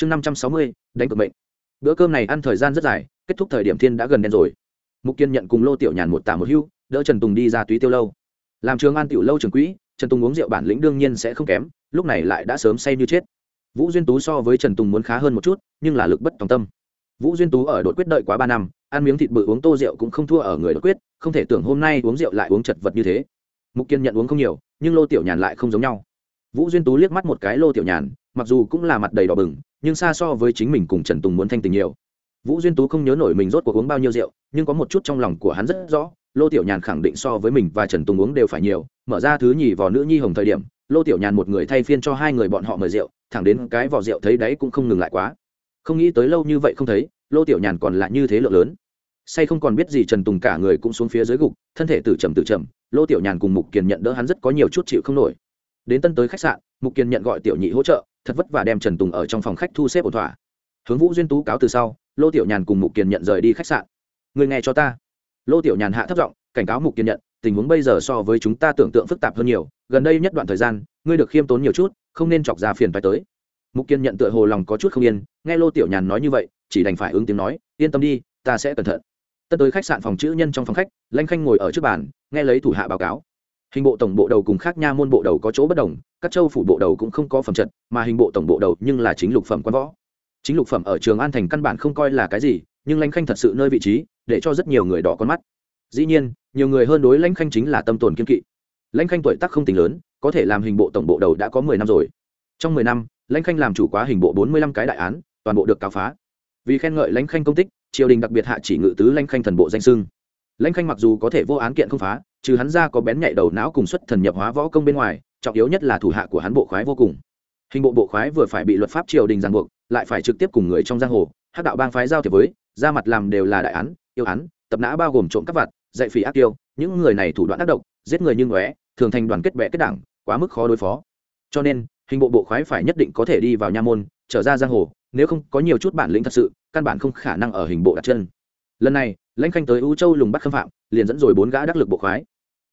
chương năm trăm sáu mươi, đánh cược mệnh. Bữa cơm này ăn thời gian rất dài, kết thúc thời điểm thiên đã gần đen rồi. Mục kiên nhận cùng lô tiểu nhàn một tả một hưu, đỡ trần tùng đi ra túy tiêu lâu. Làm trường an tiểu lâu trường quỹ, trần tùng uống rượu bản lĩnh đương nhiên sẽ không kém, lúc này lại đã sớm say như chết. Vũ duyên tú so với trần tùng muốn khá hơn một chút, nhưng là lực bất tòng tâm. Vũ duyên tú ở đội quyết đợi quá ba năm, ăn miếng thịt bự uống tô rượu cũng không thua ở người đột quyết, không thể tưởng hôm nay uống rượu lại uống chật vật như thế. Mục kiên nhận uống không nhiều, nhưng lô tiểu nhàn lại không giống nhau. Vũ duyên tú liếc mắt một cái lô tiểu nhàn, mặc dù cũng là mặt đầy đỏ bừng nhưng xa so với chính mình cùng trần tùng muốn thanh tình nhiều. Vũ duyên tú không nhớ nổi mình rốt cuộc uống bao nhiêu rượu, nhưng có một chút trong lòng của hắn rất rõ, lô tiểu nhàn khẳng định so với mình và trần tùng uống đều phải nhiều, mở ra thứ nhì vào nữ nhi hồng thời điểm, lô tiểu nhàn một người thay phiên cho hai người bọn họ mời rượu, thẳng đến cái vỏ rượu thấy đấy cũng không ngừng lại quá. Không nghĩ tới lâu như vậy không thấy, lô tiểu nhàn còn lại như thế lượng lớn. Say không còn biết gì trần tùng cả người cũng xuống phía dưới gục, thân thể từ trầm từ trầm, lô tiểu nhàn cùng mục kiền nhận đỡ hắn rất có nhiều chút chịu không nổi. Đến tân tới khách sạn, mục kiền nhận gọi tiểu nhị hỗ trợ thật vất vả đem trần tùng ở trong phòng khách thu xếp ổn thỏa. Hướng vũ duyên tú cáo từ sau, lô tiểu nhàn cùng mục kiền nhận rời đi khách sạn. Người nghe cho ta. Lô tiểu nhàn hạ thấp giọng, cảnh cáo mục kiền nhận, tình huống bây giờ so với chúng ta tưởng tượng phức tạp hơn nhiều, gần đây nhất đoạn thời gian, ngươi được khiêm tốn nhiều chút, không nên chọc ra phiền phải tới. Mục kiên nhận tựa hồ lòng có chút không yên, nghe lô tiểu nhàn nói như vậy, chỉ đành phải ứng tiếng nói, yên tâm đi, ta sẽ cẩn thận. Tân tới khách sạn phòng chữ nhân trong phòng khách, lanh khanh ngồi ở trước bàn, nghe lấy thủ hạ báo cáo hình bộ tổng bộ đầu cùng khác nha môn bộ đầu có chỗ bất đồng, các châu phủ bộ đầu cũng không có phẩm trận mà hình bộ tổng bộ đầu nhưng là chính lục phẩm quan võ. Chính lục phẩm ở trường an thành căn bản không coi là cái gì, nhưng lãnh khanh thật sự nơi vị trí, để cho rất nhiều người đỏ con mắt. Dĩ nhiên, nhiều người hơn đối lãnh khanh chính là tâm tồn kiên kỵ. Lãnh khanh tuổi tác không tính lớn, có thể làm hình bộ tổng bộ đầu đã có mười năm rồi. Trong mười năm, lãnh khanh làm chủ quá hình bộ bốn mươi lăm cái đại án, toàn bộ được cáo phá. Vì khen ngợi lãnh khanh công tích, triều đình đặc biệt hạ chỉ ngự tứ lãnh khanh thần bộ danh sưng lãnh khanh mặc dù có thể vô án kiện không phá trừ hắn ra có bén nhạy đầu não cùng xuất thần nhập hóa võ công bên ngoài, trọng yếu nhất là thủ hạ của hắn bộ khoái vô cùng. Hình bộ bộ khoái vừa phải bị luật pháp triều đình ràng buộc, lại phải trực tiếp cùng người trong giang hồ hát đạo bang phái giao thiệp với, ra mặt làm đều là đại án, yêu án, tập nã bao gồm trộm cắp vặt, dạy phỉ ác tiêu những người này thủ đoạn ác độc, giết người như ngóe, thường thành đoàn kết bệ kết đảng, quá mức khó đối phó. Cho nên, hình bộ bộ khoái phải nhất định có thể đi vào nha môn, trở ra giang hồ, nếu không có nhiều chút bản lĩnh thật sự, căn bản không khả năng ở hình bộ đặt chân. Lần này lãnh khanh tới u châu lùng bắt khâm phạm, liền dẫn rồi bốn gã đắc lực bộ khoái.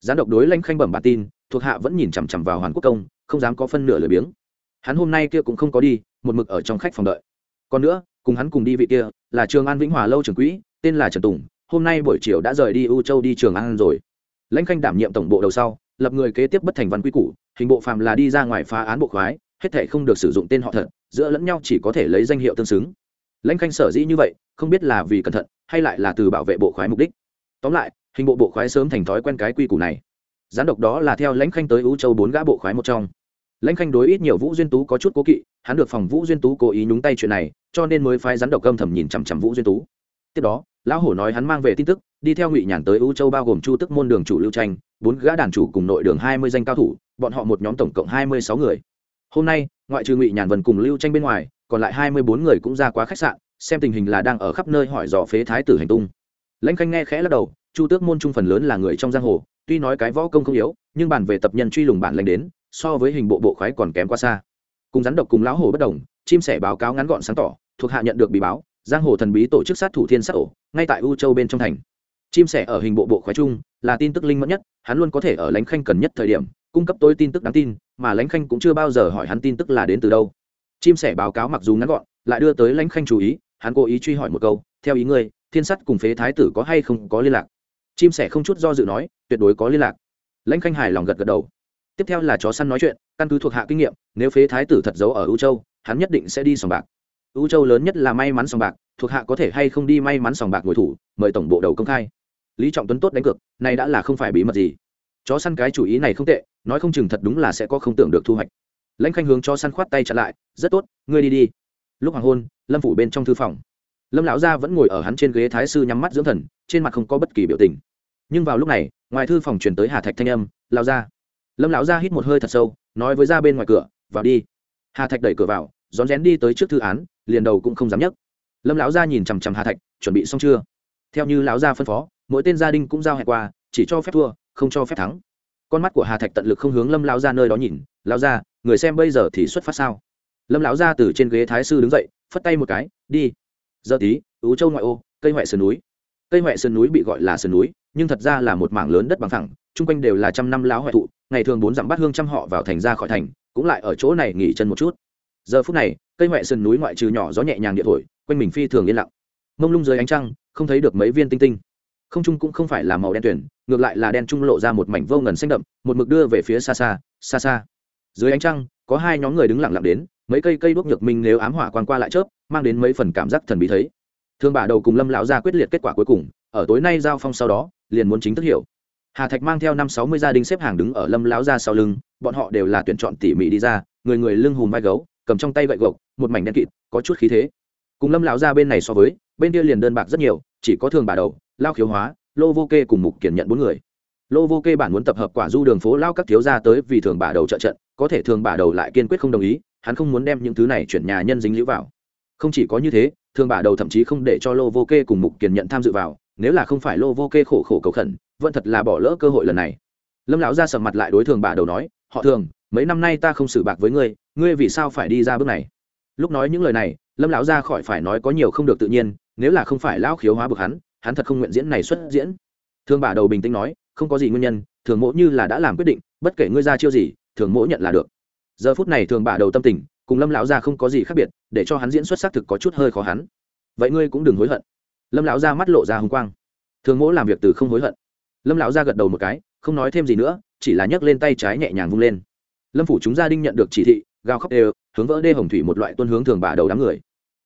Gián độc đối lãnh khanh bẩm bản tin, thuộc hạ vẫn nhìn chằm chằm vào hoàn quốc công, không dám có phân nửa lười biếng. Hắn hôm nay kia cũng không có đi, một mực ở trong khách phòng đợi. Còn nữa, cùng hắn cùng đi vị kia, là trường an vĩnh hòa lâu trưởng quỹ, tên là trần tùng, hôm nay buổi chiều đã rời đi u châu đi trường an rồi. Lãnh khanh đảm nhiệm tổng bộ đầu sau, lập người kế tiếp bất thành văn quy củ, hình bộ phạm là đi ra ngoài phá án bộ khoái, hết thể không được sử dụng tên họ thật, giữa lẫn nhau chỉ có thể lấy danh hiệu tương xứng lãnh khanh sở dĩ như vậy, không biết là vì cẩn thận, hay lại là từ bảo vệ bộ khoái mục đích. Tóm lại, hình bộ bộ khoái sớm thành thói quen cái quy củ này. Gián độc đó là theo lãnh khanh tới ưu châu bốn gã bộ khoái một trong. Lãnh khanh đối ít nhiều vũ duyên tú có chút cố kỵ, hắn được phòng vũ duyên tú cố ý nhúng tay chuyện này, cho nên mới phái gián độc gâm thầm nhìn chằm chằm vũ duyên tú. Tiếp đó, lão hổ nói hắn mang về tin tức, đi theo ngụy nhàn tới ưu châu bao gồm chu tức môn đường chủ lưu tranh, bốn gã đàn chủ cùng nội đường hai mươi danh cao thủ, bọn họ một nhóm tổng cộng hai mươi sáu người. Hôm nay, ngoại trừ ngụy nhàn vần cùng lưu tranh bên ngoài còn lại hai mươi bốn người cũng ra quá khách sạn, xem tình hình là đang ở khắp nơi hỏi dò phế thái tử hành tung. Lãnh khanh nghe khẽ lắc đầu, chu tước môn trung phần lớn là người trong giang hồ, tuy nói cái võ công không yếu, nhưng bản về tập nhân truy lùng bản lãnh đến, so với hình bộ bộ khoái còn kém quá xa. Cùng rắn độc cùng lão hồ bất đồng, chim sẻ báo cáo ngắn gọn sáng tỏ, thuộc hạ nhận được bị báo, giang hồ thần bí tổ chức sát thủ thiên sát ổ, ngay tại u châu bên trong thành. Chim sẻ ở hình bộ bộ khoái trung, là tin tức linh mẫn nhất, hắn luôn có thể ở lãnh khanh cần nhất thời điểm, cung cấp tôi tin tức đáng tin, mà lãnh khanh cũng chưa bao giờ hỏi hắn tin tức là đến từ đâu chim sẻ báo cáo mặc dù ngắn gọn, lại đưa tới lãnh khanh chú ý, hắn cố ý truy hỏi một câu, theo ý ngươi, thiên sắt cùng phế thái tử có hay không có liên lạc? Chim sẻ không chút do dự nói, tuyệt đối có liên lạc. Lãnh khanh hài lòng gật gật đầu. Tiếp theo là chó săn nói chuyện, căn cứ thuộc hạ kinh nghiệm, nếu phế thái tử thật giấu ở ưu châu, hắn nhất định sẽ đi sòng bạc. Ưu châu lớn nhất là may mắn sòng bạc, thuộc hạ có thể hay không đi may mắn sòng bạc ngồi thủ, mời tổng bộ đầu công khai. Lý trọng tuấn tốt đánh cược, này đã là không phải bí mật gì. Chó săn cái chủ ý này không tệ, nói không chừng thật đúng là sẽ có không tưởng được thu hoạch lãnh khanh hướng cho săn khoát tay chặn lại, rất tốt, ngươi đi đi. Lúc hoàng hôn, lâm phủ bên trong thư phòng. Lâm lão gia vẫn ngồi ở hắn trên ghế thái sư nhắm mắt dưỡng thần, trên mặt không có bất kỳ biểu tình. Nhưng vào lúc này, ngoài thư phòng truyền tới hà thạch thanh âm lao ra lâm lão gia hít một hơi thật sâu, nói với ra bên ngoài cửa, vào đi. Hà thạch đẩy cửa vào, rón rén đi tới trước thư án, liền đầu cũng không dám nhấc. Lâm lão gia nhìn chằm chằm hà thạch, chuẩn bị xong chưa? Theo như lão gia phân phó, mỗi tên gia đình cũng giao hẹn qua, chỉ cho phép thua, không cho phép thắng. Con mắt của hà thạch tận lực không hướng lâm lão gia nơi đó nhìn, lão gia người xem bây giờ thì xuất phát sao? Lâm lão Ra từ trên ghế thái sư đứng dậy, phất tay một cái, đi. Giờ tí ứ châu ngoại ô, cây ngoại sườn núi. Cây ngoại sườn núi bị gọi là sườn núi, nhưng thật ra là một mảng lớn đất bằng thẳng chung quanh đều là trăm năm láo hoại thụ, ngày thường bốn dặm bát hương trăm họ vào thành ra khỏi thành, cũng lại ở chỗ này nghỉ chân một chút. Giờ phút này, cây huệ sườn núi ngoại trừ nhỏ gió nhẹ nhàng địa thổi, quanh mình phi thường yên lặng. Mông lung dưới ánh trăng, không thấy được mấy viên tinh tinh. Không trung cũng không phải là màu đen tuyển ngược lại là đen trung lộ ra một mảnh vô ngần xanh đậm, một mực đưa về phía xa xa xa xa dưới ánh trăng, có hai nhóm người đứng lặng lặng đến, mấy cây cây đuốc nhược minh nếu ám hỏa quan qua lại chớp, mang đến mấy phần cảm giác thần bí thấy. Thương bà đầu cùng lâm lão ra quyết liệt kết quả cuối cùng, ở tối nay giao phong sau đó, liền muốn chính thức hiểu. Hà thạch mang theo năm sáu mươi gia đình xếp hàng đứng ở lâm lão ra sau lưng, bọn họ đều là tuyển chọn tỉ mỉ đi ra, người người lưng hùm vai gấu, cầm trong tay gậy gộc, một mảnh đen kịt, có chút khí thế. Cùng lâm lão ra bên này so với, bên kia liền đơn bạc rất nhiều, chỉ có thường bà đầu, lao khiếu hóa, lô vô kê cùng mục kiển nhận bốn người. Lô vô kê bản muốn tập hợp quả du đường phố lao các thiếu gia tới vì thường bà đầu trợ trận có thể thường bà đầu lại kiên quyết không đồng ý, hắn không muốn đem những thứ này chuyển nhà nhân dính lũ vào. Không chỉ có như thế, thường bà đầu thậm chí không để cho lô vô kê cùng mục kiền nhận tham dự vào, nếu là không phải lô vô kê khổ khổ cầu khẩn, vẫn thật là bỏ lỡ cơ hội lần này. Lâm lão ra sầm mặt lại đối thường bà đầu nói, họ thường, mấy năm nay ta không xử bạc với ngươi ngươi vì sao phải đi ra bước này? Lúc nói những lời này, lâm lão ra khỏi phải nói có nhiều không được tự nhiên, nếu là không phải lão khiếu hóa bực hắn hắn thật không nguyện diễn này xuất diễn. Thương bà đầu bình tĩnh nói, không có gì nguyên nhân, thường mộ như là đã làm quyết định, bất kể ngươi ra chiêu gì thường mỗi nhận là được. Giờ phút này thường bà đầu tâm tình, cùng lâm lão gia không có gì khác biệt, để cho hắn diễn xuất xác thực có chút hơi khó hắn. Vậy ngươi cũng đừng hối hận. Lâm lão gia mắt lộ ra hùng quang. Thường mỗ làm việc từ không hối hận. Lâm lão gia gật đầu một cái, không nói thêm gì nữa, chỉ là nhấc lên tay trái nhẹ nhàng vung lên. Lâm phủ chúng gia đinh nhận được chỉ thị, gào khóc đều, hướng vỡ đê hồng thủy một loại tuân hướng thường bà đầu đám người.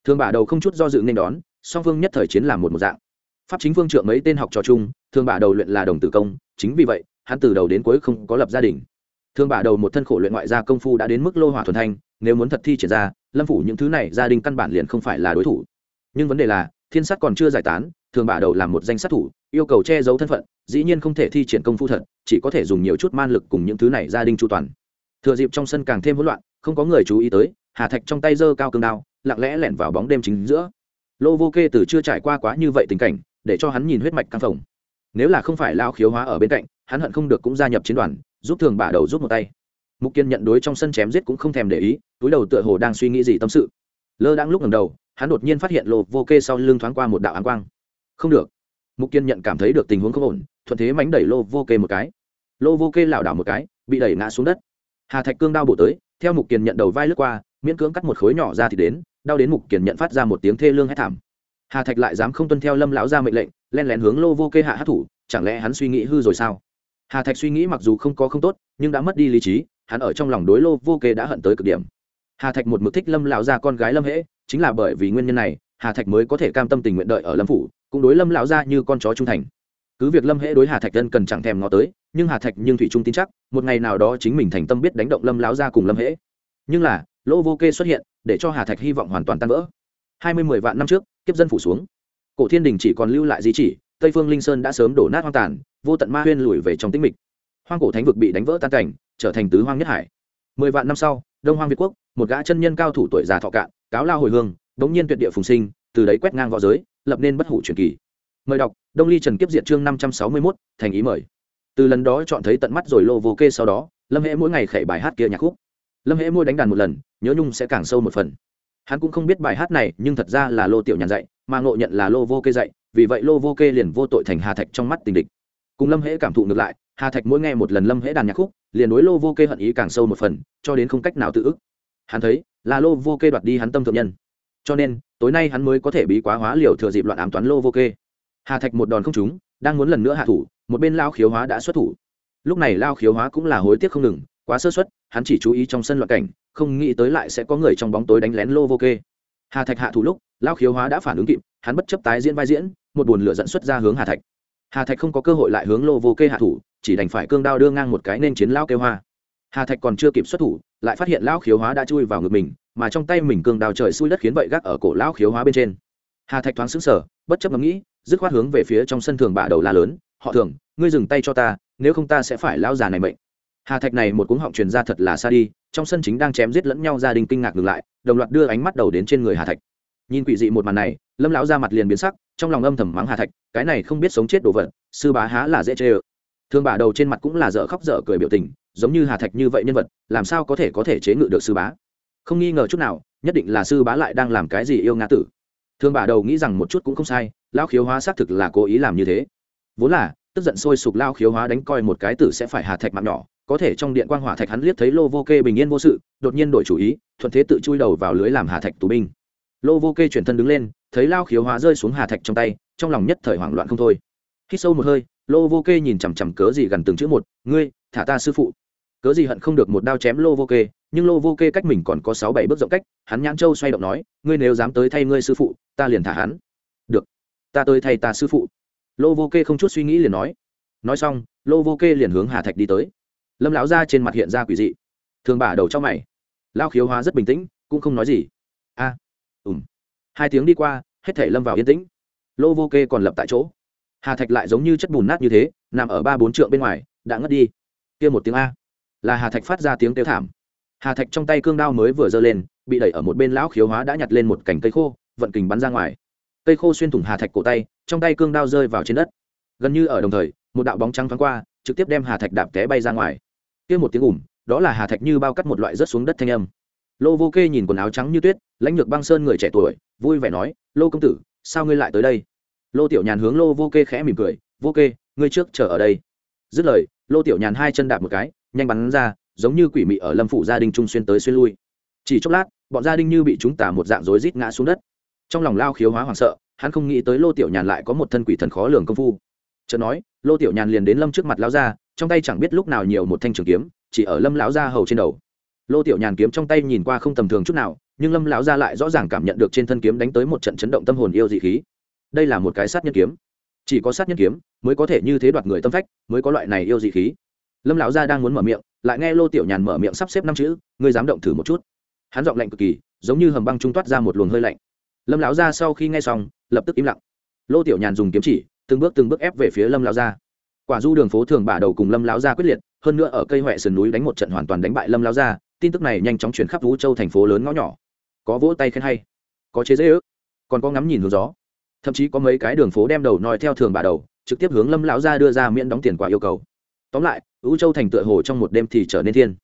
Thường bà đầu không chút do dự nên đón, song phương nhất thời chiến làm một một dạng. Pháp chính phương trượng mấy tên học trò chung, thường bà đầu luyện là đồng tử công, chính vì vậy, hắn từ đầu đến cuối không có lập gia đình. Thương bà đầu một thân khổ luyện ngoại gia công phu đã đến mức lô hỏa thuần thanh, nếu muốn thật thi triển ra, lâm phủ những thứ này gia đình căn bản liền không phải là đối thủ. Nhưng vấn đề là, thiên sát còn chưa giải tán thường bà đầu làm một danh sát thủ, yêu cầu che giấu thân phận, dĩ nhiên không thể thi triển công phu thật, chỉ có thể dùng nhiều chút man lực cùng những thứ này gia đình chu toàn. Thừa dịp trong sân càng thêm hỗn loạn, không có người chú ý tới, hà thạch trong tay giơ cao cương đao, lặng lẽ lẻn vào bóng đêm chính giữa. Lô vô kê từ chưa trải qua quá như vậy tình cảnh, để cho hắn nhìn huyết mạch căng phồng. Nếu là không phải lao khiếu hóa ở bên cạnh, hắn hận không được cũng gia nhập chiến đoàn giúp thường bà đầu giúp một tay. Mục kiên nhận đối trong sân chém giết cũng không thèm để ý, túi đầu tựa hồ đang suy nghĩ gì tâm sự. Lơ đang lúc ngầm đầu, hắn đột nhiên phát hiện lô vô kê sau lưng thoáng qua một đạo áng quang. Không được. Mục kiên nhận cảm thấy được tình huống không ổn, thuận thế mánh đẩy lô vô kê một cái. Lô vô kê lảo đảo một cái, bị đẩy ngã xuống đất. Hà thạch cương đau bổ tới, theo mục kiên nhận đầu vai lướt qua, miễn cưỡng cắt một khối nhỏ ra thì đến, đau đến mục kiên nhận phát ra một tiếng thê lương hét thảm. Hà thạch lại dám không tuân theo lâm lão ra mệnh lệnh, len lén hướng lô vô kê hạ hát thủ chẳng lẽ hắn suy nghĩ hư rồi sao? Hà thạch suy nghĩ mặc dù không có không tốt, nhưng đã mất đi lý trí, hắn ở trong lòng đối lô vô kê đã hận tới cực điểm. Hà thạch một mực thích lâm lão gia con gái lâm hễ, chính là bởi vì nguyên nhân này, hà thạch mới có thể cam tâm tình nguyện đợi ở lâm phủ, cũng đối lâm lão gia như con chó trung thành. Cứ việc lâm hễ đối hà thạch dân cần chẳng thèm ngó tới, nhưng hà thạch nhưng thủy trung tin chắc, một ngày nào đó chính mình thành tâm biết đánh động lâm lão gia cùng lâm hễ. Nhưng là, lô vô kê xuất hiện, để cho hà thạch hy vọng hoàn toàn tan vỡ. Hai mươi mười vạn năm trước, kiếp dân phủ xuống. Cổ thiên đình chỉ còn lưu lại di chỉ, tây phương linh sơn đã sớm đổ nát hoang tàn vô tận ma huyên lùi về trong tĩnh mịch. Hoang cổ thánh vực bị đánh vỡ tan cảnh, trở thành tứ hoang nhất hải. Mười vạn năm sau, đông hoang việt quốc, một gã chân nhân cao thủ tuổi già thọ cạn, cáo lao hồi hương, bỗng nhiên tuyệt địa phùng sinh, từ đấy quét ngang v õ giới, lập nên bất hủ truyền kỳ. Mời đọc, đông ly trần kiếp diện chương năm trăm sáu mươi mốt, thành ý mời. Từ lần đó chọn thấy tận mắt rồi lô vô kê sau đó, lâm hễ mỗi ngày khẩy bài hát kia nhạc khúc. Lâm hễ mỗi đánh đàn một lần, nhớ nhung sẽ càng sâu một phần. Hắn cũng không biết bài hát này, nhưng thật ra là lô tiểu nhàn dạy, mà ngộ nhận là lô vô kê dạy, vì vậy lô vô kê liền vô tội thành hà thạch trong mắt tình địch cùng lâm hễ cảm thụ ngược lại, hà thạch mỗi nghe một lần lâm hễ đàn nhạc khúc, liền đối lô vô kê hận ý càng sâu một phần, cho đến không cách nào tự ức. Hắn thấy, là lô vô kê đoạt đi hắn tâm thượng nhân. Cho nên, tối nay hắn mới có thể bí quá hóa liều thừa dịp loạn ám toán lô vô kê. Hà thạch một đòn không trúng, đang muốn lần nữa hạ thủ, một bên lao khiếu hóa đã xuất thủ. Lúc này lao khiếu hóa cũng là hối tiếc không ngừng, quá sơ xuất hắn chỉ chú ý trong sân loạn cảnh, không nghĩ tới lại sẽ có người trong bóng tối đánh lén lô vô kê. Hà thạch hạ thủ lúc, lao khiếu hóa đã phản ứng kịp, hắn bất chấp tái diễn vai diễn, một buồn lửa dẫn xuất ra hướng hà thạch hà thạch không có cơ hội lại hướng lô vô kê hạ thủ, chỉ đành phải cương đao đưa ngang một cái nên chiến lao kêu hoa. Hà thạch còn chưa kịp xuất thủ, lại phát hiện lao khiếu hóa đã chui vào ngực mình, mà trong tay mình cương đao trời xui đất khiến vậy gác ở cổ lao khiếu hóa bên trên. Hà thạch thoáng xứng sở bất chấp ngẫm nghĩ, dứt khoát hướng về phía trong sân thường bạ đầu la lớn, họ thường, ngươi dừng tay cho ta, nếu không ta sẽ phải lao già này mệnh. Hà thạch này một cuống họng truyền ra thật là xa đi, trong sân chính đang chém giết lẫn nhau gia đình kinh ngạc ngừng lại, đồng loạt đưa ánh mắt đầu đến trên người hà thạch. Nhìn quỷ dị một màn này, lâm lão ra mặt liền biến sắc trong lòng âm thầm mắng hà thạch, cái này không biết sống chết đồ vật, sư bá há là dễ chê ơ. Thương bà đầu trên mặt cũng là dở khóc dở cười biểu tình, giống như hà thạch như vậy nhân vật, làm sao có thể có thể chế ngự được sư bá? Không nghi ngờ chút nào, nhất định là sư bá lại đang làm cái gì yêu ngã tử. Thương bà đầu nghĩ rằng một chút cũng không sai, lão khiếu hóa xác thực là cố ý làm như thế. Vốn là, tức giận sôi sục lao khiếu hóa đánh coi một cái tử sẽ phải hà thạch mạng nhỏ, có thể trong điện quang hỏa thạch hắn liếc thấy lô vô kê bình yên vô sự, đột nhiên đổi chủ ý, thuận thế tự chui đầu vào lưới làm hà thạch tù binh lô vô kê chuyển thân đứng lên thấy lao khiếu hóa rơi xuống hà thạch trong tay trong lòng nhất thời hoảng loạn không thôi. Khi sâu một hơi lô vô kê nhìn chằm chằm cớ gì gần từng chữ một ngươi thả ta sư phụ. Cớ gì hận không được một đao chém lô vô kê nhưng lô vô kê cách mình còn có sáu bảy bước rộng cách hắn nhãn châu xoay động nói ngươi nếu dám tới thay ngươi sư phụ ta liền thả hắn. Được ta tới thay ta sư phụ. Lô vô kê không chút suy nghĩ liền nói. Nói xong lô vô kê liền hướng hà thạch đi tới. Lâm lão ra trên mặt hiện ra quỷ dị. Thường bả đầu trong mày. Lao khiếu hóa rất bình tĩnh cũng không nói gì. A à, ùm hai tiếng đi qua, hết thể lâm vào yên tĩnh. Lô vô kê còn lập tại chỗ. Hà thạch lại giống như chất bùn nát như thế, nằm ở ba bốn trượng bên ngoài, đã ngất đi. Kia một tiếng a. Là hà thạch phát ra tiếng kêu thảm. Hà thạch trong tay cương đao mới vừa giơ lên, bị đẩy ở một bên lão khiếu hóa đã nhặt lên một cành cây khô, vận kình bắn ra ngoài. Cây khô xuyên thủng hà thạch cổ tay, trong tay cương đao rơi vào trên đất. Gần như ở đồng thời, một đạo bóng trắng thoáng qua, trực tiếp đem hà thạch đạp té bay ra ngoài. Kia một tiếng ủm đó là hà thạch như bao cắt một loại rớt xuống đất thanh âm. Lô vô kê nhìn quần áo trắng như tuyết lãnh lược băng sơn người trẻ tuổi, vui vẻ nói, lô công tử, sao ngươi lại tới đây? Lô tiểu nhàn hướng lô vô kê khẽ mỉm cười, vô kê, ngươi trước chờ ở đây. Dứt lời, lô tiểu nhàn hai chân đạp một cái, nhanh bắn ra, giống như quỷ mị ở lâm phủ gia đình trung xuyên tới xuyên lui. Chỉ chốc lát, bọn gia đình như bị chúng tả một dạng rối rít ngã xuống đất. Trong lòng lao khiếu hóa hoảng sợ, hắn không nghĩ tới lô tiểu nhàn lại có một thân quỷ thần khó lường công phu. Chợt nói, lô tiểu nhàn liền đến lâm trước mặt lao ra trong tay chẳng biết lúc nào nhiều một thanh trường kiếm, chỉ ở lâm lão gia hầu trên đầu. Lô tiểu nhàn kiếm trong tay nhìn qua không tầm thường chút nào nhưng lâm lão gia lại rõ ràng cảm nhận được trên thân kiếm đánh tới một trận chấn động tâm hồn yêu dị khí. Đây là một cái sát nhân kiếm. Chỉ có sát nhân kiếm mới có thể như thế đoạt người tâm phách, mới có loại này yêu dị khí. Lâm lão gia đang muốn mở miệng, lại nghe lô tiểu nhàn mở miệng sắp xếp năm chữ, ngươi dám động thử một chút. Hắn giọng lạnh cực kỳ, giống như hầm băng trung toát ra một luồng hơi lạnh. Lâm lão gia sau khi nghe xong, lập tức im lặng. Lô tiểu nhàn dùng kiếm chỉ, từng bước từng bước ép về phía lâm lão gia. Quả du đường phố thường bả đầu cùng lâm lão gia quyết liệt, hơn nữa ở cây huệ sườn núi đánh một trận hoàn toàn đánh bại lâm lão gia, tin tức này nhanh chóng chuyển khắp vũ châu thành phố lớn ngõ nhỏ có vỗ tay khen hay. Có chế dễ ước, còn có ngắm nhìn hướng gió. Thậm chí có mấy cái đường phố đem đầu noi theo thường bà đầu, trực tiếp hướng lâm lão gia đưa ra miễn đóng tiền quả yêu cầu. Tóm lại vũ châu thành tựa hồ trong một đêm thì trở nên thiên.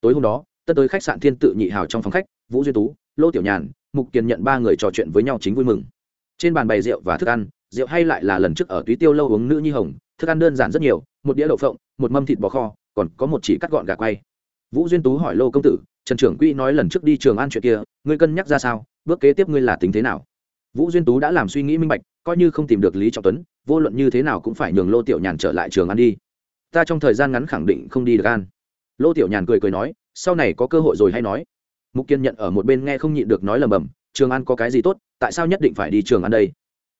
Tối hôm đó tân tới khách sạn thiên tự nhị hào trong phòng khách, vũ duyên tú, lô tiểu nhàn, mục kiền nhận ba người trò chuyện với nhau chính vui mừng. Trên bàn bày rượu và thức ăn, rượu hay lại là lần trước ở túy tiêu lâu uống nữ nhi hồng, thức ăn đơn giản rất nhiều, một đĩa đậu phộng, một mâm thịt bò kho, còn có một chỉ cắt gọn gà quay. Vũ duyên tú hỏi lô công tử trần trưởng quỹ nói lần trước đi trường ăn chuyện kia, ngươi cân nhắc ra sao? Bước kế tiếp ngươi là tính thế nào? Vũ duyên tú đã làm suy nghĩ minh bạch, coi như không tìm được lý trọng tuấn, vô luận như thế nào cũng phải nhường lô tiểu nhàn trở lại trường ăn đi. Ta trong thời gian ngắn khẳng định không đi được an. Lô tiểu nhàn cười cười nói, sau này có cơ hội rồi hay nói. Mục kiên nhận ở một bên nghe không nhịn được nói lầm bầm, trường an có cái gì tốt, tại sao nhất định phải đi trường an đây?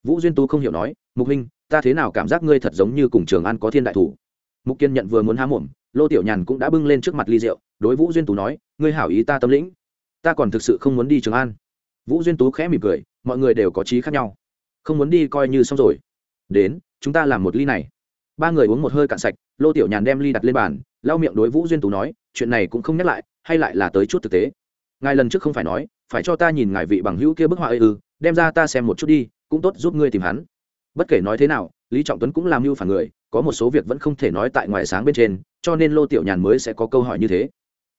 Vũ duyên tú không hiểu nói, mục huynh, ta thế nào cảm giác ngươi thật giống như cùng trường an có thiên đại thủ? Mục kiên nhận vừa muốn há mồm lô tiểu nhàn cũng đã bưng lên trước mặt ly rượu, đối vũ duyên tú nói, ngươi hảo ý ta tâm lĩnh. Ta còn thực sự không muốn đi trường an. Vũ duyên tú khẽ mỉm cười, mọi người đều có trí khác nhau. Không muốn đi coi như xong rồi. Đến, chúng ta làm một ly này. Ba người uống một hơi cạn sạch, lô tiểu nhàn đem ly đặt lên bàn, lau miệng đối vũ duyên tú nói, chuyện này cũng không nhắc lại, hay lại là tới chút thực tế. Ngài lần trước không phải nói, phải cho ta nhìn ngài vị bằng hữu kia bức họa ư, đem ra ta xem một chút đi, cũng tốt giúp ngươi tìm hắn. Bất kể nói thế nào, lý trọng tuấn cũng làm mưu phản người, có một số việc vẫn không thể nói tại ngoài sáng bên trên cho nên lô tiểu nhàn mới sẽ có câu hỏi như thế.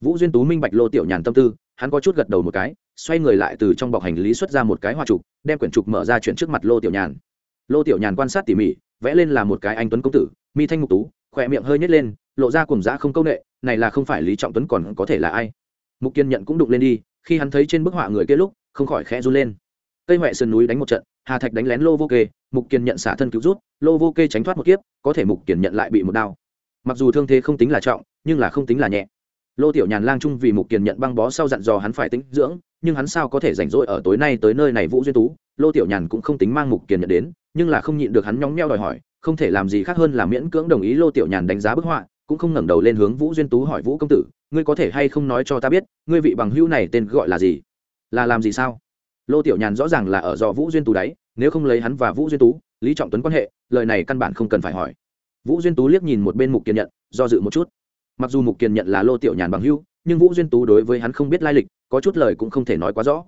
Vũ duyên tú minh bạch lô tiểu nhàn tâm tư, hắn có chút gật đầu một cái, xoay người lại từ trong bọc hành lý xuất ra một cái hoa trục, đem quyển trục mở ra chuyển trước mặt lô tiểu nhàn. Lô tiểu nhàn quan sát tỉ mỉ, vẽ lên là một cái anh tuấn công tử, mi thanh ngục tú, khỏe miệng hơi nhét lên, lộ ra cùng dã không công nghệ này là không phải lý trọng tuấn còn có thể là ai? Mục kiên nhận cũng đụng lên đi, khi hắn thấy trên bức họa người kia lúc, không khỏi khẽ run lên. Cây huệ sườn núi đánh một trận, hà thạch đánh lén lô vô kê, mục kiên nhận xả thân cứu rút, lô vô kê tránh thoát một kiếp, có thể mục kiên nhận lại bị một đao mặc dù thương thế không tính là trọng, nhưng là không tính là nhẹ. Lô tiểu nhàn lang trung vì mục Kiền nhận băng bó sau dặn dò hắn phải tính dưỡng, nhưng hắn sao có thể rảnh rỗi ở tối nay tới nơi này vũ duyên tú? Lô tiểu nhàn cũng không tính mang mục Kiền nhận đến, nhưng là không nhịn được hắn nhóng nheo đòi hỏi, không thể làm gì khác hơn là miễn cưỡng đồng ý lô tiểu nhàn đánh giá bức họa, cũng không ngẩng đầu lên hướng vũ duyên tú hỏi vũ công tử, ngươi có thể hay không nói cho ta biết, ngươi vị bằng hữu này tên gọi là gì? Là làm gì sao? Lô tiểu nhàn rõ ràng là ở do vũ duyên tú đấy, nếu không lấy hắn và vũ duyên tú, lý trọng tuấn quan hệ, lời này căn bản không cần phải hỏi vũ duyên tú liếc nhìn một bên mục kiên nhận do dự một chút. Mặc dù mục kiên nhận là lô tiểu nhàn bằng hữu, nhưng vũ duyên tú đối với hắn không biết lai lịch, có chút lời cũng không thể nói quá rõ.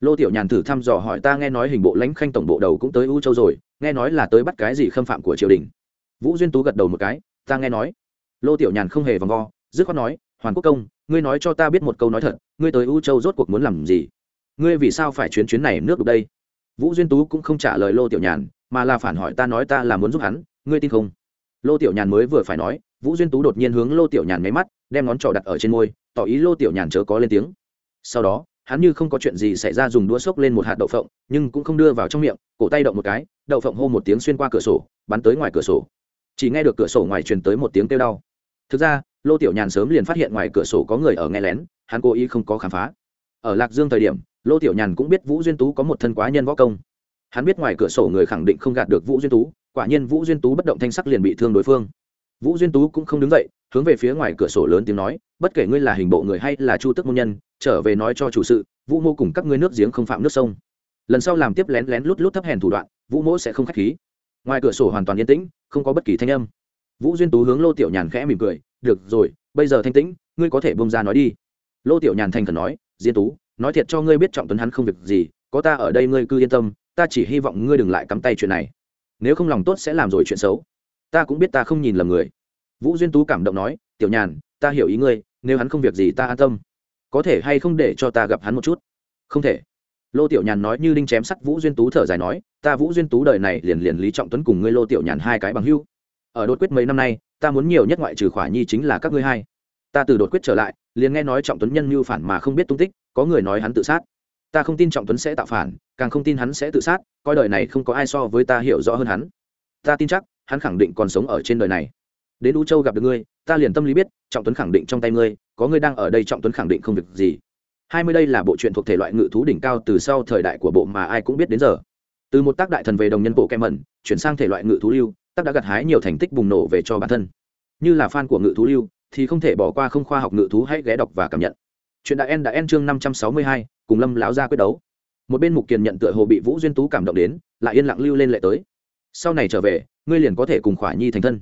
Lô tiểu nhàn thử thăm dò hỏi ta nghe nói hình bộ lãnh khanh tổng bộ đầu cũng tới u châu rồi, nghe nói là tới bắt cái gì khâm phạm của triều đình. Vũ duyên tú gật đầu một cái, ta nghe nói. Lô tiểu nhàn không hề vòng vo, dứt khoát nói, hoàn quốc công, ngươi nói cho ta biết một câu nói thật, ngươi tới u châu rốt cuộc muốn làm gì? Ngươi vì sao phải chuyến chuyến này nước được đây? Vũ duyên tú cũng không trả lời lô tiểu nhàn, mà là phản hỏi ta nói ta là muốn giúp hắn, ngươi tin không? Lô tiểu nhàn mới vừa phải nói, vũ duyên tú đột nhiên hướng lô tiểu nhàn máy mắt, đem ngón trỏ đặt ở trên môi, tỏ ý lô tiểu nhàn chớ có lên tiếng. Sau đó, hắn như không có chuyện gì xảy ra dùng đũa xốc lên một hạt đậu phộng, nhưng cũng không đưa vào trong miệng, cổ tay động một cái, đậu phộng hô một tiếng xuyên qua cửa sổ, bắn tới ngoài cửa sổ. Chỉ nghe được cửa sổ ngoài truyền tới một tiếng kêu đau. Thực ra, lô tiểu nhàn sớm liền phát hiện ngoài cửa sổ có người ở nghe lén, hắn cố ý không có khám phá. Ở lạc dương thời điểm, lô tiểu nhàn cũng biết vũ duyên tú có một thân quá nhân võ công. Hắn biết ngoài cửa sổ người khẳng định không gạt được vũ duyên tú quả nhiên vũ duyên tú bất động thanh sắc liền bị thương đối phương. Vũ duyên tú cũng không đứng dậy, hướng về phía ngoài cửa sổ lớn tiếng nói, bất kể ngươi là hình bộ người hay là chu tức môn nhân, trở về nói cho chủ sự, vũ mô cùng các ngươi nước giếng không phạm nước sông. Lần sau làm tiếp lén lén lút lút thấp hèn thủ đoạn, vũ mỗ sẽ không k h á c h khí. Ngoài cửa sổ hoàn toàn yên tĩnh, không có bất kỳ thanh âm. Vũ duyên tú hướng lô tiểu nhàn khẽ mỉm cười, được rồi, bây giờ thanh tĩnh, ngươi có thể bông ra nói đi. Lô tiểu nhàn thành khẩn nói diên tú, nói thiệt cho ngươi biết trọng tuấn hắn không việc gì, có ta ở đây ngươi cứ yên tâm, ta chỉ hy vọng ngươi đừng lại cắm tay chuyện này nếu không lòng tốt sẽ làm rồi chuyện xấu. Ta cũng biết ta không nhìn lầm người. Vũ duyên tú cảm động nói, tiểu nhàn, ta hiểu ý ngươi, nếu hắn không việc gì ta an tâm. Có thể hay không để cho ta gặp hắn một chút? Không thể. Lô tiểu nhàn nói như đinh chém sắt vũ duyên tú thở dài nói, ta vũ duyên tú đời này liền liền lý trọng tuấn cùng ngươi lô tiểu nhàn hai cái bằng hưu ở đột quyết mấy năm nay, ta muốn nhiều nhất ngoại trừ khỏa nhi chính là các ngươi hai. Ta từ đột quyết trở lại, liền nghe nói trọng tuấn nhân mưu phản mà không biết tung tích, có người nói hắn tự sát ta không tin trọng tuấn sẽ tạo phản, càng không tin hắn sẽ tự sát, coi đời này không có ai so với ta hiểu rõ hơn hắn. Ta tin chắc, hắn khẳng định còn sống ở trên đời này. Đến u châu gặp được ngươi, ta liền tâm lý biết, trọng tuấn khẳng định trong tay ngươi, có ngươi đang ở đây trọng tuấn khẳng định không việc gì. Hai mươi đây là bộ truyện thuộc thể loại ngự thú đỉnh cao từ sau thời đại của bộ mà ai cũng biết đến giờ. Từ một tác đại thần về đồng nhân bộ kem mẩn, chuyển sang thể loại ngự thú lưu, tác đã gặt hái nhiều thành tích bùng nổ về cho bản thân. Như là fan của ngự thú lưu, thì không thể bỏ qua không khoa học ngự thú hãy ghé đọc và cảm nhận. Chuyện đại en đã en chương năm trăm sáu mươi hai cùng lâm láo ra quyết đấu. Một bên mục kiền nhận tựa hồ bị vũ duyên tú cảm động đến, lại yên lặng lưu lên lệ tới. Sau này trở về, ngươi liền có thể cùng khỏa nhi thành thân.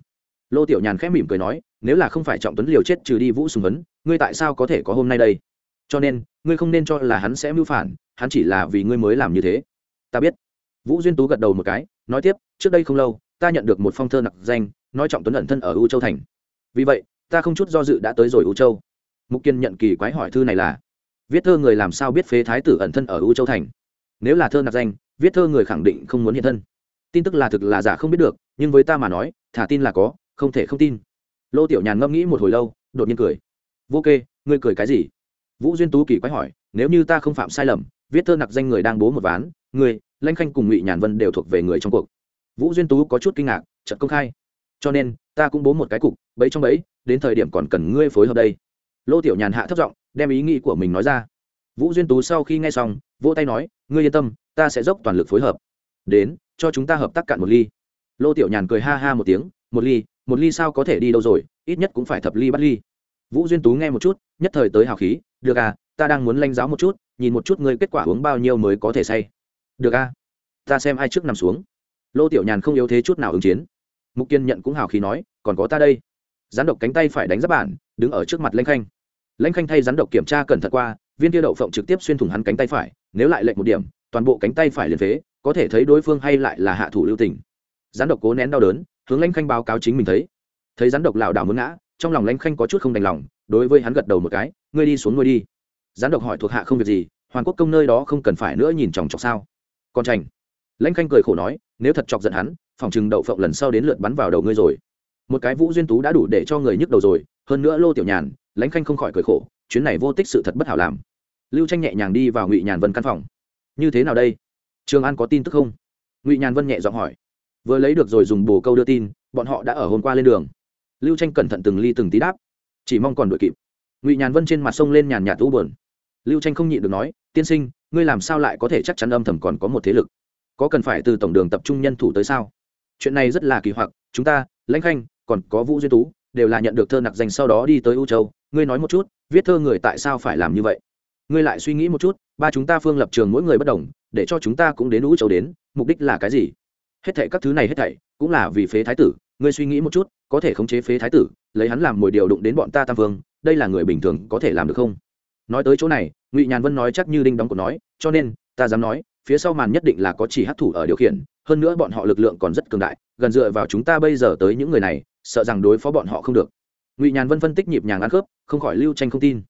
Lô tiểu nhàn khẽ mỉm cười nói, nếu là không phải trọng tuấn liều chết trừ đi vũ sùng vấn, ngươi tại sao có thể có hôm nay đây? Cho nên, ngươi không nên cho là hắn sẽ mưu phản, hắn chỉ là vì ngươi mới làm như thế. Ta biết. Vũ duyên tú gật đầu một cái, nói tiếp, trước đây không lâu, ta nhận được một phong thơ nặc danh, nói trọng tuấn ẩn thân ở u châu thành. Vì vậy, ta không chút do dự đã tới rồi u châu. Mục kiên nhận kỳ quái hỏi thư này là viết thơ người làm sao biết phế thái tử ẩn thân ở u châu thành? Nếu là thơ nạp danh viết thơ người khẳng định không muốn hiện thân. Tin tức là thực là giả không biết được nhưng với ta mà nói thả tin là có không thể không tin. Lô tiểu nhàn ngẫm nghĩ một hồi lâu đột nhiên cười. Vô kê ngươi cười cái gì? Vũ duyên tú kỳ quái hỏi nếu như ta không phạm sai lầm viết thơ nặc danh người đang bố một ván người, lanh khanh cùng ngụy nhàn vân đều thuộc về người trong cuộc. Vũ duyên tú có chút kinh ngạc trận công khai. Cho nên ta cũng bố một cái cục bẫy trong bẫy đến thời điểm còn cần ngươi phối hợp đây. Lô tiểu nhàn hạ thấp giọng đem ý nghĩ của mình nói ra. Vũ duyên tú sau khi nghe xong, vỗ tay nói, ngươi yên tâm, ta sẽ dốc toàn lực phối hợp. Đến, cho chúng ta hợp tác cạn một ly. Lô tiểu nhàn cười ha ha một tiếng, một ly một ly sao có thể đi đâu rồi, ít nhất cũng phải thập ly bắt ly. Vũ duyên tú nghe một chút, nhất thời tới hào khí, được à ta đang muốn lanh giáo một chút, nhìn một chút ngươi kết quả uống bao nhiêu mới có thể say. Được à ta xem ai trước nằm xuống. Lô tiểu nhàn không yếu thế chút nào ứng chiến. Mục kiên nhận cũng hào khí nói, còn có ta đây. Gián độc cánh tay phải đánh giáp bản, đứng ở trước mặt lanh khanh lãnh khanh thay rắn độc kiểm tra cẩn thận qua, viên tiêu đậu phộng trực tiếp xuyên thủng hắn cánh tay phải, nếu lại lệnh một điểm, toàn bộ cánh tay phải liền phế, có thể thấy đối phương hay lại là hạ thủ lưu tình. Rắn độc cố nén đau đớn, hướng lãnh khanh báo cáo chính mình thấy. Thấy rắn độc lảo đảo muốn ngã, trong lòng lãnh khanh có chút không đành lòng, đối với hắn gật đầu một cái, ngươi đi xuống nuôi đi. Rắn độc hỏi thuộc hạ không việc gì, hoàn quốc công nơi đó không cần phải nữa nhìn chòng chọc sao? Con trành? Lãnh khanh cười khổ nói, nếu thật chọc giận hắn, phòng chừng đậu phộng lần sau đến lượt bắn vào đầu ngươi rồi. Một cái vũ duyên tú đã đủ để cho người nhức đầu rồi, hơn nữa lô tiểu nhàn lãnh khanh không khỏi cười khổ, chuyến này vô tích sự thật bất hảo làm. Lưu tranh nhẹ nhàng đi vào ngụy nhàn vân căn phòng. Như thế nào đây? Trường an có tin tức không? Ngụy nhàn vân nhẹ giọng hỏi. Vừa lấy được rồi dùng bồ câu đưa tin, bọn họ đã ở hôm qua lên đường. Lưu tranh cẩn thận từng ly từng tí đáp. Chỉ mong còn đuổi kịp. Ngụy nhàn vân trên mặt sông lên nhàn nhạt u bờn lưu tranh không nhịn được nói, tiên sinh, ngươi làm sao lại có thể chắc chắn âm thầm còn có một thế lực? Có cần phải từ tổng đường tập trung nhân thủ tới sao? Chuyện này rất là kỳ hoặc, chúng ta, lãnh khanh, còn có vũ duyên tú, đều là nhận được thơ nặc danh sau đó đi tới u châu ngươi nói một chút, viết thơ người tại sao phải làm như vậy? Ngươi lại suy nghĩ một chút, ba chúng ta phương lập trường mỗi người bất đồng, để cho chúng ta cũng đến u châu đến, mục đích là cái gì? Hết thảy các thứ này hết thảy, cũng là vì phế thái tử, ngươi suy nghĩ một chút, có thể khống chế phế thái tử, lấy hắn làm mồi điều đụng đến bọn ta tam vương, đây là người bình thường có thể làm được không? Nói tới chỗ này, ngụy nhàn vân nói chắc như đinh đóng của nói, cho nên, ta dám nói, phía sau màn nhất định là có chỉ hát thủ ở điều khiển, hơn nữa bọn họ lực lượng còn rất cường đại, gần dựa vào chúng ta bây giờ tới những người này, sợ rằng đối phó bọn họ không được ngụy nhàn vân phân tích nhịp nhàng ăn khớp, không khỏi lưu tranh không tin.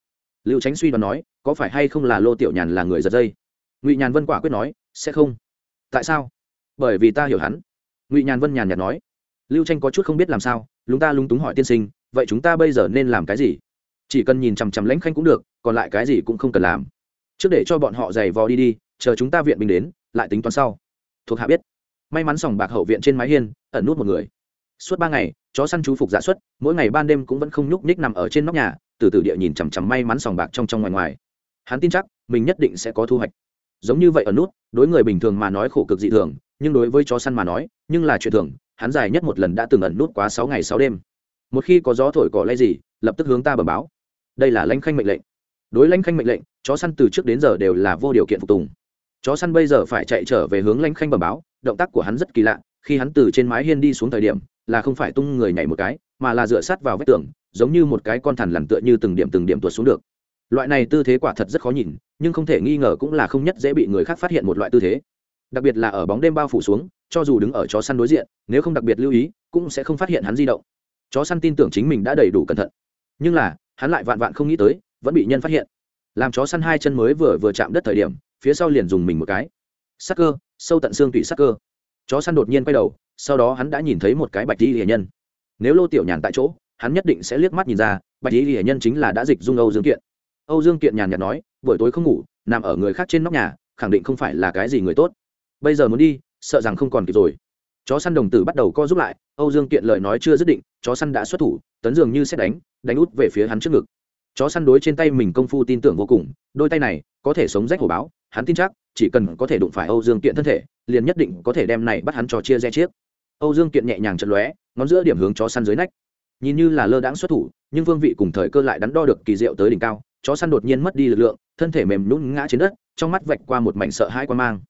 Lưu tránh suy đoán nói, có phải hay không là lô tiểu nhàn là người giật dây? Ngụy nhàn vân quả quyết nói, sẽ không. Tại sao? Bởi vì ta hiểu hắn. Ngụy nhàn vân nhàn nhạt nói, lưu tranh có chút không biết làm sao, lúng ta lúng túng hỏi tiên sinh, vậy chúng ta bây giờ nên làm cái gì? Chỉ cần nhìn chằm chằm lãnh khanh cũng được, còn lại cái gì cũng không cần làm. Trước để cho bọn họ giày vò đi đi, chờ chúng ta viện binh đến, lại tính toán sau. Thuộc hạ biết. May mắn sòng bạc hậu viện trên mái hiên, ẩn nút một người suốt ba ngày, chó săn chú phục giả xuất, mỗi ngày ban đêm cũng vẫn không nhúc nhích nằm ở trên nóc nhà, từ từ địa nhìn chằm chằm may mắn sòng bạc trong trong ngoài ngoài. Hắn tin chắc, mình nhất định sẽ có thu hoạch. Giống như vậy ở nút, đối người bình thường mà nói khổ cực dị thường, nhưng đối với chó săn mà nói, nhưng là chuyện thường, hắn dài nhất một lần đã từng ẩn nút quá sáu ngày sáu đêm. Một khi có gió thổi cỏ lay gì, lập tức hướng ta bẩm báo. Đây là lãnh khanh mệnh lệnh. Đối lãnh khanh mệnh lệnh, chó săn từ trước đến giờ đều là vô điều kiện phục tùng. Chó săn bây giờ phải chạy trở về hướng lãnh khanh bẩm báo, động tác của hắn rất kỳ lạ, khi hắn từ trên mái hiên đi xuống thời điểm là không phải tung người nhảy một cái, mà là dựa sát vào vách tường, giống như một cái con thằn lằn tựa như từng điểm từng điểm tuột xuống được. Loại này tư thế quả thật rất khó nhìn, nhưng không thể nghi ngờ cũng là không nhất dễ bị người khác phát hiện một loại tư thế. Đặc biệt là ở bóng đêm bao phủ xuống, cho dù đứng ở chó săn đối diện, nếu không đặc biệt lưu ý, cũng sẽ không phát hiện hắn di động. Chó săn tin tưởng chính mình đã đầy đủ cẩn thận. Nhưng là, hắn lại vạn vạn không nghĩ tới, vẫn bị nhân phát hiện. Làm chó săn hai chân mới vừa vừa chạm đất thời điểm, phía sau liền dùng mình một cái. Sắc cơ, sâu tận xương tủy sắc cơ. Chó săn đột nhiên quay đầu sau đó hắn đã nhìn thấy một cái bạch y hiền nhân. Nếu lô tiểu nhàn tại chỗ, hắn nhất định sẽ liếc mắt nhìn ra, bạch y hiền nhân chính là đã dịch dung âu dương kiện. Âu dương kiện nhàn nhạt nói, buổi tối không ngủ, nằm ở người khác trên nóc nhà, khẳng định không phải là cái gì người tốt. Bây giờ muốn đi, sợ rằng không còn kịp rồi. Chó săn đồng tử bắt đầu co giúp lại, âu dương kiện lời nói chưa dứt định, chó săn đã xuất thủ, tấn dường như xét đánh đánh út về phía hắn trước ngực. Chó săn đối trên tay mình công phu tin tưởng vô cùng, đôi tay này có thể sống rách hổ báo, hắn tin chắc, chỉ cần có thể đụng phải âu dương kiện thân thể, liền nhất định có thể đem này bắt hắn cho chia re chiếc âu dương kiện nhẹ nhàng chật lóe, ngón giữa điểm hướng chó săn dưới nách. Nhìn như là lơ đãng xuất thủ, nhưng vương vị cùng thời cơ lại đắn đo được kỳ diệu tới đỉnh cao, chó săn đột nhiên mất đi lực lượng, thân thể mềm nhún ngã trên đất, trong mắt vạch qua một mảnh sợ hãi quan mang.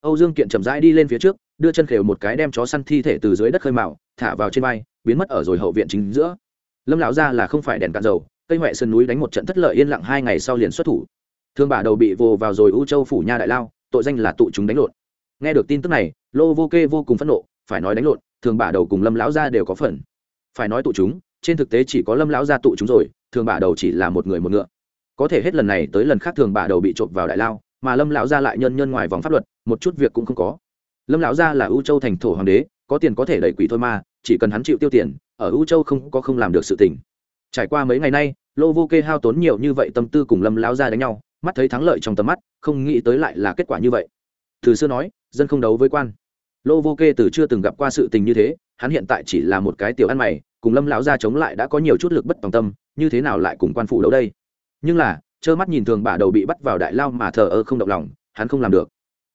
Âu dương kiện chậm rãi đi lên phía trước, đưa chân khều một cái đem chó săn thi thể từ dưới đất khơi mạo thả vào trên vai, biến mất ở rồi hậu viện chính giữa. Lâm lão ra là không phải đèn cạn dầu, cây huệ sơn núi đánh một trận thất lợi yên lặng hai ngày sau liền xuất thủ. Thương bà đầu bị vồ vào rồi u châu phủ nha đại lao, tội danh là tụ chúng đánh lộn. Nghe được tin tức này, lô vô kê vô cùng phẫn nộ phải nói đánh lộn, thường bà đầu cùng lâm lão gia đều có phần. Phải nói tụ chúng, trên thực tế chỉ có lâm lão gia tụ chúng rồi, thường bà đầu chỉ là một người một ngựa. Có thể hết lần này tới lần khác thường bà đầu bị trộm vào đại lao, mà lâm lão gia lại nhân nhân ngoài vòng pháp luật, một chút việc cũng không có. Lâm lão gia là ưu châu thành thổ hoàng đế, có tiền có thể đẩy quỷ thôi mà, chỉ cần hắn chịu tiêu tiền, ở ưu châu không có không làm được sự tình. Trải qua mấy ngày nay, lô vô kê hao tốn nhiều như vậy tâm tư cùng lâm lão gia đánh nhau, mắt thấy thắng lợi trong tầm mắt, không nghĩ tới lại là kết quả như vậy. Từ xưa nói, dân không đấu với quan lô vô kê từ chưa từng gặp qua sự tình như thế, hắn hiện tại chỉ là một cái tiểu ăn mày, cùng lâm lão gia chống lại đã có nhiều chút lực bất tòng tâm, như thế nào lại cùng quan phụ đấu đây? Nhưng là, trơ mắt nhìn thường bà đầu bị bắt vào đại lao mà thờ ơ không động lòng, hắn không làm được.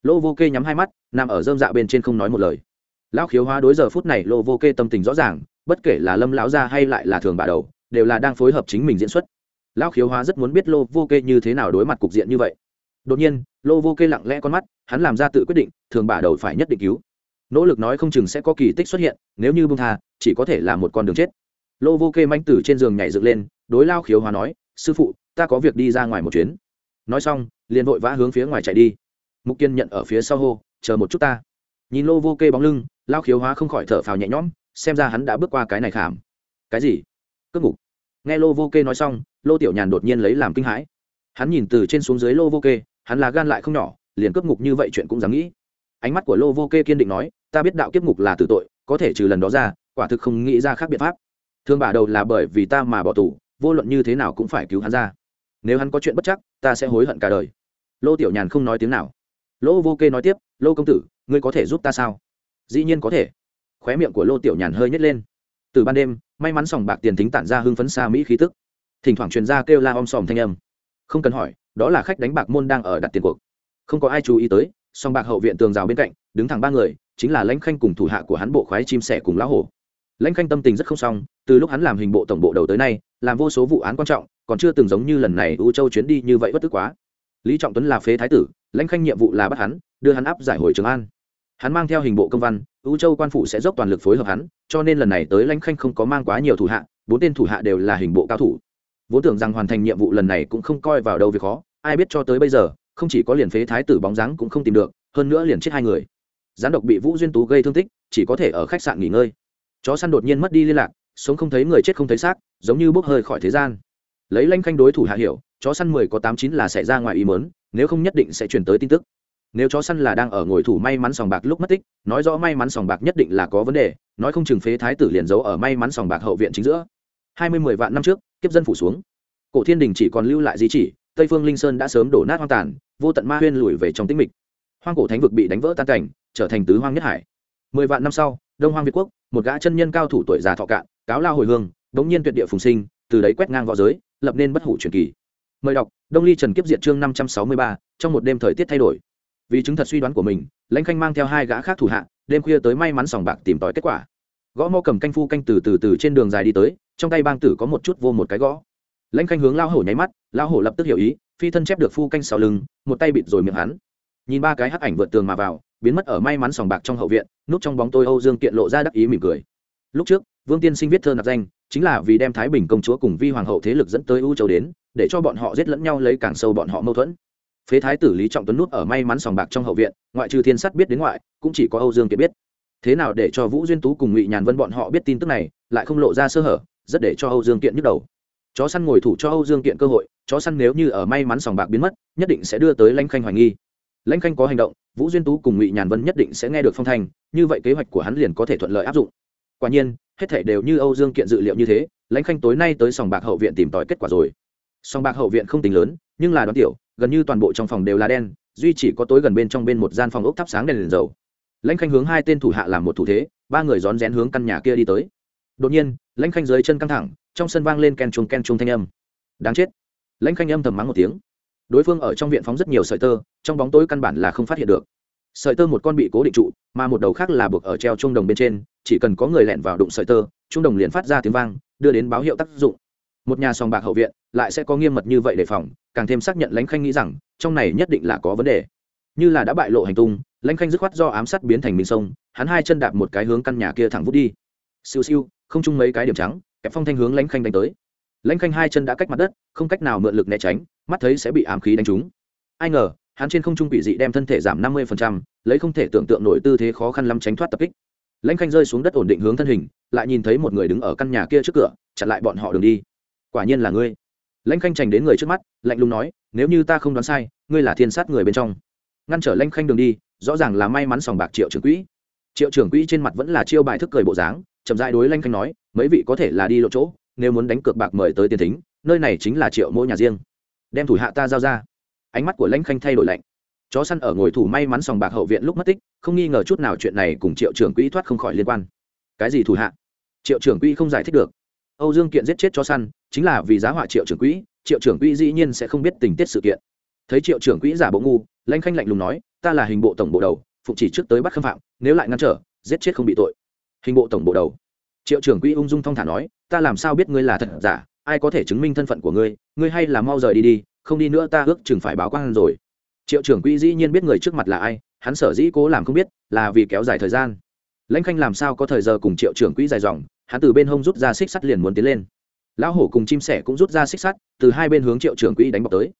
Lô vô kê nhắm hai mắt, nằm ở dơm dạ bên trên không nói một lời. Lão khiếu hóa đối giờ phút này lô vô kê tâm tình rõ ràng, bất kể là lâm lão gia hay lại là thường bà đầu, đều là đang phối hợp chính mình diễn xuất. Lão khiếu hóa rất muốn biết lô vô kê như thế nào đối mặt cục diện như vậy. Đột nhiên lô vô kê lặng lẽ con mắt, hắn làm ra tự quyết định, thường bà đầu phải nhất định cứu nỗ lực nói không chừng sẽ có kỳ tích xuất hiện, nếu như bung tha, chỉ có thể là một con đường chết. Lô vô kê manh tử trên giường nhảy dựng lên, đối lao khiếu hóa nói, sư phụ, ta có việc đi ra ngoài một chuyến. Nói xong, liền vội vã hướng phía ngoài chạy đi. Mục kiên nhận ở phía sau hô, chờ một chút ta. Nhìn lô vô kê bóng lưng, lao khiếu hóa không khỏi thở phào nhẹ nhõm, xem ra hắn đã bước qua cái này khảm. Cái gì? Cướp ngục. Nghe lô vô kê nói xong, lô tiểu nhàn đột nhiên lấy làm kinh hãi. Hắn nhìn từ trên xuống dưới lô vô kê, hắn là gan lại không nhỏ, liền cướp ngục như vậy chuyện cũng dám nghĩ. Ánh mắt của lô vô kê kiên định nói ta biết đạo kiếp ngục là tử tội, có thể trừ lần đó ra, quả thực không nghĩ ra khác biện pháp. Thương bà đầu là bởi vì ta mà bỏ tù, vô luận như thế nào cũng phải cứu hắn ra. Nếu hắn có chuyện bất chắc, ta sẽ hối hận cả đời. Lô tiểu nhàn không nói tiếng nào. Lô vô kê nói tiếp, lô công tử, ngươi có thể giúp ta sao? Dĩ nhiên có thể. Khóe miệng của lô tiểu nhàn hơi nhét lên. Từ ban đêm, may mắn sòng bạc tiền thính tản ra hưng phấn xa mỹ khí tức. Thỉnh thoảng truyền ra kêu la om sòm thanh âm. Không cần hỏi, đó là khách đánh bạc môn đang ở đặt tiền cuộc. Không có ai chú ý tới song bạc hậu viện tường rào bên cạnh, đứng thẳng ba người chính là lãnh khanh cùng thủ hạ của hắn bộ khoái chim sẻ cùng lão hổ. Lãnh khanh tâm tình rất không xong, từ lúc hắn làm hình bộ tổng bộ đầu tới nay, làm vô số vụ án quan trọng, còn chưa từng giống như lần này u châu chuyến đi như vậy bất tức quá. Lý trọng tuấn là phế thái tử, lãnh khanh nhiệm vụ là bắt hắn, đưa hắn áp giải hồi trường an. Hắn mang theo hình bộ công văn, u châu quan phủ sẽ dốc toàn lực phối hợp hắn, cho nên lần này tới lãnh khanh không có mang quá nhiều thủ hạ, bốn tên thủ hạ đều là hình bộ cao thủ. Vốn tưởng rằng hoàn thành nhiệm vụ lần này cũng không coi vào đâu việc khó, ai biết cho tới bây giờ, không chỉ có liền phế thái tử bóng dáng cũng không tìm được, hơn nữa liền chết hai người gián độc bị vũ duyên tú gây thương tích, chỉ có thể ở khách sạn nghỉ ngơi. Chó săn đột nhiên mất đi liên lạc, sống không thấy người chết không thấy xác, giống như bốc hơi khỏi thế gian. Lấy lanh khanh đối thủ hạ hiểu, chó săn mười có tám chín là sẽ ra ngoài ý mớn nếu không nhất định sẽ chuyển tới tin tức. Nếu chó săn là đang ở ngồi thủ may mắn sòng bạc lúc mất tích, nói rõ may mắn sòng bạc nhất định là có vấn đề, nói không chừng phế thái tử liền giấu ở may mắn sòng bạc hậu viện chính giữa. Hai mươi mười vạn năm trước, kiếp dân phủ xuống. Cổ thiên đình chỉ còn lưu lại di chỉ, tây phương linh sơn đã sớm đổ nát hoang tàn, vô tận ma huyên lùi về trong tĩnh mịch. Hoang cổ thánh vực bị đánh vỡ tan cảnh trở thành tứ hoang nhất hải. Mười vạn năm sau, đông hoang việt quốc, một gã chân nhân cao thủ tuổi già thọ cạn, cáo lao hồi hương, đống nhiên tuyệt địa phùng sinh, từ đấy quét ngang võ giới, lập nên bất hủ truyền kỳ. Mời đọc, đông ly trần kiếp diện chương năm trăm sáu mươi ba, trong một đêm thời tiết thay đổi. Vì chứng thật suy đoán của mình, lãnh khanh mang theo hai gã khác thủ hạ, đêm khuya tới may mắn sòng bạc tìm tòi kết quả. Gõ mò cầm canh phu canh từ từ từ trên đường dài đi tới, trong tay bang tử có một chút vô một cái gõ. Lãnh khanh hướng lao hổ nháy mắt, lao hổ lập tức hiểu ý, phi thân chép được phu canh sau lưng, một tay bịt rồi miệng hắn. Nhìn ba cái hắc ảnh vượt tường mà vào biến mất ở may mắn sòng bạc trong hậu viện, núp trong bóng tôi âu dương kiện lộ ra đắc ý mỉm cười. Lúc trước, vương tiên sinh viết thơ nạp danh, chính là vì đem thái bình công chúa cùng vi hoàng hậu thế lực dẫn tới u châu đến, để cho bọn họ giết lẫn nhau lấy càng sâu bọn họ mâu thuẫn. Phế thái tử lý trọng tuấn núp ở may mắn sòng bạc trong hậu viện, ngoại trừ thiên sắt biết đến ngoại, cũng chỉ có âu dương kiệt biết. Thế nào để cho vũ duyên tú cùng ngụy nhàn vân bọn họ biết tin tức này, lại không lộ ra sơ hở, rất để cho âu dương kiện nhức đầu. Chó săn ngồi thủ cho âu dương kiện cơ hội, chó săn nếu như ở may mắn sòng bạc biến mất, nhất định sẽ đưa tới lãnh khanh hoài nghi. Lãnh khanh có hành động vũ duyên tú cùng ngụy nhàn vân nhất định sẽ nghe được phong thanh, như vậy kế hoạch của hắn liền có thể thuận lợi áp dụng. Quả nhiên, hết thể đều như âu dương kiện dự liệu như thế, lãnh khanh tối nay tới sòng bạc hậu viện tìm tòi kết quả rồi. Sòng bạc hậu viện không tính lớn, nhưng là đoán tiểu, gần như toàn bộ trong phòng đều là đen, duy chỉ có tối gần bên trong bên một gian phòng ốc thắp sáng đèn liền dầu. Lãnh khanh hướng hai tên thủ hạ làm một thủ thế, ba người rón rén hướng căn nhà kia đi tới. Đột nhiên, lãnh khanh dưới chân căng thẳng, trong sân vang lên ken chuông ken chuông thanh âm. Đáng chết. Lãnh khanh âm thầm mắng một tiếng đối phương ở trong viện phóng rất nhiều sợi tơ, trong bóng tối căn bản là không phát hiện được. Sợi tơ một con bị cố định trụ, mà một đầu khác là buộc ở treo trung đồng bên trên, chỉ cần có người lẹn vào đụng sợi tơ trung đồng liền phát ra tiếng vang, đưa đến báo hiệu tác dụng. Một nhà sòng bạc hậu viện lại sẽ có nghiêm mật như vậy đề phòng, càng thêm xác nhận lãnh khanh nghĩ rằng, trong này nhất định là có vấn đề. Như là đã bại lộ hành tung, lãnh khanh dứt khoát do ám sát biến thành minh sông, hắn hai chân đạp một cái hướng căn nhà kia thẳng vút đi. Siêu siêu, không chung mấy cái điểm trắng, kẹp phong thanh hướng lãnh khanh đánh tới lãnh khanh hai chân đã cách mặt đất, không cách nào mượn lực né tránh, mắt thấy sẽ bị ám khí đánh trúng. Ai ngờ, hắn trên không trung quỷ dị đem thân thể giảm năm mươi lấy không thể tưởng tượng nổi tư thế khó khăn lắm tránh thoát tập kích. Lãnh khanh rơi xuống đất ổn định hướng thân hình, lại nhìn thấy một người đứng ở căn nhà kia trước cửa, chặn lại bọn họ đường đi. Quả nhiên là ngươi. Lãnh khanh trành đến người trước mắt, lạnh lùng nói, nếu như ta không đoán sai, ngươi là thiên sát người bên trong. Ngăn trở lãnh khanh đường đi, rõ ràng là may mắn sòng bạc triệu trưởng quỹ. Triệu trưởng quỹ trên mặt vẫn là chiêu bài thức cười bộ dáng, chậm dại đối lãnh khanh nói, mấy vị có thể là đi lộ chỗ nếu muốn đánh cược bạc mời tới tiền thính, nơi này chính là triệu mỗi nhà riêng. Đem thủ hạ ta giao ra. Ánh mắt của lãnh khanh thay đổi lạnh. Chó săn ở ngồi thủ may mắn sòng bạc hậu viện lúc mất tích, không nghi ngờ chút nào chuyện này cùng triệu trưởng quỹ thoát không khỏi liên quan. Cái gì thủ hạ? Triệu trưởng quỹ không giải thích được. Âu dương kiện giết chết chó săn, chính là vì giá họa triệu trưởng quỹ, triệu trưởng quỹ dĩ nhiên sẽ không biết tình tiết sự kiện. Thấy triệu trưởng quỹ giả bộ ngu, lãnh khanh lạnh lùng nói, ta là hình bộ tổng bộ đầu, phụng chỉ trước tới bắt khâm phạm, nếu lại ngăn trở, giết chết không bị tội. Hình bộ tổng bộ đầu triệu trưởng quỹ ung dung thong thả nói, ta làm sao biết ngươi là thật, giả? Ai có thể chứng minh thân phận của ngươi? Ngươi hay là mau rời đi đi, không đi nữa ta ước chừng phải báo quan rồi. Triệu trưởng quỹ dĩ nhiên biết người trước mặt là ai, hắn sở dĩ cố làm không biết, là vì kéo dài thời gian. Lãnh khanh làm sao có thời giờ cùng triệu trưởng quỹ dài dòng, hắn từ bên hông rút ra xích sắt liền muốn tiến lên. Lão hổ cùng chim sẻ cũng rút ra xích sắt, từ hai bên hướng triệu trưởng quỹ đánh bọc tới.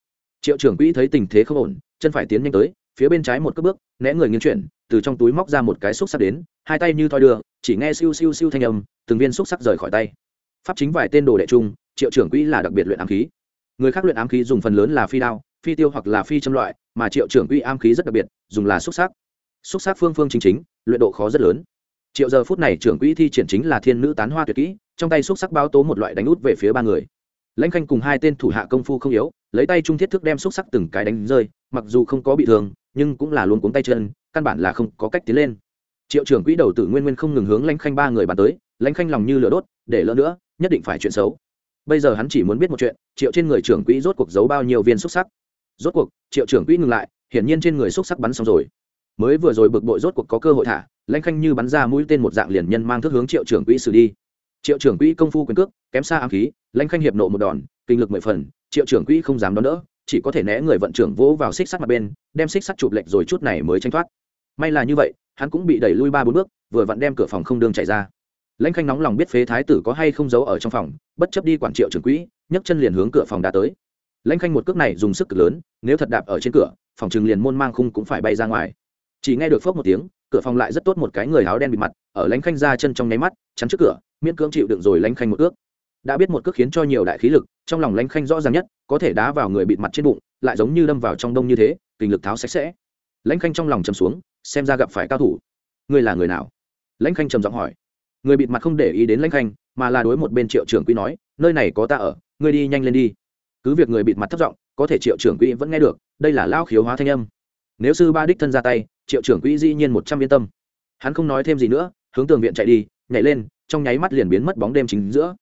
Triệu trưởng quỹ thấy tình thế không ổn, chân phải tiến nhanh tới phía bên trái một cước bước, né người nghiêng chuyển, từ trong túi móc ra một cái xúc sắc đến, hai tay như thoi đưa, chỉ nghe siêu siêu siêu thanh âm, từng viên xúc sắc rời khỏi tay. Pháp chính vài tên đồ đệ trung, triệu trưởng quỹ là đặc biệt luyện ám khí. Người khác luyện ám khí dùng phần lớn là phi đao, phi tiêu hoặc là phi châm loại, mà triệu trưởng quỹ ám khí rất đặc biệt, dùng là xúc sắc. Xúc sắc phương phương chính chính, luyện độ khó rất lớn. Triệu giờ phút này trưởng quỹ thi triển chính là thiên nữ tán hoa tuyệt kỹ, trong tay xúc sắc báo tố một loại đánh út về phía ba người. Lãnh khanh cùng hai tên thủ hạ công phu không yếu, lấy tay trung thiết thức đem xúc sắc từng cái đánh rơi, mặc dù không có bị thương nhưng cũng là luôn cuống tay chân, căn bản là không có cách tiến lên. Triệu trưởng quỹ đầu tử nguyên nguyên không ngừng hướng lãnh khanh ba người bàn tới, lãnh khanh lòng như lửa đốt, để lỡ nữa, nhất định phải chuyện xấu. Bây giờ hắn chỉ muốn biết một chuyện, triệu trên người trưởng quỹ rốt cuộc giấu bao nhiêu viên xúc sắc? Rốt cuộc, triệu trưởng quỹ ngừng lại, hiển nhiên trên người xúc sắc bắn xong rồi. Mới vừa rồi bực bội rốt cuộc có cơ hội thả, lãnh khanh như bắn ra mũi tên một dạng liền nhân mang thức hướng triệu trưởng quỹ xử đi. Triệu trưởng quỹ công phu quyền cước, kém xa ám khí, lãnh khanh hiệp nộ một đòn, kinh lực mười phần, triệu trưởng quỹ không dám đón đỡ chỉ có thể né người vận trưởng vỗ vào xích sắt mặt bên, đem xích sắt chụp lệch rồi chút này mới tranh thoát. May là như vậy, hắn cũng bị đẩy lui ba bốn bước, vừa vặn đem cửa phòng không đương chạy ra. Lãnh khanh nóng lòng biết phế thái tử có hay không giấu ở trong phòng, bất chấp đi quản triệu trưởng quỹ, nhấc chân liền hướng cửa phòng đã tới. Lãnh khanh một cước này dùng sức cực lớn, nếu thật đạp ở trên cửa, phòng trường liền môn mang khung cũng phải bay ra ngoài. Chỉ nghe được phốc một tiếng, cửa phòng lại rất tốt một cái người áo đen bị mặt, ở lãnh khanh ra chân trong nháy mắt, chắn trước cửa, miễn cưỡng chịu đựng rồi lãnh khanh một cước. Đã biết một cước khiến cho nhiều đại khí lực trong lòng lãnh khanh rõ ràng nhất, có thể đá vào người bịt mặt trên bụng, lại giống như đâm vào trong đông như thế tình lực tháo sạch sẽ. Lãnh khanh trong lòng chầm xuống, xem ra gặp phải cao thủ. Ngươi là người nào? Lãnh khanh trầm giọng hỏi. Người bịt mặt không để ý đến lãnh khanh, mà là đối một bên triệu trưởng quỹ nói, nơi này có ta ở, ngươi đi nhanh lên đi. Cứ việc người bịt mặt thất giọng, có thể triệu trưởng quỹ vẫn nghe được, đây là lao khiếu hóa thanh âm. Nếu sư ba đích thân ra tay, triệu trưởng quỹ dĩ nhiên một trăm yên tâm. Hắn không nói thêm gì nữa, hướng tường viện chạy đi, nhảy lên, trong nháy mắt liền biến mất bóng đêm chính giữa.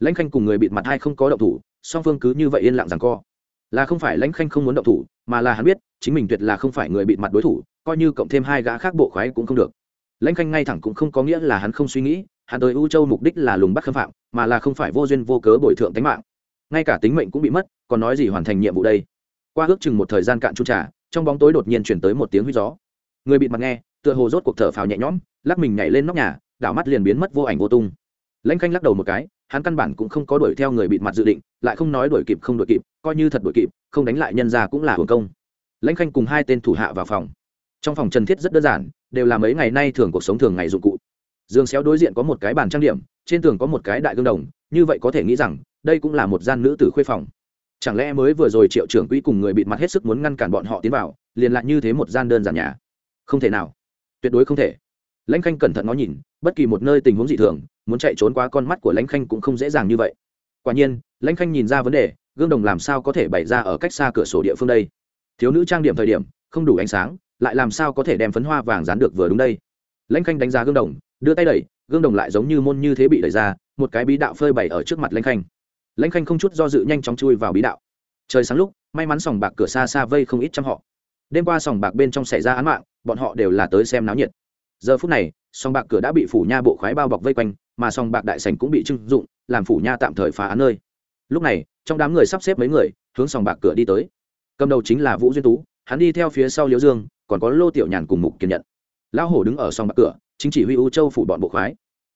Lãnh khanh cùng người bịt mặt hai không có động thủ song phương cứ như vậy yên lặng rằng co. Là không phải lãnh khanh không muốn động thủ, mà là hắn biết, chính mình tuyệt là không phải người bị mặt đối thủ, coi như cộng thêm hai gã khác bộ khoái cũng không được. Lãnh khanh ngay thẳng cũng không có nghĩa là hắn không suy nghĩ, hắn tới u châu mục đích là lùng bắt khâm phạm, mà là không phải vô duyên vô cớ bồi thượng tính mạng. Ngay cả tính mệnh cũng bị mất, còn nói gì hoàn thành nhiệm vụ đây? Qua ước chừng một thời gian cạn trung trà, trong bóng tối đột nhiên chuyển tới một tiếng huýt gió. Người bị mặt nghe, tựa hồ rốt cuộc thở phào nhẹ nhõm, lắc mình nhảy lên nóc nhà, đảo mắt liền biến mất vô ảnh vô tung. Lãnh khanh lắc đầu một cái hắn căn bản cũng không có đuổi theo người bịt mặt dự định, lại không nói đuổi kịp không đuổi kịp, coi như thật đuổi kịp, không đánh lại nhân ra cũng là hưởng công. Lãnh khanh cùng hai tên thủ hạ vào phòng. Trong phòng trần thiết rất đơn giản, đều là mấy ngày nay thường cuộc sống thường ngày dụng cụ. Dương xéo đối diện có một cái bàn trang điểm, trên tường có một cái đại gương đồng, như vậy có thể nghĩ rằng, đây cũng là một gian nữ tử khuê phòng. Chẳng lẽ mới vừa rồi triệu trưởng quỹ cùng người bịt mặt hết sức muốn ngăn cản bọn họ tiến vào, liền lại như thế một gian đơn giản nhà? Không thể nào. Tuyệt đối không thể. Lãnh khanh cẩn thận ngó nhìn, bất kỳ một nơi tình huống dị thường muốn chạy trốn qua con mắt của lãnh khanh cũng không dễ dàng như vậy. Quả nhiên, lãnh khanh nhìn ra vấn đề, gương đồng làm sao có thể bày ra ở cách xa cửa sổ địa phương đây? Thiếu nữ trang điểm thời điểm, không đủ ánh sáng, lại làm sao có thể đem phấn hoa vàng dán được vừa đúng đây? Lãnh khanh đánh giá gương đồng, đưa tay đẩy, gương đồng lại giống như môn như thế bị đẩy ra, một cái bí đạo phơi bày ở trước mặt lãnh khanh. Lãnh khanh không chút do dự nhanh chóng chui vào bí đạo. Trời sáng lúc, may mắn sòng bạc cửa xa xa vây không ít trăm họ. Đêm qua sòng bạc bên trong xảy ra án mạng, bọn họ đều là tới xem náo nhiệt. Giờ phút này, sòng bạc cửa đã bị phủ nha bộ khoái bao bọc vây quanh mà sòng bạc đại sành cũng bị trưng dụng, làm phủ nha tạm thời phá án nơi. Lúc này, trong đám người sắp xếp mấy người, hướng sòng bạc cửa đi tới. Cầm đầu chính là vũ duyên tú, hắn đi theo phía sau liễu dương, còn có lô tiểu nhàn cùng mục kiên nhận. Lão hổ đứng ở sòng bạc cửa, chính chỉ huy u châu phủ bọn bộ khoái.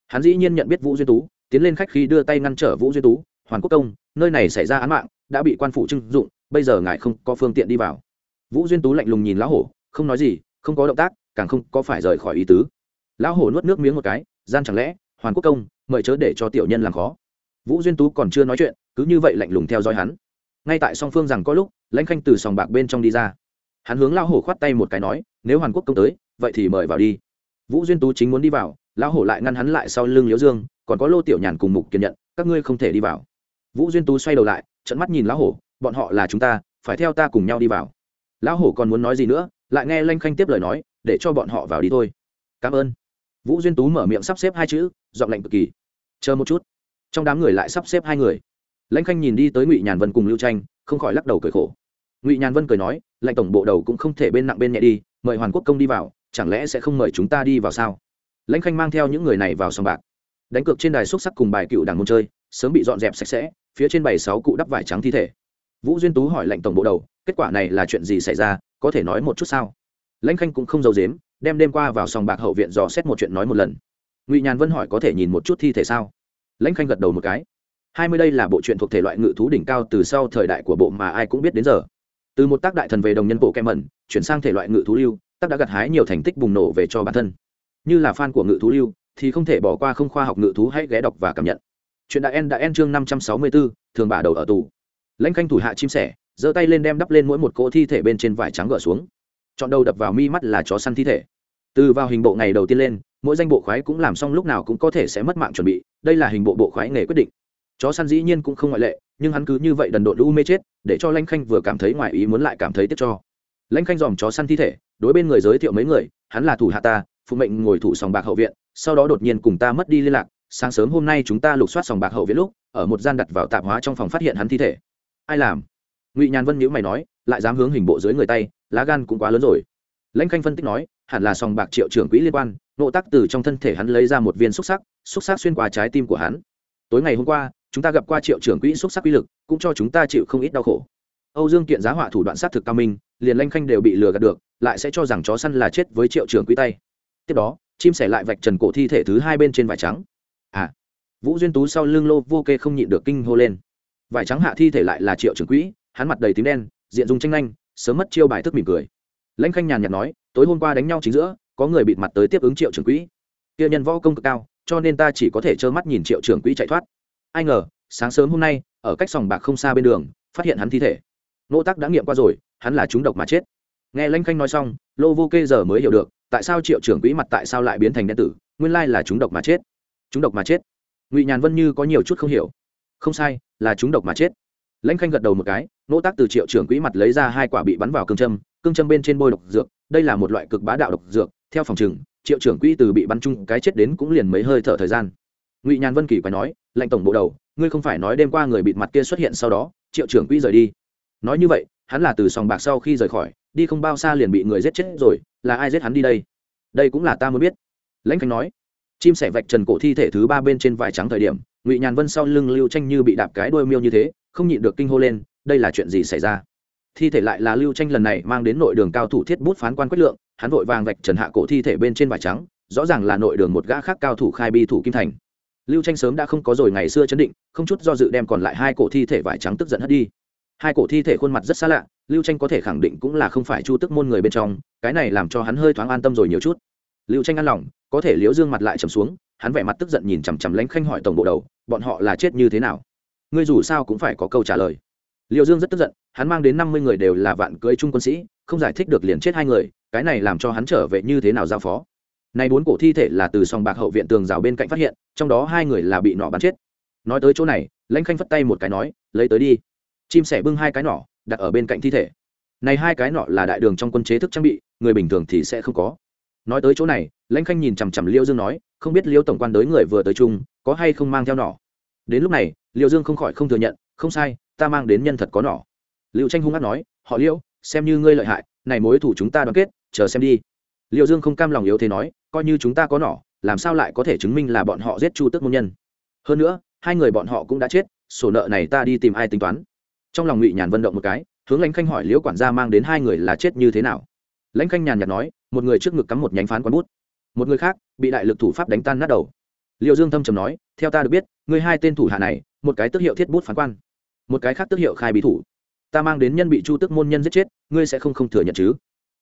Hắn dĩ nhiên nhận biết vũ duyên tú, tiến lên khách khi đưa tay ngăn trở vũ duyên tú, hoàn quốc công, nơi này xảy ra án mạng, đã bị quan phủ trưng dụng, bây giờ ngài không có phương tiện đi vào. Vũ duyên tú lạnh lùng nhìn lão hổ, không nói gì, không có động tác, càng không có phải rời khỏi ý tứ. Lão hổ nuốt nước miếng một cái, gian chẳng lẽ hoàn quốc công, mời chớ để cho tiểu nhân làm khó. Vũ duyên tú còn chưa nói chuyện, cứ như vậy lạnh lùng theo dõi hắn. Ngay tại song phương rằng có lúc, lãnh khanh từ sòng bạc bên trong đi ra. Hắn hướng lão hổ khoát tay một cái nói, nếu hoàn quốc công tới, vậy thì mời vào đi. Vũ duyên tú chính muốn đi vào, lão hổ lại ngăn hắn lại sau lưng liễu dương, còn có lô tiểu nhàn cùng mục kiên nhận, các ngươi không thể đi vào. Vũ duyên tú xoay đầu lại trận mắt nhìn lão hổ, bọn họ là chúng ta, phải theo ta cùng nhau đi vào. Lão hổ còn muốn nói gì nữa, lại nghe lanh khanh tiếp lời nói, để cho bọn họ vào đi thôi. Cảm ơn vũ duyên tú mở miệng sắp xếp hai chữ, giọng lạnh cực kỳ. Chờ một chút. Trong đám người lại sắp xếp hai người. Lãnh khanh nhìn đi tới ngụy nhàn vân cùng lưu tranh, không khỏi lắc đầu cười khổ. Ngụy nhàn vân cười nói lệnh tổng bộ đầu cũng không thể bên nặng bên nhẹ đi, mời hoàn quốc công đi vào, chẳng lẽ sẽ không mời chúng ta đi vào sao? Lãnh khanh mang theo những người này vào sòng bạc. Đánh cược trên đài xúc sắc cùng bài cựu đảng môn chơi, sớm bị dọn dẹp sạch sẽ, phía trên bảy sáu cụ đắp vải trắng thi thể. Vũ duyên tú hỏi lệnh tổng bộ đầu, kết quả này là chuyện gì xảy ra, có thể nói một chút sao? Lãnh khanh cũng không giấu dếm đem đêm qua vào sòng bạc hậu viện dò xét một chuyện nói một lần. Ngụy nhàn vân hỏi có thể nhìn một chút thi thể sao? Lãnh khanh gật đầu một cái. Hai mươi đây là bộ truyện thuộc thể loại ngự thú đỉnh cao từ sau thời đại của bộ mà ai cũng biết đến giờ. Từ một tác đại thần về đồng nhân bộ kem mẩn, chuyển sang thể loại ngự thú lưu, tác đã gặt hái nhiều thành tích bùng nổ về cho bản thân. Như là fan của ngự thú lưu, thì không thể bỏ qua không khoa học ngự thú hãy ghé đọc và cảm nhận. Chuyện đại en đã en chương năm trăm sáu mươi bốn thường bà đầu ở tù. Lãnh khanh thủ hạ chim sẻ, giơ tay lên đem đắp lên mỗi một cỗ thi thể bên trên vải trắng gỡ xuống chọn đầu đập vào mi mắt là chó săn thi thể. Từ vào hình bộ ngày đầu tiên lên, mỗi danh bộ khoái cũng làm xong lúc nào cũng có thể sẽ mất mạng chuẩn bị, đây là hình bộ bộ khoái nghề quyết định. Chó săn dĩ nhiên cũng không ngoại lệ, nhưng hắn cứ như vậy đần độn u mê chết, để cho lãnh khanh vừa cảm thấy ngoài ý muốn lại cảm thấy tiếc cho. Lãnh khanh dòm chó săn thi thể, đối bên người giới thiệu mấy người, hắn là thủ hạ ta, phụ mệnh ngồi thủ sòng bạc hậu viện, sau đó đột nhiên cùng ta mất đi liên lạc, sáng sớm hôm nay chúng ta lục soát sòng bạc hậu viện lúc, ở một gian đặt vào tạp hóa trong phòng phát hiện hắn thi thể. Ai làm? Ngụy nhàn vân nhữ mày nói, lại dám hướng hình bộ dưới người tay lá gan cũng quá lớn rồi. Lãnh khanh phân tích nói, hẳn là sòng bạc triệu trưởng quỹ liên quan nộ tắc từ trong thân thể hắn lấy ra một viên xúc sắc xúc sắc xuyên qua trái tim của hắn. Tối ngày hôm qua, chúng ta gặp qua triệu trưởng quỹ xúc sắc uy lực, cũng cho chúng ta chịu không ít đau khổ. Âu dương kiện giá họa thủ đoạn sát thực cao minh, liền lanh khanh đều bị lừa gạt được, lại sẽ cho rằng chó săn là chết với triệu trưởng quỹ tay. Tiếp đó, chim sẻ lại vạch trần cổ thi thể thứ hai bên trên vải trắng. À vũ duyên tú sau lưng lô vô kê không nhịn được kinh hô lên. Vải trắng hạ thi thể lại là triệu trưởng quỹ, hắn mặt đầy tím đen, diện dung tranh nhanh sớm mất chiêu bài thức mỉm cười. Lãnh khanh nhàn nhạt nói, tối hôm qua đánh nhau chính giữa, có người bịt mặt tới tiếp ứng triệu trưởng quỹ. Kia nhân võ công cực cao, cho nên ta chỉ có thể trơ mắt nhìn triệu trưởng quỹ chạy thoát. Ai ngờ, sáng sớm hôm nay, ở cách sòng bạc không xa bên đường, phát hiện hắn thi thể. Nỗ tắc đã nghiệm qua rồi, hắn là trúng độc mà chết. Nghe lãnh khanh nói xong, lô vô kê giờ mới hiểu được, tại sao triệu trưởng quỹ mặt tại sao lại biến thành đen tử, nguyên lai là trúng độc mà chết. Chúng độc mà chết. Ngụy nhàn vân như có nhiều chút không hiểu. Không sai, là chúng độc mà chết lãnh khanh gật đầu một cái, nỗ tác từ triệu trưởng quỹ mặt lấy ra hai quả bị bắn vào cương châm cương châm bên trên bôi độc dược, đây là một loại cực bá đạo độc dược, theo phòng trừng, triệu trưởng quỹ từ bị bắn chung cái chết đến cũng liền mấy hơi thở thời gian. Ngụy nhàn vân kỳ phải nói, lãnh tổng bộ đầu, ngươi không phải nói đêm qua người bịt mặt kia xuất hiện sau đó, triệu trưởng quỹ rời đi. Nói như vậy, hắn là từ sòng bạc sau khi rời khỏi, đi không bao xa liền bị người giết chết rồi, là ai giết hắn đi đây? Đây cũng là ta mới biết. Lãnh khánh nói, chim sẻ vạch trần cổ thi thể thứ ba bên trên vải trắng thời điểm, ngụy nhàn vân sau lưng lưu tranh như bị đạp cái đôi miêu như thế không nhịn được kinh hô lên, đây là chuyện gì xảy ra? Thi thể lại là lưu tranh lần này mang đến nội đường cao thủ thiết bút phán quan quyết lượng, hắn vội vàng vạch trần hạ cổ thi thể bên trên vải trắng, rõ ràng là nội đường một gã khác cao thủ khai bi thủ kim thành. Lưu tranh sớm đã không có rồi ngày xưa chấn định, không chút do dự đem còn lại hai cổ thi thể vải trắng tức giận hất đi. Hai cổ thi thể khuôn mặt rất xa lạ, lưu tranh có thể khẳng định cũng là không phải chu tức môn người bên trong, cái này làm cho hắn hơi thoáng an tâm rồi nhiều chút. Lưu tranh ăn lòng, có thể liễu dương mặt lại trầm xuống, hắn vẻ mặt tức giận nhìn chằm chằm lánh khanh hỏi tổng bộ đầu, bọn họ là chết như thế nào? Ngươi dù sao cũng phải có câu trả lời. Liệu dương rất tức giận, hắn mang đến năm mươi người đều là vạn cưỡi trung quân sĩ, không giải thích được liền chết hai người, cái này làm cho hắn trở về như thế nào giao phó. Này bốn cổ thi thể là từ sòng bạc hậu viện tường rào bên cạnh phát hiện, trong đó hai người là bị nọ bắn chết. Nói tới chỗ này, lãnh khanh phất tay một cái nói, lấy tới đi. Chim sẻ bưng hai cái nỏ đặt ở bên cạnh thi thể. Này hai cái nọ là đại đường trong quân chế thức trang bị, người bình thường thì sẽ không có. Nói tới chỗ này, lãnh khanh nhìn chằm chằm liêu dương nói, không biết liêu tổng quan đới người vừa tới chung, có hay không mang theo nỏ đến lúc này liêu dương không khỏi không thừa nhận không sai ta mang đến nhân thật có nỏ liệu tranh hung hát nói họ liễu, xem như ngươi lợi hại này mối thủ chúng ta đoàn kết chờ xem đi. Liệu dương không cam lòng yếu thế nói coi như chúng ta có nỏ làm sao lại có thể chứng minh là bọn họ giết chu tước môn nhân? Hơn nữa hai người bọn họ cũng đã chết sổ nợ này ta đi tìm ai tính toán? Trong lòng ngụy nhàn vận động một cái hướng lãnh khanh hỏi liễu quản gia mang đến hai người là chết như thế nào. Lãnh khanh nhàn nhạt nói một người trước ngực cắm một nhánh phán quán bút một người khác bị đại lực thủ pháp đánh tan nát đầu. Liệu dương thâm trầm nói theo ta được biết người hai tên thủ hạ này một cái tước hiệu thiết bút phán quan, một cái khác tước hiệu khai bí thủ. Ta mang đến nhân bị chu tước môn nhân giết chết, ngươi sẽ không không thừa nhận chứ?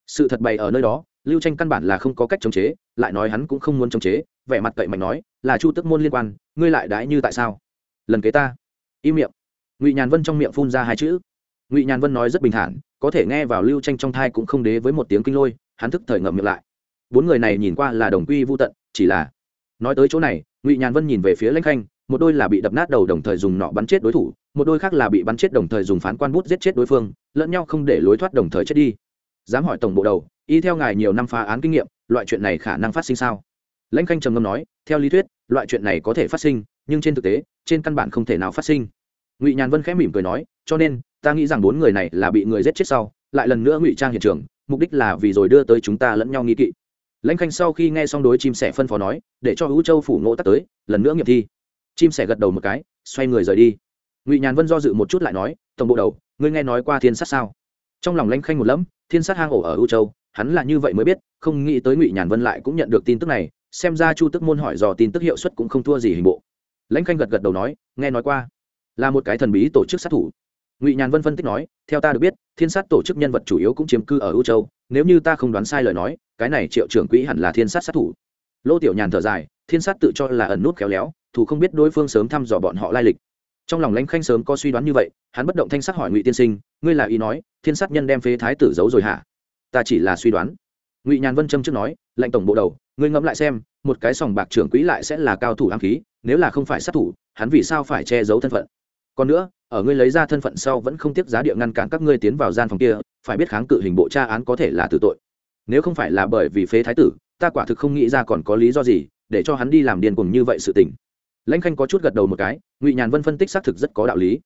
Sự thật bày ở nơi đó, lưu tranh căn bản là không có cách chống chế, lại nói hắn cũng không muốn chống chế, vẻ mặt cậy mạnh nói, là chu tước môn liên quan, ngươi lại đãi như tại sao? Lần kế ta. Im miệng. Ngụy nhàn vân trong miệng phun ra hai chữ. Ngụy nhàn vân nói rất bình thản, có thể nghe vào lưu tranh trong thai cũng không đế với một tiếng kinh lôi, hắn thức thời ngậm miệng lại. Bốn người này nhìn qua là đồng quy vô tận, chỉ là nói tới chỗ này, ngụy nhàn vân nhìn về phía lãnh khanh một đôi là bị đập nát đầu đồng thời dùng nọ bắn chết đối thủ, một đôi khác là bị bắn chết đồng thời dùng phán quan bút giết chết đối phương, lẫn nhau không để lối thoát đồng thời chết đi. Dám hỏi tổng bộ đầu, y theo ngài nhiều năm phá án kinh nghiệm, loại chuyện này khả năng phát sinh sao? Lãnh khanh trầm ngâm nói, theo lý thuyết, loại chuyện này có thể phát sinh, nhưng trên thực tế, trên căn bản không thể nào phát sinh. Ngụy nhàn vân khẽ mỉm cười nói, cho nên, ta nghĩ rằng bốn người này là bị người giết chết sau, lại lần nữa ngụy trang hiện trường, mục đích là vì rồi đưa tới chúng ta lẫn nhau nghi kỵ. Lãnh khanh sau khi nghe xong đối chim sẻ phân phó nói, để cho hữu châu phủ ngộ tắt tới, lần nữa nghiệm thi chim sẻ gật đầu một cái, xoay người rời đi. Ngụy nhàn vân do dự một chút lại nói, tổng bộ đầu, ngươi nghe nói qua thiên sát sao? Trong lòng lanh khanh một lẫm, thiên sát hang ổ ở ưu châu, hắn là như vậy mới biết, không nghĩ tới ngụy nhàn vân lại cũng nhận được tin tức này, xem ra chu tức môn hỏi dò tin tức hiệu suất cũng không thua gì hình bộ. Lãnh khanh gật gật đầu nói, nghe nói qua, là một cái thần bí tổ chức sát thủ. Ngụy nhàn vân phân tích nói, theo ta được biết, thiên sát tổ chức nhân vật chủ yếu cũng chiếm cư ở ưu châu, nếu như ta không đoán sai lời nói, cái này triệu trưởng quỹ hẳn là thiên sát sát thủ. Lô tiểu nhàn thở dài thiên sát tự cho là ẩn nút khéo léo thủ không biết đối phương sớm thăm dò bọn họ lai lịch. Trong lòng lãnh khanh sớm có suy đoán như vậy, hắn bất động thanh sắc hỏi ngụy tiên sinh, ngươi là ý nói, thiên sát nhân đem phế thái tử giấu rồi hả? Ta chỉ là suy đoán. Ngụy nhàn vân châm trước nói, lệnh tổng bộ đầu, ngươi ngẫm lại xem, một cái sòng bạc trưởng quỹ lại sẽ là cao thủ ám khí, nếu là không phải sát thủ, hắn vì sao phải che giấu thân phận? Còn nữa, ở ngươi lấy ra thân phận sau vẫn không tiếp giá địa ngăn cản các ngươi tiến vào gian phòng kia, phải biết kháng cự hình bộ tra án có thể là tử tội. Nếu không phải là bởi vì phế thái tử, ta quả thực không nghĩ ra còn có lý do gì để cho hắn đi làm điên cuồng như vậy sự tình. Lãnh khanh có chút gật đầu một cái, ngụy nhàn vân phân tích xác thực rất có đạo lý.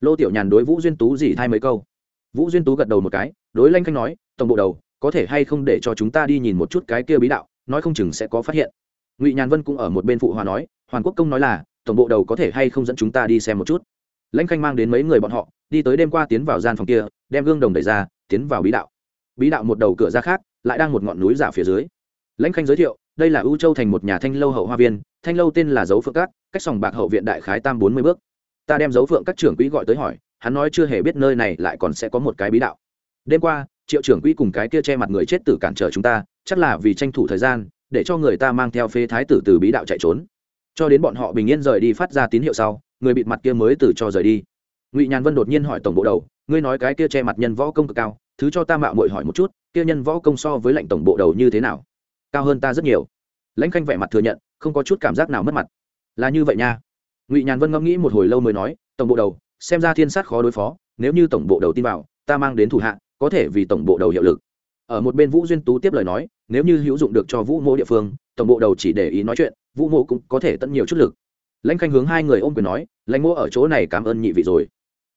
Lô tiểu nhàn đối vũ duyên tú gì thay mấy câu? Vũ duyên tú gật đầu một cái, đối lãnh khanh nói, tổng bộ đầu, có thể hay không để cho chúng ta đi nhìn một chút cái kia bí đạo, nói không chừng sẽ có phát hiện. Ngụy nhàn vân cũng ở một bên phụ hòa nói, hoàn quốc công nói là, tổng bộ đầu có thể hay không dẫn chúng ta đi xem một chút. Lãnh khanh mang đến mấy người bọn họ, đi tới đêm qua tiến vào gian phòng kia, đem gương đồng đẩy ra, tiến vào bí đạo. Bí đạo một đầu cửa ra khác, lại đang một ngọn núi giả phía dưới. Lãnh khanh giới thiệu đây là ưu châu thành một nhà thanh lâu hậu hoa viên, thanh lâu tên là dấu phượng các, cách sòng bạc hậu viện đại khái tam bốn mươi bước. Ta đem dấu phượng các trưởng quỹ gọi tới hỏi, hắn nói chưa hề biết nơi này lại còn sẽ có một cái bí đạo. Đêm qua, triệu trưởng quỹ cùng cái kia che mặt người chết tử cản trở chúng ta, chắc là vì tranh thủ thời gian, để cho người ta mang theo phế thái tử từ bí đạo chạy trốn. Cho đến bọn họ bình yên rời đi phát ra tín hiệu sau, người bịt mặt kia mới từ cho rời đi. Ngụy nhàn vân đột nhiên hỏi tổng bộ đầu, ngươi nói cái kia che mặt nhân võ công cực cao, thứ cho ta mạo mội hỏi một chút, kia nhân võ công so với lệnh tổng bộ đầu như thế nào? Cao hơn ta rất nhiều. Lãnh khanh vẻ mặt thừa nhận, không có chút cảm giác nào mất mặt. Là như vậy nha. Ngụy nhàn vân ngẫm nghĩ một hồi lâu mới nói, tổng bộ đầu, xem ra thiên sát khó đối phó, nếu như tổng bộ đầu tin vào, ta mang đến thủ hạ, có thể vì tổng bộ đầu hiệu lực. Ở một bên vũ duyên tú tiếp lời nói, nếu như hữu dụng được cho vũ mô địa phương, tổng bộ đầu chỉ để ý nói chuyện, vũ mô cũng có thể tận nhiều chút lực. Lãnh khanh hướng hai người ôm quyền nói, lãnh mô ở chỗ này cảm ơn nhị vị rồi.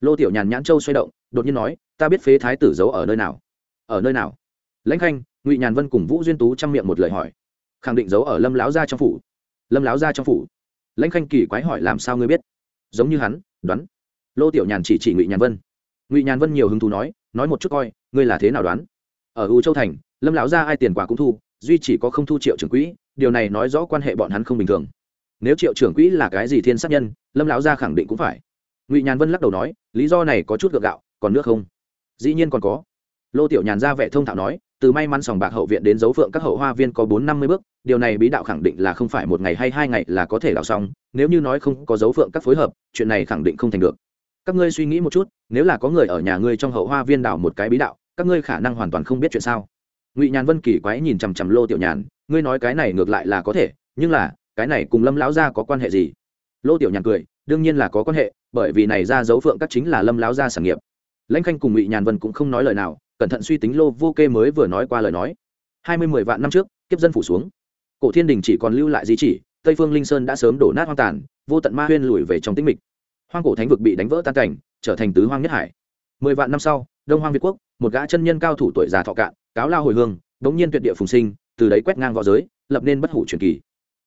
Lô tiểu nhàn nhãn châu xoay động, đột nhiên nói, ta biết phế thái tử giấu ở nơi nào. Ở nơi nào? Lãnh khanh ngụy nhàn vân cùng vũ duyên tú chăm miệng một lời hỏi, khẳng định giấu ở lâm láo gia trong phủ. Lâm láo gia trong phủ? Lãnh khanh kỳ quái hỏi làm sao ngươi biết? Giống như hắn, đoán. Lô tiểu nhàn chỉ chỉ ngụy nhàn vân. Ngụy nhàn vân nhiều hứng thú nói nói một chút coi, ngươi là thế nào đoán? Ở u châu thành, lâm lão gia ai tiền quả cũng thu, duy chỉ có không thu triệu trưởng quỹ, điều này nói rõ quan hệ bọn hắn không bình thường. Nếu triệu trưởng quỹ là cái gì thiên sát nhân, lâm lão gia khẳng định cũng phải. Ngụy nhàn vân lắc đầu nói, lý do này có chút gượng gạo, còn nước không? Dĩ nhiên còn có. Lô tiểu nhàn ra vẻ thông thạo nói từ may mắn sòng bạc hậu viện đến dấu phượng các hậu hoa viên có bốn năm mươi bước, điều này bí đạo khẳng định là không phải một ngày hay hai ngày là có thể đào xong, nếu như nói không có dấu phượng các phối hợp, chuyện này khẳng định không thành được. Các ngươi suy nghĩ một chút, nếu là có người ở nhà ngươi trong hậu hoa viên đào một cái bí đạo, các ngươi khả năng hoàn toàn không biết chuyện sao? Ngụy nhàn vân kỳ quái nhìn chằm chằm lô tiểu nhàn, ngươi nói cái này ngược lại là có thể, nhưng là, cái này cùng lâm lão gia có quan hệ gì? Lô tiểu nhàn cười, đương nhiên là có quan hệ, bởi vì này ra dấu phượng các chính là lâm lão gia sản nghiệp. Lãnh khanh cùng ngụy nhàn vân cũng không nói lời nào cẩn thận suy tính lô vô kê mới vừa nói qua lời nói. Hai mươi mười vạn năm trước, kiếp dân phủ xuống. Cổ thiên đình chỉ còn lưu lại di chỉ, tây phương linh sơn đã sớm đổ nát hoang tàn, vô tận ma huyên lùi về trong tĩnh mịch. Hoang cổ thánh vực bị đánh vỡ tan cảnh, trở thành tứ hoang nhất hải. Mười vạn năm sau, đông hoang việt quốc, một gã chân nhân cao thủ tuổi già thọ cạn, cáo lao hồi hương, đống nhiên tuyệt địa phùng sinh, từ đấy quét ngang v õ giới, lập nên bất hủ truyền kỳ.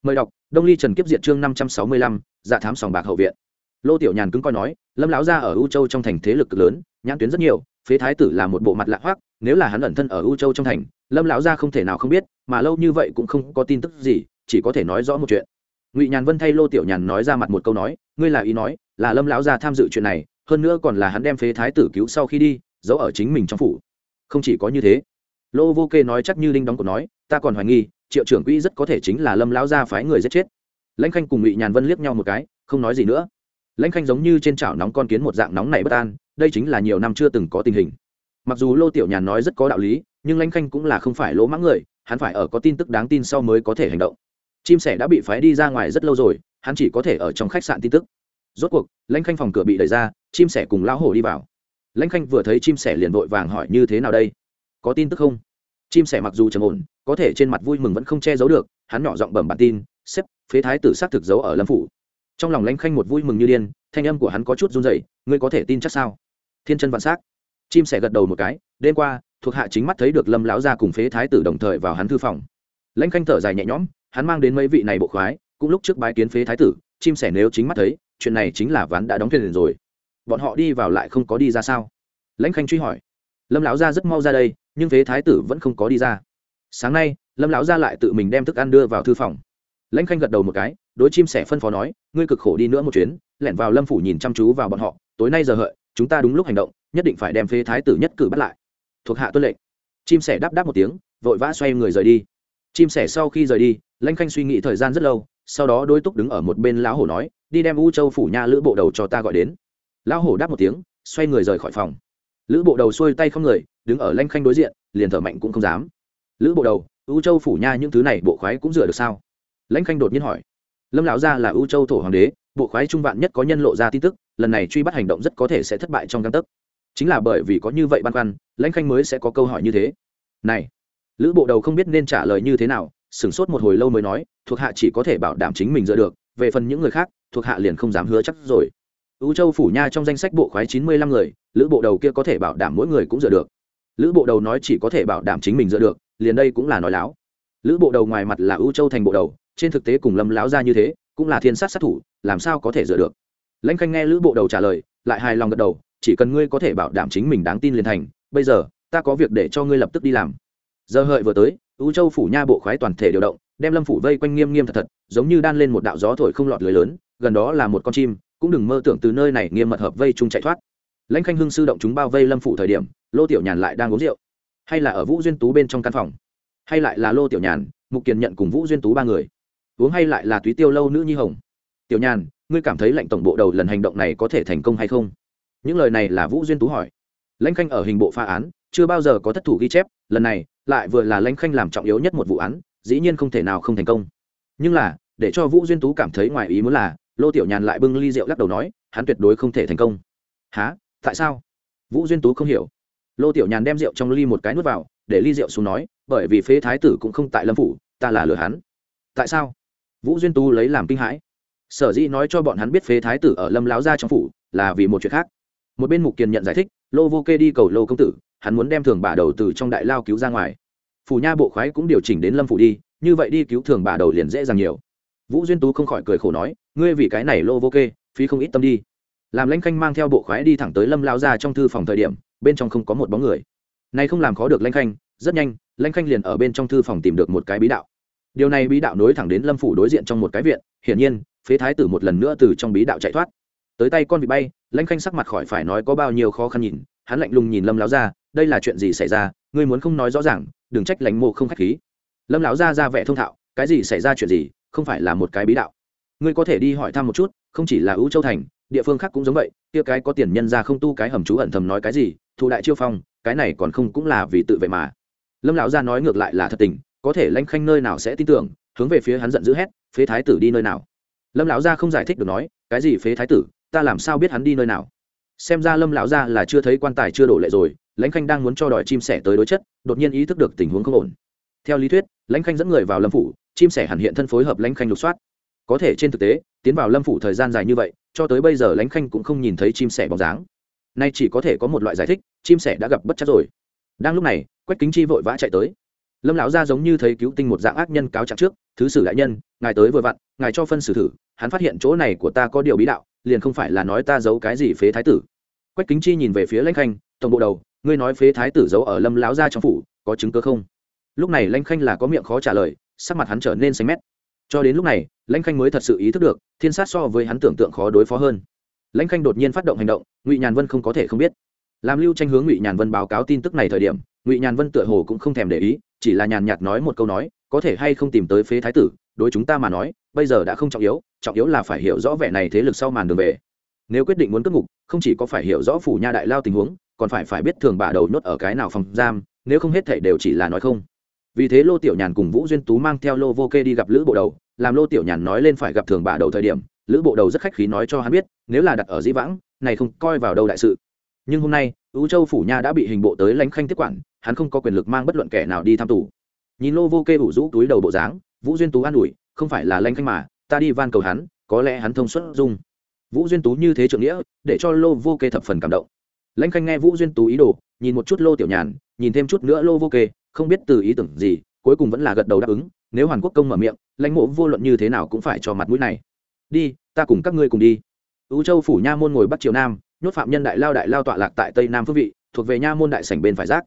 Mời đọc, đông ly trần kiếp diệt chương năm trăm sáu mươi lăm dạ thám sòng bạc hậu viện. Lô tiểu nhàn cứng coi nói, lâm lão gia ở u châu trong thành thế lực cực lớn, nhãn tuyến rất nhiều phế thái tử là một bộ mặt lạ hoác nếu là hắn ẩn thân ở u châu trong thành, lâm lão gia không thể nào không biết, mà lâu như vậy cũng không có tin tức gì, chỉ có thể nói rõ một chuyện. Ngụy nhàn vân thay lô tiểu nhàn nói ra mặt một câu nói, ngươi là ý nói, là lâm lão gia tham dự chuyện này, hơn nữa còn là hắn đem phế thái tử cứu sau khi đi, giấu ở chính mình trong phủ. Không chỉ có như thế, lô vô kê nói chắc như linh đóng của nói, ta còn hoài nghi, triệu trưởng quỹ rất có thể chính là lâm lão gia phái người giết chết. Lãnh khanh cùng ngụy nhàn vân liếc nhau một cái, không nói gì nữa. Lãnh khanh giống như trên chảo nóng con kiến một dạng nóng này bất an đây chính là nhiều năm chưa từng có tình hình. Mặc dù lô tiểu nhàn nói rất có đạo lý, nhưng lãnh khanh cũng là không phải lỗ mãng người, hắn phải ở có tin tức đáng tin sau mới có thể hành động. Chim sẻ đã bị phái đi ra ngoài rất lâu rồi, hắn chỉ có thể ở trong khách sạn tin tức. Rốt cuộc, lãnh khanh phòng cửa bị đẩy ra, chim sẻ cùng lão hổ đi vào. Lãnh khanh vừa thấy chim sẻ liền vội vàng hỏi như thế nào đây? Có tin tức không? Chim sẻ mặc dù trầm ổn, có thể trên mặt vui mừng vẫn không che giấu được, hắn nhỏ giọng bẩm bản tin xếp phế thái tử xác thực giấu ở lâm phủ. Trong lòng lãnh khanh một vui mừng như điên, thanh âm của hắn có chút run rẩy, ngươi có thể tin chắc sao? Thiên chân vạn s á c chim sẻ gật đầu một cái đêm qua thuộc hạ chính mắt thấy được lâm lão gia cùng phế thái tử đồng thời vào hắn thư phòng lãnh khanh thở dài nhẹ nhõm hắn mang đến mấy vị này bộ khoái cũng lúc trước bái kiến phế thái tử chim sẻ nếu chính mắt thấy chuyện này chính là ván đã đóng thuyền rồi bọn họ đi vào lại không có đi ra sao lãnh khanh truy hỏi lâm lão gia rất mau ra đây nhưng phế thái tử vẫn không có đi ra sáng nay lâm lão gia lại tự mình đem thức ăn đưa vào thư phòng lãnh khanh gật đầu một cái đối chim sẻ phân phó nói ngươi cực khổ đi nữa một chuyến lẻn vào lâm phủ nhìn chăm chú vào bọn họ tối nay giờ hợi chúng ta đúng lúc hành động, nhất định phải đem phế thái tử nhất cử bắt lại. Thuộc hạ tuân lệnh. Chim sẻ đáp đáp một tiếng, vội vã xoay người rời đi. Chim sẻ sau khi rời đi, lãnh khanh suy nghĩ thời gian rất lâu, sau đó đôi túc đứng ở một bên lão hổ nói, đi đem u châu phủ nha lữ bộ đầu cho ta gọi đến. Lão hổ đáp một tiếng, xoay người rời khỏi phòng. Lữ bộ đầu xuôi tay không người, đứng ở lãnh khanh đối diện, liền thở mạnh cũng không dám. Lữ bộ đầu, u châu phủ nha những thứ này bộ khoái cũng rửa được sao? Lãnh khanh đột nhiên hỏi. Lâm lão gia là u châu thổ hoàng đế bộ khoái trung vạn nhất có nhân lộ ra tin tức, lần này truy bắt hành động rất có thể sẽ thất bại trong căn tấc. Chính là bởi vì có như vậy băn khoăn, lãnh khanh mới sẽ có câu hỏi như thế. Này, lữ bộ đầu không biết nên trả lời như thế nào, sửng sốt một hồi lâu mới nói, thuộc hạ chỉ có thể bảo đảm chính mình dựa được, về phần những người khác, thuộc hạ liền không dám hứa chắc rồi. Ưu châu phủ nha trong danh sách bộ khoái chín mươi lăm người, lữ bộ đầu kia có thể bảo đảm mỗi người cũng dựa được. Lữ bộ đầu nói chỉ có thể bảo đảm chính mình dựa được, liền đây cũng là nói láo. Lữ bộ đầu ngoài mặt là ưu châu thành bộ đầu, trên thực tế cùng lâm láo ra như thế cũng là thiên sát sát thủ, làm sao có thể dựa được? Lãnh khanh nghe lữ bộ đầu trả lời, lại hài lòng gật đầu, chỉ cần ngươi có thể bảo đảm chính mình đáng tin liền thành, bây giờ, ta có việc để cho ngươi lập tức đi làm. Giờ hợi vừa tới ưu châu phủ nha bộ khoái toàn thể điều động, đem lâm phủ vây quanh nghiêm nghiêm thật thật, giống như đan lên một đạo gió thổi không lọt lưới lớn, gần đó là một con chim, cũng đừng mơ tưởng từ nơi này nghiêm mật hợp vây chung chạy thoát. Lãnh khanh hưng sư động chúng bao vây lâm phủ thời điểm, lô tiểu nhàn lại đang uống rượu. Hay là ở vũ duyên tú bên trong căn phòng? Hay lại là lô tiểu nhàn, mục kiền nhận cùng vũ duyên tú ba người? Uống hay lại là túy tiêu lâu nữ nhi hồng? Tiểu nhàn, ngươi cảm thấy lệnh tổng bộ đầu lần hành động này có thể thành công hay không? Những lời này là vũ duyên tú hỏi. Lãnh khanh ở hình bộ pha án, chưa bao giờ có thất thủ ghi chép, lần này, lại vừa là lãnh khanh làm trọng yếu nhất một vụ án, dĩ nhiên không thể nào không thành công. Nhưng là, để cho vũ duyên tú cảm thấy ngoài ý muốn là, lô tiểu nhàn lại bưng ly rượu lắc đầu nói, hắn tuyệt đối không thể thành công. Há tại sao? Vũ duyên tú không hiểu. Lô tiểu nhàn đem rượu trong ly một cái nuốt vào, để ly rượu xuống nói, bởi vì phế thái tử cũng không tại lâm phủ, ta là lừa hắn. Tại sao? Vũ duyên Tu lấy làm kinh hãi. Sở dĩ nói cho bọn hắn biết phế thái tử ở lâm láo ra trong phủ là vì một chuyện khác. Một bên mục kiền nhận giải thích, lô vô kê đi cầu lô công tử, hắn muốn đem thường bà đầu từ trong đại lao cứu ra ngoài. Phủ nha bộ khoái cũng điều chỉnh đến lâm phủ đi, như vậy đi cứu thường bà đầu liền dễ dàng nhiều. Vũ duyên tú không khỏi cười khổ nói, ngươi vì cái này lô vô kê, phí không ít tâm đi. Làm lãnh khanh mang theo bộ khoái đi thẳng tới lâm lao ra trong thư phòng thời điểm, bên trong không có một bóng người. Nay không làm khó được lãnh khanh, rất nhanh lãnh khanh liền ở bên trong thư phòng tìm được một cái bí đạo điều này bí đạo nối thẳng đến lâm phủ đối diện trong một cái viện, hiển nhiên, phế thái tử một lần nữa từ trong bí đạo chạy thoát. Tới tay con vị bay, lãnh khanh sắc mặt khỏi phải nói có bao nhiêu khó khăn nhìn, hắn lạnh lùng nhìn lâm láo ra đây là chuyện gì xảy ra, ngươi muốn không nói rõ ràng, đừng trách lãnh mộ không k h á c h khí. Lâm láo ra ra vẻ thông thạo, cái gì xảy ra chuyện gì, không phải là một cái bí đạo. Ngươi có thể đi hỏi thăm một chút, không chỉ là ưu châu thành, địa phương khác cũng giống vậy, kia cái có tiền nhân ra không tu cái hầm chú ẩn thầm nói cái gì, thụ đại chiêu phong, cái này còn không cũng là vì tự vệ mà. Lâm lão gia nói ngược lại là thật tình có thể lãnh khanh nơi nào sẽ tin tưởng, hướng về phía hắn giận dữ hét, phế thái tử đi nơi nào? Lâm lão gia không giải thích được nói, cái gì phế thái tử, ta làm sao biết hắn đi nơi nào? Xem ra lâm lão gia là chưa thấy quan tài chưa đổ lệ rồi, lãnh khanh đang muốn cho đòi chim sẻ tới đối chất, đột nhiên ý thức được tình huống không ổn. Theo lý thuyết, lãnh khanh dẫn người vào lâm phủ, chim sẻ hẳn hiện thân phối hợp lãnh khanh lục soát. Có thể trên thực tế, tiến vào lâm phủ thời gian dài như vậy, cho tới bây giờ lãnh khanh cũng không nhìn thấy chim sẻ bóng dáng. Nay chỉ có thể có một loại giải thích, chim sẻ đã gặp bất chắc rồi. Đang lúc này, quách kính chi vội vã chạy tới lâm lão gia giống như thấy cứu tinh một dạng ác nhân cáo trạng trước, thứ sử đại nhân, ngài tới vừa vặn, ngài cho phân xử thử, hắn phát hiện chỗ này của ta có điều bí đạo, liền không phải là nói ta giấu cái gì phế thái tử. Quách kính chi nhìn về phía lãnh khanh, tổng bộ đầu, ngươi nói phế thái tử giấu ở lâm lão gia trong phủ, có chứng cơ không? Lúc này lãnh khanh là có miệng khó trả lời, sắc mặt hắn trở nên xanh mét. Cho đến lúc này lãnh khanh mới thật sự ý thức được, thiên sát so với hắn tưởng tượng khó đối phó hơn. Lãnh khanh đột nhiên phát động hành động, ngụy nhàn vân không có thể không biết. Làm lưu tranh hướng ngụy nhàn vân báo cáo tin tức này thời điểm, ngụy nhàn vân tựa hồ cũng không thèm để ý chỉ là nhàn nhạt nói một câu nói, có thể hay không tìm tới phế thái tử, đối chúng ta mà nói, bây giờ đã không trọng yếu trọng yếu là phải hiểu rõ vẻ này thế lực sau màn đường về. Nếu quyết định muốn cất ngục, không chỉ có phải hiểu rõ phủ nha đại lao tình huống, còn phải phải biết thường bà đầu nhốt ở cái nào phòng giam, nếu không hết thể đều chỉ là nói không. Vì thế lô tiểu nhàn cùng vũ duyên tú mang theo lô vô kê đi gặp lữ bộ đầu, làm lô tiểu nhàn nói lên phải gặp thường bà đầu thời điểm, lữ bộ đầu rất khách khí nói cho hắn biết, nếu là đặt ở dĩ vãng, này không coi vào đâu đại sự. Nhưng hôm nay ứ châu phủ nha đã bị hình bộ tới lánh khanh tiếp quản hắn không có quyền lực mang bất luận kẻ nào đi thăm tù. Nhìn lô vô kê ủ rũ túi đầu bộ dáng, vũ duyên tú an ủi, không phải là lãnh khanh mà, ta đi van cầu hắn, có lẽ hắn thông suất dung. Vũ duyên tú như thế trượng nghĩa, để cho lô vô kê thập phần cảm động. Lãnh khanh nghe vũ duyên tú ý đồ, nhìn một chút lô tiểu nhàn, nhìn thêm chút nữa lô vô kê, không biết từ ý tưởng gì, cuối cùng vẫn là gật đầu đáp ứng, nếu hoàn quốc công mở miệng lãnh mộ vô luận như thế nào cũng phải cho mặt mũi này. Đi, ta cùng các ngươi cùng đi. Ưu châu phủ nha môn ngồi bắc triều nam, nhốt phạm nhân đại lao đại lao tọa lạc tại tây nam phương vị, thuộc về nha môn đại sảnh bên phải giác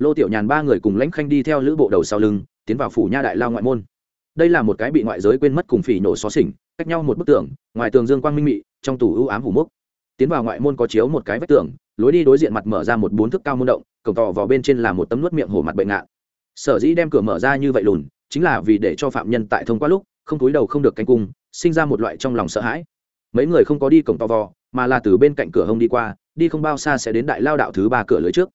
lô tiểu nhàn ba người cùng lãnh khanh đi theo lữ bộ đầu sau lưng, tiến vào phủ nha đại lao ngoại môn. Đây là một cái bị ngoại giới quên mất cùng phỉ nổ xó xỉnh, cách nhau một bức tường, ngoài tường dương quang minh mị, trong tủ ưu ám hủ mốc. Tiến vào ngoại môn có chiếu một cái vách tường, lối đi đối diện mặt mở ra một bốn thước cao môn động, cổng tỏ vào bên trên là một tấm nuốt miệng hổ mặt bệnh ngạn sở dĩ đem cửa mở ra như vậy lùn, chính là vì để cho phạm nhân tại thông qua lúc, không túi đầu không được canh cung, sinh ra một loại trong lòng sợ hãi. Mấy người không có đi cổng to vò mà là từ bên cạnh cửa hông đi qua, đi không bao xa sẽ đến đại lao đạo thứ ba cửa lưới trước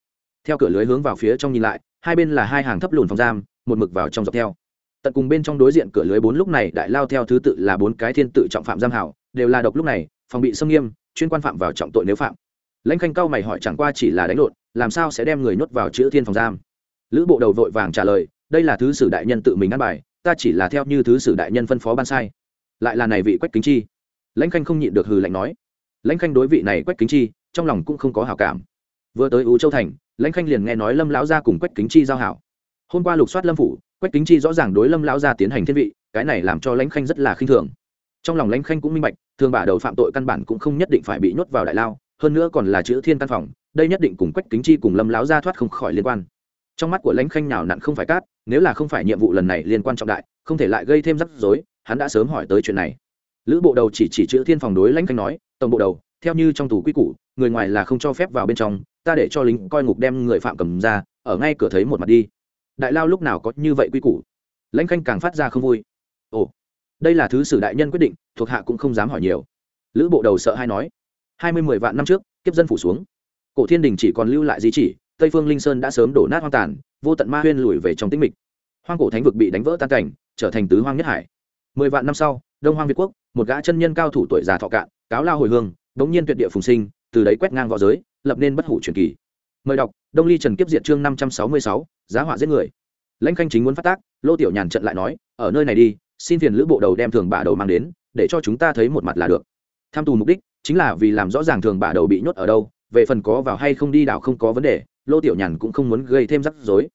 theo cửa lưới hướng vào phía trong nhìn lại, hai bên là hai hàng thấp lùn phòng giam, một mực vào trong dọc theo. Tận cùng bên trong đối diện cửa lưới bốn lúc này đại lao theo thứ tự là bốn cái thiên tự trọng phạm giam hảo, đều là độc lúc này, phòng bị xâm nghiêm, chuyên quan phạm vào trọng tội nếu phạm. Lãnh khanh cao mày hỏi chẳng qua chỉ là đánh lộn, làm sao sẽ đem người nhốt vào chữ thiên phòng giam? Lữ bộ đầu vội vàng trả lời, đây là thứ sử đại nhân tự mình ăn bài, ta chỉ là theo như thứ sử đại nhân phân phó ban sai. Lại là này vị quách kính chi. Lãnh khanh không nhịn được hừ lạnh nói. Lãnh khanh đối vị này quách kính chi, trong lòng cũng không có hảo cảm vừa tới ú châu thành, lãnh khanh liền nghe nói lâm lão gia cùng quách kính chi giao hảo. Hôm qua lục soát lâm phủ, quách kính chi rõ ràng đối lâm lão gia tiến hành thiên vị, cái này làm cho lãnh khanh rất là khinh thường. Trong lòng lãnh khanh cũng minh bạch, thường bả đầu phạm tội căn bản cũng không nhất định phải bị nhốt vào đại lao, hơn nữa còn là chữ thiên căn phòng, đây nhất định cùng quách kính chi cùng lâm lão gia thoát không khỏi liên quan. Trong mắt của lãnh khanh nào nặn không phải cát, nếu là không phải nhiệm vụ lần này liên quan trọng đại, không thể lại gây thêm rắc rối, hắn đã sớm hỏi tới chuyện này. Lữ bộ đầu chỉ chỉ chữ thiên phòng đối lãnh khanh nói, tổng bộ đầu, theo như trong tù quy củ, người ngoài là không cho phép vào bên trong ta để cho lính coi ngục đem người phạm cầm ra, ở ngay cửa thấy một mặt đi. Đại lao lúc nào có như vậy quy củ? Lãnh khanh càng phát ra không vui. Ồ, đây là thứ sử đại nhân quyết định, thuộc hạ cũng không dám hỏi nhiều. Lữ bộ đầu sợ hay nói, hai mươi mười vạn năm trước, kiếp dân phủ xuống. Cổ thiên đình chỉ còn lưu lại di chỉ, tây phương linh sơn đã sớm đổ nát hoang tàn, vô tận ma huyên lùi về trong tĩnh mịch. Hoang cổ thánh vực bị đánh vỡ tan cảnh, trở thành tứ hoang nhất hải. Mười vạn năm sau, đông hoang việt quốc, một gã chân nhân cao thủ tuổi già thọ cạn, cáo lao hồi hương, bỗng nhiên tuyệt địa phùng sinh, từ đấy quét ngang v õ giới lập nên bất hủ truyền kỳ. Mời đọc, đông ly trần kiếp diện chương năm trăm sáu mươi sáu, giá họa giết người. Lãnh khanh chính muốn phát tác, lô tiểu nhàn trận lại nói, ở nơi này đi, xin phiền lữ bộ đầu đem thường bả đầu mang đến, để cho chúng ta thấy một mặt là được. Tham tù mục đích chính là vì làm rõ ràng thường bả đầu bị nhốt ở đâu, về phần có vào hay không đi đảo không có vấn đề, lô tiểu nhàn cũng không muốn gây thêm rắc rối.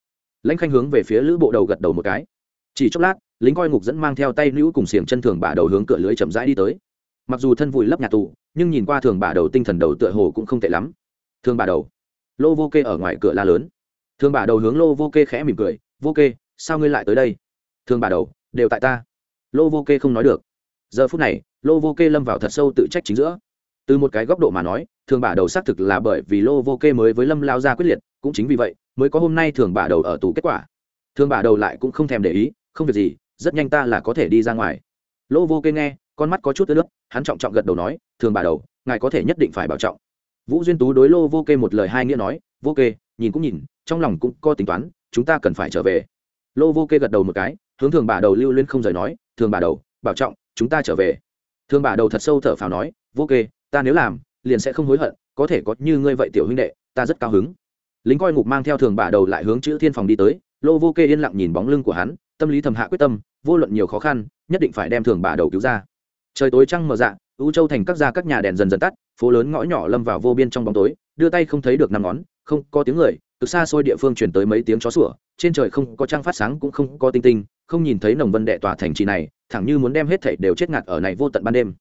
Lãnh khanh hướng về phía lữ bộ đầu gật đầu một cái. Chỉ chốc lát, lính coi ngục dẫn mang theo tay nữ cùng xiềng chân thường bả đầu hướng cửa lưới chậm rãi đi tới. Mặc dù thân vùi lấp nhà tù, nhưng nhìn qua thường bả đầu tinh thần đầu tựa hồ cũng không tệ lắm. Thương bà đầu. Lô vô kê ở ngoài cửa la lớn. Thương bà đầu hướng lô vô kê khẽ mỉm cười, vô kê, sao ngươi lại tới đây? Thương bà đầu, đều tại ta. Lô vô kê không nói được. Giờ phút này, lô vô kê lâm vào thật sâu tự trách chính giữa. Từ một cái góc độ mà nói thường bà đầu xác thực là bởi vì lô vô kê mới với lâm lao ra quyết liệt, cũng chính vì vậy, mới có hôm nay thường bà đầu ở tù kết quả. Thường bà đầu lại cũng không thèm để ý, không việc gì, rất nhanh ta là có thể đi ra ngoài. Lô vô kê nghe, con mắt có chút ướt nước, hắn trọng trọng gật đầu nói thường bà đầu, ngài có thể nhất định phải bảo trọng vũ duyên tú đối lô vô kê một lời hai nghĩa nói, vô kê, nhìn cũng nhìn, trong lòng cũng có tính toán, chúng ta cần phải trở về. Lô vô kê gật đầu một cái, hướng thường bà đầu lưu lên không rời nói, thường bà đầu, bảo trọng, chúng ta trở về. Thường bà đầu thật sâu thở phào nói, vô kê, ta nếu làm, liền sẽ không hối hận, có thể có như ngươi vậy tiểu huynh đệ, ta rất cao hứng. Lính coi ngục mang theo thường bà đầu lại hướng chữ thiên phòng đi tới, lô vô kê yên lặng nhìn bóng lưng của hắn, tâm lý thầm hạ quyết tâm, vô luận nhiều khó khăn, nhất định phải đem thường bà đầu cứu ra. Trời tối trăng mờ dạ u châu thành các gia các nhà đèn dần dần tắt phố lớn ngõ nhỏ lâm vào vô biên trong bóng tối, đưa tay không thấy được năm ngón, không có tiếng người, từ xa xôi địa phương truyền tới mấy tiếng chó sủa, trên trời không có trăng phát sáng cũng không có tinh tinh, không nhìn thấy nồng vân đệ tòa thành trì này, thẳng như muốn đem hết thảy đều chết ngạt ở này vô tận ban đêm.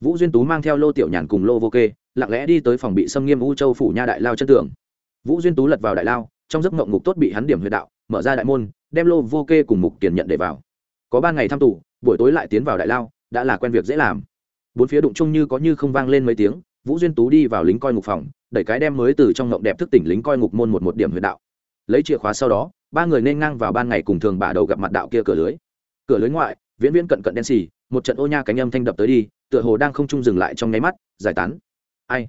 Vũ duyên tú mang theo lô tiểu nhàn cùng lô vô kê, lặng lẽ đi tới phòng bị xâm nghiêm u châu phủ nha đại lao chân tường. Vũ duyên tú lật vào đại lao, trong giấc mộng ngục tốt bị hắn điểm huyệt đạo, mở ra đại môn, đem lô vô kê cùng mục tiền nhận để vào. Có ba ngày thăm tù, buổi tối lại tiến vào đại lao, đã là quen việc dễ làm. Bốn phía đụng chung như có như không vang lên mấy tiếng vũ duyên tú đi vào lính coi ngục phòng, đẩy cái đem mới từ trong ngộng đẹp thức tỉnh lính coi ngục môn một một điểm huyệt đạo. Lấy chìa khóa sau đó, ba người nên ngang vào ban ngày cùng thường bà đầu gặp mặt đạo kia cửa lưới. Cửa lưới ngoại, viễn viễn cận cận đen xì, một trận ô nha cánh âm thanh đập tới đi, tựa hồ đang không trung dừng lại trong nháy mắt, giải tán. Ai?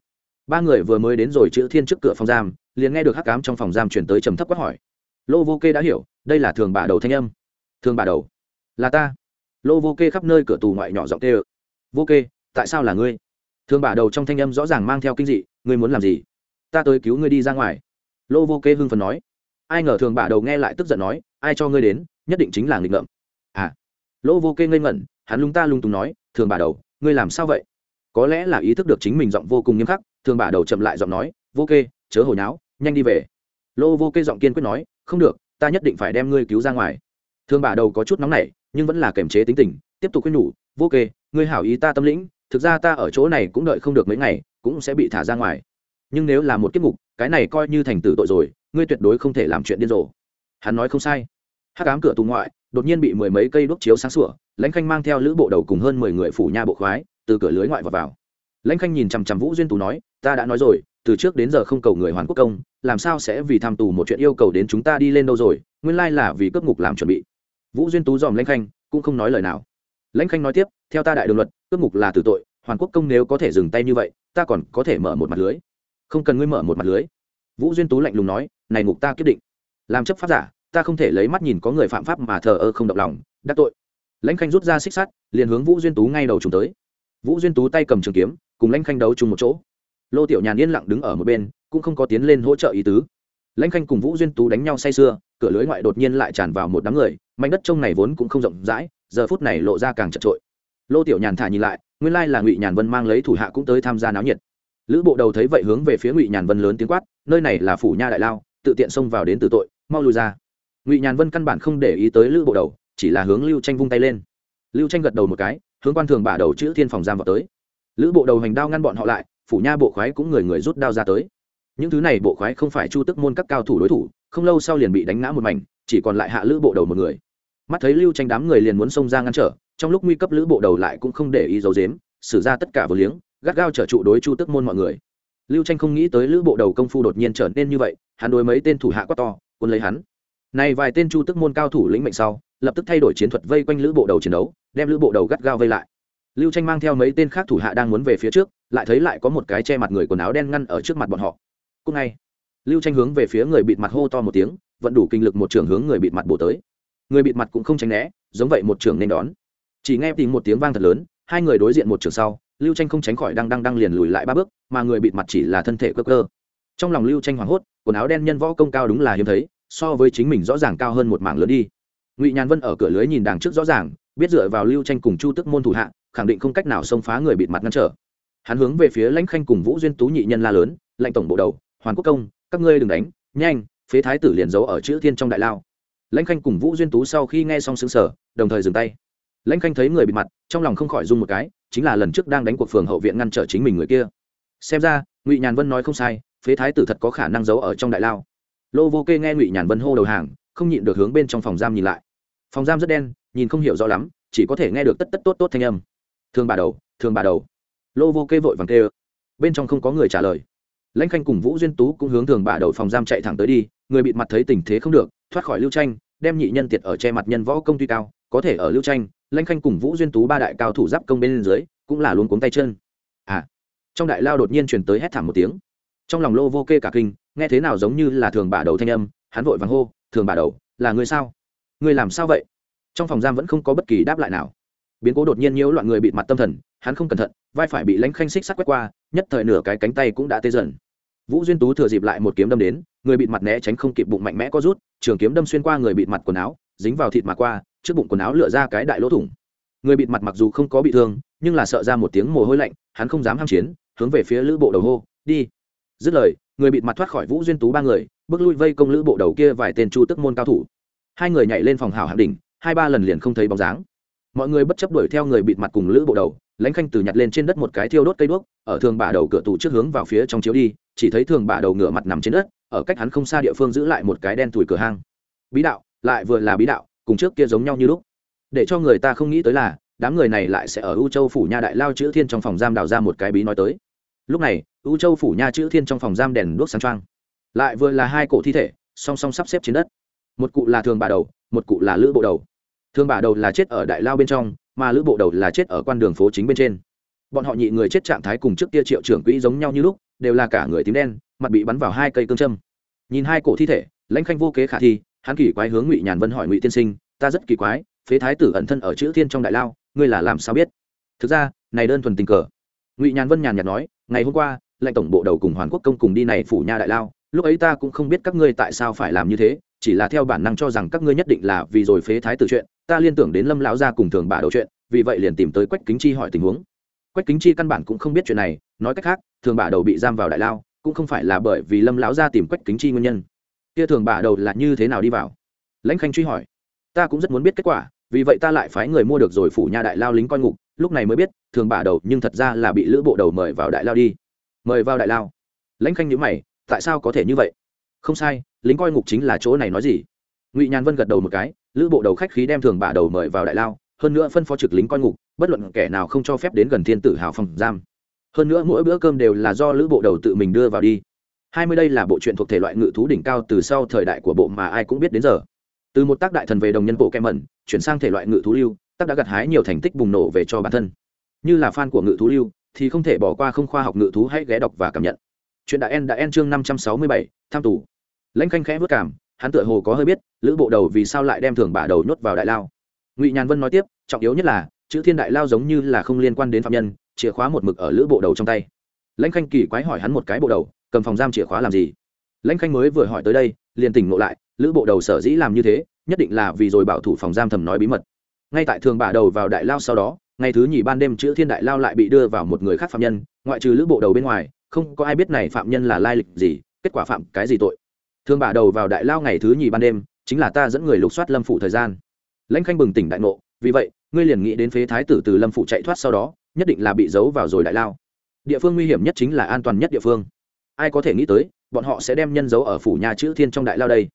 Ba người vừa mới đến rồi chữ thiên trước cửa phòng giam, liền nghe được hắc cám trong phòng giam chuyển tới trầm thấp quát hỏi. Lô vô kê đã hiểu, đây là thường bà đầu thanh âm. Thường bà đầu? Là ta. Lô vô kê khắp nơi cửa tù ngoại nhỏ giọng tê ơ vô kê, tại sao là ngươi? Thường bả đầu trong thanh âm rõ ràng mang theo kinh dị, ngươi muốn làm gì? Ta tới cứu ngươi đi ra ngoài. Lô vô kê hưng phần nói. Ai ngờ thường bả đầu nghe lại tức giận nói, ai cho ngươi đến, nhất định chính là nghịch ngợm. À. Lô vô kê ngây ngẩn, hắn lung ta lung tùng nói thường bả đầu, ngươi làm sao vậy? Có lẽ là ý thức được chính mình giọng vô cùng nghiêm khắc thường bả đầu chậm lại giọng nói, vô kê, chớ hồi náo nhanh đi về. Lô vô kê giọng kiên quyết nói, không được, ta nhất định phải đem ngươi cứu ra ngoài. Thường bả đầu có chút nóng nảy, nhưng vẫn là kềm chế tính tình, tiếp tục khuyên nhủ, vô kê, ngươi hảo ý ta tâm lĩnh thực ra ta ở chỗ này cũng đợi không được mấy ngày, cũng sẽ bị thả ra ngoài. Nhưng nếu là một kiếp mục cái này coi như thành tử tội rồi, ngươi tuyệt đối không thể làm chuyện điên rồ. Hắn nói không sai. Hắc ám cửa tù ngoại, đột nhiên bị mười mấy cây đuốc chiếu sáng sủa, lãnh khanh mang theo lữ bộ đầu cùng hơn mười người phủ nha bộ khoái, từ cửa lưới ngoại vào vào. Lãnh khanh nhìn chằm chằm vũ duyên tú nói, ta đã nói rồi, từ trước đến giờ không cầu người hoàn quốc công, làm sao sẽ vì tham tù một chuyện yêu cầu đến chúng ta đi lên đâu rồi, nguyên lai là vì cướp ngục làm chuẩn bị. Vũ duyên tú dòm lãnh khanh, cũng không nói lời nào lãnh khanh nói tiếp, theo ta đại đường luật, cướp ngục là tử tội, hoàn quốc công nếu có thể dừng tay như vậy, ta còn có thể mở một mặt lưới. Không cần ngươi mở một mặt lưới. Vũ duyên tú lạnh lùng nói, này ngục ta quyết định. Làm chấp pháp giả, ta không thể lấy mắt nhìn có người phạm pháp mà thờ ơ không động lòng, đắc tội. Lãnh khanh rút ra xích sắt, liền hướng vũ duyên tú ngay đầu trùng tới. Vũ duyên tú tay cầm trường kiếm, cùng lãnh khanh đấu chung một chỗ. Lô tiểu nhàn yên lặng đứng ở một bên, cũng không có tiến lên hỗ trợ ý tứ. Lãnh khanh cùng vũ duyên tú đánh nhau say sưa, cửa lưới ngoại đột nhiên lại tràn vào một đám người, mảnh đất trông này vốn cũng không rộng rãi giờ phút này lộ ra càng chật trội. Lô tiểu nhàn thả nhìn lại, nguyên lai là ngụy nhàn vân mang lấy thủ hạ cũng tới tham gia náo nhiệt. Lữ bộ đầu thấy vậy hướng về phía ngụy nhàn vân lớn tiếng quát, nơi này là phủ nha đại lao, tự tiện xông vào đến từ tội, mau lùi ra. Ngụy nhàn vân căn bản không để ý tới lữ bộ đầu, chỉ là hướng lưu tranh vung tay lên. Lưu tranh gật đầu một cái, hướng quan thường bả đầu chữ thiên phòng giam vào tới. Lữ bộ đầu hành đao ngăn bọn họ lại, phủ nha bộ khoái cũng người người rút đao ra tới. Những thứ này bộ khoái không phải chu tức môn các cao thủ đối thủ, không lâu sau liền bị đánh ngã một mảnh, chỉ còn lại hạ lữ bộ đầu một người mắt thấy lưu tranh đám người liền muốn xông ra ngăn trở, trong lúc nguy cấp lữ bộ đầu lại cũng không để ý dấu dếm xử ra tất cả vừa liếng, gắt gao trở trụ đối chu tức môn mọi người. Lưu tranh không nghĩ tới lữ bộ đầu công phu đột nhiên trở nên như vậy, hắn đối mấy tên thủ hạ quát to, quân lấy hắn. Này vài tên chu tức môn cao thủ lĩnh mệnh sau, lập tức thay đổi chiến thuật vây quanh lữ bộ đầu chiến đấu, đem lữ bộ đầu gắt gao vây lại. Lưu tranh mang theo mấy tên khác thủ hạ đang muốn về phía trước, lại thấy lại có một cái che mặt người quần áo đen ngăn ở trước mặt bọn họ. Cùng ngay. Lưu tranh hướng về phía người bịt mặt hô to một tiếng vẫn đủ kinh lực một trường hướng người bịt mặt bổ tới người bịt mặt cũng không tránh né, giống vậy một trưởng nên đón. Chỉ nghe tìm một tiếng vang thật lớn, hai người đối diện một trường sau, lưu tranh không tránh khỏi đang đang đang liền lùi lại ba bước, mà người bịt mặt chỉ là thân thể cơ cơ. Trong lòng lưu tranh hoảng hốt, quần áo đen nhân võ công cao đúng là hiếm thấy, so với chính mình rõ ràng cao hơn một mảng lớn đi. Ngụy nhàn vân ở cửa lưới nhìn đằng trước rõ ràng, biết dựa vào lưu tranh cùng chu tức môn thủ hạ, khẳng định không cách nào xông phá người bịt mặt ngăn trở. Hắn hướng về phía lãnh khanh cùng vũ duyên tú nhị nhân la lớn lãnh tổng bộ đầu, hoàn quốc công, các ngươi đừng đánh, nhanh, phế thái tử liền giấu ở chữ thiên trong đại lao lãnh khanh cùng vũ duyên tú sau khi nghe xong xứng sở đồng thời dừng tay. Lãnh khanh thấy người bịt mặt, trong lòng không khỏi rung một cái, chính là lần trước đang đánh cuộc phường hậu viện ngăn trở chính mình người kia. Xem ra, ngụy nhàn vân nói không sai, phế thái tử thật có khả năng giấu ở trong đại lao. Lô vô kê nghe ngụy nhàn vân hô đầu hàng, không nhịn được hướng bên trong phòng giam nhìn lại. Phòng giam rất đen, nhìn không hiểu rõ lắm, chỉ có thể nghe được tất tất tốt tốt thanh âm. Thương bà đầu, thương bà đầu. Lô vô kê vội vàng kê bên trong không có người trả lời lãnh khanh cùng vũ duyên tú cũng hướng thường bà đầu phòng giam chạy thẳng tới đi, người bịt mặt thấy tình thế không được, thoát khỏi lưu tranh, đem nhị nhân tiệt ở che mặt nhân võ công tuy cao, có thể ở lưu tranh, lãnh khanh cùng vũ duyên tú ba đại cao thủ giáp công bên dưới, cũng là luôn cuống tay chân. À trong đại lao đột nhiên truyền tới hét thảm một tiếng. Trong lòng lô vô kê cả kinh, nghe thế nào giống như là thường bà đầu thanh âm, hắn vội vàng hô, thường bà đầu, là người sao? Người làm sao vậy? Trong phòng giam vẫn không có bất kỳ đáp lại nào. Biến cố đột nhiên nhiễu loạn người bị mặt tâm thần, hắn không cẩn thận, vai phải bị lãnh khanh xích sắt quét qua, nhất thời nửa cái cánh tay cũng đã tê dần vũ duyên tú thừa dịp lại một kiếm đâm đến, người bị mặt né tránh không kịp bụng mạnh mẽ có rút, trường kiếm đâm xuyên qua người bị mặt quần áo, dính vào thịt mà qua, trước bụng quần áo lựa ra cái đại lỗ thủng. Người bị mặt mặc dù không có bị thương, nhưng là sợ ra một tiếng mồ hôi lạnh, hắn không dám ham chiến, hướng về phía lữ bộ đầu hô, đi! Dứt lời, người bị mặt thoát khỏi vũ duyên tú ba người, bước lui vây công lữ bộ đầu kia vài tên chu tức môn cao thủ. Hai người nhảy lên phòng hào hạng đỉnh, hai ba lần liền không thấy bóng dáng. Mọi người bất chấp đuổi theo người bịt mặt cùng lữ bộ đầu, lãnh khanh từ nhặt lên trên đất một cái thiêu đốt cây đuốc, ở thường bả đầu cửa tủ trước hướng vào phía trong chiếu đi chỉ thấy thường bả đầu ngửa mặt nằm trên đất, ở cách hắn không xa địa phương giữ lại một cái đen tủi cửa hang. Bí đạo, lại vừa là bí đạo, cùng trước kia giống nhau như lúc. Để cho người ta không nghĩ tới là, đám người này lại sẽ ở u châu phủ nha đại lao chữ thiên trong phòng giam đào ra một cái bí nói tới. Lúc này, u châu phủ nha chữ thiên trong phòng giam đèn đuốc sáng trăng lại vừa là hai cổ thi thể, song song sắp xếp trên đất. Một cụ là thường bà đầu, một cụ là lữ bộ đầu. Thường bà đầu là chết ở đại lao bên trong, mà lữ bộ đầu là chết ở quan đường phố chính bên trên. Bọn họ nhị người chết trạng thái cùng trước kia triệu trưởng quỹ giống nhau như lúc đều là cả người tím đen, mặt bị bắn vào hai cây cương châm. Nhìn hai cổ thi thể, lãnh khanh vô kế khả thi, hắn kỳ quái hướng ngụy nhàn vân hỏi ngụy tiên sinh, ta rất kỳ quái, phế thái tử ẩn thân ở chữ thiên trong đại lao, ngươi là làm sao biết? Thực ra, này đơn thuần tình cờ. Ngụy nhàn vân nhàn nhạt nói, ngày hôm qua, lãnh tổng bộ đầu cùng hoàn quốc công cùng đi này phủ nha đại lao, lúc ấy ta cũng không biết các ngươi tại sao phải làm như thế, chỉ là theo bản năng cho rằng các ngươi nhất định là vì rồi phế thái tử chuyện, ta liên tưởng đến lâm lão gia cùng thường bà đầu chuyện, vì vậy liền tìm tới quách kính chi hỏi tình huống quách kính chi căn bản cũng không biết chuyện này, nói cách khác, thường bà đầu bị giam vào đại lao, cũng không phải là bởi vì lâm lão gia tìm quách kính chi nguyên nhân. Kia thường bà đầu là như thế nào đi vào? Lãnh khanh truy hỏi. Ta cũng rất muốn biết kết quả, vì vậy ta lại phái người mua được rồi phủ nhà đại lao lính coi ngục, lúc này mới biết, thường bà đầu nhưng thật ra là bị lữ bộ đầu mời vào đại lao đi. Mời vào đại lao. Lãnh khanh nhữ mày, tại sao có thể như vậy? Không sai, lính coi ngục chính là chỗ này nói gì? Ngụy nhàn vân gật đầu một cái, lữ bộ đầu khách khí đem thường bà đầu mời vào đại lao, hơn nữa phân phó trực lính coi ngục bất luận kẻ nào không cho phép đến gần thiên tử hào phòng giam. Hơn nữa mỗi bữa cơm đều là do lữ bộ đầu tự mình đưa vào đi. Hai mươi đây là bộ truyện thuộc thể loại ngự thú đỉnh cao từ sau thời đại của bộ mà ai cũng biết đến giờ. Từ một tác đại thần về đồng nhân bộ kem mẩn, chuyển sang thể loại ngự thú lưu, tác đã gặt hái nhiều thành tích bùng nổ về cho bản thân. Như là fan của ngự thú lưu, thì không thể bỏ qua không khoa học ngự thú hãy ghé đọc và cảm nhận. Chuyện đã en đã en chương năm trăm sáu mươi bảy, tham tù. Lãnh khanh khẽ vất cảm, hắn tựa hồ có hơi biết, lữ bộ đầu vì sao lại đem thường bả đầu nhốt vào đại lao. Ngụy nhàn vân nói tiếp, trọng yếu nhất là chữ thiên đại lao giống như là không liên quan đến phạm nhân, chìa khóa một mực ở lữ bộ đầu trong tay. Lãnh khanh kỳ quái hỏi hắn một cái bộ đầu, cầm phòng giam chìa khóa làm gì? Lãnh khanh mới vừa hỏi tới đây, liền tỉnh ngộ lại, lữ bộ đầu sở dĩ làm như thế, nhất định là vì rồi bảo thủ phòng giam thầm nói bí mật. Ngay tại thường bả đầu vào đại lao sau đó, ngày thứ nhì ban đêm chữ thiên đại lao lại bị đưa vào một người khác phạm nhân, ngoại trừ lữ bộ đầu bên ngoài, không có ai biết này phạm nhân là lai lịch gì, kết quả phạm cái gì tội. Thường bả đầu vào đại lao ngày thứ nhì ban đêm, chính là ta dẫn người lục soát lâm phủ thời gian. Lãnh khanh bừng tỉnh đại ngộ vì vậy, ngươi liền nghĩ đến phế thái tử từ lâm phủ chạy thoát sau đó, nhất định là bị giấu vào rồi đại lao. Địa phương nguy hiểm nhất chính là an toàn nhất địa phương. Ai có thể nghĩ tới, bọn họ sẽ đem nhân giấu ở phủ nhà chữ thiên trong đại lao đây.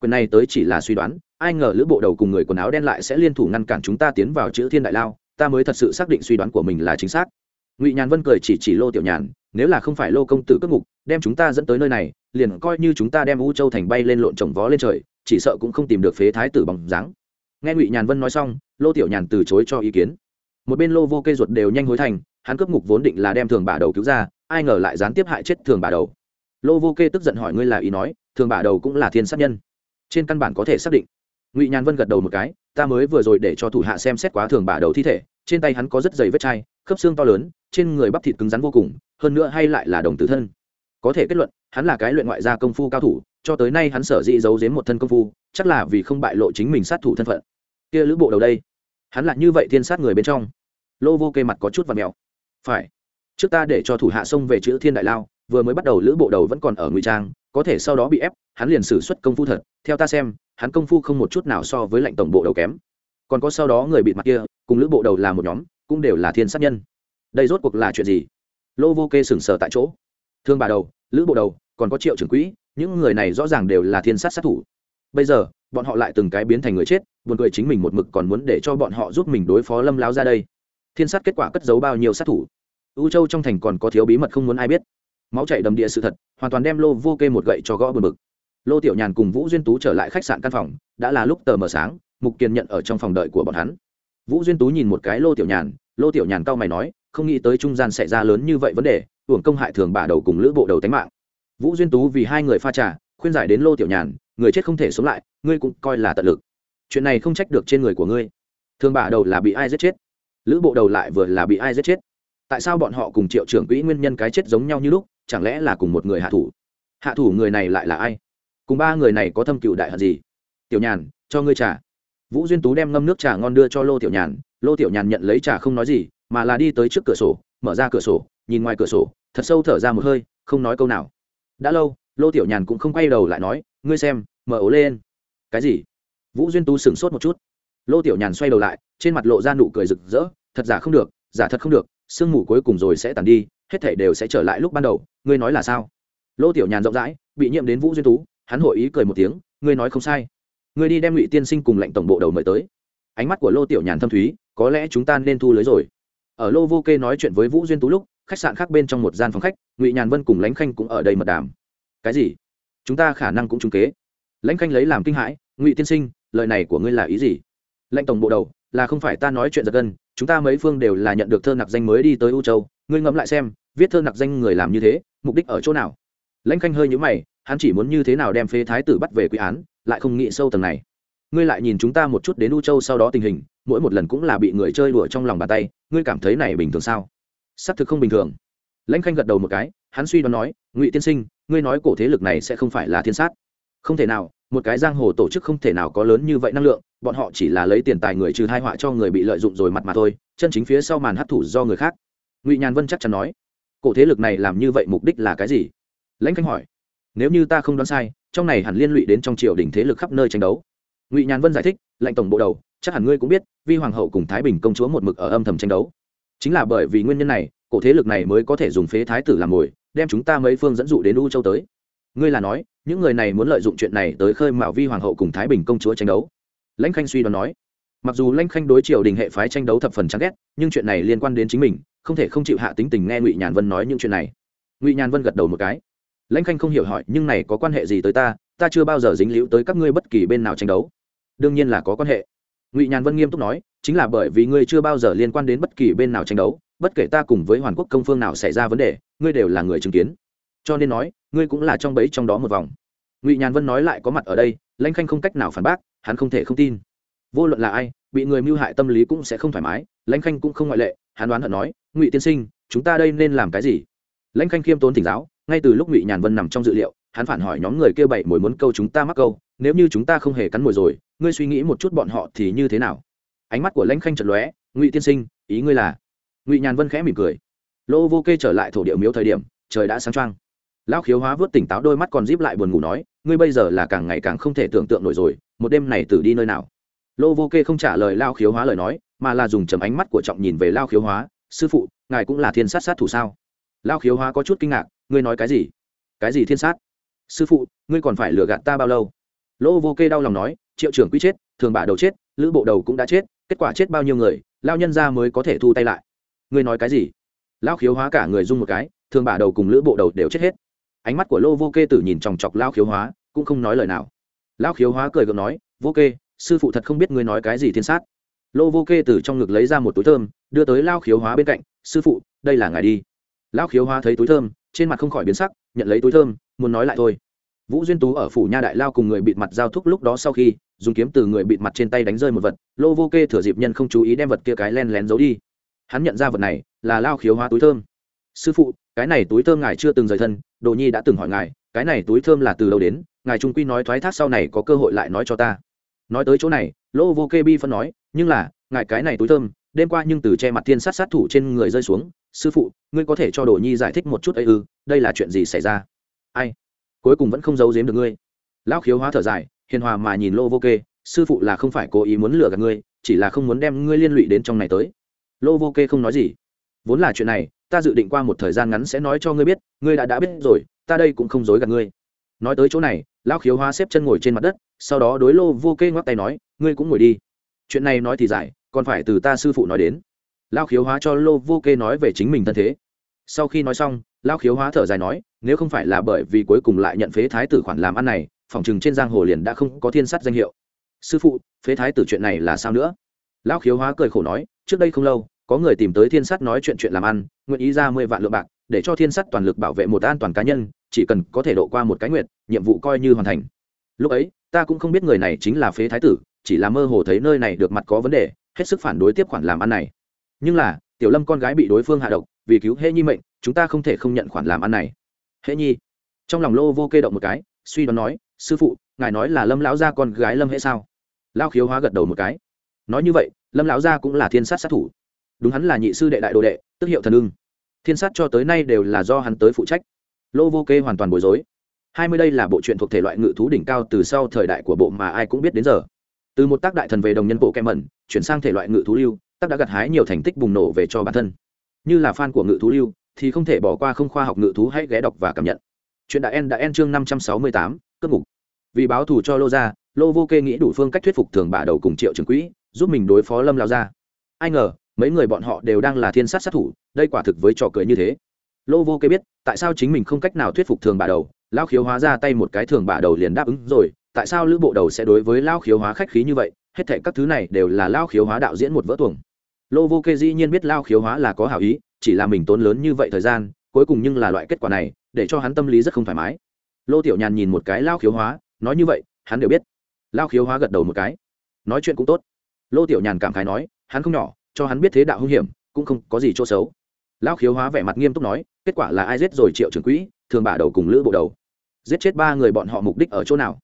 Quyền này tới chỉ là suy đoán, ai ngờ lữ bộ đầu cùng người quần áo đen lại sẽ liên thủ ngăn cản chúng ta tiến vào chữ thiên đại lao, ta mới thật sự xác định suy đoán của mình là chính xác. Ngụy nhàn vân cười chỉ chỉ lô tiểu nhàn, nếu là không phải lô công tử cất ngục, đem chúng ta dẫn tới nơi này, liền coi như chúng ta đem u châu thành bay lên lộn trồng vó lên trời, chỉ sợ cũng không tìm được phế thái tử bằng dáng nghe ngụy nhàn vân nói xong, lô tiểu nhàn từ chối cho ý kiến. Một bên lô vô kê ruột đều nhanh hối thành, hắn cướp ngục vốn định là đem thường bà đầu cứu ra, ai ngờ lại gián tiếp hại chết thường bà đầu. Lô vô kê tức giận hỏi ngươi là ý nói, thường bà đầu cũng là thiên sát nhân. Trên căn bản có thể xác định. Ngụy nhàn vân gật đầu một cái, ta mới vừa rồi để cho thủ hạ xem xét quá thường bà đầu thi thể, trên tay hắn có rất dày vết chai, khớp xương to lớn, trên người bắp thịt cứng rắn vô cùng, hơn nữa hay lại là đồng tử thân. Có thể kết luận, hắn là cái luyện ngoại gia công phu cao thủ cho tới nay hắn sở dĩ giấu giếm một thân công phu, chắc là vì không bại lộ chính mình sát thủ thân phận. Kia lữ bộ đầu đây, hắn là như vậy thiên sát người bên trong. Lô vô kê mặt có chút và mèo. Phải, trước ta để cho thủ hạ xông về chữ thiên đại lao, vừa mới bắt đầu lữ bộ đầu vẫn còn ở ngụy trang, có thể sau đó bị ép, hắn liền xử suất công phu thật. Theo ta xem, hắn công phu không một chút nào so với lệnh tổng bộ đầu kém. Còn có sau đó người bị mặt kia, cùng lữ bộ đầu là một nhóm, cũng đều là thiên sát nhân. Đây rốt cuộc là chuyện gì? Lô vô kê sừng sờ tại chỗ. Thương bà đầu, lữ bộ đầu còn có triệu trưởng quỹ, những người này rõ ràng đều là thiên sát sát thủ. Bây giờ, bọn họ lại từng cái biến thành người chết, buồn cười chính mình một mực còn muốn để cho bọn họ giúp mình đối phó lâm láo ra đây. Thiên sát kết quả cất giấu bao nhiêu sát thủ? U châu trong thành còn có thiếu bí mật không muốn ai biết. Máu chảy đầm địa sự thật, hoàn toàn đem lô vô kê một gậy cho gõ bờ bực. Lô tiểu nhàn cùng vũ duyên tú trở lại khách sạn căn phòng, đã là lúc tờ mờ sáng, mục kiên nhận ở trong phòng đợi của bọn hắn. Vũ duyên tú nhìn một cái lô tiểu nhàn, lô tiểu nhàn cau mày nói, không nghĩ tới trung gian xảy ra lớn như vậy vấn đề, hưởng công hại thường bà đầu cùng lữ bộ đầu tánh mạng vũ duyên tú vì hai người pha trà, khuyên giải đến lô tiểu nhàn, người chết không thể sống lại, ngươi cũng coi là tận lực. Chuyện này không trách được trên người của ngươi. Thường bà đầu là bị ai giết chết? Lữ bộ đầu lại vừa là bị ai giết chết? Tại sao bọn họ cùng triệu trưởng quỹ nguyên nhân cái chết giống nhau như lúc, chẳng lẽ là cùng một người hạ thủ? Hạ thủ người này lại là ai? Cùng ba người này có thâm cựu đại hận gì? Tiểu nhàn, cho ngươi trà. Vũ duyên tú đem ngâm nước trà ngon đưa cho lô tiểu nhàn. Lô tiểu nhàn nhận lấy trà không nói gì, mà là đi tới trước cửa sổ, mở ra cửa sổ, nhìn ngoài cửa sổ, thật sâu thở ra một hơi, không nói câu nào đã lâu, lô tiểu nhàn cũng không quay đầu lại nói, ngươi xem, mở ố lên. Cái gì? Vũ duyên tú sửng sốt một chút. Lô tiểu nhàn xoay đầu lại, trên mặt lộ ra nụ cười rực rỡ, thật giả không được, giả thật không được, sương mù cuối cùng rồi sẽ tàn đi, hết thể đều sẽ trở lại lúc ban đầu, ngươi nói là sao? Lô tiểu nhàn rộng rãi, bị nhiễm đến vũ duyên tú, hắn hội ý cười một tiếng, ngươi nói không sai. Ngươi đi đem ngụy tiên sinh cùng lệnh tổng bộ đầu mời tới. Ánh mắt của lô tiểu nhàn thâm thúy, có lẽ chúng ta nên thu lưới rồi. Ở lô vô kê nói chuyện với vũ duyên tú lúc khách sạn khác bên trong một gian phòng khách, ngụy nhàn vân cùng lãnh khanh cũng ở đây mật đàm. Cái gì? Chúng ta khả năng cũng trúng kế. Lãnh khanh lấy làm kinh hãi, ngụy tiên sinh, lời này của ngươi là ý gì? Lãnh tổng bộ đầu, là không phải ta nói chuyện giật gân, chúng ta mấy phương đều là nhận được thơ nặc danh mới đi tới u châu, ngươi ngẫm lại xem, viết thơ nặc danh người làm như thế, mục đích ở chỗ nào? Lãnh khanh hơi nhũ mày, hắn chỉ muốn như thế nào đem phế thái tử bắt về quy án, lại không nghĩ sâu tầng này. Ngươi lại nhìn chúng ta một chút đến u châu sau đó tình hình, mỗi một lần cũng là bị người chơi đùa trong lòng bàn tay, ngươi cảm thấy này bình thường sao? Xác thực không bình thường. Lãnh khanh gật đầu một cái, hắn suy đoán nói, ngụy tiên sinh, ngươi nói cổ thế lực này sẽ không phải là thiên sát. Không thể nào, một cái giang hồ tổ chức không thể nào có lớn như vậy năng lượng, bọn họ chỉ là lấy tiền tài người trừ hai họa cho người bị lợi dụng rồi mặt mà thôi, chân chính phía sau màn hấp thủ do người khác. Ngụy nhàn vân chắc chắn nói, cổ thế lực này làm như vậy mục đích là cái gì? Lãnh khanh hỏi, nếu như ta không đoán sai, trong này hẳn liên lụy đến trong triều đình thế lực khắp nơi tranh đấu. Ngụy nhàn vân giải thích lệnh tổng bộ đầu, chắc hẳn ngươi cũng biết, vi hoàng hậu cùng thái bình công chúa một mực ở âm thầm tranh đấu chính là bởi vì nguyên nhân này, cổ thế lực này mới có thể dùng phế thái tử làm mồi, đem chúng ta mấy phương dẫn dụ đến u châu tới. Ngươi là nói, những người này muốn lợi dụng chuyện này tới khơi mạo vi hoàng hậu cùng thái bình công chúa tranh đấu. Lãnh khanh suy đoán nói, mặc dù lãnh khanh đối triều đình hệ phái tranh đấu thập phần chán ghét, nhưng chuyện này liên quan đến chính mình, không thể không chịu hạ tính tình nghe ngụy nhàn vân nói những chuyện này. Ngụy nhàn vân gật đầu một cái. Lãnh khanh không hiểu hỏi, nhưng này có quan hệ gì tới ta? Ta chưa bao giờ dính líu tới các ngươi bất kỳ bên nào tranh đấu. Đương nhiên là có quan hệ ngụy nhàn vân nghiêm túc nói, chính là bởi vì ngươi chưa bao giờ liên quan đến bất kỳ bên nào tranh đấu, bất kể ta cùng với hoàn quốc công phương nào xảy ra vấn đề, ngươi đều là người chứng kiến. Cho nên nói, ngươi cũng là trong bấy trong đó một vòng. Ngụy nhàn vân nói lại có mặt ở đây, lãnh khanh không cách nào phản bác, hắn không thể không tin. Vô luận là ai, bị người mưu hại tâm lý cũng sẽ không thoải mái, lãnh khanh cũng không ngoại lệ, hắn đoán hận nói, ngụy tiên sinh, chúng ta đây nên làm cái gì? Lãnh khanh khiêm tốn thỉnh giáo, ngay từ lúc ngụy nhàn vân nằm trong dự liệu hắn phản hỏi nhóm người kia bảy mồi muốn câu chúng ta mắc câu, nếu như chúng ta không hề cắn mồi rồi, ngươi suy nghĩ một chút bọn họ thì như thế nào? Ánh mắt của lãnh khanh chật lóe, ngụy tiên sinh, ý ngươi là? Ngụy nhàn vân khẽ mỉm cười. Lô vô kê trở lại thổ địa miếu thời điểm, trời đã sáng trăng lão khiếu hóa vớt tỉnh táo đôi mắt còn díp lại buồn ngủ nói, ngươi bây giờ là càng ngày càng không thể tưởng tượng nổi rồi, một đêm này tử đi nơi nào? Lô vô kê không trả lời lao khiếu hóa lời nói, mà là dùng chấm ánh mắt của trọng nhìn về lao khiếu hóa, sư phụ, ngài cũng là thiên sát sát thủ sao? Lao khiếu hóa có chút kinh ngạc, ngươi nói cái gì? Cái gì thiên sát? Sư phụ, ngươi còn phải lừa gạt ta bao lâu? Lô vô kê đau lòng nói, triệu trưởng quy chết, thường bả đầu chết, lữ bộ đầu cũng đã chết, kết quả chết bao nhiêu người lao nhân ra mới có thể thu tay lại. Ngươi nói cái gì? Lao khiếu hóa cả người dung một cái, thường bả đầu cùng lữ bộ đầu đều chết hết. Ánh mắt của lô vô kê tử nhìn chòng chọc lao khiếu hóa, cũng không nói lời nào. Lao khiếu hóa cười gượng nói, vô kê, sư phụ thật không biết ngươi nói cái gì thiên sát. Lô vô kê từ trong ngực lấy ra một túi thơm, đưa tới lao khiếu hóa bên cạnh, sư phụ, đây là ngài đi. Lao khiếu hóa thấy túi thơm trên mặt không khỏi biến sắc, nhận lấy túi thơm, muốn nói lại thôi. Vũ duyên tú ở phủ nha đại lao cùng người bịt mặt giao thúc lúc đó sau khi, dùng kiếm từ người bịt mặt trên tay đánh rơi một vật, lô vô kê thừa dịp nhân không chú ý đem vật kia cái len lén giấu đi. Hắn nhận ra vật này là lao khiếu hóa túi thơm. Sư phụ, cái này túi thơm ngài chưa từng rời thân, đồ nhi đã từng hỏi ngài, cái này túi thơm là từ đâu đến, ngài trung quy nói thoái thác sau này có cơ hội lại nói cho ta. Nói tới chỗ này, lô vô kê bi phân nói, nhưng là, ngài cái này túi thơm đêm qua nhưng từ che mặt thiên sát sát thủ trên người rơi xuống, sư phụ, ngươi có thể cho đồ nhi giải thích một chút ấy ư, đây là chuyện gì xảy ra? Ai? Cuối cùng vẫn không giấu giếm được ngươi. Lão khiếu hóa thở dài, hiền hòa mà nhìn lô vô kê, sư phụ là không phải cố ý muốn lừa gạt ngươi, chỉ là không muốn đem ngươi liên lụy đến trong này tới. Lô vô kê không nói gì. Vốn là chuyện này, ta dự định qua một thời gian ngắn sẽ nói cho ngươi biết, ngươi đã đã biết rồi, ta đây cũng không dối gạt ngươi. Nói tới chỗ này, lão khiếu hóa xếp chân ngồi trên mặt đất, sau đó đối lô vô kê ngoắc tay nói, ngươi cũng ngồi đi. Chuyện này nói thì dài còn phải từ ta sư phụ nói đến. Lao khiếu hóa cho lô vô kê nói về chính mình thân thế. Sau khi nói xong lao khiếu hóa thở dài nói, nếu không phải là bởi vì cuối cùng lại nhận phế thái tử khoản làm ăn này, phòng chừng trên giang hồ liền đã không có thiên sắt danh hiệu. Sư phụ, phế thái tử chuyện này là sao nữa? Lao khiếu hóa cười khổ nói, trước đây không lâu, có người tìm tới thiên sắt nói chuyện chuyện làm ăn, nguyện ý ra mười vạn lượng bạc, để cho thiên sắt toàn lực bảo vệ một an toàn cá nhân, chỉ cần có thể độ qua một cái nguyện nhiệm vụ coi như hoàn thành. Lúc ấy, ta cũng không biết người này chính là phế thái tử, chỉ là mơ hồ thấy nơi này được mặt có vấn đề hết sức phản đối tiếp khoản làm ăn này. Nhưng là, tiểu lâm con gái bị đối phương hạ độc, vì cứu hễ nhi mệnh, chúng ta không thể không nhận khoản làm ăn này. Hễ nhi. Trong lòng lô vô kê động một cái, suy đoán nói, sư phụ, ngài nói là lâm lão gia con gái lâm hễ sao? Lao khiếu hóa gật đầu một cái. Nói như vậy, lâm lão gia cũng là thiên sát sát thủ. Đúng hắn là nhị sư đệ đại đồ đệ, tức hiệu thần ưng. Thiên sát cho tới nay đều là do hắn tới phụ trách. Lô vô kê hoàn toàn bối rối. Hai mươi đây là bộ truyện thuộc thể loại ngự thú đỉnh cao từ sau thời đại của bộ mà ai cũng biết đến giờ từ một tác đại thần về đồng nhân bộ kem mẩn, chuyển sang thể loại ngự thú lưu, tác đã gặt hái nhiều thành tích bùng nổ về cho bản thân. Như là fan của ngự thú lưu, thì không thể bỏ qua không khoa học ngự thú hãy ghé đọc và cảm nhận. Chuyện đã en đã en chương năm trăm sáu mươi tám cất ngục. Vì báo thù cho lô gia, lô vô kê nghĩ đủ phương cách thuyết phục thường bà đầu cùng triệu trường quỹ, giúp mình đối phó lâm lao gia. Ai ngờ, mấy người bọn họ đều đang là thiên sát sát thủ, đây quả thực với trò cười như thế. Lô vô kê biết, tại sao chính mình không cách nào thuyết phục thường bà đầu lao khiếu hóa ra tay một cái thường bà đầu liền đáp ứng rồi tại sao lữ bộ đầu sẽ đối với lao khiếu hóa khách khí như vậy? Hết thệ các thứ này đều là lao khiếu hóa đạo diễn một vỡ tuồng. Lô vô kê dĩ nhiên biết lao khiếu hóa là có hảo ý, chỉ là mình tốn lớn như vậy thời gian, cuối cùng nhưng là loại kết quả này, để cho hắn tâm lý rất không thoải mái. Lô tiểu nhàn nhìn một cái lao khiếu hóa, nói như vậy, hắn đều biết. Lao khiếu hóa gật đầu một cái. Nói chuyện cũng tốt. Lô tiểu nhàn cảm khái nói, hắn không nhỏ, cho hắn biết thế đạo hung hiểm, cũng không có gì chỗ xấu. Lao khiếu hóa vẻ mặt nghiêm túc nói, kết quả là ai giết rồi triệu trưởng quỹ, thường bả đầu cùng lữ bộ đầu. Giết chết ba người bọn họ mục đích ở chỗ nào?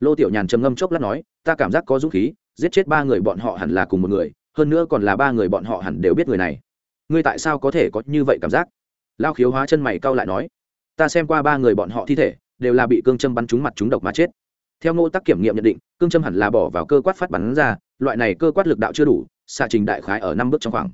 Lô tiểu nhàn trầm ngâm chốc lát nói, ta cảm giác có dũng khí, giết chết ba người bọn họ hẳn là cùng một người, hơn nữa còn là ba người bọn họ hẳn đều biết người này. Ngươi tại sao có thể có như vậy cảm giác? Lao khiếu hóa chân mày cau lại nói, ta xem qua ba người bọn họ thi thể, đều là bị cương châm bắn trúng mặt trúng độc mà chết. Theo ngô tác kiểm nghiệm nhận định, cương châm hẳn là bỏ vào cơ quát phát bắn ra, loại này cơ quát lực đạo chưa đủ, xạ trình đại khái ở năm bước trong khoảng.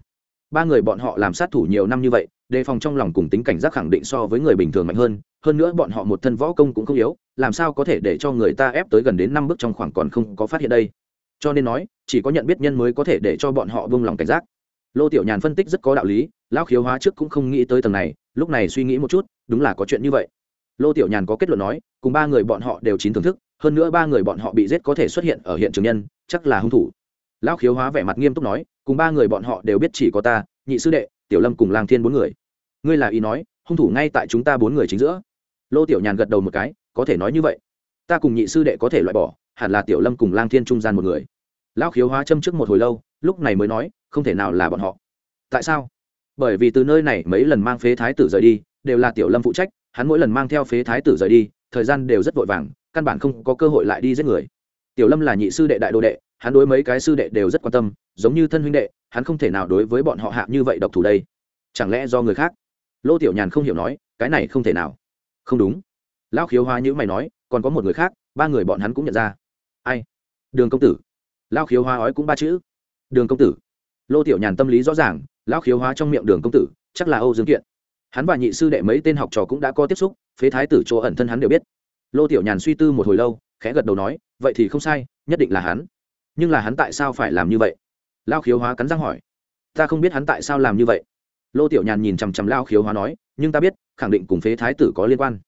Ba người bọn họ làm sát thủ nhiều năm như vậy đề phòng trong lòng cùng tính cảnh giác khẳng định so với người bình thường mạnh hơn hơn nữa bọn họ một thân võ công cũng không yếu, làm sao có thể để cho người ta ép tới gần đến năm bước trong khoảng còn không có phát hiện đây. Cho nên nói, chỉ có nhận biết nhân mới có thể để cho bọn họ vung lòng cảnh giác. Lô tiểu nhàn phân tích rất có đạo lý, lão khiếu hóa trước cũng không nghĩ tới tầng này, lúc này suy nghĩ một chút, đúng là có chuyện như vậy. Lô tiểu nhàn có kết luận nói, cùng ba người bọn họ đều chín thưởng thức, hơn nữa ba người bọn họ bị giết có thể xuất hiện ở hiện trường nhân, chắc là hung thủ. Lão khiếu hóa vẻ mặt nghiêm túc nói, cùng ba người bọn họ đều biết chỉ có ta, nhị sư đệ, tiểu lâm cùng lang thiên bốn người ngươi là ý nói, hung thủ ngay tại chúng ta bốn người chính giữa. Lô tiểu nhàn gật đầu một cái, có thể nói như vậy. Ta cùng nhị sư đệ có thể loại bỏ, hẳn là tiểu lâm cùng lang thiên trung gian một người. Lão khiếu hóa châm trước một hồi lâu, lúc này mới nói, không thể nào là bọn họ. Tại sao? Bởi vì từ nơi này mấy lần mang phế thái tử rời đi, đều là tiểu lâm phụ trách, hắn mỗi lần mang theo phế thái tử rời đi, thời gian đều rất vội vàng, căn bản không có cơ hội lại đi giết người. Tiểu lâm là nhị sư đệ đại đồ đệ, hắn đối mấy cái sư đệ đều rất quan tâm, giống như thân huynh đệ, hắn không thể nào đối với bọn họ hạ như vậy độc thủ đây. Chẳng lẽ do người khác? Lô tiểu nhàn không hiểu nói, cái này không thể nào. Không đúng. Lão khiếu hóa như mày nói, còn có một người khác, ba người bọn hắn cũng nhận ra. Ai? Đường công tử. Lão khiếu hóa ói cũng ba chữ. Đường công tử. Lô tiểu nhàn tâm lý rõ ràng, lão khiếu hóa trong miệng đường công tử, chắc là âu dương kiện. Hắn và nhị sư đệ mấy tên học trò cũng đã có tiếp xúc, phế thái tử chỗ ẩn thân hắn đều biết. Lô tiểu nhàn suy tư một hồi lâu, khẽ gật đầu nói, vậy thì không sai, nhất định là hắn. Nhưng là hắn tại sao phải làm như vậy? Lao khiếu hóa cắn răng hỏi. Ta không biết hắn tại sao làm như vậy lô tiểu nhàn nhìn chằm chằm lao khiếu hóa nói, nhưng ta biết, khẳng định cùng phế thái tử có liên quan.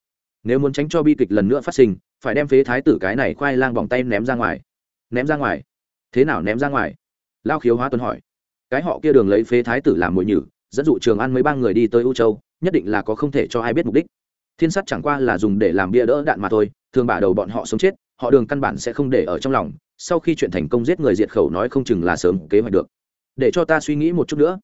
Nếu muốn tránh cho bi kịch lần nữa phát sinh, phải đem phế thái tử cái này khoai lang vòng tay ném ra ngoài. Ném ra ngoài? Thế nào ném ra ngoài? Lao khiếu hóa tuấn hỏi. Cái họ kia đường lấy phế thái tử làm mồi nhử, dẫn dụ trường ăn mấy ba người đi tới u châu, nhất định là có không thể cho ai biết mục đích. Thiên sắt chẳng qua là dùng để làm bia đỡ đạn mà thôi, thường bả đầu bọn họ sống chết, họ đường căn bản sẽ không để ở trong lòng, sau khi chuyện thành công giết người diệt khẩu nói không chừng là sớm kế hoạch được. Để cho ta suy nghĩ một chút nữa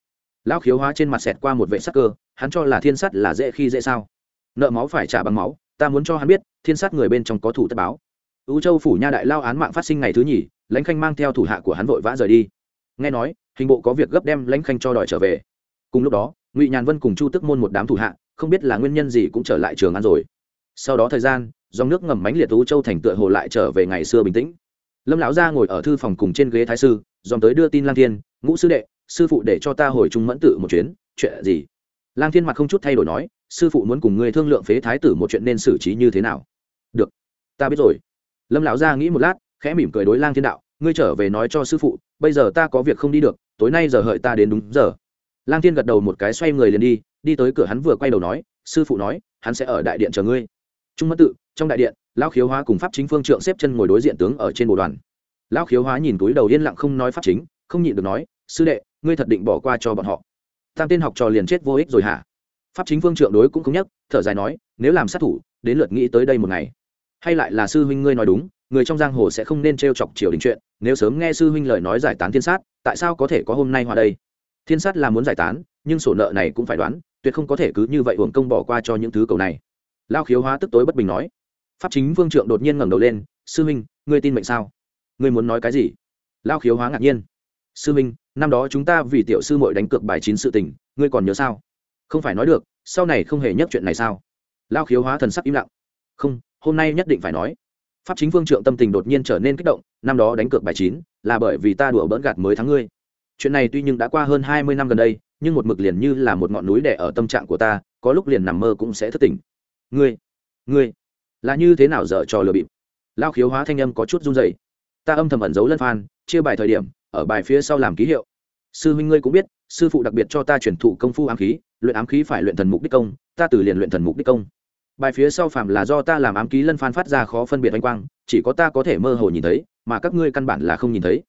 lão khiếu hóa trên mặt xẹt qua một vệ sắc cơ, hắn cho là thiên sắt là dễ khi dễ sao? Nợ máu phải trả bằng máu, ta muốn cho hắn biết, thiên sát người bên trong có thủ tất báo. Ưu châu phủ nha đại lao án mạng phát sinh ngày thứ nhì, lãnh khanh mang theo thủ hạ của hắn vội vã rời đi. Nghe nói, hình bộ có việc gấp đem lãnh khanh cho đòi trở về. Cùng lúc đó, ngụy nhàn vân cùng chu tức môn một đám thủ hạ, không biết là nguyên nhân gì cũng trở lại trường ăn rồi. Sau đó thời gian, dòng nước ngầm mánh liệt ưu châu thành tựa hồ lại trở về ngày xưa bình tĩnh. Lâm lão gia ngồi ở thư phòng cùng trên ghế thái sư, dòm tới đưa tin lang thiên, ngũ sư đệ sư phụ để cho ta hồi trung mẫn tự một chuyến, chuyện gì? Lang thiên mặt không chút thay đổi nói, sư phụ muốn cùng ngươi thương lượng phế thái tử một chuyện nên xử trí như thế nào? Được, ta biết rồi. Lâm lão gia nghĩ một lát, khẽ mỉm cười đối lang thiên đạo, ngươi trở về nói cho sư phụ, bây giờ ta có việc không đi được, tối nay giờ hợi ta đến đúng giờ. Lang thiên gật đầu một cái xoay người liền đi đi tới cửa hắn vừa quay đầu nói, sư phụ nói, hắn sẽ ở đại điện chờ ngươi. Trung mất tự, trong đại điện, lão khiếu hóa cùng pháp chính phương trượng xếp chân ngồi đối diện tướng ở trên bồ đoàn. Lão khiếu hóa nhìn túi đầu yên lặng không nói pháp chính, không nhịn được nói sư đệ, ngươi thật định bỏ qua cho bọn họ. Tam tên học trò liền chết vô ích rồi hả? Pháp chính vương trượng đối cũng không nhắc, thở dài nói, nếu làm sát thủ, đến lượt nghĩ tới đây một ngày. Hay lại là sư huynh ngươi nói đúng, người trong giang hồ sẽ không nên t r e o chọc triều đình chuyện, nếu sớm nghe sư huynh lời nói giải tán thiên sát, tại sao có thể có hôm nay hòa đây? Thiên sát là muốn giải tán, nhưng sổ nợ này cũng phải đoán, tuyệt không có thể cứ như vậy hưởng công bỏ qua cho những thứ cầu này. Lao khiếu hóa tức tối bất bình nói. Pháp chính vương trượng đột nhiên ngẩng đầu lên, sư huynh, ngươi tin mệnh sao? Ngươi muốn nói cái gì? Lao khiếu hóa ngạc nhiên. Sư huynh năm đó chúng ta vì tiểu sư mội đánh cược bài chín sự tình, ngươi còn nhớ sao? Không phải nói được, sau này không hề nhắc chuyện này sao? Lao khiếu hóa thần sắc im lặng. Không, hôm nay nhất định phải nói. Pháp chính phương trượng tâm tình đột nhiên trở nên kích động, năm đó đánh cược bài chín là bởi vì ta đùa bỡn gạt mới thắng ngươi. Chuyện này tuy nhưng đã qua hơn hai mươi năm gần đây, nhưng một mực liền như là một ngọn núi đẻ ở tâm trạng của ta, có lúc liền nằm mơ cũng sẽ thất tỉnh. Ngươi ngươi, là như thế nào dở trò lừa bịp? Lao khiếu hóa thanh âm có chút run dày ta âm thầm ẩn giấu lân phan, chia bài thời điểm ở bài phía sau làm ký hiệu. Sư huynh ngươi cũng biết, sư phụ đặc biệt cho ta truyền thụ công phu ám khí, luyện ám khí phải luyện thần mục đích công, ta từ liền luyện thần mục đích công. Bài phía sau phạm là do ta làm ám ký lân phan phát ra khó phân biệt ánh quang, chỉ có ta có thể mơ hồ nhìn thấy, mà các ngươi căn bản là không nhìn thấy.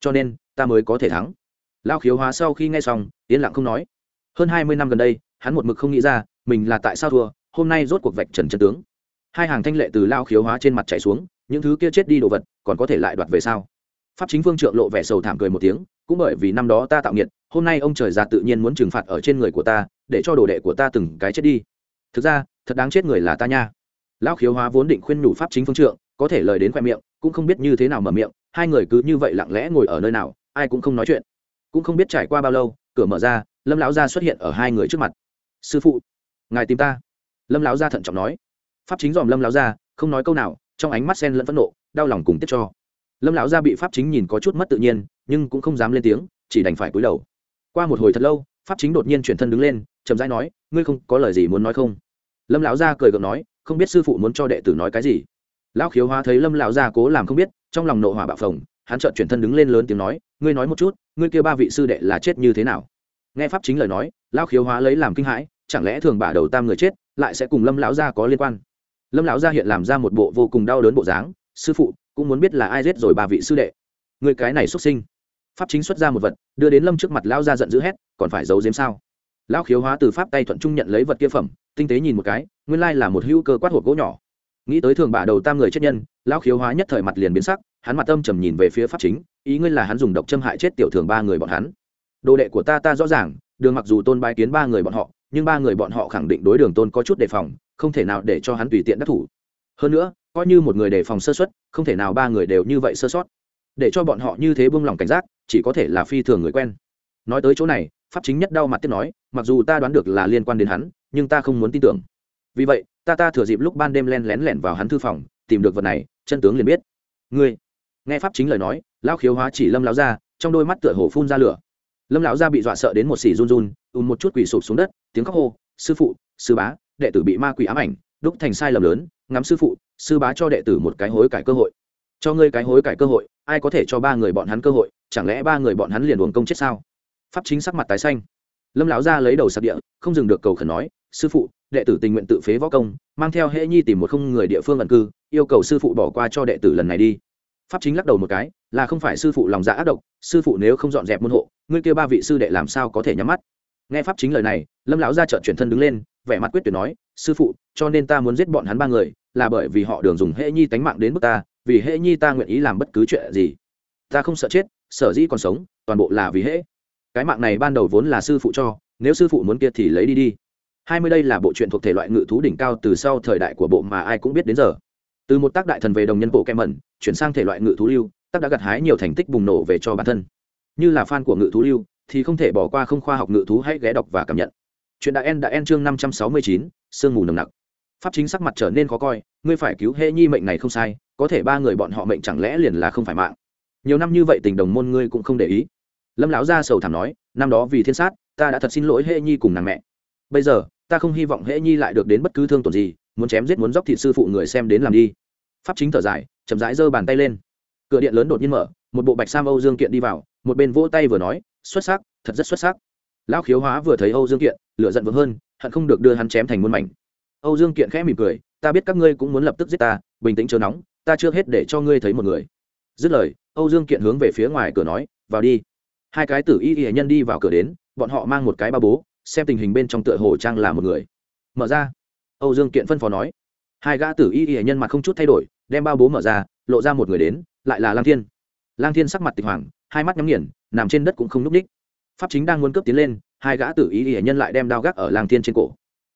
Cho nên, ta mới có thể thắng. Lao khiếu hóa sau khi nghe xong, yên lặng không nói. Hơn hai mươi năm gần đây, hắn một mực không nghĩ ra, mình là tại sao thua, hôm nay rốt cuộc vạch trần chân tướng. Hai hàng thanh lệ từ lao khiếu hóa trên mặt chạy xuống, những thứ kia chết đi đồ vật, còn có thể lại đoạt về sao? Pháp chính phương trượng lộ vẻ sầu thảm cười một tiếng, cũng bởi vì năm đó ta tạo nghiệt, hôm nay ông trời già tự nhiên muốn trừng phạt ở trên người của ta, để cho đồ đệ của ta từng cái chết đi. Thực ra, thật đáng chết người là ta nha. Lão khiếu hóa vốn định khuyên nhủ pháp chính phương trượng, có thể lời đến khoe miệng, cũng không biết như thế nào mở miệng, hai người cứ như vậy lặng lẽ ngồi ở nơi nào, ai cũng không nói chuyện. Cũng không biết trải qua bao lâu, cửa mở ra, lâm lão gia xuất hiện ở hai người trước mặt. Sư phụ, ngài tìm ta. Lâm lão gia thận trọng nói. Pháp chính dòm lâm lão gia, không nói câu nào, trong ánh mắt sen lẫn phẫn nộ, đau lòng cùng tiếp cho lâm lão gia bị pháp chính nhìn có chút mất tự nhiên, nhưng cũng không dám lên tiếng, chỉ đành phải cúi đầu. Qua một hồi thật lâu, pháp chính đột nhiên chuyển thân đứng lên, chậm rãi nói, ngươi không có lời gì muốn nói không? Lâm lão gia cười gượng nói, không biết sư phụ muốn cho đệ tử nói cái gì? Lão khiếu hóa thấy lâm lão gia cố làm không biết, trong lòng nộ hỏa bạo phồng, hắn chợt chuyển thân đứng lên lớn tiếng nói, ngươi nói một chút, ngươi kia ba vị sư đệ là chết như thế nào? Nghe pháp chính lời nói, lão khiếu hóa lấy làm kinh hãi, chẳng lẽ thường bả đầu tam người chết, lại sẽ cùng lâm lão gia có liên quan? Lâm lão gia hiện làm ra một bộ vô cùng đau đớn bộ dáng, sư phụ cũng muốn biết là ai giết rồi ba vị sư đệ. Người cái này xuất sinh. Pháp chính xuất ra một vật, đưa đến lâm trước mặt lão gia giận dữ hét, còn phải giấu giếm sao? Lão khiếu hóa từ pháp tay thuận trung nhận lấy vật kia phẩm, tinh tế nhìn một cái, nguyên lai là một hữu cơ quát hộp gỗ nhỏ. Nghĩ tới thường bả đầu tam người chết nhân, lão khiếu hóa nhất thời mặt liền biến sắc, hắn mặt âm trầm nhìn về phía pháp chính, ý ngươi là hắn dùng độc châm hại chết tiểu thường ba người bọn hắn. Đồ đệ của ta ta rõ ràng, đường mặc dù tôn bái kiến ba người bọn họ, nhưng ba người bọn họ khẳng định đối đường tôn có chút đề phòng, không thể nào để cho hắn tùy tiện đắc thủ. Hơn nữa coi như một người đề phòng sơ xuất không thể nào ba người đều như vậy sơ sót. Để cho bọn họ như thế buông lỏng cảnh giác, chỉ có thể là phi thường người quen. Nói tới chỗ này, pháp chính nhất đau mặt tiếp nói, mặc dù ta đoán được là liên quan đến hắn, nhưng ta không muốn tin tưởng. Vì vậy, ta ta thừa dịp lúc ban đêm len lén lẻn vào hắn thư phòng, tìm được vật này, chân tướng liền biết. Ngươi, nghe pháp chính lời nói, lão khiếu hóa chỉ lâm lão ra trong đôi mắt tựa hồ phun ra lửa. Lâm lão ra bị dọa sợ đến một xì run run ùn một chút quỳ sụp xuống đất, tiếng khóc hô, sư phụ, sư bá, đệ tử bị ma quỷ ám ảnh đúc thành sai lầm lớn, ngắm sư phụ, sư bá cho đệ tử một cái hối cải cơ hội. Cho ngươi cái hối cải cơ hội, ai có thể cho ba người bọn hắn cơ hội, chẳng lẽ ba người bọn hắn liền uống công chết sao? Pháp chính sắc mặt tái xanh. Lâm lão ra lấy đầu sạc địa, không dừng được cầu khẩn nói, sư phụ, đệ tử tình nguyện tự phế võ công, mang theo hệ nhi tìm một không người địa phương ẩn cư, yêu cầu sư phụ bỏ qua cho đệ tử lần này đi. Pháp chính lắc đầu một cái, là không phải sư phụ lòng dạ ác độc, sư phụ nếu không dọn dẹp môn hộ, ngươi kêu ba vị sư đệ làm sao có thể nhắm mắt? Nghe pháp chính lời này, lâm lão ra trợn chuyển thân đứng lên vẻ mặt quyết tuyệt nói, sư phụ, cho nên ta muốn giết bọn hắn ba người, là bởi vì họ đường dùng hệ nhi tánh mạng đến mức ta, vì hễ nhi ta nguyện ý làm bất cứ chuyện gì. Ta không sợ chết, sở dĩ còn sống, toàn bộ là vì hễ cái mạng này ban đầu vốn là sư phụ cho, nếu sư phụ muốn kia thì lấy đi đi. Hai mươi đây là bộ truyện thuộc thể loại ngự thú đỉnh cao từ sau thời đại của bộ mà ai cũng biết đến giờ. Từ một tác đại thần về đồng nhân bộ kem mẩn, chuyển sang thể loại ngự thú lưu, tác đã gặt hái nhiều thành tích bùng nổ về cho bản thân. Như là fan của ngự thú lưu, thì không thể bỏ qua không khoa học ngự thú hãy ghé đọc và cảm nhận chuyện đã en đã en chương năm trăm sáu mươi chín, sương mù nồng nặc. Pháp chính sắc mặt trở nên khó coi, ngươi phải cứu hễ nhi mệnh này không sai, có thể ba người bọn họ mệnh chẳng lẽ liền là không phải mạng. Nhiều năm như vậy tình đồng môn ngươi cũng không để ý. Lâm lão ra sầu thảm nói, năm đó vì thiên sát, ta đã thật xin lỗi hễ nhi cùng nàng mẹ. Bây giờ, ta không hy vọng hễ nhi lại được đến bất cứ thương tổn gì, muốn chém giết muốn dóc thịt sư phụ người xem đến làm đi. Pháp chính thở dài, chậm rãi giơ bàn tay lên. Cửa điện lớn đột nhiên mở, một bộ bạch sam âu dương kiện đi vào, một bên vỗ tay vừa nói, xuất sắc, thật rất xuất sắc. Lão khiếu hóa vừa thấy âu dương kiện lửa giận vững hơn, hận không được đưa hắn chém thành muôn mảnh. Âu dương kiện khẽ mỉm cười, ta biết các ngươi cũng muốn lập tức giết ta, bình tĩnh chờ nóng, ta chưa hết để cho ngươi thấy một người. Dứt lời, âu dương kiện hướng về phía ngoài cửa nói, vào đi. Hai cái tử y y nhân đi vào cửa đến, bọn họ mang một cái ba bố, xem tình hình bên trong tựa hồ trang là một người. Mở ra. Âu dương kiện phân phó nói. Hai gã tử y y nhân mặt không chút thay đổi, đem bao bố mở ra, lộ ra một người đến, lại là lang thiên. Lang thiên sắc mặt tịch hoàng, hai mắt nhắm nghiền, nằm trên đất cũng không núp h pháp chính đang muốn cướp tiến lên hai gã tử ý y nhân lại đem đao gác ở lang thiên trên cổ.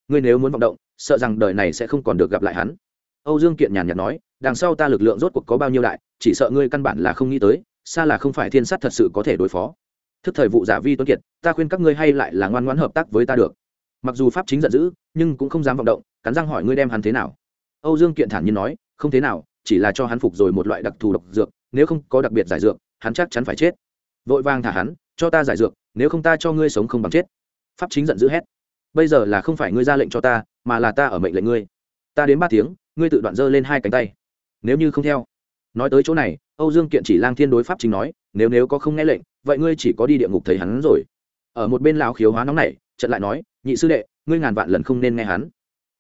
Ngươi nếu muốn vọng động, sợ rằng đời này sẽ không còn được gặp lại hắn. Âu dương kiện nhàn nhạt nói, đằng sau ta lực lượng rốt cuộc có bao nhiêu đại, chỉ sợ ngươi căn bản là không nghĩ tới, xa là không phải thiên sát thật sự có thể đối phó. Thức thời vụ giả vi tuấn kiệt, ta khuyên các ngươi hay lại là ngoan ngoãn hợp tác với ta được. Mặc dù pháp chính giận dữ, nhưng cũng không dám vọng động, cắn răng hỏi ngươi đem hắn thế nào. Âu dương kiện thản nhiên nói, không thế nào, chỉ là cho hắn phục rồi một loại đặc thù độc dược, nếu không có đặc biệt giải dược, hắn chắc chắn phải chết. Vội vàng thả hắn cho ta giải dược, nếu không ta cho ngươi sống không bằng chết. Pháp chính giận dữ hét. Bây giờ là không phải ngươi ra lệnh cho ta, mà là ta ở mệnh lệnh ngươi. Ta đến ba tiếng, ngươi tự đoạn dơ lên hai cánh tay. Nếu như không theo. Nói tới chỗ này, âu dương kiện chỉ lang thiên đối pháp chính nói, nếu nếu có không nghe lệnh, vậy ngươi chỉ có đi địa ngục thấy hắn rồi. Ở một bên lão khiếu hóa nóng này trận lại nói, nhị sư đệ, ngươi ngàn vạn lần không nên nghe hắn.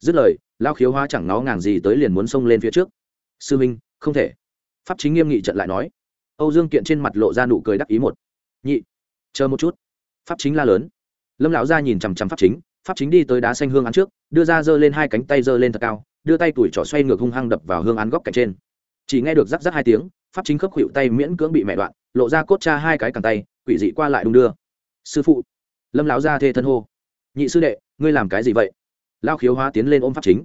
Dứt lời, lão khiếu hóa chẳng nó ngàn gì tới liền muốn xông lên phía trước. Sư minh, không thể. Pháp chính nghiêm nghị trận lại nói. Âu dương kiện trên mặt lộ ra nụ cười đắc ý một. Nhị chờ một chút. Pháp chính la lớn. Lâm lão ra nhìn chằm chằm pháp chính pháp chính đi tới đá xanh hương án trước, đưa ra giơ lên hai cánh tay giơ lên thật cao, đưa tay tuổi trỏ xoay ngược hung hăng đập vào hương án góc cạnh trên. Chỉ nghe được rắc rắc hai tiếng, pháp chính khớp khuỵu tay miễn cưỡng bị mẹ đoạn, lộ ra cốt cha hai cái cẳng tay, quỷ dị qua lại đung đưa. Sư phụ. Lâm lão ra thê thân hô. Nhị sư đệ, ngươi làm cái gì vậy? Lao khiếu hóa tiến lên ôm pháp chính.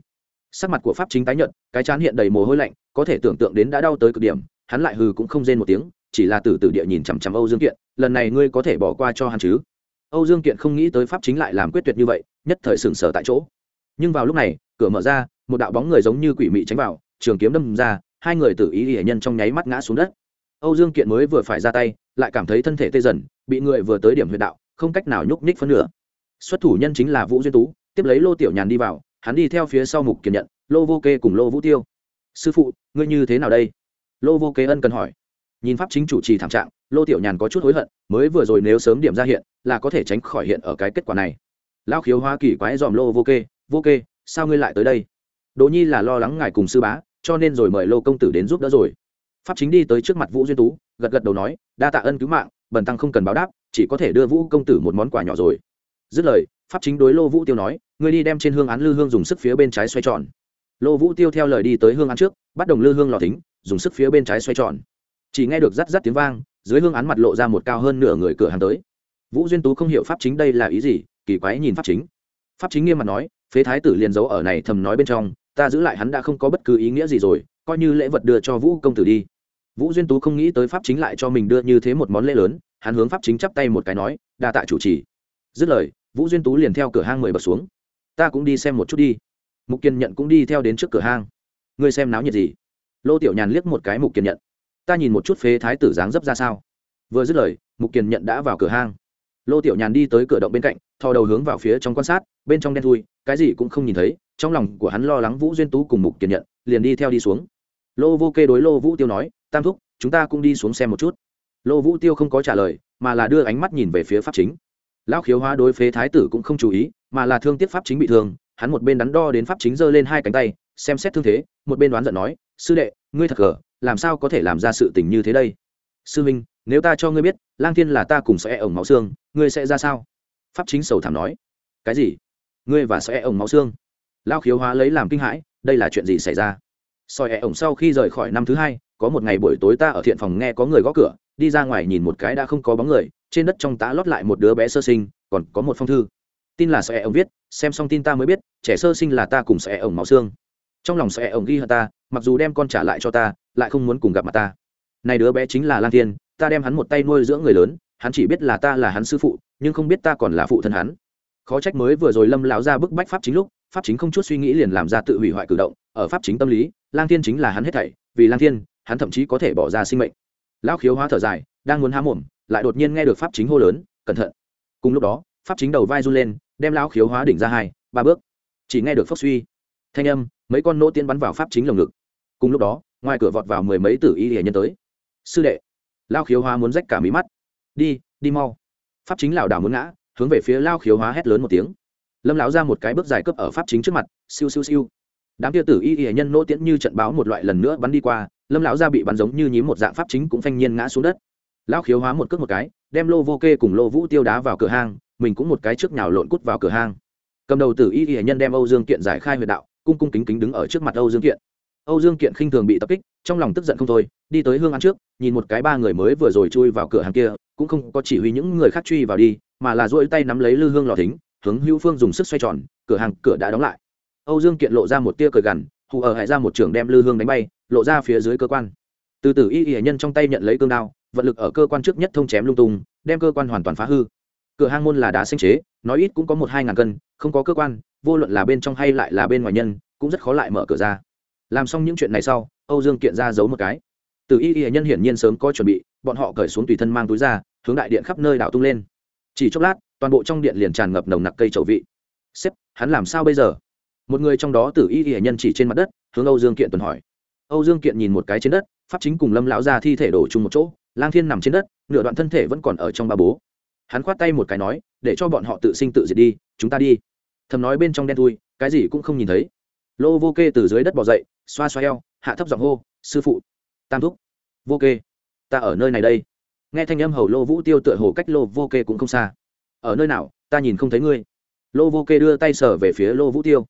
Sắc mặt của pháp chính tái nhợt, cái chán hiện đầy mồ hôi lạnh, có thể tưởng tượng đến đã đau tới cực điểm, hắn lại hừ cũng không rên một tiếng chỉ là từ từ địa nhìn chằm chằm âu dương kiện, lần này ngươi có thể bỏ qua cho hắn chứ? Âu dương kiện không nghĩ tới pháp chính lại làm quyết tuyệt như vậy, nhất thời sừng sờ tại chỗ. Nhưng vào lúc này, cửa mở ra, một đạo bóng người giống như quỷ mị tránh vào, trường kiếm đâm ra, hai người tự ý hiển nhân trong nháy mắt ngã xuống đất. Âu dương kiện mới vừa phải ra tay, lại cảm thấy thân thể tê dần, bị người vừa tới điểm huyệt đạo, không cách nào nhúc nhích phân nửa. Xuất thủ nhân chính là vũ duyên tú, tiếp lấy lô tiểu nhàn đi vào, hắn đi theo phía sau mục kiên nhận, lô vô kê cùng lô vũ tiêu. Sư phụ, ngươi như thế nào đây? Lô vô kê ân cần hỏi nhìn pháp chính chủ trì thảm trạng, lô tiểu nhàn có chút hối hận, mới vừa rồi nếu sớm điểm ra hiện, là có thể tránh khỏi hiện ở cái kết quả này. Lao khiếu hoa kỳ quái dòm lô vô kê vô kê, sao ngươi lại tới đây? Đỗ nhi là lo lắng ngài cùng sư bá, cho nên rồi mời lô công tử đến giúp đỡ rồi. Pháp chính đi tới trước mặt vũ duyên tú, gật gật đầu nói, đa tạ ân cứu mạng, bần tăng không cần báo đáp, chỉ có thể đưa vũ công tử một món quà nhỏ rồi. Dứt lời, pháp chính đối lô vũ tiêu nói, ngươi đi đem trên hương án lư hương dùng sức phía bên trái xoay tròn. Lô vũ tiêu theo lời đi tới hương án trước, bắt đồng lư hương lò thính, dùng sức phía bên trái xoay tròn chỉ nghe được rắt rắt tiếng vang, dưới hương án mặt lộ ra một cao hơn nửa người cửa hàng tới. Vũ duyên tú không hiểu pháp chính đây là ý gì, kỳ quái nhìn pháp chính. Pháp chính nghiêm mặt nói, phế thái tử liền giấu ở này thầm nói bên trong, ta giữ lại hắn đã không có bất cứ ý nghĩa gì rồi, coi như lễ vật đưa cho vũ công tử đi. Vũ duyên tú không nghĩ tới pháp chính lại cho mình đưa như thế một món lễ lớn, hắn hướng pháp chính chắp tay một cái nói, đa tạ chủ trì. Dứt lời, vũ duyên tú liền theo cửa hang mười bậc xuống. Ta cũng đi xem một chút đi. Mục kiên nhận cũng đi theo đến trước cửa hang. Ngươi xem náo nhiệt gì? Lô tiểu nhàn liếc một cái mục kiên nhận ta nhìn một chút phế thái tử dáng dấp ra sao. Vừa dứt lời, mục kiền nhận đã vào cửa hang. Lô tiểu nhàn đi tới cửa động bên cạnh, thò đầu hướng vào phía trong quan sát, bên trong đen thui, cái gì cũng không nhìn thấy, trong lòng của hắn lo lắng vũ duyên tú cùng mục kiền nhận liền đi theo đi xuống. Lô vô kê đối lô vũ tiêu nói, tam thúc, chúng ta cũng đi xuống xem một chút. Lô vũ tiêu không có trả lời, mà là đưa ánh mắt nhìn về phía pháp chính. Lão khiếu hóa đối phế thái tử cũng không chú ý, mà là thương tiếc pháp chính bị thương, hắn một bên đắn đo đến pháp chính giơ lên hai cánh tay, xem xét thương thế, một bên đoán giận nói, sư đệ, ngươi thật gờ làm sao có thể làm ra sự tình như thế đây? Sư minh, nếu ta cho ngươi biết, lang thiên là ta cùng sẽ ổng máu xương, ngươi sẽ ra sao? Pháp chính sầu thảm nói. Cái gì? Ngươi và sẽ ổng máu xương? Lao khiếu hóa lấy làm kinh hãi, đây là chuyện gì xảy ra? Soi e ổng sau khi rời khỏi năm thứ hai, có một ngày buổi tối ta ở thiện phòng nghe có người gõ cửa, đi ra ngoài nhìn một cái đã không có bóng người, trên đất trong tá lót lại một đứa bé sơ sinh, còn có một phong thư. Tin là soi e ổng viết, xem xong tin ta mới biết, trẻ sơ sinh là ta cùng soi e ổng máu xương. Trong lòng soi e ổng ghi hận ta mặc dù đem con trả lại cho ta, lại không muốn cùng gặp mặt ta. Này đứa bé chính là Lang thiên, ta đem hắn một tay nuôi dưỡng người lớn, hắn chỉ biết là ta là hắn sư phụ, nhưng không biết ta còn là phụ thân hắn. Khó trách mới vừa rồi lâm lão ra bức bách pháp chính lúc, pháp chính không chút suy nghĩ liền làm ra tự hủy hoại cử động, ở pháp chính tâm lý, lang thiên chính là hắn hết thảy, vì lang thiên, hắn thậm chí có thể bỏ ra sinh mệnh. Lão khiếu hóa thở dài, đang muốn há mồm, lại đột nhiên nghe được pháp chính hô lớn, cẩn thận. Cùng lúc đó, pháp chính đầu vai run lên, đem lão khiếu hóa đỉnh ra hai, ba bước. Chỉ nghe được phốc suy. Thanh âm, mấy con nỗ tiên bắn vào pháp chính lồng ngực cùng lúc đó, ngoài cửa vọt vào mười mấy tử y hệ nhân tới. Sư đệ, lao khiếu hóa muốn rách cả mí mắt. Đi đi mau. Pháp chính lảo đảo muốn ngã, hướng về phía lao khiếu hóa hét lớn một tiếng. Lâm lão ra một cái bước dài cấp ở pháp chính trước mặt, siêu siêu siêu. Đám tia tử y y nhân nỗ tiễn như trận báo một loại lần nữa bắn đi qua, lâm lão ra bị bắn giống như nhím một dạng pháp chính cũng phanh nhiên ngã xuống đất. Lao khiếu hóa một cước một cái, đem lô vô kê cùng lô vũ tiêu đá vào cửa hang, mình cũng một cái trước nhào lộn cút vào cửa hang. Cầm đầu tử y y nhân đem âu dương kiện giải khai huyệt đạo, cung cung kính kính đứng ở trước mặt âu dương kiện âu dương kiện khinh thường bị tập kích, trong lòng tức giận không thôi, đi tới hương ăn trước, nhìn một cái ba người mới vừa rồi chui vào cửa hàng kia, cũng không có chỉ huy những người khác truy vào đi, mà là duỗi tay nắm lấy lư hương lò thính, hướng hữu phương dùng sức xoay tròn, cửa hàng cửa đã đóng lại. Âu dương kiện lộ ra một tia cười gằn, hù ở hại ra một trường đem lư hương đánh bay, lộ ra phía dưới cơ quan. Từ từ y y nhân trong tay nhận lấy cương đao, vận lực ở cơ quan trước nhất thông chém lung tung, đem cơ quan hoàn toàn phá hư. Cửa hang môn là đá sinh chế, nói ít cũng có một hai ngàn cân, không có cơ quan, vô luận là bên trong hay lại là bên ngoài nhân, cũng rất khó lại mở cửa ra làm xong những chuyện này sau, âu dương kiện ra giấu một cái. Từ y y nhân hiển nhiên sớm có chuẩn bị, bọn họ cởi xuống tùy thân mang túi ra, hướng đại điện khắp nơi đảo tung lên. Chỉ chốc lát, toàn bộ trong điện liền tràn ngập nồng nặc cây trầu vị. Sếp, hắn làm sao bây giờ? Một người trong đó từ y y nhân chỉ trên mặt đất, hướng âu dương kiện tuần hỏi. Âu dương kiện nhìn một cái trên đất, pháp chính cùng lâm lão ra thi thể đổ chung một chỗ, lang thiên nằm trên đất, nửa đoạn thân thể vẫn còn ở trong ba bố. Hắn khoát tay một cái nói, để cho bọn họ tự sinh tự diệt đi, chúng ta đi. Thầm nói bên trong đen thui, cái gì cũng không nhìn thấy lô vô kê từ dưới đất bỏ dậy, xoa xoa eo, hạ thấp giọng hô, sư phụ, tam thúc, vô kê, ta ở nơi này đây. Nghe thanh âm hầu lô vũ tiêu tựa hồ cách lô vô kê cũng không xa. Ở nơi nào? Ta nhìn không thấy ngươi. Lô vô kê đưa tay sờ về phía lô vũ tiêu.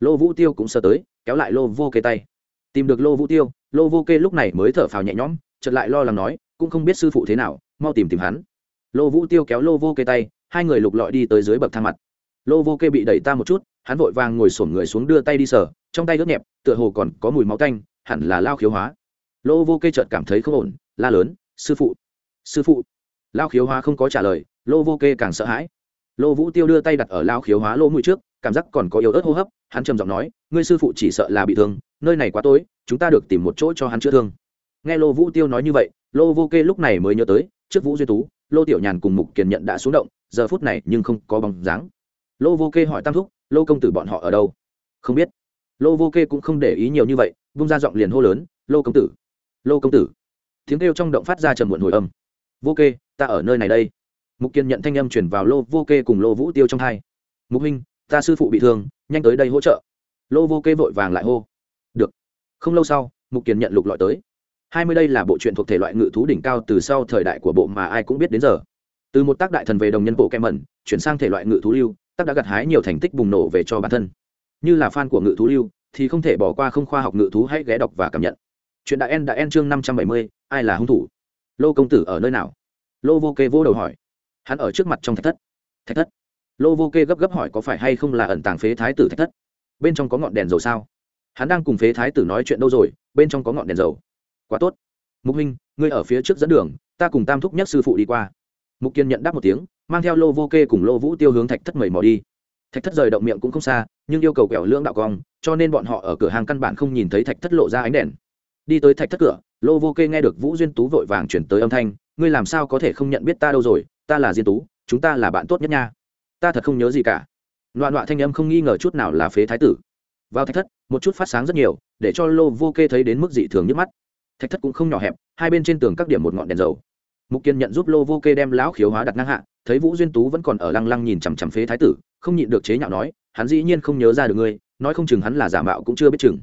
Lô vũ tiêu cũng sờ tới, kéo lại lô vô kê tay. Tìm được lô vũ tiêu, lô vô kê lúc này mới thở phào nhẹ nhõm, chợt lại lo lắng nói, cũng không biết sư phụ thế nào, mau tìm tìm hắn. Lô vũ tiêu kéo lô vô kê tay, hai người lục lọi đi tới dưới bậc thang mặt lô vô kê bị đẩy ta một chút, hắn vội vàng ngồi sổn người xuống đưa tay đi sờ, trong tay ướt nhẹp, tựa hồ còn có mùi máu tanh, hẳn là lao khiếu hóa. Lô vô kê chợt cảm thấy không ổn, la lớn, sư phụ sư phụ. Lao khiếu hóa không có trả lời, lô vô kê càng sợ hãi. Lô vũ tiêu đưa tay đặt ở lao khiếu hóa lô mũi trước, cảm giác còn có yếu ớt hô hấp, hắn trầm giọng nói, ngươi sư phụ chỉ sợ là bị thương, nơi này quá tối, chúng ta được tìm một chỗ cho hắn chữa thương. Nghe lô vũ tiêu nói như vậy, lô vô kê lúc này mới nhớ tới, trước vũ duy tú, lô tiểu nhàn cùng mục kiền nhận đã xuống động, giờ phút này nhưng không có bóng dáng lô vô kê hỏi tam thúc, lô công tử bọn họ ở đâu? Không biết. Lô vô kê cũng không để ý nhiều như vậy, vung ra giọng liền hô lớn, lô công tử, lô công tử. Tiếng kêu trong động phát ra trầm muộn hồi âm. Vô kê, ta ở nơi này đây. Mục kiên nhận thanh âm chuyển vào lô vô kê cùng lô vũ tiêu trong hai. Mục huynh, ta sư phụ bị thương, nhanh tới đây hỗ trợ. Lô vô kê vội vàng lại hô. Được. Không lâu sau, mục kiên nhận lục lọi tới. Hai mươi đây là bộ truyện thuộc thể loại ngự thú đỉnh cao từ sau thời đại của bộ mà ai cũng biết đến giờ. Từ một tác đại thần về đồng nhân bộ kem mẩn, chuyển sang thể loại ngự thú lưu tác đã gặt hái nhiều thành tích bùng nổ về cho bản thân. Như là fan của ngự thú lưu, thì không thể bỏ qua không khoa học ngự thú hãy ghé đọc và cảm nhận. Chuyện đã en đã en chương năm trăm bảy mươi, ai là hung thủ? Lô công tử ở nơi nào? Lô vô kê vô đầu hỏi. Hắn ở trước mặt trong thạch thất. Thạch thất. Lô vô kê gấp gấp hỏi có phải hay không là ẩn tàng phế thái tử thạch thất? Bên trong có ngọn đèn dầu sao? Hắn đang cùng phế thái tử nói chuyện đâu rồi, bên trong có ngọn đèn dầu. Quá tốt. Mục huynh, ngươi ở phía trước dẫn đường, ta cùng tam thúc nhất sư phụ đi qua. Mục kiên nhận đáp một tiếng mang theo lô vô kê cùng lô vũ tiêu hướng thạch thất mẩy mò đi. Thạch thất rời động miệng cũng không xa, nhưng yêu cầu kẹo lưỡng đạo cong, cho nên bọn họ ở cửa hàng căn bản không nhìn thấy thạch thất lộ ra ánh đèn. Đi tới thạch thất cửa, lô vô kê nghe được vũ duyên tú vội vàng chuyển tới âm thanh, ngươi làm sao có thể không nhận biết ta đâu rồi? Ta là diên tú, chúng ta là bạn tốt nhất nha. Ta thật không nhớ gì cả. Loạn loạn thanh âm không nghi ngờ chút nào là phế thái tử. Vào thạch thất, một chút phát sáng rất nhiều, để cho lô vô kê thấy đến mức dị thường nhức mắt. Thạch thất cũng không nhỏ hẹp, hai bên trên tường các điểm một ngọn đèn dầu. Mục kiên nhận giúp lô vô kê đem lão khiếu hóa đặt ngang hạ thấy vũ duyên tú vẫn còn ở lăng lăng nhìn chằm chằm phế thái tử, không nhịn được chế nhạo nói, hắn dĩ nhiên không nhớ ra được ngươi, nói không chừng hắn là giả mạo cũng chưa biết chừng.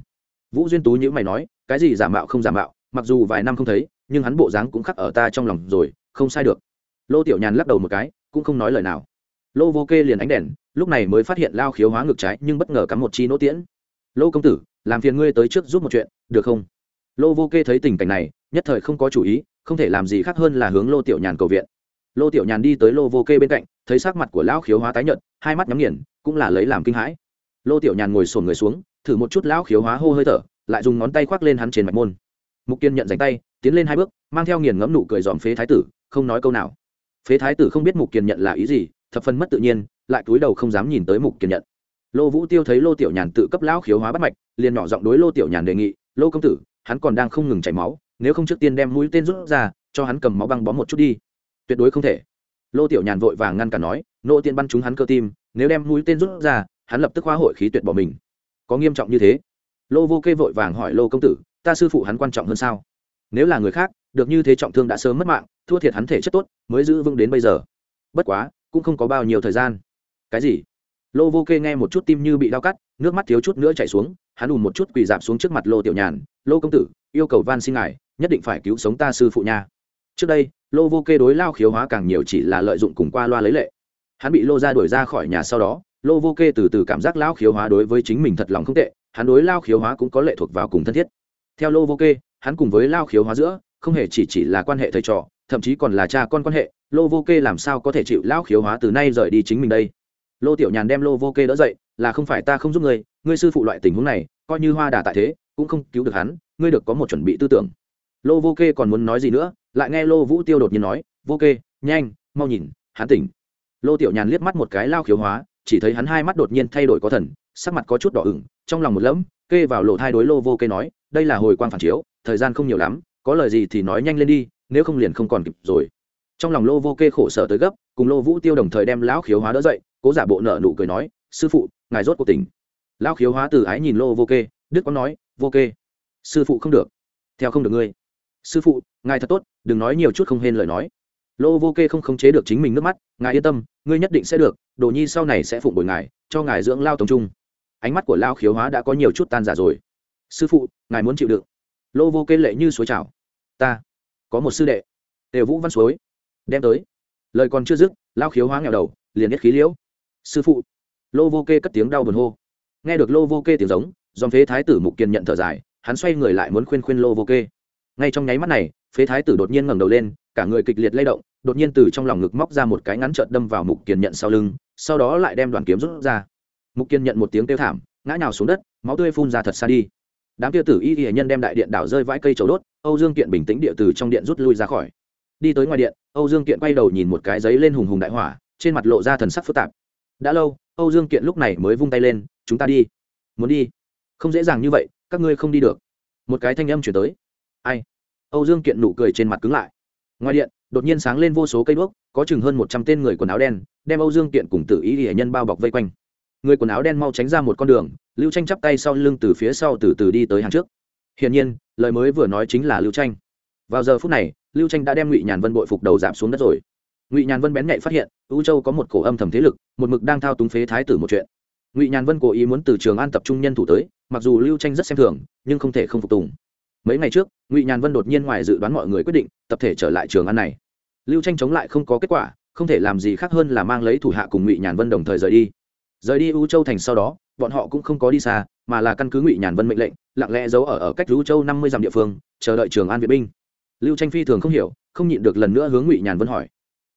Vũ duyên tú nhữ mày nói, cái gì giả mạo không giả mạo, mặc dù vài năm không thấy, nhưng hắn bộ dáng cũng khắc ở ta trong lòng rồi, không sai được. Lô tiểu nhàn lắc đầu một cái, cũng không nói lời nào. Lô vô kê liền ánh đèn, lúc này mới phát hiện lao khiếu hóa ngực trái nhưng bất ngờ cắm một chi nỗ tiễn. Lô công tử, làm phiền ngươi tới trước giúp một chuyện, được không? Lô vô kê thấy tình cảnh này, nhất thời không có chủ ý, không thể làm gì khác hơn là hướng lô tiểu nhàn cầu viện lô tiểu nhàn đi tới lô vô kê bên cạnh, thấy sắc mặt của lão khiếu hóa tái nhợt, hai mắt nhắm nghiền, cũng là lấy làm kinh hãi. Lô tiểu nhàn ngồi sổn người xuống, thử một chút lão khiếu hóa hô hơi thở, lại dùng ngón tay khoác lên hắn trên mạch môn. Mục kiên nhận dành tay, tiến lên hai bước, mang theo nghiền ngẫm nụ cười dòm phế thái tử, không nói câu nào. Phế thái tử không biết mục kiên nhận là ý gì, thập phần mất tự nhiên, lại cúi đầu không dám nhìn tới mục kiên nhận. Lô vũ tiêu thấy lô tiểu nhàn tự cấp lão khiếu hóa bắt mạch, liền nhỏ giọng đối lô tiểu nhàn đề nghị, lô công tử, hắn còn đang không ngừng chảy máu, nếu không trước tiên đem mũi tên rút ra, cho hắn cầm máu băng bó một chút đi tuyệt đối không thể. Lô tiểu nhàn vội vàng ngăn cản nói, nô tiên bắn trúng hắn cơ tim, nếu đem mũi tên rút ra, hắn lập tức hóa hội khí tuyệt bỏ mình. Có nghiêm trọng như thế? Lô vô kê vội vàng hỏi lô công tử, ta sư phụ hắn quan trọng hơn sao? Nếu là người khác, được như thế trọng thương đã sớm mất mạng, thua thiệt hắn thể chất tốt, mới giữ vững đến bây giờ. Bất quá, cũng không có bao nhiêu thời gian. Cái gì? Lô vô kê nghe một chút tim như bị đau cắt, nước mắt thiếu chút nữa chảy xuống, hắn ùn một chút quỳ dạp xuống trước mặt lô tiểu nhàn, lô công tử, yêu cầu van xin ngài, nhất định phải cứu sống ta sư phụ nha trước đây, lô vô kê đối lao khiếu hóa càng nhiều chỉ là lợi dụng cùng qua loa lấy lệ. Hắn bị lô ra đuổi ra khỏi nhà sau đó, lô vô kê từ từ cảm giác lao khiếu hóa đối với chính mình thật lòng không tệ, hắn đối lao khiếu hóa cũng có lệ thuộc vào cùng thân thiết. Theo lô vô kê, hắn cùng với lao khiếu hóa giữa, không hề chỉ chỉ là quan hệ thầy trò, thậm chí còn là cha con quan hệ. Lô vô kê làm sao có thể chịu lao khiếu hóa từ nay rời đi chính mình đây? Lô tiểu nhàn đem lô vô kê đỡ dậy, là không phải ta không giúp ngươi ngươi sư phụ loại tình huống này, coi như hoa đà tại thế, cũng không cứu được hắn, ngươi được có một chuẩn bị tư tưởng. Lô vô kê còn muốn nói gì nữa lại nghe lô vũ tiêu đột nhiên nói, vô kê, nhanh, mau nhìn, hắn tỉnh. Lô tiểu nhàn liếc mắt một cái lao khiếu hóa, chỉ thấy hắn hai mắt đột nhiên thay đổi có thần, sắc mặt có chút đỏ ửng, trong lòng một lẫm, kê vào lộ thai đối lô vô kê nói, đây là hồi quang phản chiếu, thời gian không nhiều lắm, có lời gì thì nói nhanh lên đi, nếu không liền không còn kịp rồi. Trong lòng lô vô kê khổ sở tới gấp, cùng lô vũ tiêu đồng thời đem lão khiếu hóa đỡ dậy, cố giả bộ nợ nụ cười nói, sư phụ, ngài rốt cuộc tỉnh. Lão khiếu hóa từ ái nhìn lô vô kê, đức có nói, vô kê, sư phụ không được, theo không được ngươi sư phụ, ngài thật tốt, đừng nói nhiều chút không hên lời nói. Lô vô kê không khống chế được chính mình nước mắt, ngài yên tâm, ngươi nhất định sẽ được, đồ nhi sau này sẽ phụng bồi ngài, cho ngài dưỡng lao tổng trung. Ánh mắt của lao khiếu hóa đã có nhiều chút tan giả rồi. Sư phụ, ngài muốn chịu đựng. Lô vô kê lệ như suối trào ta, có một sư đệ. Tề vũ văn suối. Đem tới. Lời còn chưa dứt, lao khiếu hóa nghèo đầu, liền nhất khí liễu. Sư phụ. Lô vô kê cất tiếng đau buồn hô. Nghe được lô vô kê tiếng giống, dòng phế thái tử mục kiên nhận thở dài, hắn xoay người lại muốn khuyên khuyên lô vô kê ngay trong nháy mắt này, phế thái tử đột nhiên ngẩng đầu lên, cả người kịch liệt lay động, đột nhiên từ trong lòng ngực móc ra một cái ngắn trợn đâm vào mục kiên nhận sau lưng, sau đó lại đem đoàn kiếm rút ra. Mục kiên nhận một tiếng kêu thảm, ngã nhào xuống đất, máu tươi phun ra thật xa đi. Đám kia tử y y nhân đem đại điện đảo rơi vãi cây trầu đốt, âu dương kiện bình tĩnh địa từ trong điện rút lui ra khỏi. Đi tới ngoài điện, âu dương kiện quay đầu nhìn một cái giấy lên hùng hùng đại hỏa, trên mặt lộ ra thần sắc phức tạp. Đã lâu, âu dương kiện lúc này mới vung tay lên, chúng ta đi. Muốn đi? Không dễ dàng như vậy, các ngươi không đi được. Một cái thanh âm chuyển tới ai? Âu dương kiện nụ cười trên mặt cứng lại. Ngoài điện, đột nhiên sáng lên vô số cây đuốc, có chừng hơn một trăm tên người quần áo đen, đem âu dương kiện cùng tự ý hệ nhân bao bọc vây quanh. Người quần áo đen mau tránh ra một con đường, lưu tranh chắp tay sau lưng từ phía sau từ từ đi tới hàng trước. Hiển nhiên, lời mới vừa nói chính là lưu tranh. Vào giờ phút này, lưu tranh đã đem ngụy nhàn vân bội phục đầu giảm xuống đất rồi. Ngụy nhàn vân bén nhạy phát hiện, u châu có một cổ âm thầm thế lực, một mực đang thao túng phế thái tử một chuyện. Ngụy nhàn vân cố ý muốn từ trường an tập trung nhân thủ tới, mặc dù lưu tranh rất xem thường, nhưng không thể không phục tùng mấy ngày trước, ngụy nhàn vân đột nhiên ngoài dự đoán mọi người quyết định tập thể trở lại trường an này. Lưu tranh chống lại không có kết quả, không thể làm gì khác hơn là mang lấy thủ hạ cùng ngụy nhàn vân đồng thời rời đi. Rời đi u châu thành sau đó, bọn họ cũng không có đi xa, mà là căn cứ ngụy nhàn vân mệnh lệnh, lặng lẽ giấu ở ở cách u châu năm mươi dặm địa phương, chờ đợi trường an viện binh. Lưu tranh phi thường không hiểu, không nhịn được lần nữa hướng ngụy nhàn vân hỏi.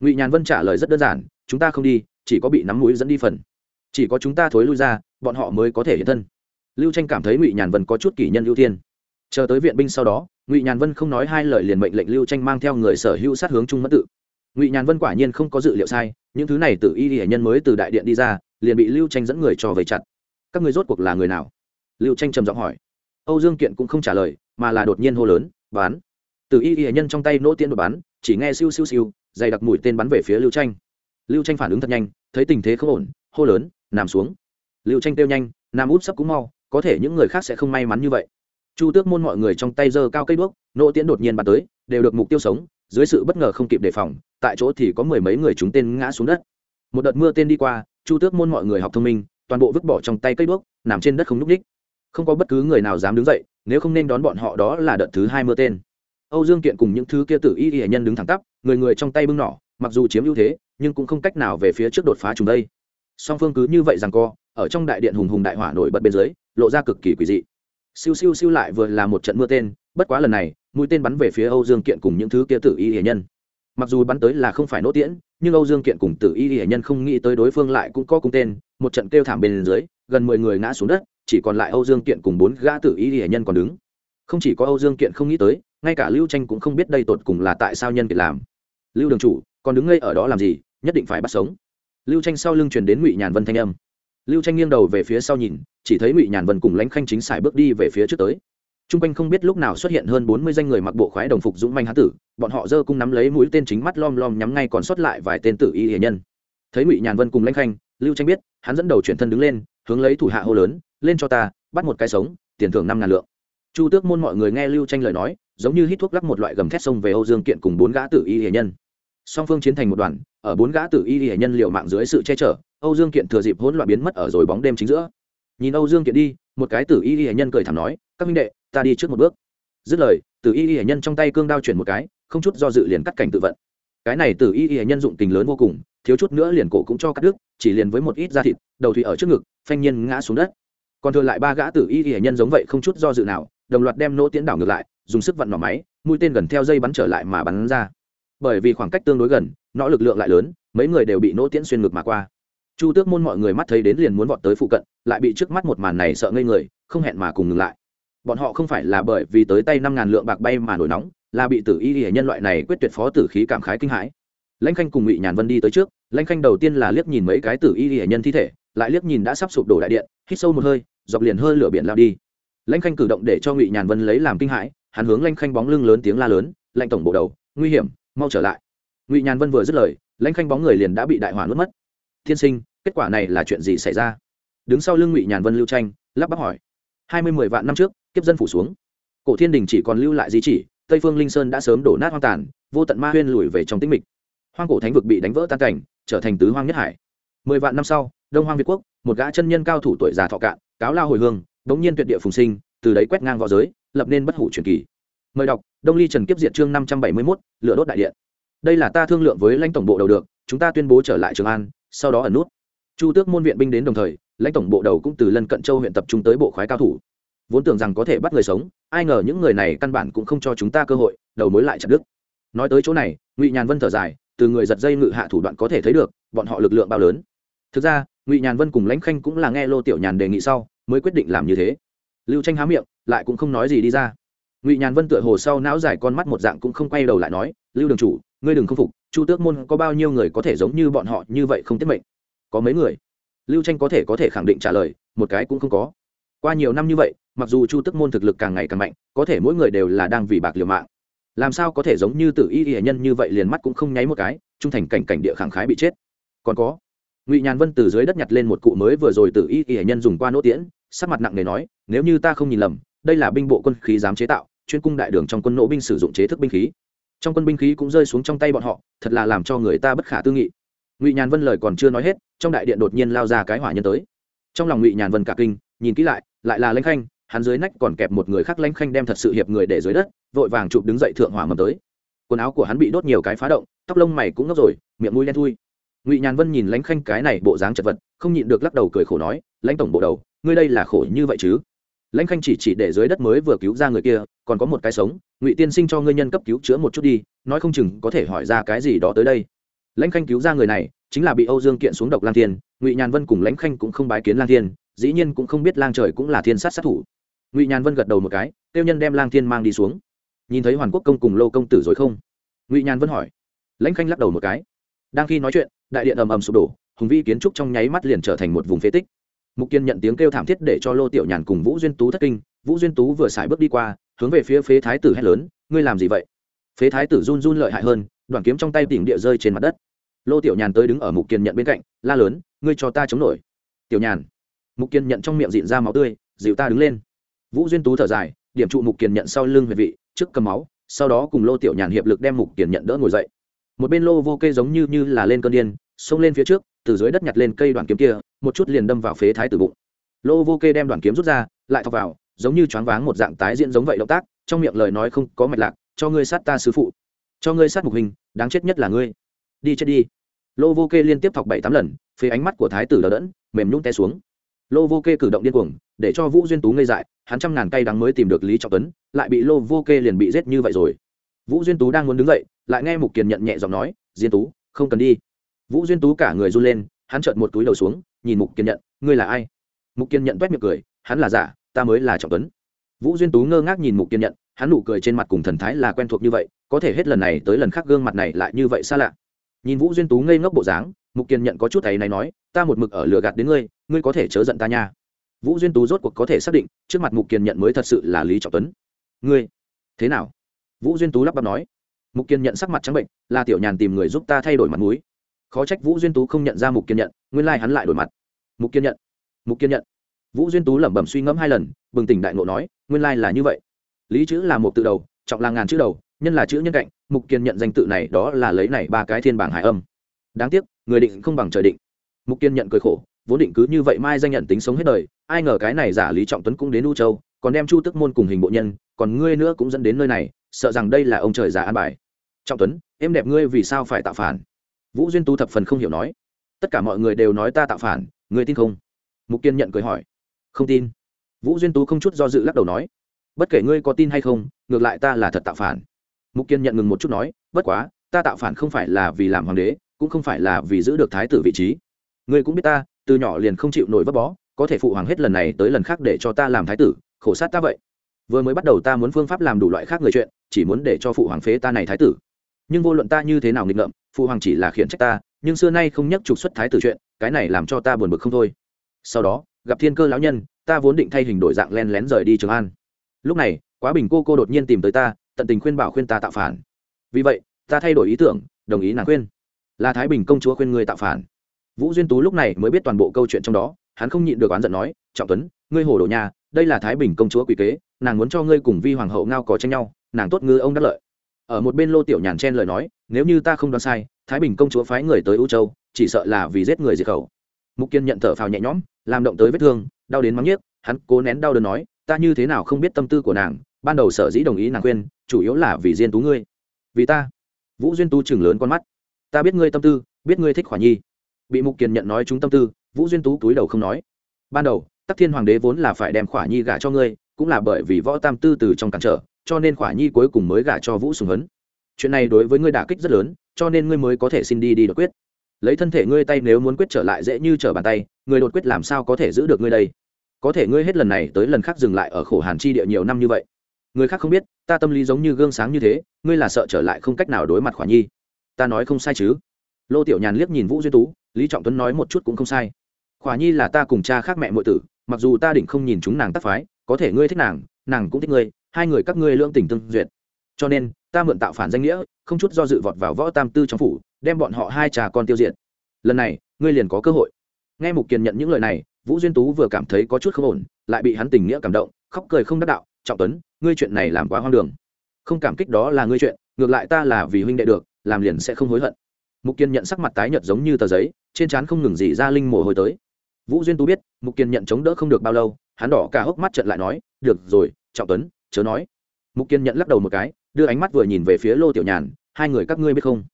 Ngụy nhàn vân trả lời rất đơn giản, chúng ta không đi, chỉ có bị nắm mũi dẫn đi phần. Chỉ có chúng ta thối lui ra, bọn họ mới có thể hiện thân. Lưu tranh cảm thấy ngụy nhàn vân có chút kỷ nhân ưu tiên chờ tới viện binh sau đó, ngụy nhàn vân không nói hai lời liền mệnh lệnh lưu tranh mang theo người sở hữu sát hướng trung mất tự. Ngụy nhàn vân quả nhiên không có dự liệu sai, những thứ này tự y hệ nhân mới từ đại điện đi ra, liền bị lưu tranh dẫn người cho về chặt. Các người rốt cuộc là người nào? Lưu tranh trầm giọng hỏi. Âu dương kiện cũng không trả lời, mà là đột nhiên hô lớn, bán! Từ y hệ nhân trong tay nỗ tiên đột bắn, chỉ nghe siêu siêu siêu, dày đặc mũi tên bắn về phía lưu tranh. Lưu tranh phản ứng thật nhanh, thấy tình thế không ổn, hô lớn, nằm xuống! Lưu tranh kêu nhanh, nam út sắp cũng mau, có thể những người khác sẽ không may mắn như vậy chu tước môn mọi người trong tay giơ cao cây đuốc, nỗ tiễn đột nhiên bắn tới, đều được mục tiêu sống, dưới sự bất ngờ không kịp đề phòng, tại chỗ thì có mười mấy người chúng tên ngã xuống đất. Một đợt mưa tên đi qua, chu tước môn mọi người học thông minh, toàn bộ vứt bỏ trong tay cây đuốc, nằm trên đất không nhúc ních không có bất cứ người nào dám đứng dậy, nếu không nên đón bọn họ đó là đợt thứ hai mưa tên. Âu dương kiện cùng những thứ kia tử y y nhân đứng thẳng tắp, người người trong tay bưng nỏ, mặc dù chiếm ưu thế, nhưng cũng không cách nào về phía trước đột phá chúng đây. Song phương cứ như vậy rằng co, ở trong đại điện hùng hùng đại hỏa nổi bật bên dưới, lộ ra cực kỳ quỷ dị siêu siêu siêu lại vừa là một trận mưa tên, bất quá lần này, mũi tên bắn về phía âu dương kiện cùng những thứ kia tử y hệ nhân. Mặc dù bắn tới là không phải nỗ tiễn, nhưng âu dương kiện cùng tử y hệ nhân không nghĩ tới đối phương lại cũng có cung tên, một trận kêu thảm bên dưới, gần mười người ngã xuống đất, chỉ còn lại âu dương kiện cùng bốn gã tử y hệ nhân còn đứng. Không chỉ có âu dương kiện không nghĩ tới, ngay cả lưu tranh cũng không biết đây tột cùng là tại sao nhân kiện làm. Lưu đường chủ, còn đứng ngây ở đó làm gì, nhất định phải bắt sống. Lưu tranh sau lưng truyền đến ngụy nhàn vân thanh âm. Lưu tranh nghiêng đầu về phía sau nhìn chỉ thấy ngụy nhàn vân cùng lãnh khanh chính xài bước đi về phía trước tới t r u n g quanh không biết lúc nào xuất hiện hơn bốn mươi danh người mặc bộ khoái đồng phục dũng manh hán tử bọn họ giơ cung nắm lấy mũi tên chính mắt lom lom nhắm ngay còn sót lại vài tên tử y hiền nhân thấy ngụy nhàn vân cùng lãnh khanh lưu tranh biết hắn dẫn đầu chuyển thân đứng lên hướng lấy thủ hạ hô lớn lên cho ta bắt một cái sống tiền thưởng năm ngàn lượng chu tước môn mọi người nghe lưu tranh lời nói giống như hít thuốc lắc một loại gầm thét sông về âu dương kiện cùng bốn gã tử y hiền nhân song phương chiến thành một đoàn ở bốn gã tử y hiền nhân liệu mạng dưới sự che chở âu dương kiện thừa dịp hỗn loạn biến mất ở rồi bóng đêm chính giữa nhìn âu dương kiện đi, một cái tử y hiển nhân cười thẳng nói, các minh đệ, ta đi trước một bước. Dứt lời, tử y hiển nhân trong tay cương đao chuyển một cái, không chút do dự liền cắt cảnh tự vận. Cái này tử y hiển nhân dụng tình lớn vô cùng, thiếu chút nữa liền cổ cũng cho cắt đứt, chỉ liền với một ít da thịt, đầu thủy ở trước ngực, phanh nhiên ngã xuống đất. Còn thừa lại ba gã tử y hiển nhân giống vậy không chút do dự nào, đồng loạt đem nỗ tiến đảo ngược lại, dùng sức vặn nỏ máy, mũi tên gần theo dây bắn trở lại mà bắn ra. Bởi vì khoảng cách tương đối gần, nó lực lượng lại lớn, mấy người đều bị nỗ tiễn xuyên ngực mà qua chu tước môn mọi người mắt thấy đến liền muốn vọt tới phụ cận, lại bị trước mắt một màn này sợ ngây người, không hẹn mà cùng ngừng lại. Bọn họ không phải là bởi vì tới tay năm ngàn lượng bạc bay mà nổi nóng, là bị tử y hệ nhân loại này quyết tuyệt phó tử khí cảm khái kinh hãi. Lãnh khanh cùng ngụy nhàn vân đi tới trước, lãnh khanh đầu tiên là liếc nhìn mấy cái tử y hệ nhân thi thể, lại liếc nhìn đã sắp sụp đổ đại điện, hít sâu một hơi, dọc liền hơi lửa biển lao đi. Lãnh khanh cử động để cho ngụy nhàn vân lấy làm kinh hãi, hắn hướng lãnh khanh bóng lưng lớn tiếng la lớn, lãnh tổng bộ đầu, nguy hiểm, mau trở lại. Ngụy nhàn vân vừa dứt lời, lãnh khanh bóng người liền đã bị đại hỏa nuốt mất. Thiên sinh, kết quả này là chuyện gì xảy ra? Đứng sau lưng ngụy nhàn vân lưu tranh lắp bắp hỏi. Hai mươi mười vạn năm trước, kiếp dân phủ xuống. Cổ thiên đình chỉ còn lưu lại di chỉ, tây phương linh sơn đã sớm đổ nát hoang tàn, vô tận ma huyên lùi về trong tĩnh mịch. Hoang cổ thánh vực bị đánh vỡ tan cảnh, trở thành tứ hoang nhất hải. Mười vạn năm sau, đông hoang việt quốc, một gã chân nhân cao thủ tuổi già thọ cạn, cáo lao hồi hương, bỗng nhiên tuyệt địa phùng sinh, từ đấy quét ngang v õ giới, lập nên bất hủ truyền kỳ. Mời đọc, đông ly trần kiếp diện chương năm trăm bảy mươi mốt, lửa đốt đại điện. Đây là ta thương lượng với lãnh tổng bộ đầu được, chúng ta tuyên bố trở lại trường an sau đó ẩn nút. Chu tước môn viện binh đến đồng thời, lãnh tổng bộ đầu cũng từ lân cận châu huyện tập trung tới bộ khoái cao thủ. Vốn tưởng rằng có thể bắt người sống, ai ngờ những người này căn bản cũng không cho chúng ta cơ hội, đầu mối lại chặt đứt. nói tới chỗ này, ngụy nhàn vân thở dài, từ người giật dây ngự hạ thủ đoạn có thể thấy được, bọn họ lực lượng bao lớn. Thực ra, ngụy nhàn vân cùng lãnh khanh cũng là nghe lô tiểu nhàn đề nghị sau, mới quyết định làm như thế. Lưu tranh há miệng, lại cũng không nói gì đi ra. Ngụy nhàn vân tựa hồ sau não dài con mắt một dạng cũng không quay đầu lại nói, lưu đường chủ ngươi đừng không phục, chu tước môn có bao nhiêu người có thể giống như bọn họ như vậy không tiết mệnh? Có mấy người? Lưu tranh có thể có thể khẳng định trả lời, một cái cũng không có. Qua nhiều năm như vậy, mặc dù chu tước môn thực lực càng ngày càng mạnh, có thể mỗi người đều là đang vì bạc liều mạng. Làm sao có thể giống như tử y y nhân như vậy liền mắt cũng không nháy một cái, trung thành cảnh cảnh địa khẳng khái bị chết. Còn có, ngụy nhàn vân từ dưới đất nhặt lên một cụ mới vừa rồi tử y y nhân dùng qua nỗ tiễn, sắc mặt nặng nề nói, nếu như ta không nhìn lầm, đây là binh bộ quân khí dám chế tạo, chuyên cung đại đường trong quân nỗ binh sử dụng chế thức binh khí trong quân binh khí cũng rơi xuống trong tay bọn họ, thật là làm cho người ta bất khả tư nghị. Ngụy nhàn vân lời còn chưa nói hết, trong đại điện đột nhiên lao ra cái hỏa nhân tới. Trong lòng ngụy nhàn vân cả kinh, nhìn kỹ lại lại là lãnh khanh, hắn dưới nách còn kẹp một người khác lãnh khanh đem thật sự hiệp người để dưới đất, vội vàng chụp đứng dậy thượng hỏa mầm tới. Quần áo của hắn bị đốt nhiều cái phá động, tóc lông mày cũng ngốc rồi, miệng mũi đen thui. Ngụy nhàn vân nhìn lãnh khanh cái này bộ dáng chật vật, không nhịn được lắc đầu cười khổ nói, lãnh tổng bộ đầu, ngươi đây là khổ như vậy chứ? Lãnh khanh chỉ chỉ để dưới đất mới vừa cứu ra người kia còn có một cái sống, ngụy tiên sinh cho ngươi nhân cấp cứu chữa một chút đi, nói không chừng có thể hỏi ra cái gì đó tới đây. Lãnh khanh cứu ra người này, chính là bị âu dương kiện xuống độc lang thiên, ngụy nhàn vân cùng lãnh khanh cũng không bái kiến lang thiên, dĩ nhiên cũng không biết lang trời cũng là thiên sát sát thủ. Ngụy nhàn vân gật đầu một cái tiêu nhân đem lang thiên mang đi xuống. Nhìn thấy hoàn quốc công cùng lô công tử rồi không? Ngụy nhàn vân hỏi. Lãnh khanh lắc đầu một cái. Đang khi nói chuyện, đại điện ầm ầm sụp đổ, hùng vi kiến trúc trong nháy mắt liền trở thành một vùng phế tích. Mục kiên nhận tiếng kêu thảm thiết để cho lô tiểu nhàn cùng vũ duyên tú thất kinh, vũ duyên tú vừa xài bước đi qua hướng về phía phế thái tử hét lớn, ngươi làm gì vậy? Phế thái tử run run lợi hại hơn, đoàn kiếm trong tay tỉnh địa rơi trên mặt đất. Lô tiểu nhàn tới đứng ở mục kiên nhận bên cạnh, la lớn, ngươi cho ta chống nổi. Tiểu nhàn. Mục kiên nhận trong miệng dịn ra máu tươi, dịu ta đứng lên. Vũ duyên tú thở dài, điểm trụ mục kiên nhận sau lưng huyệt vị, trước cầm máu, sau đó cùng lô tiểu nhàn hiệp lực đem mục kiên nhận đỡ ngồi dậy. Một bên lô vô kê giống như như là lên cơn điên, xông lên phía trước, từ dưới đất nhặt lên cây đoàn kiếm kia, một chút liền đâm vào phế thái tử bụng. Lô vô kê đem đoàn kiếm rút ra, lại thọc vào giống như choáng váng một dạng tái diễn giống vậy động tác, trong miệng lời nói không có mạch lạc, cho ngươi sát ta sứ phụ. Cho ngươi sát mục hình, đáng chết nhất là ngươi. Đi chết đi. Lô vô kê liên tiếp thọc bảy tám lần phía ánh mắt của thái tử đờ đẫn, mềm nhũng té xuống. Lô vô kê cử động điên cuồng, để cho vũ duyên tú ngây dại, hắn trăm ngàn cây đắng mới tìm được lý trọng tuấn, lại bị lô vô kê liền bị giết như vậy rồi. Vũ duyên tú đang muốn đứng dậy, lại nghe mục kiền nhận nhẹ giọng nói diên tú, không cần đi. Vũ duyên tú cả người run lên, hắn chợt một túi đầu xuống, nhìn mục kiên nhận, ngươi là ai? Mục kiên nhận t miệng cười, hắn là giả ta mới là trọng tuấn. Vũ duyên tú ngơ ngác nhìn mục kiên nhận hắn nụ cười trên mặt cùng thần thái là quen thuộc như vậy, có thể hết lần này tới lần khác gương mặt này lại như vậy xa lạ. Nhìn vũ duyên tú ngây ngốc bộ dáng, mục kiên nhận có chút ấy này nói, ta một mực ở lừa gạt đến ngươi ngươi có thể chớ giận ta nha. Vũ duyên tú rốt cuộc có thể xác định, trước mặt mục kiên nhận mới thật sự là lý trọng tuấn. Ngươi, thế nào? Vũ duyên tú lắp bắp nói. Mục kiên nhận sắc mặt trắng bệnh là tiểu nhàn tìm người giúp ta thay đổi mặt mũi. Khó trách vũ duyên tú không nhận ra mục kiên nhận nguyên lai hắn lại đổi mặt. Mục kiên nhận mục kiên nhận vũ duyên tú lẩm bẩm suy ngẫm hai lần, bừng tỉnh đại ngộ nói, nguyên lai là như vậy. Lý chữ là một tự đầu, trọng là ngàn chữ đầu, nhân là chữ nhân cạnh, mục kiên nhận danh tự này đó là lấy này ba cái thiên bảng hải âm. Đáng tiếc, người định không bằng trời định. Mục kiên nhận cười khổ, vốn định cứ như vậy mai danh nhận tính sống hết đời, ai ngờ cái này giả lý trọng tuấn cũng đến u châu, còn đem chu tức môn cùng hình bộ nhân, còn ngươi nữa cũng dẫn đến nơi này, sợ rằng đây là ông trời giả an bài. Trọng tuấn, em đẹp ngươi vì sao phải tạo phản? Vũ duyên tú thập phần không hiểu nói. Tất cả mọi người đều nói ta tạo phản, ngươi tin không? Mục kiên nhận cười hỏi không tin. Vũ duyên tú không chút do dự lắc đầu nói, bất kể ngươi có tin hay không, ngược lại ta là thật tạo phản. Mục kiên nhận ngừng một chút nói, bất quá, ta tạo phản không phải là vì làm hoàng đế, cũng không phải là vì giữ được thái tử vị trí. Ngươi cũng biết ta, từ nhỏ liền không chịu nổi vấp bó, có thể phụ hoàng hết lần này tới lần khác để cho ta làm thái tử, khổ sát ta vậy. Vừa mới bắt đầu ta muốn phương pháp làm đủ loại khác người chuyện, chỉ muốn để cho phụ hoàng phế ta này thái tử. Nhưng vô luận ta như thế nào nghịch ngợm, phụ hoàng chỉ là khiển trách ta, nhưng xưa nay không nhắc trục xuất thái tử chuyện, cái này làm cho ta buồn bực không thôi. Sau đó gặp thiên cơ lão nhân, ta vốn định thay hình đổi dạng len lén rời đi trường an. Lúc này, quá bình cô cô đột nhiên tìm tới ta, tận tình khuyên bảo khuyên ta tạo phản. Vì vậy, ta thay đổi ý tưởng, đồng ý nàng khuyên. Là thái bình công chúa khuyên người tạo phản. Vũ duyên tú lúc này mới biết toàn bộ câu chuyện trong đó, hắn không nhịn được oán giận nói, trọng tuấn, ngươi hồ đồ nhà, đây là thái bình công chúa quỷ kế, nàng muốn cho ngươi cùng vi hoàng hậu ngao có tranh nhau, nàng tốt ngư ông đắc lợi. Ở một bên lô tiểu nhàn chen lời nói, nếu như ta không đoán sai, thái bình công chúa phái người tới ưu châu, chỉ sợ là vì giết người diệt khẩu mục kiên nhận thở phào nhẹ nhõm, làm động tới vết thương, đau đến mắng nhiếc, hắn cố nén đau đớn nói, ta như thế nào không biết tâm tư của nàng, ban đầu sở dĩ đồng ý nàng khuyên, chủ yếu là vì diên tú ngươi. Vì ta? Vũ duyên tu chừng lớn con mắt. Ta biết ngươi tâm tư, biết ngươi thích khỏa nhi. Bị mục kiên nhận nói chúng tâm tư, vũ duyên tú túi đầu không nói. Ban đầu, tắc thiên hoàng đế vốn là phải đem khỏa nhi gả cho ngươi, cũng là bởi vì võ tam tư từ trong cản trở, cho nên khỏa nhi cuối cùng mới gả cho vũ sùng hấn. Chuyện này đối với ngươi đả kích rất lớn, cho nên ngươi mới có thể xin đi đi đột quyết lấy thân thể ngươi tay nếu muốn quyết trở lại dễ như trở bàn tay, người đột quyết làm sao có thể giữ được ngươi đây? Có thể ngươi hết lần này tới lần khác dừng lại ở khổ hàn chi địa nhiều năm như vậy. Người khác không biết, ta tâm lý giống như gương sáng như thế, ngươi là sợ trở lại không cách nào đối mặt khỏa nhi. Ta nói không sai chứ? Lô tiểu nhàn liếc nhìn vũ duy tú, lý trọng tuấn nói một chút cũng không sai. Khỏa nhi là ta cùng cha khác mẹ mọi tử, mặc dù ta định không nhìn chúng nàng tác phái, có thể ngươi thích nàng nàng cũng thích ngươi, hai người các ngươi lưỡng tình tương duyệt. Cho nên, ta mượn tạo phản danh nghĩa, không chút do dự vọt vào võ tam tư trong phủ đem bọn họ hai trà con tiêu diệt. Lần này, ngươi liền có cơ hội. Nghe mục kiền nhận những lời này, vũ duyên tú vừa cảm thấy có chút không ổn, lại bị hắn tình nghĩa cảm động, khóc cười không đắc đạo, trọng tuấn, ngươi chuyện này làm quá hoang đường. Không cảm kích đó là ngươi chuyện, ngược lại ta là vì huynh đệ được, làm liền sẽ không hối hận. Mục kiên nhận sắc mặt tái nhợt giống như tờ giấy, trên trán không ngừng gì ra linh mồ hôi tới. Vũ duyên tú biết, mục kiên nhận chống đỡ không được bao lâu, hắn đỏ cả hốc mắt trận lại nói, được rồi, trọng tuấn, chớ nói. Mục kiên nhận lắc đầu một cái, đưa ánh mắt vừa nhìn về phía lô tiểu nhàn, hai người các ngươi biết không?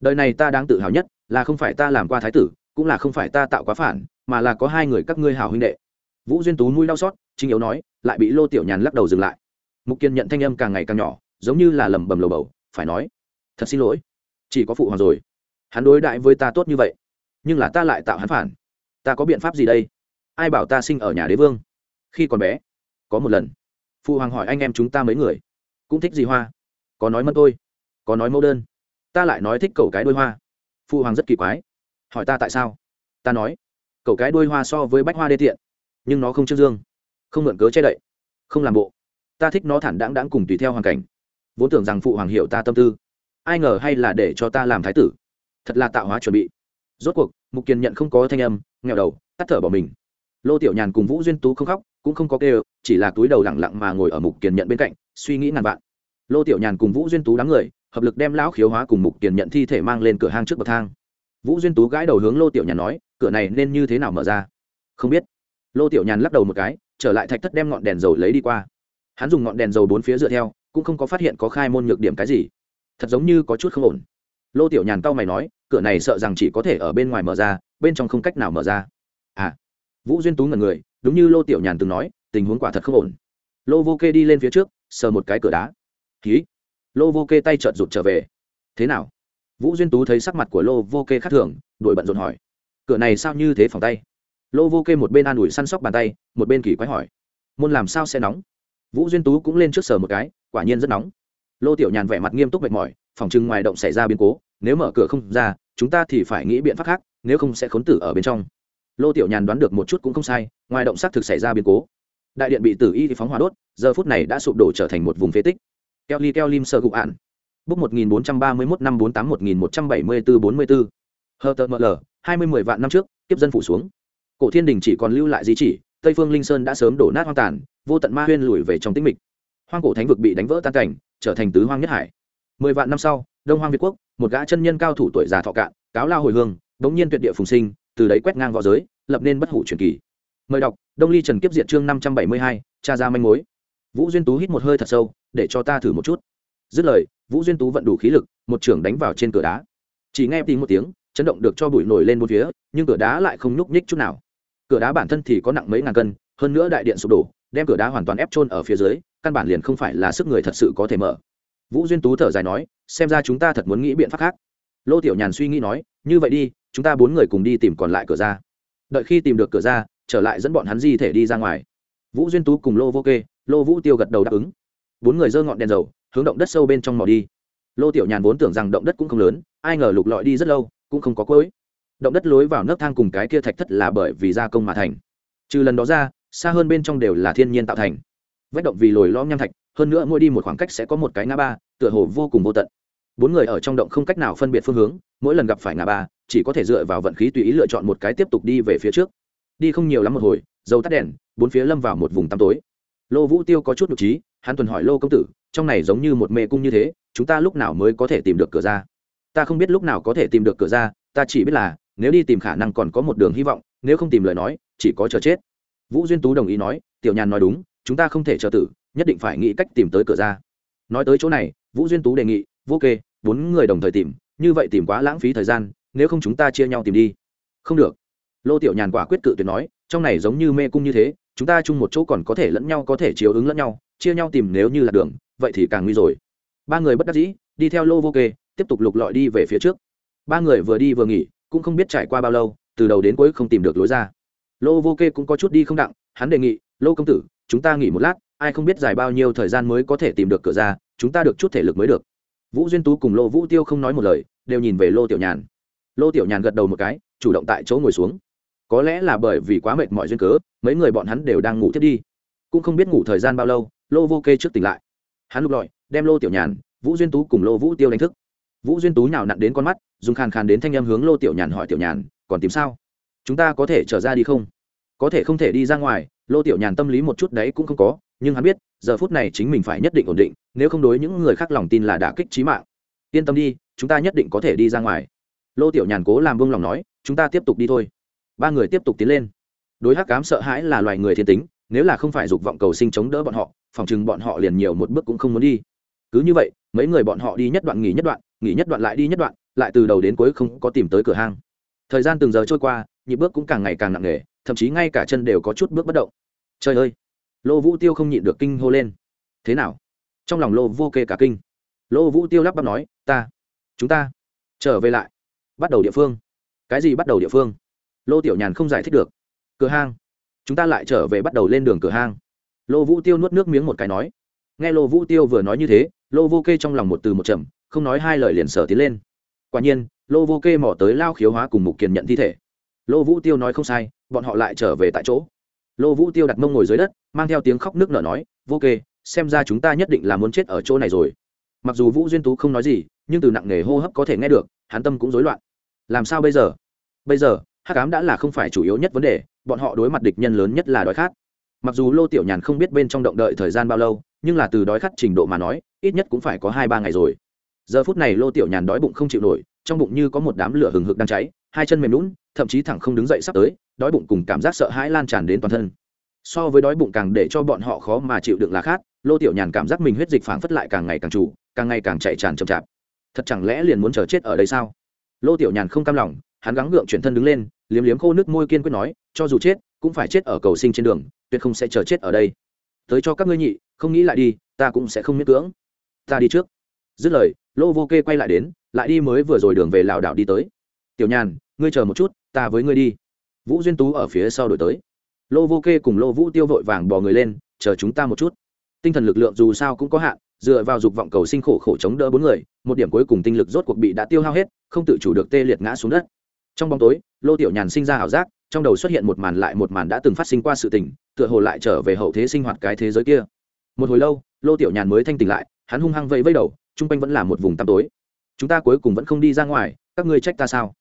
Đời này ta đáng tự hào nhất là không phải ta làm qua thái tử, cũng là không phải ta tạo quá phản, mà là có hai người các ngươi hào huynh đệ. Vũ duyên tú mũi đau xót, chính yếu nói, lại bị lô tiểu nhàn lắc đầu dừng lại. Mục kiên nhận thanh âm càng ngày càng nhỏ, giống như là lẩm bẩm lầu bầu, phải nói, thật xin lỗi, chỉ có phụ hoàng rồi. Hắn đối đại với ta tốt như vậy, nhưng là ta lại tạo hắn phản. Ta có biện pháp gì đây? Ai bảo ta sinh ở nhà đế vương? Khi còn bé, có một lần, phụ hoàng hỏi anh em chúng ta mấy người, cũng thích gì hoa? Có nói mất tôi có nói mẫu đơn ta lại nói thích cầu cái đôi hoa. Phụ hoàng rất kỳ quái. Hỏi ta tại sao? Ta nói cầu cái đôi hoa so với bách hoa đê tiện, nhưng nó không trương dương, không mượn cớ che đậy, không làm bộ. Ta thích nó thản đáng đáng cùng tùy theo hoàn cảnh. Vốn tưởng rằng phụ hoàng hiểu ta tâm tư. Ai ngờ hay là để cho ta làm thái tử. Thật là tạo hóa chuẩn bị. Rốt cuộc, mục kiên nhận không có thanh âm nghèo đầu, tắt thở bỏ mình. Lô tiểu nhàn cùng vũ duyên tú không khóc, cũng không có kêu, chỉ là túi đầu lẳng lặng mà ngồi ở mục kiền nhận bên cạnh, suy nghĩ ngàn vạn. Lô tiểu nhàn cùng vũ duyên tú đám người hợp lực đem lão khiếu hóa cùng mục tiền nhận thi thể mang lên cửa hang trước bậc thang. Vũ duyên tú gãi đầu hướng lô tiểu nhàn nói, cửa này nên như thế nào mở ra? Không biết. Lô tiểu nhàn lắc đầu một cái, trở lại thạch thất đem ngọn đèn dầu lấy đi qua. Hắn dùng ngọn đèn dầu bốn phía dựa theo, cũng không có phát hiện có khai môn nhược điểm cái gì. Thật giống như có chút không ổn. Lô tiểu nhàn tao mày nói, cửa này sợ rằng chỉ có thể ở bên ngoài mở ra, bên trong không cách nào mở ra. À. Vũ duyên tú ngần người, đúng như lô tiểu nhàn từng nói, tình huống quả thật không ổn. Lô vô kê đi lên phía trước, sờ một cái cửa đá. Ký lô vô kê tay trợn rụt trở về. Thế nào? Vũ duyên tú thấy sắc mặt của lô vô kê khác thường đội bận rộn hỏi. Cửa này sao như thế phòng tay? Lô vô kê một bên an ủi săn sóc bàn tay, một bên kỳ quái hỏi. Môn làm sao sẽ nóng? Vũ duyên tú cũng lên trước sờ một cái, quả nhiên rất nóng. Lô tiểu nhàn vẻ mặt nghiêm túc mệt mỏi, phòng chừng ngoài động xảy ra biến cố, nếu mở cửa không ra, chúng ta thì phải nghĩ biện pháp khác, nếu không sẽ khốn tử ở bên trong. Lô tiểu nhàn đoán được một chút cũng không sai, ngoài động xác thực xảy ra biến cố. Đại điện bị tử y phóng hỏa đốt, giờ phút này đã sụp đổ trở thành một vùng phế tích keo li keo lim sơ gục ạn bút một nghìn bốn trăm ba mươi mốt năm bốn tám một nghìn một trăm bảy mươi bốn bốn mươi bốn hờ tờ ml hai mươi mười vạn năm trước, kiếp dân phủ xuống. Cổ thiên đình chỉ còn lưu lại di chỉ, tây phương linh sơn đã sớm đổ nát hoang tàn, vô tận ma huyên lùi về trong tĩnh mịch. Hoang cổ thánh vực bị đánh vỡ tan cảnh, trở thành tứ hoang nhất hải. Mười vạn năm sau, đông hoang việt quốc, một gã chân nhân cao thủ tuổi già thọ cạn, cáo lao hồi hương đống nhiên tuyệt địa phùng sinh, từ đấy quét ngang v õ giới, lập nên bất hủ truyền kỳ. Mời đọc, đông ly trần kiếp diện chương năm trăm bảy mươi hai, cha ra manh mối vũ duyên tú hít một hơi thật sâu, để cho ta thử một chút. Dứt lời, vũ duyên tú vận đủ khí lực, một trưởng đánh vào trên cửa đá. Chỉ nghe tiếng một tiếng, chấn động được cho bụi nổi lên một phía, nhưng cửa đá lại không nhúc nhích chút nào. Cửa đá bản thân thì có nặng mấy ngàn cân, hơn nữa đại điện sụp đổ, đem cửa đá hoàn toàn ép trôn ở phía dưới, căn bản liền không phải là sức người thật sự có thể mở. Vũ duyên tú thở dài nói, xem ra chúng ta thật muốn nghĩ biện pháp khác. Lô tiểu nhàn suy nghĩ nói, như vậy đi, chúng ta bốn người cùng đi tìm còn lại cửa ra. Đợi khi tìm được cửa ra, trở lại dẫn bọn hắn di thể đi ra ngoài. Vũ duyên tú cùng lô vô kê lô vũ tiêu gật đầu đáp ứng. Bốn người giơ ngọn đèn dầu, hướng động đất sâu bên trong mò đi. Lô tiểu nhàn vốn tưởng rằng động đất cũng không lớn, ai ngờ lục lọi đi rất lâu, cũng không có cối động đất lối vào nấc thang cùng cái kia thạch thất là bởi vì gia công mà thành. Trừ lần đó ra, xa hơn bên trong đều là thiên nhiên tạo thành. Vách động vì lồi lõm nham thạch, hơn nữa mỗi đi một khoảng cách sẽ có một cái ngã ba, tựa hồ vô cùng vô tận. Bốn người ở trong động không cách nào phân biệt phương hướng, mỗi lần gặp phải ngã ba, chỉ có thể dựa vào vận khí tùy ý lựa chọn một cái tiếp tục đi về phía trước. Đi không nhiều lắm một hồi, dầu tắt đèn, bốn phía lâm vào một vùng tăm tối lô vũ tiêu có chút nhục trí hắn tuần hỏi lô công tử, trong này giống như một mê cung như thế, chúng ta lúc nào mới có thể tìm được cửa ra? Ta không biết lúc nào có thể tìm được cửa ra, ta chỉ biết là, nếu đi tìm khả năng còn có một đường hy vọng, nếu không tìm lời nói, chỉ có chờ chết. Vũ duyên tú đồng ý nói, tiểu nhàn nói đúng, chúng ta không thể chờ tử, nhất định phải nghĩ cách tìm tới cửa ra. Nói tới chỗ này, vũ duyên tú đề nghị, vô kê, bốn người đồng thời tìm, như vậy tìm quá lãng phí thời gian, nếu không chúng ta chia nhau tìm đi. Không được. Lô tiểu nhàn quả quyết cự tuyệt nói, trong này giống như mê cung như thế chúng ta chung một chỗ còn có thể lẫn nhau có thể chiếu ứng lẫn nhau, chia nhau tìm nếu như là đường, vậy thì càng nguy rồi. Ba người bất đắc dĩ, đi theo lô vô kê, tiếp tục lục lọi đi về phía trước. Ba người vừa đi vừa nghỉ, cũng không biết trải qua bao lâu, từ đầu đến cuối không tìm được lối ra. Lô vô kê cũng có chút đi không đặng, hắn đề nghị, lô công tử, chúng ta nghỉ một lát, ai không biết dài bao nhiêu thời gian mới có thể tìm được cửa ra, chúng ta được chút thể lực mới được. Vũ duyên tú cùng lô vũ tiêu không nói một lời, đều nhìn về lô tiểu nhàn. Lô tiểu nhàn gật đầu một cái, chủ động tại chỗ ngồi xuống có lẽ là bởi vì quá mệt mỏi duyên cớ, mấy người bọn hắn đều đang ngủ thiết đi. Cũng không biết ngủ thời gian bao lâu, lô vô kê trước tỉnh lại. Hắn lục lọi, đem lô tiểu nhàn, vũ duyên tú cùng lô vũ tiêu đánh thức. Vũ duyên tú nhào nặn đến con mắt, dùng khàn khàn đến thanh â m hướng lô tiểu nhàn hỏi tiểu nhàn, còn tìm sao? Chúng ta có thể trở ra đi không? Có thể không thể đi ra ngoài. Lô tiểu nhàn tâm lý một chút đấy cũng không có, nhưng hắn biết, giờ phút này chính mình phải nhất định ổn định, nếu không đối những người khác lòng tin là đả kích trí mạng. Yên tâm đi, chúng ta nhất định có thể đi ra ngoài. Lô tiểu nhàn cố làm vương lòng nói, chúng ta tiếp tục đi thôi ba người tiếp tục tiến lên. Đối hắc cám sợ hãi là loài người thiên tính, nếu là không phải dục vọng cầu sinh chống đỡ bọn họ, phòng chừng bọn họ liền nhiều một bước cũng không muốn đi. Cứ như vậy, mấy người bọn họ đi nhất đoạn nghỉ nhất đoạn, nghỉ nhất đoạn lại đi nhất đoạn, lại từ đầu đến cuối không có tìm tới cửa hang. Thời gian từng giờ trôi qua, nhịp bước cũng càng ngày càng nặng nề, thậm chí ngay cả chân đều có chút bước bất động. Trời ơi! Lô vũ tiêu không nhịn được kinh hô lên. Thế nào? Trong lòng lô vô kê cả kinh. Lô vũ tiêu lắp bắp nói, ta, chúng ta, trở về lại. Bắt đầu địa phương. Cái gì bắt đầu địa phương? Lô tiểu nhàn không giải thích được. Cửa hang. Chúng ta lại trở về bắt đầu lên đường cửa hang. Lô vũ tiêu nuốt nước miếng một cái nói. Nghe lô vũ tiêu vừa nói như thế, lô vô kê trong lòng một từ một chậm, không nói hai lời liền sở tiến lên. Quả nhiên, lô vô kê mỏ tới lao khiếu hóa cùng mục kiền nhận thi thể. Lô vũ tiêu nói không sai, bọn họ lại trở về tại chỗ. Lô vũ tiêu đặt mông ngồi dưới đất, mang theo tiếng khóc nước nở nói, vô kê, xem ra chúng ta nhất định là muốn chết ở chỗ này rồi. Mặc dù vũ duyên tú không nói gì, nhưng từ nặng nghề hô hấp có thể nghe được, hắn tâm cũng rối loạn. Làm sao bây giờ? Bây giờ hắc cám đã là không phải chủ yếu nhất vấn đề, bọn họ đối mặt địch nhân lớn nhất là đói khát. Mặc dù lô tiểu nhàn không biết bên trong động đợi thời gian bao lâu, nhưng là từ đói khát trình độ mà nói, ít nhất cũng phải có hai ba ngày rồi. Giờ phút này lô tiểu nhàn đói bụng không chịu nổi, trong bụng như có một đám lửa hừng hực đang cháy, hai chân mềm lún thậm chí thẳng không đứng dậy sắp tới, đói bụng cùng cảm giác sợ hãi lan tràn đến toàn thân. So với đói bụng càng để cho bọn họ khó mà chịu đựng là khát, lô tiểu nhàn cảm giác mình huyết dịch phảng phất lại càng ngày càng chủ, càng ngày càng chạy tràn chậm chạp. Thật chẳng lẽ liền muốn chờ chết ở đây sao? Lô tiểu nhàn không cam lòng, hắn gắng gượng chuyển thân đứng lên liếm liếm khô nước môi kiên quyết nói, cho dù chết, cũng phải chết ở cầu sinh trên đường, tuyệt không sẽ chờ chết ở đây. Tới cho các ngươi nhị, không nghĩ lại đi, ta cũng sẽ không miễn cưỡng. Ta đi trước. Dứt lời, lô vô kê quay lại đến, lại đi mới vừa rồi đường về lảo đảo đi tới. Tiểu nhàn, ngươi chờ một chút, ta với ngươi đi. Vũ duyên tú ở phía sau đổi tới. Lô vô kê cùng lô vũ tiêu vội vàng bò người lên, chờ chúng ta một chút. Tinh thần lực lượng dù sao cũng có hạn, dựa vào dục vọng cầu sinh khổ khổ chống đỡ bốn người, một điểm cuối cùng tinh lực rốt cuộc bị đã tiêu hao hết, không tự chủ được tê liệt ngã xuống đất trong bóng tối, lô tiểu nhàn sinh ra ảo giác, trong đầu xuất hiện một màn lại một màn đã từng phát sinh qua sự tình, tựa hồ lại trở về hậu thế sinh hoạt cái thế giới kia. Một hồi lâu, lô tiểu nhàn mới thanh tỉnh lại, hắn hung hăng vẫy vẫy đầu, chung quanh vẫn là một vùng tăm tối. Chúng ta cuối cùng vẫn không đi ra ngoài, các ngươi trách ta sao?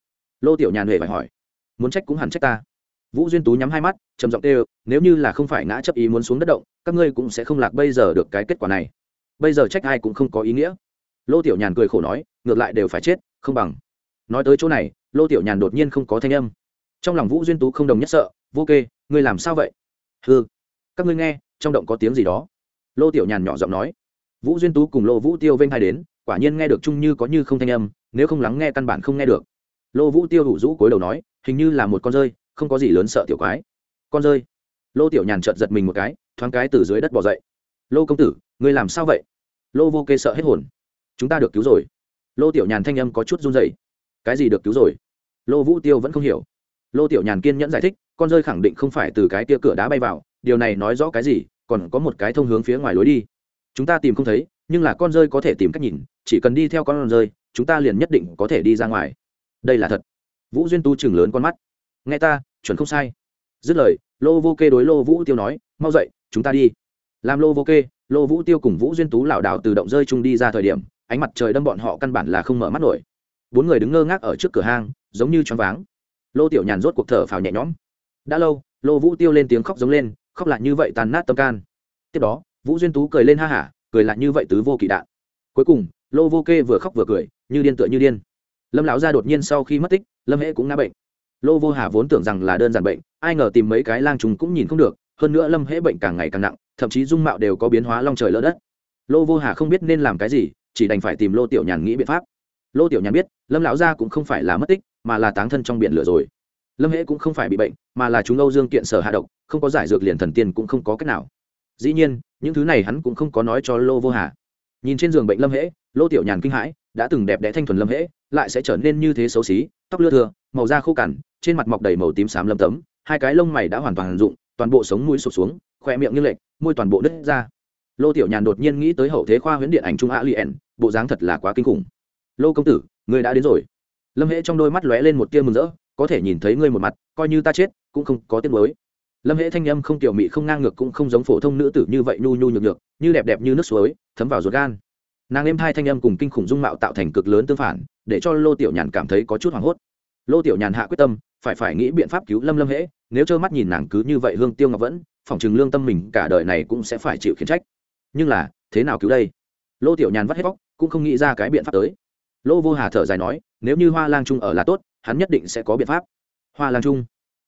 Lô tiểu nhàn huệ phải hỏi. Muốn trách cũng hẳn trách ta. Vũ duyên tú nhắm hai mắt, trầm giọng kêu, nếu như là không phải ngã chấp ý muốn xuống đất động, các ngươi cũng sẽ không lạc bây giờ được cái kết quả này. Bây giờ trách ai cũng không có ý nghĩa. Lô tiểu nhàn cười khổ nói, ngược lại đều phải chết, không bằng. Nói tới chỗ này lô tiểu nhàn đột nhiên không có thanh âm. Trong lòng vũ duyên tú không đồng nhất sợ, vô kê, ngươi làm sao vậy? Ừ các ngươi nghe, trong động có tiếng gì đó. Lô tiểu nhàn nhỏ giọng nói. Vũ duyên tú cùng lô vũ tiêu vênh hai đến, quả nhiên nghe được chung như có như không thanh âm, nếu không lắng nghe căn bản không nghe được. Lô vũ tiêu đủ rũ cối đầu nói, hình như là một con rơi, không có gì lớn sợ tiểu quái. Con rơi? Lô tiểu nhàn chợt giật mình một cái, thoáng cái từ dưới đất bỏ dậy. Lô công tử, ngươi làm sao vậy? Lô vô kê sợ hết hồn. Chúng ta được cứu rồi. Lô tiểu nhàn thanh âm có chút run dậy cái gì được cứu rồi? Lô vũ tiêu vẫn không hiểu. Lô tiểu nhàn kiên nhẫn giải thích, con rơi khẳng định không phải từ cái tia cửa đá bay vào, điều này nói rõ cái gì, còn có một cái thông hướng phía ngoài lối đi. Chúng ta tìm không thấy, nhưng là con rơi có thể tìm cách nhìn, chỉ cần đi theo con rơi, chúng ta liền nhất định có thể đi ra ngoài. Đây là thật. Vũ duyên tu chừng lớn con mắt. Nghe ta, chuẩn không sai. Dứt lời, lô vô kê đối lô vũ tiêu nói, mau dậy, chúng ta đi. Làm lô vô kê, lô vũ tiêu cùng vũ duyên tú lảo đảo từ động rơi chung đi ra thời điểm, ánh mặt trời đâm bọn họ căn bản là không mở mắt nổi bốn người đứng ngơ ngác ở trước cửa hang, giống như choáng váng. Lô tiểu nhàn rốt cuộc thở phào nhẹ nhõm. Đã lâu, lô vũ tiêu lên tiếng khóc giống lên, khóc lại như vậy tàn nát tâm can. Tiếp đó, vũ duyên tú cười lên ha hả, cười lại như vậy tứ vô kỵ đạn. Cuối cùng, lô vô kê vừa khóc vừa cười, như điên tựa như điên. Lâm lão gia đột nhiên sau khi mất tích, lâm hễ cũng ngã bệnh. Lô vô hà vốn tưởng rằng là đơn giản bệnh, ai ngờ tìm mấy cái lang trùng cũng nhìn không được, hơn nữa lâm hễ bệnh càng ngày càng nặng, thậm chí dung mạo đều có biến hóa long trời lỡ đất. Lô vô hà không biết nên làm cái gì, chỉ đành phải tìm lô tiểu nhàn nghĩ biện pháp lô tiểu nhàn biết, lâm lão gia cũng không phải là mất tích, mà là táng thân trong biển lửa rồi. Lâm hễ cũng không phải bị bệnh, mà là chúng âu dương kiện sở hạ độc, không có giải dược liền thần tiên cũng không có cách nào. Dĩ nhiên, những thứ này hắn cũng không có nói cho lô vô hà. Nhìn trên giường bệnh lâm hễ, lô tiểu nhàn kinh hãi, đã từng đẹp đẽ thanh thuần lâm hễ, lại sẽ trở nên như thế xấu xí, tóc lưa thừa màu da khô cằn, trên mặt mọc đầy màu tím xám lâm tấm, hai cái lông mày đã hoàn toàn rụng, toàn bộ sống mũi sụp xuống khoe miệng như lệch, môi toàn bộ đứt ra. Lô tiểu nhàn đột nhiên nghĩ tới hậu thế khoa huyễn điện ảnh trung a liền bộ dáng thật là quá kinh khủng lô công tử người đã đến rồi. Lâm hễ trong đôi mắt lóe lên một tia mừng rỡ, có thể nhìn thấy ngươi một mặt, coi như ta chết, cũng không có tiếc mới lâm hễ thanh âm không tiểu mị, không ngang ngược, cũng không giống phổ thông nữ tử như vậy nhu nhu nhược nhược, như đẹp đẹp như nước suối, thấm vào ruột gan. Nàng êm hai thanh âm cùng kinh khủng dung mạo tạo thành cực lớn tương phản, để cho lô tiểu nhàn cảm thấy có chút hoảng hốt. Lô tiểu nhàn hạ quyết tâm, phải phải nghĩ biện pháp cứu lâm lâm hễ, nếu trơ mắt nhìn nàng cứ như vậy hương tiêu ngọc vẫn, phỏng chừng lương tâm mình cả đời này cũng sẽ phải chịu khiển trách. Nhưng là, thế nào cứu đây? Lô tiểu nhàn vắt hết vóc cũng không nghĩ ra cái biện pháp tới lô vô hà thở dài nói, nếu như hoa lang trung ở là tốt, hắn nhất định sẽ có biện pháp. Hoa lang trung.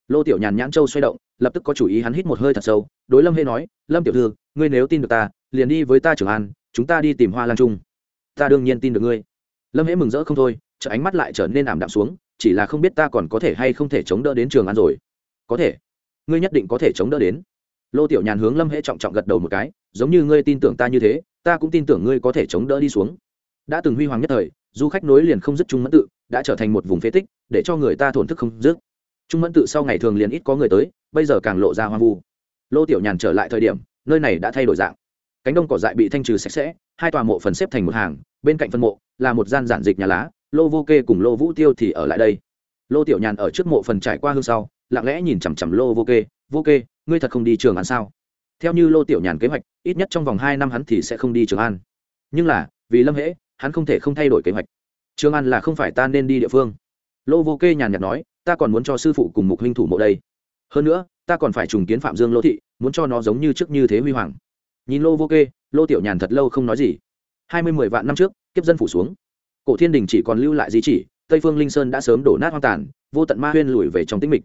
Lô tiểu nhàn nhãn châu xoay động, lập tức có chủ ý hắn hít một hơi thật sâu, đối lâm hê nói, lâm tiểu thư, ngươi nếu tin được ta, liền đi với ta trưởng an, chúng ta đi tìm hoa lang trung. Ta đương nhiên tin được ngươi. Lâm hễ mừng rỡ không thôi chợ ánh mắt lại trở nên ảm đạm xuống, chỉ là không biết ta còn có thể hay không thể chống đỡ đến trường an rồi. Có thể. Ngươi nhất định có thể chống đỡ đến. Lô tiểu nhàn hướng lâm hễ trọng trọng gật đầu một cái, giống như ngươi tin tưởng ta như thế, ta cũng tin tưởng ngươi có thể chống đỡ đi xuống. Đã từng huy hoàng nhất thời du khách nối liền không dứt trung mẫn tự, đã trở thành một vùng phế tích, để cho người ta thổn thức không dứt. Trung mẫn tự sau ngày thường liền ít có người tới, bây giờ càng lộ ra hoang vu. Lô tiểu nhàn trở lại thời điểm, nơi này đã thay đổi dạng. Cánh đông cỏ dại bị thanh trừ sạch sẽ, hai tòa mộ phần xếp thành một hàng, bên cạnh phân mộ là một gian giản dịch nhà lá, lô vô kê cùng lô vũ tiêu thì ở lại đây. Lô tiểu nhàn ở trước mộ phần trải qua hương sau, lặng lẽ nhìn chằm chằm lô vô kê vô kê, ngươi thật không đi trường ăn sao? Theo như lô tiểu nhàn kế hoạch, ít nhất trong vòng hai năm hắn thì sẽ không đi trường an nhưng là, vì lâm hễ hắn không thể không thay đổi kế hoạch. Trường an là không phải ta nên đi địa phương. Lô vô kê nhàn nhạt nói, ta còn muốn cho sư phụ cùng mục huynh thủ mộ đây. Hơn nữa, ta còn phải trùng kiến phạm dương lô thị, muốn cho nó giống như trước như thế huy hoàng. Nhìn lô vô kê, lô tiểu nhàn thật lâu không nói gì. Hai mươi mười vạn năm trước, kiếp dân phủ xuống. Cổ thiên đình chỉ còn lưu lại di chỉ, tây phương linh sơn đã sớm đổ nát hoang tàn, vô tận ma huyên lùi về trong tĩnh mịch.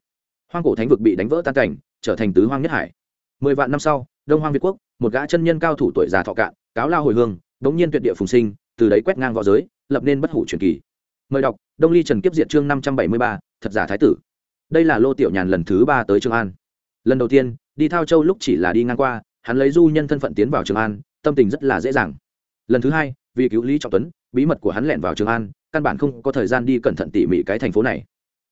Hoang cổ thánh vực bị đánh vỡ tan cảnh, trở thành tứ hoang nhất hải. Mười vạn năm sau, đông hoang việt quốc, một gã chân nhân cao thủ tuổi già thọ cạn, cáo lao hồi hương, đống nhiên tuyệt địa phùng sinh từ đấy quét ngang v õ giới, lập nên bất hủ truyền kỳ. Mời đọc, đông ly trần kiếp diệt chương năm trăm bảy mươi ba, thật giả thái tử. Đây là lô tiểu nhàn lần thứ ba tới trường an. Lần đầu tiên, đi thao châu lúc chỉ là đi ngang qua, hắn lấy du nhân thân phận tiến vào trường an, tâm tình rất là dễ dàng. Lần thứ hai, vì cứu lý trọng tuấn, bí mật của hắn lẻn vào trường an, căn bản không có thời gian đi cẩn thận tỉ mỉ cái thành phố này.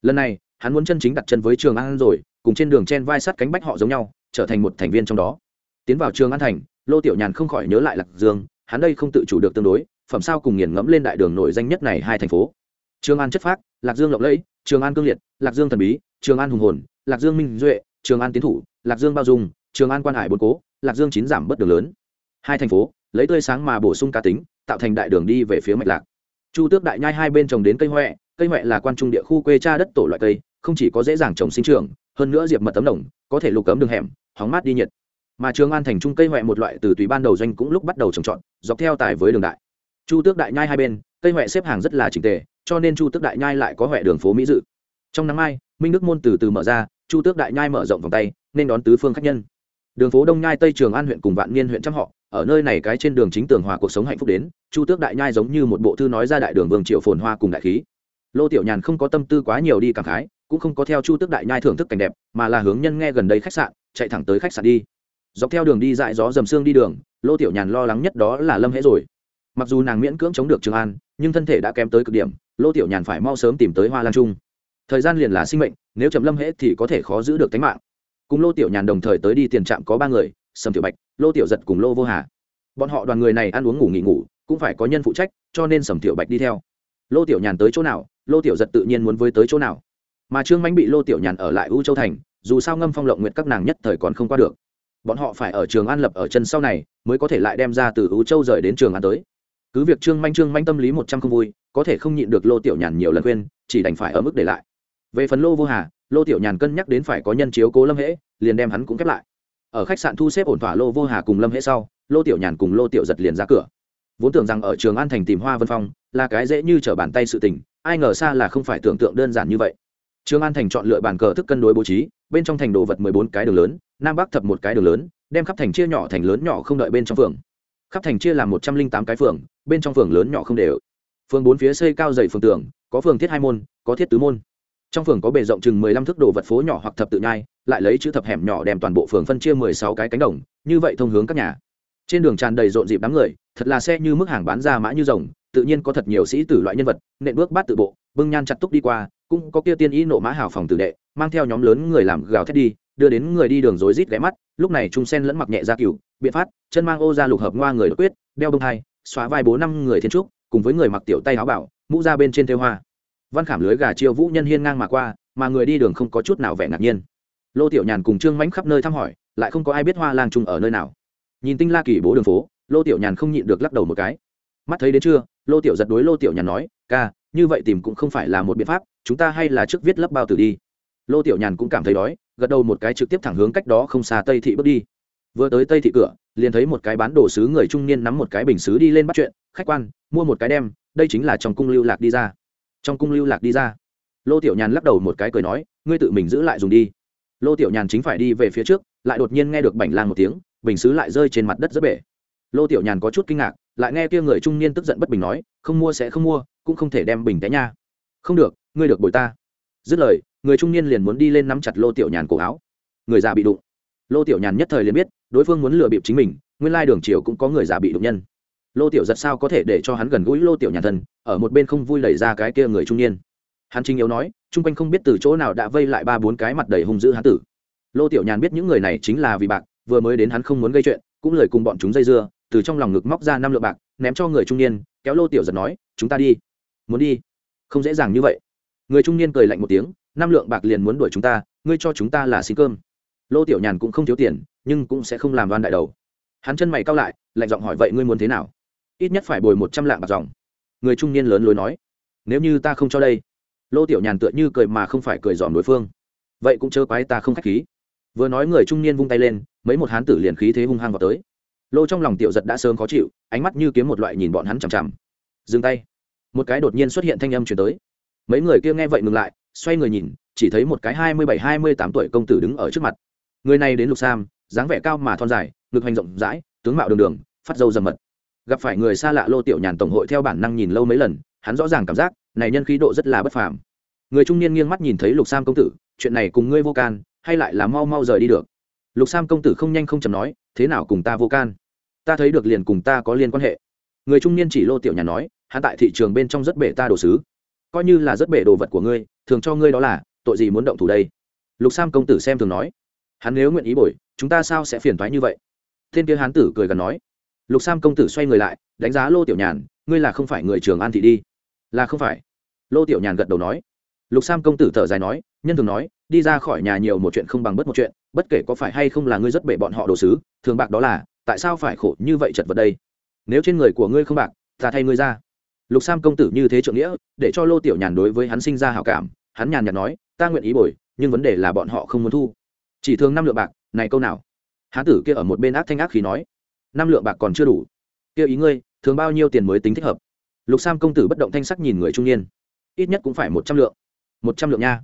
Lần này, hắn muốn chân chính đặt chân với trường an rồi, cùng trên đường chen vai sắt cánh bách họ giống nhau, trở thành một thành viên trong đó. Tiến vào trường an thành, lô tiểu nhàn không khỏi nhớ lại lạc dương, hắn đây không tự chủ được tương đối phẩm sao cùng nghiền ngẫm lên đại đường nổi danh nhất này hai thành phố. Trường an chất phác, lạc dương lộng lẫy, trường an cương liệt, lạc dương thần bí, trường an hùng hồn, lạc dương minh duệ, trường an tiến thủ, lạc dương bao dung, trường an quan hải bốn cố, lạc dương chín giảm bất đường lớn. Hai thành phố, lấy tươi sáng mà bổ sung cá tính, tạo thành đại đường đi về phía mạch lạc. Chu tước đại nhai hai bên trồng đến cây huệ cây huệ là quan trung địa khu quê cha đất tổ loại cây, không chỉ có dễ dàng trồng sinh trưởng, hơn nữa diệp mật tấm đồng có thể lục cấm đường hẻm, hóng mát đi nhiệt. Mà trường an thành trung cây huệ một loại từ tùy ban đầu doanh cũng lúc bắt đầu trồng trọt, dọc theo tài với đường đại chu tước đại nhai hai bên, cây huệ xếp hàng rất là trình tề, cho nên chu tước đại nhai lại có huệ đường phố mỹ dự. Trong năm mai, minh đức môn từ từ mở ra, chu tước đại nhai mở rộng vòng tay, nên đón tứ phương khách nhân. Đường phố đông nhai, tây trường an huyện cùng vạn niên huyện trăm họ, ở nơi này cái trên đường chính tường hòa cuộc sống hạnh phúc đến, chu tước đại nhai giống như một bộ thư nói ra đại đường vương triệu phồn hoa cùng đại khí. Lô tiểu nhàn không có tâm tư quá nhiều đi cảm khái, cũng không có theo chu tước đại nhai thưởng thức cảnh đẹp, mà là hướng nhân nghe gần đây khách sạn, chạy thẳng tới khách sạn đi. Dọc theo đường đi dại gió dầm xương đi đường, lô tiểu nhàn lo lắng nhất đó là lâm hễ rồi mặc dù nàng miễn cưỡng chống được trường an, nhưng thân thể đã kém tới cực điểm, lô tiểu nhàn phải mau sớm tìm tới hoa lan trung. Thời gian liền là sinh mệnh, nếu chậm lâm hễ thì có thể khó giữ được tính mạng. Cùng lô tiểu nhàn đồng thời tới đi tiền trạm có ba người, sầm tiểu bạch, lô tiểu giật cùng lô vô hà. Bọn họ đoàn người này ăn uống ngủ nghỉ ngủ, cũng phải có nhân phụ trách, cho nên sầm tiểu bạch đi theo. Lô tiểu nhàn tới chỗ nào, lô tiểu giật tự nhiên muốn với tới chỗ nào. Mà trương mánh bị lô tiểu nhàn ở lại u châu thành, dù sao ngâm phong lộng nguyện các nàng nhất thời còn không qua được. Bọn họ phải ở trường an lập ở chân sau này, mới có thể lại đem ra từ u châu rời đến trường an tới cứ việc trương manh trương manh tâm lý một trăm không vui, có thể không nhịn được lô tiểu nhàn nhiều lần khuyên, chỉ đành phải ở mức để lại. Về phần lô vô hà, lô tiểu nhàn cân nhắc đến phải có nhân chiếu cố lâm hễ, liền đem hắn cũng khép lại. Ở khách sạn thu xếp ổn thỏa lô vô hà cùng lâm hễ sau, lô tiểu nhàn cùng lô tiểu giật liền ra cửa. Vốn tưởng rằng ở trường an thành tìm hoa vân phong, là cái dễ như trở bàn tay sự tình, ai ngờ xa là không phải tưởng tượng đơn giản như vậy. Trường an thành chọn lựa bàn cờ thức cân đối bố trí, bên trong thành đồ vật mười bốn cái đường lớn, nam bắc thập một cái đường lớn, đem khắp thành chia nhỏ thành lớn nhỏ không đợi bên trong phường. Khắp thành chia làm một trăm linh tám cái phường bên trong phường lớn nhỏ không đều. Phường bốn phía xây cao dày phường tường, có phường thiết hai môn, có thiết tứ môn. Trong phường có bề rộng chừng mười lăm thước đồ vật phố nhỏ hoặc thập tự nhai, lại lấy chữ thập hẻm nhỏ đem toàn bộ phường phân chia mười sáu cái cánh đồng, như vậy thông hướng các nhà. Trên đường tràn đầy rộn dịp đám người, thật là xe như mức hàng bán ra mã như rồng, tự nhiên có thật nhiều sĩ tử loại nhân vật, nện bước bát tự bộ, bưng nhan chặt túc đi qua, cũng có kia tiên ý nộ mã hào phòng tử đệ, mang theo nhóm lớn người làm gào thét đi, đưa đến người đi đường rối rít ghé mắt, lúc này trung sen lẫn mặc nhẹ ra cửu biện phát chân mang ô ra lục hợp ngoa người đột quyết, đeo bông hai xóa vai bố năm người thiên trúc, cùng với người mặc tiểu tay áo bảo, mũ ra bên trên thêu hoa. Văn khảm lưới gà chiêu vũ nhân hiên ngang mà qua, mà người đi đường không có chút nào vẻ ngạc nhiên. Lô tiểu nhàn cùng trương mãnh khắp nơi thăm hỏi, lại không có ai biết hoa lang trung ở nơi nào. Nhìn tinh la kỳ bố đường phố, lô tiểu nhàn không nhịn được lắc đầu một cái. Mắt thấy đến chưa lô tiểu giật đối lô tiểu nhàn nói, ca, như vậy tìm cũng không phải là một biện pháp, chúng ta hay là trước viết lấp bao tử đi. Lô tiểu nhàn cũng cảm thấy đói, gật đầu một cái trực tiếp thẳng hướng cách đó không xa tây thị bước đi. Vừa tới tây thị cửa liền thấy một cái bán đồ sứ người trung niên nắm một cái bình sứ đi lên bắt chuyện, khách quan, mua một cái đem, đây chính là trong cung lưu lạc đi ra. Trong cung lưu lạc đi ra. Lô tiểu nhàn lắc đầu một cái cười nói, ngươi tự mình giữ lại dùng đi. Lô tiểu nhàn chính phải đi về phía trước, lại đột nhiên nghe được bảnh lang một tiếng, bình xứ lại rơi trên mặt đất rất bể. Lô tiểu nhàn có chút kinh ngạc, lại nghe kia người trung niên tức giận bất bình nói, không mua sẽ không mua, cũng không thể đem bình té nha. Không được, ngươi được bồi ta. Dứt lời, người trung niên liền muốn đi lên nắm chặt lô tiểu nhàn cổ áo. Người già bị đụng lô tiểu nhàn nhất thời liền biết, đối phương muốn lừa bịp chính mình, nguyên lai đường triều cũng có người già bị đụng nhân. Lô tiểu giật sao có thể để cho hắn gần gũi lô tiểu nhàn thân, ở một bên không vui đẩy ra cái kia người trung niên. Hắn chính yếu nói, chung quanh không biết từ chỗ nào đã vây lại ba bốn cái mặt đầy hung dữ hán tử. Lô tiểu nhàn biết những người này chính là vì bạc, vừa mới đến hắn không muốn gây chuyện, cũng lời cùng bọn chúng dây dưa, từ trong lòng ngực móc ra năm lượng bạc, ném cho người trung niên, kéo lô tiểu giật nói, chúng ta đi. Muốn đi? Không dễ dàng như vậy. Người trung niên cười lạnh một tiếng, năm lượng bạc liền muốn đuổi chúng ta, ngươi cho chúng ta là xin cơm lô tiểu nhàn cũng không thiếu tiền, nhưng cũng sẽ không làm đoan đại đầu. Hắn chân mày cao lại, lạnh giọng hỏi, vậy ngươi muốn thế nào? Ít nhất phải bồi một trăm lạng bạc dòng. Người trung niên lớn lối nói, nếu như ta không cho đây. Lô tiểu nhàn tựa như cười mà không phải cười dòm đối phương. Vậy cũng chớ quái ta không k h á c h khí. Vừa nói người trung niên vung tay lên, mấy một hán tử liền khí thế hung hăng vào tới. Lô trong lòng tiểu giật đã sớm khó chịu, ánh mắt như kiếm một loại nhìn bọn hắn chằm chằm. Dừng tay. Một cái đột nhiên xuất hiện thanh âm chuyển tới. Mấy người kia nghe vậy ngừng lại, xoay người nhìn, chỉ thấy một cái hai mươi bảy, hai mươi tám tuổi công tử đứng ở trước mặt người này đến lục sam, dáng vẻ cao mà thon dài, ngực hành rộng rãi, tướng mạo đường đường, phát dâu dầm mật. Gặp phải người xa lạ lô tiểu nhàn tổng hội theo bản năng nhìn lâu mấy lần, hắn rõ ràng cảm giác, này nhân khí độ rất là bất phàm. Người trung niên nghiêng mắt nhìn thấy lục sam công tử, chuyện này cùng ngươi vô can, hay lại là mau mau rời đi được? Lục sam công tử không nhanh không chầm nói, thế nào cùng ta vô can? Ta thấy được liền cùng ta có liên quan hệ. Người trung niên chỉ lô tiểu nhàn nói, hắn tại thị trường bên trong rất bể ta đồ sứ. Coi như là rất bể đồ vật của ngươi, thường cho ngươi đó là, tội gì muốn động thủ đây? Lục sam công tử xem thường nói hắn nếu nguyện ý bồi, chúng ta sao sẽ phiền thoái như vậy? Thiên kia hán tử cười gần nói. Lục sam công tử xoay người lại, đánh giá lô tiểu nhàn, ngươi là không phải người trường an thị đi. Là không phải. Lô tiểu nhàn gật đầu nói. Lục sam công tử thở dài nói, nhân thường nói, đi ra khỏi nhà nhiều một chuyện không bằng bất một chuyện, bất kể có phải hay không là ngươi rất bể bọn họ đồ sứ, thường bạc đó là, tại sao phải khổ như vậy chật vật đây? Nếu trên người của ngươi không bạc, ta thay ngươi ra. Lục sam công tử như thế trượng nghĩa, để cho lô tiểu nhàn đối với hắn sinh ra hảo cảm, hắn nhàn nhạt nói, ta nguyện ý bồi, nhưng vấn đề là bọn họ không muốn thu chỉ thường năm lượng bạc, này câu nào? Hán tử kia ở một bên ác thanh ác khí nói. Năm lượng bạc còn chưa đủ. Kia ý ngươi, thường bao nhiêu tiền mới tính thích hợp? Lục sam công tử bất động thanh sắc nhìn người trung niên. Ít nhất cũng phải một trăm lượng. Một trăm lượng nha.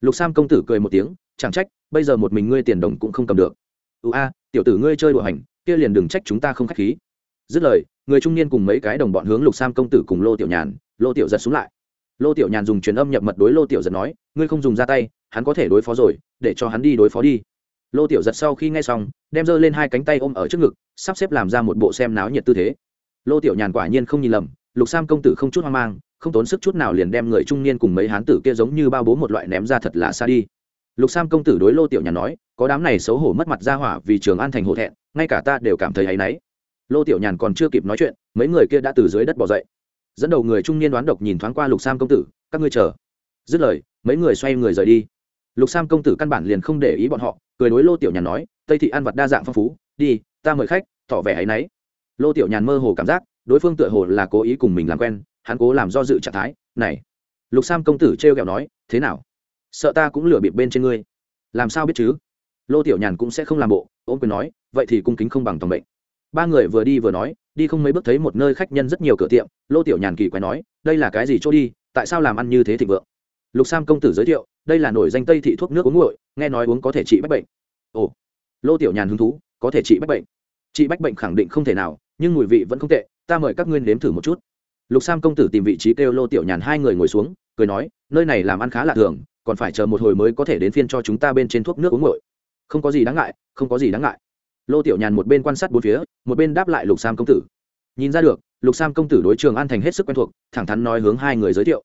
Lục sam công tử cười một tiếng, chẳng trách, bây giờ một mình ngươi tiền đồng cũng không cầm được. Ưu a, tiểu tử ngươi chơi đùa hành, kia liền đừng trách chúng ta không k h á c h khí. Dứt lời, người trung niên cùng mấy cái đồng bọn hướng lục sam công tử cùng lô tiểu nhàn, lô tiểu giật xuống lại. Lô tiểu nhàn dùng truyền âm nhập mật đối lô tiểu giật nói, ngươi không dùng ra tay hắn có thể đối phó rồi, để cho hắn đi đối phó đi. Lô tiểu giật sau khi nghe xong, đem giơ lên hai cánh tay ôm ở trước ngực, sắp xếp làm ra một bộ xem náo nhiệt tư thế. Lô tiểu nhàn quả nhiên không nhìn lầm, lục sam công tử không chút hoang mang, không tốn sức chút nào liền đem người trung niên cùng mấy hán tử kia giống như bao bố một loại ném ra thật là xa đi. Lục sam công tử đối lô tiểu nhàn nói, có đám này xấu hổ mất mặt ra hỏa vì trường an thành hổ thẹn, ngay cả ta đều cảm thấy áy náy. Lô tiểu nhàn còn chưa kịp nói chuyện, mấy người kia đã từ dưới đất bỏ dậy. Dẫn đầu người trung niên đoán độc nhìn thoáng qua lục sam công tử, các ngươi chờ. Dứt lời, mấy người xoay người rời đi lục sam công tử căn bản liền không để ý bọn họ, cười đối lô tiểu nhàn nói, tây thị ăn vật đa dạng phong phú, đi, ta mời khách, tỏ vẻ hay náy. Lô tiểu nhàn mơ hồ cảm giác, đối phương tựa hồ là cố ý cùng mình làm quen, hắn cố làm do dự trạng thái, này. Lục sam công tử t r kẹo nói, thế nào? Sợ ta cũng lừa bịp bên trên ngươi. Làm sao biết chứ? Lô tiểu nhàn cũng sẽ không làm bộ ôm quyền nói, vậy thì cung kính không bằng tòng bệnh ba người vừa đi vừa nói, đi không mấy bước thấy một nơi khách nhân rất nhiều cửa tiệm, lô tiểu nhàn kỳ quái nói, đây là cái gì chỗ đi, tại sao làm ăn như thế thịnh vượng? Lục sam công tử giới thiệu, đây là nổi danh tây thị thuốc nước uống nguội, nghe nói uống có thể trị bách bệnh. Ồ, lô tiểu nhàn hứng thú, có thể trị bách bệnh. Trị bách bệnh khẳng định không thể nào, nhưng mùi vị vẫn không tệ, ta mời các ngươi nếm thử một chút. Lục sam công tử tìm vị trí kêu lô tiểu nhàn hai người ngồi xuống, cười nói, nơi này làm ăn khá lạ thường, còn phải chờ một hồi mới có thể đến phiên cho chúng ta bên trên thuốc nước uống nguội. Không có gì đáng ngại, không có gì đáng ngại. Lô tiểu nhàn một bên quan sát bốn phía, một bên đáp lại lục sam công tử. Nhìn ra được, lục sam công tử đối trường an thành hết sức quen thuộc, thẳng thắn nói hướng hai người giới thiệu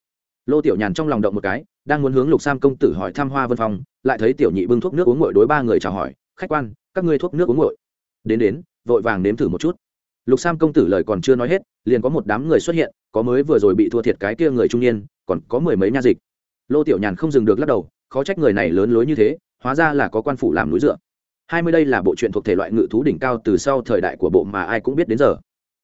lô tiểu nhàn trong lòng động một cái, đang muốn hướng lục sam công tử hỏi thăm hoa vân phong, lại thấy tiểu nhị bưng thuốc nước uống nguội đối ba người chào hỏi, khách quan, các ngươi thuốc nước uống nguội đến đến, vội vàng nếm thử một chút. Lục sam công tử lời còn chưa nói hết, liền có một đám người xuất hiện, có mới vừa rồi bị thua thiệt cái kia người trung niên, còn có mười mấy nha dịch. Lô tiểu nhàn không dừng được lắc đầu, khó trách người này lớn lối như thế, hóa ra là có quan phủ làm núi dựa. Hai mươi đây là bộ truyện thuộc thể loại ngự thú đỉnh cao từ sau thời đại của bộ mà ai cũng biết đến giờ.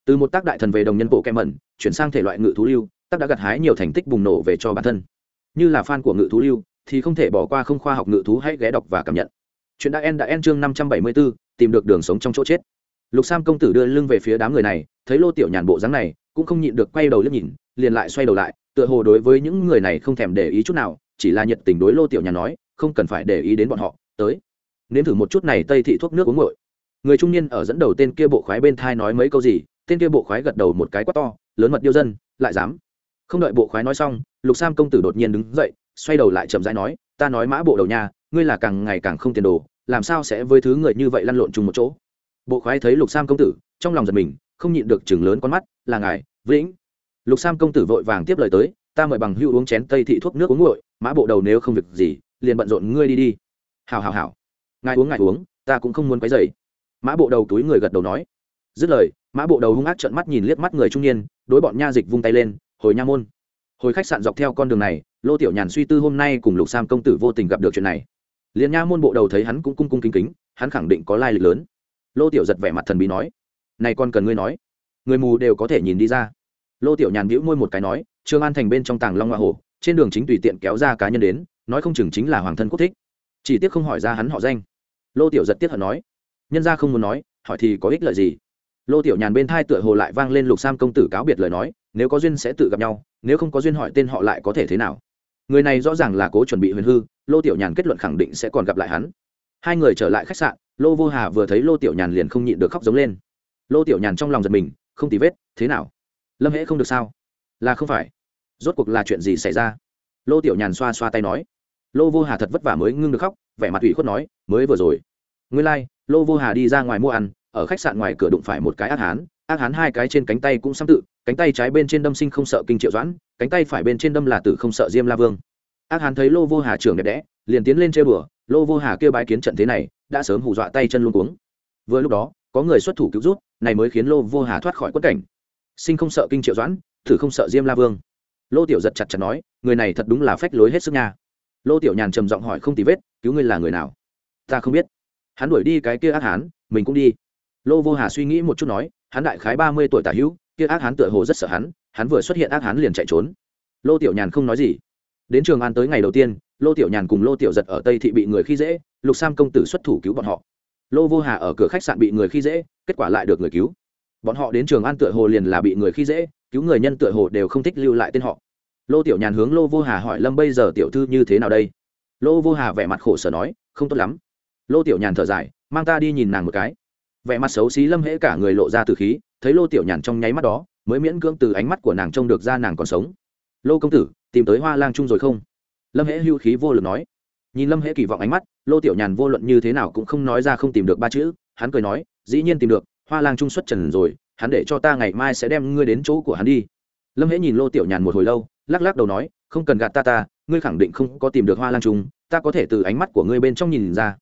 Từ một tác đại thần về đồng nhân bộ kem mẩn, chuyển sang thể loại ngự thú lưu tác đã gặt hái nhiều thành tích bùng nổ về cho bản thân. Như là fan của ngự thú lưu thì không thể bỏ qua không khoa học ngự thú hãy ghé đọc và cảm nhận. Chuyện đã en đã en chương năm trăm bảy mươi 574, tìm được đường sống trong chỗ chết. Lục sam công tử đưa lưng về phía đám người này thấy lô tiểu nhàn bộ dáng này cũng không nhịn được quay đầu liếc nhìn liền lại xoay đầu lại tựa hồ đối với những người này không thèm để ý chút nào chỉ là nhiệt tình đối lô tiểu nhàn nói không cần phải để ý đến bọn họ tới. Nếm thử một chút này tây thị thuốc nước uống ngội. người trung niên ở dẫn đầu tên kia bộ khoái bên thai nói mấy câu gì tên kia bộ khoái gật đầu một cái quá to lớn mật điêu dân lại dám không đợi bộ khoái nói xong, lục sam công tử đột nhiên đứng dậy, xoay đầu lại chậm rãi nói, ta nói mã bộ đầu nhà ngươi là càng ngày càng không tiền đồ, làm sao sẽ với thứ người như vậy lăn lộn chung một chỗ? Bộ khoái thấy lục sam công tử, trong lòng giật mình, không nhịn được chừng lớn con mắt, là ngài, vĩnh. Lục sam công tử vội vàng tiếp lời tới, ta mời bằng hưu uống chén tây thị thuốc nước uống nguội, mã bộ đầu nếu không việc gì, liền bận rộn ngươi đi đi. Hào hào hào ngài uống ngài uống, ta cũng không muốn quấy dày mã bộ đầu túi người gật đầu nói. Dứt lời, mã bộ đầu hung ác trợn mắt nhìn liếc mắt người trung niên, đối bọn nha dịch vung tay lên hồi nha môn. Hồi khách sạn dọc theo con đường này, lô tiểu nhàn suy tư hôm nay cùng lục sam công tử vô tình gặp được chuyện này. Liền nha môn bộ đầu thấy hắn cũng cung cung kính kính, hắn khẳng định có lai lịch lớn. Lô tiểu giật vẻ mặt thần bí nói, này còn cần ngươi nói, người mù đều có thể nhìn đi ra. Lô tiểu nhàn bĩu môi một cái nói, trương an thành bên trong tàng long hoa hồ, trên đường chính tùy tiện kéo ra cá nhân đến, nói không chừng chính là hoàng thân quốc thích. Chỉ tiếc không hỏi ra hắn họ danh. Lô tiểu giật tiếc hận nói, nhân ra không muốn nói, hỏi thì có ích lợi gì? Lô tiểu nhàn bên thai tựa hồ lại vang lên lục sam công tử cáo biệt lời nói nếu có duyên sẽ tự gặp nhau nếu không có duyên hỏi tên họ lại có thể thế nào. Người này rõ ràng là cố chuẩn bị huyền hư lô tiểu nhàn kết luận khẳng định sẽ còn gặp lại hắn. Hai người trở lại khách sạn lô vô hà vừa thấy lô tiểu nhàn liền không nhịn được khóc giống lên. Lô tiểu nhàn trong lòng giật mình không tì vết thế nào? Lâm hễ không được sao? Là không phải. Rốt cuộc là chuyện gì xảy ra? Lô tiểu nhàn xoa xoa tay nói. Lô vô hà thật vất vả mới ngưng được khóc vẻ mặt ủy khuất nói mới vừa rồi. Nguyên lai、like, lô vô hà đi ra ngoài mua ăn ở khách sạn ngoài cửa đụng phải một cái ác hán ác hán hai cái trên cánh tay cũng xăm tự cánh tay trái bên trên đâm sinh không sợ kinh triệu doãn, cánh tay phải bên trên đâm là tử không sợ diêm la vương. Ác hán thấy lô vô hà trưởng đẹp đẽ, liền tiến lên chơi bừa lô vô hà kêu bái kiến trận thế này, đã sớm hù dọa tay chân luôn cuống. Vừa lúc đó, có người xuất thủ cứu rút, này mới khiến lô vô hà thoát khỏi quất cảnh. Sinh không sợ kinh triệu doãn thử không sợ diêm la vương. Lô tiểu giật chặt chặt nói, người này thật đúng là phách lối hết sức nha. Lô tiểu nhàn trầm giọng hỏi không tì vết, cứu ngươi là người nào? Ta không biết. Hắn đuổi đi cái kia ác hán, mình cũng đi. Lô vô hà suy nghĩ một chút nói, hắn đại khái ba mươi tuổi tả hữu kia ác hán tựa hồ rất sợ hắn hắn vừa xuất hiện ác hán liền chạy trốn. Lô tiểu nhàn không nói gì. Đến trường an tới ngày đầu tiên, lô tiểu nhàn cùng lô tiểu giật ở tây thị bị người khi dễ, lục sam công tử xuất thủ cứu bọn họ. Lô vô hà ở cửa khách sạn bị người khi dễ, kết quả lại được người cứu. Bọn họ đến trường an tựa hồ liền là bị người khi dễ, cứu người nhân tựa hồ đều không thích lưu lại tên họ. Lô tiểu nhàn hướng lô vô hà hỏi lâm bây giờ tiểu thư như thế nào đây? Lô vô hà vẻ mặt khổ sở nói, không tốt lắm. Lô tiểu nhàn thở dài, mang ta đi nhìn nàng một cái. Vẻ mặt xấu xí lâm hễ cả người lộ ra từ khí thấy lô tiểu nhàn trong nháy mắt đó, mới miễn cưỡng từ ánh mắt của nàng trông được ra nàng còn sống. Lô công tử, tìm tới hoa lang trung rồi không? Lâm hễ hưu khí vô lực nói. Nhìn lâm hễ kỳ vọng ánh mắt, lô tiểu nhàn vô luận như thế nào cũng không nói ra không tìm được ba chữ. Hắn cười nói, dĩ nhiên tìm được, hoa lang trung xuất trần rồi, hắn để cho ta ngày mai sẽ đem ngươi đến chỗ của hắn đi. Lâm hễ nhìn lô tiểu nhàn một hồi lâu, lắc lắc đầu nói, không cần gạt ta ta, ngươi khẳng định không có tìm được hoa lang trung, ta có thể từ ánh mắt của ngươi bên trong nhìn ra.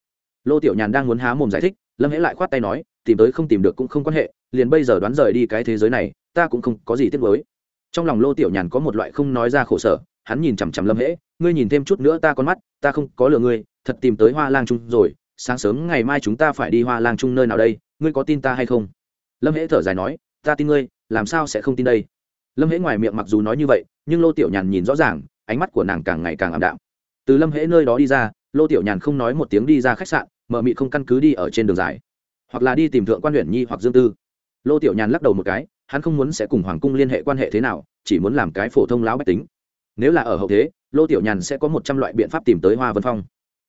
Lô tiểu nhàn đang muốn há mồm giải thích, lâm hễ lại khoát tay nói tìm tới không tìm được cũng không quan hệ, liền bây giờ đoán rời đi cái thế giới này, ta cũng không có gì tiếc nuối. Trong lòng lô tiểu nhàn có một loại không nói ra khổ sở, hắn nhìn chằm chằm lâm hễ, ngươi nhìn thêm chút nữa ta con mắt, ta không có lừa ngươi, thật tìm tới hoa lang trung rồi, sáng sớm ngày mai chúng ta phải đi hoa lang trung nơi nào đây, ngươi có tin ta hay không? Lâm hễ thở dài nói, ta tin ngươi, làm sao sẽ không tin đây? Lâm hễ ngoài miệng mặc dù nói như vậy, nhưng lô tiểu nhàn nhìn rõ ràng, ánh mắt của nàng càng ngày càng ảm đạm. Từ lâm hễ nơi đó đi ra, lô tiểu nhàn không nói một tiếng đi ra khách sạn mợ mị không căn cứ đi ở trên đường dài hoặc là đi tìm thượng quan huyện nhi hoặc dương tư. Lô tiểu nhàn lắc đầu một cái, hắn không muốn sẽ cùng hoàng cung liên hệ quan hệ thế nào, chỉ muốn làm cái phổ thông lão bách tính. Nếu là ở hậu thế, lô tiểu nhàn sẽ có một trăm loại biện pháp tìm tới hoa vân phong.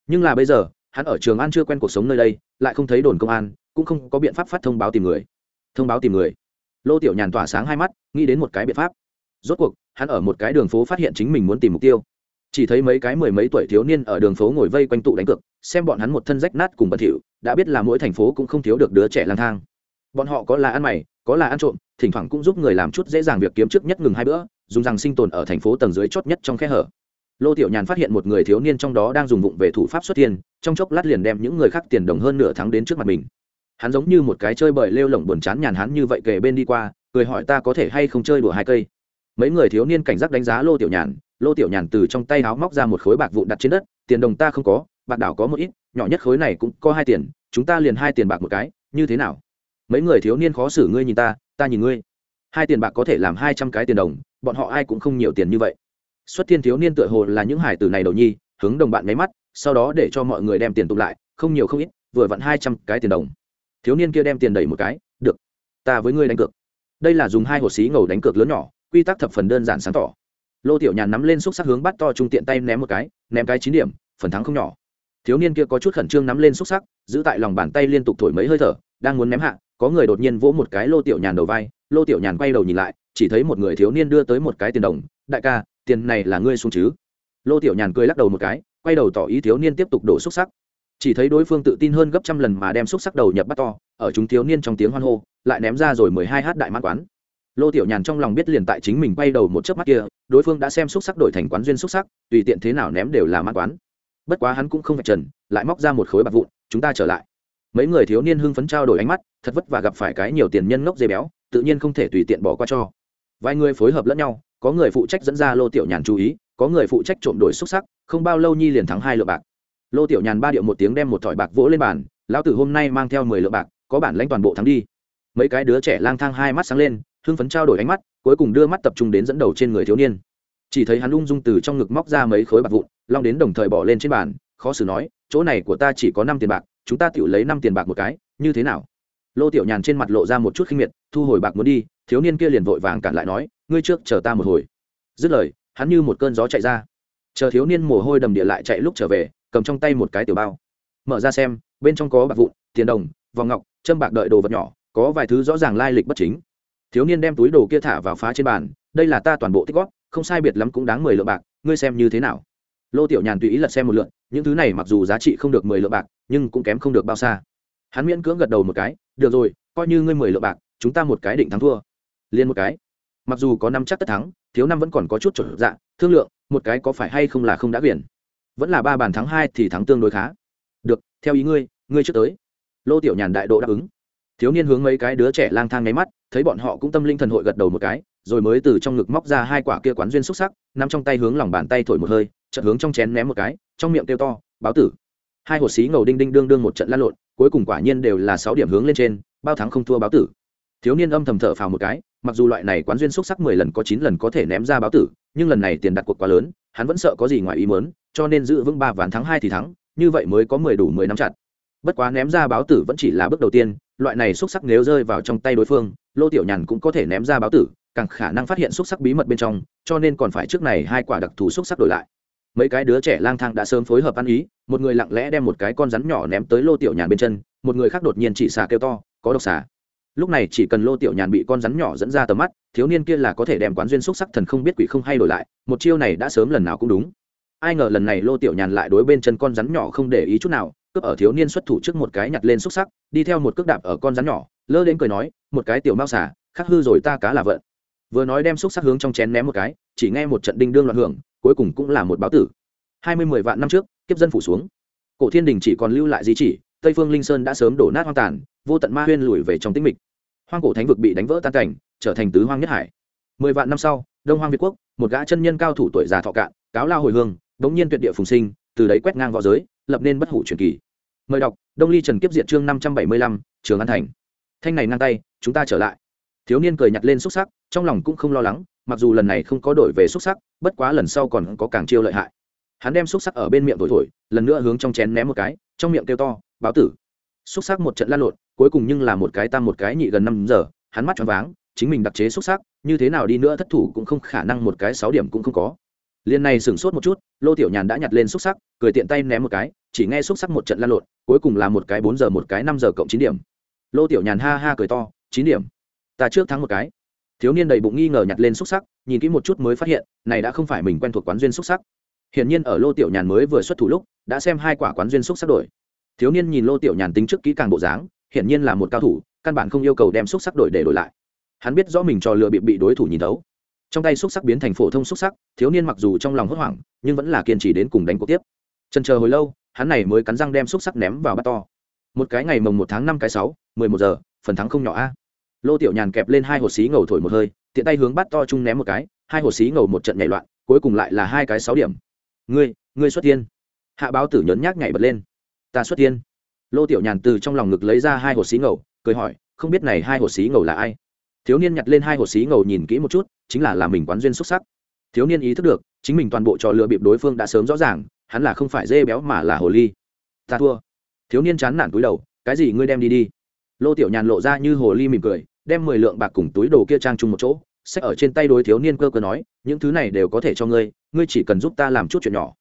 Nhưng là bây giờ, hắn ở trường an chưa quen cuộc sống nơi đây, lại không thấy đồn công an, cũng không có biện pháp phát thông báo tìm người. Thông báo tìm người. Lô tiểu nhàn tỏa sáng hai mắt, nghĩ đến một cái biện pháp. Rốt cuộc, hắn ở một cái đường phố phát hiện chính mình muốn tìm mục tiêu chỉ thấy mấy cái mười mấy tuổi thiếu niên ở đường phố ngồi vây quanh tụ đánh cược xem bọn hắn một thân rách nát cùng bẩn thỉu đã biết là mỗi thành phố cũng không thiếu được đứa trẻ lang thang. Bọn họ có là ăn mày có là ăn trộm thỉnh thoảng cũng giúp người làm chút dễ dàng việc kiếm trước nhất ngừng hai bữa dùng rằng sinh tồn ở thành phố tầng dưới chót nhất trong khe hở. Lô tiểu nhàn phát hiện một người thiếu niên trong đó đang dùng vụng về thủ pháp xuất tiền, trong chốc lát liền đem những người khác tiền đồng hơn nửa tháng đến trước mặt mình. Hắn giống như một cái chơi bời lêu lỏng buồn chán nhàn hắn như vậy kề bên đi qua cười hỏi ta có thể hay không chơi đùa hai cây. Mấy người thiếu niên cảnh giác đánh giá lô tiểu nhàn lô tiểu nhàn từ trong tay áo móc ra một khối bạc vụn đặt trên đất, tiền đồng ta không có, bạc đảo có một ít, nhỏ nhất khối này cũng có hai tiền, chúng ta liền hai tiền bạc một cái, như thế nào? Mấy người thiếu niên khó xử ngươi nhìn ta ta nhìn ngươi. Hai tiền bạc có thể làm hai trăm cái tiền đồng, bọn họ ai cũng không nhiều tiền như vậy. Xuất thiên thiếu niên tựa hồ là những hải tử này đầu nhi, hướng đồng bạn mấy mắt, sau đó để cho mọi người đem tiền tụng lại, không nhiều không ít, vừa vặn hai trăm cái tiền đồng. Thiếu niên kia đem tiền đẩy một cái, được, ta với ngươi đánh cược. Đây là dùng hai hồ xí ngầu đánh cược lớn nhỏ, quy tắc thập phần đơn giản sáng tỏ lô tiểu nhàn nắm lên xúc sắc hướng bắt to trung tiện tay ném một cái, ném cái chín điểm, phần thắng không nhỏ. Thiếu niên kia có chút khẩn trương nắm lên xúc sắc, giữ tại lòng bàn tay liên tục thổi mấy hơi thở, đang muốn ném hạ, có người đột nhiên vỗ một cái lô tiểu nhàn đầu vai, lô tiểu nhàn quay đầu nhìn lại, chỉ thấy một người thiếu niên đưa tới một cái tiền đồng, đại ca, tiền này là ngươi xuống chứ? Lô tiểu nhàn cười lắc đầu một cái, quay đầu tỏ ý thiếu niên tiếp tục đổ xúc sắc. Chỉ thấy đối phương tự tin hơn gấp trăm lần mà đem xúc sắc đầu nhập bắt to, ở chúng thiếu niên trong tiếng hoan hô, lại ném ra rồi mười hai hát đại mãn quán lô tiểu nhàn trong lòng biết liền tại chính mình bay đầu một chớp mắt kia, đối phương đã xem xúc sắc đổi thành quán duyên xúc sắc, tùy tiện thế nào ném đều là mãn quán. Bất quá hắn cũng không phải trần, lại móc ra một khối bạc vụn, chúng ta trở lại. Mấy người thiếu niên hưng phấn trao đổi ánh mắt, thật vất và gặp phải cái nhiều tiền nhân ngốc dây béo, tự nhiên không thể tùy tiện bỏ qua cho. Vài người phối hợp lẫn nhau, có người phụ trách dẫn ra lô tiểu nhàn chú ý, có người phụ trách trộm đổi xúc sắc, không bao lâu nhi liền thắng hai lượng bạc. Lô tiểu nhàn ba điệu một tiếng đem một thỏi bạc vỗ lên bàn, lão tử hôm nay mang theo mười lượng bạc, có bản lãnh toàn bộ thắng đi. Mấy cái đứa trẻ lang thang hai mắt sáng lên hưng phấn trao đổi ánh mắt, cuối cùng đưa mắt tập trung đến dẫn đầu trên người thiếu niên. Chỉ thấy hắn ung dung từ trong ngực móc ra mấy khối bạc vụn, long đến đồng thời bỏ lên trên bàn, khó xử nói, chỗ này của ta chỉ có năm tiền bạc, chúng ta tự lấy năm tiền bạc một cái, như thế nào? Lô tiểu nhàn trên mặt lộ ra một chút khinh miệt, thu hồi bạc muốn đi, thiếu niên kia liền vội vàng cản lại nói, ngươi trước chờ ta một hồi. Dứt lời, hắn như một cơn gió chạy ra. Chờ thiếu niên mồ hôi đầm địa lại chạy lúc trở về, cầm trong tay một cái tiểu bao. Mở ra xem, bên trong có bạc vụn, tiền đồng, vòng ngọc, châm bạc đợi đồ vật nhỏ, có vài thứ rõ ràng lai lịch bất chính thiếu niên đem túi đồ kia thả vào phá trên bàn đây là ta toàn bộ tích góp không sai biệt lắm cũng đáng mười lượng bạc ngươi xem như thế nào? Lô tiểu nhàn tùy ý lật xem một lượn những thứ này mặc dù giá trị không được mười lượng bạc nhưng cũng kém không được bao xa. Hắn miễn cưỡng gật đầu một cái được rồi coi như ngươi mười lượng bạc chúng ta một cái định thắng thua. Liên một cái. Mặc dù có năm chắc tất thắng thiếu năm vẫn còn có chút chuẩn dạ thương lượng một cái có phải hay không là không đã biển, vẫn là ba bàn thắng hai thì thắng tương đối khá. Được theo ý ngươi ngươi trước tới. Lô tiểu nhàn đại độ đáp ứng. Thiếu niên hướng mấy cái đứa trẻ lang thang nháy mắt thấy bọn họ cũng tâm linh thần hội gật đầu một cái, rồi mới từ trong ngực móc ra hai quả kia quán duyên xúc sắc nằm trong tay hướng lòng bàn tay thổi một hơi, chợt hướng trong chén ném một cái, trong miệng kêu to, báo tử. Hai hột xí ngầu đinh đinh đương đương một trận lăn lộn, cuối cùng quả nhiên đều là sáu điểm hướng lên trên, bao thắng không thua báo tử. Thiếu niên âm thầm thở phào một cái, mặc dù loại này quán duyên xúc sắc mười lần có chín lần có thể ném ra báo tử, nhưng lần này tiền đặt cuộc quá lớn, hắn vẫn sợ có gì ngoài ý muốn, cho nên giữ vững ba ván thắng hai thì thắng, như vậy mới có mười đủ mười năm chặt. Bất quá ném ra báo tử vẫn chỉ là bước đầu tiên loại này xúc sắc nếu rơi vào trong tay đối phương, lô tiểu nhàn cũng có thể ném ra báo tử, càng khả năng phát hiện xúc sắc bí mật bên trong, cho nên còn phải trước này hai quả đặc thù xúc sắc đổi lại. Mấy cái đứa trẻ lang thang đã sớm phối hợp ăn ý, một người lặng lẽ đem một cái con rắn nhỏ ném tới lô tiểu nhàn bên chân, một người khác đột nhiên chỉ xà kêu to, có độc xà. Lúc này chỉ cần lô tiểu nhàn bị con rắn nhỏ dẫn ra tầm mắt, thiếu niên kia là có thể đem quán duyên xúc sắc thần không biết quỷ không hay đổi lại, một chiêu này đã sớm lần nào cũng đúng. Ai ngờ lần này lô tiểu nhàn lại đối bên chân con rắn nhỏ không để ý chút nào cướp ở thiếu niên xuất thủ trước một cái nhặt lên xúc sắc, đi theo một cước đạp ở con rắn nhỏ, lơ đến cười nói, một cái tiểu mao xả khắc hư rồi ta cá là vợ. Vừa nói đem xúc sắc hướng trong chén ném một cái, chỉ nghe một trận đinh đương loạn hưởng, cuối cùng cũng là một báo tử. Hai mươi mười vạn năm trước, kiếp dân phủ xuống. Cổ thiên đình chỉ còn lưu lại di chỉ, tây phương linh sơn đã sớm đổ nát hoang tàn, vô tận ma huyên lùi về trong tĩnh mịch. Hoang cổ thánh vực bị đánh vỡ tan cảnh, trở thành tứ hoang nhất hải. Mười vạn năm sau, đông hoang việt quốc, một gã chân nhân cao thủ tuổi già thọ cạn, cáo lao hồi hương, đống nhiên tuyệt địa phùng sinh, từ đấy quét ngang v õ giới lập nên bất hủ truyền kỳ. Mời đọc, đông ly trần kiếp diệt chương năm trăm bảy mươi lăm, trường an thành. Thanh này ngang tay, chúng ta trở lại. Thiếu niên cười nhặt lên xúc sắc, trong lòng cũng không lo lắng, mặc dù lần này không có đổi về xúc sắc, bất quá lần sau còn có càng chiêu lợi hại. Hắn đem xúc sắc ở bên miệng thổi thổi, lần nữa hướng trong chén ném một cái, trong miệng kêu to, báo tử. Xúc sắc một trận lan lộn, cuối cùng nhưng là một cái tam một cái nhị gần năm giờ, hắn mắt choáng váng, chính mình đặc chế xúc sắc, như thế nào đi nữa thất thủ cũng không khả năng một cái sáu điểm cũng không có liên này sửng sốt một chút, lô tiểu nhàn đã nhặt lên xúc sắc, cười tiện tay ném một cái, chỉ nghe xúc sắc một trận lan lộn, cuối cùng là một cái bốn giờ, một cái năm giờ cộng chín điểm. Lô tiểu nhàn ha ha cười to, chín điểm. Ta trước thắng một cái. Thiếu niên đầy bụng nghi ngờ nhặt lên xúc sắc, nhìn kỹ một chút mới phát hiện, này đã không phải mình quen thuộc quán duyên xúc sắc. Hiển nhiên ở lô tiểu nhàn mới vừa xuất thủ lúc, đã xem hai quả quán duyên xúc sắc đổi. Thiếu niên nhìn lô tiểu nhàn tính trước kỹ càng bộ dáng, hiển nhiên là một cao thủ, căn bản không yêu cầu đem xúc sắc đổi để đổi lại. Hắn biết rõ mình trò lừa bị bị đối thủ nhìn thấu trong tay xúc sắc biến thành phổ thông xúc sắc, thiếu niên mặc dù trong lòng hốt hoảng, nhưng vẫn là kiên trì đến cùng đánh cuộc tiếp. Trần chờ hồi lâu, hắn này mới cắn răng đem xúc sắc ném vào bát to. Một cái ngày mồng một tháng năm cái sáu, mười một giờ, phần thắng không nhỏ a. Lô tiểu nhàn kẹp lên hai hột xí ngầu thổi một hơi, tiện tay hướng bát to chung ném một cái, hai hột xí ngầu một trận nhảy loạn, cuối cùng lại là hai cái sáu điểm. Ngươi ngươi xuất tiên. Hạ báo tử nhấn nhác nhảy bật lên. Ta xuất tiên. Lô tiểu nhàn từ trong lòng ngực lấy ra hai hột xí ngầu, cười hỏi, không biết này hai hột xí ngầu là ai? Thiếu niên nhặt lên hai hột xí ngầu nhìn kỹ một chút, chính là làm mình quán duyên xuất sắc. Thiếu niên ý thức được, chính mình toàn bộ trò lừa bịp đối phương đã sớm rõ ràng, hắn là không phải dê béo mà là hồ ly. Ta thua. Thiếu niên chán nản túi đầu, cái gì ngươi đem đi đi? Lô tiểu nhàn lộ ra như hồ ly mỉm cười, đem mười lượng bạc cùng túi đồ kia trang chung một chỗ sách ở trên tay đối thiếu niên cơ cơ nói, những thứ này đều có thể cho ngươi ngươi chỉ cần giúp ta làm chút chuyện nhỏ.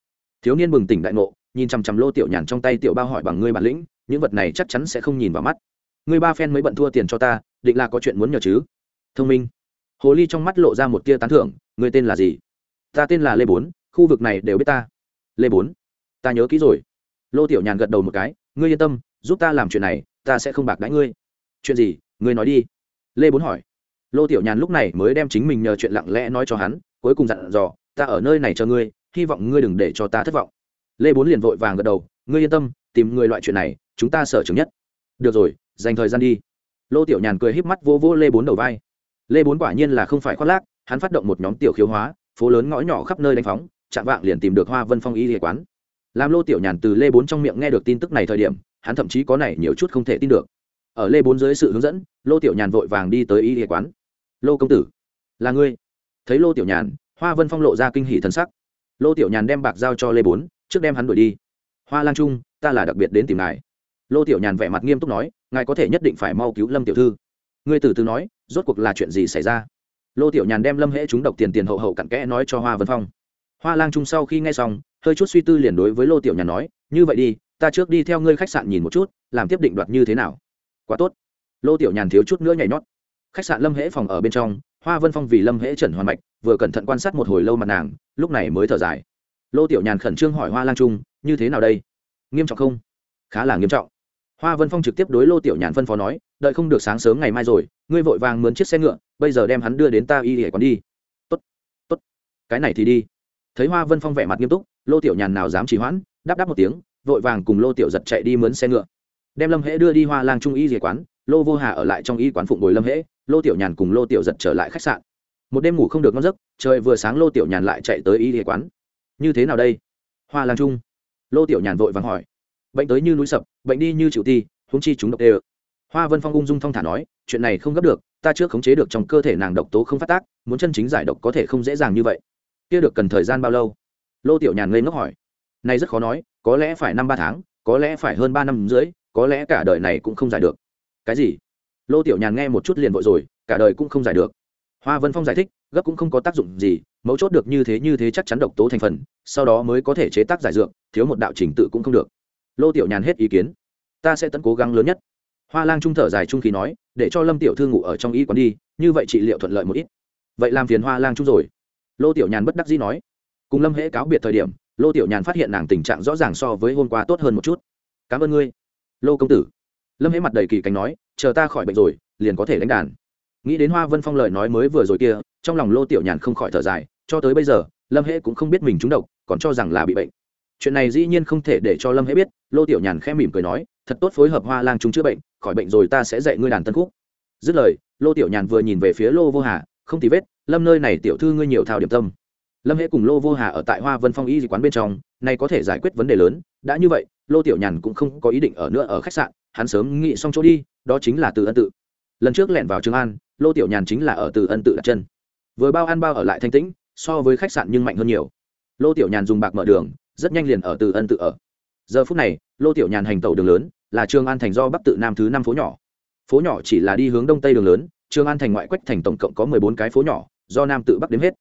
Thiếu niên bừng tỉnh đại ngộ, nhìn chằm chằm lô tiểu nhàn trong tay tiểu bao hỏi bằng ngươi bản lĩnh, những vật này chắc chắn sẽ không nhìn vào mắt. Ngươi ba phen mới bận thua tiền cho ta định là có chuyện muốn nhờ chứ? Thông minh. Hồ ly trong mắt lộ ra một tia tán thưởng ngươi tên là gì? Ta tên là lê bốn, khu vực này đều biết ta. Lê bốn. Ta nhớ kỹ rồi. Lô tiểu nhàn gật đầu một cái, ngươi yên tâm, giúp ta làm chuyện này, ta sẽ không bạc đãi ngươi. Chuyện gì? Ngươi nói đi. Lê bốn hỏi. Lô tiểu nhàn lúc này mới đem chính mình nhờ chuyện lặng lẽ nói cho hắn, cuối cùng dặn dò, ta ở nơi này chờ ngươi, hy vọng ngươi đừng để cho ta thất vọng. Lê bốn liền vội vàng gật đầu, ngươi yên tâm, tìm người loại chuyện này, chúng ta sở chứng nhất. Được rồi, dành thời gian đi lô tiểu nhàn cười híp mắt vô vô lê bốn đầu vai. Lê bốn quả nhiên là không phải khoác lác, hắn phát động một nhóm tiểu khiếu hóa, phố lớn ngõ nhỏ khắp nơi đánh phóng, chạm vạng liền tìm được hoa vân phong y hệ quán. Làm lô tiểu nhàn từ lê bốn trong miệng nghe được tin tức này thời điểm, hắn thậm chí có này nhiều chút không thể tin được. Ở lê bốn dưới sự hướng dẫn, lô tiểu nhàn vội vàng đi tới y hệ quán. Lô công tử, là ngươi? Thấy lô tiểu nhàn, hoa vân phong lộ ra kinh hỷ thân sắc. Lô tiểu nhàn đem bạc giao cho lê bốn, trước đem hắn đuổi đi. Hoa lan trung, ta là đặc biệt đến tìm ngài lô tiểu nhàn vẻ mặt nghiêm túc nói, ngài có thể nhất định phải mau cứu lâm tiểu thư. Ngươi từ từ nói, rốt cuộc là chuyện gì xảy ra? Lô tiểu nhàn đem lâm hễ chúng độc tiền tiền hậu hậu cặn kẽ nói cho hoa vân phong. Hoa lang trung sau khi nghe xong, hơi chút suy tư liền đối với lô tiểu nhàn nói, như vậy đi, ta trước đi theo ngươi khách sạn nhìn một chút, làm tiếp định đoạt như thế nào. Quá tốt. Lô tiểu nhàn thiếu chút nữa nhảy nhót. Khách sạn lâm hễ phòng ở bên trong, hoa vân phong vì lâm hễ trần hoàn mạch, vừa cẩn thận quan sát một hồi lâu mặt nàng, lúc này mới thở dài. Lô tiểu nhàn khẩn trương hỏi hoa lang trung, như thế nào đây? Nghiêm trọng không? Khá là nghiêm trọng hoa vân phong trực tiếp đối lô tiểu nhàn phân phó nói, đợi không được sáng sớm ngày mai rồi, ngươi vội vàng mướn chiếc xe ngựa, bây giờ đem hắn đưa đến ta y hệ quán đi. Tốt tốt, cái này thì đi. Thấy hoa vân phong vẻ mặt nghiêm túc, lô tiểu nhàn nào dám trì hoãn, đáp đáp một tiếng, vội vàng cùng lô tiểu giật chạy đi mướn xe ngựa. Đem lâm hễ đưa đi hoa lang trung y dề quán, lô vô hà ở lại trong y quán phụng bồi lâm hễ, lô tiểu nhàn cùng lô tiểu giật trở lại khách sạn. Một đêm ngủ không được ngon giấc, trời vừa sáng lô tiểu nhàn lại chạy tới y dề quán. Như thế nào đây? Hoa lang trung. Lô tiểu nhàn vội vàng hỏi. Bệnh tới như núi sập bệnh đi như chịu ti húng chi chúng độc đê hoa vân phong ung dung thong thả nói, chuyện này không gấp được, ta chưa khống chế được trong cơ thể nàng độc tố không phát tác, muốn chân chính giải độc có thể không dễ dàng như vậy. Kia được cần thời gian bao lâu? Lô tiểu nhàn ngây ngốc hỏi. Này rất khó nói, có lẽ phải năm ba tháng, có lẽ phải hơn ba năm rưỡi, có lẽ cả đời này cũng không giải được. Cái gì? Lô tiểu nhàn nghe một chút liền vội rồi, cả đời cũng không giải được. Hoa vân phong giải thích, gấp cũng không có tác dụng gì, mấu chốt được như thế như thế chắc chắn độc tố thành phần, sau đó mới có thể chế tác giải dược, thiếu một đạo trình tự cũng không được lô tiểu nhàn hết ý kiến. Ta sẽ tận cố gắng lớn nhất. Hoa lang trung thở dài trung khí nói, để cho lâm tiểu thư ngủ ở trong y quán đi, như vậy trị liệu thuận lợi một ít. Vậy làm phiền hoa lang trung rồi. Lô tiểu nhàn bất đắc dĩ nói. Cùng lâm hễ cáo biệt thời điểm, lô tiểu nhàn phát hiện nàng tình trạng rõ ràng so với hôm qua tốt hơn một chút. Cảm ơn ngươi, lô công tử. Lâm hễ mặt đầy kỳ cánh nói, chờ ta khỏi bệnh rồi, liền có thể đánh đàn. Nghĩ đến hoa vân phong lời nói mới vừa rồi kia, trong lòng lô tiểu nhàn không khỏi thở dài, cho tới bây giờ, lâm hễ cũng không biết mình trúng độc, còn cho rằng là bị bệnh chuyện này dĩ nhiên không thể để cho lâm hễ biết, lô tiểu nhàn khẽ mỉm cười nói, thật tốt phối hợp hoa lang chúng chữa bệnh, khỏi bệnh rồi ta sẽ dạy ngươi đàn tân khúc. Dứt lời, lô tiểu nhàn vừa nhìn về phía lô vô hà, không thì vết, lâm nơi này tiểu thư ngươi nhiều thao điểm tâm. Lâm hễ cùng lô vô hà ở tại hoa vân phong y quán bên trong, nay có thể giải quyết vấn đề lớn, đã như vậy, lô tiểu nhàn cũng không có ý định ở nữa ở khách sạn, hắn sớm nghĩ xong chỗ đi, đó chính là từ ân tự. Lần trước lẻn vào trường an, lô tiểu nhàn chính là ở từ ân tự đặt chân. Vừa bao ăn bao ở lại thanh tĩnh, so với khách sạn nhưng mạnh hơn nhiều. Lô tiểu nhàn dùng bạc mở đường rất nhanh liền ở từ ân tự ở. Giờ phút này, lô tiểu nhàn hành tàu đường lớn, là trường an thành do bắc tự nam thứ năm phố nhỏ. Phố nhỏ chỉ là đi hướng đông tây đường lớn, trường an thành ngoại quách thành tổng cộng có mười bốn cái phố nhỏ, do nam tự bắc đếm hết.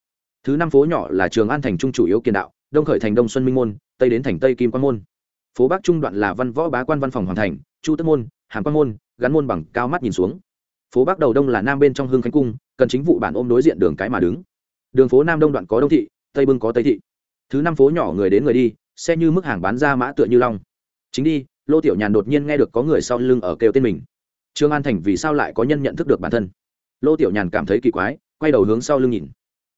Thứ năm phố nhỏ là trường an thành trung chủ yếu kiên đạo, đông khởi thành đông xuân minh môn, tây đến thành tây kim quan môn. Phố bắc trung đoạn là văn võ bá quan văn phòng hoàng thành, chu tất môn, hàm quan môn, gắn môn bằng cao mắt nhìn xuống. Phố bắc đầu đông là nam bên trong hương khánh cung, cần chính vụ bản ôm đối diện đường cái mà đứng. Đường phố nam đông đoạn có đông thị, tây bưng có tây thị thứ năm phố nhỏ người đến người đi xe như mức hàng bán ra mã tựa như long. Chính đi lô tiểu nhàn đột nhiên nghe được có người sau lưng ở kêu tên mình. Trương an thành vì sao lại có nhân nhận thức được bản thân? Lô tiểu nhàn cảm thấy kỳ quái quay đầu hướng sau lưng nhìn.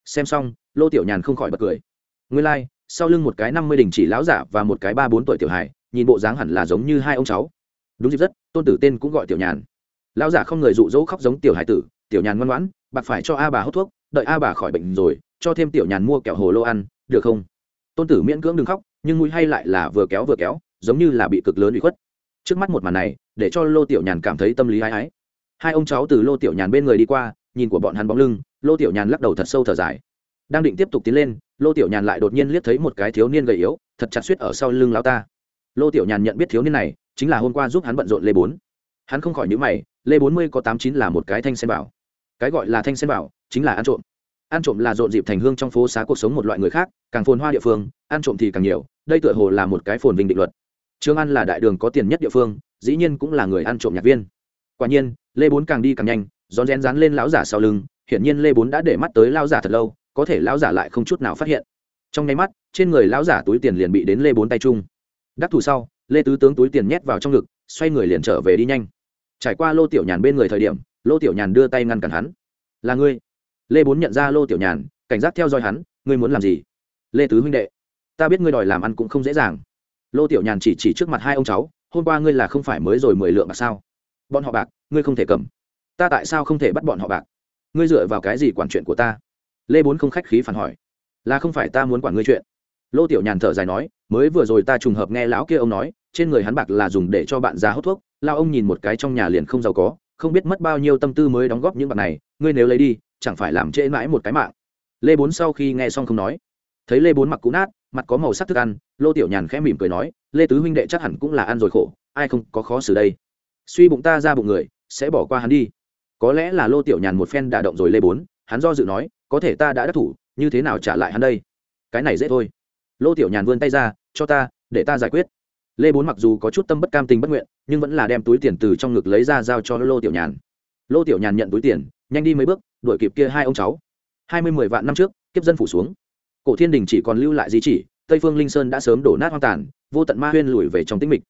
Xem xong lô tiểu nhàn không khỏi bật cười. Nguyên lai、like, sau lưng một cái năm mươi đình chỉ lão giả và một cái ba bốn tuổi tiểu hài nhìn bộ dáng hẳn là giống như hai ông cháu. Đúng dịp rất tôn tử tên cũng gọi tiểu nhàn. Lão giả không người dụ dỗ khóc giống tiểu hải tử tiểu nhàn ngoan ngoãn bạc phải cho a bà hút thuốc đợi a bà khỏi bệnh rồi cho thêm tiểu nhàn mua kẹo hồ lô ăn được không? Tôn tử miễn cưỡng đừng khóc, nhưng mũi hay lại là vừa kéo vừa kéo, giống như là bị cực lớn bị khuất. Trước mắt một màn này, để cho lô tiểu nhàn cảm thấy tâm lý ái ái. Hai ông cháu từ lô tiểu nhàn bên người đi qua, nhìn của bọn hắn bóng lưng, lô tiểu nhàn lắc đầu thật sâu thở dài. Đang định tiếp tục tiến lên, lô tiểu nhàn lại đột nhiên liếc thấy một cái thiếu niên gầy yếu, thật chặt suýt ở sau lưng lao ta. Lô tiểu nhàn nhận biết thiếu niên này, chính là hôm qua giúp hắn bận rộn lê bốn. Hắn không khỏi nhữ mày, lê bốn mươi có tám chín là một cái thanh sen bảo. Cái gọi là thanh sen bảo, chính là ăn trộm ăn trộm là rộn dịp thành hương trong phố xá cuộc sống một loại người khác, càng phồn hoa địa phương, ăn trộm thì càng nhiều, đây tựa hồ là một cái phồn vinh định luật. Trương an là đại đường có tiền nhất địa phương, dĩ nhiên cũng là người ăn trộm nhạc viên. Quả nhiên, lê bốn càng đi càng nhanh, rón rén rán lên lão giả sau lưng, hiển nhiên lê bốn đã để mắt tới lão giả thật lâu, có thể lão giả lại không chút nào phát hiện. Trong nháy mắt, trên người lão giả túi tiền liền bị đến lê bốn tay chung. Đắc thủ sau, lê tứ tướng túi tiền nhét vào trong ngực, xoay người liền trở về đi nhanh. Trải qua lô tiểu nhàn bên người thời điểm, lô tiểu nhàn đưa tay ngăn cản hắn. Là ngươi lê bốn nhận ra lô tiểu nhàn, cảnh giác theo dõi hắn, ngươi muốn làm gì? Lê tứ huynh đệ, ta biết ngươi đòi làm ăn cũng không dễ dàng. Lô tiểu nhàn chỉ chỉ trước mặt hai ông cháu, hôm qua ngươi là không phải mới rồi mười lượng bạc sao? Bọn họ bạc, ngươi không thể cầm. Ta tại sao không thể bắt bọn họ bạc? Ngươi dựa vào cái gì quản chuyện của ta? Lê bốn không khách khí phản hỏi, là không phải ta muốn quản ngươi chuyện. Lô tiểu nhàn thở dài nói, mới vừa rồi ta trùng hợp nghe lão kia ông nói, trên người hắn bạc là dùng để cho bạn già hút thuốc lao ông nhìn một cái trong nhà liền không giàu có, không biết mất bao nhiêu tâm tư mới đóng góp những bạc này, ngươi nếu lấy đi chẳng phải làm trễ mãi một cái mạng. Lê bốn sau khi nghe xong không nói. Thấy lê bốn mặc cũ nát, mặt có màu sắc thức ăn, lô tiểu nhàn khẽ mỉm cười nói, lê tứ huynh đệ chắc hẳn cũng là ăn rồi khổ, ai không có khó xử đây? Suy bụng ta ra bụng người, sẽ bỏ qua hắn đi. Có lẽ là lô tiểu nhàn một phen đả động rồi lê bốn, hắn do dự nói, có thể ta đã đắc thủ, như thế nào trả lại hắn đây? Cái này dễ thôi. Lô tiểu nhàn vươn tay ra, cho ta, để ta giải quyết. Lê bốn mặc dù có chút tâm bất cam tình bất nguyện, nhưng vẫn là đem túi tiền từ trong ngực lấy ra giao cho lô tiểu nhàn. Lô tiểu nhàn nhận túi tiền, nhanh đi mấy bước đuổi kịp kia hai ông cháu. Hai mươi mười vạn năm trước, kiếp dân phủ xuống. Cổ thiên đình chỉ còn lưu lại di chỉ, tây phương linh sơn đã sớm đổ nát hoang tàn, vô tận ma huyên lùi về trong tĩnh mịch.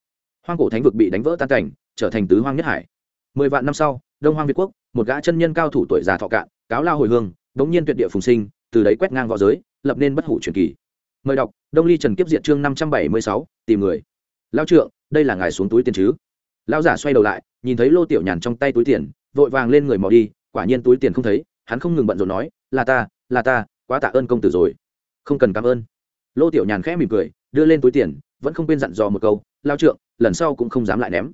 Hoang cổ thánh vực bị đánh vỡ tan cảnh, trở thành tứ hoang nhất hải. Mười vạn năm sau, đông hoang việt quốc, một gã chân nhân cao thủ tuổi già thọ cạn, cáo lao hồi hương bỗng nhiên tuyệt địa phùng sinh, từ đấy quét ngang võ giới, lập nên bất hủ truyền kỳ. Mời đọc, đông ly trần kiếp diện chương năm trăm bảy mươi sáu, tìm người. Lao trượng, đây là ngài xuống túi tiền chứ? Lao giả xoay đầu lại, nhìn thấy lô tiểu nhàn trong tay túi tiền, vội vàng lên người mò đi quả nhiên túi tiền không thấy, hắn không ngừng bận rộn nói, là ta là ta, quá tạ ơn công tử rồi. Không cần cảm ơn. Lô tiểu nhàn khẽ mỉm cười, đưa lên túi tiền, vẫn không quên dặn dò một câu, lao trượng, lần sau cũng không dám lại ném.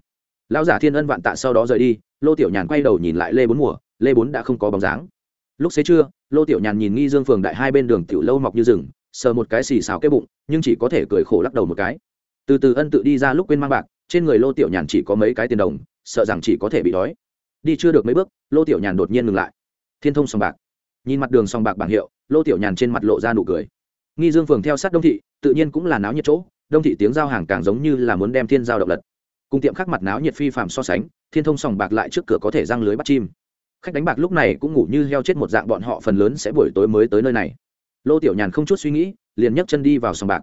Lao giả thiên ân vạn tạ sau đó rời đi, lô tiểu nhàn quay đầu nhìn lại lê bốn mùa, lê bốn đã không có bóng dáng. Lúc xế trưa, lô tiểu nhàn nhìn nghi dương phường đại hai bên đường tiểu lâu mọc như rừng, sờ một cái xì xào cái bụng, nhưng chỉ có thể cười khổ lắc đầu một cái. Từ từ ân tự đi ra lúc quên mang bạc, trên người lô tiểu nhàn chỉ có mấy cái tiền đồng, sợ rằng chỉ có thể bị đói đi chưa được mấy bước, lô tiểu nhàn đột nhiên ngừng lại. Thiên thông sòng bạc. Nhìn mặt đường sòng bạc bảng hiệu, lô tiểu nhàn trên mặt lộ ra nụ cười. Nghi dương phường theo sát đông thị, tự nhiên cũng là náo nhiệt chỗ, đông thị tiếng giao hàng càng giống như là muốn đem thiên giao động lật. Cùng tiệm khác mặt náo nhiệt phi phạm so sánh, thiên thông sòng bạc lại trước cửa có thể răng lưới bắt chim. Khách đánh bạc lúc này cũng ngủ như heo chết một dạng, bọn họ phần lớn sẽ buổi tối mới tới nơi này. Lô tiểu nhàn không chút suy nghĩ, liền nhấc chân đi vào sòng bạc.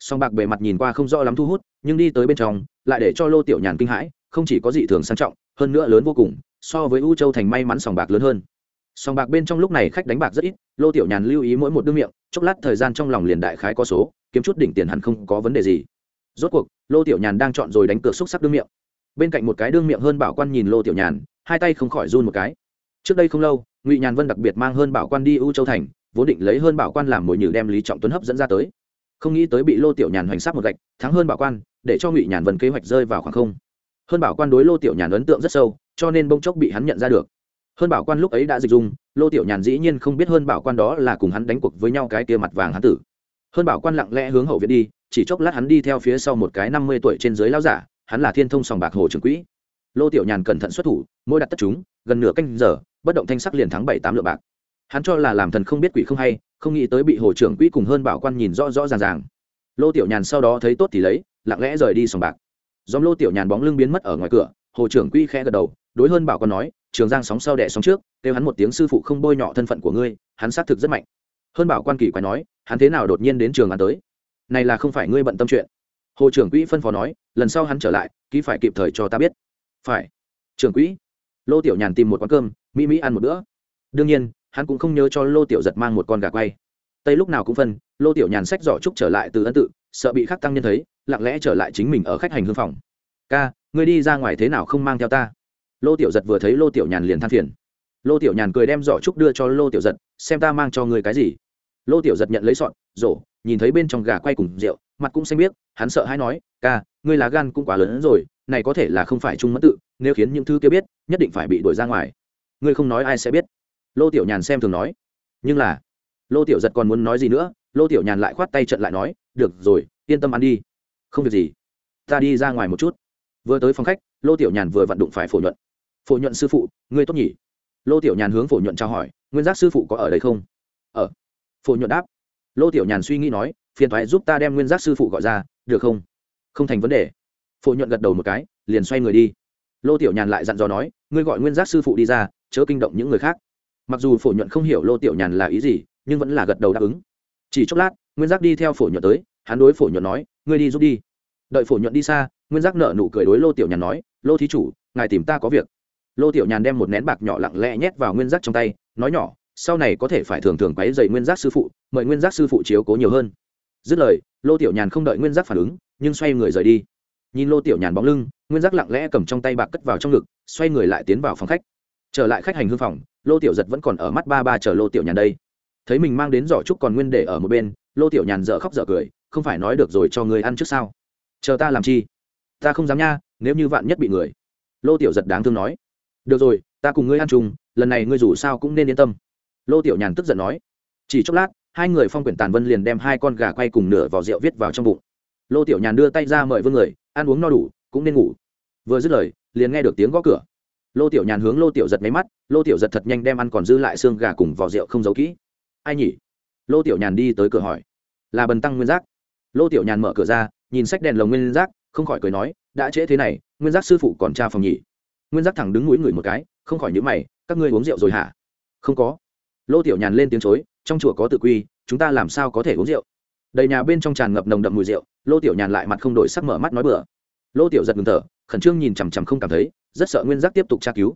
Sòng bạc bề mặt nhìn qua không rõ lắm thu hút, nhưng đi tới bên trong, lại để cho lô tiểu nhàn kinh hãi, không chỉ có dị thường sang trọng, hơn nữa lớn vô cùng so với u châu thành may mắn sòng bạc lớn hơn. Sòng bạc bên trong lúc này khách đánh bạc rất ít, lô tiểu nhàn lưu ý mỗi một đương miệng, chốc lát thời gian trong lòng liền đại khái có số, kiếm chút đỉnh tiền hẳn không có vấn đề gì. Rốt cuộc, lô tiểu nhàn đang chọn rồi đánh cược xúc sắc đương miệng. Bên cạnh một cái đương miệng hơn bảo quan nhìn lô tiểu nhàn, hai tay không khỏi run một cái. Trước đây không lâu, ngụy nhàn vân đặc biệt mang hơn bảo quan đi u châu thành, vốn định lấy hơn bảo quan làm mồi nhử đem lý trọng tuấn hấp dẫn ra tới. Không nghĩ tới bị lô tiểu nhàn hoành sát một gạch, thắng hơn bảo quan, để cho ngụy nhàn vân kế hoạch rơi vào khoảng không. Hơn bảo quan đối lô tiểu nhàn ấn tượng rất sâu cho nên bông chốc bị hắn nhận ra được. Hơn bảo quan lúc ấy đã dịch dung, lô tiểu nhàn dĩ nhiên không biết hơn bảo quan đó là cùng hắn đánh cuộc với nhau cái kia mặt vàng hắn tử. Hơn bảo quan lặng lẽ hướng hậu viện đi, chỉ chốc lát hắn đi theo phía sau một cái năm mươi tuổi trên dưới lao giả, hắn là thiên thông sòng bạc hồ trưởng quỹ. Lô tiểu nhàn cẩn thận xuất thủ, mỗi đặt tất chúng, gần nửa canh giờ, bất động thanh sắc liền thắng bảy tám lượng bạc. Hắn cho là làm thần không biết quỷ không hay, không nghĩ tới bị hồ trưởng quỹ cùng hơn bảo quan nhìn rõ rõ ràng ràng. Lô tiểu nhàn sau đó thấy tốt thì lấy, lặng lẽ rời đi sòng bạc. Dòng lô tiểu nhàn bóng lưng biến mất ở ngoài cửa, hồ trưởng quỹ khẽ gật đầu đối hơn bảo còn nói, trường giang sóng sau đẻ sóng trước, kêu hắn một tiếng sư phụ không bôi nhọ thân phận của ngươi, hắn xác thực rất mạnh. Hơn bảo quan kỳ quái nói, hắn thế nào đột nhiên đến trường ăn tới? Này là không phải ngươi bận tâm chuyện. Hồ trưởng quỹ phân phó nói, lần sau hắn trở lại, ký phải kịp thời cho ta biết. Phải. Trưởng quỹ. Lô tiểu nhàn tìm một quán cơm, mỹ mỹ ăn một bữa. Đương nhiên, hắn cũng không nhớ cho lô tiểu giật mang một con gà quay. Tây lúc nào cũng phân, lô tiểu nhàn sách giỏ trúc trở lại từ ân tự, sợ bị khắc tăng nhân thấy, lặng lẽ trở lại chính mình ở khách hành hương phòng. Ca, ngươi đi ra ngoài thế nào không mang theo ta? Lô tiểu giật vừa thấy lô tiểu nhàn liền than phiền. Lô tiểu nhàn cười đem giỏ trúc đưa cho lô tiểu giật, xem ta mang cho người cái gì. Lô tiểu giật nhận lấy sọn, rổ, nhìn thấy bên trong gà quay cùng rượu, mặt cũng xanh biết hắn sợ hay nói, ca, ngươi lá gan cũng quá lớn rồi, này có thể là không phải trung mẫn tự, nếu khiến những thứ kia biết, nhất định phải bị đuổi ra ngoài. Ngươi không nói ai sẽ biết. Lô tiểu nhàn xem thường nói. Nhưng là, lô tiểu giật còn muốn nói gì nữa, lô tiểu nhàn lại khoát tay trận lại nói, được rồi, yên tâm ăn đi. Không việc gì. Ta đi ra ngoài một chút. Vừa tới phòng khách, lô tiểu nhàn vừa vặn đụng phải phổ nhuận phổ nhuận sư phụ, ngươi tốt nhỉ? Lô tiểu nhàn hướng phổ nhuận trao hỏi, nguyên giác sư phụ có ở đây không? Ở. Phổ nhuận đáp. Lô tiểu nhàn suy nghĩ nói, phiền thoái giúp ta đem nguyên giác sư phụ gọi ra, được không? Không thành vấn đề. Phổ nhuận gật đầu một cái, liền xoay người đi. Lô tiểu nhàn lại dặn dò nói, ngươi gọi nguyên giác sư phụ đi ra, chớ kinh động những người khác. Mặc dù phổ nhuận không hiểu lô tiểu nhàn là ý gì, nhưng vẫn là gật đầu đáp ứng. Chỉ chốc lát, nguyên giác đi theo phổ nhuận tới, hắn đối phổ nhuận nói, ngươi đi giúp đi. Đợi phổ nhuận đi xa, nguyên giác nợ nụ cười đối lô tiểu nhàn nói, lô thí chủ, ngài tìm ta có việc lô tiểu nhàn đem một nén bạc nhỏ lặng lẽ nhét vào nguyên giác trong tay, nói nhỏ, sau này có thể phải thường thường quấy dày nguyên giác sư phụ, mời nguyên giác sư phụ chiếu cố nhiều hơn. Dứt lời, lô tiểu nhàn không đợi nguyên giác phản ứng, nhưng xoay người rời đi. Nhìn lô tiểu nhàn bóng lưng, nguyên giác lặng lẽ cầm trong tay bạc cất vào trong ngực, xoay người lại tiến vào phòng khách. Trở lại khách hành hương phòng, lô tiểu giật vẫn còn ở mắt ba ba chờ lô tiểu nhàn đây. Thấy mình mang đến giỏ trúc còn nguyên để ở một bên, lô tiểu nhàn dở khóc dở cười, không phải nói được rồi cho người ăn trước sao? Chờ ta làm chi? Ta không dám nha, nếu như vạn nhất bị người. Lô tiểu giật đáng thương nói được rồi, ta cùng ngươi ăn chung, lần này ngươi dù sao cũng nên yên tâm. Lô tiểu nhàn tức giận nói. Chỉ chốc lát, hai người phong quyển tàn vân liền đem hai con gà quay cùng nửa vỏ rượu viết vào trong bụng. Lô tiểu nhàn đưa tay ra mời vương người, ăn uống no đủ, cũng nên ngủ. Vừa dứt lời, liền nghe được tiếng gõ cửa. Lô tiểu nhàn hướng lô tiểu giật máy mắt, lô tiểu giật thật nhanh đem ăn còn dư lại xương gà cùng vỏ rượu không giấu kỹ. Ai nhỉ? Lô tiểu nhàn đi tới cửa hỏi. Là bần tăng nguyên giác. Lô tiểu nhàn mở cửa ra, nhìn sách đèn lồng nguyên giác, không khỏi cười nói, đã trễ thế này, nguyên giác sư phụ còn tra phòng nhỉ? Nguyên giác thẳng đứng mũi người một cái, không khỏi nhữ mày, các ngươi uống rượu rồi hả? Không có. Lô tiểu nhàn lên tiếng chối, trong chùa có tự quy, chúng ta làm sao có thể uống rượu? Đầy nhà bên trong tràn ngập nồng đậm mùi rượu, lô tiểu nhàn lại mặt không đổi sắc mở mắt nói bừa. Lô tiểu giật ngừng thở, khẩn trương nhìn chằm chằm không cảm thấy, rất sợ nguyên giác tiếp tục tra cứu.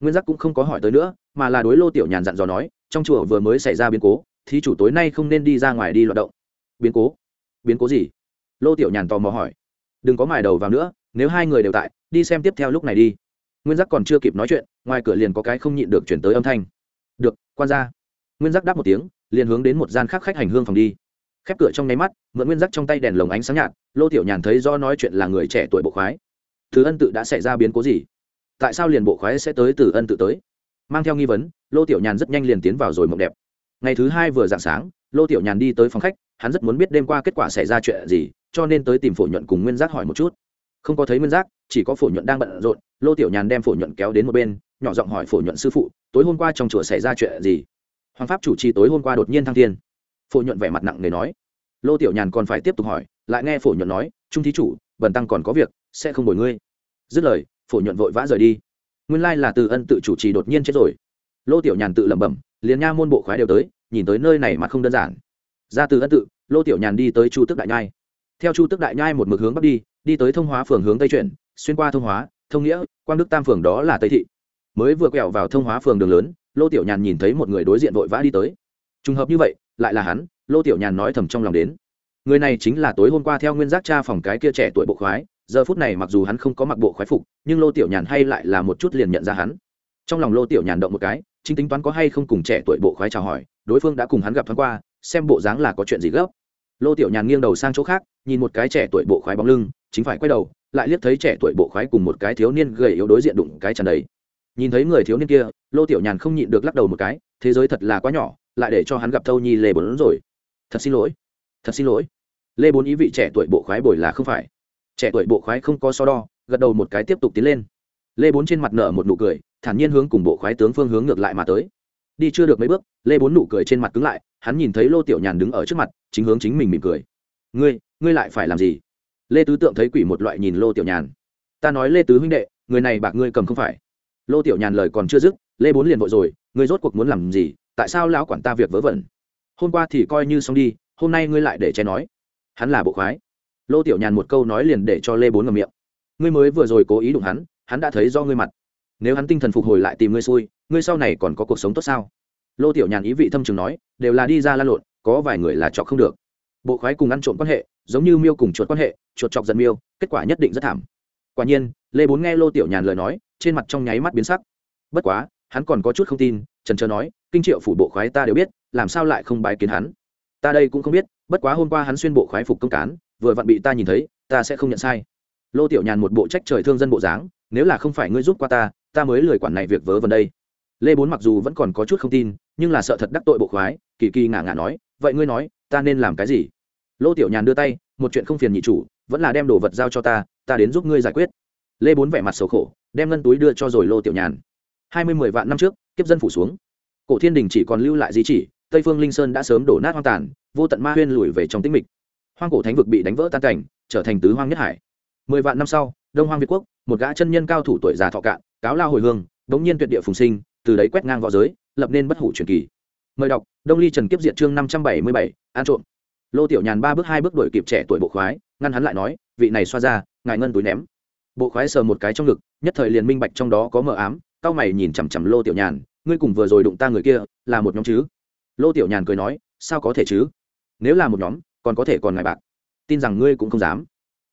Nguyên giác cũng không có hỏi tới nữa, mà là đối lô tiểu nhàn dặn dò nói, trong chùa vừa mới xảy ra biến cố thì chủ tối nay không nên đi ra ngoài đi loạt động. Biến cố? Biến cố gì? Lô tiểu nhàn tò mò hỏi. Đừng có mài đầu vào nữa, nếu hai người đều tại, đi xem tiếp theo lúc này đi nguyên giác còn chưa kịp nói chuyện, ngoài cửa liền có cái không nhịn được chuyển tới âm thanh. Được, quan ra nguyên giác đáp một tiếng, liền hướng đến một gian khác khách hành hương phòng đi. Khép cửa trong nháy mắt, mượn nguyên giác trong tay đèn lồng ánh sáng nhạt, lô tiểu nhàn thấy do nói chuyện là người trẻ tuổi bộ khoái. Thứ ân tự đã xảy ra biến cố gì? Tại sao liền bộ khoái sẽ tới từ ân tự tới? Mang theo nghi vấn, lô tiểu nhàn rất nhanh liền tiến vào rồi mộng đẹp. Ngày thứ hai vừa dạng sáng, lô tiểu nhàn đi tới phòng khách, hắn rất muốn biết đêm qua kết quả xảy ra chuyện gì, cho nên tới tìm phổ nhuận cùng nguyên giác hỏi một chút không có thấy nguyên giác, chỉ có phổ nhuận đang bận rộn, lô tiểu nhàn đem phổ nhuận kéo đến một bên, nhỏ giọng hỏi phổ nhuận sư phụ, tối hôm qua trong chùa xảy ra chuyện gì? Hoàng pháp chủ trì tối hôm qua đột nhiên thăng thiên. Phổ nhuận vẻ mặt nặng nề nói. Lô tiểu nhàn còn phải tiếp tục hỏi, lại nghe phổ nhuận nói, trung thí chủ, bần tăng còn có việc, sẽ không đổi ngươi. Dứt lời, phổ nhuận vội vã rời đi. Nguyên lai là từ ân tự chủ trì đột nhiên chết rồi. Lô tiểu nhàn tự lẩm bẩm, liền nha môn bộ khoái đều tới, nhìn tới nơi này mà không đơn giản. Ra từ ân tự, lô tiểu nhàn đi tới chu tức đại nhai. Theo chu tức đại nhai một mực hướng bắc đi đi tới thông hóa phường hướng tây chuyển, xuyên qua thông hóa, thông nghĩa, quang đức tam phường đó là tây thị. Mới vừa quẹo vào thông hóa phường đường lớn, lô tiểu nhàn nhìn thấy một người đối diện vội vã đi tới. Trùng hợp như vậy, lại là hắn, lô tiểu nhàn nói thầm trong lòng đến. Người này chính là tối hôm qua theo nguyên giác cha phòng cái kia trẻ tuổi bộ khoái, giờ phút này mặc dù hắn không có mặc bộ khoái phục, nhưng lô tiểu nhàn hay lại là một chút liền nhận ra hắn. Trong lòng lô tiểu nhàn động một cái, chính tính toán có hay không cùng trẻ tuổi bộ khoái chào hỏi, đối phương đã cùng hắn gặp thoáng qua, xem bộ dáng là có chuyện gì gấp lô tiểu nhàn nghiêng đầu sang chỗ khác, nhìn một cái trẻ tuổi bộ khoái bóng lưng, chính phải quay đầu, lại liếc thấy trẻ tuổi bộ khoái cùng một cái thiếu niên gầy yếu đối diện đụng cái tràn đầy. Nhìn thấy người thiếu niên kia, lô tiểu nhàn không nhịn được lắc đầu một cái, thế giới thật là quá nhỏ, lại để cho hắn gặp thâu nhi lê bốn rồi. Thật xin lỗi. Thật xin lỗi. Lê bốn ý vị trẻ tuổi bộ khoái bồi là không phải. Trẻ tuổi bộ khoái không có so đo, gật đầu một cái tiếp tục tiến lên. Lê bốn trên mặt nở một nụ cười, thản nhiên hướng cùng bộ khoái tướng phương hướng ngược lại mà tới đi chưa được mấy bước, lê bốn nụ cười trên mặt cứng lại, hắn nhìn thấy lô tiểu nhàn đứng ở trước mặt, chính hướng chính mình mỉm cười. Ngươi ngươi lại phải làm gì? Lê tứ tượng thấy quỷ một loại nhìn lô tiểu nhàn. Ta nói lê tứ huynh đệ, người này bạc ngươi cầm không phải. Lô tiểu nhàn lời còn chưa dứt, lê bốn liền vội rồi, ngươi rốt cuộc muốn làm gì? Tại sao lão quản ta việc vớ vẩn? Hôm qua thì coi như xong đi, hôm nay ngươi lại để che nói. Hắn là bộ khoái. Lô tiểu nhàn một câu nói liền để cho lê bốn ngầm miệng. Ngươi mới vừa rồi cố ý đụng hắn hắn đã thấy do ngươi mặt nếu hắn tinh thần phục hồi lại tìm ngươi xui, ngươi sau này còn có cuộc sống tốt sao? Lô tiểu nhàn ý vị thâm trường nói, đều là đi ra lan lộn, có vài người là chọc không được. Bộ khoái cùng ăn trộm quan hệ, giống như miêu cùng chuột quan hệ, chuột chọc giận miêu, kết quả nhất định rất thảm. Quả nhiên, lê bốn nghe lô tiểu nhàn lời nói, trên mặt trong nháy mắt biến sắc. Bất quá, hắn còn có chút không tin, trần trờ nói, kinh triệu phủ bộ khoái ta đều biết, làm sao lại không bài kiến hắn? Ta đây cũng không biết, bất quá hôm qua hắn xuyên bộ khoái phục công cán, vừa vặn bị ta nhìn thấy, ta sẽ không nhận sai. Lô tiểu nhàn một bộ trách trời thương dân bộ dáng, nếu là không phải ngươi giúp qua ta ta mới lười quản này việc vớ vẩn đây. Lê bốn mặc dù vẫn còn có chút không tin, nhưng là sợ thật đắc tội bộ khoái, kỳ kỳ ngả ngả nói, vậy ngươi nói, ta nên làm cái gì? Lô tiểu nhàn đưa tay, một chuyện không phiền nhị chủ, vẫn là đem đồ vật giao cho ta ta đến giúp ngươi giải quyết. Lê bốn vẻ mặt xấu khổ, đem ngân túi đưa cho rồi lô tiểu nhàn. Hai mươi mười vạn năm trước, kiếp dân phủ xuống. Cổ thiên đình chỉ còn lưu lại di chỉ, tây phương linh sơn đã sớm đổ nát hoang tàn, vô tận ma huyên lùi về trong tĩnh mịch. Hoang cổ thánh vực bị đánh vỡ tan cảnh, trở thành tứ hoang nhất hải. Mười vạn năm sau đông hoang việt quốc, một gã chân nhân cao thủ tuổi già thọ cạn, cáo lao hồi hương đống nhiên tuyệt địa phùng sinh, từ đấy quét ngang v õ giới, lập nên bất hủ truyền kỳ. Mời đọc, đông ly trần kiếp diệt chương năm trăm bảy mươi bảy, an trộm. Lô tiểu nhàn ba bước hai bước đổi kịp trẻ tuổi bộ khoái, ngăn hắn lại nói, vị này xoa ra, ngài ngân túi ném. Bộ khoái sờ một cái trong ngực, nhất thời liền minh bạch trong đó có mờ ám cao mày nhìn chằm chằm lô tiểu nhàn, ngươi cùng vừa rồi đụng ta người kia, là một nhóm chứ? Lô tiểu nhàn cười nói, sao có thể chứ? Nếu là một nhóm, còn có thể còn ngài bạc. Tin rằng ngươi cũng không dám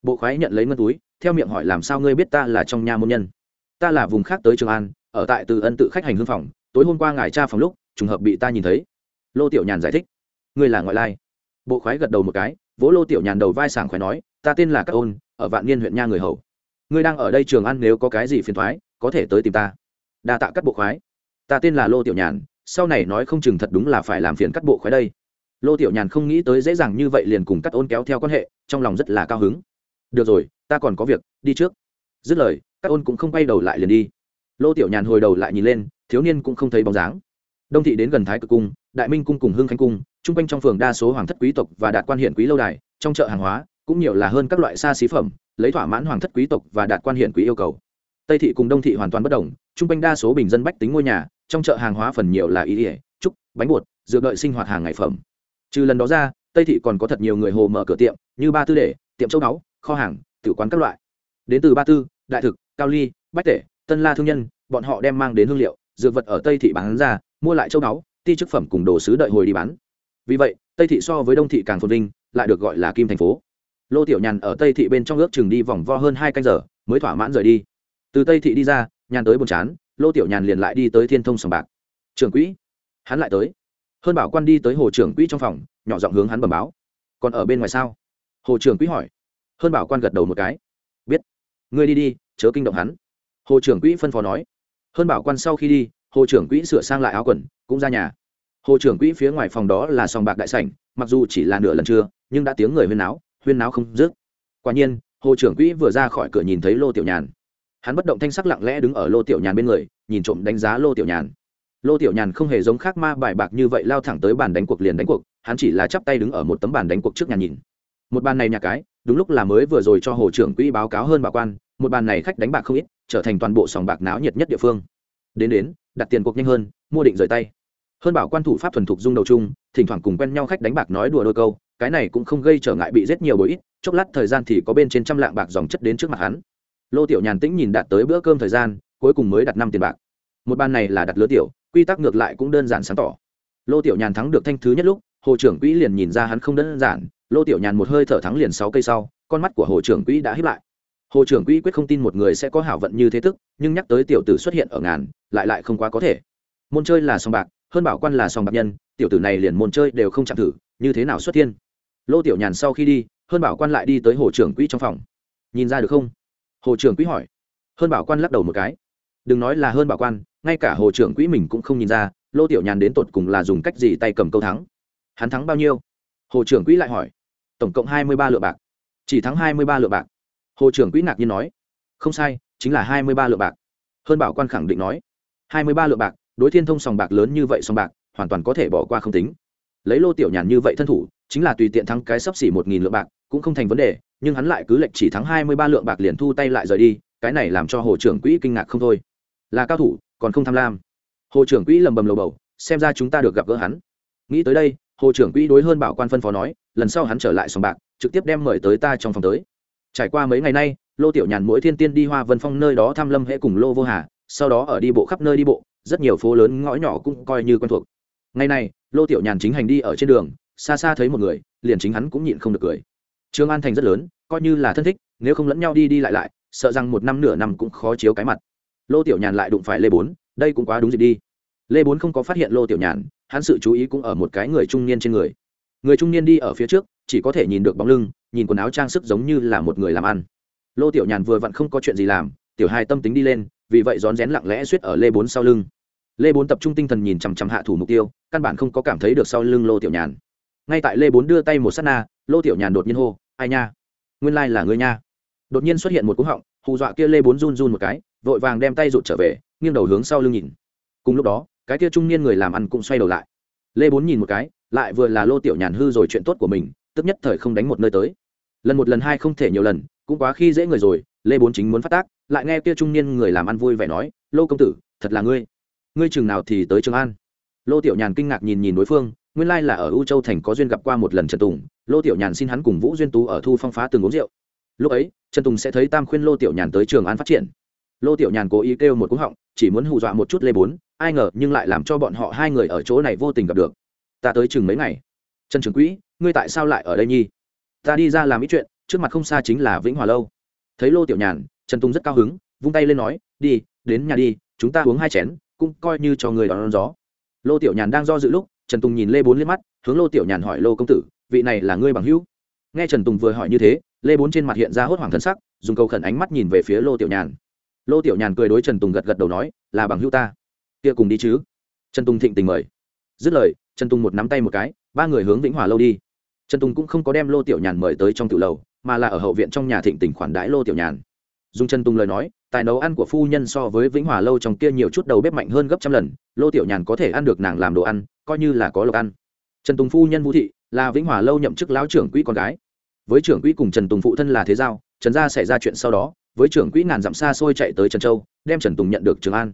bộ khoái nhận lấy ngân túi, theo miệng hỏi làm sao ngươi biết ta là trong nhà môn nhân? Ta là vùng khác tới trường an, ở tại từ ân tự khách hành hương phòng, tối hôm qua ngài cha phòng lúc, trùng hợp bị ta nhìn thấy. Lô tiểu nhàn giải thích. Ngươi là ngoại lai. Bộ khoái gật đầu một cái, vỗ lô tiểu nhàn đầu vai sảng khoái nói, ta tên là các ôn, ở vạn niên huyện nha người hầu. Ngươi đang ở đây trường ăn nếu có cái gì phiền thoái, có thể tới tìm ta. Đa tạ các bộ khoái. Ta tên là lô tiểu nhàn, sau này nói không chừng thật đúng là phải làm phiền các bộ khoái đây. Lô tiểu nhàn không nghĩ tới dễ dàng như vậy liền cùng các ôn kéo theo quan hệ, trong lòng rất là cao hứng được rồi, ta còn có việc, đi trước. Dứt lời, các ôn cũng không quay đầu lại liền đi. Lô tiểu nhàn hồi đầu lại nhìn lên, thiếu niên cũng không thấy bóng dáng. Đông thị đến gần thái cực cung, đại minh cung cùng hương khánh cung, chung quanh trong phường đa số hoàng thất quý tộc và đạt quan hiện quý lâu đài, trong chợ hàng hóa, cũng nhiều là hơn các loại xa xí phẩm, lấy thỏa mãn hoàng thất quý tộc và đạt quan hiện quý yêu cầu. Tây thị cùng đông thị hoàn toàn bất đồng, chung quanh đa số bình dân bách tính ngôi nhà, trong chợ hàng hóa phần nhiều là ý ỉa trúc, bánh bột, dược đợi sinh hoạt hàng ngày phẩm. Trừ lần đó ra, tây thị còn có thật nhiều người hồ mở cửa tiệm, như ba tư để, tiệm châu báu kho hàng tử quán các loại. Đến từ ba tư, đại thực, cao ly, bách tể, tân la thương nhân, bọn họ đem mang đến hương liệu, dược vật ở tây thị bán ra, mua lại châu báu, ti chức phẩm cùng đồ sứ đợi hồi đi bán. Vì vậy, tây thị so với đông thị càng phồn vinh, lại được gọi là kim thành phố. Lô tiểu nhàn ở tây thị bên trong ước chừng đi vòng vo hơn hai canh giờ, mới thỏa mãn rời đi. Từ tây thị đi ra, nhàn tới buồn chán, lô tiểu nhàn liền lại đi tới thiên thông sòng bạc. Trưởng quỹ, hắn lại tới. Hơn bảo quan đi tới hồ trưởng quỹ trong phòng, nhỏ giọng hướng hắn bẩm báo. Còn ở bên ngoài sao? Hồ trưởng quỹ hỏi hơn bảo quan gật đầu một cái. Biết. Ngươi đi đi, chớ kinh động hắn. Hồ trưởng quỹ phân phó nói. Hơn bảo quan sau khi đi, hồ trưởng quỹ sửa sang lại áo quần, cũng ra nhà. Hồ trưởng quỹ phía ngoài phòng đó là sòng bạc đại sảnh, mặc dù chỉ là nửa lần trưa, nhưng đã tiếng người huyên náo huyên náo không dứt. Quả nhiên, hồ trưởng quỹ vừa ra khỏi cửa nhìn thấy lô tiểu nhàn. Hắn bất động thanh sắc lặng lẽ đứng ở lô tiểu nhàn bên người, nhìn trộm đánh giá lô tiểu nhàn. Lô tiểu nhàn không hề giống khác ma bài bạc như vậy lao thẳng tới bàn đánh cuộc liền đánh cuộc, hắn chỉ là chắp tay đứng ở một tấm bàn đánh cuộc trước nhà nhìn. Một bàn này nhà cái đúng lúc là mới vừa rồi cho hồ trưởng quỹ báo cáo hơn bà quan, một bàn này khách đánh bạc không ít, trở thành toàn bộ sòng bạc náo nhiệt nhất địa phương. Đến đến, đặt tiền cuộc nhanh hơn, mua định rời tay. Hơn bảo quan thủ pháp thuần thục dung đầu chung, thỉnh thoảng cùng quen nhau khách đánh bạc nói đùa đôi câu, cái này cũng không gây trở ngại bị rất nhiều bối ít, chốc lát thời gian thì có bên trên trăm lạng bạc dòng chất đến trước mặt hắn. Lô tiểu nhàn tĩnh nhìn đạt tới bữa cơm thời gian, cuối cùng mới đặt năm tiền bạc. Một bàn này là đặt lứa tiểu, quy tắc ngược lại cũng đơn giản sáng tỏ. Lô tiểu nhàn thắng được thanh thứ nhất lúc, hồ trưởng quỹ liền nhìn ra hắn không đơn giản lô tiểu nhàn một hơi thở thắng liền sáu cây sau con mắt của hồ trưởng quỹ đã hiếp lại. Hồ trưởng quỹ quyết không tin một người sẽ có hảo vận như thế tức, nhưng nhắc tới tiểu tử xuất hiện ở ngàn lại lại không quá có thể. Môn chơi là sòng bạc hơn bảo quan là sòng bạc nhân tiểu tử này liền môn chơi đều không chạm thử như thế nào xuất thiên? Lô tiểu nhàn sau khi đi hơn bảo quan lại đi tới hồ trưởng quỹ trong phòng. Nhìn ra được không? Hồ trưởng quỹ hỏi. Hơn bảo quan lắc đầu một cái. Đừng nói là hơn bảo quan ngay cả hồ trưởng quỹ mình cũng không nhìn ra lô tiểu nhàn đến tột cùng là dùng cách gì tay cầm câu thắng? Hắn thắng bao nhiêu? Hồ trưởng quỹ lại hỏi tổng cộng hai mươi ba lượng bạc. Chỉ thắng hai mươi ba lượng bạc. Hồ trưởng quỹ ngạc nhiên nói, không sai, chính là hai mươi ba lượng bạc. Hơn bảo quan khẳng định nói, hai mươi ba lượng bạc, đối thiên thông sòng bạc lớn như vậy sòng bạc, hoàn toàn có thể bỏ qua không tính. Lấy lô tiểu nhàn như vậy thân thủ, chính là tùy tiện thắng cái sấp xỉ một nghìn lượng bạc, cũng không thành vấn đề, nhưng hắn lại cứ lệnh chỉ thắng hai mươi ba lượng bạc liền thu tay lại rời đi, cái này làm cho hồ trưởng quỹ kinh ngạc không thôi. Là cao thủ, còn không tham lam. Hồ trưởng quỹ lầm bầm lầu bầu, xem ra chúng ta được gặp gỡ hắn. Nghĩ tới đây hồ trưởng quỹ đối hơn bảo quan phân phó nói, lần sau hắn trở lại sòng bạc, trực tiếp đem mời tới ta trong phòng tới. Trải qua mấy ngày nay, lô tiểu nhàn mỗi thiên tiên đi hoa vân phong nơi đó thăm lâm hễ cùng lô vô hà, sau đó ở đi bộ khắp nơi đi bộ, rất nhiều phố lớn ngõ nhỏ cũng coi như quen thuộc. Ngày nay lô tiểu nhàn chính hành đi ở trên đường, xa xa thấy một người, liền chính hắn cũng nhịn không được cười. Trương an thành rất lớn, coi như là thân thích, nếu không lẫn nhau đi đi lại lại, sợ rằng một năm nửa năm cũng khó chiếu cái mặt. Lô tiểu nhàn lại đụng phải lê bốn, đây cũng quá đúng dịp đi lê bốn không có phát hiện lô tiểu nhàn, hắn sự chú ý cũng ở một cái người trung niên trên người. Người trung niên đi ở phía trước, chỉ có thể nhìn được bóng lưng, nhìn quần áo trang sức giống như là một người làm ăn. Lô tiểu nhàn vừa vặn không có chuyện gì làm, tiểu hai tâm tính đi lên, vì vậy rón rén lặng lẽ suýt ở lê bốn sau lưng. Lê bốn tập trung tinh thần nhìn chằm chằm hạ thủ mục tiêu, căn bản không có cảm thấy được sau lưng lô tiểu nhàn. Ngay tại lê bốn đưa tay một s á t na, lô tiểu nhàn đột nhiên hô, ai nha? Nguyên lai、like、là ngươi nha. Đột nhiên xuất hiện một cú họng, hù dọa kia lê bốn run run một cái, vội vàng đem tay rụt trở về, nghiêng đầu hướng sau lưng nhìn. Cùng lúc đó cái kia trung niên người làm ăn cũng xoay đầu lại. Lê bốn nhìn một cái, lại vừa là lô tiểu nhàn hư rồi chuyện tốt của mình, tức nhất thời không đánh một nơi tới. Lần một lần hai không thể nhiều lần, cũng quá khi dễ người rồi, lê bốn chính muốn phát tác, lại nghe kia trung niên người làm ăn vui vẻ nói, lô công tử, thật là ngươi. Ngươi chừng nào thì tới trường an? Lô tiểu nhàn kinh ngạc nhìn nhìn đối phương, nguyên lai là ở u châu thành có duyên gặp qua một lần trần tùng, lô tiểu nhàn xin hắn cùng vũ duyên tú ở thu phong phá từng uống rượu. Lúc ấy, trần tùng sẽ thấy tam khuyên lô tiểu nhàn tới trường an phát triển lô tiểu nhàn cố ý kêu một cú họng, chỉ muốn hù dọa một chút lê bốn, ai ngờ nhưng lại làm cho bọn họ hai người ở chỗ này vô tình gặp được. Ta tới chừng mấy ngày? Trần trường quỹ, ngươi tại sao lại ở đây nhi? Ta đi ra làm ít chuyện, trước mặt không xa chính là vĩnh hòa lâu. Thấy lô tiểu nhàn, trần tùng rất cao hứng, vung tay lên nói, đi, đến nhà đi, chúng ta uống hai chén, cũng coi như cho người đón gió. Lô tiểu nhàn đang do dự lúc, trần tùng nhìn lê bốn lên mắt, hướng lô tiểu nhàn hỏi, lô công tử, vị này là ngươi bằng hữu? Nghe trần tùng vừa hỏi như thế, lê bốn trên mặt hiện ra hốt hoảng thân sắc, dùng câu khẩn ánh mắt nhìn về phía lô tiểu nhàn lô tiểu nhàn cười đối trần tùng gật gật đầu nói, là bằng hữu ta. Kia cùng đi chứ. Trần tùng thịnh tình mời. Dứt lời, trần tùng một nắm tay một cái, ba người hướng vĩnh hòa lâu đi. Trần tùng cũng không có đem lô tiểu nhàn mời tới trong tiểu lầu, mà là ở hậu viện trong nhà thịnh tình khoản đãi lô tiểu nhàn. Dùng trần tùng lời nói, tài nấu ăn của phu nhân so với vĩnh hòa lâu trong kia nhiều chút đầu bếp mạnh hơn gấp trăm lần, lô tiểu nhàn có thể ăn được nàng làm đồ ăn, coi như là có lộc ăn. Trần tùng phu nhân vũ thị, là vĩnh hòa lâu nhậm chức lão trưởng quỹ con gái. Với trưởng quỹ cùng trần tùng phụ thân là thế giao, trần gia xảy ra chuyện sau đó với trưởng quỹ ngàn dặm xa xôi chạy tới trần châu, đem trần tùng nhận được trường an.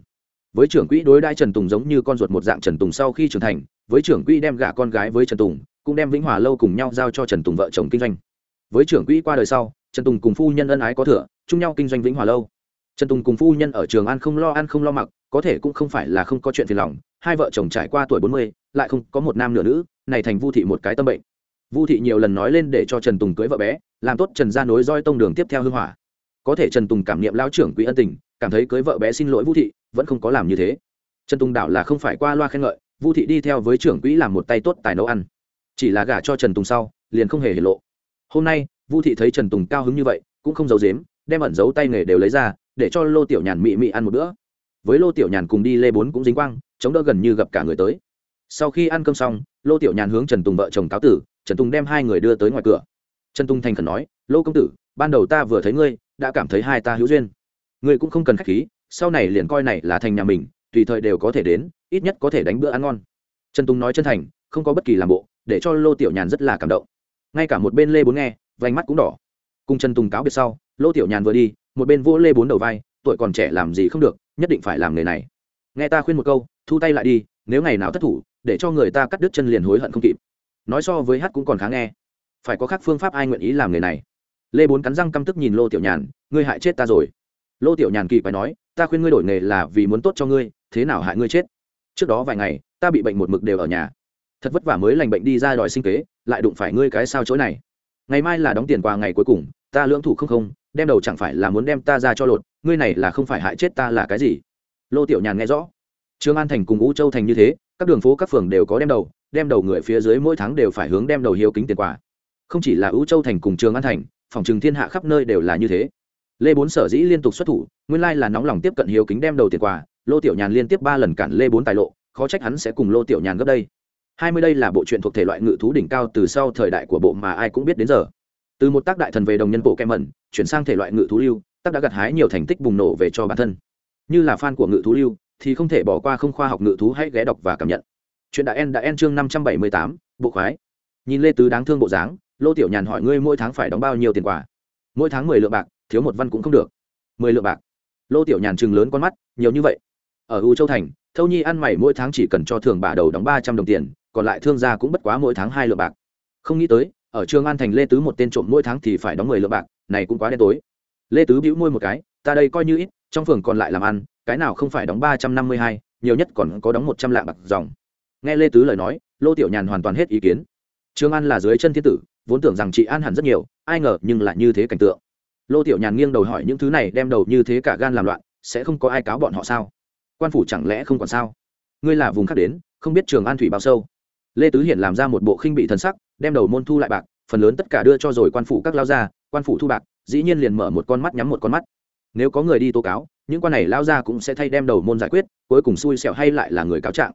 Với trưởng quỹ đối đãi trần tùng giống như con ruột một dạng trần tùng sau khi trưởng thành, với trưởng quỹ đem gả con gái với trần tùng, cũng đem vĩnh hòa lâu cùng nhau giao cho trần tùng vợ chồng kinh doanh. Với trưởng quỹ qua đời sau, trần tùng cùng phu nhân ân ái có thừa, chung nhau kinh doanh vĩnh hòa lâu. Trần tùng cùng phu nhân ở trường An không lo ăn không lo mặc, có thể cũng không phải là không có chuyện phiền lòng, hai vợ chồng trải qua tuổi bốn mươi, lại không có một nam nửa nữ, này thành vu thị một cái tâm bệnh. Vu thị nhiều lần nói lên để cho trần tùng cưới vợ bé, làm tốt trần gia nối roi tông đường tiếp theo hư hỏa có thể trần tùng cảm niệm lao trưởng quỹ ân tình, cảm thấy cưới vợ bé xin lỗi vu thị, vẫn không có làm như thế. Trần tùng đạo là không phải qua loa khen ngợi, vu thị đi theo với trưởng quỹ làm một tay tốt tài nấu ăn. Chỉ là gả cho trần tùng sau, liền không hề hiển lộ. Hôm nay, vu thị thấy trần tùng cao hứng như vậy, cũng không giấu dếm đem ẩn giấu tay nghề đều lấy ra, để cho lô tiểu nhàn mị mị ăn một bữa. Với lô tiểu nhàn cùng đi lê bốn cũng dính quang, chống đỡ gần như gặp cả người tới. Sau khi ăn cơm xong, lô tiểu nhàn hướng trần tùng vợ chồng cáo tử, trần tùng đem hai người đưa tới ngoài cửa. Trần tùng thành khẩn nói, lô công tử, ban đầu ta vừa thấy ngươi đã cảm thấy hai ta hữu duyên. Ngươi cũng không cần k h á c h khí, sau này liền coi này là thành nhà mình, tùy thời đều có thể đến, ít nhất có thể đánh bữa ăn ngon. Trần tùng nói chân thành, không có bất kỳ làm bộ, để cho lô tiểu nhàn rất là cảm động. Ngay cả một bên lê bốn nghe, vành mắt cũng đỏ. Cùng trần tùng cáo biệt sau, lô tiểu nhàn vừa đi, một bên vỗ lê bốn đầu vai, tuổi còn trẻ làm gì không được, nhất định phải làm nghề này. Nghe ta khuyên một câu, thu tay lại đi, nếu ngày nào thất thủ, để cho người ta cắt đứt chân liền hối hận không kịp. Nói so với hát cũng còn khá nghe. Phải có khác phương pháp ai nguyện ý làm nghề này lê bốn cắn răng căm tức nhìn lô tiểu nhàn, ngươi hại chết ta rồi. Lô tiểu nhàn kỳ quái nói, ta khuyên ngươi đổi nghề là vì muốn tốt cho ngươi, thế nào hại ngươi chết? Trước đó vài ngày, ta bị bệnh một mực đều ở nhà. Thật vất vả mới lành bệnh đi ra đòi sinh kế, lại đụng phải ngươi cái sao chỗ này. Ngày mai là đóng tiền quà ngày cuối cùng, ta lưỡng thủ không không, đem đầu chẳng phải là muốn đem ta ra cho lột, ngươi này là không phải hại chết ta là cái gì? Lô tiểu nhàn nghe rõ. Trương an thành cùng ngũ châu thành như thế, các đường phố các phường đều có đem đầu đem đầu người phía dưới mỗi tháng đều phải hướng đem đầu hiếu kính tiền quà. Không chỉ là ưu châu thành cùng trường an thành phòng trừng thiên hạ khắp nơi đều là như thế. Lê bốn sở dĩ liên tục xuất thủ, nguyên lai là nóng lòng tiếp cận hiếu kính đem đầu tiền quà, lô tiểu nhàn liên tiếp ba lần cản lê bốn tài lộ, khó trách hắn sẽ cùng lô tiểu nhàn gấp đây. Hai mươi đây là bộ truyện thuộc thể loại ngự thú đỉnh cao từ sau thời đại của bộ mà ai cũng biết đến giờ. Từ một tác đại thần về đồng nhân bộ kem mẩn, chuyển sang thể loại ngự thú lưu, tác đã gặt hái nhiều thành tích bùng nổ về cho bản thân. Như là fan của ngự thú lưu, thì không thể bỏ qua không khoa học ngự thú hãy ghé đọc và cảm nhận. Chuyện đã en đã en chương năm trăm bảy mươi tám, bộ khoái. Nhìn lê tứ đáng thương bộ dáng lô tiểu nhàn hỏi ngươi mỗi tháng phải đóng bao nhiêu tiền quà? Mỗi tháng mười lượng bạc, thiếu một văn cũng không được. Mười lượng bạc. Lô tiểu nhàn chừng lớn con mắt, nhiều như vậy. Ở u châu thành, thâu nhi ăn mày mỗi tháng chỉ cần cho thường bà đầu đóng ba trăm đồng tiền, còn lại thương gia cũng bất quá mỗi tháng hai lượng bạc. Không nghĩ tới, ở trường an thành lê tứ một tên trộm mỗi tháng thì phải đóng mười lượng bạc, này cũng quá đen tối. Lê tứ bĩu môi một cái, ta đây coi như ít, trong phường còn lại làm ăn, cái nào không phải đóng ba trăm năm mươi hai, nhiều nhất còn có đóng một trăm lạng bạc dòng. Nghe lê tứ lời nói, lô tiểu nhàn hoàn toàn hết ý kiến. Trường an là dưới chân thiên tử vốn tưởng rằng chị an hẳn rất nhiều, ai ngờ nhưng lại như thế cảnh tượng. Lô tiểu nhàn nghiêng đầu hỏi những thứ này đem đầu như thế cả gan làm loạn, sẽ không có ai cáo bọn họ sao? Quan phủ chẳng lẽ không còn sao? Ngươi là vùng khác đến, không biết trường an thủy bao sâu. Lê tứ hiển làm ra một bộ khinh bị thần sắc, đem đầu môn thu lại bạc, phần lớn tất cả đưa cho rồi quan phủ các lao gia, quan phủ thu bạc, dĩ nhiên liền mở một con mắt nhắm một con mắt. Nếu có người đi tố cáo, những quan này lao ra cũng sẽ thay đem đầu môn giải quyết, cuối cùng xui xẻo hay lại là người cáo trạng.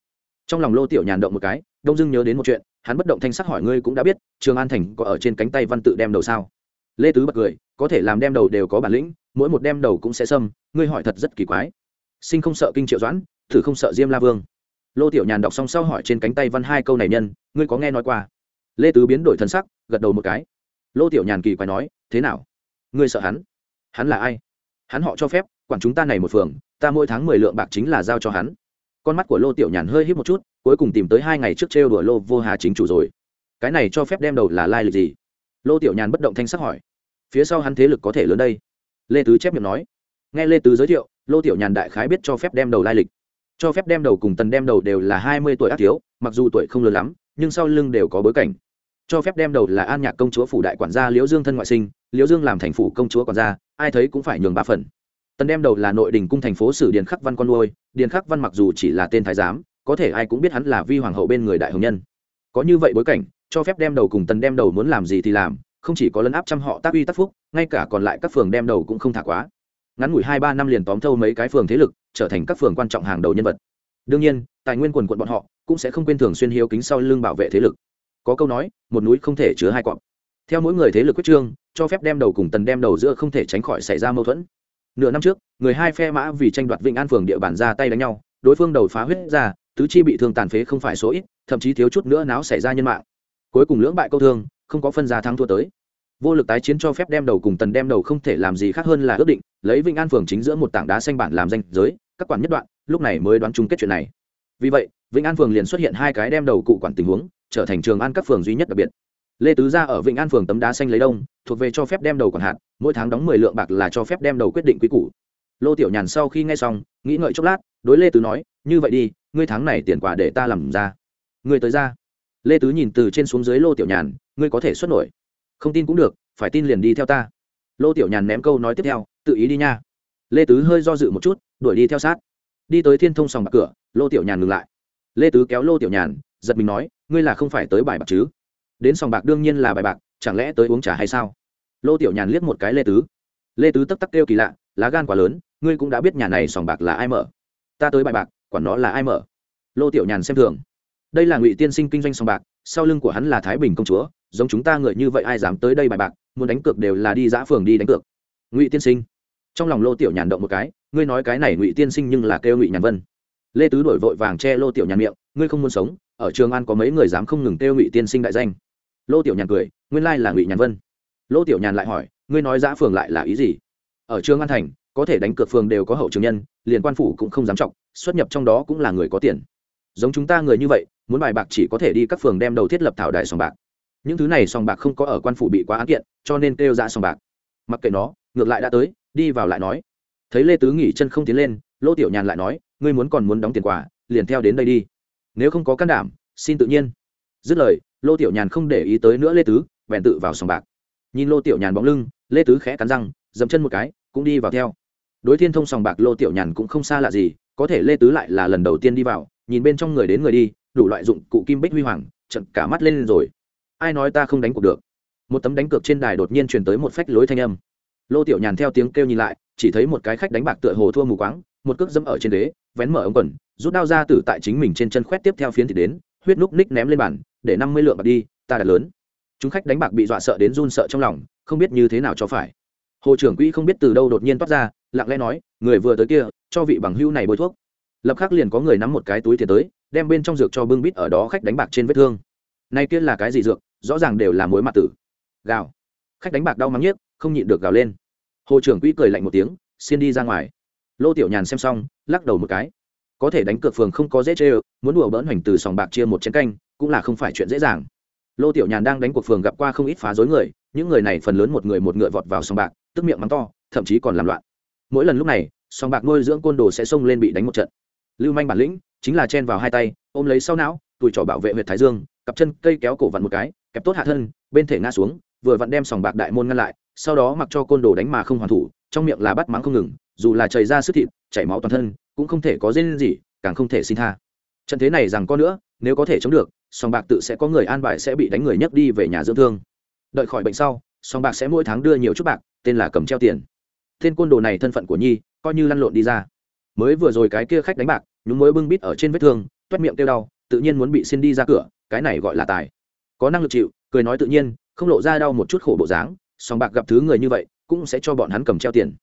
Trong lòng lô tiểu nhàn động một cái, đông dưng nhớ đến một chuyện hắn bất động thanh sắc hỏi ngươi cũng đã biết, trường an thành có ở trên cánh tay văn tự đem đầu sao? Lê tứ bật cười, có thể làm đem đầu đều có bản lĩnh, mỗi một đem đầu cũng sẽ xâm, ngươi hỏi thật rất kỳ quái. Sinh không sợ kinh triệu doãn, thử không sợ diêm la vương. Lô tiểu nhàn đọc xong sau hỏi trên cánh tay văn hai câu này nhân, ngươi có nghe nói qua? Lê tứ biến đổi thân sắc, gật đầu một cái. Lô tiểu nhàn kỳ quái nói, thế nào? Ngươi sợ hắn? Hắn là ai? Hắn họ cho phép, quản chúng ta này một phường, ta mỗi tháng mười lượng bạc chính là giao cho hắn. Con mắt của lô tiểu nhàn hơi hít một chút cuối cùng tìm tới hai ngày trước trêu đùa lô vô hà chính chủ rồi. Cái này cho phép đem đầu là lai lịch gì? Lô tiểu nhàn bất động thanh sắc hỏi. Phía sau hắn thế lực có thể lớn đây? Lê tứ chép miệng nói. Nghe lê tứ giới thiệu, lô tiểu nhàn đại khái biết cho phép đem đầu lai lịch. Cho phép đem đầu cùng tần đem đầu đều là hai mươi tuổi ác thiếu, mặc dù tuổi không lớn lắm, nhưng sau lưng đều có bối cảnh. Cho phép đem đầu là an nhạc công chúa phủ đại quản gia liễu dương thân ngoại sinh, liễu dương làm thành phủ công chúa quản gia, ai thấy cũng phải nhường ba phần. Tần đem đầu là nội đình cung thành phố sử điền khắc văn con nuôi, điền khắc văn mặc dù chỉ là tên thái giám có thể ai cũng biết hắn là vi hoàng hậu bên người đại hồng nhân. Có như vậy bối cảnh, cho phép đem đầu cùng tần đem đầu muốn làm gì thì làm, không chỉ có lấn áp trăm họ tác uy tác phúc, ngay cả còn lại các phường đem đầu cũng không thả quá. Ngắn ngủi hai ba năm liền tóm thâu mấy cái phường thế lực, trở thành các phường quan trọng hàng đầu nhân vật. Đương nhiên, tài nguyên quần quận bọn họ cũng sẽ không quên thường xuyên hiếu kính sau lưng bảo vệ thế lực. Có câu nói, một núi không thể chứa hai cọp. Theo mỗi người thế lực quyết trương, cho phép đem đầu cùng tần đem đầu giữa không thể tránh khỏi xảy ra mâu thuẫn. Nửa năm trước, người hai phe mã vì tranh đoạt vịnh an phường địa bàn ra tay đánh nhau, đối phương đầu phá huyết ra tứ chi bị thương tàn phế không phải số ít, thậm chí thiếu chút nữa náo xảy ra nhân mạng. Cuối cùng lưỡng bại câu thương, không có phân ra thắng thua tới. Vô lực tái chiến cho phép đem đầu cùng tần đem đầu không thể làm gì khác hơn là ước định, lấy vĩnh an phường chính giữa một tảng đá xanh bản làm danh giới, các quản nhất đoạn, lúc này mới đoán chung kết chuyện này. Vì vậy vĩnh an phường liền xuất hiện hai cái đem đầu cụ quản tình huống, trở thành trường an các phường duy nhất đặc biệt. Lê tứ gia ở vịnh an phường tấm đá xanh lấy đông, thuộc về cho phép đem đầu còn hạn mỗi tháng đóng mười lượng bạc là cho phép đem đầu quyết định quý củ. Lô tiểu nhàn sau khi nghe xong, nghĩ ngợi chốc lát, đối lê tứ nói, như vậy đi ngươi tháng này tiền quả để ta làm ra. Ngươi tới ra. Lê tứ nhìn từ trên xuống dưới lô tiểu nhàn, ngươi có thể xuất nổi. Không tin cũng được, phải tin liền đi theo ta. Lô tiểu nhàn ném câu nói tiếp theo, tự ý đi nha. Lê tứ hơi do dự một chút, đuổi đi theo sát. Đi tới thiên thông sòng bạc cửa, lô tiểu nhàn ngừng lại. Lê tứ kéo lô tiểu nhàn, giật mình nói, ngươi là không phải tới bài bạc chứ? Đến sòng bạc đương nhiên là bài bạc, chẳng lẽ tới uống trà hay sao? Lô tiểu nhàn liếc một cái lê tứ. Lê tứ tắc tắc kêu kỳ lạ, lá gan quá lớn, ngươi cũng đã biết nhà này sòng bạc là ai mở. Ta tới bài bạc quản nó là ai mở. Lô tiểu nhàn xem thường. Đây là ngụy tiên sinh kinh doanh sòng bạc, sau lưng của hắn là thái bình công chúa, giống chúng ta người như vậy ai dám tới đây bài bạc, muốn đánh cược đều là đi giã phường đi đánh cược. Ngụy tiên sinh. Trong lòng lô tiểu nhàn động một cái, ngươi nói cái này ngụy tiên sinh nhưng là kêu ngụy nhàn vân. Lê tứ đổi vội vàng che lô tiểu nhàn miệng, ngươi không muốn sống, ở trường an có mấy người dám không ngừng kêu ngụy tiên sinh đại danh. Lô tiểu nhàn cười, nguyên lai là ngụy nhàn vân. Lô tiểu nhàn lại hỏi, ngươi nói giã phường lại là ý gì? Ở trường an thành có thể đánh cược phường đều có hậu trường nhân, liền quan phủ cũng không dám trọng, xuất nhập trong đó cũng là người có tiền. Giống chúng ta người như vậy, muốn bài bạc chỉ có thể đi các phường đem đầu thiết lập thảo đài sòng bạc. Những thứ này sòng bạc không có ở quan phủ bị quá án kiện, cho nên kêu ra sòng bạc. Mặc kệ nó, ngược lại đã tới, đi vào lại nói. Thấy lê tứ nghỉ chân không tiến lên, lô tiểu nhàn lại nói, ngươi muốn còn muốn đóng tiền quà, liền theo đến đây đi. Nếu không có can đảm, xin tự nhiên. Dứt lời, lô tiểu nhàn không để ý tới nữa lê tứ, bèn tự vào sòng bạc. Nhìn lô tiểu nhàn bóng lưng, lê tứ khẽ cắn răng, dậm chân một cái, cũng đi vào theo đối thiên thông sòng bạc lô tiểu nhàn cũng không xa lạ gì, có thể lê tứ lại là lần đầu tiên đi vào, nhìn bên trong người đến người đi, đủ loại dụng cụ kim bích huy hoàng, trận cả mắt lên rồi. Ai nói ta không đánh cuộc được? Một tấm đánh cược trên đài đột nhiên truyền tới một phách lối thanh âm. Lô tiểu nhàn theo tiếng kêu nhìn lại, chỉ thấy một cái khách đánh bạc tựa hồ thua mù quáng, một cước dẫm ở trên đế, vén mở ống quần, rút đao ra tử tại chính mình trên chân khoét tiếp theo phiến thì đến, huyết núc ních ném lên bàn, để năm mươi lượng bạc đi, ta đặt lớn. Chúng khách đánh bạc bị dọa sợ đến run sợ trong lòng, không biết như thế nào cho phải. Hồ trưởng quỹ không biết từ đâu đột nhiên toát ra lặng lẽ nói, người vừa tới kia, cho vị bằng hưu này bôi thuốc. Lập khắc liền có người nắm một cái túi tiền tới, đem bên trong dược cho bưng bít ở đó khách đánh bạc trên vết thương. Nay kia là cái gì dược? Rõ ràng đều là mối mặt tử. Gào. Khách đánh bạc đau mắng nhiếc, không nhịn được gào lên. Hồ trưởng quỹ cười lạnh một tiếng, xin đi ra ngoài. Lô tiểu nhàn xem xong, lắc đầu một cái. Có thể đánh cược phường không có dễ chê muốn đùa bỡn hoành từ sòng bạc chia một chén canh, cũng là không phải chuyện dễ dàng. Lô tiểu nhàn đang đánh cuộc phường gặp qua không ít phá dối người, những người này phần lớn một người một ngựa vọt vào sòng bạc, tức miệng mắng to, thậm chí còn làm loạn mỗi lần lúc này sòng bạc nuôi dưỡng côn đồ sẽ xông lên bị đánh một trận. Lưu manh bản lĩnh chính là chen vào hai tay, ôm lấy sau não tùi trỏ bảo vệ huyện thái dương, cặp chân cây kéo cổ vặn một cái, kẹp tốt hạ thân, bên thể ngã xuống, vừa vặn đem sòng bạc đại môn ngăn lại, sau đó mặc cho côn đồ đánh mà không hoàn thủ, trong miệng là bắt mắng không ngừng, dù là chảy ra sức thịt, chảy máu toàn thân, cũng không thể có dên gì, càng không thể xin tha. Trận thế này rằng có nữa, nếu có thể chống được sòng bạc tự sẽ có người an bài sẽ bị đánh người nhấc đi về nhà dưỡng thương. Đợi khỏi bệnh sau sòng bạc sẽ mỗi tháng đưa nhiều chút bạc, tên là cầm treo tiền tên côn đồ này thân phận của nhi, coi như lăn lộn đi ra. Mới vừa rồi cái kia khách đánh bạc, nhúng mối bưng bít ở trên vết thương, toét miệng kêu đau, tự nhiên muốn bị xin đi ra cửa, cái này gọi là tài. Có năng lực chịu, cười nói tự nhiên, không lộ ra đau một chút khổ bộ dáng, song bạc gặp thứ người như vậy, cũng sẽ cho bọn hắn cầm treo tiền.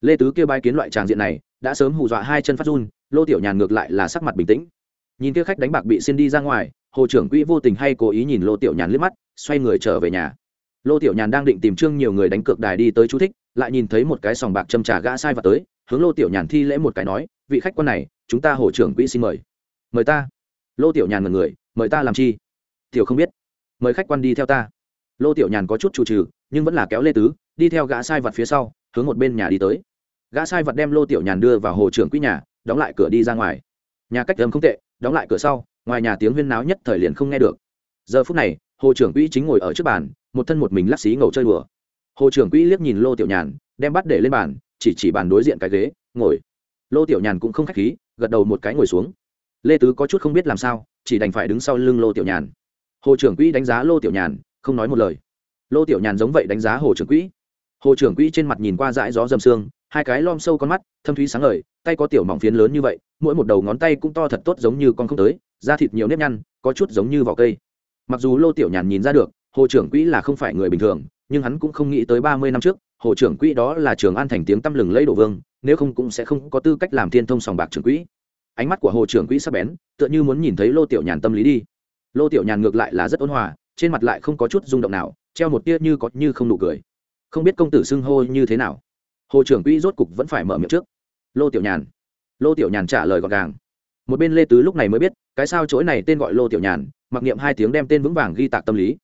Lê tứ kêu bai kiến loại tràng diện này, đã sớm hù dọa hai chân phát run, lô tiểu nhàn ngược lại là sắc mặt bình tĩnh. Nhìn kia khách đánh bạc bị xin đi ra ngoài, hồ trưởng quỹ vô tình hay cố ý nhìn lô tiểu nhàn liếc mắt, xoay người trở về nhà. Lô tiểu nhàn đang định tìm trương nhiều người đánh cược đài đi tới chú thích lại nhìn thấy một cái sòng bạc châm trà gã sai và tới, hướng lô tiểu nhàn thi lễ một cái nói, vị khách quan này, chúng ta hồ trưởng quỹ xin mời. Mời ta? Lô tiểu nhàn ngần người, mời ta làm chi? Tiểu không biết. Mời khách quan đi theo ta. Lô tiểu nhàn có chút chủ trừ nhưng vẫn là kéo lê tứ, đi theo gã sai vật phía sau, hướng một bên nhà đi tới. Gã sai vật đem lô tiểu nhàn đưa vào hồ trưởng quỹ nhà, đóng lại cửa đi ra ngoài. Nhà cách âm không tệ, đóng lại cửa sau, ngoài nhà tiếng huyên náo nhất thời liền không nghe được. Giờ phút này, hồ trưởng quỹ chính ngồi ở trước bàn, một thân một mình lắc xí ngầu chơi đùa hồ trưởng quỹ liếc nhìn lô tiểu nhàn, đem bắt để lên bàn, chỉ chỉ bàn đối diện cái ghế, ngồi. Lô tiểu nhàn cũng không k h á c h khí, gật đầu một cái ngồi xuống. Lê tứ có chút không biết làm sao, chỉ đành phải đứng sau lưng lô tiểu nhàn. Hồ trưởng quỹ đánh giá lô tiểu nhàn, không nói một lời. Lô tiểu nhàn giống vậy đánh giá hồ trưởng quỹ. Hồ trưởng quỹ trên mặt nhìn qua dãi gió dầm xương hai cái lom sâu con mắt, thâm thúy sáng ngời, tay có tiểu mỏng phiến lớn như vậy, mỗi một đầu ngón tay cũng to thật tốt giống như con không tới, da thịt nhiều nếp nhăn, có chút giống như vỏ cây. Mặc dù lô tiểu nhàn nhìn ra được, hồ trưởng quỹ là không phải người bình thường nhưng hắn cũng không nghĩ tới ba mươi năm trước, hồ trưởng quỹ đó là trường an thành tiếng tăm lừng lấy đổ vương, nếu không cũng sẽ không có tư cách làm thiên thông sòng bạc trưởng quỹ. Ánh mắt của hồ trưởng quỹ sắp bén, tựa như muốn nhìn thấy lô tiểu nhàn tâm lý đi. Lô tiểu nhàn ngược lại là rất ôn hòa, trên mặt lại không có chút rung động nào, treo một tia như có như không nụ cười. Không biết công tử xưng hô như thế nào. Hồ trưởng quỹ rốt cục vẫn phải mở miệng trước. Lô tiểu nhàn. Lô tiểu nhàn trả lời gọn gàng. Một bên lê tứ lúc này mới biết, cái sao chỗ này tên gọi lô tiểu nhàn, mặc niệm hai tiếng đem tên vững vàng ghi tạc tâm lý.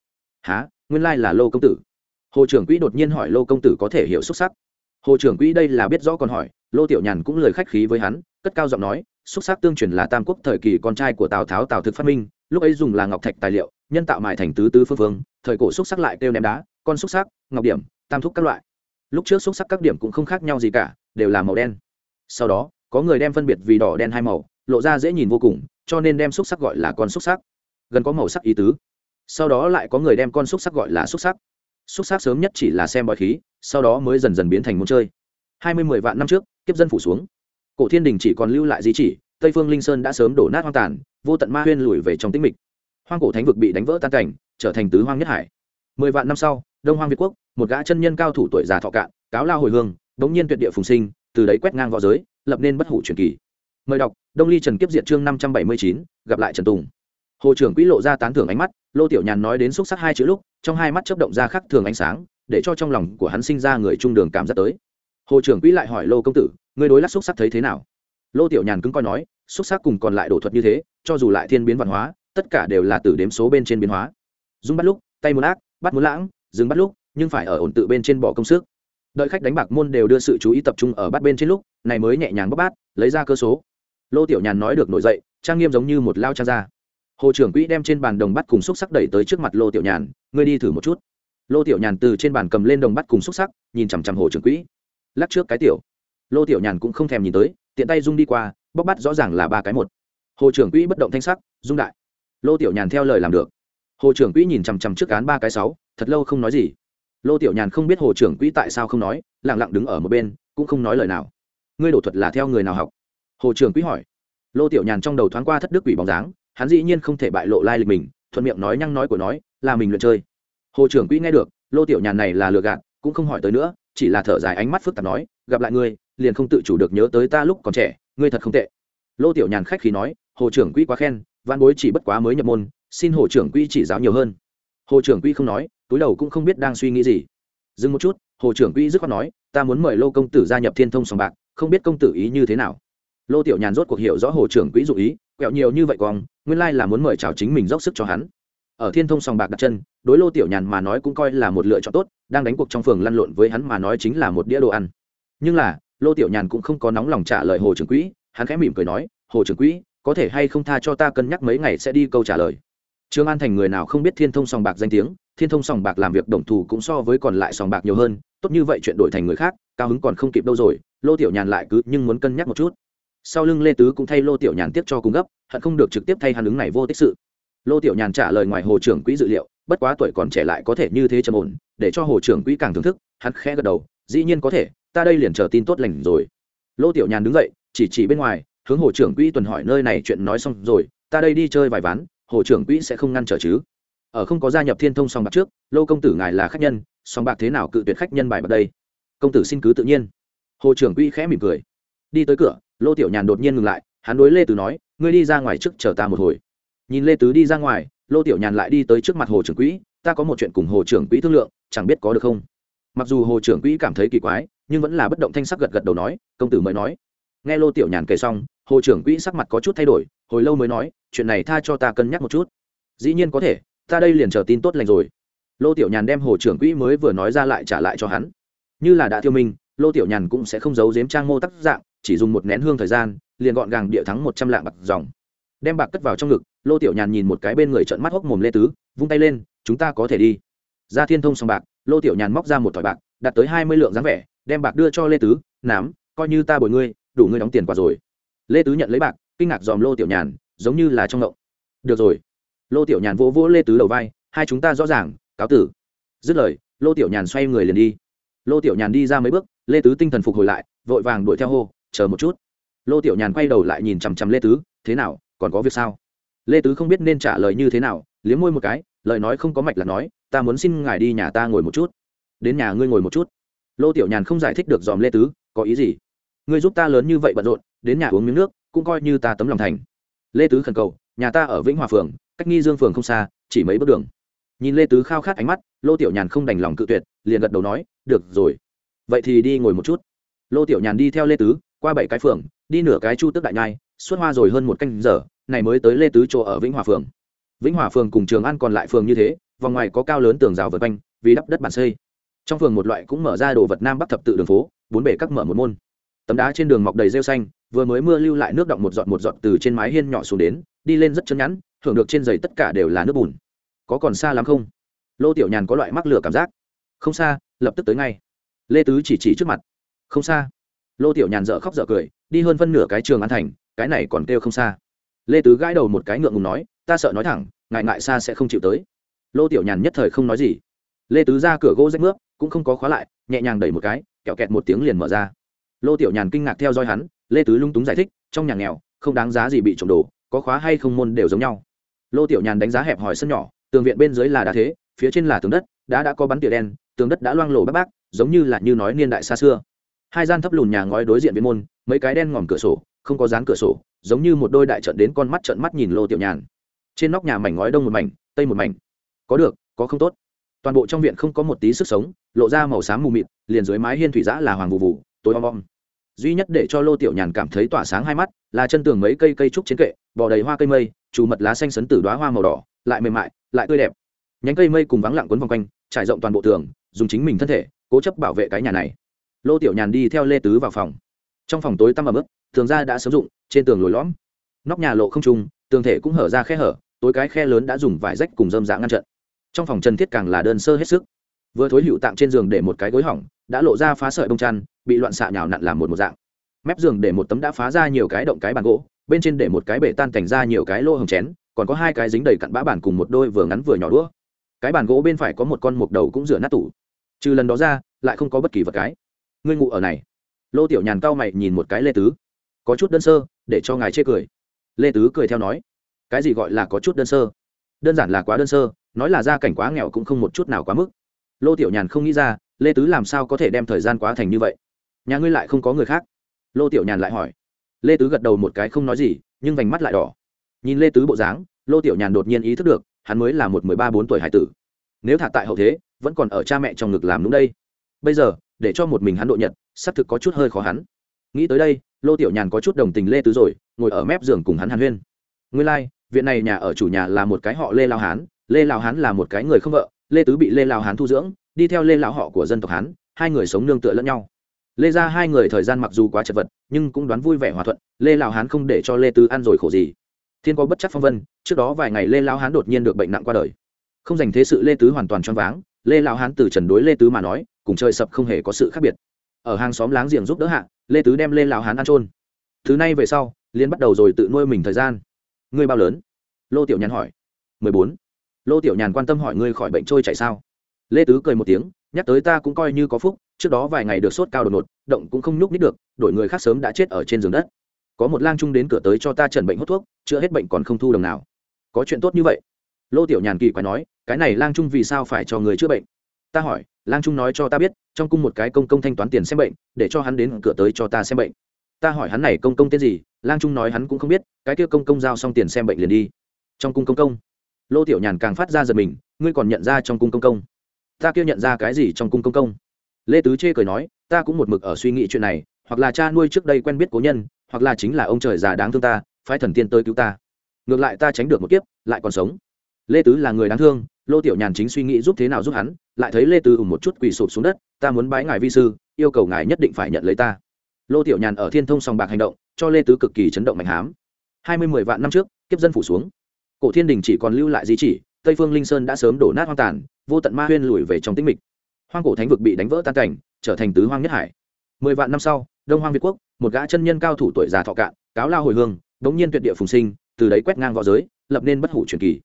Há nguyên lai là lô công tử hồ trưởng quỹ đột nhiên hỏi lô công tử có thể hiểu xuất sắc. Hồ trưởng quỹ đây là biết rõ còn hỏi, lô tiểu nhàn cũng lời khách khí với hắn, cất cao giọng nói xúc sắc tương truyền là tam quốc thời kỳ con trai của tào tháo tào thực phát minh, lúc ấy dùng là ngọc thạch tài liệu, nhân tạo mại thành tứ tứ phương phương, thời cổ xúc sắc lại kêu ném đá, con xúc sắc, ngọc điểm, tam thúc các loại. Lúc trước xúc sắc các điểm cũng không khác nhau gì cả, đều là màu đen. Sau đó, có người đem phân biệt vì đỏ, đen hai màu, lộ ra dễ nhìn vô cùng, cho nên đem xúc sắc gọi là con xúc sắc. Gần có màu sắc ý tứ. Sau đó lại có người đem con xúc sắc gọi là xúc sắc xúc sắc sớm nhất chỉ là xem bói khí, sau đó mới dần dần biến thành môn chơi. Hai mươi mười vạn năm trước, kiếp dân phủ xuống. Cổ thiên đình chỉ còn lưu lại di chỉ, tây phương linh sơn đã sớm đổ nát hoang tàn, vô tận ma huyên lùi về trong tĩnh mịch. Hoang cổ thánh vực bị đánh vỡ tan cảnh, trở thành tứ hoang nhất hải. Mười vạn năm sau, đông hoang việt quốc, một gã chân nhân cao thủ tuổi già thọ cạn, cáo lao hồi hương, bỗng nhiên tuyệt địa phùng sinh, từ đấy quét ngang v õ giới, lập nên bất hủ truyền kỳ. Mời đọc, đông ly trần kiếp diệt chương năm trăm bảy mươi chín, gặp lại trần tùng hồ trưởng quỹ lộ ra tán thưởng ánh mắt, lô tiểu nhàn nói đến xúc sắc hai chữ lúc, trong hai mắt chấp động ra khắc thường ánh sáng, để cho trong lòng của hắn sinh ra người trung đường cảm giác tới. Hồ trưởng quỹ lại hỏi lô công tử người đối lát xúc sắc thấy thế nào? Lô tiểu nhàn cứng coi nói, xúc sắc cùng còn lại đổ thuật như thế, cho dù lại thiên biến văn hóa, tất cả đều là từ đếm số bên trên biến hóa. Dung bắt lúc, tay muốn ác, bắt muốn lãng, dừng bắt lúc, nhưng phải ở ổn tự bên trên bỏ công sức. Đợi khách đánh bạc môn đều đưa sự chú ý tập trung ở bắt bên trên lúc, này mới nhẹ nhàng bóc bát, lấy ra cơ số. Lô tiểu nhàn nói được nổi dậy, trang nghiêm giống như một lao trang ra hồ trưởng quỹ đem trên bàn đồng bắt cùng xúc sắc đẩy tới trước mặt lô tiểu nhàn, ngươi đi thử một chút. Lô tiểu nhàn từ trên bàn cầm lên đồng bắt cùng xúc sắc, nhìn chằm chằm hồ trưởng quỹ. Lắc trước cái tiểu. Lô tiểu nhàn cũng không thèm nhìn tới, tiện tay rung đi qua bóc bắt rõ ràng là ba cái một. Hồ trưởng quỹ bất động thanh sắc, rung đại. Lô tiểu nhàn theo lời làm được. Hồ trưởng quỹ nhìn chằm chằm trước cán ba cái sáu, thật lâu không nói gì. Lô tiểu nhàn không biết hồ trưởng quỹ tại sao không nói lẳng lặng đứng ở một bên, cũng không nói lời nào. Ngươi đổ thuật là theo người nào học? Hồ trưởng quỹ hỏi. Lô tiểu nhàn trong đầu thoáng qua thất đức quỷ bóng dáng hắn dĩ nhiên không thể bại lộ lai lịch mình, thuận miệng nói nhăng nói của nói, là mình luyện chơi. Hồ trưởng quỹ nghe được, lô tiểu nhàn này là lừa gạt, cũng không hỏi tới nữa, chỉ là thở dài ánh mắt phức tạp nói, gặp lại ngươi, liền không tự chủ được nhớ tới ta lúc còn trẻ, ngươi thật không tệ. Lô tiểu nhàn khách khí nói, hồ trưởng quỹ quá khen, văn bối chỉ bất quá mới nhập môn, xin hồ trưởng quỹ chỉ giáo nhiều hơn. Hồ trưởng quỹ không nói, túi đầu cũng không biết đang suy nghĩ gì. Dừng một chút, hồ trưởng quỹ dứt khoát nói, ta muốn mời lô công tử gia nhập thiên thông sòng bạc, không biết công tử ý như thế nào. Lô tiểu nhàn rốt cuộc hiểu rõ hồ trưởng quỹ dụ ý, quẹo nhiều như vậy còn nguyên lai là muốn mời chào chính mình dốc sức cho hắn. Ở thiên thông sòng bạc đặt chân, đối lô tiểu nhàn mà nói cũng coi là một lựa chọn tốt, đang đánh cuộc trong phường lăn lộn với hắn mà nói chính là một đĩa đồ ăn. Nhưng là, lô tiểu nhàn cũng không có nóng lòng trả lời hồ trưởng quỹ, hắn khẽ mỉm cười nói, hồ trưởng quỹ, có thể hay không tha cho ta cân nhắc mấy ngày sẽ đi câu trả lời? Trương an thành người nào không biết thiên thông sòng bạc danh tiếng, thiên thông sòng bạc làm việc đồng thù cũng so với còn lại sòng bạc nhiều hơn, tốt như vậy chuyện đổi thành người khác, cao hứng còn không kịp đâu rồi, lô tiểu nhàn lại cứ nhưng muốn cân nhắc một chút sau lưng lê tứ cũng thay lô tiểu nhàn tiếp cho cung gấp, hận không được trực tiếp thay hắn ứng này vô tích sự. Lô tiểu nhàn trả lời ngoài hồ trưởng quỹ dự liệu, bất quá tuổi còn trẻ lại có thể như thế trầm ổn, để cho hồ trưởng quỹ càng thưởng thức, hắn khẽ gật đầu, dĩ nhiên có thể, ta đây liền chờ tin tốt lành rồi. Lô tiểu nhàn đứng dậy, chỉ chỉ bên ngoài, hướng hồ trưởng quỹ tuần hỏi nơi này chuyện nói xong rồi, ta đây đi chơi vài ván, hồ trưởng quỹ sẽ không ngăn trở chứ. Ở không có gia nhập thiên thông song bạc trước, lô công tử ngài là khách nhân, song bạc thế nào cự tuyệt khách nhân bài bạc đây? Công tử xin cứ tự nhiên. Hồ trưởng quỹ khẽ mỉm cười. Đi tới cửa lô tiểu nhàn đột nhiên ngừng lại, hắn đối lê tứ nói, ngươi đi ra ngoài trước chờ ta một hồi. Nhìn lê tứ đi ra ngoài, lô tiểu nhàn lại đi tới trước mặt hồ trưởng quỹ, ta có một chuyện cùng hồ trưởng quỹ thương lượng, chẳng biết có được không? Mặc dù hồ trưởng quỹ cảm thấy kỳ quái, nhưng vẫn là bất động thanh sắc gật gật đầu nói, công tử mới nói. Nghe lô tiểu nhàn kể xong, hồ trưởng quỹ sắc mặt có chút thay đổi, hồi lâu mới nói, chuyện này tha cho ta cân nhắc một chút. Dĩ nhiên có thể, ta đây liền chờ tin tốt lành rồi. Lô tiểu nhàn đem hồ trưởng quỹ mới vừa nói ra lại trả lại cho hắn. Như là đã thiêu minh, lô tiểu nhàn cũng sẽ không giấu giếm trang mô tắc dạng chỉ dùng một nén hương thời gian, liền gọn gàng địa thắng một trăm lạng bạc dòng. Đem bạc cất vào trong ngực, lô tiểu nhàn nhìn một cái bên người trợn mắt hốc mồm lê tứ, vung tay lên, chúng ta có thể đi. Ra thiên thông xong bạc, lô tiểu nhàn móc ra một thỏi bạc, đặt tới hai mươi lượng dáng vẻ, đem bạc đưa cho lê tứ, nám, coi như ta bồi ngươi, đủ ngươi đóng tiền quả rồi. Lê tứ nhận lấy bạc, kinh ngạc dòm lô tiểu nhàn, giống như là trong ngộng. Được rồi. Lô tiểu nhàn vỗ vỗ lê tứ đầu vai, hai chúng ta rõ ràng, cáo tử. Dứt lời, lô tiểu nhàn xoay người liền đi. Lô tiểu nhàn đi ra mấy bước, lê tứ tinh thần phục hồi lại, vội vàng đuổi theo hô chờ một chút. Lô tiểu nhàn quay đầu lại nhìn chằm chằm lê tứ, thế nào, còn có việc sao? Lê tứ không biết nên trả lời như thế nào, liếm môi một cái, lời nói không có mạch là nói, ta muốn xin ngài đi nhà ta ngồi một chút. Đến nhà ngươi ngồi một chút. Lô tiểu nhàn không giải thích được dòm lê tứ, có ý gì? Ngươi giúp ta lớn như vậy bận rộn, đến nhà uống miếng nước, cũng coi như ta tấm lòng thành. Lê tứ khẩn cầu, nhà ta ở vĩnh hòa phường, cách nghi dương phường không xa, chỉ mấy bước đường. Nhìn lê tứ khao khát ánh mắt, lô tiểu nhàn không đành lòng cự tuyệt, liền gật đầu nói, được rồi, vậy thì đi ngồi một chút. Lô tiểu nhàn đi theo lê tứ qua bảy cái phường, đi nửa cái chu tức đại nhai suốt hoa rồi hơn một canh giờ, này mới tới lê tứ chỗ ở vĩnh hòa phường. Vĩnh hòa phường cùng trường an còn lại phường như thế, vòng ngoài có cao lớn tường rào vượt quanh, vì đắp đất bản xây. Trong phường một loại cũng mở ra đồ vật nam bắc thập tự đường phố, bốn bể các mở một môn. Tấm đá trên đường mọc đầy rêu xanh, vừa mới mưa lưu lại nước động một giọt một giọt từ trên mái hiên nhỏ xuống đến, đi lên rất chân nhẵn hưởng được trên giày tất cả đều là nước bùn. Có còn xa lắm không? Lô tiểu nhàn có loại mắc lửa cảm giác. Không xa, lập tức tới ngay. Lê tứ chỉ chỉ trước mặt. Không xa lô tiểu nhàn dở khóc dở cười, đi hơn phân nửa cái trường an thành, cái này còn kêu không xa. Lê tứ gãi đầu một cái ngượng ngùng nói, ta sợ nói thẳng, ngại ngại xa sẽ không chịu tới. Lô tiểu nhàn nhất thời không nói gì. Lê tứ ra cửa gỗ rách nước, cũng không có khóa lại, nhẹ nhàng đẩy một cái, kẹo kẹt một tiếng liền mở ra. Lô tiểu nhàn kinh ngạc theo dõi hắn, lê tứ lung túng giải thích, trong nhà nghèo, không đáng giá gì bị trộm đồ, có khóa hay không môn đều giống nhau. Lô tiểu nhàn đánh giá hẹp hòi sân nhỏ, tường viện bên dưới là đá thế, phía trên là tường đất, đá đã có bắn tỉa đen, tường đất đã loang lổ bác bác giống như là như nói niên đại xa xưa hai gian thấp lùn nhà ngói đối diện viên môn, mấy cái đen ngòm cửa sổ, không có dán cửa sổ, giống như một đôi đại trận đến con mắt trận mắt nhìn lô tiểu nhàn. Trên nóc nhà mảnh ngói đông một mảnh, tây một mảnh. Có được, có không tốt. Toàn bộ trong viện không có một tí sức sống, lộ ra màu xám mù mịt, liền dưới mái hiên thủy giã là hoàng vụ vụ tối om om. Duy nhất để cho lô tiểu nhàn cảm thấy tỏa sáng hai mắt, là chân tường mấy cây cây trúc trên kệ, bò đầy hoa cây mây, trù mật lá xanh sấn từ đoá hoa màu đỏ, lại mềm mại, lại tươi đẹp. Nhánh cây mây cùng vắng lặng quấn vòng quanh, trải rộng toàn bộ tường, dùng chính mình thân thể, cố chấp bảo vệ cái nhà này lô tiểu nhàn đi theo lê tứ vào phòng. Trong phòng tối tăm ẩm ướt, tường ra đã sử dụng, trên tường lồi lõm. Nóc nhà lộ không trung, tường thể cũng hở ra khe hở, tối cái khe lớn đã dùng vải rách cùng dơm dạ ngăn trận trong phòng trần thiết càng là đơn sơ hết sức. Vừa thối hữu tạng trên giường để một cái gối hỏng, đã lộ ra phá sợi bông chăn, bị loạn xạ nhào nặn làm một một dạng. Mép giường để một tấm đã phá ra nhiều cái động cái bàn gỗ, bên trên để một cái bể tan cảnh ra nhiều cái lô hồng chén, còn có hai cái dính đầy cặn bã bàn cùng một đôi vừa ngắn vừa nhỏ đũa. Cái bàn gỗ bên phải có một con mục đầu cũng rửa nát tủ. Trừ lần đó ra, lại không có bất kỳ vật cái ngươi ngủ ở này. Lô tiểu nhàn cao mày nhìn một cái lê tứ. Có chút đơn sơ, để cho ngài chê cười. Lê tứ cười theo nói. Cái gì gọi là có chút đơn sơ? Đơn giản là quá đơn sơ, nói là gia cảnh quá nghèo cũng không một chút nào quá mức. Lô tiểu nhàn không nghĩ ra, lê tứ làm sao có thể đem thời gian quá thành như vậy? Nhà ngươi lại không có người khác. Lô tiểu nhàn lại hỏi. Lê tứ gật đầu một cái không nói gì, nhưng vành mắt lại đỏ. Nhìn lê tứ bộ dáng, lô tiểu nhàn đột nhiên ý thức được, hắn mới là một mười ba bốn tuổi hải tử. Nếu thả tại hậu thế, vẫn còn ở cha mẹ trong ngực làm đúng đây. Bây giờ để cho một mình hắn độ nhật xác thực có chút hơi khó hắn. Nghĩ tới đây lô tiểu nhàn có chút đồng tình lê tứ rồi ngồi ở mép giường cùng hắn hàn huyên. Nguyên lai、like, viện này nhà ở chủ nhà là một cái họ lê lao hán lê lao hán là một cái người không vợ lê tứ bị lê lao hán thu dưỡng đi theo lê lão họ của dân tộc hán hai người sống nương tựa lẫn nhau. Lê ra hai người thời gian mặc dù quá chật vật nhưng cũng đoán vui vẻ hòa thuận lê lao hán không để cho lê tứ ăn rồi khổ gì. Thiên có bất chắc phong vân trước đó vài ngày lê lao hán đột nhiên được bệnh nặng qua đời. Không dành thế sự lê tứ hoàn toàn choáng váng lê lao hán từ trần đối lê tứ mà nói cùng trời sập không hề có sự khác biệt. Ở hàng xóm láng giềng giúp đỡ hạ, lê tứ đem lê lão hán ăn trôn thứ này về sau liên bắt đầu rồi tự nuôi mình thời gian. Ngươi bao lớn? Lô tiểu nhàn hỏi. Mười bốn. Lô tiểu nhàn quan tâm hỏi ngươi khỏi bệnh trôi chảy sao? Lê tứ cười một tiếng, nhắc tới ta cũng coi như có phúc, trước đó vài ngày được sốt cao đột ngột, động cũng không nhúc nít được, đổi người khác sớm đã chết ở trên giường đất. Có một lang trung đến cửa tới cho ta trần bệnh hút thuốc, chữa hết bệnh còn không thu đồng nào. Có chuyện tốt như vậy? Lô tiểu nhàn kỳ quái nói, cái này lang trung vì sao phải cho người chữa bệnh? Ta hỏi lang trung nói cho ta biết, trong cung một cái công công thanh toán tiền xem bệnh, để cho hắn đến cửa tới cho ta xem bệnh. Ta hỏi hắn này công công tên gì, lang trung nói hắn cũng không biết, cái kia công công giao xong tiền xem bệnh liền đi. Trong cung công công. Lô tiểu nhàn càng phát ra giật mình, ngươi còn nhận ra trong cung công công. Ta kia nhận ra cái gì trong cung công công? Lê tứ chê cười nói, ta cũng một mực ở suy nghĩ chuyện này, hoặc là cha nuôi trước đây quen biết cố nhân, hoặc là chính là ông trời già đáng thương ta, phái thần tiên tới cứu ta. Ngược lại ta tránh được một kiếp, lại còn sống. Lê tứ là người đáng thương lô tiểu nhàn chính suy nghĩ giúp thế nào giúp hắn, lại thấy lê tư ủng một chút quỳ sụp xuống đất, ta muốn bái ngài vi sư, yêu cầu ngài nhất định phải nhận lấy ta. Lô tiểu nhàn ở thiên thông sòng bạc hành động, cho lê tứ cực kỳ chấn động mạnh hám. Hai mươi mười vạn năm trước, kiếp dân phủ xuống. Cổ thiên đình chỉ còn lưu lại di chỉ, tây phương linh sơn đã sớm đổ nát hoang tàn, vô tận ma huyên lùi về trong tĩnh mịch. Hoang cổ thánh vực bị đánh vỡ tan cảnh, trở thành tứ hoang nhất hải. Mười vạn năm sau, đông hoang việt quốc, một gã chân nhân cao thủ tuổi già thọ cạn, cáo lao hồi hương, đống nhiên tuyệt địa phùng sinh, từ đấy quét ngang v õ giới, lập nên bất hủ truyền kỳ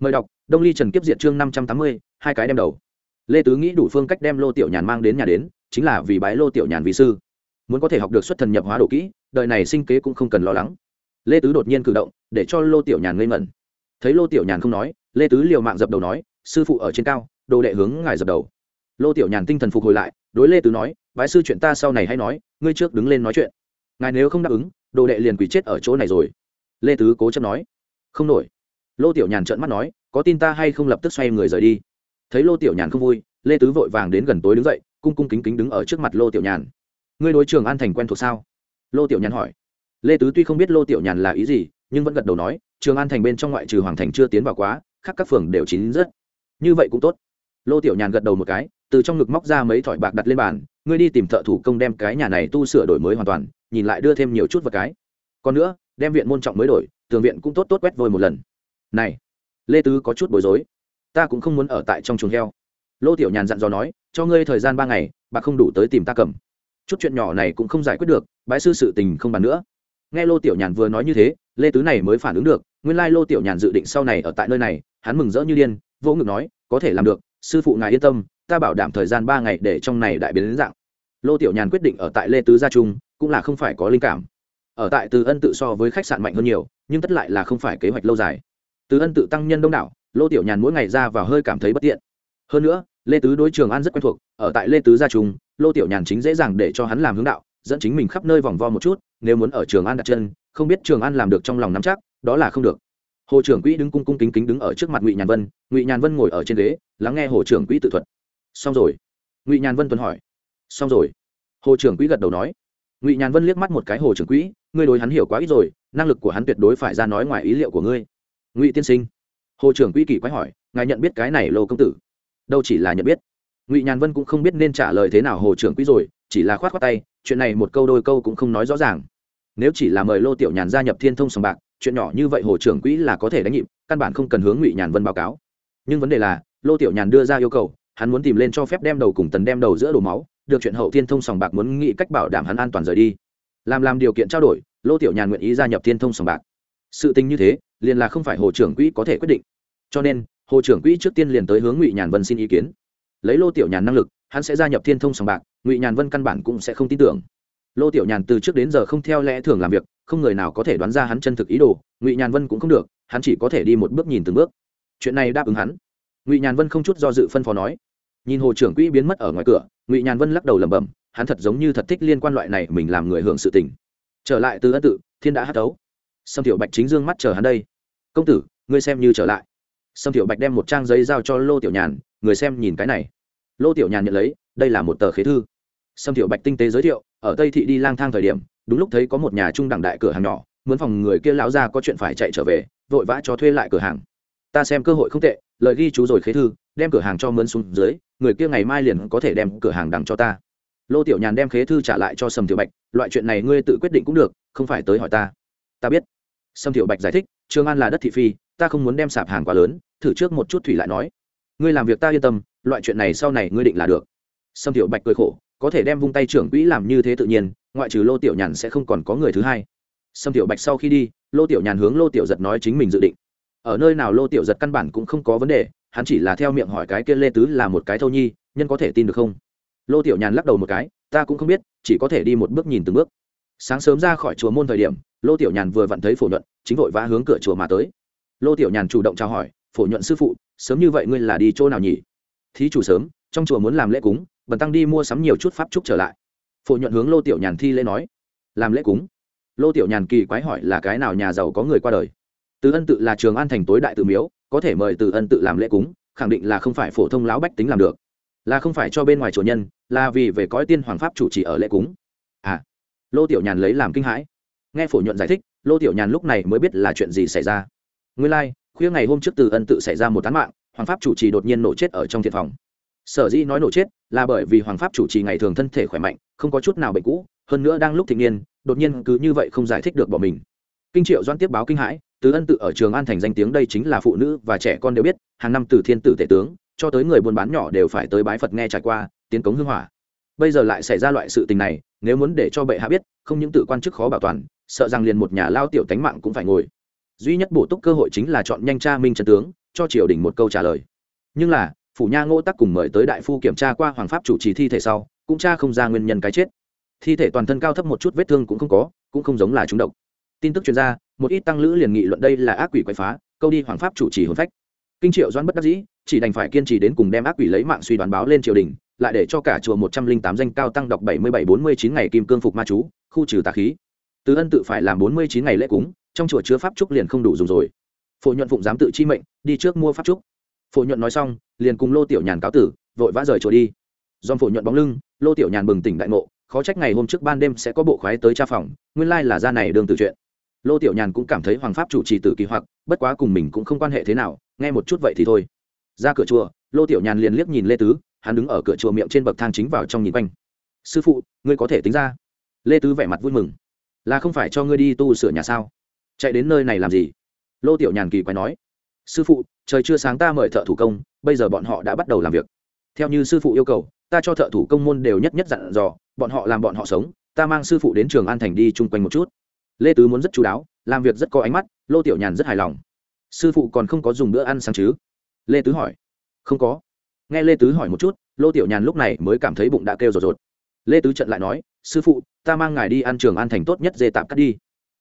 mời đọc, đông ly trần kiếp diện chương năm trăm tám mươi, hai cái đem đầu. Lê tứ nghĩ đủ phương cách đem lô tiểu nhàn mang đến nhà đến, chính là vì bái lô tiểu nhàn vì sư. Muốn có thể học được xuất thần nhập hóa độ kỹ, đời này sinh kế cũng không cần lo lắng. Lê tứ đột nhiên cử động, để cho lô tiểu nhàn ngây ngẩn. Thấy lô tiểu nhàn không nói, lê tứ liều mạng dập đầu nói, sư phụ ở trên cao, đồ đệ hướng ngài dập đầu. Lô tiểu nhàn tinh thần phục hồi lại, đối lê tứ nói, bái sư chuyện ta sau này hay nói, ngươi trước đứng lên nói chuyện. Ngài nếu không đáp ứng, đồ đệ liền quỷ chết ở chỗ này rồi. Lê tứ cố chấp nói, không nổi lô tiểu nhàn trợn mắt nói, có tin ta hay không lập tức xoay người rời đi? Thấy lô tiểu nhàn không vui, lê tứ vội vàng đến gần tối đứng dậy, cung cung kính kính đứng ở trước mặt lô tiểu nhàn. Ngươi đối trường an thành quen thuộc sao? Lô tiểu nhàn hỏi. Lê tứ tuy không biết lô tiểu nhàn là ý gì, nhưng vẫn gật đầu nói, trường an thành bên trong ngoại trừ hoàng thành chưa tiến vào quá, khác các phường đều chín rất. Như vậy cũng tốt. Lô tiểu nhàn gật đầu một cái, từ trong ngực móc ra mấy thỏi bạc đặt lên bàn, ngươi đi tìm thợ thủ công đem cái nhà này tu sửa đổi mới hoàn toàn, nhìn lại đưa thêm nhiều chút vật cái. Còn nữa, đem viện môn trọng mới đổi, tường viện cũng tốt tốt quét vôi một lần này, lê tứ có chút bối rối. Ta cũng không muốn ở tại trong chuồng heo. Lô tiểu nhàn dặn dò nói, cho ngươi thời gian ba ngày, bà không đủ tới tìm ta cầm. Chút chuyện nhỏ này cũng không giải quyết được bãi sư sự tình không bàn nữa. Nghe lô tiểu nhàn vừa nói như thế, lê tứ này mới phản ứng được, nguyên lai lô tiểu nhàn dự định sau này ở tại nơi này, hắn mừng rỡ như điên, vỗ ngực nói, có thể làm được, sư phụ ngài yên tâm, ta bảo đảm thời gian ba ngày để trong này đại biến đến dạng. Lô tiểu nhàn quyết định ở tại lê tứ gia trung, cũng là không phải có linh cảm. Ở tại từ ân tự so với khách sạn mạnh hơn nhiều, nhưng tất lại là không phải kế hoạch lâu dài từ ân tự tăng nhân đông đảo, lô tiểu nhàn mỗi ngày ra vào hơi cảm thấy bất tiện. Hơn nữa, lê tứ đối trường an rất quen thuộc, ở tại lê tứ gia trung, lô tiểu nhàn chính dễ dàng để cho hắn làm hướng đạo, dẫn chính mình khắp nơi vòng vo một chút, nếu muốn ở trường an đặt chân, không biết trường an làm được trong lòng nắm chắc, đó là không được. Hồ trưởng quỹ đứng cung cung kính kính đứng ở trước mặt ngụy nhàn vân, ngụy nhàn vân ngồi ở trên ghế, lắng nghe hồ trưởng quỹ tự thuật. Xong rồi. Ngụy nhàn vân tuần hỏi. Xong rồi. Hồ trưởng quỹ gật đầu nói. Ngụy nhàn vân liếc mắt một cái hồ trưởng quỹ, ngươi đối hắn hiểu quá ít rồi, năng lực của hắn tuyệt đối phải ra nói ngoài ý liệu của ngươi ngụy tiên sinh hồ trưởng quỹ kỳ quái hỏi ngài nhận biết cái này lô công tử đâu chỉ là nhận biết ngụy nhàn vân cũng không biết nên trả lời thế nào hồ trưởng quỹ rồi chỉ là khoát khoát tay chuyện này một câu đôi câu cũng không nói rõ ràng nếu chỉ là mời lô tiểu nhàn gia nhập thiên thông sòng bạc chuyện nhỏ như vậy hồ trưởng quỹ là có thể đánh nhịp căn bản không cần hướng ngụy nhàn vân báo cáo nhưng vấn đề là lô tiểu nhàn đưa ra yêu cầu hắn muốn tìm lên cho phép đem đầu cùng tần đem đầu giữa đổ máu được chuyện hậu thiên thông sòng bạc muốn nghĩ cách bảo đảm hắn an toàn rời đi làm làm điều kiện trao đổi lô tiểu nhàn nguyện ý gia nhập thiên thông sòng bạc sự tình như thế liền là không phải hồ trưởng quỹ có thể quyết định. Cho nên, hồ trưởng quỹ trước tiên liền tới hướng ngụy nhàn vân xin ý kiến. Lấy lô tiểu nhàn năng lực, hắn sẽ gia nhập thiên thông sòng bạc, ngụy nhàn vân căn bản cũng sẽ không tin tưởng. Lô tiểu nhàn từ trước đến giờ không theo lẽ thường làm việc, không người nào có thể đoán ra hắn chân thực ý đồ, ngụy nhàn vân cũng không được, hắn chỉ có thể đi một bước nhìn từng bước. Chuyện này đáp ứng hắn. Ngụy nhàn vân không chút do dự phân phó nói. Nhìn hồ trưởng quỹ biến mất ở ngoài cửa, ngụy nhàn vân lắc đầu lẩm bẩm, hắn thật giống như thật thích liên quan loại này mình làm người hưởng sự tình. Trở lại từ ân tự, thiên đã hát tấu sâm tiểu bạch chính dương mắt chờ hắn đây. Công tử, ngươi xem như trở lại. Sâm tiểu bạch đem một trang giấy giao cho lô tiểu nhàn, người xem nhìn cái này. Lô tiểu nhàn nhận lấy, đây là một tờ khế thư. Sâm tiểu bạch tinh tế giới thiệu, ở tây thị đi lang thang thời điểm, đúng lúc thấy có một nhà trung đẳng đại cửa hàng nhỏ, muốn phòng người kia lão ra có chuyện phải chạy trở về, vội vã cho thuê lại cửa hàng. Ta xem cơ hội không tệ lời ghi chú rồi khế thư, đem cửa hàng cho mướn xuống dưới, người kia ngày mai liền có thể đem cửa hàng đằng cho ta. Lô tiểu nhàn đem khế thư trả lại cho sầm tiểu bạch, loại chuyện này ngươi tự quyết định cũng được, không phải tới hỏi ta. Ta biết sâm Thiệu bạch giải thích, trường an là đất thị phi, ta không muốn đem sạp hàng quá lớn, thử trước một chút thủy lại nói. Ngươi làm việc ta yên tâm, loại chuyện này sau này ngươi định là được. Sâm Thiệu bạch cười khổ, có thể đem vung tay trưởng quỹ làm như thế tự nhiên, ngoại trừ lô tiểu nhàn sẽ không còn có người thứ hai. Sâm tiểu bạch sau khi đi, lô tiểu nhàn hướng lô tiểu giật nói chính mình dự định. Ở nơi nào lô tiểu giật căn bản cũng không có vấn đề, hắn chỉ là theo miệng hỏi cái kia lê tứ là một cái thâu nhi, nhân có thể tin được không? Lô tiểu nhàn lắc đầu một cái, ta cũng không biết, chỉ có thể đi một bước nhìn từng bước sáng sớm ra khỏi chùa môn thời điểm, lô tiểu nhàn vừa vặn thấy phổ nhuận, chính vội vã hướng cửa chùa mà tới. Lô tiểu nhàn chủ động chào hỏi, phổ nhuận sư phụ, sớm như vậy ngươi là đi chỗ nào nhỉ? Thí chủ sớm, trong chùa muốn làm lễ cúng, bần tăng đi mua sắm nhiều chút pháp trúc trở lại. Phổ nhuận hướng lô tiểu nhàn thi lễ nói. Làm lễ cúng? Lô tiểu nhàn kỳ quái hỏi, là cái nào nhà giàu có người qua đời? Từ ân tự là trường an thành tối đại tự miếu, có thể mời từ ân tự làm lễ cúng, khẳng định là không phải phổ thông lão bách tính làm được. Là không phải cho bên ngoài chủ nhân, là vì về cõi tiên hoàng pháp chủ trì ở lễ cúng. À lô tiểu nhàn lấy làm kinh hãi. Nghe phổ nhuận giải thích lô tiểu nhàn lúc này mới biết là chuyện gì xảy ra. Nguyên lai、like, khuya ngày hôm trước từ ân tự xảy ra một tán mạng hoàng pháp chủ trì đột nhiên nổ chết ở trong thiệt phòng. Sở dĩ nói nổ chết là bởi vì hoàng pháp chủ trì ngày thường thân thể khỏe mạnh không có chút nào bệnh cũ hơn nữa đang lúc thịnh niên đột nhiên cứ như vậy không giải thích được bỏ mình. Kinh triệu doan tiếp báo kinh hãi từ ân tự ở trường an thành danh tiếng đây chính là phụ nữ và trẻ con đều biết hàng năm từ thiên tử tể tướng cho tới người buôn bán nhỏ đều phải tới bái phật nghe trải qua tiến cống hưng hỏa bây giờ lại xảy ra loại sự tình này, nếu muốn để cho bệ hạ biết, không những tự quan chức khó bảo toàn, sợ rằng liền một nhà lao tiểu tánh mạng cũng phải ngồi. Duy nhất bổ túc cơ hội chính là chọn nhanh tra minh trần tướng, cho triều đình một câu trả lời. Nhưng là, phủ nha ngô tắc cùng mời tới đại phu kiểm tra qua hoàng pháp chủ trì thi thể sau, cũng tra không ra nguyên nhân cái chết. Thi thể toàn thân cao thấp một chút vết thương cũng không có, cũng không giống là chúng độc. Tin tức chuyên gia một ít tăng lữ liền nghị luận đây là ác quỷ quậy phá, câu đi hoàng pháp chủ trì hồn phách. Kinh triệu doãn bất đắc dĩ, chỉ đành phải kiên trì đến cùng đem ác quỷ lấy mạng suy đoán báo lên triều đình lại để cho cả chùa một trăm linh tám danh cao tăng đọc bảy mươi bảy bốn mươi chín ngày kim cương phục ma chú, khu trừ tà khí. Từ ân tự phải làm bốn mươi chín ngày lễ cúng, trong chùa chứa pháp trúc liền không đủ dùng rồi. Phổ nhuận phụng giám tự chi mệnh, đi trước mua pháp trúc. Phổ nhuận nói xong, liền cùng lô tiểu nhàn cáo tử, vội vã rời chùa đi. Dòm phổ nhuận bóng lưng, lô tiểu nhàn bừng tỉnh đại ngộ, khó trách ngày hôm trước ban đêm sẽ có bộ khoái tới tra phòng, nguyên lai là ra này đường từ chuyện. Lô tiểu nhàn cũng cảm thấy hoàng pháp chủ trì tử kỳ hoặc, bất quá cùng mình cũng không quan hệ thế nào, nghe một chút vậy thì thôi. Ra cửa chùa, lô tiểu nhàn liền liếc nhìn lê tứ hắn đứng ở cửa chùa miệng trên bậc thang chính vào trong nhìn quanh. Sư phụ, ngươi có thể tính ra? Lê tứ vẻ mặt vui mừng. Là không phải cho ngươi đi tu sửa nhà sao? Chạy đến nơi này làm gì? Lô tiểu nhàn kỳ quái nói. Sư phụ, trời chưa sáng ta mời thợ thủ công, bây giờ bọn họ đã bắt đầu làm việc. Theo như sư phụ yêu cầu, ta cho thợ thủ công môn đều nhất nhất dặn dò, bọn họ làm bọn họ sống, ta mang sư phụ đến trường an thành đi chung quanh một chút. Lê tứ muốn rất chú đáo, làm việc rất có ánh mắt, lô tiểu nhàn rất hài lòng. Sư phụ còn không có dùng bữa ăn sáng chứ? Lê tứ hỏi. Không có nghe lê tứ hỏi một chút, lô tiểu nhàn lúc này mới cảm thấy bụng đã kêu rột rột. Lê tứ trận lại nói, sư phụ, ta mang ngài đi ăn trường an thành tốt nhất dê tạp cắt đi.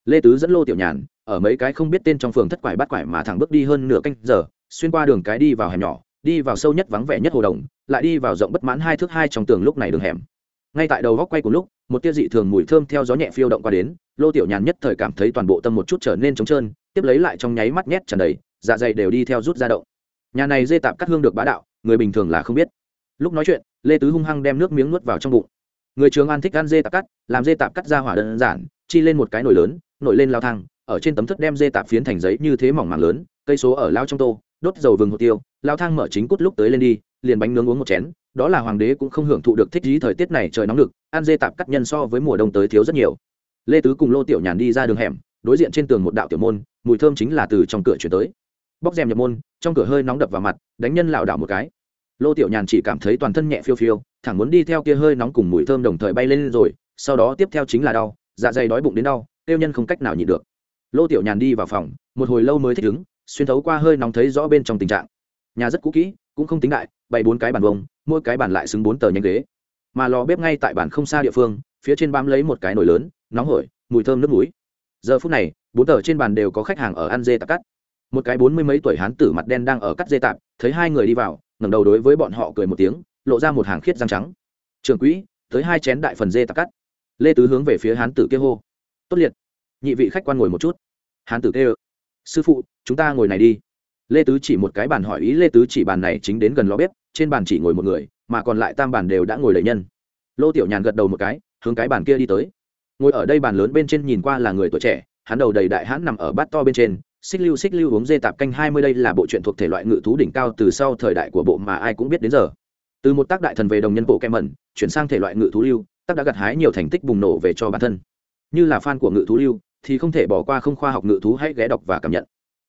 Lê tứ dẫn lô tiểu nhàn, ở mấy cái không biết tên trong phường thất quải bắt quải mà thẳng bước đi hơn nửa canh giờ, xuyên qua đường cái đi vào hẻm nhỏ, đi vào sâu nhất vắng vẻ nhất hồ đồng, lại đi vào rộng bất mãn hai thước hai trong tường lúc này đường hẻm. Ngay tại đầu góc quay của lúc, một tia dị thường mùi thơm theo gió nhẹ phiêu động qua đến, lô tiểu nhàn nhất thời cảm thấy toàn bộ tâm một chút trở nên trống trơn, tiếp lấy lại trong nháy mắt nhét tràn đầy dạ dày đều đi theo rút ra động. Nhà này dê tạp cắt hương được bá đạo người bình thường là không biết. Lúc nói chuyện, lê tứ hung hăng đem nước miếng nuốt vào trong bụng. Người trường an thích ăn dê tạp cắt, làm dê tạp cắt ra hỏa đơn giản, chi lên một cái nồi lớn, nổi lên lao thang, ở trên tấm thất đem dê tạp phiến thành giấy như thế mỏng màng lớn, cây số ở lao trong tô, đốt dầu vừng hồ tiêu, lao thang mở chính cút lúc tới lên đi, liền bánh nướng uống một chén, đó là hoàng đế cũng không hưởng thụ được thích lý thời tiết này trời nóng lực, ăn dê tạp cắt nhân so với mùa đông tới thiếu rất nhiều. Lê tứ cùng lô tiểu nhàn đi ra đường hẻm, đối diện trên tường một đạo tiểu môn, mùi thơm chính là từ trong cửa chuyển tới. Bóc rèm nhập môn trong cửa hơi nóng đập vào mặt, đánh nhân lảo đảo một cái. Lô tiểu nhàn chỉ cảm thấy toàn thân nhẹ phiêu phiêu, thẳng muốn đi theo kia hơi nóng cùng mùi thơm đồng thời bay lên rồi, sau đó tiếp theo chính là đau dạ dày đói bụng đến đau, tiêu nhân không cách nào nhịn được. Lô tiểu nhàn đi vào phòng, một hồi lâu mới thích ứng, xuyên thấu qua hơi nóng thấy rõ bên trong tình trạng. Nhà rất cũ kỹ, cũng không tính đại, bày bốn cái bàn vông mỗi cái bàn lại xứng bốn tờ nhanh ghế. Mà lò bếp ngay tại bàn không xa địa phương, phía trên bám lấy một cái nồi lớn, nóng hổi, mùi thơm nước núi giờ phút này, bốn tờ trên bàn đều có khách hàng ở ăn dê tạp cắt một cái bốn mươi mấy tuổi hán tử mặt đen đang ở cắt dê tạp, thấy hai người đi vào, ngẩng đầu đối với bọn họ cười một tiếng, lộ ra một hàng khiết răng trắng. Trường quỹ, tới hai chén đại phần dê tạp cắt. Lê tứ hướng về phía hán tử kia hô. Tốt liệt, nhị vị khách quan ngồi một chút. Hán tử kêu. Sư phụ, chúng ta ngồi này đi. Lê tứ chỉ một cái bàn hỏi ý, lê tứ chỉ bàn này chính đến gần lò bếp, trên bàn chỉ ngồi một người, mà còn lại tam bàn đều đã ngồi đầy nhân. Lô tiểu nhàn gật đầu một cái, hướng cái bàn kia đi tới. Ngồi ở đây bàn lớn bên trên nhìn qua là người tuổi trẻ, hắn đầu đầy đại hãn nằm ở bát to bên trên xích lưu xích lưu uống dê tạp canh hai mươi đây là bộ truyện thuộc thể loại ngự thú đỉnh cao từ sau thời đại của bộ mà ai cũng biết đến giờ. Từ một tác đại thần về đồng nhân bộ kem mẩn, chuyển sang thể loại ngự thú lưu, tác đã gặt hái nhiều thành tích bùng nổ về cho bản thân. Như là fan của ngự thú lưu, thì không thể bỏ qua không khoa học ngự thú hãy ghé đọc và cảm nhận.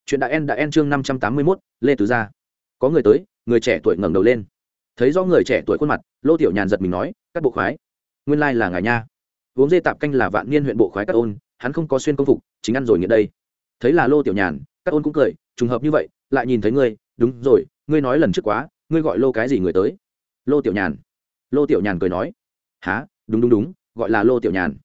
Chuyện đại en đã en chương năm trăm tám mươi mốt, lê tứ gia. Có người tới, người trẻ tuổi ngẩng đầu lên. Thấy do người trẻ tuổi khuôn mặt, lô tiểu nhàn giật mình nói, các bộ khoái, nguyên lai là ngài nha. Uống dê tạp canh là vạn niên huyện bộ khoái các ôn, hắn không có xuyên công phục, chính ăn rồi nghiện đây thấy là lô tiểu nhàn, các ôn cũng cười, trùng hợp như vậy, lại nhìn thấy ngươi, đúng rồi, ngươi nói lần trước quá, ngươi gọi lô cái gì người tới? Lô tiểu nhàn. Lô tiểu nhàn cười nói. Há đúng đúng đúng, gọi là lô tiểu nhàn.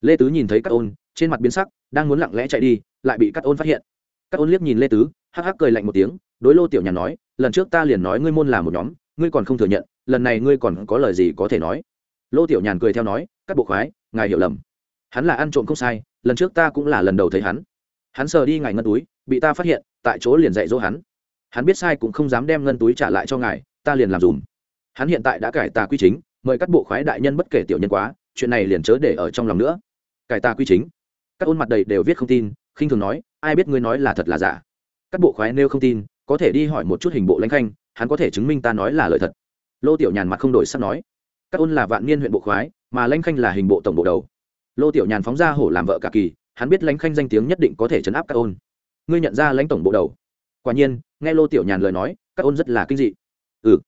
Lê tứ nhìn thấy các ôn, trên mặt biến sắc, đang muốn lặng lẽ chạy đi, lại bị các ôn phát hiện. Các ôn liếc nhìn lê tứ, hắc hắc cười lạnh một tiếng, đối lô tiểu nhàn nói, lần trước ta liền nói ngươi môn là một nhóm, ngươi còn không thừa nhận, lần này ngươi còn có lời gì có thể nói? Lô tiểu nhàn cười theo nói, các bộ khoái, ngài hiểu lầm. Hắn là ăn trộm không sai, lần trước ta cũng là lần đầu thấy hắn hắn sờ đi ngài ngân túi, bị ta phát hiện, tại chỗ liền dạy dỗ hắn. Hắn biết sai cũng không dám đem ngân túi trả lại cho ngài, ta liền làm dùm. Hắn hiện tại đã cải tà quy chính, mời các bộ khoái đại nhân bất kể tiểu nhân quá, chuyện này liền chớ để ở trong lòng nữa. Cải tà quy chính. Các ôn mặt đầy đều viết không tin, khinh thường nói, ai biết ngươi nói là thật là giả? Các bộ khoái nêu không tin, có thể đi hỏi một chút hình bộ lãnh khanh, hắn có thể chứng minh ta nói là lời thật. Lô tiểu nhàn mặt không đổi sắp nói, các ôn là vạn niên huyện bộ khoái, mà lãnh khanh là hình bộ tổng bộ đầu. Lô tiểu nhàn phóng ra hổ làm vợ cả kỳ hắn biết lãnh khanh danh tiếng nhất định có thể chấn áp các ôn. Ngươi nhận ra lãnh tổng bộ đầu. Quả nhiên, nghe lô tiểu nhàn lời nói, các ôn rất là kinh dị. Ừ.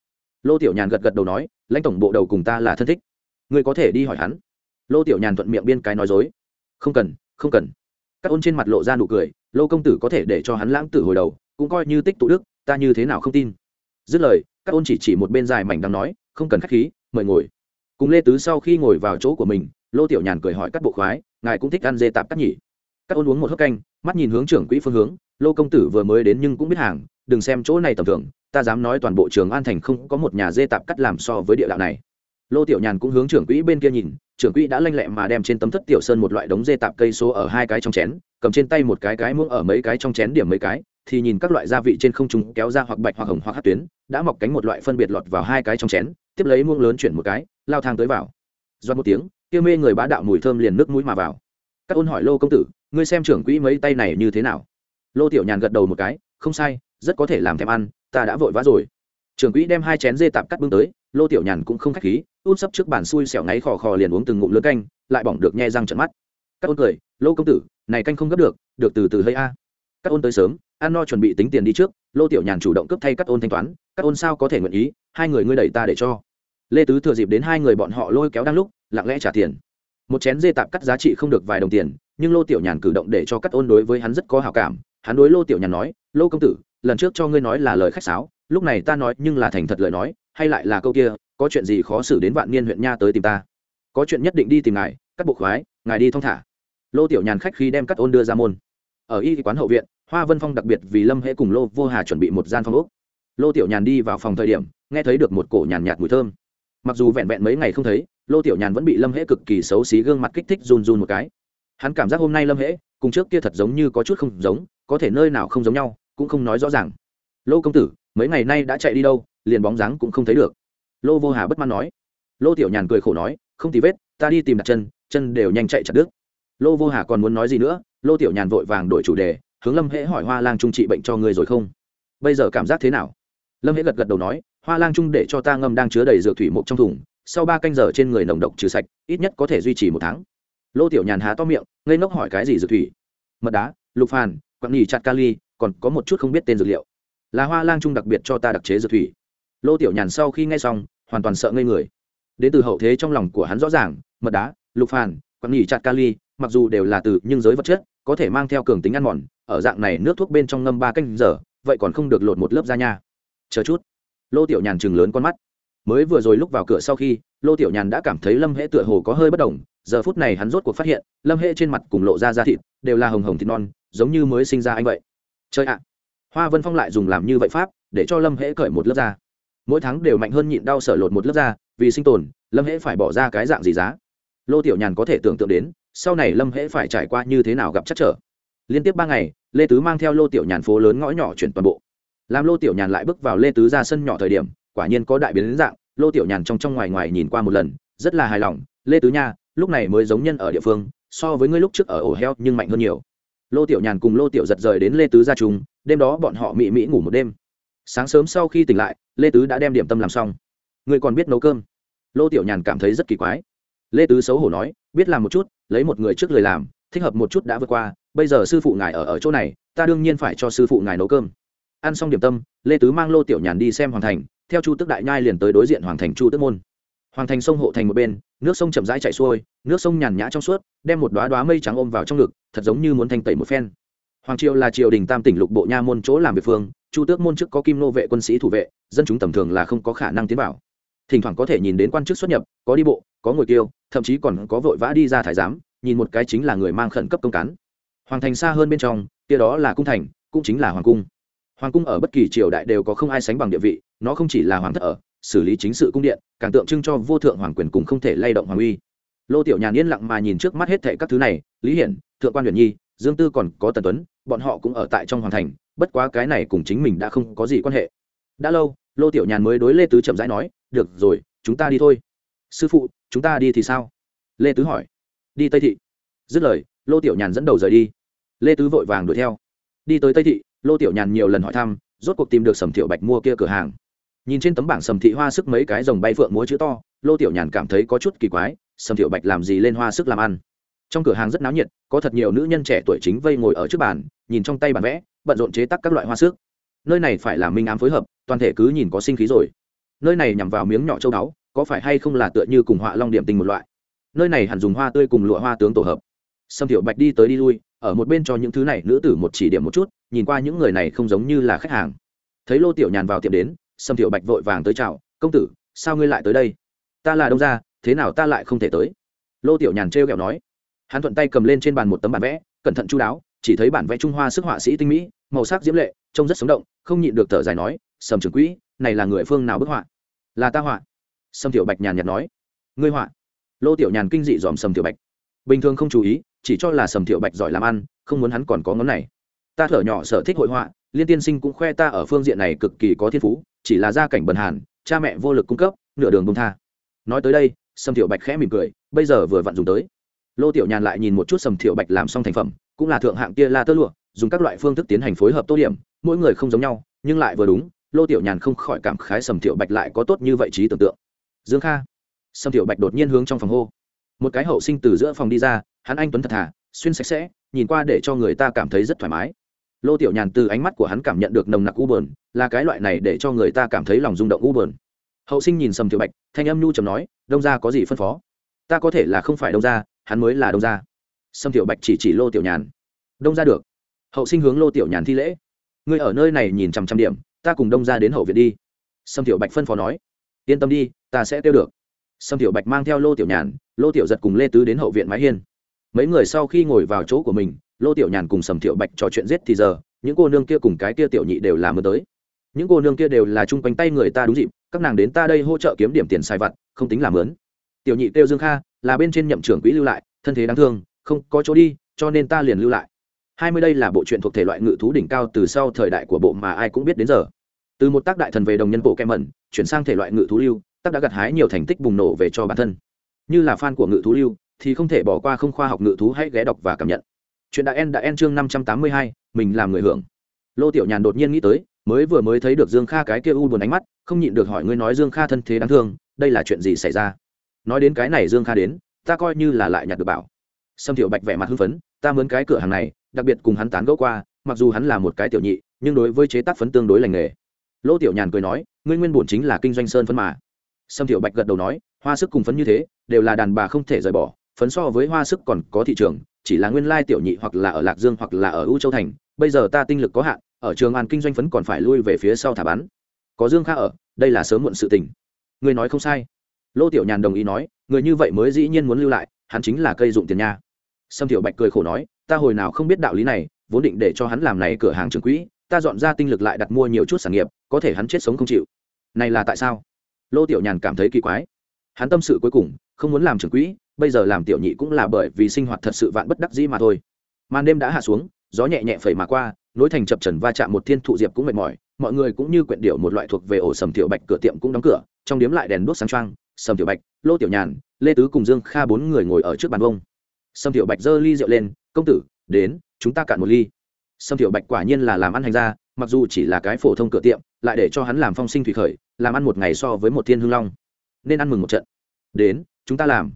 Lô tiểu nhàn gật gật đầu nói, lãnh tổng bộ đầu cùng ta là thân thích. Ngươi có thể đi hỏi hắn. Lô tiểu nhàn thuận miệng biên cái nói dối. Không cần không cần. Các ôn trên mặt lộ ra nụ cười, lô công tử có thể để cho hắn lãng tử hồi đầu, cũng coi như tích tụ đức, ta như thế nào không tin. Dứt lời, các ôn chỉ chỉ một bên dài mảnh đang nói, không cần k h á c h khí, mời ngồi. Cùng lê tứ sau khi ngồi vào chỗ của mình, lô tiểu nhàn cười hỏi các bộ khoái ngài cũng thích ăn dê tạp cắt nhỉ? Các ôn uống một hớp canh, mắt nhìn hướng trưởng quỹ phương hướng, lô công tử vừa mới đến nhưng cũng biết hàng, đừng xem chỗ này tầm thường, ta dám nói toàn bộ trường an thành không có một nhà dê tạp cắt làm so với địa đạo này. Lô tiểu nhàn cũng hướng trưởng quỹ bên kia nhìn, trưởng quỹ đã lanh lẹ mà đem trên tấm thất tiểu sơn một loại đống dê tạp cây số ở hai cái trong chén, cầm trên tay một cái cái muỗng ở mấy cái trong chén điểm mấy cái, thì nhìn các loại gia vị trên không trung kéo ra hoặc bạch hoặc hồng hoặc hát tuyến, đã mọc cánh một loại phân biệt lọt vào hai cái trong chén, tiếp lấy muỗng lớn chuyển một cái, lao thang tới vào. Do một tiếng kia mê người bá đạo mùi thơm liền nước mũi mà vào. Các ôn hỏi lô công tử, ngươi xem trưởng quỹ mấy tay này như thế nào? Lô tiểu nhàn gật đầu một cái, không sai, rất có thể làm thèm ăn, ta đã vội vã rồi. Trưởng quỹ đem hai chén dê tạp cắt bưng tới, lô tiểu nhàn cũng không k h á c h khí, út sấp trước bàn xui xẻo ngáy khò khò liền uống từng ngụm lớn canh, lại bỏng được nhe răng trận mắt. Các ôn cười, lô công tử, này canh không gấp được được từ từ hơi a. Các ôn tới sớm, ăn no chuẩn bị tính tiền đi trước, lô tiểu nhàn chủ động cấp thay các ôn thanh toán, các ôn sao có thể nguyện ý, hai người ngươi đẩy ta để cho. Lê tứ thừa dịp đến hai người bọn họ lôi kéo đang lúc lặng lẽ trả tiền. Một chén dê tạp cắt giá trị không được vài đồng tiền, nhưng lô tiểu nhàn cử động để cho cắt ôn đối với hắn rất có hào cảm. Hắn đối lô tiểu nhàn nói, lô công tử, lần trước cho ngươi nói là lời khách sáo, lúc này ta nói nhưng là thành thật lời nói, hay lại là câu kia, có chuyện gì khó xử đến vạn niên huyện nha tới tìm ta. Có chuyện nhất định đi tìm ngài cắt bộ khoái, ngài đi thong thả. Lô tiểu nhàn khách khi đem cắt ôn đưa ra môn. Ở y quán hậu viện, hoa vân phong đặc biệt vì lâm hễ cùng lô vô hà chuẩn bị một gian phòng úc lô tiểu nhàn đi vào phòng thời điểm, nghe thấy được một cổ nhàn nhạt mùi thơm. Mặc dù vẹn vẹn mấy ngày không thấy lô tiểu nhàn vẫn bị lâm hễ cực kỳ xấu xí gương mặt kích thích run run một cái. Hắn cảm giác hôm nay lâm hễ, cùng trước kia thật giống như có chút không giống, có thể nơi nào không giống nhau, cũng không nói rõ ràng. Lô công tử, mấy ngày nay đã chạy đi đâu, liền bóng dáng cũng không thấy được. Lô vô hà bất mãn nói. Lô tiểu nhàn cười khổ nói, không tì vết, ta đi tìm đặt chân chân đều nhanh chạy chặt đứt. Lô vô hà còn muốn nói gì nữa, lô tiểu nhàn vội vàng đổi chủ đề, hướng lâm hễ hỏi hoa lang trung trị bệnh cho ngươi rồi không? Bây giờ cảm giác thế nào? Lâm hễ gật gật đầu nói, hoa lang trung để cho ta ngâm đang chứa đầy dược thủy mộc trong thùng sau ba canh giờ trên người nồng độc trừ sạch, ít nhất có thể duy trì một tháng. Lô tiểu nhàn há to miệng, ngây ngốc hỏi cái gì dược thủy? Mật đá, lục phàn, quặng nghỉ chặt kali còn có một chút không biết tên dược liệu. Là hoa lang trung đặc biệt cho ta đặc chế dược thủy. Lô tiểu nhàn sau khi nghe xong, hoàn toàn sợ ngây người. Đến từ hậu thế trong lòng của hắn rõ ràng, mật đá, lục phàn, quặng nghỉ chặt kali mặc dù đều là từ nhưng giới vật chất, có thể mang theo cường tính ăn mòn, ở dạng này nước thuốc bên trong ngâm ba canh giờ, vậy còn không được lột một lớp da nha. Chờ chút. Lô tiểu nhàn chừng lớn con mắt mới vừa rồi lúc vào cửa sau khi, lô tiểu nhàn đã cảm thấy lâm hễ tựa hồ có hơi bất đồng, giờ phút này hắn rốt cuộc phát hiện, lâm hễ trên mặt cùng lộ ra da thịt, đều là hồng hồng thịt non, giống như mới sinh ra anh vậy. Chơi ạ! Hoa vân phong lại dùng làm như vậy pháp, để cho lâm hễ cởi một lớp da. Mỗi tháng đều mạnh hơn nhịn đau sở lột một lớp da, vì sinh tồn, lâm hễ phải bỏ ra cái dạng gì giá? Lô tiểu nhàn có thể tưởng tượng đến, sau này lâm hễ phải trải qua như thế nào gặp chắc trở. Liên tiếp ba ngày, lê tứ mang theo lô tiểu nhàn phố lớn ngõ nhỏ chuyển toàn bộ. Làm lô tiểu nhàn lại bước vào lê tứ ra sân nhỏ thời điểm quả nhiên có đại biến đến dạng, lô tiểu nhàn trong trong ngoài ngoài nhìn qua một lần, rất là hài lòng, lê tứ nha, lúc này mới giống nhân ở địa phương, so với ngươi lúc trước ở ổ heo nhưng mạnh hơn nhiều. Lô tiểu nhàn cùng lô tiểu giật rời đến lê tứ ra chúng đêm đó bọn họ mị mỹ ngủ một đêm. Sáng sớm sau khi tỉnh lại, lê tứ đã đem điểm tâm làm xong. Ngươi còn biết nấu cơm? Lô tiểu nhàn cảm thấy rất kỳ quái. Lê tứ xấu hổ nói, biết làm một chút, lấy một người trước lời làm, thích hợp một chút đã vượt qua, bây giờ sư phụ ngài ở ở chỗ này, ta đương nhiên phải cho sư phụ ngài nấu cơm ăn xong điểm tâm, lê tứ mang lô tiểu nhàn đi xem hoàng thành, theo chu tức đại nhai liền tới đối diện hoàng thành chu tức môn. Hoàng thành sông hộ thành một bên, nước sông chậm rãi chạy xuôi, nước sông nhàn nhã trong suốt, đem một đoá đoá mây trắng ôm vào trong ngực, thật giống như muốn thanh tẩy một phen. Hoàng triều là triều đình tam tỉnh lục bộ nha môn chỗ làm việc phương, chu tước môn trước có kim nô vệ, quân sĩ thủ vệ, dân chúng tầm thường là không có khả năng tiến vào. Thỉnh thoảng có thể nhìn đến quan chức xuất nhập, có đi bộ, có ngồi kiêu, thậm chí còn có vội vã đi ra thái giám, nhìn một cái chính là người mang khẩn cấp công cán. Hoàng thành xa hơn bên trong, kia đó là cung thành, cũng chính là hoàng cung hoàng cung ở bất kỳ triều đại đều có không ai sánh bằng địa vị, nó không chỉ là hoàng thất ở, xử lý chính sự cung điện, càng tượng trưng cho vô thượng hoàng quyền cùng không thể lay động hoàng uy. Lô tiểu nhàn yên lặng mà nhìn trước mắt hết thệ các thứ này, lý hiển, thượng quan huyền nhi, dương tư còn có tần tuấn, bọn họ cũng ở tại trong hoàng thành, bất quá cái này cùng chính mình đã không có gì quan hệ. Đã lâu, lô tiểu nhàn mới đối lê tứ chậm rãi nói, được rồi, chúng ta đi thôi. Sư phụ, chúng ta đi thì sao? Lê tứ hỏi. Đi tây thị. Dứt lời, lô tiểu nhàn dẫn đầu rời đi. Lê tứ vội vàng đuổi theo. Đi tới tây thị lô tiểu nhàn nhiều lần hỏi thăm, rốt cuộc tìm được sầm thiệu bạch mua kia cửa hàng. Nhìn trên tấm bảng sầm thị hoa sức mấy cái dòng bay phượng múa chữ to, lô tiểu nhàn cảm thấy có chút kỳ quái, sầm thiệu bạch làm gì lên hoa sức làm ăn? Trong cửa hàng rất náo nhiệt, có thật nhiều nữ nhân trẻ tuổi chính vây ngồi ở trước bàn, nhìn trong tay bản vẽ, bận rộn chế tác các loại hoa sức. Nơi này phải là minh ám phối hợp, toàn thể cứ nhìn có sinh khí rồi. Nơi này nhằm vào miếng nhỏ châu đáo, có phải hay không là tựa như cùng họa long điểm tình một loại? Nơi này hẳn dùng hoa tươi cùng lụa hoa tướng tổ hợp. Sầm thiệu bạch đi tới đi lui ở một bên cho những thứ này nữ tử một chỉ điểm một chút, nhìn qua những người này không giống như là khách hàng. Thấy lô tiểu nhàn vào tiệm đến, sâm tiểu bạch vội vàng tới chào, công tử, sao ngươi lại tới đây? Ta là đông gia, thế nào ta lại không thể tới? Lô tiểu nhàn trêu ghẹo nói. Hắn thuận tay cầm lên trên bàn một tấm bản vẽ, cẩn thận chú đáo, chỉ thấy bản vẽ trung hoa sức họa sĩ tinh mỹ, màu sắc diễm lệ, trông rất sống động, không nhịn được thở dài nói sầm trưởng quỹ, này là người phương nào bức họa? Là ta họa. Sâm tiểu bạch nhàn nhạt nói. Ngươi họa? Lô tiểu nhàn kinh dị dòm sầm tiểu bạch. Bình thường không chú ý chỉ cho là sầm tiểu bạch giỏi làm ăn, không muốn hắn còn có ngón này. Ta thở nhỏ sở thích hội họa, liên tiên sinh cũng khoe ta ở phương diện này cực kỳ có thiên phú, chỉ là gia cảnh bần hàn, cha mẹ vô lực cung cấp, nửa đường bông tha. Nói tới đây, sầm tiểu bạch khẽ mỉm cười, bây giờ vừa vặn dùng tới. Lô tiểu nhàn lại nhìn một chút sầm tiểu bạch làm xong thành phẩm, cũng là thượng hạng tia la tơ lụa, dùng các loại phương thức tiến hành phối hợp tô điểm, mỗi người không giống nhau, nhưng lại vừa đúng, lô tiểu nhàn không khỏi cảm khái sầm tiểu bạch lại có tốt như vậy trí tưởng tượng. Dương kha. Sầm tiểu bạch đột nhiên hướng trong phòng hô. Một cái hậu sinh từ giữa phòng đi ra hắn anh tuấn thật thà, xuyên sạch sẽ, nhìn qua để cho người ta cảm thấy rất thoải mái. Lô tiểu nhàn từ ánh mắt của hắn cảm nhận được nồng nặc u bờn là cái loại này để cho người ta cảm thấy lòng rung động u bờn hậu sinh nhìn sầm tiểu bạch, thanh âm nhu trầm nói, đông gia có gì phân phó? Ta có thể là không phải đông gia, hắn mới là đông gia. Sầm tiểu bạch chỉ chỉ lô tiểu nhàn. Đông gia được. Hậu sinh hướng lô tiểu nhàn thi lễ. Ngươi ở nơi này nhìn chằm chằm điểm, ta cùng đông gia đến hậu viện đi. Sầm tiểu bạch phân phó nói. Yên tâm đi, ta sẽ tiêu được. Sầm tiểu bạch mang theo lô tiểu nhàn, lô tiểu giật cùng lê tứ đến hậu viện mái hiên mấy người sau khi ngồi vào chỗ của mình, lô tiểu nhàn cùng sầm thiệu bạch trò chuyện giết thì giờ, những cô nương kia cùng cái kia tiểu nhị đều làm mơ tới. Những cô nương kia đều là chung quanh tay người ta đúng dịp, các nàng đến ta đây hỗ trợ kiếm điểm tiền xài vặt, không tính làm lớn tiểu nhị kêu dương kha, là bên trên nhậm trưởng quỹ lưu lại, thân thế đáng thương, không có chỗ đi, cho nên ta liền lưu lại. Hai mươi đây là bộ truyện thuộc thể loại ngự thú đỉnh cao từ sau thời đại của bộ mà ai cũng biết đến giờ. Từ một tác đại thần về đồng nhân bộ kem mẩn, chuyển sang thể loại ngự thú lưu, tác đã gặt hái nhiều thành tích bùng nổ về cho bản thân. Như là fan của ngự thú lưu thì không thể bỏ qua không khoa học ngự thú hãy ghé đọc và cảm nhận. Chuyện đã en đã en chương năm trăm tám mươi hai, mình làm người hưởng. Lô tiểu nhàn đột nhiên nghĩ tới, mới vừa mới thấy được dương kha cái kia u buồn ánh mắt, không nhịn được hỏi ngươi nói dương kha thân thế đáng thương, đây là chuyện gì xảy ra? Nói đến cái này dương kha đến, ta coi như là lại nhặt được bảo. Sâm tiểu bạch vẻ mặt hưng phấn, ta mướn cái cửa hàng này, đặc biệt cùng hắn tán gẫu qua, mặc dù hắn là một cái tiểu nhị, nhưng đối với chế tác phấn tương đối lành nghề. Lô tiểu nhàn cười nói, ngươi nguyên bổn chính là kinh doanh sơn phấn mà. Sâm tiểu bạch gật đầu nói, hoa sức cùng phấn như thế, đều là đàn bà không thể rời bỏ phấn so với hoa sức còn có thị trường, chỉ là nguyên lai tiểu nhị hoặc là ở lạc dương hoặc là ở u châu thành, bây giờ ta tinh lực có hạn, ở trường an kinh doanh phấn còn phải lui về phía sau thả bán. có dương kha ở, đây là sớm muộn sự tình. Người nói không sai. Lô tiểu nhàn đồng ý nói, người như vậy mới dĩ nhiên muốn lưu lại, hắn chính là cây dụng tiền nha. Sâm tiểu bạch cười khổ nói, ta hồi nào không biết đạo lý này, vốn định để cho hắn làm này cửa hàng trường quỹ, ta dọn ra tinh lực lại đặt mua nhiều chút sản nghiệp, có thể hắn chết sống không chịu. Này là tại sao? Lô tiểu nhàn cảm thấy kỳ quái. Hắn tâm sự cuối cùng, không muốn làm trưởng quỹ bây giờ làm tiểu nhị cũng là bởi vì sinh hoạt thật sự vạn bất đắc dĩ mà thôi. Màn đêm đã hạ xuống, gió nhẹ nhẹ phẩy mà qua, nối thành chập trần va chạm một thiên thụ diệp cũng mệt mỏi, mọi người cũng như quyện điệu một loại thuộc về ổ sầm tiểu bạch cửa tiệm cũng đóng cửa, trong điếm lại đèn đuốc sáng trăng sầm tiểu bạch, lô tiểu nhàn, lê tứ cùng dương kha bốn người ngồi ở trước bàn vông. Sầm tiểu bạch giơ ly rượu lên, công tử, đến, chúng ta cạn một ly. Sầm tiểu bạch quả nhiên là làm ăn hành ra mặc dù chỉ là cái phổ thông cửa tiệm, lại để cho hắn làm phong sinh thủy khởi, làm ăn một ngày so với một thiên hương long. Nên ăn mừng một trận. Đến, chúng ta làm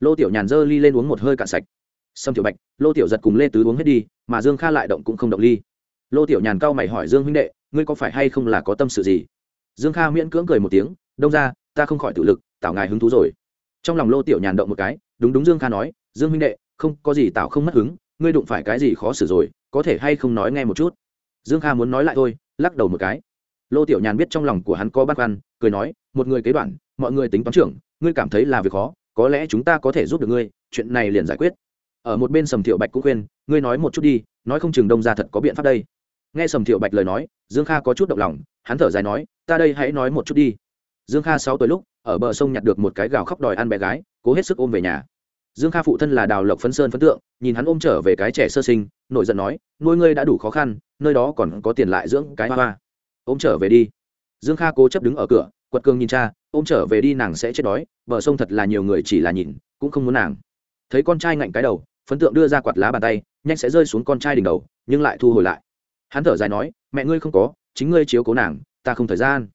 lô tiểu nhàn dơ ly lên uống một hơi cạn sạch. Sâm tiểu bạch, lô tiểu giật cùng lê tứ uống hết đi, mà dương kha lại động cũng không động ly. Lô tiểu nhàn cao mày hỏi dương huynh đệ, ngươi có phải hay không là có tâm sự gì? Dương kha miễn cưỡng cười một tiếng, đông ra ta không khỏi tự lực tạo ngài hứng thú rồi. Trong lòng lô tiểu nhàn động một cái, đúng đúng dương kha nói, dương huynh đệ, không, có gì tạo không mất hứng, ngươi đụng phải cái gì khó xử rồi, có thể hay không nói nghe một chút? Dương kha muốn nói lại thôi, lắc đầu một cái. Lô tiểu nhàn biết trong lòng của hắn có băn khoăn, cười nói, một người kế đoạn, mọi người tính toán trưởng, ngươi cảm thấy là việc khó có lẽ chúng ta có thể giúp được ngươi, chuyện này liền giải quyết. Ở một bên sầm thiệu bạch cũng khuyên, ngươi nói một chút đi, nói không chừng đông ra thật có biện pháp đây. Nghe sầm thiệu bạch lời nói, dương kha có chút động lòng, hắn thở dài nói, ta đây hãy nói một chút đi. Dương kha sáu tuổi lúc, ở bờ sông nhặt được một cái gào khóc đòi ăn bé gái, cố hết sức ôm về nhà. Dương kha phụ thân là đào lộc phấn sơn phấn tượng, nhìn hắn ôm trở về cái trẻ sơ sinh, nổi giận nói, nuôi ngươi đã đủ khó khăn, nơi đó còn có tiền lại dưỡng cái hoa hoa. Ôm trở về đi. Dương kha cố chấp đứng ở cửa quật cường nhìn cha, ôm trở về đi nàng sẽ chết đói, bờ sông thật là nhiều người chỉ là nhìn, cũng không muốn nàng. Thấy con trai ngạnh cái đầu, phấn tượng đưa ra quạt lá bàn tay, nhanh sẽ rơi xuống con trai đỉnh đầu, nhưng lại thu hồi lại. Hắn thở dài nói, mẹ ngươi không có, chính ngươi chiếu cố nàng, ta không thời gian.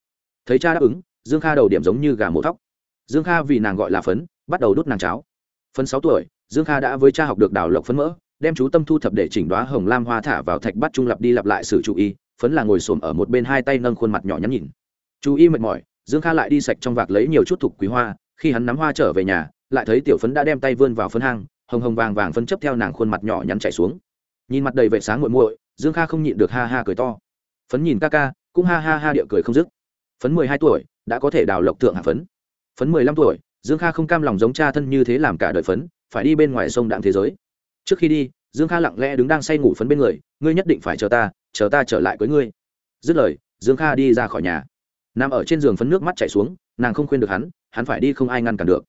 Thấy cha đáp ứng, dương kha đầu điểm giống như gà mổ thóc. Dương kha vì nàng gọi là phấn, bắt đầu đút nàng cháo. Phấn sáu tuổi, dương kha đã với cha học được đào lộc phấn mỡ, đem chú tâm thu thập để chỉnh đoá hồng lam hoa thả vào thạch bắt trung lập đi lặp lại sự chú ý, phấn là ngồi xổm ở một bên hai tay nâng khuôn mặt nhỏ nhắn nhìn. Chú ý mệt mỏi dương kha lại đi sạch trong vạc lấy nhiều chút thục quý hoa, khi hắn nắm hoa trở về nhà, lại thấy tiểu phấn đã đem tay vươn vào phấn hang, hồng hồng vàng vàng phấn chấp theo nàng khuôn mặt nhỏ nhắn chảy xuống. Nhìn mặt đầy vệ sáng muội muội, dương kha không nhịn được ha ha cười to. Phấn nhìn ca ca, cũng ha ha ha địa cười không dứt. Phấn mười hai tuổi, đã có thể đào lộc thượng hạ phấn. Phấn mười lăm tuổi, dương kha không cam lòng giống cha thân như thế làm cả đời phấn, phải đi bên ngoài sông đạm thế giới. Trước khi đi, dương kha lặng lẽ đứng đang say ngủ phấn bên người, ngươi nhất định phải chờ ta chờ ta trở lại với ngươi. Dứt lời, dương kha đi ra khỏi nhà nằm ở trên giường phấn nước mắt chảy xuống, nàng không khuyên được hắn hắn phải đi không ai ngăn cản được.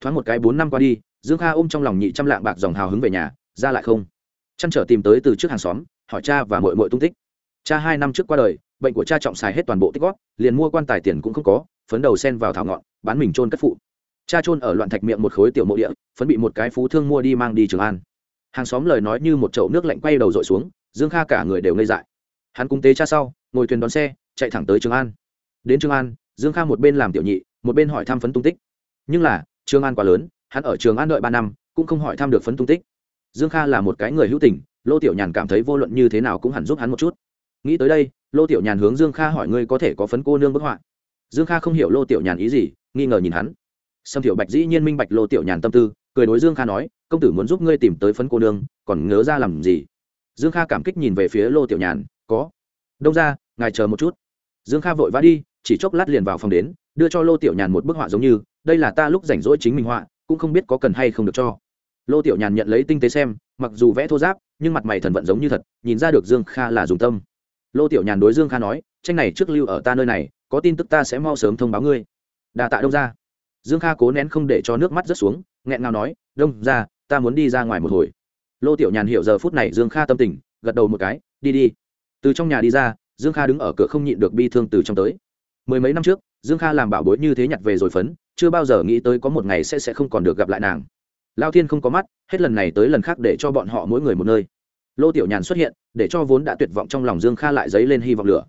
Thoáng một cái bốn năm qua đi, dương kha ôm trong lòng nhị trăm lạng bạc dòng hào hứng về nhà, ra lại không. Chăn trở tìm tới từ trước hàng xóm, hỏi cha và mội mội tung tích. Cha hai năm trước qua đời, bệnh của cha trọng xài hết toàn bộ tích góp, liền mua quan tài tiền cũng không có, phấn đầu sen vào thảo ngọn, bán mình trôn cất phụ. Cha trôn ở loạn thạch miệng một khối tiểu mộ địa, phấn bị một cái phú thương mua đi mang đi trường an. Hàng xóm lời nói như một chậu nước lạnh quay đầu dội xuống, dương kha cả người đều ngây dại. Hắn cung tế cha sau, ngồi thuyền đón xe, chạy thẳng tới trường an đến trường an dương kha một bên làm tiểu nhị một bên hỏi thăm phấn tung tích nhưng là trường an quá lớn hắn ở trường an đợi ba năm cũng không hỏi thăm được phấn tung tích dương kha là một cái người hữu tình lô tiểu nhàn cảm thấy vô luận như thế nào cũng hẳn giúp hắn một chút nghĩ tới đây lô tiểu nhàn hướng dương kha hỏi ngươi có thể có phấn cô nương bức họa dương kha không hiểu lô tiểu nhàn ý gì nghi ngờ nhìn hắn sâm tiểu bạch dĩ nhiên minh bạch lô tiểu nhàn tâm tư cười đối dương kha nói công tử muốn giúp ngươi tìm tới phấn cô nương còn ngớ ra làm gì dương kha cảm kích nhìn về phía lô tiểu nhàn có đông ra ngài chờ một chút dương kha vội vã đi chỉ chốc lát liền vào phòng đến, đưa cho lô tiểu nhàn một bức họa giống như, đây là ta lúc rảnh rỗi chính mình họa, cũng không biết có cần hay không được cho. Lô tiểu nhàn nhận lấy tinh tế xem, mặc dù vẽ thô giáp, nhưng mặt mày thần vận giống như thật, nhìn ra được dương kha là dùng tâm. Lô tiểu nhàn đối dương kha nói, tranh này trước lưu ở ta nơi này, có tin tức ta sẽ mau sớm thông báo ngươi. Đà tạ đông ra dương kha cố nén không để cho nước mắt rớt xuống, nghẹn ngào nói, đông ra ta muốn đi ra ngoài một hồi. Lô tiểu nhàn hiểu giờ phút này dương kha tâm tình, gật đầu một cái, đi đi. Từ trong nhà đi ra, dương kha đứng ở cửa không nhịn được bi thương từ trong tới mười mấy năm trước, dương kha làm bảo bối như thế nhặt về rồi phấn, chưa bao giờ nghĩ tới có một ngày sẽ sẽ không còn được gặp lại nàng. Lao thiên không có mắt, hết lần này tới lần khác để cho bọn họ mỗi người một nơi. Lô tiểu nhàn xuất hiện, để cho vốn đã tuyệt vọng trong lòng dương kha lại dấy lên hy vọng lửa.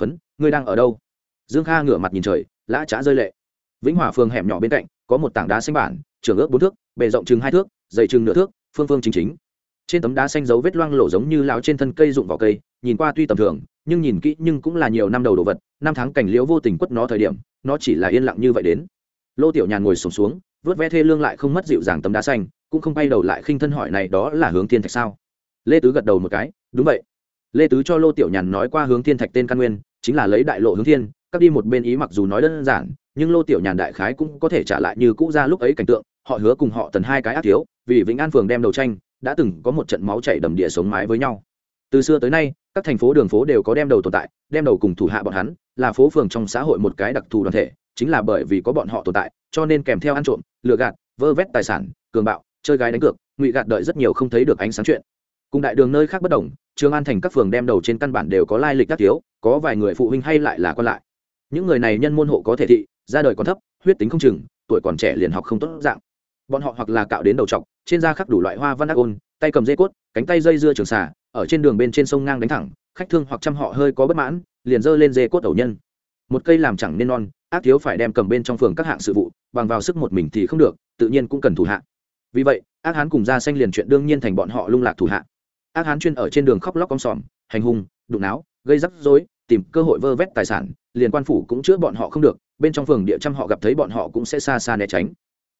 Phấn, ngươi đang ở đâu? Dương kha ngửa mặt nhìn trời, lã trá rơi lệ. Vĩnh hòa phường hẻm nhỏ bên cạnh, có một tảng đá xanh bản, trường ước bốn thước, bề rộng chừng hai thước, dày chừng nửa thước, phương phương chính chính. Trên tấm đá xanh dấu vết loang lổ giống như lao trên thân cây rụng vào cây, nhìn qua tuy tầm thường, nhưng nhìn kỹ nhưng cũng là nhiều năm đầu đồ vật năm tháng cảnh liễu vô tình quất nó thời điểm nó chỉ là yên lặng như vậy đến. Lô tiểu nhàn ngồi sùng xuống, xuống vớt ve thê lương lại không mất dịu dàng tấm đá xanh cũng không bay đầu lại khinh thân hỏi này đó là hướng thiên thạch sao? Lê tứ gật đầu một cái đúng vậy. Lê tứ cho lô tiểu nhàn nói qua hướng thiên thạch tên căn nguyên chính là lấy đại lộ hướng thiên các đi một bên ý mặc dù nói đơn giản nhưng lô tiểu nhàn đại khái cũng có thể trả lại như cũ ra lúc ấy cảnh tượng họ hứa cùng họ tần hai cái ác thiếu vì vĩnh an phường đem đầu tranh đã từng có một trận máu chảy đầm địa sống mái với nhau. Từ xưa tới nay các thành phố đường phố đều có đem đầu tồn tại đem đầu cùng thủ hạ bọn hắn là phố phường trong xã hội một cái đặc thù đoàn thể, chính là bởi vì có bọn họ tồn tại, cho nên kèm theo ăn trộm, lừa gạt, vơ vét tài sản, cường bạo, chơi gái đánh cược, ngụy gạt đợi rất nhiều không thấy được ánh sáng chuyện. Cùng đại đường nơi khác bất đồng, trường an thành các phường đem đầu trên căn bản đều có lai lịch các thiếu, có vài người phụ huynh hay lại là con lại. Những người này nhân môn hộ có thể thị, ra đời còn thấp, huyết tính không chừng, tuổi còn trẻ liền học không tốt dạng. Bọn họ hoặc là cạo đến đầu trọc, trên da khắc đủ loại hoa văn ác ôn, tay cầm dây cốt, cánh tay dây dưa trường xà, ở trên đường bên trên sông ngang đánh thẳng, khách thương hoặc chăm họ hơi có bất mãn liền dơ lên dê cốt đầu nhân. Một cây làm chẳng nên non, ác thiếu phải đem cầm bên trong phường các hạng sự vụ, bằng vào sức một mình thì không được, tự nhiên cũng cần thủ hạ. Vì vậy, ác hán cùng ra xanh liền chuyện đương nhiên thành bọn họ lung lạc thủ hạ. Ác hán chuyên ở trên đường khóc lóc cong sòm, hành hung, đụng náo, gây rắc rối, tìm cơ hội vơ vét tài sản, liền quan phủ cũng chữa bọn họ không được, bên trong phường địa trăm họ gặp thấy bọn họ cũng sẽ xa xa né tránh.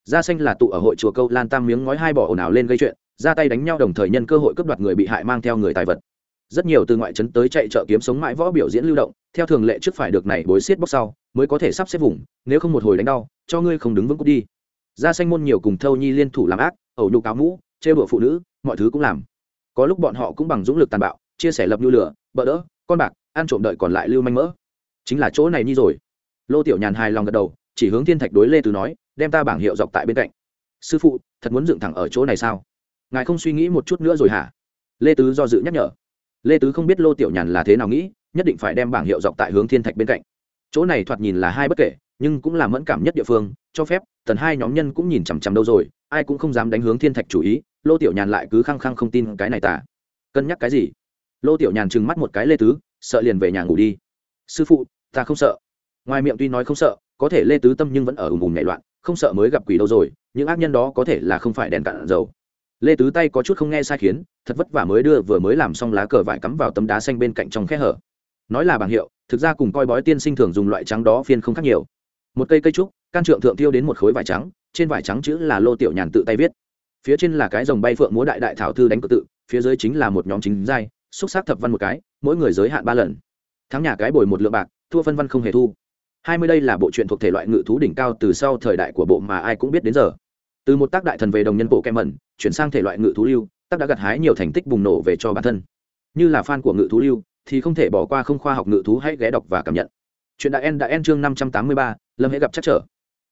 Gia xanh là tụ ở hội chùa câu lan tam miếng ngói hai bỏ ồn ào lên gây chuyện, ra tay đánh nhau đồng thời nhân cơ hội cướp đoạt người bị hại mang theo người tài vật rất nhiều từ ngoại trấn tới chạy chợ kiếm sống mãi võ biểu diễn lưu động, theo thường lệ trước phải được này bối xiết bóc sau, mới có thể sắp xếp vùng, nếu không một hồi đánh đau, cho ngươi không đứng vững cút đi. Ra xanh môn nhiều cùng thâu nhi liên thủ làm ác, ẩu nhục áo mũ chê bựa phụ nữ, mọi thứ cũng làm. Có lúc bọn họ cũng bằng dũng lực tàn bạo, chia sẻ lập nhu lửa, bỡ đỡ, con bạc, ăn trộm đợi còn lại lưu manh mỡ. Chính là chỗ này nhi rồi. Lô tiểu nhàn hài lòng gật đầu, chỉ hướng thiên thạch đối lê từ nói, đem ta bảng hiệu dọc tại bên cạnh. Sư phụ, thật muốn dựng thẳng ở chỗ này sao? Ngài không suy nghĩ một chút nữa rồi hả? Lê tứ do dự nhắc nhở lê tứ không biết lô tiểu nhàn là thế nào nghĩ, nhất định phải đem bảng hiệu dọc tại hướng thiên thạch bên cạnh. Chỗ này thoạt nhìn là hai bất kể, nhưng cũng là mẫn cảm nhất địa phương, cho phép, tần hai nhóm nhân cũng nhìn chằm chằm đâu rồi, ai cũng không dám đánh hướng thiên thạch chủ ý, lô tiểu nhàn lại cứ khăng khăng không tin cái này tả cân nhắc cái gì? Lô tiểu nhàn trừng mắt một cái lê tứ, sợ liền về nhà ngủ đi. Sư phụ, ta không sợ. Ngoài miệng tuy nói không sợ, có thể lê tứ tâm nhưng vẫn ở ùm ùm nhảy loạn, không sợ mới gặp quỷ đâu rồi, những ác nhân đó có thể là không phải đèn cạn dầu. Lê tứ tay có chút không nghe sai khiến thật vất vả mới đưa vừa mới làm xong lá cờ vải cắm vào tấm đá xanh bên cạnh trong khe hở. Nói là bảng hiệu, thực ra cùng coi bói tiên sinh thường dùng loại trắng đó phiên không khác nhiều. Một cây cây trúc, can trượng thượng tiêu đến một khối vải trắng, trên vải trắng chữ là lô tiểu nhàn tự tay viết. Phía trên là cái dòng bay phượng múa đại đại thảo thư đánh cờ tự, phía dưới chính là một nhóm chính giai, xúc xác thập văn một cái, mỗi người giới hạn ba lần. Thắng nhà cái bồi một lượng bạc, thua phân văn không hề thu. Hai mươi đây là bộ truyện thuộc thể loại ngự thú đỉnh cao từ sau thời đại của bộ mà ai cũng biết đến giờ. Từ một tác đại thần về đồng nhân bộ kem mẩn, chuyển sang thể loại ngự thú lưu tác đã gặt hái nhiều thành tích bùng nổ về cho bản thân. Như là fan của ngự thú lưu, thì không thể bỏ qua không khoa học ngự thú hãy ghé đọc và cảm nhận. Chuyện đại en đã en chương năm trăm tám mươi ba, lâm hễ gặp chắc trở.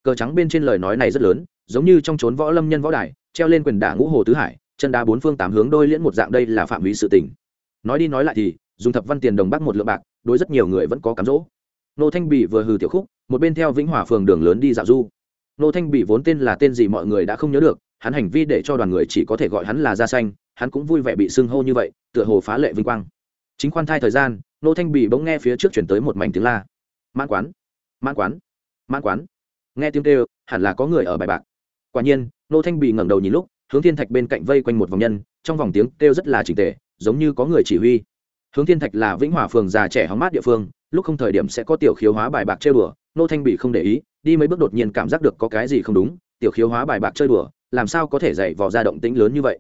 Cờ trắng bên trên lời nói này rất lớn, giống như trong trốn võ lâm nhân võ đài, treo lên quyền đả ngũ hồ tứ hải, chân đá bốn phương tám hướng đôi liễn một dạng đây là phạm vi sự tình. Nói đi nói lại thì, dùng thập văn tiền đồng bắc một lượng bạc, đối rất nhiều người vẫn có cám dỗ. Nô thanh bỉ vừa hừ tiểu khúc, một bên theo vĩnh hòa phường đường lớn đi dạo du. Nô thanh bỉ vốn tên là tên gì mọi người đã không nhớ được hắn hành vi để cho đoàn người chỉ có thể gọi hắn là da xanh, hắn cũng vui vẻ bị xưng hô như vậy, tựa hồ phá lệ vinh quang. Chính khoan thai thời gian, nô thanh bị bỗng nghe phía trước chuyển tới một mảnh tiếng la. Mãn quán mãn quán mãn quán. Nghe tiếng kêu, hẳn là có người ở bài bạc. Quả nhiên, nô thanh bị ngẩng đầu nhìn lúc, hướng thiên thạch bên cạnh vây quanh một vòng nhân, trong vòng tiếng kêu rất là trình tề, giống như có người chỉ huy. Hướng thiên thạch là vĩnh hòa phường già trẻ hóng mát địa phương, lúc không thời điểm sẽ có tiểu khiếu hóa bài bạc chơi bừa nô thanh bị không để ý, đi mấy bước đột nhiên cảm giác được có cái gì không đúng, tiểu khiếu hóa bài bạc chơi đùa làm sao có thể dạy vò ra động tĩnh lớn như vậy?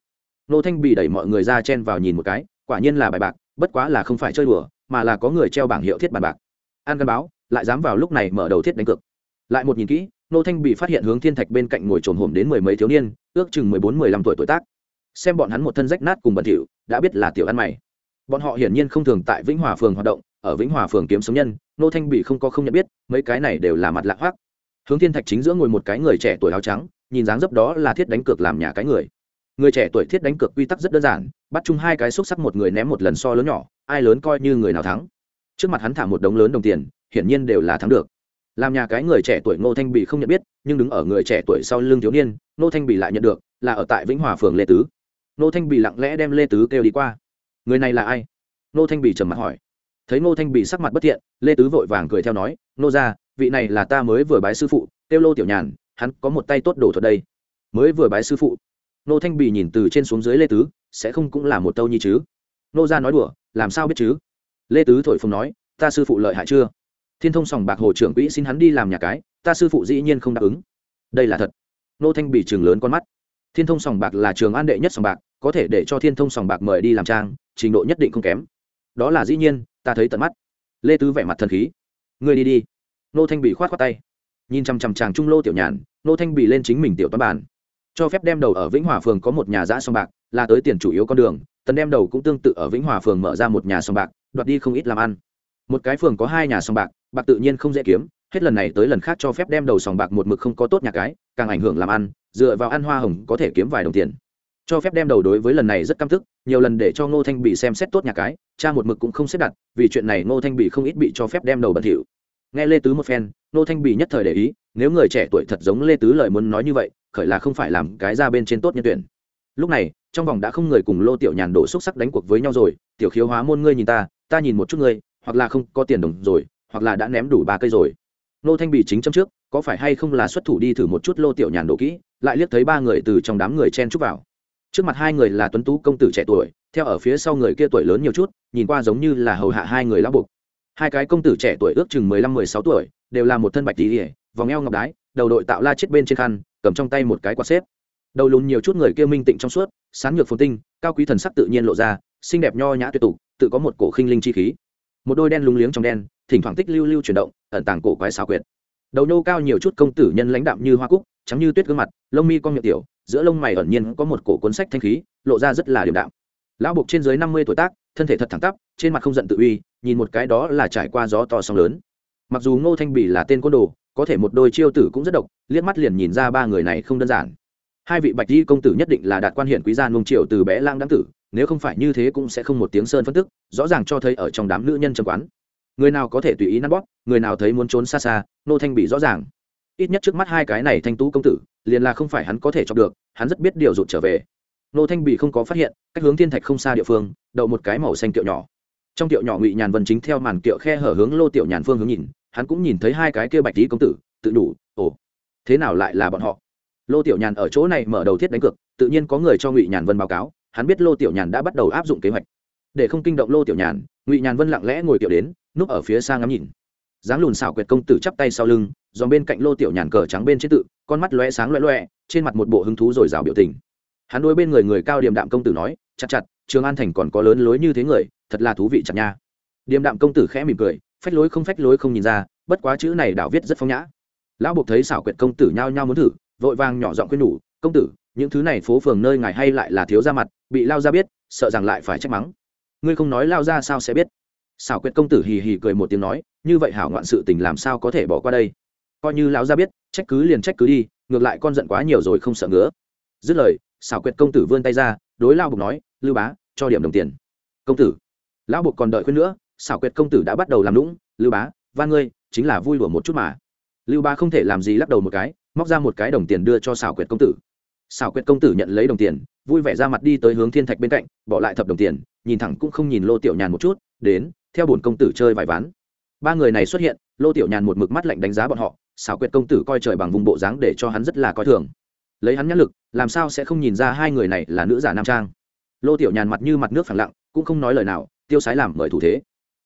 Nô thanh bị đẩy mọi người ra chen vào nhìn một cái, quả nhiên là bài bạc, bất quá là không phải chơi đùa, mà là có người treo bảng hiệu thiết bàn bạc. An gắn báo, lại dám vào lúc này mở đầu thiết đánh cược. Lại một nhìn kỹ, nô thanh bị phát hiện hướng thiên thạch bên cạnh ngồi trồn hổm đến mười mấy thiếu niên, ước chừng mười bốn, mười lăm tuổi tuổi tác. Xem bọn hắn một thân rách nát cùng bẩn thỉu, đã biết là tiểu ăn mày. Bọn họ hiển nhiên không thường tại vĩnh hòa phường hoạt động, ở vĩnh hòa phường kiếm sống nhân, nô thanh bị không có không nhận biết, mấy cái này đều là mặt lạ hoác hướng thiên thạch chính giữa ngồi một cái người trẻ tuổi áo trắng nhìn dáng dấp đó là thiết đánh cược làm nhà cái người. Người trẻ tuổi thiết đánh cược quy tắc rất đơn giản, bắt chung hai cái xúc sắc một người ném một lần so lớn nhỏ, ai lớn coi như người nào thắng. Trước mặt hắn thả một đống lớn đồng tiền, hiển nhiên đều là thắng được. Làm nhà cái người trẻ tuổi ngô thanh bị không nhận biết, nhưng đứng ở người trẻ tuổi sau lưng thiếu niên, ngô thanh bị lại nhận được, là ở tại vĩnh hòa phường lê tứ. Ngô thanh bị lặng lẽ đem lê tứ kêu đi qua. Người này là ai? Ngô thanh bị trầm mặt hỏi. Thấy ngô thanh bị sắc mặt bất thiện, lê tứ vội vàng cười theo nói, ngô ra vị này là ta mới vừa bái sư phụ tiêu lô tiểu nhàn hắn có một tay tốt đồ thuật đây. Mới vừa bái sư phụ, nô thanh bì nhìn từ trên xuống dưới lê tứ, sẽ không cũng là một tâu nhi chứ? Nô ra nói đùa, làm sao biết chứ? Lê tứ thổi phồng nói, ta sư phụ lợi hại chưa? Thiên thông sòng bạc hồ trưởng quỹ xin hắn đi làm nhà cái, ta sư phụ dĩ nhiên không đáp ứng. Đây là thật. Nô thanh bì trường lớn con mắt. Thiên thông sòng bạc là trường an đệ nhất sòng bạc, có thể để cho thiên thông sòng bạc mời đi làm trang, trình độ nhất định không kém. Đó là dĩ nhiên, ta thấy tận mắt. Lê tứ vẻ mặt thần khí. Người đi đi. Nô thanh bì khoát khoát tay nhìn chằm chằm chàng trung lô tiểu nhàn, nô thanh bị lên chính mình tiểu toán bản cho phép đem đầu ở vĩnh hòa phường có một nhà giã sông bạc, là tới tiền chủ yếu con đường, tần đem đầu cũng tương tự ở vĩnh hòa phường mở ra một nhà sông bạc, đoạt đi không ít làm ăn. Một cái phường có hai nhà sông bạc bạc tự nhiên không dễ kiếm, hết lần này tới lần khác cho phép đem đầu sòng bạc một mực không có tốt nhà cái, càng ảnh hưởng làm ăn, dựa vào ăn hoa hồng có thể kiếm vài đồng tiền. Cho phép đem đầu đối với lần này rất căm thức nhiều lần để cho ngô thanh bị xem xét tốt nhà cái, cha một mực cũng không xếp đặt, vì chuyện này ngô thanh bị không ít bị cho phép đem đầu bẩn thỉu nghe lê tứ một phen, Nô thanh bị nhất thời để ý, nếu người trẻ tuổi thật giống lê tứ lời muốn nói như vậy, khởi là không phải làm cái ra bên trên tốt nhân tuyển. Lúc này, trong vòng đã không người cùng lô tiểu nhàn đổ xúc sắc đánh cuộc với nhau rồi, tiểu khiếu hóa môn ngươi nhìn ta ta nhìn một chút ngươi, hoặc là không có tiền đồng rồi, hoặc là đã ném đủ ba cây rồi. Nô thanh bị chính châm trước, có phải hay không là xuất thủ đi thử một chút lô tiểu nhàn đổ kỹ, lại liếc thấy ba người từ trong đám người chen chúc vào. Trước mặt hai người là tuấn tú công tử trẻ tuổi, theo ở phía sau người kia tuổi lớn nhiều chút, nhìn qua giống như là hầu hạ hai người lão buộc hai cái công tử trẻ tuổi ước chừng mười lăm, mười sáu tuổi, đều là một thân bạch tỉ vòng eo ngọc đái, đầu đội tạo la chết bên trên khăn, cầm trong tay một cái quạt xếp. Đầu lùn nhiều chút người kia minh tịnh trong suốt sán nhược phồn tinh, cao quý thần sắc tự nhiên lộ ra, xinh đẹp nho nhã tuyệt tục, tự có một cổ khinh linh chi khí. Một đôi đen lúng liếng trong đen, thỉnh thoảng tích lưu lưu chuyển động, ẩn tàng cổ quái xáo quyệt. Đầu nhô cao nhiều chút công tử nhân lãnh đạm như hoa cúc, trắng như tuyết gương mặt, lông mi con miệng tiểu, giữa lông mày ẩn nhiên có một cổ cuốn sách thanh khí, lộ ra rất là điềm đạm. Lão buộc trên dưới năm mươi tuổi tác thân thể thật thẳng tắp, trên mặt không giận tự uy, nhìn một cái đó là trải qua gió to sóng lớn. Mặc dù ngô thanh bỉ là tên côn đồ, có thể một đôi chiêu tử cũng rất độc, liếc mắt liền nhìn ra ba người này không đơn giản. Hai vị bạch di công tử nhất định là đạt quan hiện quý gia nung triệu từ bé lang đáng tử, nếu không phải như thế cũng sẽ không một tiếng sơn phân tức, rõ ràng cho thấy ở trong đám nữ nhân trong quán. Người nào có thể tùy ý nắn bóp, người nào thấy muốn trốn xa xa nô thanh bị rõ ràng. Ít nhất trước mắt hai cái này thanh tú công tử, liền là không phải hắn có thể chọc được, hắn rất biết điều rụt trở về nô thanh bị không có phát hiện, cách hướng thiên thạch không xa địa phương, đậu một cái màu xanh kiệu nhỏ. Trong kiệu nhỏ ngụy nhàn vân chính theo màn kiệu khe hở hướng lô tiểu nhàn phương hướng nhìn, hắn cũng nhìn thấy hai cái kia bạch tí công tử, tự đủ, ồ, thế nào lại là bọn họ? Lô tiểu nhàn ở chỗ này mở đầu thiết đánh cược, tự nhiên có người cho ngụy nhàn vân báo cáo, hắn biết lô tiểu nhàn đã bắt đầu áp dụng kế hoạch. Để không kinh động lô tiểu nhàn, ngụy nhàn vân lặng lẽ ngồi tiểu đến, núp ở phía xa ngắm nhìn. Dáng lùn xảo quyệt công tử chắp tay sau lưng, dòm bên cạnh lô tiểu nhàn cờ trắng bên trên tự, con mắt lóe sáng loẹ loẹ trên mặt một bộ hứng thú rồi rào biểu tình hắn đôi bên người người cao điềm đạm công tử nói, chặt chặt, trường an thành còn có lớn lối như thế người, thật là thú vị chặt nha. Điềm đạm công tử khẽ mỉm cười, phách lối không phách lối không nhìn ra, bất quá chữ này đảo viết rất phong nhã. Lão buộc thấy xảo quyệt công tử nhao nhao muốn thử, vội vàng nhỏ giọng khuyên nhủ, công tử, những thứ này phố phường nơi ngài hay lại là thiếu ra mặt, bị lao ra biết, sợ rằng lại phải trách mắng. Ngươi không nói lao ra sao sẽ biết? Xảo quyệt công tử hì hì cười một tiếng nói, như vậy hảo ngoạn sự tình làm sao có thể bỏ qua đây? Coi như lão ra biết, trách cứ liền trách cứ đi, ngược lại con giận quá nhiều rồi không sợ ngứa. Dứt lời xảo quyệt công tử vươn tay ra, đối lao bục nói, lưu bá, cho điểm đồng tiền. Công tử? Lão bục còn đợi khuyên nữa, xảo quyệt công tử đã bắt đầu làm lũng lưu bá, van ngươi, chính là vui đùa một chút mà. Lưu bá không thể làm gì lắc đầu một cái, móc ra một cái đồng tiền đưa cho xảo quyệt công tử. Xảo quyệt công tử nhận lấy đồng tiền, vui vẻ ra mặt đi tới hướng thiên thạch bên cạnh, bỏ lại thập đồng tiền, nhìn thẳng cũng không nhìn lô tiểu nhàn một chút, đến, theo bổn công tử chơi vài ván. Ba người này xuất hiện, lô tiểu nhàn một mực mắt lạnh đánh giá bọn họ, xảo quyệt công tử coi trời bằng vùng bộ dáng để cho hắn rất là coi thường lấy hắn nhãn lực, làm sao sẽ không nhìn ra hai người này là nữ giả nam trang? Lô tiểu nhàn mặt như mặt nước phẳng lặng, cũng không nói lời nào, tiêu sái làm mời thủ thế.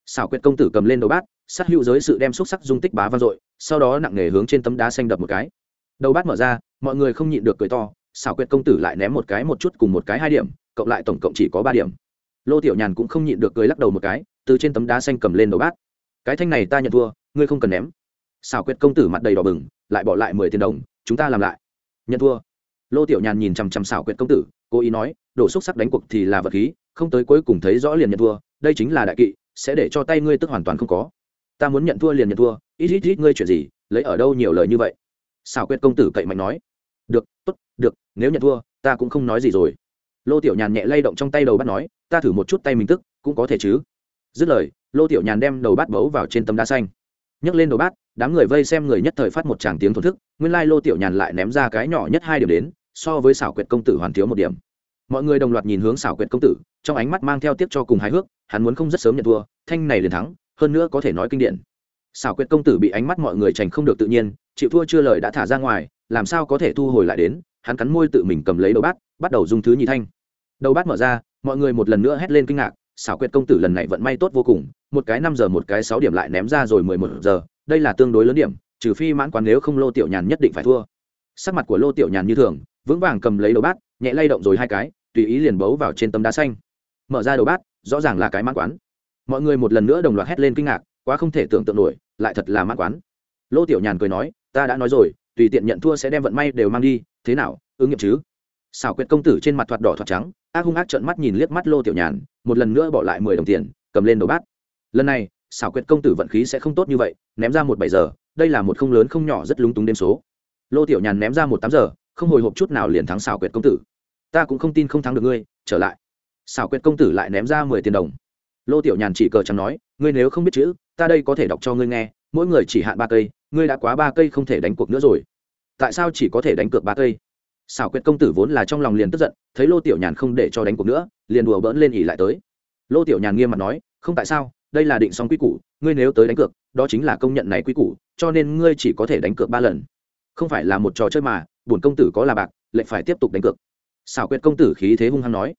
Xảo quyệt công tử cầm lên đầu bát, sát hữu giới sự đem xúc sắc dung tích bá vang dội, sau đó nặng nề hướng trên tấm đá xanh đập một cái. Đầu bát mở ra, mọi người không nhịn được cười to, xảo quyệt công tử lại ném một cái một chút cùng một cái hai điểm, cộng lại tổng cộng chỉ có ba điểm. Lô tiểu nhàn cũng không nhịn được cười lắc đầu một cái, từ trên tấm đá xanh cầm lên đầu bát. Cái thanh này ta nhận thua, ngươi không cần ném. Xảo quyệt công tử mặt đầy đỏ bừng, lại bỏ lại mười tiền đồng, chúng ta làm lại nhận thua. Lô tiểu nhàn nhìn chằm chằm xảo quyệt công tử, cố ý nói, đổ xúc sắc đánh cuộc thì là vật khí, không tới cuối cùng thấy rõ liền nhận thua, đây chính là đại kỵ, sẽ để cho tay ngươi tức hoàn toàn không có. Ta muốn nhận thua liền nhận thua, ít ít ít ngươi chuyện gì, lấy ở đâu nhiều lời như vậy? Xảo quyệt công tử cậy mạnh nói, được, tốt, được, nếu nhận thua, ta cũng không nói gì rồi. Lô tiểu nhàn nhẹ lay động trong tay đầu bắt nói, ta thử một chút tay mình tức, cũng có thể chứ. Dứt lời, lô tiểu nhàn đem đầu bát bấu vào trên tấm đá xanh. Nhấc lên đầu bát đám người vây xem người nhất thời phát một tràng tiếng thổn thức, nguyên lai lô tiểu nhàn lại ném ra cái nhỏ nhất hai điểm đến, so với xảo quyệt công tử hoàn thiếu một điểm. Mọi người đồng loạt nhìn hướng xảo quyệt công tử, trong ánh mắt mang theo tiếp cho cùng hài hước, hắn muốn không rất sớm nhận thua, thanh này liền thắng, hơn nữa có thể nói kinh điển. Xảo quyệt công tử bị ánh mắt mọi người trành không được tự nhiên, chịu thua chưa lời đã thả ra ngoài, làm sao có thể thu hồi lại đến, hắn cắn môi tự mình cầm lấy đầu bát, bắt đầu dùng thứ nhì thanh. Đầu bát mở ra, mọi người một lần nữa hét lên kinh ngạc, xảo quyệt công tử lần này vận may tốt vô cùng, một cái năm giờ một cái sáu điểm lại ném ra rồi mười một giờ đây là tương đối lớn điểm, trừ phi mãn quán nếu không lô tiểu nhàn nhất định phải thua. Sắc mặt của lô tiểu nhàn như thường, vững vàng cầm lấy đầu bát, nhẹ lay động rồi hai cái, tùy ý liền bấu vào trên tấm đá xanh. Mở ra đầu bát, rõ ràng là cái mãn quán. Mọi người một lần nữa đồng loạt hét lên kinh ngạc, quá không thể tưởng tượng nổi, lại thật là mãn quán. Lô tiểu nhàn cười nói, ta đã nói rồi, tùy tiện nhận thua sẽ đem vận may đều mang đi, thế nào, ứng nghiệm chứ? Xảo quyệt công tử trên mặt thoạt đỏ thoạt trắng, ác hung ác trợn mắt nhìn liếc mắt lô tiểu nhàn, một lần nữa bỏ lại mười đồng tiền, cầm lên đầu bát. Lần này xảo quyệt công tử vận khí sẽ không tốt như vậy, ném ra một bảy giờ, đây là một không lớn không nhỏ rất lúng túng đêm số. Lô tiểu nhàn ném ra một tám giờ, không hồi hộp chút nào liền thắng xảo quyệt công tử. Ta cũng không tin không thắng được ngươi, trở lại. Xảo quyệt công tử lại ném ra mười tiền đồng. Lô tiểu nhàn chỉ cờ chẳng nói, ngươi nếu không biết chữ, ta đây có thể đọc cho ngươi nghe, mỗi người chỉ hạn ba cây, ngươi đã quá ba cây không thể đánh cuộc nữa rồi. Tại sao chỉ có thể đánh cược ba cây? Xảo quyệt công tử vốn là trong lòng liền tức giận, thấy lô tiểu nhàn không để cho đánh cuộc nữa, liền đùa bỡn lên ỉ lại tới. Lô tiểu nhàn nghiêm mặt nói, không tại sao đây là định xong quy củ, ngươi nếu tới đánh cược, đó chính là công nhận này quy củ, cho nên ngươi chỉ có thể đánh cược ba lần. Không phải là một trò chơi mà, bổn công tử có là bạc lệnh phải tiếp tục đánh cược. Xảo quyệt công tử khí thế hung hăng nói.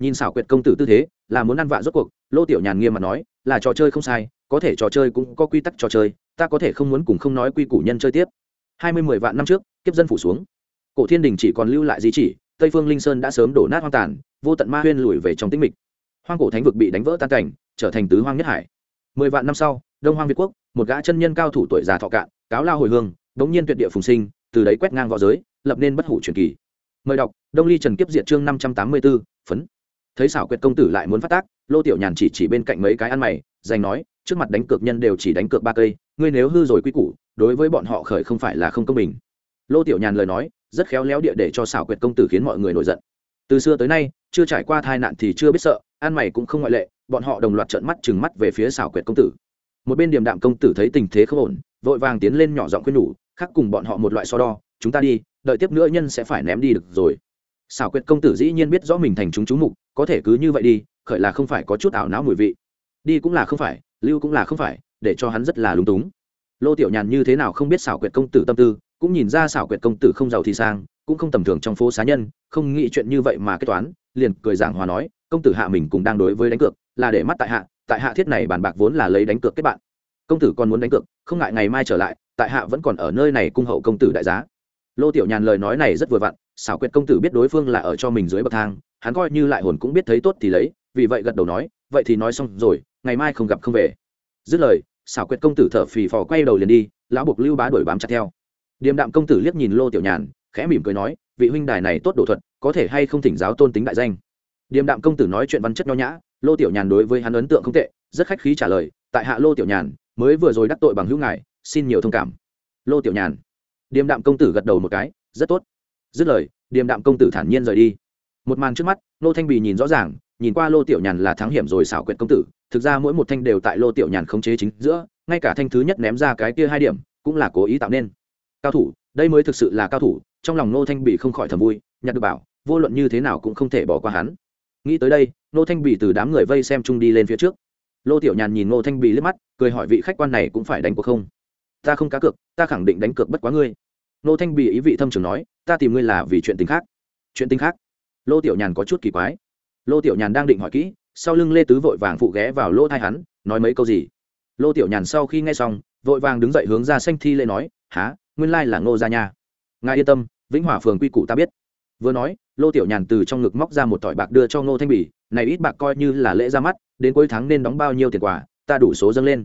Nhìn xảo quyệt công tử tư thế, là muốn ăn vạ rốt cuộc, lô tiểu nhàn nghiêm mà nói, là trò chơi không sai, có thể trò chơi cũng có quy tắc trò chơi, ta có thể không muốn cùng không nói quy củ nhân chơi tiếp. Hai mươi mười vạn năm trước, kiếp dân phủ xuống. Cổ thiên đình chỉ còn lưu lại di chỉ, tây phương linh sơn đã sớm đổ nát hoang tàn, vô tận ma huyên lùi về trong tĩnh mịch. Hoang cổ thánh vực bị đánh vỡ tan cảnh trở thành tứ hoang nhất hải. Mười vạn năm sau, đông hoang việt quốc, một gã chân nhân cao thủ tuổi già thọ cạn, cáo lao hồi hương, đống nhiên tuyệt địa phùng sinh, từ đấy quét ngang v õ giới, lập nên bất hủ truyền kỳ. Mời đọc, đông ly trần kiếp diệt chương năm trăm tám mươi b ố phấn. Thấy xảo quyệt công tử lại muốn phát tác, lô tiểu nhàn chỉ chỉ bên cạnh mấy cái ăn mày dành nói, trước mặt đánh cược nhân đều chỉ đánh cược ba cây, ngươi nếu hư rồi quy củ, đối với bọn họ khởi không phải là không công bình. Lô tiểu nhàn lời nói, rất khéo léo địa để cho xảo quyệt công tử khiến mọi người nổi giận. Từ xưa tới nay, chưa trải qua tai nạn thì chưa biết sợ ăn mày cũng không ngoại lệ, bọn họ đồng loạt trợn mắt chừng mắt về phía xảo quyệt công tử. Một bên điềm đạm công tử thấy tình thế không ổn, vội vàng tiến lên nhỏ giọng khuyên nhủ khác cùng bọn họ một loại so đo, chúng ta đi, đợi tiếp nữa nhân sẽ phải ném đi được rồi. Xảo quyệt công tử dĩ nhiên biết rõ mình thành chúng chú mục, có thể cứ như vậy đi, khởi là không phải có chút ảo não mùi vị. Đi cũng là không phải, lưu cũng là không phải, để cho hắn rất là lúng túng. Lô tiểu nhàn như thế nào không biết xảo quyệt công tử tâm tư, cũng nhìn ra xảo quyệt công tử không giàu thì sang, cũng không tầm thường trong phố xá nhân, không nghĩ chuyện như vậy mà kết toán, liền cười giảng hòa nói công tử hạ mình cũng đang đối với đánh cược, là để mắt tại hạ tại hạ thiết này bàn bạc vốn là lấy đánh cược kết bạn. Công tử còn muốn đánh cược, không ngại ngày mai trở lại, tại hạ vẫn còn ở nơi này cung hậu công tử đại giá. Lô tiểu nhàn lời nói này rất vừa vặn, xảo quyệt công tử biết đối phương là ở cho mình dưới bậc thang, hắn coi như lại hồn cũng biết thấy tốt thì lấy, vì vậy gật đầu nói, vậy thì nói xong rồi, ngày mai không gặp không về. Dứt lời, xảo quyệt công tử thở phì phò quay đầu liền đi, lão buộc lưu bá đuổi bám chặt theo. Điềm đạm công tử liếc nhìn lô tiểu nhàn, khẽ mỉm cười nói, vị huynh đài này tốt độ thuật, có thể hay không thỉnh giáo tôn tính đại danh? Điềm đạm công tử nói chuyện văn chất nho nhã, lô tiểu nhàn đối với hắn ấn tượng không tệ, rất khách khí trả lời, tại hạ lô tiểu nhàn, mới vừa rồi đắc tội bằng hữu ngài, xin nhiều thông cảm. Lô tiểu nhàn, điềm đạm công tử gật đầu một cái, rất tốt. Dứt lời, điềm đạm công tử thản nhiên rời đi. Một màn trước mắt, lô thanh bì nhìn rõ ràng, nhìn qua lô tiểu nhàn là thắng hiểm rồi xảo quyệt công tử, thực ra mỗi một thanh đều tại lô tiểu nhàn khống chế chính giữa, ngay cả thanh thứ nhất ném ra cái kia hai điểm, cũng là cố ý tạo nên. Cao thủ, đây mới thực sự là cao thủ, trong lòng lô thanh bì không khỏi thầm vui, nhặt được bảo, vô luận như thế nào cũng không thể bỏ qua hắn nghĩ tới đây nô thanh bì từ đám người vây xem chung đi lên phía trước. Lô tiểu nhàn nhìn nô thanh bì liếc mắt, cười hỏi vị khách quan này cũng phải đánh cuộc không? Ta không cá cược, ta khẳng định đánh cược bất quá ngươi. Nô thanh bì ý vị thâm trường nói, ta tìm ngươi là vì chuyện tình khác. Chuyện tình khác? Lô tiểu nhàn có chút kỳ quái. Lô tiểu nhàn đang định hỏi kỹ, sau lưng lê tứ vội vàng phụ ghé vào lỗ thai hắn, nói mấy câu gì? Lô tiểu nhàn sau khi nghe xong, vội vàng đứng dậy hướng ra xanh thi lê nói há nguyên lai là ngô gia nha. Ngài yên tâm, vĩnh hòa phường quy củ ta biết vừa nói, lô tiểu nhàn từ trong ngực móc ra một tỏi bạc đưa cho ngô thanh bỉ này ít bạc coi như là lễ ra mắt, đến cuối tháng nên đóng bao nhiêu tiền quà, ta đủ số dâng lên.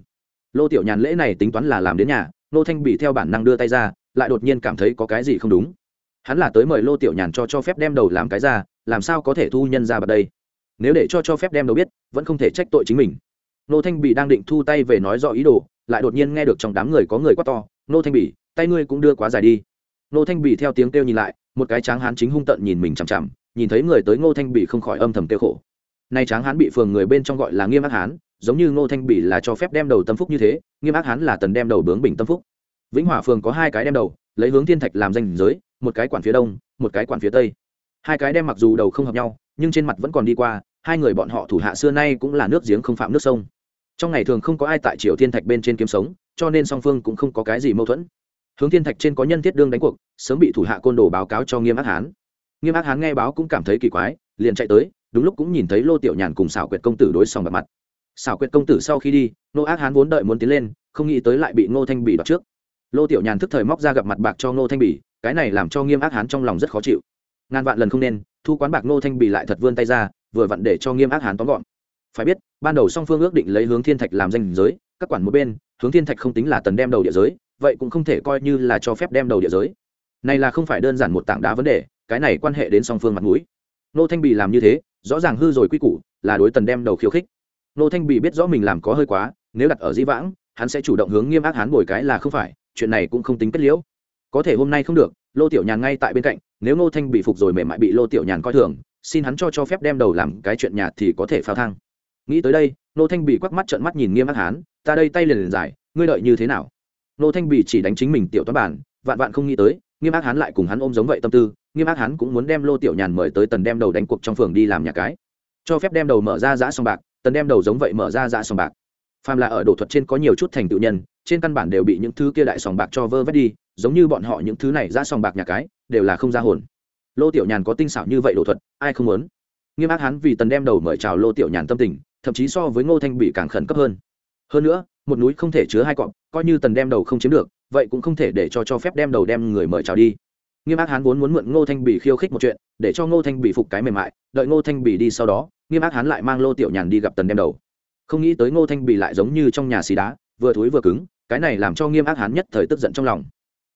Lô tiểu nhàn lễ này tính toán là làm đến nhà, ngô thanh bỉ theo bản năng đưa tay ra, lại đột nhiên cảm thấy có cái gì không đúng. Hắn là tới mời lô tiểu nhàn cho cho phép đem đầu làm cái ra, làm sao có thể thu nhân ra bật đây? Nếu để cho cho phép đem đầu biết, vẫn không thể trách tội chính mình. Nô thanh bỉ đang định thu tay về nói rõ ý đồ, lại đột nhiên nghe được trong đám người có người quát to nô thanh bỉ tay ngươi cũng đưa quá dài đi. Nô thanh bỉ theo tiếng kêu nhìn lại một cái tráng hán chính hung tận nhìn mình chằm chằm, nhìn thấy người tới ngô thanh bỉ không khỏi âm thầm kêu khổ. Nay tráng hán bị phường người bên trong gọi là nghiêm ác hán, giống như ngô thanh bỉ là cho phép đem đầu tâm phúc như thế, nghiêm ác hán là tần đem đầu bướng bình tâm phúc. Vĩnh hòa phường có hai cái đem đầu, lấy hướng thiên thạch làm danh giới, một cái quản phía đông, một cái quản phía tây. Hai cái đem mặc dù đầu không hợp nhau, nhưng trên mặt vẫn còn đi qua, hai người bọn họ thủ hạ xưa nay cũng là nước giếng không phạm nước sông. Trong ngày thường không có ai tại triều thiên thạch bên trên kiếm sống, cho nên song phương cũng không có cái gì mâu thuẫn hướng thiên thạch trên có nhân thiết đương đánh cuộc, sớm bị thủ hạ côn đồ báo cáo cho nghiêm ác hán. Nghiêm ác hán nghe báo cũng cảm thấy kỳ quái, liền chạy tới, đúng lúc cũng nhìn thấy lô tiểu nhàn cùng xảo quyệt công tử đối sòng bạc mặt. Xảo quyệt công tử sau khi đi nô ác hán vốn đợi muốn tiến lên, không nghĩ tới lại bị ngô thanh bỉ đoạt trước. Lô tiểu nhàn thức thời móc ra gặp mặt bạc cho ngô thanh bỉ, cái này làm cho nghiêm ác hán trong lòng rất khó chịu. Ngàn vạn lần không nên, thu quán bạc ngô thanh bỉ lại thật vươn tay ra, vừa vặn để cho nghiêm ác hán tóm gọn. Phải biết, ban đầu song phương ước định lấy hướng thiên thạch làm danh giới, các quản một bên, hướng thiên thạch không tính là tần đem đầu địa giới vậy cũng không thể coi như là cho phép đem đầu địa giới. Này là không phải đơn giản một tảng đá vấn đề, cái này quan hệ đến song phương mặt mũi. Nô thanh bì làm như thế, rõ ràng hư rồi quy củ, là đối tần đem đầu khiêu khích. Nô thanh bì biết rõ mình làm có hơi quá, nếu đặt ở di vãng, hắn sẽ chủ động hướng nghiêm ác hán bồi cái là không phải, chuyện này cũng không tính kết liễu. Có thể hôm nay không được, lô tiểu nhàn ngay tại bên cạnh, nếu nô thanh bị phục rồi mềm mại bị lô tiểu nhàn coi thường, xin hắn cho cho phép đem đầu làm cái chuyện nhà thì có thể phao thang. Nghĩ tới đây, nô thanh bị quắc mắt trợn mắt nhìn nghiêm ác hán, ta đây tay liền liền dài ngươi đợi như thế nào? Nô thanh bị chỉ đánh chính mình tiểu toán bản, vạn vạn không nghĩ tới, nghiêm ác hán lại cùng hắn ôm giống vậy tâm tư, nghiêm ác hán cũng muốn đem lô tiểu nhàn mời tới tần đem đầu đánh cuộc trong phường đi làm nhà cái. Cho phép đem đầu mở ra giã sòng bạc, tần đem đầu giống vậy mở ra giã sòng bạc. Phàm là ở đổ thuật trên có nhiều chút thành tựu nhân, trên căn bản đều bị những thứ kia đại sòng bạc cho vơ vét đi, giống như bọn họ những thứ này giã sòng bạc nhà cái, đều là không ra hồn. Lô tiểu nhàn có tinh xảo như vậy đổ thuật, ai không muốn? Nghiêm ác hán vì tần đem đầu mời chào lô tiểu nhàn tâm tình, thậm chí so với ngô thanh bị càng khẩn cấp hơn. Hơn nữa một núi không thể chứa hai cọp, coi như tần đem đầu không chiếm được, vậy cũng không thể để cho cho phép đem đầu đem người mời chào đi. Nghiêm ác hán vốn muốn mượn ngô thanh bỉ khiêu khích một chuyện, để cho ngô thanh bỉ phục cái mềm mại, đợi ngô thanh bỉ đi sau đó, nghiêm ác hán lại mang lô tiểu nhàn đi gặp tần đem đầu. Không nghĩ tới ngô thanh bỉ lại giống như trong nhà xì đá, vừa thối vừa cứng, cái này làm cho nghiêm ác hán nhất thời tức giận trong lòng.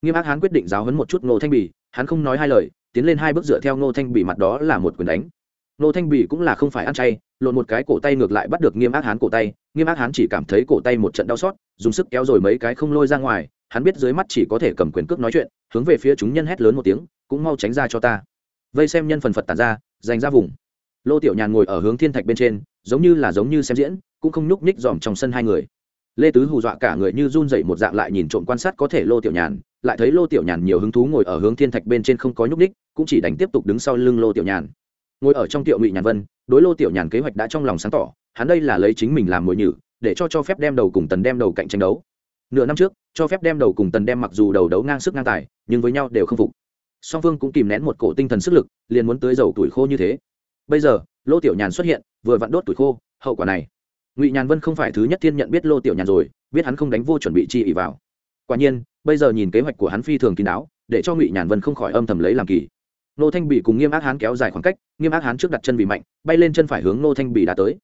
Nghiêm ác hán quyết định giáo hấn một chút ngô thanh bỉ hắn không nói hai lời, tiến lên hai bước dựa theo ngô thanh bỉ mặt đó là một quyền đánh nô thanh bỉ cũng là không phải ăn chay lộn một cái cổ tay ngược lại bắt được nghiêm ác hán cổ tay, nghiêm ác hán chỉ cảm thấy cổ tay một trận đau xót, dùng sức kéo rồi mấy cái không lôi ra ngoài, hắn biết dưới mắt chỉ có thể cầm quyền cước nói chuyện, hướng về phía chúng nhân hét lớn một tiếng, cũng mau tránh ra cho ta. Vây xem nhân phần phật tàn ra dành ra vùng. Lô tiểu nhàn ngồi ở hướng thiên thạch bên trên, giống như là giống như xem diễn, cũng không nhúc nhích dòm trong sân hai người. Lê tứ hù dọa cả người như run dậy một dạng lại nhìn trộm quan sát có thể lô tiểu nhàn, lại thấy lô tiểu nhàn nhiều hứng thú ngồi ở hướng thiên thạch bên trên không có nhúc nhích, cũng chỉ đánh tiếp tục đứng sau lưng lô tiểu nhàn ngồi ở trong tiệu ngụy nhàn vân, đối lô tiểu nhàn kế hoạch đã trong lòng sáng tỏ, hắn đây là lấy chính mình làm mồi nhử, để cho cho phép đem đầu cùng tần đem đầu cạnh tranh đấu. Nửa năm trước, cho phép đem đầu cùng tần đem mặc dù đầu đấu ngang sức ngang tài, nhưng với nhau đều không phục. Song phương cũng kìm nén một cổ tinh thần sức lực, liền muốn tới dầu tuổi khô như thế. Bây giờ, lô tiểu nhàn xuất hiện, vừa vặn đốt tuổi khô, hậu quả này. Ngụy nhàn vân không phải thứ nhất thiên nhận biết lô tiểu nhàn rồi, biết hắn không đánh vô chuẩn bị chi ỉ vào. Quả nhiên, bây giờ nhìn kế hoạch của hắn phi thường kín đáo, để cho ngụy nhàn vân không khỏi âm thầm lấy làm kỳ nô thanh bị cùng nghiêm ác hán kéo dài khoảng cách, nghiêm ác hán trước đặt chân bị mạnh, bay lên chân phải hướng nô thanh bị đã tới.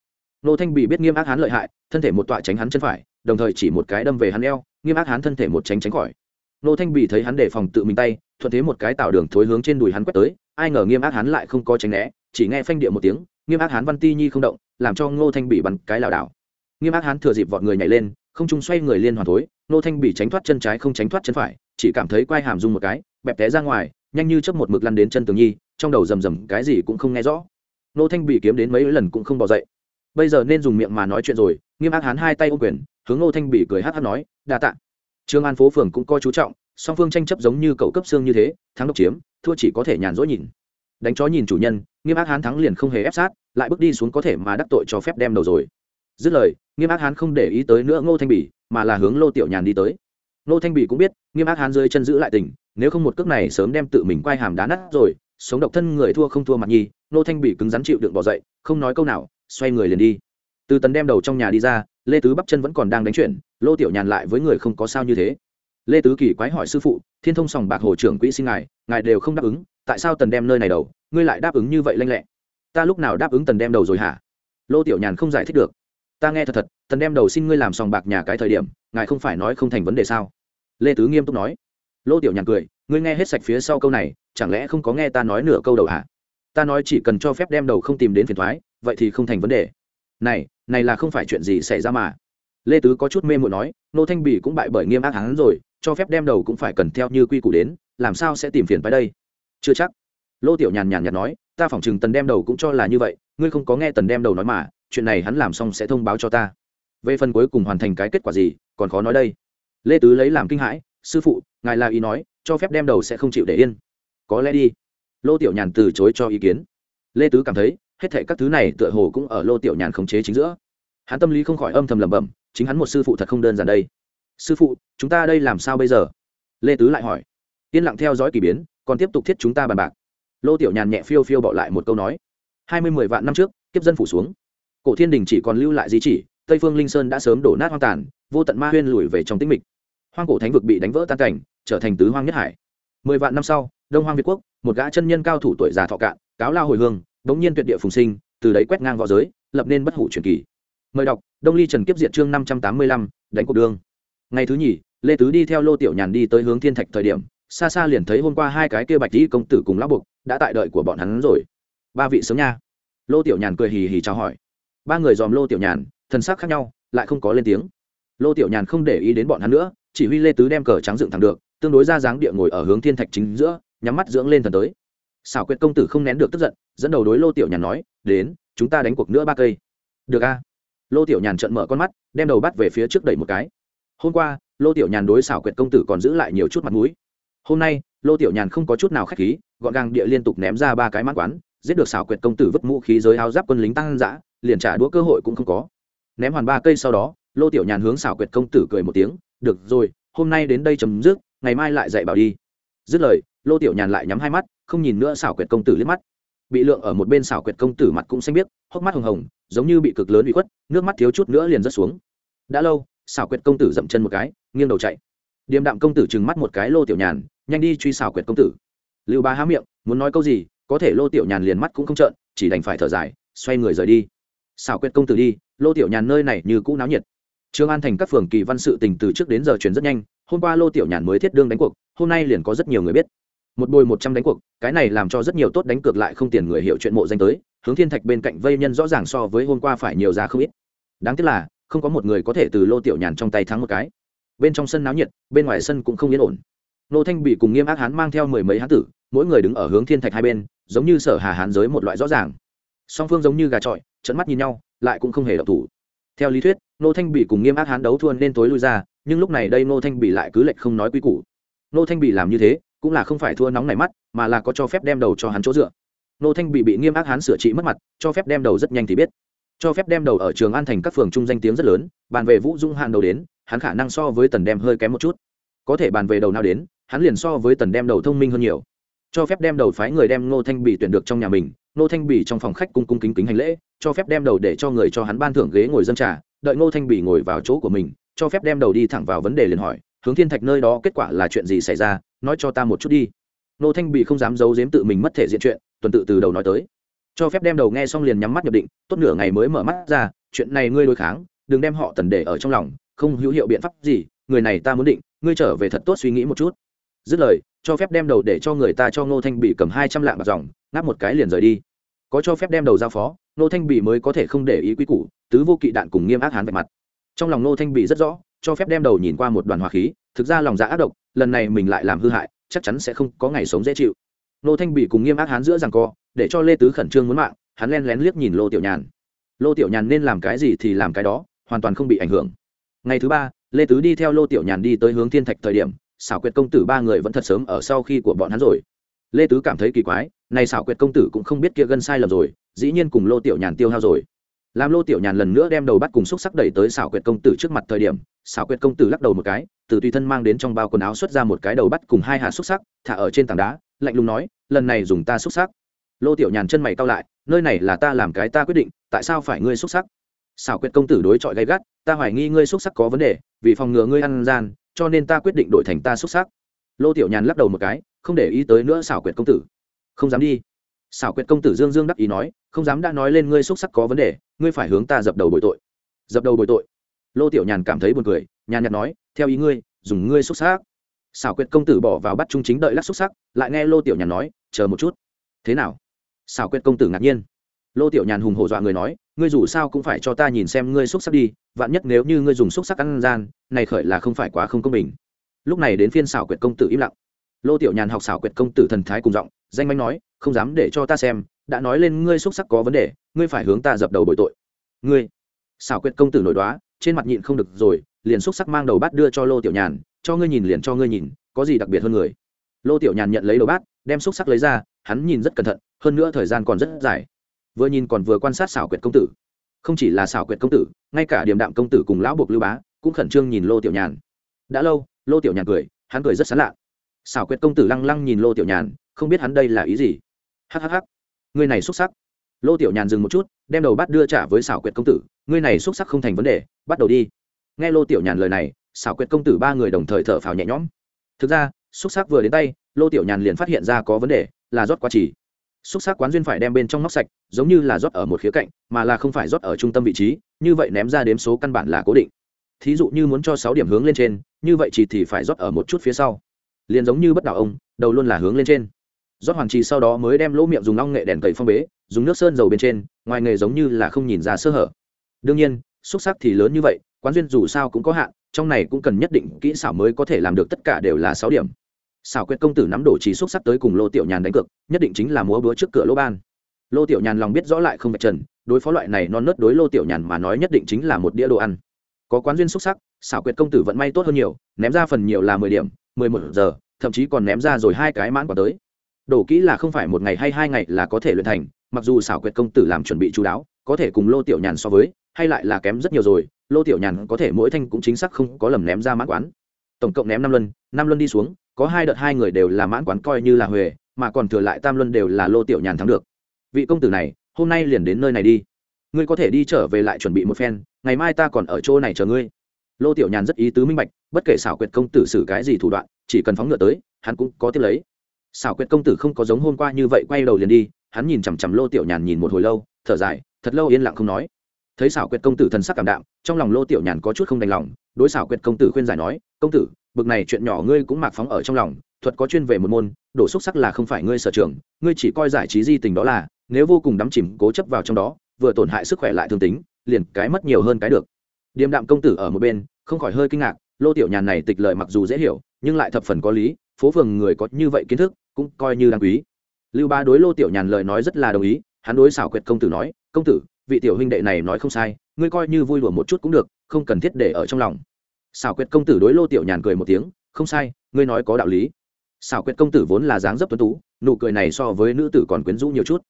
Nô thanh bị biết nghiêm ác hán lợi hại, thân thể một tọa tránh hắn chân phải, đồng thời chỉ một cái đâm về hắn eo, nghiêm ác hán thân thể một tránh tránh khỏi. Nô thanh bị thấy hắn để phòng tự mình tay, thuận thế một cái tạo đường thối hướng trên đùi hắn quét tới, ai ngờ nghiêm ác hán lại không có tránh né, chỉ nghe phanh địa một tiếng, nghiêm ác hán văn ti nhi không động, làm cho ngô thanh bị bắn cái lảo đảo. Nghiêm ác hán thừa dịp vọt người nhảy lên, không trung xoay người liên hoàn thối, nô thanh bị tránh thoát chân trái không tránh thoát chân phải, chỉ cảm thấy quai hàm rung một cái, bẹp té ra ngoài nhanh như chớp một mực lăn đến chân tường nhi, trong đầu rầm rầm cái gì cũng không nghe rõ. Nô thanh bị kiếm đến mấy lần cũng không bỏ dậy. Bây giờ nên dùng miệng mà nói chuyện rồi, nghiêm ác hán hai tay ô quyền, hướng nô thanh bị cười hát hát nói, đa tạ. Trương an phố phường cũng coi chú trọng, song phương tranh chấp giống như cậu cấp xương như thế, thắng độc chiếm, thua chỉ có thể nhàn rỗi nhìn. Đánh chó nhìn chủ nhân, nghiêm ác hán thắng liền không hề ép sát, lại bước đi xuống có thể mà đắc tội cho phép đem đầu rồi. Dứt lời, nghiêm ác hán không để ý tới nữa ngô thanh bỉ, mà là hướng lô tiểu nhàn đi tới. Ngô thanh bỉ cũng biết, nghiêm ác hán dưới chân giữ lại tình nếu không một cước này sớm đem tự mình quay hàm đá nát rồi, sống độc thân người thua không thua mặt nhi nô thanh bỉ cứng rắn chịu đựng bỏ dậy, không nói câu nào, xoay người liền đi. Từ tấn đem đầu trong nhà đi ra, lê tứ bắp chân vẫn còn đang đánh chuyển, lô tiểu nhàn lại với người không có sao như thế. Lê tứ kỳ quái hỏi sư phụ, thiên thông sòng bạc hồ trưởng quỹ xin ngài ngài đều không đáp ứng, tại sao tần đem nơi này đầu, ngươi lại đáp ứng như vậy lanh lẹ? Ta lúc nào đáp ứng tần đem đầu rồi hả? Lô tiểu nhàn không giải thích được. Ta nghe thật thật, tần đem đầu xin ngươi làm sòng bạc nhà cái thời điểm, ngài không phải nói không thành vấn đề sao? Lê tứ nghiêm túc nói lô tiểu nhàn cười, ngươi nghe hết sạch phía sau câu này, chẳng lẽ không có nghe ta nói nửa câu đầu hả? Ta nói chỉ cần cho phép đem đầu không tìm đến phiền thoái, vậy thì không thành vấn đề. Này này là không phải chuyện gì xảy ra mà. Lê tứ có chút mê mụ nói, nô thanh bỉ cũng bại bởi nghiêm ác hắn rồi, cho phép đem đầu cũng phải cần theo như quy củ đến, làm sao sẽ tìm phiền phải đây? Chưa chắc. Lô tiểu nhàn nhàn nhạt nói, ta phỏng chừng tần đem đầu cũng cho là như vậy, ngươi không có nghe tần đem đầu nói mà, chuyện này hắn làm xong sẽ thông báo cho ta. Về phần cuối cùng hoàn thành cái kết quả gì, còn khó nói đây. Lê tứ lấy làm kinh hãi sư phụ, ngài là ý nói, cho phép đem đầu sẽ không chịu để yên. Có lẽ đi. Lô tiểu nhàn từ chối cho ý kiến. Lê tứ cảm thấy, hết thệ các thứ này tựa hồ cũng ở lô tiểu nhàn khống chế chính giữa. Hắn tâm lý không khỏi âm thầm lẩm bẩm, chính hắn một sư phụ thật không đơn giản đây. Sư phụ, chúng ta đây làm sao bây giờ? Lê tứ lại hỏi. Yên lặng theo dõi k ỳ biến, còn tiếp tục thiết chúng ta bàn bạc. Lô tiểu nhàn nhẹ phiêu phiêu bỏ lại một câu nói. Hai mươi mười vạn năm trước, kiếp dân phủ xuống. Cổ thiên đình chỉ còn lưu lại di chỉ, tây phương linh sơn đã sớm đổ nát hoang tàn, vô tận ma huyên lùi về trong tĩnh mịch hoang cổ thánh vực bị đánh vỡ tan cảnh, trở thành tứ hoang nhất hải. Mười vạn năm sau, đông hoang việt quốc, một gã chân nhân cao thủ tuổi già thọ cạn, cáo lao hồi hương, bỗng nhiên tuyệt địa phùng sinh, từ đấy quét ngang v õ giới, lập nên bất hủ truyền kỳ. Mời đọc, đông ly trần kiếp diện chương năm trăm tám mươi lăm, đánh cuộc đương ngày thứ nhì, lê tứ đi theo lô tiểu nhàn đi tới hướng thiên thạch thời điểm, xa xa liền thấy hôm qua hai cái kia bạch dĩ công tử cùng lão buộc đã tại đợi của bọn hắn rồi. Ba vị sớm nha. Lô tiểu nhàn cười hì hì chào hỏi. Ba người dòm lô tiểu nhàn, thần sắc khác nhau, lại không có lên tiếng. Lô tiểu nhàn không để ý đến bọn hắn nữa chỉ huy lê tứ đem cờ trắng dựng thẳng được, tương đối ra dáng địa ngồi ở hướng thiên thạch chính giữa, nhắm mắt dưỡng lên thần tới. Xảo quyệt công tử không nén được tức giận, dẫn đầu đối lô tiểu nhàn nói, đến, chúng ta đánh cuộc nữa ba cây. Được a. Lô tiểu nhàn trận mở con mắt, đem đầu bắt về phía trước đẩy một cái. Hôm qua, lô tiểu nhàn đối xảo quyệt công tử còn giữ lại nhiều chút mặt mũi. Hôm nay, lô tiểu nhàn không có chút nào k h á c h khí, gọn gàng địa liên tục ném ra ba cái mãn quán, giết được xảo quyệt công tử vứt mũ khí giới áo giáp quân lính tăng giã liền trả đũa cơ hội cũng không có. Ném hoàn ba cây sau đó, lô tiểu nhàn hướng xảo quyệt công tử cười một tiếng được rồi, hôm nay đến đây chấm dứt, ngày mai lại dạy bảo đi. Dứt lời, lô tiểu nhàn lại nhắm hai mắt, không nhìn nữa xảo quyệt công tử liếc mắt. Bị lượng ở một bên xảo quyệt công tử mặt cũng xanh biếc, hốc mắt hồng hồng, giống như bị cực lớn bị khuất, nước mắt thiếu chút nữa liền rớt xuống. Đã lâu, xảo quyệt công tử dậm chân một cái, nghiêng đầu chạy. Điềm đạm công tử trừng mắt một cái lô tiểu nhàn, nhanh đi truy xảo quyệt công tử. Lưu ba há miệng, muốn nói câu gì, có thể lô tiểu nhàn liền mắt cũng không trợn, chỉ đành phải thở dài, xoay người rời đi. Xảo quyệt công tử đi, lô tiểu nhàn nơi này như cũ náo nhiệt trương an thành các phường kỳ văn sự tình từ trước đến giờ truyền rất nhanh, hôm qua lô tiểu nhàn mới thiết đương đánh cuộc, hôm nay liền có rất nhiều người biết. Một bồi một trăm đánh cuộc, cái này làm cho rất nhiều tốt đánh cược lại không tiền người hiểu chuyện mộ danh tới, hướng thiên thạch bên cạnh vây nhân rõ ràng so với hôm qua phải nhiều giá không ít. Đáng tiếc là, không có một người có thể từ lô tiểu nhàn trong tay thắng một cái. Bên trong sân náo nhiệt, bên ngoài sân cũng không yên ổn. Nô thanh bị cùng nghiêm ác hán mang theo mười mấy hán tử, mỗi người đứng ở hướng thiên thạch hai bên, giống như sở hà hán giới một loại rõ ràng. Song phương giống như gà trọi trận mắt nhìn nhau, lại cũng không hề động thủ. Theo lý thuyết nô thanh bị cùng nghiêm ác hán đấu thua nên tối lui ra, nhưng lúc này đây nô thanh bị lại cứ lệnh không nói quy củ. Nô thanh bị làm như thế, cũng là không phải thua nóng này mắt, mà là có cho phép đem đầu cho hắn chỗ dựa. Nô thanh bị bị nghiêm ác hán sửa trị mất mặt, cho phép đem đầu rất nhanh thì biết. Cho phép đem đầu ở trường an thành các phường trung danh tiếng rất lớn, bàn về vũ dung hạn đầu đến, hắn khả năng so với tần đem hơi kém một chút. Có thể bàn về đầu nào đến, hắn liền so với tần đem đầu thông minh hơn nhiều. Cho phép đem đầu phái người đem Nô thanh bỉ tuyển được trong nhà mình Nô thanh bỉ trong phòng khách cung cung kính kính hành lễ, cho phép đem đầu để cho người cho hắn ban thưởng ghế ngồi dân trà đợi ngô thanh bỉ ngồi vào chỗ của mình, cho phép đem đầu đi thẳng vào vấn đề liền hỏi, hướng thiên thạch nơi đó kết quả là chuyện gì xảy ra? Nói cho ta một chút đi. Ngô thanh bỉ không dám giấu giếm tự mình mất thể diện chuyện, tuần tự từ đầu nói tới. Cho phép đem đầu nghe xong liền nhắm mắt nhập định, tốt nửa ngày mới mở mắt ra, chuyện này ngươi đối kháng, đừng đem họ tần để ở trong lòng, không hữu hiệu biện pháp gì, người này ta muốn định, ngươi trở về thật tốt suy nghĩ một chút. Dứt lời, cho phép đem đầu để cho người ta cho ngô thanh bị cầm hai trăm lạng bạc dòng, ngáp một cái liền rời đi. Có cho phép đem đầu giao phó Nô thanh bị mới có thể không để ý quý củ, tứ vô kỵ đạn cùng nghiêm ác hán vạch mặt. Trong lòng Nô thanh bị rất rõ, cho phép đem đầu nhìn qua một đoàn hòa khí, thực ra lòng dạ ác độc, lần này mình lại làm hư hại, chắc chắn sẽ không có ngày sống dễ chịu. Nô thanh bị cùng nghiêm ác hán giữa rằng co, để cho lê tứ khẩn trương muốn mạng, hắn len lén liếc nhìn lô tiểu nhàn. Lô tiểu nhàn nên làm cái gì thì làm cái đó, hoàn toàn không bị ảnh hưởng. Ngày thứ ba, lê tứ đi theo lô tiểu nhàn đi tới hướng thiên thạch thời điểm, xảo quyệt công tử ba người vẫn thật sớm ở sau khi của bọn hắn rồi. Lê tứ cảm thấy kỳ quái, này xảo quyệt công tử cũng không biết kia gân sai lầm rồi dĩ nhiên cùng lô tiểu nhàn tiêu hao rồi. Làm lô tiểu nhàn lần nữa đem đầu bắt cùng xúc sắc đẩy tới xảo quyệt công tử trước mặt thời điểm, xảo quyệt công tử lắc đầu một cái, từ tùy thân mang đến trong bao quần áo xuất ra một cái đầu bắt cùng hai hạt xúc sắc, thả ở trên tảng đá, lạnh lùng nói, lần này dùng ta xúc sắc. Lô tiểu nhàn chân mày cao lại, nơi này là ta làm cái ta quyết định, tại sao phải ngươi xúc sắc? Xảo quyệt công tử đối chọi gay gắt, ta hoài nghi ngươi xúc sắc có vấn đề, vì phòng ngừa ngươi ăn gian, cho nên ta quyết định đổi thành ta xúc sắc. Lô tiểu nhàn lắc đầu một cái, không để ý tới nữa xảo quyệt công tử. Không dám đi xảo quyệt công tử dương dương đắc ý nói, không dám đã nói lên ngươi xúc sắc có vấn đề, ngươi phải hướng ta dập đầu bồi tội. Dập đầu bồi tội? Lô tiểu nhàn cảm thấy buồn cười, nhàn nhạt nói, theo ý ngươi, dùng ngươi xúc sắc. Xảo quyệt công tử bỏ vào bắt trung chính đợi lắc xúc sắc, lại nghe lô tiểu nhàn nói, chờ một chút. Thế nào? Xảo quyệt công tử ngạc nhiên. Lô tiểu nhàn hùng hổ dọa người nói, ngươi dù sao cũng phải cho ta nhìn xem ngươi xúc sắc đi, vạn nhất nếu như ngươi dùng xúc sắc ăn gian, này khởi là không phải quá không công bình. Lúc này đến phiên xảo quyệt công tử im lặng. Lô tiểu nhàn học xảo quyệt công tử thần thái cùng giọng, danh manh nói không dám để cho ta xem, đã nói lên ngươi xúc sắc có vấn đề, ngươi phải hướng ta dập đầu bội tội. Ngươi, xảo quyệt công tử nổi đoá, trên mặt nhịn không được rồi, liền xúc sắc mang đầu bát đưa cho lô tiểu nhàn, cho ngươi nhìn liền cho ngươi nhìn, có gì đặc biệt hơn người? Lô tiểu nhàn nhận lấy đầu bát, đem xúc sắc lấy ra, hắn nhìn rất cẩn thận, hơn nữa thời gian còn rất dài. Vừa nhìn còn vừa quan sát xảo quyệt công tử. Không chỉ là xảo quyệt công tử, ngay cả điểm đạm công tử cùng lão buộc lưu bá, cũng khẩn trương nhìn lô tiểu nhàn. Đã lâu, lô tiểu nhàn cười, hắn cười rất sán lạ. Xảo quyệt công tử lăng lăng nhìn lô tiểu nhàn, không biết hắn đây là ý gì hhh người này xuất sắc. Lô tiểu nhàn dừng một chút, đem đầu bắt đưa trả với xảo quyệt công tử. Ngươi này xuất sắc không thành vấn đề, bắt đầu đi. Nghe lô tiểu nhàn lời này xảo quyệt công tử ba người đồng thời thở phào nhẹ nhõm. Thực ra, xúc sắc vừa đến tay, lô tiểu nhàn liền phát hiện ra có vấn đề, là rót quá chỉ xúc sắc quán duyên phải đem bên trong nóc sạch, giống như là rót ở một khía cạnh, mà là không phải rót ở trung tâm vị trí, như vậy ném ra đếm số căn bản là cố định. Thí dụ như muốn cho sáu điểm hướng lên trên, như vậy chỉ thì phải rót ở một chút phía sau. Liền giống như bất đảo ông, đầu luôn là hướng lên trên rót hoàn trì sau đó mới đem lỗ miệng dùng long nghệ đèn cầy phong bế, dùng nước sơn dầu bên trên, ngoài nghề giống như là không nhìn ra sơ hở. Đương nhiên, xúc sắc thì lớn như vậy, quán duyên dù sao cũng có hạn, trong này cũng cần nhất định kỹ xảo mới có thể làm được tất cả đều là sáu điểm. Xảo Quyết công tử nắm đổ trí xúc sắc tới cùng lô tiểu nhàn đánh cược, nhất định chính là múa búa trước cửa lô ban. Lô tiểu nhàn lòng biết rõ lại không vạch trần, đối phó loại này non nớt đối lô tiểu nhàn mà nói nhất định chính là một đĩa đồ ăn. Có quán duyên xúc sắc, xảo quyệt công tử vẫn may tốt hơn nhiều, ném ra phần nhiều là mười điểm, mười một giờ, thậm chí còn ném ra rồi hai cái mãn quả tới đổ kỹ là không phải một ngày hay hai ngày là có thể luyện thành, mặc dù xảo quyệt công tử làm chuẩn bị chú đáo, có thể cùng lô tiểu nhàn so với, hay lại là kém rất nhiều rồi, lô tiểu nhàn có thể mỗi thanh cũng chính xác không có lầm ném ra mãn quán. Tổng cộng ném năm luân năm luân đi xuống, có hai đợt hai người đều là mãn quán coi như là huề, mà còn thừa lại tam luân đều là lô tiểu nhàn thắng được. Vị công tử này, hôm nay liền đến nơi này đi. Ngươi có thể đi trở về lại chuẩn bị một phen, ngày mai ta còn ở chỗ này chờ ngươi. Lô tiểu nhàn rất ý tứ minh bạch, bất kể xảo quyệt công tử xử cái gì thủ đoạn, chỉ cần phóng ngựa tới, hắn cũng có tiếp lấy xảo quyệt công tử không có giống hôm qua như vậy quay đầu liền đi, hắn nhìn chằm chằm lô tiểu nhàn nhìn một hồi lâu, thở dài, thật lâu yên lặng không nói. Thấy xảo quyệt công tử thần sắc cảm đạm, trong lòng lô tiểu nhàn có chút không đành lòng, đối xảo quyệt công tử khuyên giải nói, công tử, bực này chuyện nhỏ ngươi cũng mạc phóng ở trong lòng, thuật có chuyên về một môn, đổ xúc sắc là không phải ngươi sở trường, ngươi chỉ coi giải trí di tình đó là, nếu vô cùng đắm chìm, cố chấp vào trong đó, vừa tổn hại sức khỏe lại thương tính, liền cái mất nhiều hơn cái được. Điềm đạm công tử ở một bên, không khỏi hơi kinh ngạc, lô tiểu nhàn này tịch lời mặc dù dễ hiểu, nhưng lại thập phần có lý, phố phường người có như vậy kiến thức cũng coi như đáng quý. Lưu ba đối lô tiểu nhàn lời nói rất là đồng ý, hắn đối xảo quyệt công tử nói, công tử, vị tiểu huynh đệ này nói không sai, ngươi coi như vui đùa một chút cũng được, không cần thiết để ở trong lòng. Xảo quyệt công tử đối lô tiểu nhàn cười một tiếng, không sai, ngươi nói có đạo lý. Xảo quyệt công tử vốn là dáng dấp tuấn tú, nụ cười này so với nữ tử còn quyến rũ nhiều chút.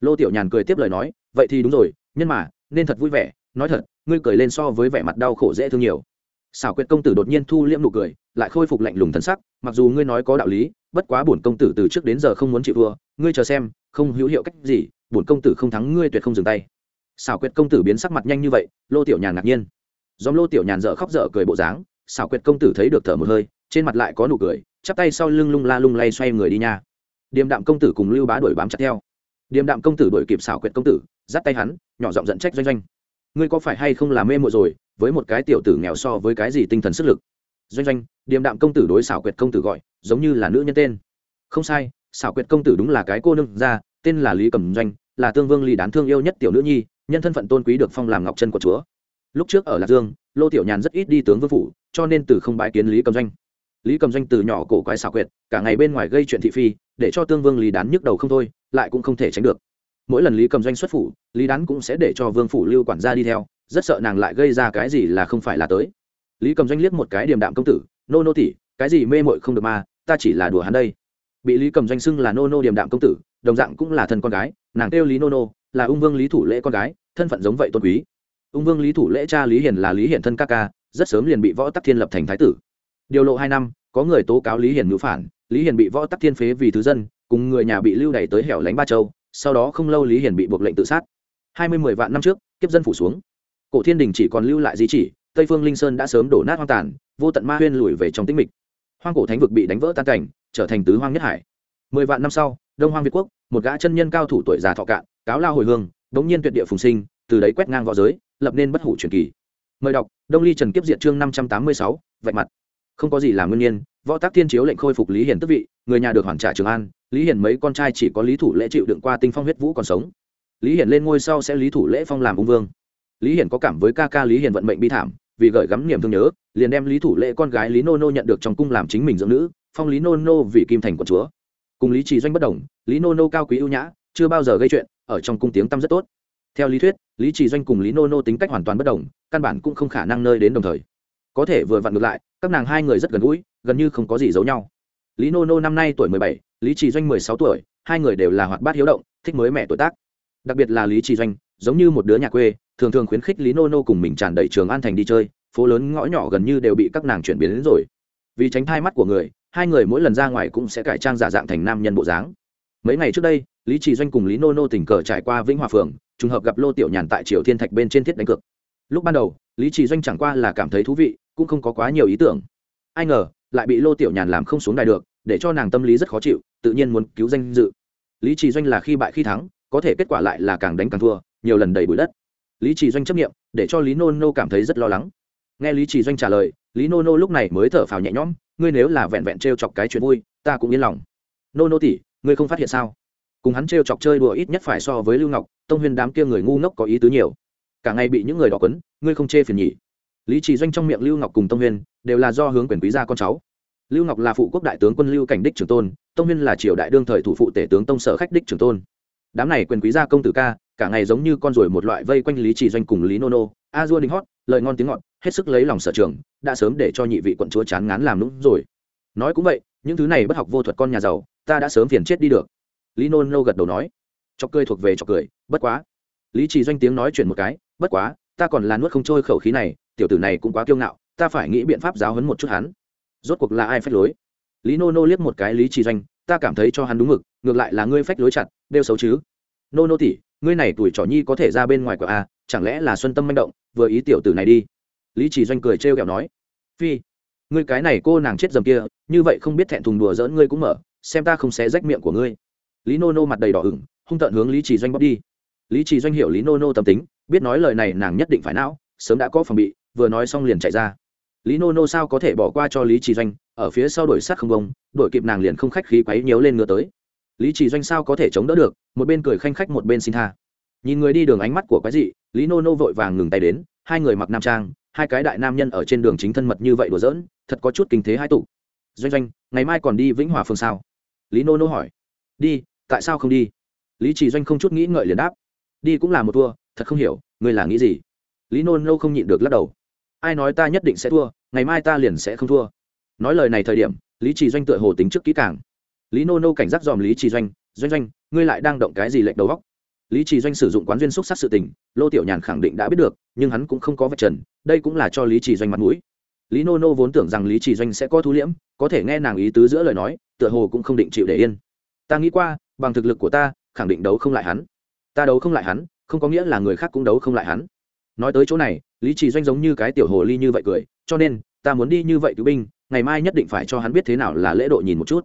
Lô tiểu nhàn cười tiếp lời nói, vậy thì đúng rồi, nhân mà, nên thật vui vẻ, nói thật, ngươi cười lên so với vẻ mặt đau khổ dễ thương nhiều xảo quyệt công tử đột nhiên thu liễm nụ cười, lại khôi phục lạnh lùng thân sắc, mặc dù ngươi nói có đạo lý, bất quá bổn công tử từ trước đến giờ không muốn chịu thua, ngươi chờ xem, không hữu hiệu cách gì, bổn công tử không thắng ngươi tuyệt không dừng tay. Xảo quyệt công tử biến sắc mặt nhanh như vậy, lô tiểu nhàn ngạc nhiên. Dòm lô tiểu nhàn dở khóc dở cười bộ dáng, xảo quyệt công tử thấy được thở một hơi, trên mặt lại có nụ cười, chắp tay sau lưng lung la lung lay xoay người đi nha. Điềm đạm công tử cùng lưu bá đuổi bám chặt theo. Điềm đạm công tử đuổi kịp xảo quyệt công tử dắt tay hắn, nhỏ giọng dẫn trách doanh doanh ngươi có phải hay không làm mê mộ rồi, với một cái tiểu tử nghèo so với cái gì tinh thần sức lực? Doanh doanh, điềm đạm công tử đối xảo quyệt công tử gọi, giống như là nữ nhân tên. Không sai, xảo quyệt công tử đúng là cái cô nương ra tên là lý cầm doanh, là tương vương lý đán thương yêu nhất tiểu nữ nhi, nhân thân phận tôn quý được phong làm ngọc chân của chúa. Lúc trước ở lạc dương, lô tiểu nhàn rất ít đi tướng vương phủ, cho nên từ không bái kiến lý cầm doanh. Lý cầm doanh từ nhỏ cổ quái xảo quyệt, cả ngày bên ngoài gây chuyện thị phi, để cho tương vương lý đán nhức đầu không thôi, lại cũng không thể tránh được mỗi lần lý cầm doanh xuất phủ, lý đán cũng sẽ để cho vương phủ lưu quản gia đi theo, rất sợ nàng lại gây ra cái gì là không phải là tới. Lý cầm doanh liếc một cái điềm đạm công tử, nô nô tỉ, cái gì mê mội không được mà, ta chỉ là đùa hắn đây. Bị lý cầm doanh xưng là nô nô điềm đạm công tử, đồng dạng cũng là thân con gái, nàng kêu lý nô nô, là ung vương lý thủ lễ con gái, thân phận giống vậy tôn quý. Ung vương lý thủ lễ cha lý hiền là lý hiển thân ca ca, rất sớm liền bị võ tắc thiên lập thành thái tử. Điều lộ hai năm, có người tố cáo lý hiền ngữ phản, lý hiền bị võ tắc thiên phế vì thứ dân, cùng người nhà bị lưu đày tới hẻo lánh ba châu sau đó không lâu lý hiển bị buộc lệnh tự sát. Hai mươi mười vạn năm trước, kiếp dân phủ xuống. Cổ thiên đình chỉ còn lưu lại di chỉ, tây phương linh sơn đã sớm đổ nát hoang tàn, vô tận ma huyên lùi về trong tĩnh mịch. Hoang cổ thánh vực bị đánh vỡ tan cảnh, trở thành tứ hoang nhất hải. Mười vạn năm sau, đông hoang việt quốc, một gã chân nhân cao thủ tuổi già thọ cạn, cáo lao hồi hương, đống nhiên tuyệt địa phùng sinh, từ đấy quét ngang v õ giới, lập nên bất hủ truyền kỳ. Mời đọc, đông ly trần kiếp diệt chương năm trăm tám mươi sáu, vạch mặt không có gì làm nguyên nhiên, võ tác thiên chiếu lệnh khôi phục lý hiền tức vị, người nhà được hoàn trả trường an, lý hiền mấy con trai chỉ có lý thủ lễ chịu đựng qua tinh phong huyết vũ còn sống. Lý hiền lên ngôi sau sẽ lý thủ lễ phong làm ung vương. Lý hiền có cảm với ca ca lý hiền vận mệnh bi thảm, vì gợi gắm niềm thương nhớ, liền đem lý thủ lễ con gái lý nô nô nhận được trong cung làm chính mình dưỡng nữ, phong lý nô nô vì kim thành quận chúa. Cùng lý trì doanh bất đồng, lý nô nô cao quý ưu nhã, chưa bao giờ gây chuyện, ở trong cung tiếng tăm rất tốt. Theo lý thuyết, lý trì doanh cùng lý nô nô tính cách hoàn toàn bất đồng, căn bản cũng không khả năng nơi đến đồng thời. Có thể vừa vặn ngược lại các nàng hai người rất gần gũi, gần như không có gì giấu nhau. Lý nô nô năm nay tuổi mười bảy, lý trì doanh mười sáu tuổi, hai người đều là hoạt bát hiếu động, thích mới mẹ tuổi tác. Đặc biệt là lý trì doanh, giống như một đứa nhà quê, thường thường khuyến khích lý nô nô cùng mình tràn đầy trường an thành đi chơi, phố lớn ngõ nhỏ gần như đều bị các nàng chuyển biến đến rồi. Vì tránh thai mắt của người, hai người mỗi lần ra ngoài cũng sẽ cải trang giả dạng thành nam nhân bộ dáng. Mấy ngày trước đây, lý trì doanh cùng lý nô nô tình cờ trải qua vĩnh hòa phường, trùng hợp gặp lô tiểu nhàn tại triều thiên thạch bên trên thiết đánh cược. Lúc ban đầu, lý trì doanh chẳng qua là cảm thấy thú vị cũng không có quá nhiều ý tưởng. Ai ngờ, lại bị lô tiểu nhàn làm không xuống đài được, để cho nàng tâm lý rất khó chịu, tự nhiên muốn cứu danh dự. Lý trì doanh là khi bại khi thắng, có thể kết quả lại là càng đánh càng thua, nhiều lần đầy bụi đất. Lý trì doanh chấp nghiệm để cho lý nô nô cảm thấy rất lo lắng. Nghe lý trì doanh trả lời, lý nô nô lúc này mới thở phào nhẹ nhõm, ngươi nếu là vẹn vẹn t r e o chọc cái chuyện vui, ta cũng yên lòng. Nô nô tỉ ngươi không phát hiện sao? Cùng hắn t r e o chọc chơi đùa ít nhất phải so với lưu ngọc, tông huyên đám kia người ngu ngốc có ý tứ nhiều. Cả ngày bị những người đỏ quấn, ngươi không chê phiền nhỉ? Lý trì doanh trong miệng lưu ngọc cùng tông huyên đều là do hướng quyền quý gia con cháu. Lưu ngọc là phụ quốc đại tướng quân lưu cảnh đích trưởng tôn, tông huyên là triều đại đương thời thủ phụ tể tướng tông sở khách đích trưởng tôn. Đám này quyền quý gia công tử ca, cả ngày giống như con ruồi một loại vây quanh lý trì doanh cùng lý nô nô a dua đinh hót, lời ngon tiếng ngọt, hết sức lấy lòng sở trường, đã sớm để cho nhị vị quận chúa chán ngán làm lũng rồi. Nói cũng vậy, những thứ này bất học vô thuật con nhà giàu, ta đã sớm phiền chết đi được. Lý nô nô gật đầu nói. Cho cười thuộc về cho cười, bất quá. Lý trì doanh tiếng nói chuyện một cái, bất quá, ta còn là nuốt không trôi khẩu khí này tiểu tử này cũng quá kiêu ngạo, ta phải nghĩ biện pháp giáo hấn một chút hắn. Rốt cuộc là ai phách lối? Lý nô nô liếc một cái lý trì doanh, ta cảm thấy cho hắn đúng mực, ngược lại là ngươi phách lối chặt đeo xấu chứ. Nô nô tỉ ngươi này tuổi trỏ nhi có thể ra bên ngoài của a, chẳng lẽ là xuân tâm manh động, vừa ý tiểu tử này đi? Lý chỉ doanh cười trêu kẹo nói. Phi, ngươi cái này cô nàng chết dầm kia, như vậy không biết thẹn thùng đùa dỡn ngươi cũng mở, xem ta không xé rách miệng của ngươi. Lý nô nô mặt đầy đỏ ửng, hung tợn hướng lý chỉ doanh bóp đi. Lý chỉ doanh hiểu lý nô nô tâm tính, biết nói lời này nàng nhất định phải não, sớm đã có phòng bị vừa nói xong liền chạy ra. Lý nô nô sao có thể bỏ qua cho lý chỉ doanh, ở phía sau đuổi sát không bông, đuổi kịp nàng liền không khách khí quấy nhớ lên ngựa tới. Lý chỉ doanh sao có thể chống đỡ được, một bên cười khanh khách một bên xin tha. Nhìn người đi đường ánh mắt của quái dị, lý nô nô vội vàng ngừng tay đến, hai người mặc nam trang, hai cái đại nam nhân ở trên đường chính thân mật như vậy đùa giỡn, thật có chút kinh thế hai tụ. Doanh doanh, ngày mai còn đi vĩnh hòa phương sao? Lý nô nô hỏi. Đi, tại sao không đi? Lý chỉ doanh không chút nghĩ ngợi liền đáp. Đi cũng là một thua, thật không hiểu ngươi là nghĩ gì? Lý nô nô không nhịn được lắc đầu ai nói ta nhất định sẽ thua, ngày mai ta liền sẽ không thua. Nói lời này thời điểm, lý chỉ doanh tựa hồ tính trước kỹ càng. Lý nô nô cảnh giác dòm lý chỉ doanh doanh doanh, ngươi lại đang động cái gì lệnh đầu góc lý trì doanh sử dụng quán duyên xúc sắc sự tình, lô tiểu nhàn khẳng định đã biết được, nhưng hắn cũng không có vật trần, đây cũng là cho lý trì doanh mặt mũi. Lý nô nô vốn tưởng rằng lý trì doanh sẽ có thu liễm, có thể nghe nàng ý tứ giữa lời nói, tựa hồ cũng không định chịu để yên. Ta nghĩ qua, bằng thực lực của ta, khẳng định đấu không lại hắn. Ta đấu không lại hắn, không có nghĩa là người khác cũng đấu không lại hắn. Nói tới chỗ này lý trì doanh giống như cái tiểu hồ ly như vậy cười, cho nên, ta muốn đi như vậy cứu binh, ngày mai nhất định phải cho hắn biết thế nào là lễ độ nhìn một chút.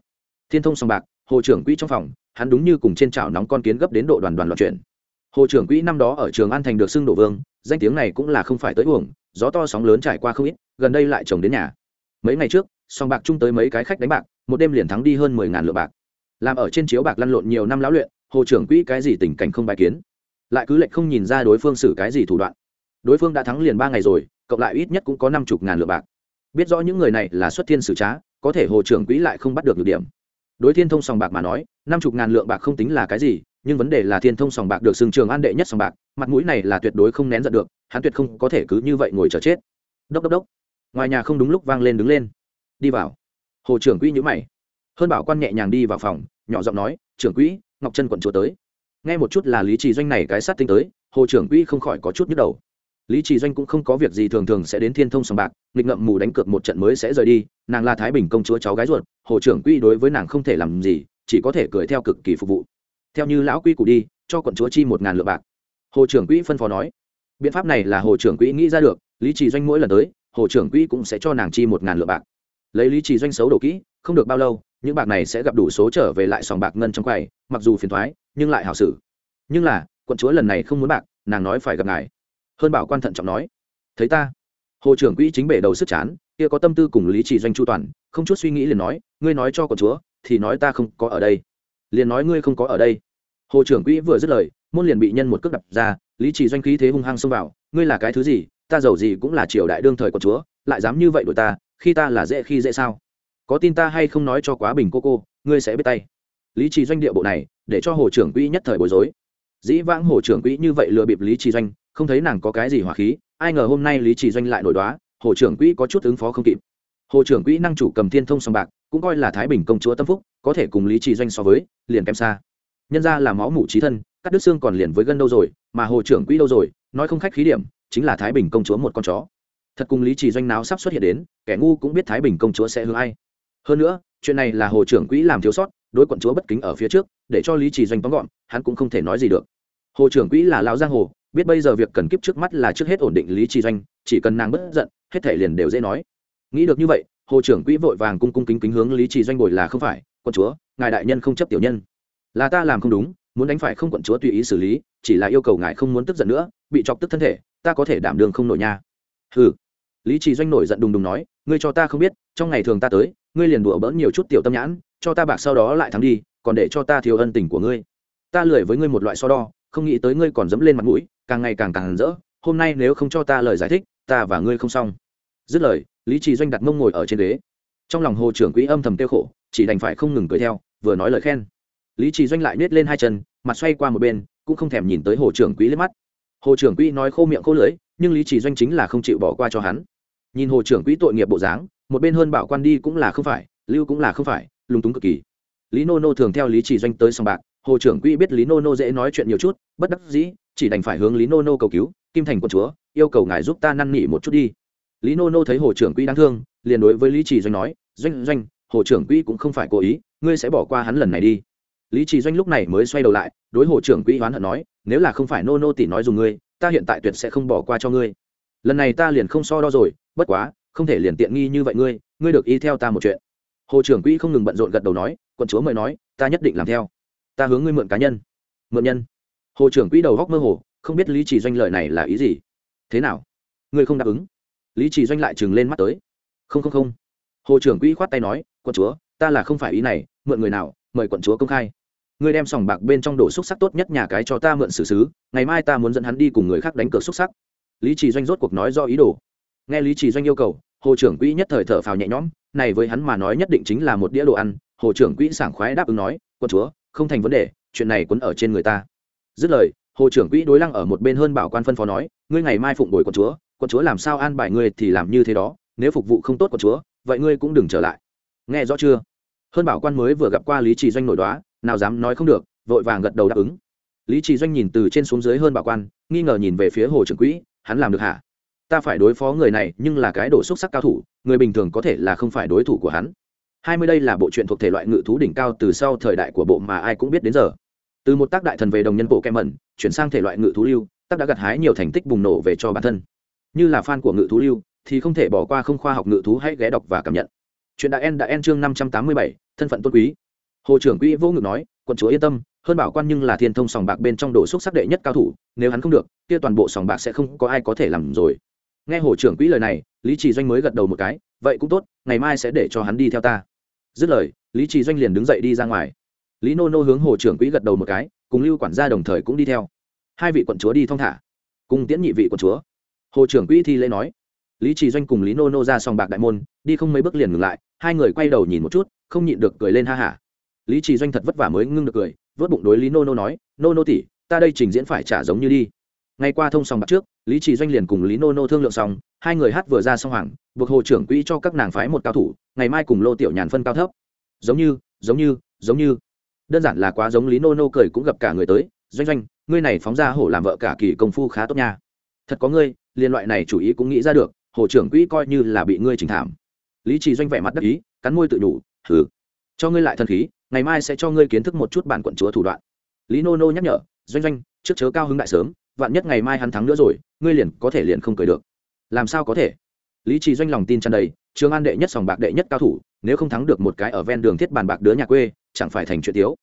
Thiên thông sòng bạc, hồ trưởng quỹ trong phòng, hắn đúng như cùng trên chảo nóng con kiến gấp đến độ đoàn đoàn loạt chuyển. Hồ trưởng quỹ năm đó ở trường an thành được xưng đổ vương, danh tiếng này cũng là không phải tới uổng, gió to sóng lớn trải qua không ít, gần đây lại chồng đến nhà. Mấy ngày trước, song bạc chung tới mấy cái khách đánh bạc, một đêm liền thắng đi hơn mười ngàn lượng bạc. Làm ở trên chiếu bạc lăn lộn nhiều năm lão luyện, hồ trưởng quỹ cái gì tình cảnh không bài kiến? Lại cứ lệnh không nhìn ra đối phương xử cái gì thủ đoạn đối phương đã thắng liền ba ngày rồi, cộng lại ít nhất cũng có năm chục ngàn lượng bạc. Biết rõ những người này là xuất thiên sử trá, có thể hồ trưởng quỹ lại không bắt được được điểm. Đối thiên thông sòng bạc mà nói, năm chục ngàn lượng bạc không tính là cái gì, nhưng vấn đề là thiên thông sòng bạc được xưng trường an đệ nhất sòng bạc, mặt mũi này là tuyệt đối không nén giận được, hắn tuyệt không có thể cứ như vậy ngồi chờ chết. Đốc đốc đốc. Ngoài nhà không đúng lúc vang lên đứng lên. Đi vào. Hồ trưởng quỹ nhữ mày. Hơn bảo quan nhẹ nhàng đi vào phòng, nhỏ giọng nói, trưởng quỹ, ngọc chân quận chúa tới. Nghe một chút là lý trì doanh này cái sát tinh tới, hồ trưởng quỹ không khỏi có chút nhức đầu lý trì doanh cũng không có việc gì, thường thường sẽ đến thiên thông sòng bạc, nghịch ngậm mù đánh cược một trận mới sẽ rời đi. Nàng là thái bình công chúa cháu gái ruột, hồ trưởng quỹ đối với nàng không thể làm gì, chỉ có thể cười theo cực kỳ phục vụ. Theo như lão quy củ đi, cho quận chúa chi một ngàn lượng bạc. Hồ trưởng quỹ phân phó nói, biện pháp này là hồ trưởng quỹ nghĩ ra được, lý trì doanh mỗi lần tới, hồ trưởng quỹ cũng sẽ cho nàng chi một ngàn lượng bạc. Lấy lý trì doanh xấu đổ kỹ, không được bao lâu, những bạc này sẽ gặp đủ số trở về lại sòng bạc ngân trong quầy, mặc dù phiền thoái, nhưng lại hảo xử. Nhưng là, quận chúa lần này không muốn bạc, nàng nói phải gặp ngài hơn bảo quan thận trọng nói, thấy ta. Hồ trưởng quỹ chính bể đầu sức chán, kia có tâm tư cùng lý trì doanh chu toàn, không chút suy nghĩ liền nói, ngươi nói cho con chúa, thì nói ta không có ở đây. Liền nói, ngươi không có ở đây. Hồ trưởng quỹ vừa dứt lời, môn liền bị nhân một cước đập ra, lý trì doanh khí thế hung hăng xông vào, ngươi là cái thứ gì? Ta giàu gì cũng là triều đại đương thời con chúa, lại dám như vậy đuổi ta, khi ta là dễ khi dễ sao? Có tin ta hay không nói cho quá bình cô cô, ngươi sẽ biết tay. Lý trì doanh địa bộ này, để cho hồ trưởng quỹ nhất thời bối rối. Dĩ vãng hồ trưởng quỹ như vậy lừa bịp lý trì doanh không thấy nàng có cái gì hỏa khí, ai ngờ hôm nay lý trì doanh lại nổi đoá, hồ trưởng quỹ có chút ứng phó không kịp. Hồ trưởng quỹ năng chủ cầm thiên thông sòng bạc, cũng coi là thái bình công chúa tâm phúc, có thể cùng lý trì doanh so với, liền kém xa. Nhân ra là máu mủ trí thân, cắt đứt xương còn liền với gân đâu rồi, mà hồ trưởng quỹ đâu rồi, nói không khách khí điểm, chính là thái bình công chúa một con chó. Thật cùng lý trì doanh náo sắp xuất hiện đến, kẻ ngu cũng biết thái bình công chúa sẽ hướng ai. Hơn nữa, chuyện này là hồ trưởng quỹ làm thiếu sót, đối quận chúa bất kính ở phía trước, để cho lý trì doanh tóm gọn, hắn cũng không thể nói gì được. Hồ trưởng quỹ là lão giang hồ biết bây giờ việc cần kiếp trước mắt là trước hết ổn định lý trì doanh, chỉ cần nàng bất giận, hết thể liền đều dễ nói. Nghĩ được như vậy, hồ trưởng quỹ vội vàng cung cung kính kính hướng lý trì doanh bồi là không phải, quận chúa, ngài đại nhân không chấp tiểu nhân. Là ta làm không đúng, muốn đánh phải không quận chúa tùy ý xử lý, chỉ là yêu cầu ngài không muốn tức giận nữa, bị chọc tức thân thể, ta có thể đảm đường không nổi nha. Ừ lý trì doanh nổi giận đùng đùng nói, ngươi cho ta không biết, trong ngày thường ta tới, ngươi liền đùa bỡn nhiều chút tiểu tâm nhãn, cho ta bạc sau đó lại thắng đi, còn để cho ta thiếu ân tình của ngươi. Ta lười với ngươi một loại so đo không nghĩ tới ngươi còn dẫm lên mặt mũi, càng ngày càng càng rỡ, hôm nay nếu không cho ta lời giải thích, ta và ngươi không xong. Dứt lời, lý trì doanh đặt mông ngồi ở trên ghế. Trong lòng hồ trưởng quỹ âm thầm tiêu khổ, chỉ đành phải không ngừng cười theo, vừa nói lời khen. Lý trì doanh lại nết lên hai chân, mặt xoay qua một bên, cũng không thèm nhìn tới hồ trưởng quỹ lên mắt. Hồ trưởng quỹ nói khô miệng khô lưỡi, nhưng lý trì doanh chính là không chịu bỏ qua cho hắn. Nhìn hồ trưởng quỹ tội nghiệp bộ dáng, một bên hơn bảo quan đi cũng là không phải, lưu cũng là không phải, lúng túng cực kỳ. Lý nô nô thường theo lý trì doanh tới sòng bạc hồ trưởng quỹ biết lý nô nô dễ nói chuyện nhiều chút, bất đắc dĩ, chỉ đành phải hướng lý nô nô cầu cứu, kim thành quân chúa, yêu cầu ngài giúp ta năn nỉ một chút đi. Lý nô nô thấy hồ trưởng quỹ đáng thương, liền đối với lý trì doanh nói, doanh doanh, hồ trưởng quỹ cũng không phải cố ý, ngươi sẽ bỏ qua hắn lần này đi. Lý trì doanh lúc này mới xoay đầu lại, đối hồ trưởng quỹ hoán hận nói, nếu là không phải nô nô tỷ nói dùng ngươi, ta hiện tại tuyệt sẽ không bỏ qua cho ngươi. Lần này ta liền không so đo rồi, bất quá, không thể liền tiện nghi như vậy ngươi ngươi được y theo ta một chuyện. Hồ trưởng quỹ không ngừng bận rộn gật đầu nói, quận chúa mời nói, ta nhất định làm theo ta hướng ngươi mượn cá nhân. Mượn nhân. Hồ trưởng quỹ đầu góc mơ hồ, không biết lý trì doanh lời này là ý gì. Thế nào? Ngươi không đáp ứng. Lý trì doanh lại trừng lên mắt tới. Không không không. Hồ trưởng quỹ khoát tay nói, quận chúa, ta là không phải ý này, mượn người nào, mời quận chúa công khai. Ngươi đem sòng bạc bên trong đổ xúc sắc tốt nhất nhà cái cho ta mượn xử xứ ngày mai ta muốn dẫn hắn đi cùng người khác đánh cược xúc sắc. Lý trì doanh rốt cuộc nói do ý đồ. Nghe lý trì doanh yêu cầu, hồ trưởng quỹ nhất thời thở phào nhẹ nhõm, này với hắn mà nói nhất định chính là một đĩa đồ ăn, hồ trưởng quỹ sảng khoái đáp ứng nói quân chúa không thành vấn đề, chuyện này quấn ở trên người ta. Dứt lời, hồ trưởng quỹ đối lăng ở một bên hơn bảo quan phân phó nói, ngươi ngày mai phụng bồi con chúa con chúa làm sao an bài ngươi thì làm như thế đó, nếu phục vụ không tốt con chúa, vậy ngươi cũng đừng trở lại. Nghe rõ chưa? Hơn bảo quan mới vừa gặp qua lý trì doanh nổi đoá, nào dám nói không được, vội vàng gật đầu đáp ứng. Lý trì doanh nhìn từ trên xuống dưới hơn bảo quan, nghi ngờ nhìn về phía hồ trưởng quỹ, hắn làm được hả? Ta phải đối phó người này, nhưng là cái đổ xúc sắc cao thủ, người bình thường có thể là không phải đối thủ của hắn hai mươi đây là bộ truyện thuộc thể loại ngự thú đỉnh cao từ sau thời đại của bộ mà ai cũng biết đến giờ. Từ một tác đại thần về đồng nhân bộ kem mẩn chuyển sang thể loại ngự thú lưu, tác đã gặt hái nhiều thành tích bùng nổ về cho bản thân. Như là fan của ngự thú lưu, thì không thể bỏ qua không khoa học ngự thú hãy ghé đọc và cảm nhận. Chuyện đã en đã en chương năm trăm tám mươi bảy, thân phận tôn quý. Hồ trưởng quỹ vô ngự nói, quận chúa yên tâm, hơn bảo quan nhưng là thiên thông sòng bạc bên trong đồ xúc sắc đệ nhất cao thủ, nếu hắn không được, kia toàn bộ sòng bạc sẽ không có ai có thể làm rồi nghe hồ trưởng quỹ lời này, lý trì doanh mới gật đầu một cái, vậy cũng tốt, ngày mai sẽ để cho hắn đi theo ta. Dứt lời, lý trì doanh liền đứng dậy đi ra ngoài. Lý nô nô hướng hồ trưởng quỹ gật đầu một cái, cùng lưu quản gia đồng thời cũng đi theo. Hai vị quận chúa đi thong thả. Cùng tiễn nhị vị quận chúa. Hồ trưởng quỹ thi lễ nói. Lý trì doanh cùng lý nô nô ra sòng bạc đại môn, đi không mấy bước liền ngừng lại, hai người quay đầu nhìn một chút, không nhịn được cười lên ha hả. Lý trì doanh thật vất vả mới ngưng được cười, vớt bụng đối lý nô nô nói, nô nô tỉ ta đây trình diễn phải trả giống như đi ngay qua thông sòng bạc trước lý trì doanh liền cùng lý nô nô thương lượng xong hai người hát vừa ra xong hoàng buộc hồ trưởng quỹ cho các nàng phái một cao thủ ngày mai cùng lô tiểu nhàn phân cao thấp. Giống như giống như giống như. Đơn giản là quá giống lý nô nô cười cũng gặp cả người tới doanh doanh ngươi này phóng ra hổ làm vợ cả kỳ công phu khá tốt nha. Thật có ngươi liên loại này chủ ý cũng nghĩ ra được hồ trưởng quỹ coi như là bị ngươi trình thảm. Lý trì doanh vẻ mặt đắc ý cắn môi tự đủ, thử cho ngươi lại thần khí ngày mai sẽ cho ngươi kiến thức một chút bản quận chúa thủ đoạn. Lý nô nô nhắc nhở doanh doanh trước chớ cao hứng đại sớm vạn nhất ngày mai hắn thắng nữa rồi, ngươi liền có thể liền không cười được. Làm sao có thể? Lý trì doanh lòng tin tràn đầy trường an đệ nhất sòng bạc đệ nhất cao thủ, nếu không thắng được một cái ở ven đường thiết bàn bạc đứa nhà quê, chẳng phải thành chuyện tiếu.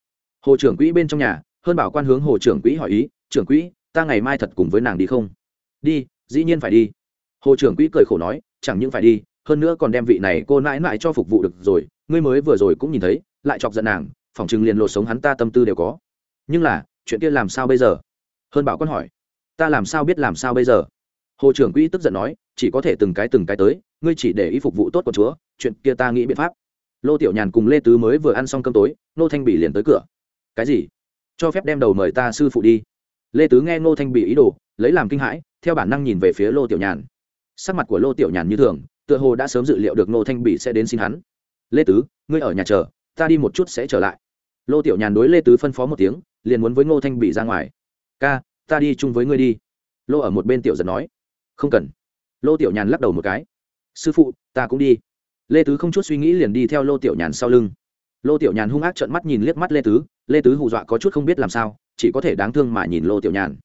Hồ trưởng quỹ bên trong nhà, hơn bảo quan hướng hồ trưởng quỹ hỏi ý, trưởng quỹ, ta ngày mai thật cùng với nàng đi không? Đi, dĩ nhiên phải đi. Hồ trưởng quỹ cười khổ nói, chẳng những phải đi, hơn nữa còn đem vị này cô nãi nãi cho phục vụ được rồi, ngươi mới vừa rồi cũng nhìn thấy, lại chọc giận nàng, phỏng chừng liền lột sống hắn ta tâm tư đều có. Nhưng là, chuyện kia làm sao bây giờ? Hơn bảo quan hỏi ta làm sao biết làm sao bây giờ? Hồ trưởng quỹ tức giận nói, chỉ có thể từng cái từng cái tới, ngươi chỉ để ý phục vụ tốt của chúa, chuyện kia ta nghĩ biện pháp. Lô tiểu nhàn cùng lê tứ mới vừa ăn xong cơm tối nô thanh bỉ liền tới cửa. Cái gì? Cho phép đem đầu mời ta sư phụ đi. Lê tứ nghe nô thanh bỉ ý đồ, lấy làm kinh hãi, theo bản năng nhìn về phía lô tiểu nhàn. Sắc mặt của lô tiểu nhàn như thường, tựa hồ đã sớm dự liệu được nô thanh bỉ sẽ đến xin hắn. Lê tứ, ngươi ở nhà chờ, ta đi một chút sẽ trở lại. Lô tiểu nhàn đối lê tứ phân phó một tiếng, liền muốn với ngô thanh bỉ ra ngoài. Ca ta đi chung với ngươi đi. Lô ở một bên tiểu giật nói. Không cần. Lô tiểu nhàn lắc đầu một cái. Sư phụ, ta cũng đi. Lê tứ không chút suy nghĩ liền đi theo lô tiểu nhàn sau lưng. Lô tiểu nhàn hung ác trợn mắt nhìn liếc mắt lê tứ. Lê tứ hù dọa có chút không biết làm sao, chỉ có thể đáng thương mà nhìn lô tiểu nhàn.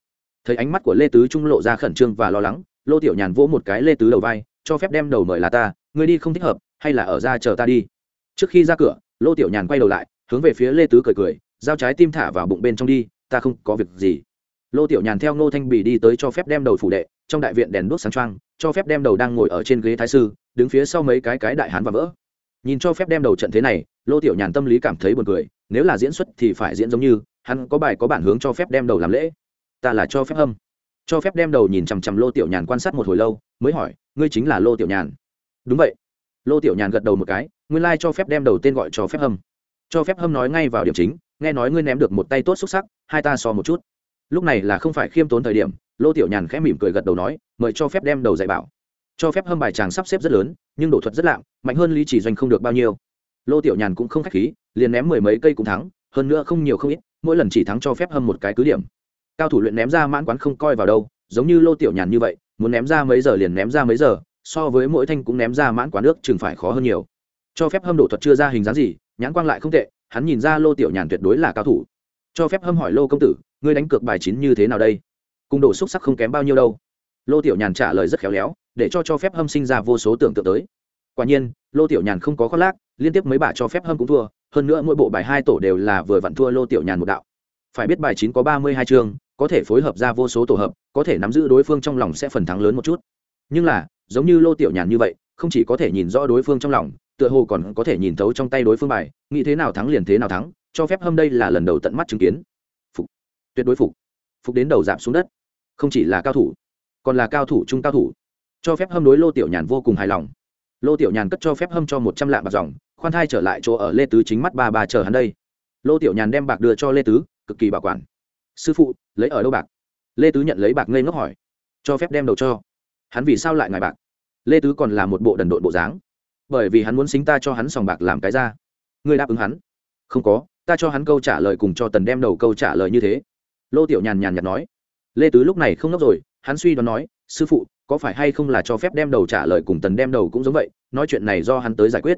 Thấy ánh mắt của lê tứ trung lộ ra khẩn trương và lo lắng, lô tiểu nhàn vỗ một cái lê tứ đầu vai, cho phép đem đầu mời là ta, ngươi đi không thích hợp, hay là ở ra chờ ta đi. Trước khi ra cửa, lô tiểu nhàn quay đầu lại, hướng về phía lê tứ cười cười dao trái tim thả vào bụng bên trong đi, ta không có việc gì lô tiểu nhàn theo ngô thanh bì đi tới cho phép đem đầu phủ đệ, trong đại viện đèn đuốc sáng trăng cho phép đem đầu đang ngồi ở trên ghế thái sư, đứng phía sau mấy cái cái đại hán và vỡ. Nhìn cho phép đem đầu trận thế này, lô tiểu nhàn tâm lý cảm thấy buồn cười, nếu là diễn xuất thì phải diễn giống như, hắn có bài có bản hướng cho phép đem đầu làm lễ. Ta là cho phép hâm. Cho phép đem đầu nhìn chằm chằm lô tiểu nhàn quan sát một hồi lâu, mới hỏi, ngươi chính là lô tiểu nhàn? Đúng vậy. Lô tiểu nhàn gật đầu một cái, nguyên lai、like、cho phép đem đầu tên gọi cho phép hâm. Cho phép hâm nói ngay vào điểm chính, nghe nói ngươi ném được một tay tốt xúc sắc, hai ta so một chút lúc này là không phải khiêm tốn thời điểm, lô tiểu nhàn khẽ mỉm cười gật đầu nói, mời cho phép đem đầu dạy bảo. Cho phép hâm bài chàng sắp xếp rất lớn, nhưng đổ thuật rất lạng, mạnh hơn lý chỉ doanh không được bao nhiêu. Lô tiểu nhàn cũng không k h á c h khí, liền ném mười mấy cây cũng thắng, hơn nữa không nhiều không ít, mỗi lần chỉ thắng cho phép hâm một cái cứ điểm. Cao thủ luyện ném ra mãn quán không coi vào đâu, giống như lô tiểu nhàn như vậy, muốn ném ra mấy giờ liền ném ra mấy giờ, so với mỗi thanh cũng ném ra mãn quán nước chừng phải khó hơn nhiều. Cho phép hâm đổ thuật chưa ra hình dáng gì, nhãn quang lại không tệ, hắn nhìn ra lô tiểu nhàn tuyệt đối là cao thủ. Cho phép hâm hỏi lô công tử ngươi đánh cược bài chín như thế nào đây? Cung đồ xúc sắc không kém bao nhiêu đâu. Lô tiểu nhàn trả lời rất khéo léo, để cho cho phép hâm sinh ra vô số tưởng tượng tới. Quả nhiên, lô tiểu nhàn không có khoác lác, liên tiếp mấy bà cho phép hâm cũng thua, hơn nữa mỗi bộ bài hai tổ đều là vừa vặn thua lô tiểu nhàn một đạo. Phải biết bài chín có ba mươi hai chương, có thể phối hợp ra vô số tổ hợp, có thể nắm giữ đối phương trong lòng sẽ phần thắng lớn một chút. Nhưng là, giống như lô tiểu nhàn như vậy, không chỉ có thể nhìn rõ đối phương trong lòng, tựa hồ còn có thể nhìn thấu trong tay đối phương bài, nghĩ thế nào thắng liền thế nào thắng, cho phép hâm đây là lần đầu tận mắt chứng kiến tuyệt đối phục. Phục đến đầu giảm xuống đất. Không chỉ là cao thủ, còn là cao thủ trung cao thủ. Cho phép hâm đối lô tiểu nhàn vô cùng hài lòng. Lô tiểu nhàn cất cho phép hâm cho một trăm lạng bạc dòng, khoan thai trở lại chỗ ở lê tứ chính mắt ba bà chờ hắn đây. Lô tiểu nhàn đem bạc đưa cho lê tứ, cực kỳ bảo quản. Sư phụ, lấy ở đâu bạc? Lê tứ nhận lấy bạc ngây ngốc hỏi. Cho phép đem đầu cho. Hắn vì sao lại ngài bạc? Lê tứ còn là một bộ đần độn bộ dáng. Bởi vì hắn muốn xính ta cho hắn sòng bạc làm cái ra. Ngươi đáp ứng hắn? Không có, ta cho hắn câu trả lời cùng cho tần đem đầu câu trả lời như thế lô tiểu nhàn nhàn nhạt nói. Lê tứ lúc này không ngốc rồi, hắn suy đoán nói, sư phụ, có phải hay không là cho phép đem đầu trả lời cùng tần đem đầu cũng giống vậy, nói chuyện này do hắn tới giải quyết.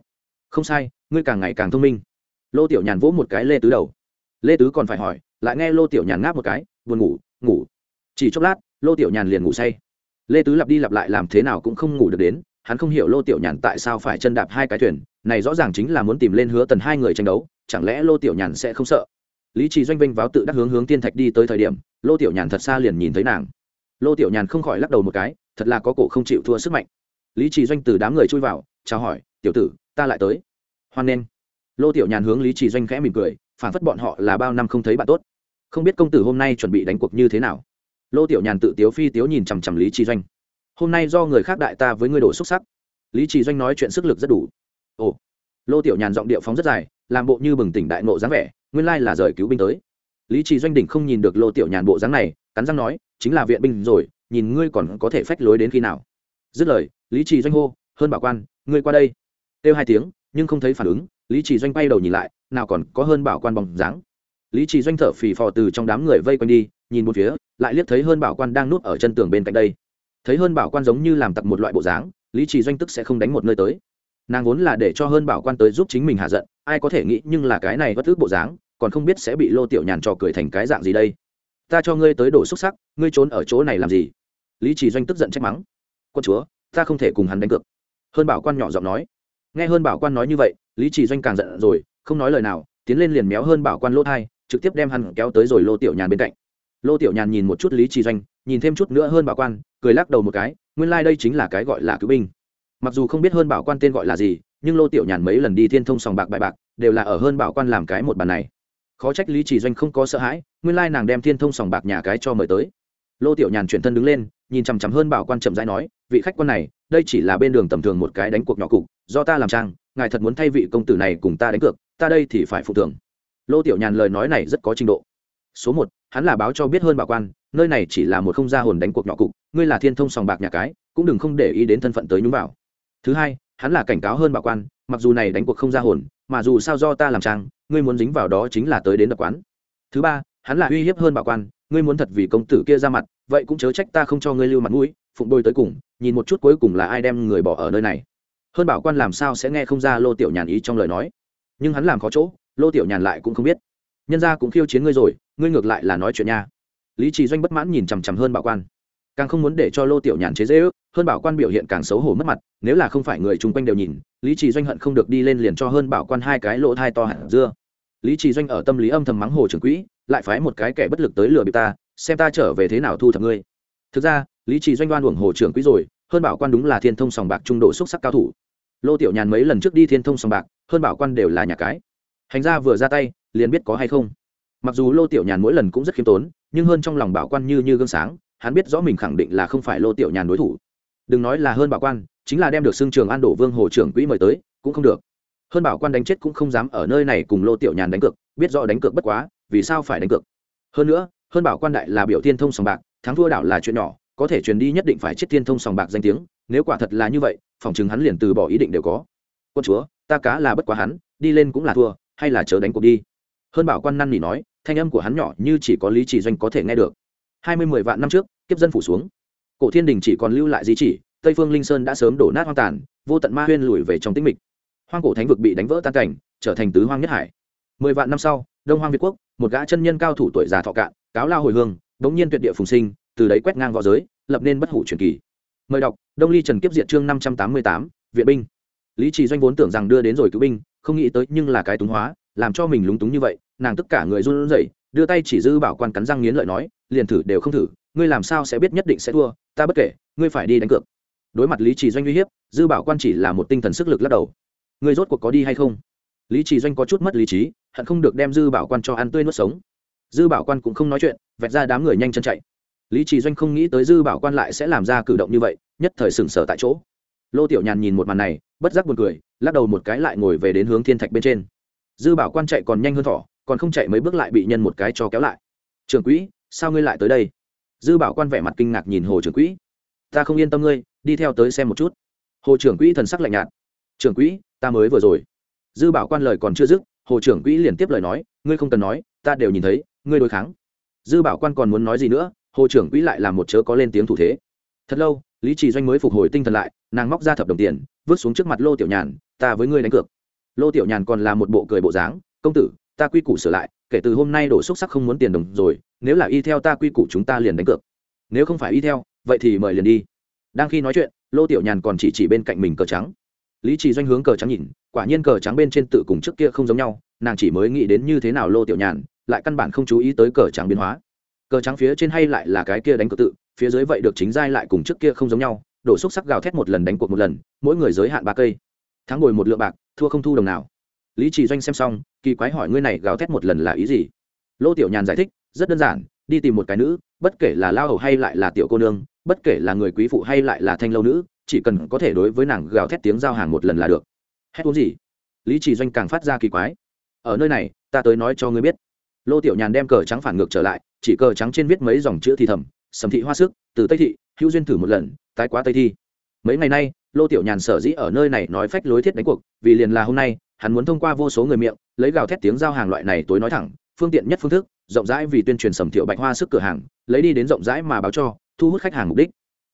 Không sai, ngươi càng ngày càng thông minh. Lô tiểu nhàn vỗ một cái lê tứ đầu. Lê tứ còn phải hỏi, lại nghe lô tiểu nhàn ngáp một cái, buồn ngủ ngủ. Chỉ chốc lát, lô tiểu nhàn liền ngủ say. Lê tứ lặp đi lặp lại làm thế nào cũng không ngủ được đến, hắn không hiểu lô tiểu nhàn tại sao phải chân đạp hai cái thuyền, này rõ ràng chính là muốn tìm lên hứa tần hai người tranh đấu, chẳng lẽ lô tiểu nhàn sẽ không sợ? Lý trì doanh vinh váo tự đắc hướng hướng tiên thạch đi tới thời điểm, lô tiểu nhàn thật xa liền nhìn thấy nàng. Lô tiểu nhàn không khỏi lắc đầu một cái, thật là có cổ không chịu thua sức mạnh. Lý trì doanh từ đám người chui vào, chào hỏi, tiểu tử, ta lại tới. Hoan nghênh. Lô tiểu nhàn hướng lý trì doanh khẽ mỉm cười phản phất bọn họ là bao năm không thấy bạn tốt. Không biết công tử hôm nay chuẩn bị đánh cuộc như thế nào. Lô tiểu nhàn tự tiếu phi tiếu nhìn chằm chằm lý trì doanh. Hôm nay do người khác đại ta với ngươi đổ xúc sắc. Lý trì doanh nói chuyện sức lực rất đủ. Ồ. Lô tiểu nhàn giọng điệu phóng rất dài, làm bộ như bừng tỉnh đại nộ dáng vẻ nguyên lai là rời cứu binh tới. Lý trì doanh đỉnh không nhìn được lô tiểu nhàn bộ dáng này, cắn răng nói, chính là viện binh rồi, nhìn ngươi còn có thể phách lối đến khi nào. Dứt lời, lý trì doanh hô, hơn bảo quan, ngươi qua đây. Kêu hai tiếng, nhưng không thấy phản ứng, lý trì doanh bay đầu nhìn lại, nào còn có hơn bảo quan bóng dáng. Lý trì doanh thở phì phò từ trong đám người vây quanh đi, nhìn một phía, lại liếc thấy hơn bảo quan đang núp ở chân tường bên cạnh đây. Thấy hơn bảo quan giống như làm tặc một loại bộ dáng, lý trì doanh tức sẽ không đánh một nơi tới. Nàng vốn là để cho hơn bảo quan tới giúp chính mình hạ giận ai có thể nghĩ nhưng là cái này bất ước bộ dáng, còn không biết sẽ bị lô tiểu nhàn trò cười thành cái dạng gì đây. Ta cho ngươi tới đổ xúc sắc, ngươi trốn ở chỗ này làm gì? Lý trì doanh tức giận trách mắng. Quân chúa, ta không thể cùng hắn đánh cược. Hơn bảo quan nhỏ giọng nói. Nghe hơn bảo quan nói như vậy, lý trì doanh càng giận rồi, không nói lời nào, tiến lên liền méo hơn bảo quan lỗ thai, trực tiếp đem hắn kéo tới rồi lô tiểu nhàn bên cạnh. Lô tiểu nhàn nhìn một chút lý trì doanh, nhìn thêm chút nữa hơn bảo quan, cười lắc đầu một cái, nguyên lai、like、đây chính là cái gọi là cứu binh. Mặc dù không biết hơn bảo quan tên gọi là gì nhưng lô tiểu nhàn mấy lần đi thiên thông sòng bạc bài bạc, đều là ở hơn bảo quan làm cái một bàn này. Khó trách lý trì doanh không có sợ hãi, nguyên lai nàng đem thiên thông sòng bạc nhà cái cho mời tới. Lô tiểu nhàn chuyển thân đứng lên, nhìn chằm chằm hơn bảo quan chậm rãi nói, vị khách quan này, đây chỉ là bên đường tầm thường một cái đánh cuộc nhỏ cục, do ta làm trang, ngài thật muốn thay vị công tử này cùng ta đánh cược, ta đây thì phải phụ thường lô tiểu nhàn lời nói này rất có trình độ. Số một, hắn là báo cho biết hơn bảo quan, nơi này chỉ là một không gia hồn đánh cuộc nhỏ cục, ngươi là thiên thông sòng bạc nhà cái, cũng đừng không để ý đến thân phận tới nhúng vào. Thứ hai hắn là cảnh cáo hơn bảo quan, mặc dù này đánh cuộc không ra hồn, mà dù sao do ta làm trang, ngươi muốn dính vào đó chính là tới đến đập quán. Thứ ba, hắn là uy hiếp hơn bảo quan, ngươi muốn thật vì công tử kia ra mặt, vậy cũng chớ trách ta không cho ngươi lưu mặt mũi, phụng đôi tới cùng, nhìn một chút cuối cùng là ai đem người bỏ ở nơi này. Hơn bảo quan làm sao sẽ nghe không ra lô tiểu nhàn ý trong lời nói. Nhưng hắn làm khó chỗ, lô tiểu nhàn lại cũng không biết. Nhân gia cũng khiêu chiến ngươi rồi, ngươi ngược lại là nói chuyện nha. Lý trì doanh bất mãn nhìn chằm chằm hơn bảo quan càng không muốn để cho lô tiểu nhàn chế dễ ước, hơn bảo quan biểu hiện càng xấu hổ mất mặt, nếu là không phải người chung quanh đều nhìn, lý trì doanh hận không được đi lên liền cho hơn bảo quan hai cái lỗ thai to hẳn dưa. Lý trì doanh ở tâm lý âm thầm mắng hồ trưởng quỹ, lại phái một cái kẻ bất lực tới lừa bị ta, xem ta trở về thế nào thu thập ngươi. Thực ra, lý trì doanh đoan uổng hồ trưởng quỹ rồi, hơn bảo quan đúng là thiên thông sòng bạc trung độ xúc sắc cao thủ. Lô tiểu nhàn mấy lần trước đi thiên thông sòng bạc, hơn bảo quan đều là nhà cái. Hành ra vừa ra tay, liền biết có hay không. Mặc dù lô tiểu nhàn mỗi lần cũng rất khiêm tốn, nhưng hơn trong lòng bảo quan như như gương sáng hắn biết rõ mình khẳng định là không phải lô tiểu nhàn đối thủ. Đừng nói là hơn bảo quan, chính là đem được xưng trường an đổ vương hồ trưởng quỹ mời tới, cũng không được. Hơn bảo quan đánh chết cũng không dám ở nơi này cùng lô tiểu nhàn đánh cược, biết rõ đánh cược bất quá, vì sao phải đánh cược? Hơn nữa, hơn bảo quan đại là biểu tiên thông sòng bạc, thắng thua đảo là chuyện nhỏ, có thể truyền đi nhất định phải chết tiên thông sòng bạc danh tiếng, nếu quả thật là như vậy, phòng chừng hắn liền từ bỏ ý định đều có. Quân chúa, ta cá là bất quá hắn, đi lên cũng là thua, hay là chớ đánh cuộc đi. Hơn bảo quan năn nỉ nói, thanh âm của hắn nhỏ như chỉ có lý chỉ doanh có thể nghe được hai mươi mười vạn năm trước, kiếp dân phủ xuống. Cổ thiên đình chỉ còn lưu lại di chỉ, tây phương linh sơn đã sớm đổ nát hoang tàn, vô tận ma huyên lùi về trong tĩnh mịch. Hoang cổ thánh vực bị đánh vỡ tan cảnh, trở thành tứ hoang nhất hải. Mười vạn năm sau, đông hoang việt quốc, một gã chân nhân cao thủ tuổi già thọ cạn, cáo lao hồi hương bỗng nhiên tuyệt địa phùng sinh, từ đấy quét ngang v õ giới, lập nên bất hủ truyền kỳ. Mời đọc, đông ly trần kiếp diệt chương năm trăm tám mươi tám, viện binh. Lý trì doanh vốn tưởng rằng đưa đến rồi cứu binh, không nghĩ tới nhưng là cái túng hóa, làm cho mình lúng túng như vậy, nàng tất cả người run rẩy, đưa tay chỉ dư bảo quan cắn răng nghiến lợi nói liền thử đều không thử, ngươi làm sao sẽ biết nhất định sẽ thua, ta bất kể, ngươi phải đi đánh cược. Đối mặt lý trì doanh uy hiếp, dư bảo quan chỉ là một tinh thần sức lực lắc đầu. Ngươi rốt cuộc có đi hay không? Lý trì doanh có chút mất lý trí, hận không được đem dư bảo quan cho ăn tươi nuốt sống. Dư bảo quan cũng không nói chuyện, vẹt ra đám người nhanh chân chạy. Lý trì doanh không nghĩ tới dư bảo quan lại sẽ làm ra cử động như vậy, nhất thời sừng sờ tại chỗ. Lô tiểu nhàn nhìn một màn này, bất giác buồn cười, lắc đầu một cái lại ngồi về đến hướng thiên thạch bên trên. Dư bảo quan chạy còn nhanh hơn thỏ, còn không chạy mấy bước lại bị nhân một cái cho kéo lại. Trường quỹ sao ngươi lại tới đây? Dư bảo quan vẻ mặt kinh ngạc nhìn hồ trưởng quỹ. Ta không yên tâm ngươi, đi theo tới xem một chút. Hồ trưởng quỹ thần sắc lạnh nhạt. Trưởng quỹ, ta mới vừa rồi. Dư bảo quan lời còn chưa dứt, hồ trưởng quỹ liền tiếp lời nói, ngươi không cần nói, ta đều nhìn thấy, ngươi đối kháng. Dư bảo quan còn muốn nói gì nữa, hồ trưởng quỹ lại làm một chớ có lên tiếng thủ thế. Thật lâu, lý trì doanh mới phục hồi tinh thần lại, nàng móc ra thập đồng tiền, vứt xuống trước mặt lô tiểu nhàn, ta với ngươi đánh cược. Lô tiểu nhàn còn là một bộ cười bộ dáng, công tử, ta quy củ sửa lại kể từ hôm nay đổ xúc sắc không muốn tiền đồng rồi, nếu là y theo ta quy củ chúng ta liền đánh cược. Nếu không phải y theo, vậy thì mời liền đi. Đang khi nói chuyện, lô tiểu nhàn còn chỉ chỉ bên cạnh mình cờ trắng. Lý trì doanh hướng cờ trắng nhìn, quả nhiên cờ trắng bên trên tự cùng trước kia không giống nhau, nàng chỉ mới nghĩ đến như thế nào lô tiểu nhàn lại căn bản không chú ý tới cờ trắng biến hóa. Cờ trắng phía trên hay lại là cái kia đánh cờ tự, phía dưới vậy được chính giai lại cùng trước kia không giống nhau, đổ xúc sắc gào thét một lần đánh cuộc một lần, mỗi người giới hạn ba cây. Thắng bồi một lượng bạc, thua không thu đồng nào lý trì doanh xem xong, kỳ quái hỏi ngươi này gào thét một lần là ý gì? Lô tiểu nhàn giải thích, rất đơn giản, đi tìm một cái nữ, bất kể là lao hầu hay lại là tiểu cô nương, bất kể là người quý phụ hay lại là thanh lâu nữ, chỉ cần có thể đối với nàng gào thét tiếng giao hàng một lần là được. Hét uống gì? Lý trì doanh càng phát ra kỳ quái. Ở nơi này, ta tới nói cho ngươi biết. Lô tiểu nhàn đem cờ trắng phản ngược trở lại, chỉ cờ trắng trên viết mấy dòng chữ thì thầm, sầm thị hoa sức, từ tây thị, hữu duyên thử một lần, tái quá tây thi. Mấy ngày nay, lô tiểu nhàn sở dĩ ở nơi này nói phách lối thiết đánh cuộc, vì liền là hôm nay hắn muốn thông qua vô số người miệng, lấy gào thét tiếng giao hàng loại này tối nói thẳng, phương tiện nhất phương thức, rộng rãi vì tuyên truyền sầm thiệu bạch hoa sức cửa hàng, lấy đi đến rộng rãi mà báo cho, thu hút khách hàng mục đích.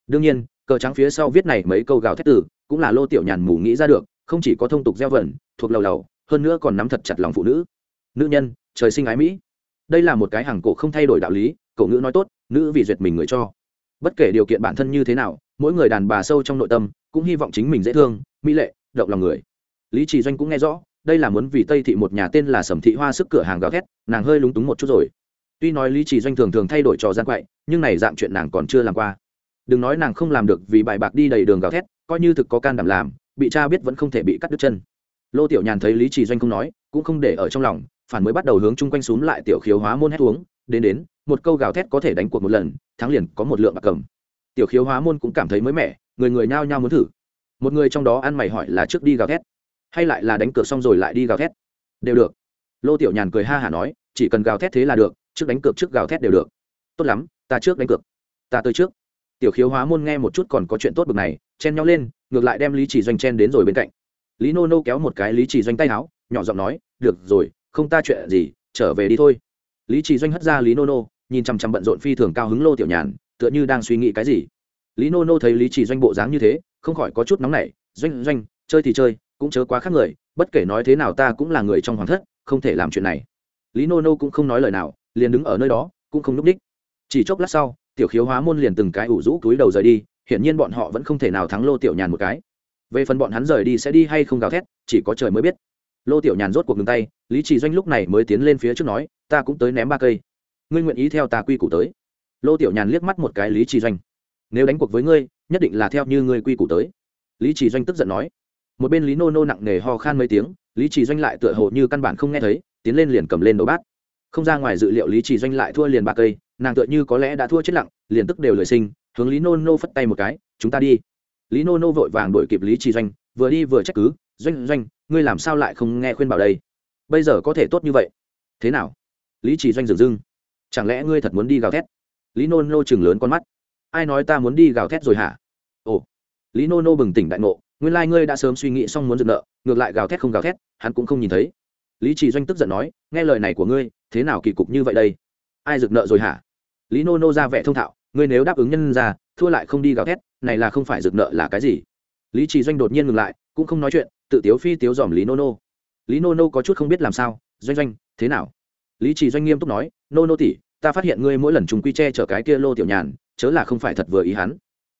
Đương nhiên, cờ trắng phía sau viết này mấy câu gào thét từ, cũng là lô tiểu nhàn mù nghĩ ra được, không chỉ có thông tục gieo vẩn, thuộc lầu lầu, hơn nữa còn nắm thật chặt lòng phụ nữ. Nữ nhân, trời sinh ái mỹ. Đây là một cái hàng cổ không thay đổi đạo lý cậu ngữ nói tốt, nữ vì duyệt mình người cho. Bất kể điều kiện bản thân như thế nào, mỗi người đàn bà sâu trong nội tâm, cũng hy vọng chính mình dễ thương, mỹ lệ, động lòng người lý trì doanh cũng nghe rõ, đây là muốn vì tây thị một nhà tên là sầm thị hoa sức cửa hàng gào thét, nàng hơi lúng túng một chút rồi. tuy nói lý trì doanh thường thường thay đổi trò gian quậy, nhưng này dạng chuyện nàng còn chưa làm qua. đừng nói nàng không làm được vì bài bạc đi đầy đường gào thét, coi như thực có can đảm làm, bị cha biết vẫn không thể bị cắt đứt chân. lô tiểu nhàn thấy lý trì doanh không nói, cũng không để ở trong lòng, phản mới bắt đầu hướng chung quanh xúm lại tiểu khiếu hóa môn hét uống, đến đến, một câu gào thét có thể đánh cuộc một lần, thắng liền có một lượng bạc cầm. tiểu khiếu hóa môn cũng cảm thấy mới mẻ, người người nhao nhao muốn thử. một người trong đó ăn mày hỏi là trước đi gào thét hay lại là đánh cược xong rồi lại đi gào thét? Đều được. Lô tiểu nhàn cười ha hả nói, chỉ cần gào thét thế là được, trước đánh cược trước gào thét đều được. Tốt lắm, ta trước đánh cược. Ta tới trước. Tiểu khiếu hóa môn nghe một chút còn có chuyện tốt bực này, chen nhau lên, ngược lại đem lý chỉ doanh chen đến rồi bên cạnh. Lý nô nô kéo một cái lý chỉ doanh tay áo, nhỏ giọng nói, được rồi, không ta chuyện gì, trở về đi thôi. Lý chỉ doanh hất ra lý nô nô, nhìn chằm chằm bận rộn phi thường cao hứng lô tiểu nhàn, tựa như đang suy nghĩ cái gì. Lý nô nô thấy lý chỉ doanh bộ dáng như thế, không khỏi có chút nóng nảy, doanh doanh, chơi thì chơi cũng chớ quá khác người, bất kể nói thế nào ta cũng là người trong hoàng thất, không thể làm chuyện này. Lý nô nô cũng không nói lời nào, liền đứng ở nơi đó, cũng không n ú c đích. Chỉ chốc lát sau, tiểu khiếu hóa môn liền từng cái ủ rũ túi đầu rời đi, hiển nhiên bọn họ vẫn không thể nào thắng lô tiểu nhàn một cái. Về phần bọn hắn rời đi sẽ đi hay không gào thét, chỉ có trời mới biết. Lô tiểu nhàn rốt cuộc ngừng tay, lý trì doanh lúc này mới tiến lên phía trước nói, ta cũng tới ném ba cây. Ngươi nguyện ý theo ta quy củ tới? Lô tiểu nhàn liếc mắt một cái lý trì doanh. Nếu đánh cuộc với ngươi, nhất định là theo như ngươi quy củ tới. Lý trì doanh tức giận nói một bên lý nô nô nặng nề ho khan mấy tiếng, lý trì doanh lại tựa hồ như căn bản không nghe thấy, tiến lên liền cầm lên đồ bát. Không ra ngoài dự liệu lý trì doanh lại thua liền ba cây, nàng tựa như có lẽ đã thua chết lặng, liền tức đều lời sinh, hướng lý nô nô phất tay một cái, chúng ta đi. Lý nô nô vội vàng đổi kịp lý trì doanh, vừa đi vừa trách cứ, doanh doanh, ngươi làm sao lại không nghe khuyên bảo đây? Bây giờ có thể tốt như vậy. Thế nào? Lý trì doanh dừng dưng. Chẳng lẽ ngươi thật muốn đi gào thét? Lý nô nô chừng lớn con mắt. Ai nói ta muốn đi gào thét rồi hả? Ồ. Lý nô nô bừng tỉnh đại ngộ nguyên lai、like、ngươi đã sớm suy nghĩ xong muốn dựng nợ, ngược lại gào thét không gào thét, hắn cũng không nhìn thấy. Lý trì doanh tức giận nói, nghe lời này của ngươi, thế nào kỳ cục như vậy đây? Ai dựng nợ rồi hả? Lý nô nô ra vẻ thông thạo, ngươi nếu đáp ứng nhân ra, thua lại không đi gào thét, này là không phải dựng nợ là cái gì? Lý trì doanh đột nhiên ngừng lại, cũng không nói chuyện, tự tiếu phi tiếu dòm lý nô nô. Lý nô nô có chút không biết làm sao, doanh doanh, thế nào? Lý trì doanh nghiêm túc nói, nô nô tỉ ta phát hiện ngươi mỗi lần trùng quy che chở cái kia lô tiểu nhàn, chớ là không phải thật vừa ý hắn.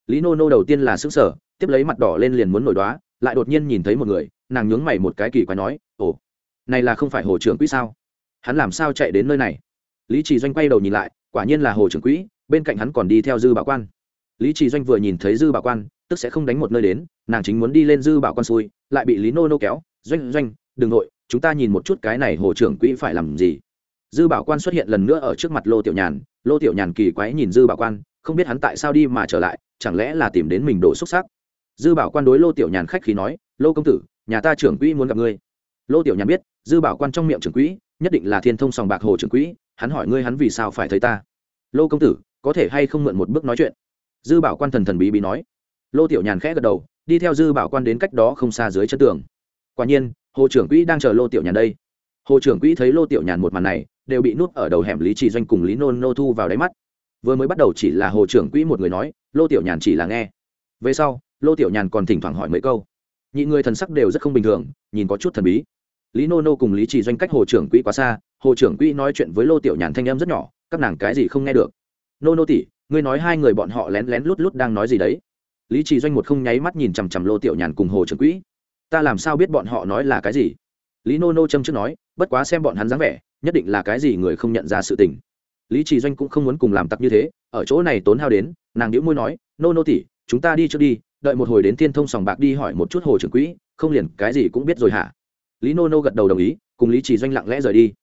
Lý nô nô đầu tiên là xứng sở tiếp lấy mặt đỏ lên liền muốn nổi đoá, lại đột nhiên nhìn thấy một người, nàng nhướng mày một cái kỳ quái nói, ồ, này là không phải hồ trưởng quỹ sao? Hắn làm sao chạy đến nơi này? Lý trì doanh quay đầu nhìn lại, quả nhiên là hồ trưởng quỹ, bên cạnh hắn còn đi theo dư bảo quan. Lý trì doanh vừa nhìn thấy dư bảo quan, tức sẽ không đánh một nơi đến, nàng chính muốn đi lên dư bảo quan xui, lại bị lý nô nô kéo, doanh doanh, đừng nội, chúng ta nhìn một chút cái này hồ trưởng quỹ phải làm gì? Dư bảo quan xuất hiện lần nữa ở trước mặt lô tiểu nhàn, lô tiểu nhàn kỳ quái nhìn dư bảo quan, không biết hắn tại sao đi mà trở lại, chẳng lẽ là tìm đến mình đổ xúc xác? Dư bảo quan đối lô tiểu nhàn khách khí nói, lô công tử, nhà ta trưởng quỹ muốn gặp ngươi. Lô tiểu nhàn biết, dư bảo quan trong miệng trưởng quỹ, nhất định là thiên thông sòng bạc hồ trưởng quỹ, hắn hỏi ngươi hắn vì sao phải thấy ta. Lô công tử, có thể hay không mượn một bước nói chuyện? Dư bảo quan thần thần bí bí nói. Lô tiểu nhàn khẽ gật đầu, đi theo dư bảo quan đến cách đó không xa dưới chân tường. Quả nhiên, hồ trưởng quỹ đang chờ lô tiểu nhàn đây. Hồ trưởng quỹ thấy lô tiểu nhàn một màn này, đều bị nuốt ở đầu hẻm lý trì doanh cùng lý nôn nô thu vào đáy mắt. Vừa mới bắt đầu chỉ là hồ trưởng quỹ một người nói, lô tiểu nhàn chỉ là nghe. Về sau lô tiểu nhàn còn thỉnh thoảng hỏi mấy câu. Nhị người thần sắc đều rất không bình thường, nhìn có chút thần bí. Lý nô nô cùng lý trì doanh cách hồ trưởng quỹ quá xa, hồ trưởng quỹ nói chuyện với lô tiểu nhàn thanh em rất nhỏ, các nàng cái gì không nghe được. Nô nô tỉ ngươi nói hai người bọn họ lén lén lút lút đang nói gì đấy? Lý trì doanh một không nháy mắt nhìn chằm chằm lô tiểu nhàn cùng hồ trưởng quỹ. Ta làm sao biết bọn họ nói là cái gì? Lý nô nô châm trước nói, bất quá xem bọn hắn dáng vẻ, nhất định là cái gì người không nhận ra sự tình. Lý trì doanh cũng không muốn cùng làm tặc như thế, ở chỗ này tốn hao đến, nàng đĩu môi nói, nô nô tỉ chúng ta đi trước đi đợi một hồi đến thiên thông sòng bạc đi hỏi một chút hồ trưởng quỹ, không liền cái gì cũng biết rồi hả? Lý nô nô gật đầu đồng ý, cùng lý trì doanh lặng lẽ rời đi.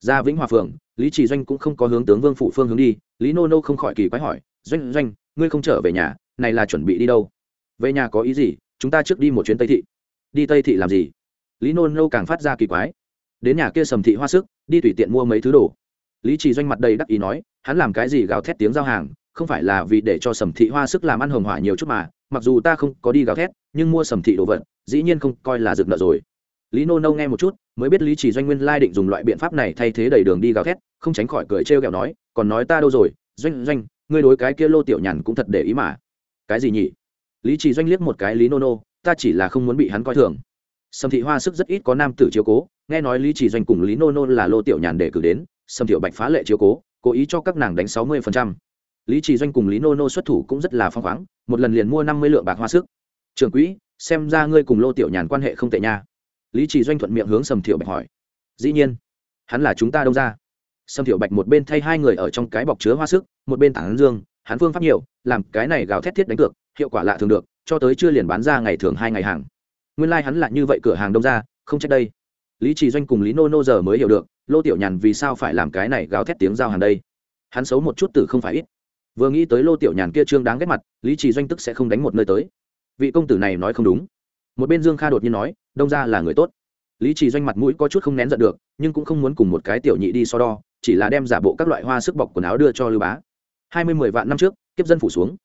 Ra vĩnh hòa phường, lý trì doanh cũng không có hướng tướng vương phụ phương hướng đi, lý nô nô không khỏi kỳ quái hỏi, doanh doanh, ngươi không trở về nhà, này là chuẩn bị đi đâu? Về nhà có ý gì? Chúng ta trước đi một chuyến tây thị. Đi tây thị làm gì? Lý nô nô càng phát ra kỳ quái. Đến nhà kia sầm thị hoa sức, đi tùy tiện mua mấy thứ đồ. Lý trì doanh mặt đầy đắc ý nói, hắn làm cái gì gào thét tiếng giao hàng, không phải là vì để cho sầm thị hoa sức làm ăn hồng hỏa nhiều chút mà mặc dù ta không có đi gào thét, nhưng mua sầm thị đồ vật, dĩ nhiên không coi là rực nợ rồi. Lý nô nâu nghe một chút, mới biết lý chỉ doanh nguyên lai định dùng loại biện pháp này thay thế đầy đường đi gào thét, không tránh khỏi cười trêu ghẹo nói, còn nói ta đâu rồi? Doanh doanh, ngươi đối cái kia lô tiểu nhàn cũng thật để ý mà. Cái gì nhỉ? Lý chỉ doanh liếc một cái lý nô nô ta chỉ là không muốn bị hắn coi thường. Sầm thị hoa sức rất ít có nam tử chiếu cố, nghe nói lý chỉ doanh cùng lý nô nô là lô tiểu nhàn để cử đến, sầm thiệu bạch phá lệ chiếu cố cố ý cho các nàng đánh sáu mươi phần trăm lý chỉ doanh cùng lý nô nô xuất thủ cũng rất là phong khoáng, một lần liền mua năm mươi lượng bạc hoa sức. Trưởng quỹ, xem ra ngươi cùng lô tiểu nhàn quan hệ không tệ nha. Lý chỉ doanh thuận miệng hướng sầm thiệu bạch hỏi. Dĩ nhiên, hắn là chúng ta đông ra sầm thiệu bạch một bên thay hai người ở trong cái bọc chứa hoa sức, một bên tảng dương, hắn phương pháp nhiều, làm cái này gào thét thiết đánh cược, hiệu quả lạ thường được, cho tới chưa liền bán ra ngày thường hai ngày hàng. Nguyên lai、like、hắn là như vậy cửa hàng đông ra không trách đây. Lý trì doanh cùng lý nô nô giờ mới hiểu được, lô tiểu nhàn vì sao phải làm cái này gào thét tiếng giao hàng đây. Hắn xấu một chút từ không phải ít vừa nghĩ tới lô tiểu nhàn kia trương đáng ghét mặt, lý trì doanh tức sẽ không đánh một nơi tới. Vị công tử này nói không đúng. Một bên dương kha đột nhiên nói, đông ra là người tốt. Lý trì doanh mặt mũi có chút không nén giận được, nhưng cũng không muốn cùng một cái tiểu nhị đi so đo, chỉ là đem giả bộ các loại hoa sức bọc quần áo đưa cho lưu bá. Hai mươi mười vạn năm trước, kiếp dân phủ xuống.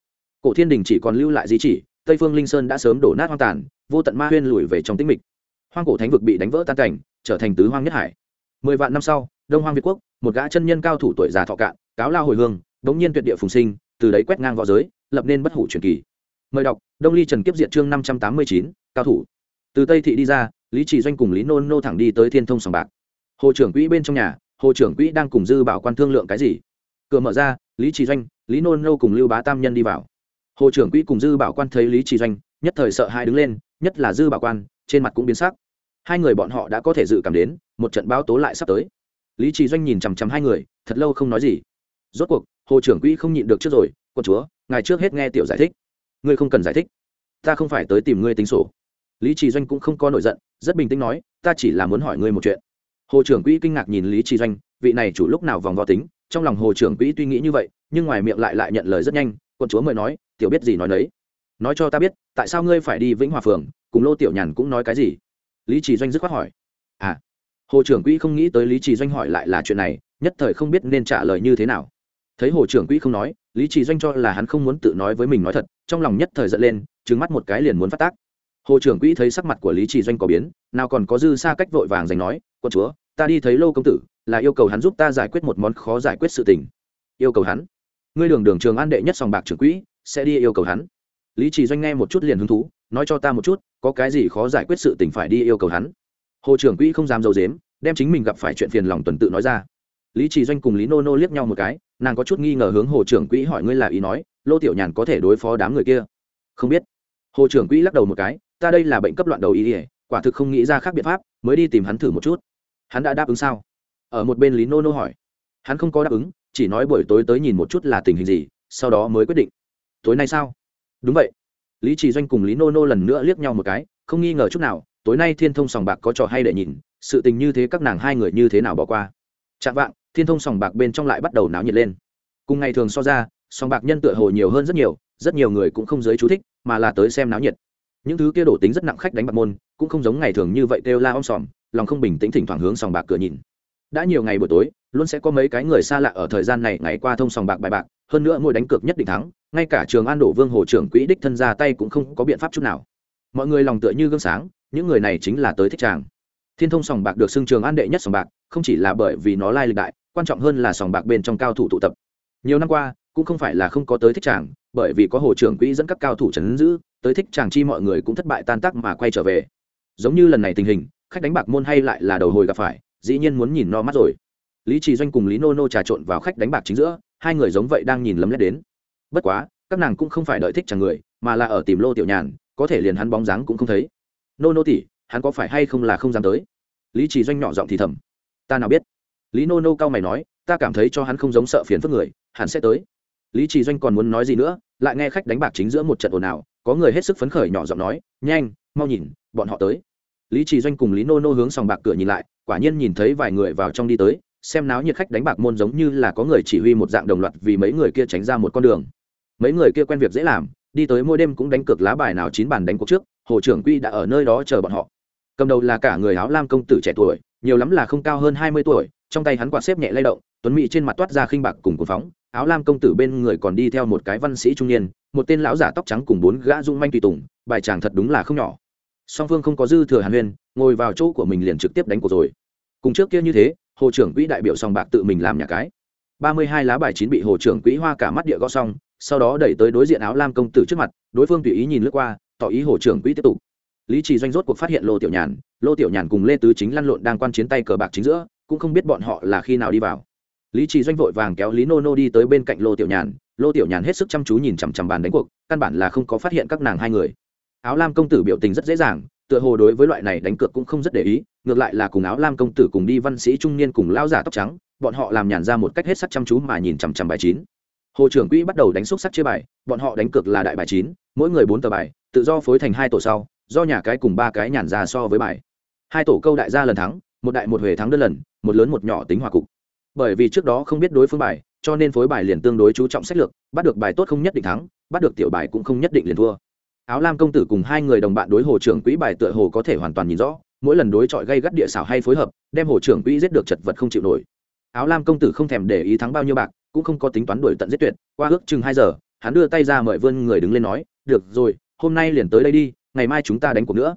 Cổ thiên đình chỉ còn lưu lại di chỉ, tây phương linh sơn đã sớm đổ nát hoang tàn, vô tận ma huyên lùi về trong tĩnh mịch. Hoang cổ thánh vực bị đánh vỡ tan cảnh, trở thành tứ hoang nhất hải. Mười vạn năm sau, đông hoang việt quốc, một gã chân nhân cao thủ tuổi già thọ cạn, cáo lao hồi hương đống nhiên tuyệt địa phùng sinh, từ đấy quét ngang võ giới, lập nên bất hủ truyền kỳ. Mời đọc, đông ly trần kiếp diện chương năm trăm tám mươi chín, cao thủ. Từ tây thị đi ra, lý Chỉ doanh cùng lý nôn nô thẳng đi tới thiên thông sòng bạc. Hồ trưởng quỹ bên trong nhà, hồ trưởng quỹ đang cùng dư bảo quan thương lượng cái gì? Cửa mở ra, lý Chỉ doanh, lý nôn nô cùng lưu bá tam nhân đi vào. Hồ trưởng quỹ cùng dư bảo quan thấy lý Chỉ doanh, nhất thời sợ hãi đứng lên, nhất là dư bảo quan, trên mặt cũng biến sắc. Hai người bọn họ đã có thể dự cảm đến, một trận báo tố lại sắp tới. Lý Chỉ doanh nhìn chằm chằm hai người, thật lâu không nói gì rốt cuộc, hồ trưởng quỹ không nhịn được trước rồi, quân chúa, ngài trước hết nghe tiểu giải thích. Ngươi không cần giải thích. Ta không phải tới tìm ngươi tính sổ. Lý trì doanh cũng không có nổi giận, rất bình tĩnh nói, ta chỉ là muốn hỏi ngươi một chuyện. Hồ trưởng quỹ kinh ngạc nhìn lý trì doanh, vị này chủ lúc nào vòng vo tính, trong lòng hồ trưởng quỹ tuy nghĩ như vậy, nhưng ngoài miệng lại lại nhận lời rất nhanh, quân chúa mời nói, tiểu biết gì nói nấy. Nói cho ta biết, tại sao ngươi phải đi vĩnh hòa phường, cùng lô tiểu nhàn cũng nói cái gì? Lý trì doanh dứt khoát hỏi. À. Hồ trưởng quỹ không nghĩ tới lý trì doanh hỏi lại là chuyện này, nhất thời không biết nên trả lời như thế nào thấy hồ trưởng quỹ không nói, lý trì doanh cho là hắn không muốn tự nói với mình nói thật, trong lòng nhất thời giận lên trứng mắt một cái liền muốn phát tác. Hồ trưởng quỹ thấy sắc mặt của lý trì doanh có biến, nào còn có dư xa cách vội vàng giành nói, quân chúa, ta đi thấy lô công tử, là yêu cầu hắn giúp ta giải quyết một món khó giải quyết sự tình. Yêu cầu hắn? Ngươi đường đường trường an đệ nhất sòng bạc trưởng quỹ, sẽ đi yêu cầu hắn? Lý trì doanh nghe một chút liền hứng thú, nói cho ta một chút, có cái gì khó giải quyết sự tình phải đi yêu cầu hắn? Hồ trưởng quỹ không dám dầu dếm đem chính mình gặp phải chuyện phiền lòng tuần tự nói ra lý trì doanh cùng lý nô nô liếc nhau một cái, nàng có chút nghi ngờ hướng hồ trưởng quỹ hỏi ngươi là ý nói, lô tiểu nhàn có thể đối phó đám người kia? Không biết. Hồ trưởng quỹ lắc đầu một cái, ta đây là bệnh cấp loạn đầu ý ỉa quả thực không nghĩ ra khác biện pháp, mới đi tìm hắn thử một chút. Hắn đã đáp ứng sao? Ở một bên lý nô nô hỏi. Hắn không có đáp ứng, chỉ nói buổi tối tới nhìn một chút là tình hình gì, sau đó mới quyết định. Tối nay sao? Đúng vậy. Lý trì doanh cùng lý nô nô lần nữa liếc nhau một cái, không nghi ngờ chút nào, tối nay thiên thông sòng bạc có trò hay để nhìn, sự tình như thế các nàng hai người như thế nào bỏ qua? Chạm vạng thiên thông sòng bạc bên trong lại bắt đầu náo nhiệt lên. Cùng ngày thường so ra, sòng bạc nhân tựa hồ nhiều hơn rất nhiều rất nhiều người cũng không giới chú thích, mà là tới xem náo nhiệt. Những thứ kia đổ tính rất nặng khách đánh bạc môn, cũng không giống ngày thường như vậy kêu la om sòm, lòng không bình tĩnh thỉnh thoảng hướng sòng bạc cửa nhìn. Đã nhiều ngày buổi tối, luôn sẽ có mấy cái người xa lạ ở thời gian này ngày qua thông sòng bạc bài bạc, hơn nữa mỗi đánh cược nhất định thắng, ngay cả trường an đổ vương hồ trưởng quỹ đích thân ra tay cũng không có biện pháp chút nào. Mọi người lòng tựa như gương sáng, những người này chính là tới thích tràng thiên thông sòng bạc được xưng trường an đệ nhất sòng bạc, không chỉ là bởi vì nó lai lịch đại quan trọng hơn là sòng bạc bên trong cao thủ tụ tập. Nhiều năm qua, cũng không phải là không có tới thích chàng, bởi vì có hồ trưởng quỹ dẫn các cao thủ trấn giữ, tới thích chàng chi mọi người cũng thất bại tan tác mà quay trở về. Giống như lần này tình hình, khách đánh bạc môn hay lại là đầu hồi gặp phải, dĩ nhiên muốn nhìn no mắt rồi. Lý trì doanh cùng lý nô nô trà trộn vào khách đánh bạc chính giữa, hai người giống vậy đang nhìn lấm lét đến. Bất quá, các nàng cũng không phải đợi thích chàng người, mà là ở tìm lô tiểu nhàn, có thể liền hắn bóng dáng cũng không thấy. Nô nô tỉ hắn có phải hay không là không dám tới? Lý trì doanh nhỏ giọng thì thầm. Ta nào biết? Lý nô nô cao mày nói, ta cảm thấy cho hắn không giống sợ phiền phức người hắn sẽ tới. Lý trì doanh còn muốn nói gì nữa, lại nghe khách đánh bạc chính giữa một trận ồn ào, có người hết sức phấn khởi nhỏ giọng nói, nhanh, mau nhìn, bọn họ tới. Lý trì doanh cùng lý nô nô hướng sòng bạc cửa nhìn lại, quả nhiên nhìn thấy vài người vào trong đi tới, xem náo nhiệt khách đánh bạc môn giống như là có người chỉ huy một dạng đồng loạt vì mấy người kia tránh ra một con đường. Mấy người kia quen việc dễ làm, đi tới mỗi đêm cũng đánh cược lá bài nào chín bàn đánh cuộc trước, hồ trưởng quy đã ở nơi đó chờ bọn họ. Cầm đầu là cả người áo lam công tử trẻ tuổi, nhiều lắm là không cao hơn hai mươi tuổi trong tay hắn quạt xếp nhẹ lay động, tuấn mỹ trên mặt toát ra khinh bạc cùng cuồng phóng, áo lam công tử bên người còn đi theo một cái văn sĩ trung niên, một tên lão giả tóc trắng cùng bốn gã dung manh tùy tùng, bài chàng thật đúng là không nhỏ. Song phương không có dư thừa hàn huyên, ngồi vào chỗ của mình liền trực tiếp đánh cuộc rồi. Cùng trước kia như thế, hồ trưởng quỹ đại biểu sòng bạc tự mình làm nhà cái. Ba mươi hai lá bài chín bị hồ trưởng quỹ hoa cả mắt địa gõ xong, sau đó đẩy tới đối diện áo lam công tử trước mặt, đối phương tùy ý nhìn lướt qua, tỏ ý hồ trưởng quỹ tiếp tục. Lý trì doanh rốt cuộc phát hiện lô tiểu nhàn, lô tiểu nhàn cùng lê tứ chính lăn lộn đang quan chiến tay cờ bạc chính giữa cũng không biết bọn họ là khi nào đi vào. Lý trì doanh vội vàng kéo lý nô nô đi tới bên cạnh lô tiểu nhàn. Lô tiểu nhàn hết sức chăm chú nhìn chằm chằm bàn đánh cuộc, căn bản là không có phát hiện các nàng hai người. Áo lam công tử biểu tình rất dễ dàng, tựa hồ đối với loại này đánh cược cũng không rất để ý, ngược lại là cùng áo lam công tử cùng đi văn sĩ trung niên cùng lao giả tóc trắng, bọn họ làm nhàn ra một cách hết sắc chăm chú mà nhìn chằm chằm bài chín. Hồ trưởng quỹ bắt đầu đánh xúc sắc chia bài, bọn họ đánh cược là đại bài chín, mỗi người bốn tờ bài, tự do phối thành hai tổ sau, do nhà cái cùng ba cái nhàn ra so với bài. Hai tổ câu đại gia lần thắng, một đại một huề thắng đơn lần một lớn một nhỏ tính hòa cục. Bởi vì trước đó không biết đối phương bài, cho nên phối bài liền tương đối chú trọng sách lược, bắt được bài tốt không nhất định thắng, bắt được tiểu bài cũng không nhất định liền thua. Áo lam công tử cùng hai người đồng bạn đối hồ trưởng quỹ bài tựa hồ có thể hoàn toàn nhìn rõ, mỗi lần đối chọi gây gắt địa xảo hay phối hợp, đem hồ trưởng quỹ giết được chật vật không chịu nổi. Áo lam công tử không thèm để ý thắng bao nhiêu bạc, cũng không có tính toán đuổi tận giết tuyệt, qua ước chừng hai giờ, hắn đưa tay ra mời vươn người đứng lên nói, được rồi, hôm nay liền tới đây đi, ngày mai chúng ta đánh cuộc nữa.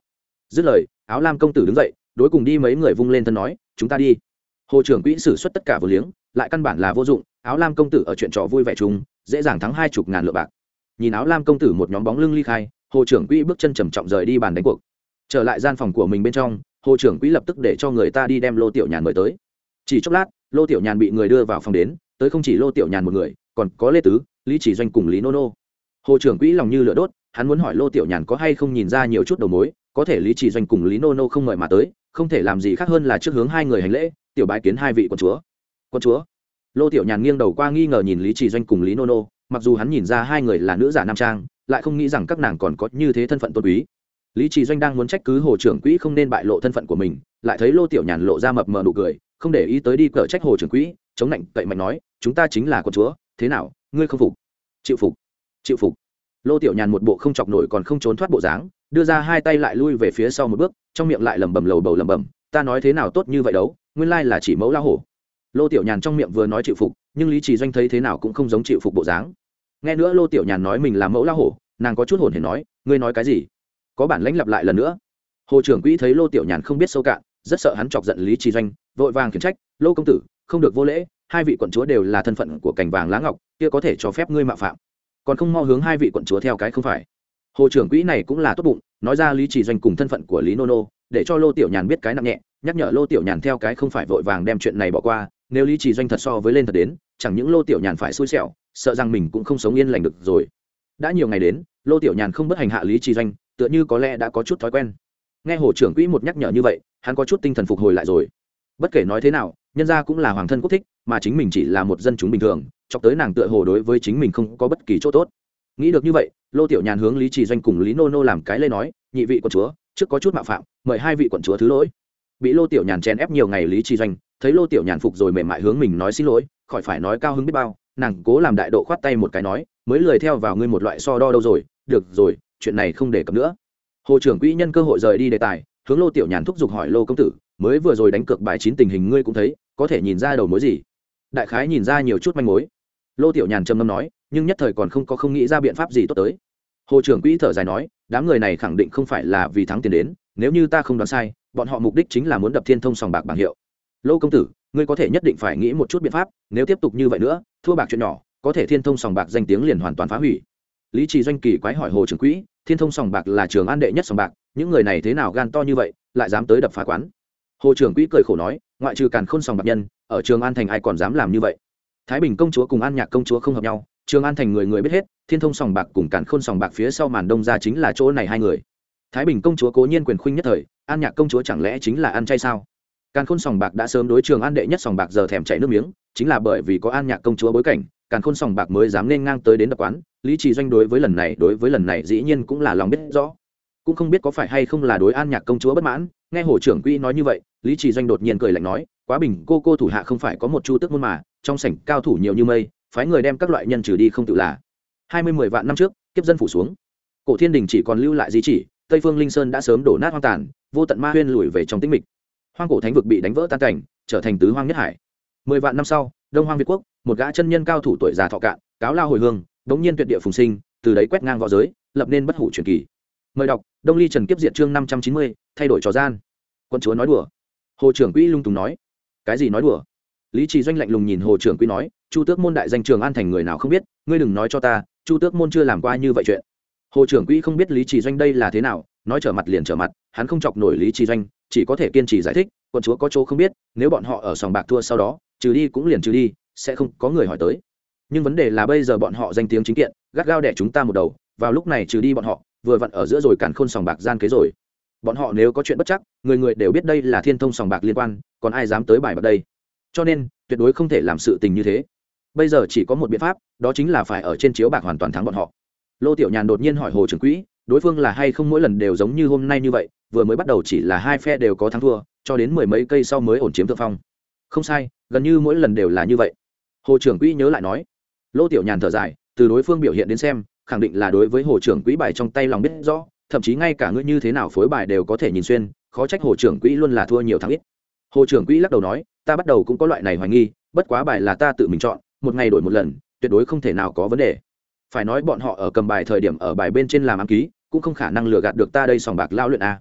Dứt lời, áo lam công tử đứng dậy, đối cùng đi mấy người vung lên thân nói, chúng ta đi hồ trưởng quỹ xử suất tất cả vừa liếng lại căn bản là vô dụng áo lam công tử ở chuyện trò vui vẻ chúng, dễ dàng thắng hai chục ngàn lượng bạc. Nhìn áo lam công tử một nhóm bóng lưng ly khai hồ trưởng quỹ bước chân trầm trọng rời đi bàn đánh cuộc. Trở lại gian phòng của mình bên trong hồ trưởng quỹ lập tức để cho người ta đi đem lô tiểu nhàn mời tới. Chỉ chốc lát lô tiểu nhàn bị người đưa vào phòng đến tới không chỉ lô tiểu nhàn một người còn có lê tứ lý chỉ doanh cùng lý nô nô. Hồ trưởng quỹ lòng như lửa đốt hắn muốn hỏi lô tiểu nhàn có hay không nhìn ra nhiều chút đầu mối có thể lý chỉ doanh cùng lý nô nô không mời mà tới không thể làm gì khác hơn là trước hướng hai người hành lễ tiểu bái kiến hai vị quân chúa. Quân chúa? Lô tiểu nhàn nghiêng đầu qua nghi ngờ nhìn lý chỉ doanh cùng lý nô nô mặc dù hắn nhìn ra hai người là nữ giả nam trang, lại không nghĩ rằng các nàng còn có như thế thân phận tôn quý. Lý trì doanh đang muốn trách cứ hồ trưởng quỹ không nên bại lộ thân phận của mình, lại thấy lô tiểu nhàn lộ ra mập mờ nụ cười, không để ý tới đi cờ trách hồ trưởng quỹ, chống lạnh cậy mạnh nói, chúng ta chính là con chúa, thế nào, ngươi không phục? Chịu phục chịu phục. Lô tiểu nhàn một bộ không chọc nổi còn không trốn thoát bộ dáng, đưa ra hai tay lại lui về phía sau một bước, trong miệng lại lẩm bẩm lầu bầu lẩm bẩm, ta nói thế nào tốt như vậy đâu nguyên lai là chỉ mẫu lao hổ. Lô tiểu nhàn trong miệng vừa nói chịu phục, nhưng lý trì doanh thấy thế nào cũng không giống chịu phục bộ dáng. Nghe nữa lô tiểu nhàn nói mình là mẫu lao hổ, nàng có chút hồn hển nói, ngươi nói cái gì? Có bản lãnh lặp lại lần nữa. Hồ trưởng quỹ thấy lô tiểu nhàn không biết sâu cạn, rất sợ hắn chọc giận lý trì doanh, vội vàng khiển trách, lô công tử, không được vô lễ, hai vị quận chúa đều là thân phận của cảnh vàng lá ngọc, kia có thể cho phép ngươi mạo phạm. Còn không mo hướng hai vị quận chúa theo cái không phải. Hồ trưởng quỹ này cũng là tốt bụng, nói ra lý trì doanh cùng thân phận của lý nô nô, để cho lô tiểu nhàn biết cái nặng nhẹ nhắc nhở lô tiểu nhàn theo cái không phải vội vàng đem chuyện này bỏ qua, nếu lý trì doanh thật so với lên thật đến, chẳng những lô tiểu nhàn phải xui xẻo, sợ rằng mình cũng không sống yên lành được rồi. Đã nhiều ngày đến, lô tiểu nhàn không bất hành hạ lý trì doanh, tựa như có lẽ đã có chút thói quen. Nghe hồ trưởng quỹ một nhắc nhở như vậy, hắn có chút tinh thần phục hồi lại rồi. Bất kể nói thế nào, nhân gia cũng là hoàng thân quốc thích, mà chính mình chỉ là một dân chúng bình thường, chọc tới nàng tựa hồ đối với chính mình không có bất kỳ chỗ tốt. Nghĩ được như vậy, lô tiểu nhàn hướng lý trì doanh cùng lý nô nô làm cái lê nói, nhị vị quận chúa, trước có chút mạo phạm, mời hai vị quận chúa thứ lỗi bị lô tiểu nhàn chèn ép nhiều ngày lý trì doanh, thấy lô tiểu nhàn phục rồi mềm mại hướng mình nói xin lỗi, khỏi phải nói cao hứng biết bao, nàng cố làm đại độ khoát tay một cái nói, mới lười theo vào ngươi một loại so đo đâu rồi, được rồi, chuyện này không đề cập nữa. Hồ trưởng quỹ nhân cơ hội rời đi đề tài, hướng lô tiểu nhàn thúc giục hỏi lô công tử, mới vừa rồi đánh cược bài chín tình hình ngươi cũng thấy, có thể nhìn ra đầu mối gì? Đại khái nhìn ra nhiều chút manh mối. Lô tiểu nhàn trầm ngâm nói, nhưng nhất thời còn không có không nghĩ ra biện pháp gì tốt tới. Hồ trưởng quỹ thở dài nói, đám người này khẳng định không phải là vì thắng tiền đến nếu như ta không đoán sai, bọn họ mục đích chính là muốn đập thiên thông sòng bạc bảng hiệu. Lô công tử, ngươi có thể nhất định phải nghĩ một chút biện pháp, nếu tiếp tục như vậy nữa, thua bạc chuyện nhỏ, có thể thiên thông sòng bạc danh tiếng liền hoàn toàn phá hủy. Lý trì doanh kỳ quái hỏi hồ trưởng quỹ, thiên thông sòng bạc là trường an đệ nhất sòng bạc, những người này thế nào gan to như vậy, lại dám tới đập phá quán? Hồ trưởng quỹ cười khổ nói, ngoại trừ càn khôn sòng bạc nhân, ở trường an thành ai còn dám làm như vậy? Thái bình công chúa cùng an nhạc công chúa không hợp nhau, trường an thành người người biết hết, thiên thông sòng bạc cùng càn khôn sòng bạc phía sau màn đông ra chính là chỗ này hai người thái bình công chúa cố nhiên quyền khuynh nhất thời, an nhạc công chúa chẳng lẽ chính là ăn chay sao? Càn khôn sòng bạc đã sớm đối trường an đệ nhất sòng bạc giờ thèm chảy nước miếng, chính là bởi vì có an nhạc công chúa bối cảnh, càn khôn sòng bạc mới dám nên ngang tới đến đập quán, lý trì doanh đối với lần này, đối với lần này dĩ nhiên cũng là lòng biết rõ. Cũng không biết có phải hay không là đối an nhạc công chúa bất mãn, nghe hồ trưởng quỹ nói như vậy, lý trì doanh đột nhiên cười lạnh nói, quá bình, cô cô thủ hạ không phải có một chu tước môn mà, trong sảnh cao thủ nhiều như mây, phái người đem các loại nhân trừ đi không tự là. Hai mươi mười vạn năm trước, kiếp dân phủ xuống. Cổ thiên đình chỉ còn lưu lại di chỉ tây phương linh sơn đã sớm đổ nát hoang tàn, vô tận ma huyên lùi về trong tĩnh mịch. Hoang cổ thánh vực bị đánh vỡ tan cảnh, trở thành tứ hoang nhất hải. Mười vạn năm sau, đông hoang việt quốc, một gã chân nhân cao thủ tuổi già thọ cạn, cáo lao hồi hương, đống nhiên tuyệt địa phùng sinh, từ đấy quét ngang v õ giới, lập nên bất hủ truyền kỳ. Mời đọc, đông ly trần kiếp diệt chương năm trăm chín mươi, thay đổi trò gian. Quân chúa nói đùa. Hồ trưởng quỹ lung tùng nói. Cái gì nói đùa? Lý trì doanh lạnh lùng nhìn hồ trưởng quỹ nói, chu tước môn đại danh trường an thành người nào không biết, ngươi đừng nói cho ta, chu tước môn chưa làm qua như vậy chuyện hồ trưởng quỹ không biết lý trì doanh đây là thế nào, nói trở mặt liền trở mặt, hắn không chọc nổi lý trì doanh, chỉ có thể kiên trì giải thích quân chúa có chỗ không biết, nếu bọn họ ở sòng bạc thua sau đó, trừ đi cũng liền trừ đi, sẽ không có người hỏi tới. Nhưng vấn đề là bây giờ bọn họ danh tiếng chính kiện, gắt gao đẻ chúng ta một đầu, vào lúc này trừ đi bọn họ, vừa vặn ở giữa rồi cản khôn sòng bạc gian kế rồi. Bọn họ nếu có chuyện bất chắc, người người đều biết đây là thiên thông sòng bạc liên quan, còn ai dám tới bài bạc đây? Cho nên, tuyệt đối không thể làm sự tình như thế. Bây giờ chỉ có một biện pháp, đó chính là phải ở trên chiếu bạc hoàn toàn thắng bọn họ lô tiểu nhàn đột nhiên hỏi hồ trưởng quỹ, đối phương là hay không mỗi lần đều giống như hôm nay như vậy, vừa mới bắt đầu chỉ là hai phe đều có thắng thua, cho đến mười mấy cây sau mới ổn chiếm thượng phong. Không sai, gần như mỗi lần đều là như vậy. Hồ trưởng quỹ nhớ lại nói. Lô tiểu nhàn thở dài, từ đối phương biểu hiện đến xem, khẳng định là đối với hồ trưởng quỹ bài trong tay lòng biết rõ, thậm chí ngay cả ngươi như thế nào phối bài đều có thể nhìn xuyên, khó trách hồ trưởng quỹ luôn là thua nhiều thắng ít. Hồ trưởng quỹ lắc đầu nói, ta bắt đầu cũng có loại này hoài nghi, bất quá bài là ta tự mình chọn, một ngày đổi một lần, tuyệt đối không thể nào có vấn đề phải nói bọn họ ở cầm bài thời điểm ở bài bên trên làm ám ký, cũng không khả năng lừa gạt được ta đây sòng bạc lao luyện a.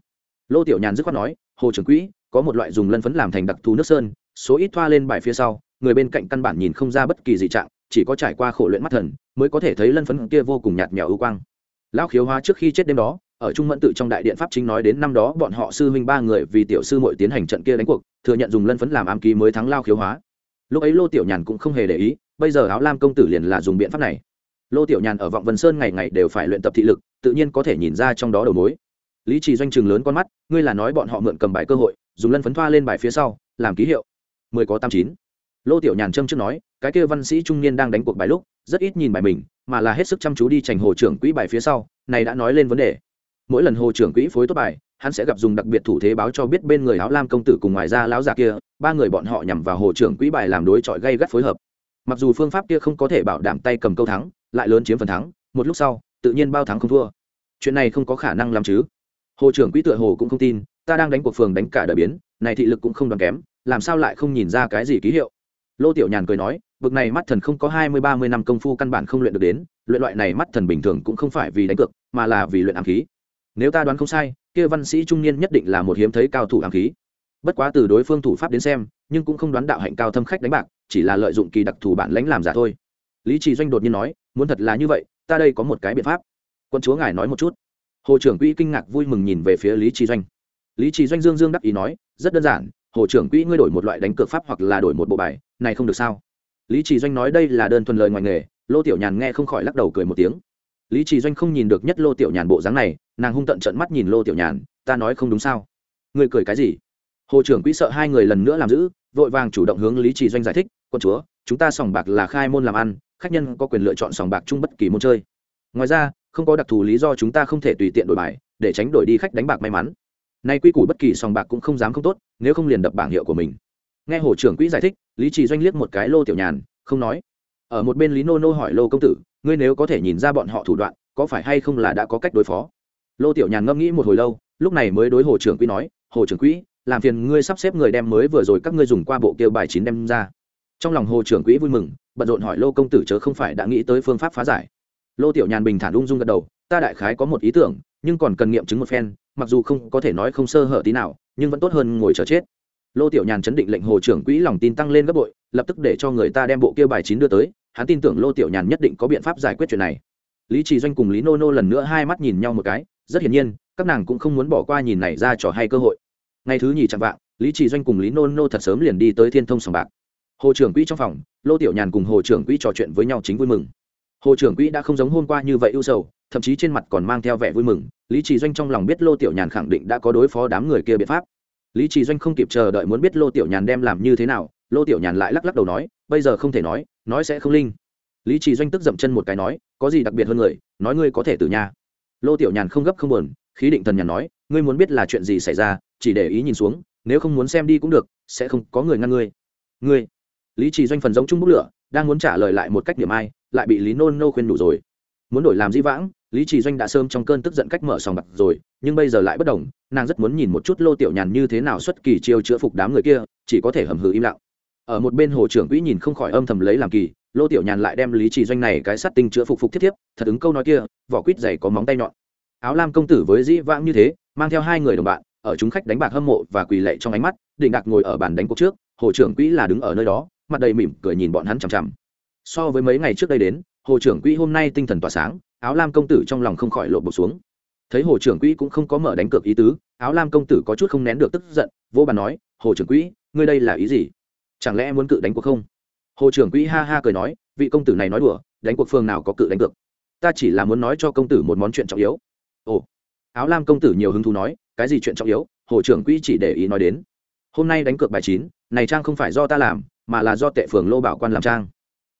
Lô tiểu nhàn dứt khoát nói, hồ trưởng quỹ, có một loại dùng lân phấn làm thành đặc thù nước sơn, số ít thoa lên bài phía sau, người bên cạnh căn bản nhìn không ra bất kỳ gì trạng, chỉ có trải qua khổ luyện mắt thần, mới có thể thấy lân phấn kia vô cùng nhạt nhẽo ưu quang. Lão khiếu hóa trước khi chết đêm đó, ở trung mẫn tự trong đại điện pháp chính nói đến năm đó bọn họ sư huynh ba người vì tiểu sư muội tiến hành trận kia đánh cuộc, thừa nhận dùng lân phấn làm ám ký mới thắng lao khiếu hóa. Lúc ấy lô tiểu nhàn cũng không hề để ý, bây giờ áo lam công tử liền là dùng biện pháp này lô tiểu nhàn ở vọng vân sơn ngày ngày đều phải luyện tập thị lực, tự nhiên có thể nhìn ra trong đó đầu mối. Lý trì doanh trường lớn con mắt, ngươi là nói bọn họ mượn cầm bài cơ hội, dùng lân phấn thoa lên bài phía sau, làm ký hiệu. Mười có tám chín. Lô tiểu nhàn trâm trước nói, cái kia văn sĩ trung niên đang đánh cuộc bài lúc, rất ít nhìn bài mình, mà là hết sức chăm chú đi trành hồ trưởng quỹ bài phía sau, này đã nói lên vấn đề. Mỗi lần hồ trưởng quỹ phối tốt bài, hắn sẽ gặp dùng đặc biệt thủ thế báo cho biết bên người áo lam công tử cùng ngoài ra lão già kia, ba người bọn họ nhằm vào hồ trưởng quỹ bài làm đối chọi gây gắt phối hợp. Mặc dù phương pháp kia không có thể bảo đảm tay cầm câu thắng lại lớn chiếm phần thắng, một lúc sau, tự nhiên bao thắng không thua. Chuyện này không có khả năng làm chứ. Hồ trưởng quỹ tựa hồ cũng không tin, ta đang đánh cuộc phường đánh cả đời biến, này thị lực cũng không đoàn kém, làm sao lại không nhìn ra cái gì ký hiệu? Lô tiểu nhàn cười nói, bực này mắt thần không có hai mươi, ba mươi năm công phu căn bản không luyện được đến, luyện loại này mắt thần bình thường cũng không phải vì đánh cược, mà là vì luyện ám khí. Nếu ta đoán không sai, kia văn sĩ trung niên nhất định là một hiếm thấy cao thủ ám khí. Bất quá từ đối phương thủ pháp đến xem, nhưng cũng không đoán đạo hạnh cao thâm khách đánh bạc, chỉ là lợi dụng kỳ đặc thù bản lãnh làm giả thôi. Lý trì doanh đột nhiên nói muốn thật là như vậy, ta đây có một cái biện pháp. Quân chúa ngài nói một chút. Hồ trưởng quỹ kinh ngạc vui mừng nhìn về phía lý trì doanh. Lý trì doanh dương dương đắc ý nói, rất đơn giản, hồ trưởng quỹ ngươi đổi một loại đánh cược pháp hoặc là đổi một bộ bài, này không được sao? Lý trì doanh nói đây là đơn thuần lời ngoài nghề, lô tiểu nhàn nghe không khỏi lắc đầu cười một tiếng. Lý trì doanh không nhìn được nhất lô tiểu nhàn bộ dáng này, nàng hung tận trận mắt nhìn lô tiểu nhàn, ta nói không đúng sao? Ngươi cười cái gì? Hồ trưởng quỹ sợ hai người lần nữa làm giữ vội vàng chủ động hướng lý trì doanh giải thích, quân chúa, chúng ta sòng bạc là khai môn làm ăn khách nhân có quyền lựa chọn sòng bạc chung bất kỳ môn chơi. Ngoài ra, không có đặc thù lý do chúng ta không thể tùy tiện đổi bài, để tránh đổi đi khách đánh bạc may mắn. Nay quy củ bất kỳ sòng bạc cũng không dám không tốt, nếu không liền đập bảng hiệu của mình. Nghe hồ trưởng quỹ giải thích, lý trì doanh liếc một cái lô tiểu nhàn, không nói. Ở một bên lý nô nô hỏi lô công tử, ngươi nếu có thể nhìn ra bọn họ thủ đoạn, có phải hay không là đã có cách đối phó? Lô tiểu nhàn ngẫm nghĩ một hồi lâu, lúc này mới đối hồ trưởng quỹ nói, hồ trưởng quỹ, làm phiền ngươi sắp xếp người đem mới vừa rồi các ngươi dùng qua bộ kêu bài chín đem ra trong lòng hồ trưởng quỹ vui mừng, bận rộn hỏi lô công tử chớ không phải đã nghĩ tới phương pháp phá giải. Lô tiểu nhàn bình thản ung dung gật đầu, ta đại khái có một ý tưởng, nhưng còn cần nghiệm chứng một phen, mặc dù không có thể nói không sơ hở tí nào, nhưng vẫn tốt hơn ngồi chờ chết. Lô tiểu nhàn chấn định lệnh hồ trưởng quỹ lòng tin tăng lên gấp bội, lập tức để cho người ta đem bộ kia bài chín đưa tới, hắn tin tưởng lô tiểu nhàn nhất định có biện pháp giải quyết chuyện này. Lý trì doanh cùng lý nô nô lần nữa hai mắt nhìn nhau một cái, rất hiển nhiên, các nàng cũng không muốn bỏ qua nhìn này ra trò hay cơ hội. Ngày thứ nhì chẳng vạng, lý trì doanh cùng lý nô nô thật sớm liền đi tới thiên thông sòng bạc hồ trưởng quỹ trong phòng, lô tiểu nhàn cùng hồ trưởng quỹ trò chuyện với nhau chính vui mừng. Hồ trưởng quỹ đã không giống hôm qua như vậy ưu sầu, thậm chí trên mặt còn mang theo vẻ vui mừng. Lý trì doanh trong lòng biết lô tiểu nhàn khẳng định đã có đối phó đám người kia biện pháp. Lý trì doanh không kịp chờ đợi muốn biết lô tiểu nhàn đem làm như thế nào, lô tiểu nhàn lại lắc lắc đầu nói, bây giờ không thể nói nói sẽ không linh. Lý trì doanh tức dậm chân một cái nói, có gì đặc biệt hơn người, nói ngươi có thể từ nhà lô tiểu nhàn không gấp không buồn, khí định thần nhàn nói, ngươi muốn biết là chuyện gì xảy ra, chỉ để ý nhìn xuống, nếu không muốn xem đi cũng được, sẽ không có người ngăn ngươi. Ngươi? Lý trì doanh phần giống chung bút lửa, đang muốn trả lời lại một cách điểm ai, lại bị lý nôn nô khuyên đủ rồi. Muốn đổi làm di vãng, lý trì doanh đã sơm trong cơn tức giận cách mở sòng bạc rồi, nhưng bây giờ lại bất đồng, nàng rất muốn nhìn một chút lô tiểu nhàn như thế nào xuất kỳ chiêu chữa phục đám người kia, chỉ có thể hầm hừ im lặng. Ở một bên hồ trưởng quỹ nhìn không khỏi âm thầm lấy làm kỳ, lô tiểu nhàn lại đem lý trì doanh này cái sát tinh chữa phục phục thiết thiếp, thật ứng câu nói kia, vỏ quýt dày có móng tay nhọn. Áo lam công tử với dĩ vãng như thế, mang theo hai người đồng bạn, ở chúng khách đánh bạc hâm mộ và quỳ lệ trong ánh mắt, định đặt ngồi ở bàn đánh cuộc trước, hồ trưởng quỹ là đứng ở nơi đó mặt đầy mỉm cười nhìn bọn hắn chằm chằm. So với mấy ngày trước đây đến, hồ trưởng quỹ hôm nay tinh thần tỏa sáng, áo lam công tử trong lòng không khỏi lộ bột xuống. Thấy hồ trưởng quỹ cũng không có mở đánh cược ý tứ, áo lam công tử có chút không nén được tức giận, vô bàn nói, hồ trưởng quỹ, ngươi đây là ý gì? Chẳng lẽ muốn cự đánh cuộc không? Hồ trưởng quỹ ha ha cười nói, vị công tử này nói đùa, đánh cuộc phương nào có cự đánh cược? Ta chỉ là muốn nói cho công tử một món chuyện trọng yếu. Ồ. Áo lam công tử nhiều hứng thú nói, cái gì chuyện trọng yếu? Hồ trưởng quỹ chỉ để ý nói đến. Hôm nay đánh cược bài chín, này trang không phải do ta làm mà là do tệ phường lô bảo quan làm trang.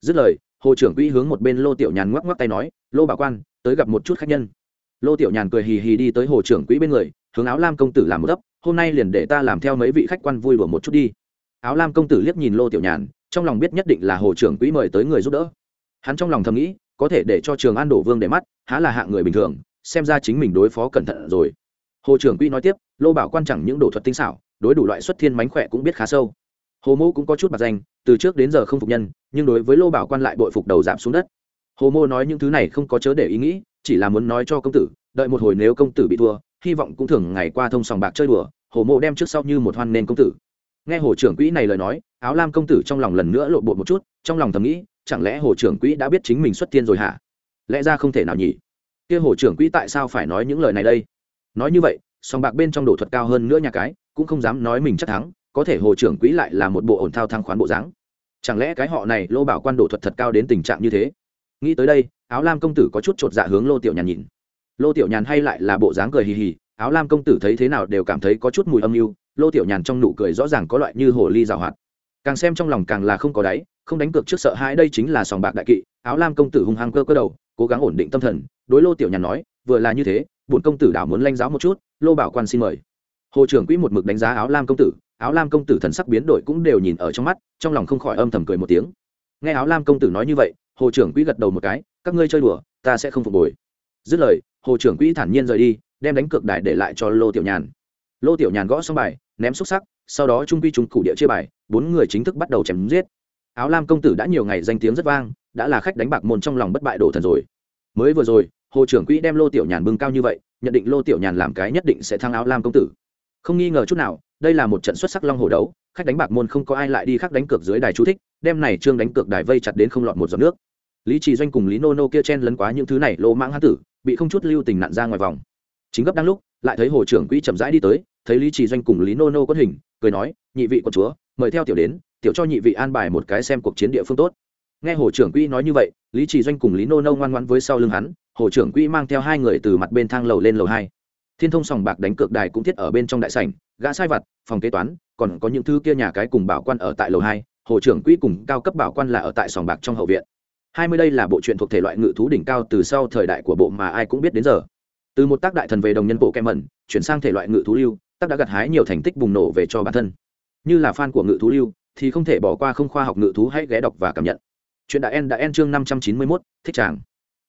Dứt lời, hồ trưởng quỹ hướng một bên lô tiểu nhàn ngoắc ngoắc tay nói, lô bảo quan, tới gặp một chút khách nhân. Lô tiểu nhàn cười hì hì đi tới hồ trưởng quỹ bên người, hướng áo lam công tử làm một ấp hôm nay liền để ta làm theo mấy vị khách quan vui đùa một chút đi. Áo lam công tử liếc nhìn lô tiểu nhàn, trong lòng biết nhất định là hồ trưởng quỹ mời tới người giúp đỡ. Hắn trong lòng thầm nghĩ, có thể để cho trường an đổ vương để mắt, há là hạng người bình thường, xem ra chính mình đối phó cẩn thận rồi. Hồ trưởng quỹ nói tiếp, lô bảo quan chẳng những đồ thuật tinh xảo, đối đủ loại xuất thiên mánh khỏe cũng biết khá sâu hồ mô cũng có chút mặt danh, từ trước đến giờ không phục nhân, nhưng đối với lô bảo quan lại bội phục đầu giảm xuống đất. Hồ mô nói những thứ này không có chớ để ý nghĩ, chỉ là muốn nói cho công tử, đợi một hồi nếu công tử bị thua, hy vọng cũng thường ngày qua thông sòng bạc chơi đùa, hồ mô đem trước sau như một hoan nên công tử. Nghe hồ trưởng quỹ này lời nói, áo lam công tử trong lòng lần nữa lộ bộ một chút, trong lòng thầm nghĩ, chẳng lẽ hồ trưởng quỹ đã biết chính mình xuất tiên rồi hả? Lẽ ra không thể nào nhỉ? Kia hồ trưởng quỹ tại sao phải nói những lời này đây? Nói như vậy, sòng bạc bên trong đổ thuật cao hơn nữa nhà cái, cũng không dám nói mình chắc thắng có thể hồ trưởng quỹ lại là một bộ ổn thao thăng khoán bộ dáng. Chẳng lẽ cái họ này lô bảo quan đổ thuật thật cao đến tình trạng như thế? Nghĩ tới đây, áo lam công tử có chút chột dạ hướng lô tiểu nhàn nhìn. Lô tiểu nhàn hay lại là bộ dáng cười hì hì, áo lam công tử thấy thế nào đều cảm thấy có chút mùi âm mưu, lô tiểu nhàn trong nụ cười rõ ràng có loại như hồ ly rào hoạt. Càng xem trong lòng càng là không có đáy, không đánh cược trước sợ hãi đây chính là sòng bạc đại kỵ, áo lam công tử hung hăng cơ cơ đầu, cố gắng ổn định tâm thần, đối lô tiểu nhàn nói, vừa là như thế, bổn công tử đảo muốn lanh giáo một chút, lô bảo quan xin mời. Hồ trưởng quỹ một mực đánh giá áo lam công tử áo lam công tử thần sắc biến đổi cũng đều nhìn ở trong mắt, trong lòng không khỏi âm thầm cười một tiếng. Nghe áo lam công tử nói như vậy, hồ trưởng quỹ gật đầu một cái, các ngươi chơi đùa, ta sẽ không phục hồi. Dứt lời, hồ trưởng quỹ thản nhiên rời đi, đem đánh cược đài để lại cho lô tiểu nhàn. Lô tiểu nhàn gõ xong bài, ném xúc sắc, sau đó trung quy trung cụ địa chia bài, bốn người chính thức bắt đầu chém giết. Áo lam công tử đã nhiều ngày danh tiếng rất vang, đã là khách đánh bạc môn trong lòng bất bại đổ thần rồi. Mới vừa rồi, hồ trưởng quỹ đem lô tiểu nhàn bưng cao như vậy, nhận định lô tiểu nhàn làm cái nhất định sẽ thăng áo lam công tử. Không nghi ngờ chút nào đây là một trận xuất sắc long hồ đấu, khách đánh bạc môn không có ai lại đi khác đánh cược dưới đài chú thích đem này trương đánh cược đài vây chặt đến không lọt một giọt nước. Lý trì doanh cùng lý nô nô kia chen lấn quá những thứ này, lô mãng hán tử, bị không chút lưu tình nặn ra ngoài vòng. Chính gấp đang lúc, lại thấy hồ trưởng quỹ chậm rãi đi tới, thấy lý trì doanh cùng lý nô nô quất hình, cười nói, nhị vị quân chúa, mời theo tiểu đến, tiểu cho nhị vị an bài một cái xem cuộc chiến địa phương tốt. Nghe hồ trưởng quỹ nói như vậy, lý trì doanh cùng lý nô nô ngoan ngoan với sau lưng hắn, hồ trưởng quỹ mang theo hai người từ mặt bên thang lầu lên lầu hai thiên thông sòng bạc đánh cược đài cũng thiết ở bên trong đại sảnh, gã sai vặt, phòng kế toán, còn có những thứ kia nhà cái cùng bảo quan ở tại lầu hai hộ trưởng quỹ cùng cao cấp bảo quan là ở tại sòng bạc trong hậu viện. Hai mươi đây là bộ truyện thuộc thể loại ngự thú đỉnh cao từ sau thời đại của bộ mà ai cũng biết đến giờ. Từ một tác đại thần về đồng nhân bộ kem mẩn, chuyển sang thể loại ngự thú lưu, tác đã gặt hái nhiều thành tích bùng nổ về cho bản thân. Như là fan của ngự thú lưu, thì không thể bỏ qua không khoa học ngự thú hãy ghé đọc và cảm nhận. Chuyện đại en đã en chương năm trăm chín mươi mốt, thích chàng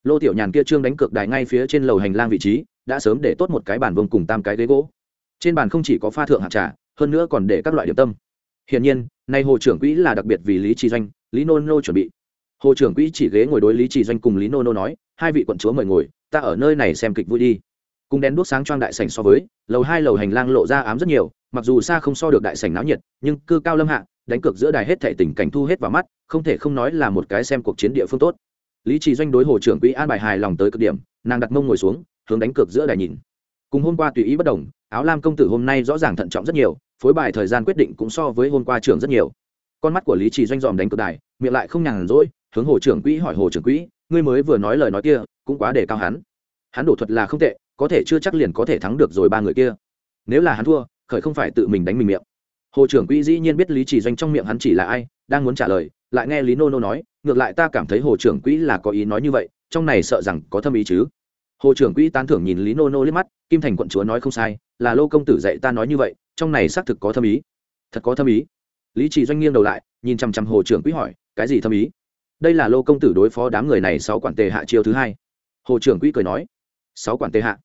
lô tiểu nhàn kia trương đánh cược đài ngay phía trên lầu hành lang vị trí đã sớm để tốt một cái bàn vông cùng tam cái ghế gỗ. Trên bàn không chỉ có pha thượng hạt trà, hơn nữa còn để các loại điểm tâm. Hiển nhiên, nay hồ trưởng quỹ là đặc biệt vì lý trì doanh, lý nô nô chuẩn bị. Hồ trưởng quỹ chỉ ghế ngồi đối lý trì doanh cùng lý nô nô nói, hai vị quận chúa mời ngồi, ta ở nơi này xem kịch vui đi. Cùng đèn đuốc sáng choang đại sảnh so với, lầu hai lầu hành lang lộ ra ám rất nhiều, mặc dù xa không so được đại sảnh náo nhiệt, nhưng cư cao lâm hạ, đánh cược giữa đài hết thể tình cảnh thu hết vào mắt, không thể không nói là một cái xem cuộc chiến địa phương tốt. Lý trì doanh đối hồ trưởng quỹ an bài hài lòng tới cực điểm, nàng đặt mông ngồi xuống hướng đánh cược giữa đài nhìn. Cùng hôm qua tùy ý bất đồng, áo lam công tử hôm nay rõ ràng thận trọng rất nhiều, phối bài thời gian quyết định cũng so với hôm qua trường rất nhiều. Con mắt của lý trì doanh dòm đánh cược đài, miệng lại không nhàn rỗi, hướng hồ trưởng quỹ hỏi hồ trưởng quỹ, ngươi mới vừa nói lời nói kia, cũng quá để cao hắn. Hắn đổ thuật là không tệ, có thể chưa chắc liền có thể thắng được rồi ba người kia. Nếu là hắn thua, khởi không phải tự mình đánh mình miệng. Hồ trưởng quỹ dĩ nhiên biết lý chỉ doanh trong miệng hắn chỉ là ai, đang muốn trả lời, lại nghe lý nô nô nói, ngược lại ta cảm thấy hồ trưởng quỹ là có ý nói như vậy, trong này sợ rằng có thâm ý chứ hồ trưởng quỹ tán thưởng nhìn lý nô nô liếc mắt, kim thành quận chúa nói không sai, là lô công tử dạy ta nói như vậy, trong này xác thực có thâm ý. Thật có thâm ý. Lý chỉ doanh nghiêng đầu lại, nhìn chằm chằm hồ trưởng quỹ hỏi, cái gì thâm ý? Đây là lô công tử đối phó đám người này sáu quản tề hạ chiêu thứ hai. Hồ trưởng quỹ cười nói, sáu quản tề hạ.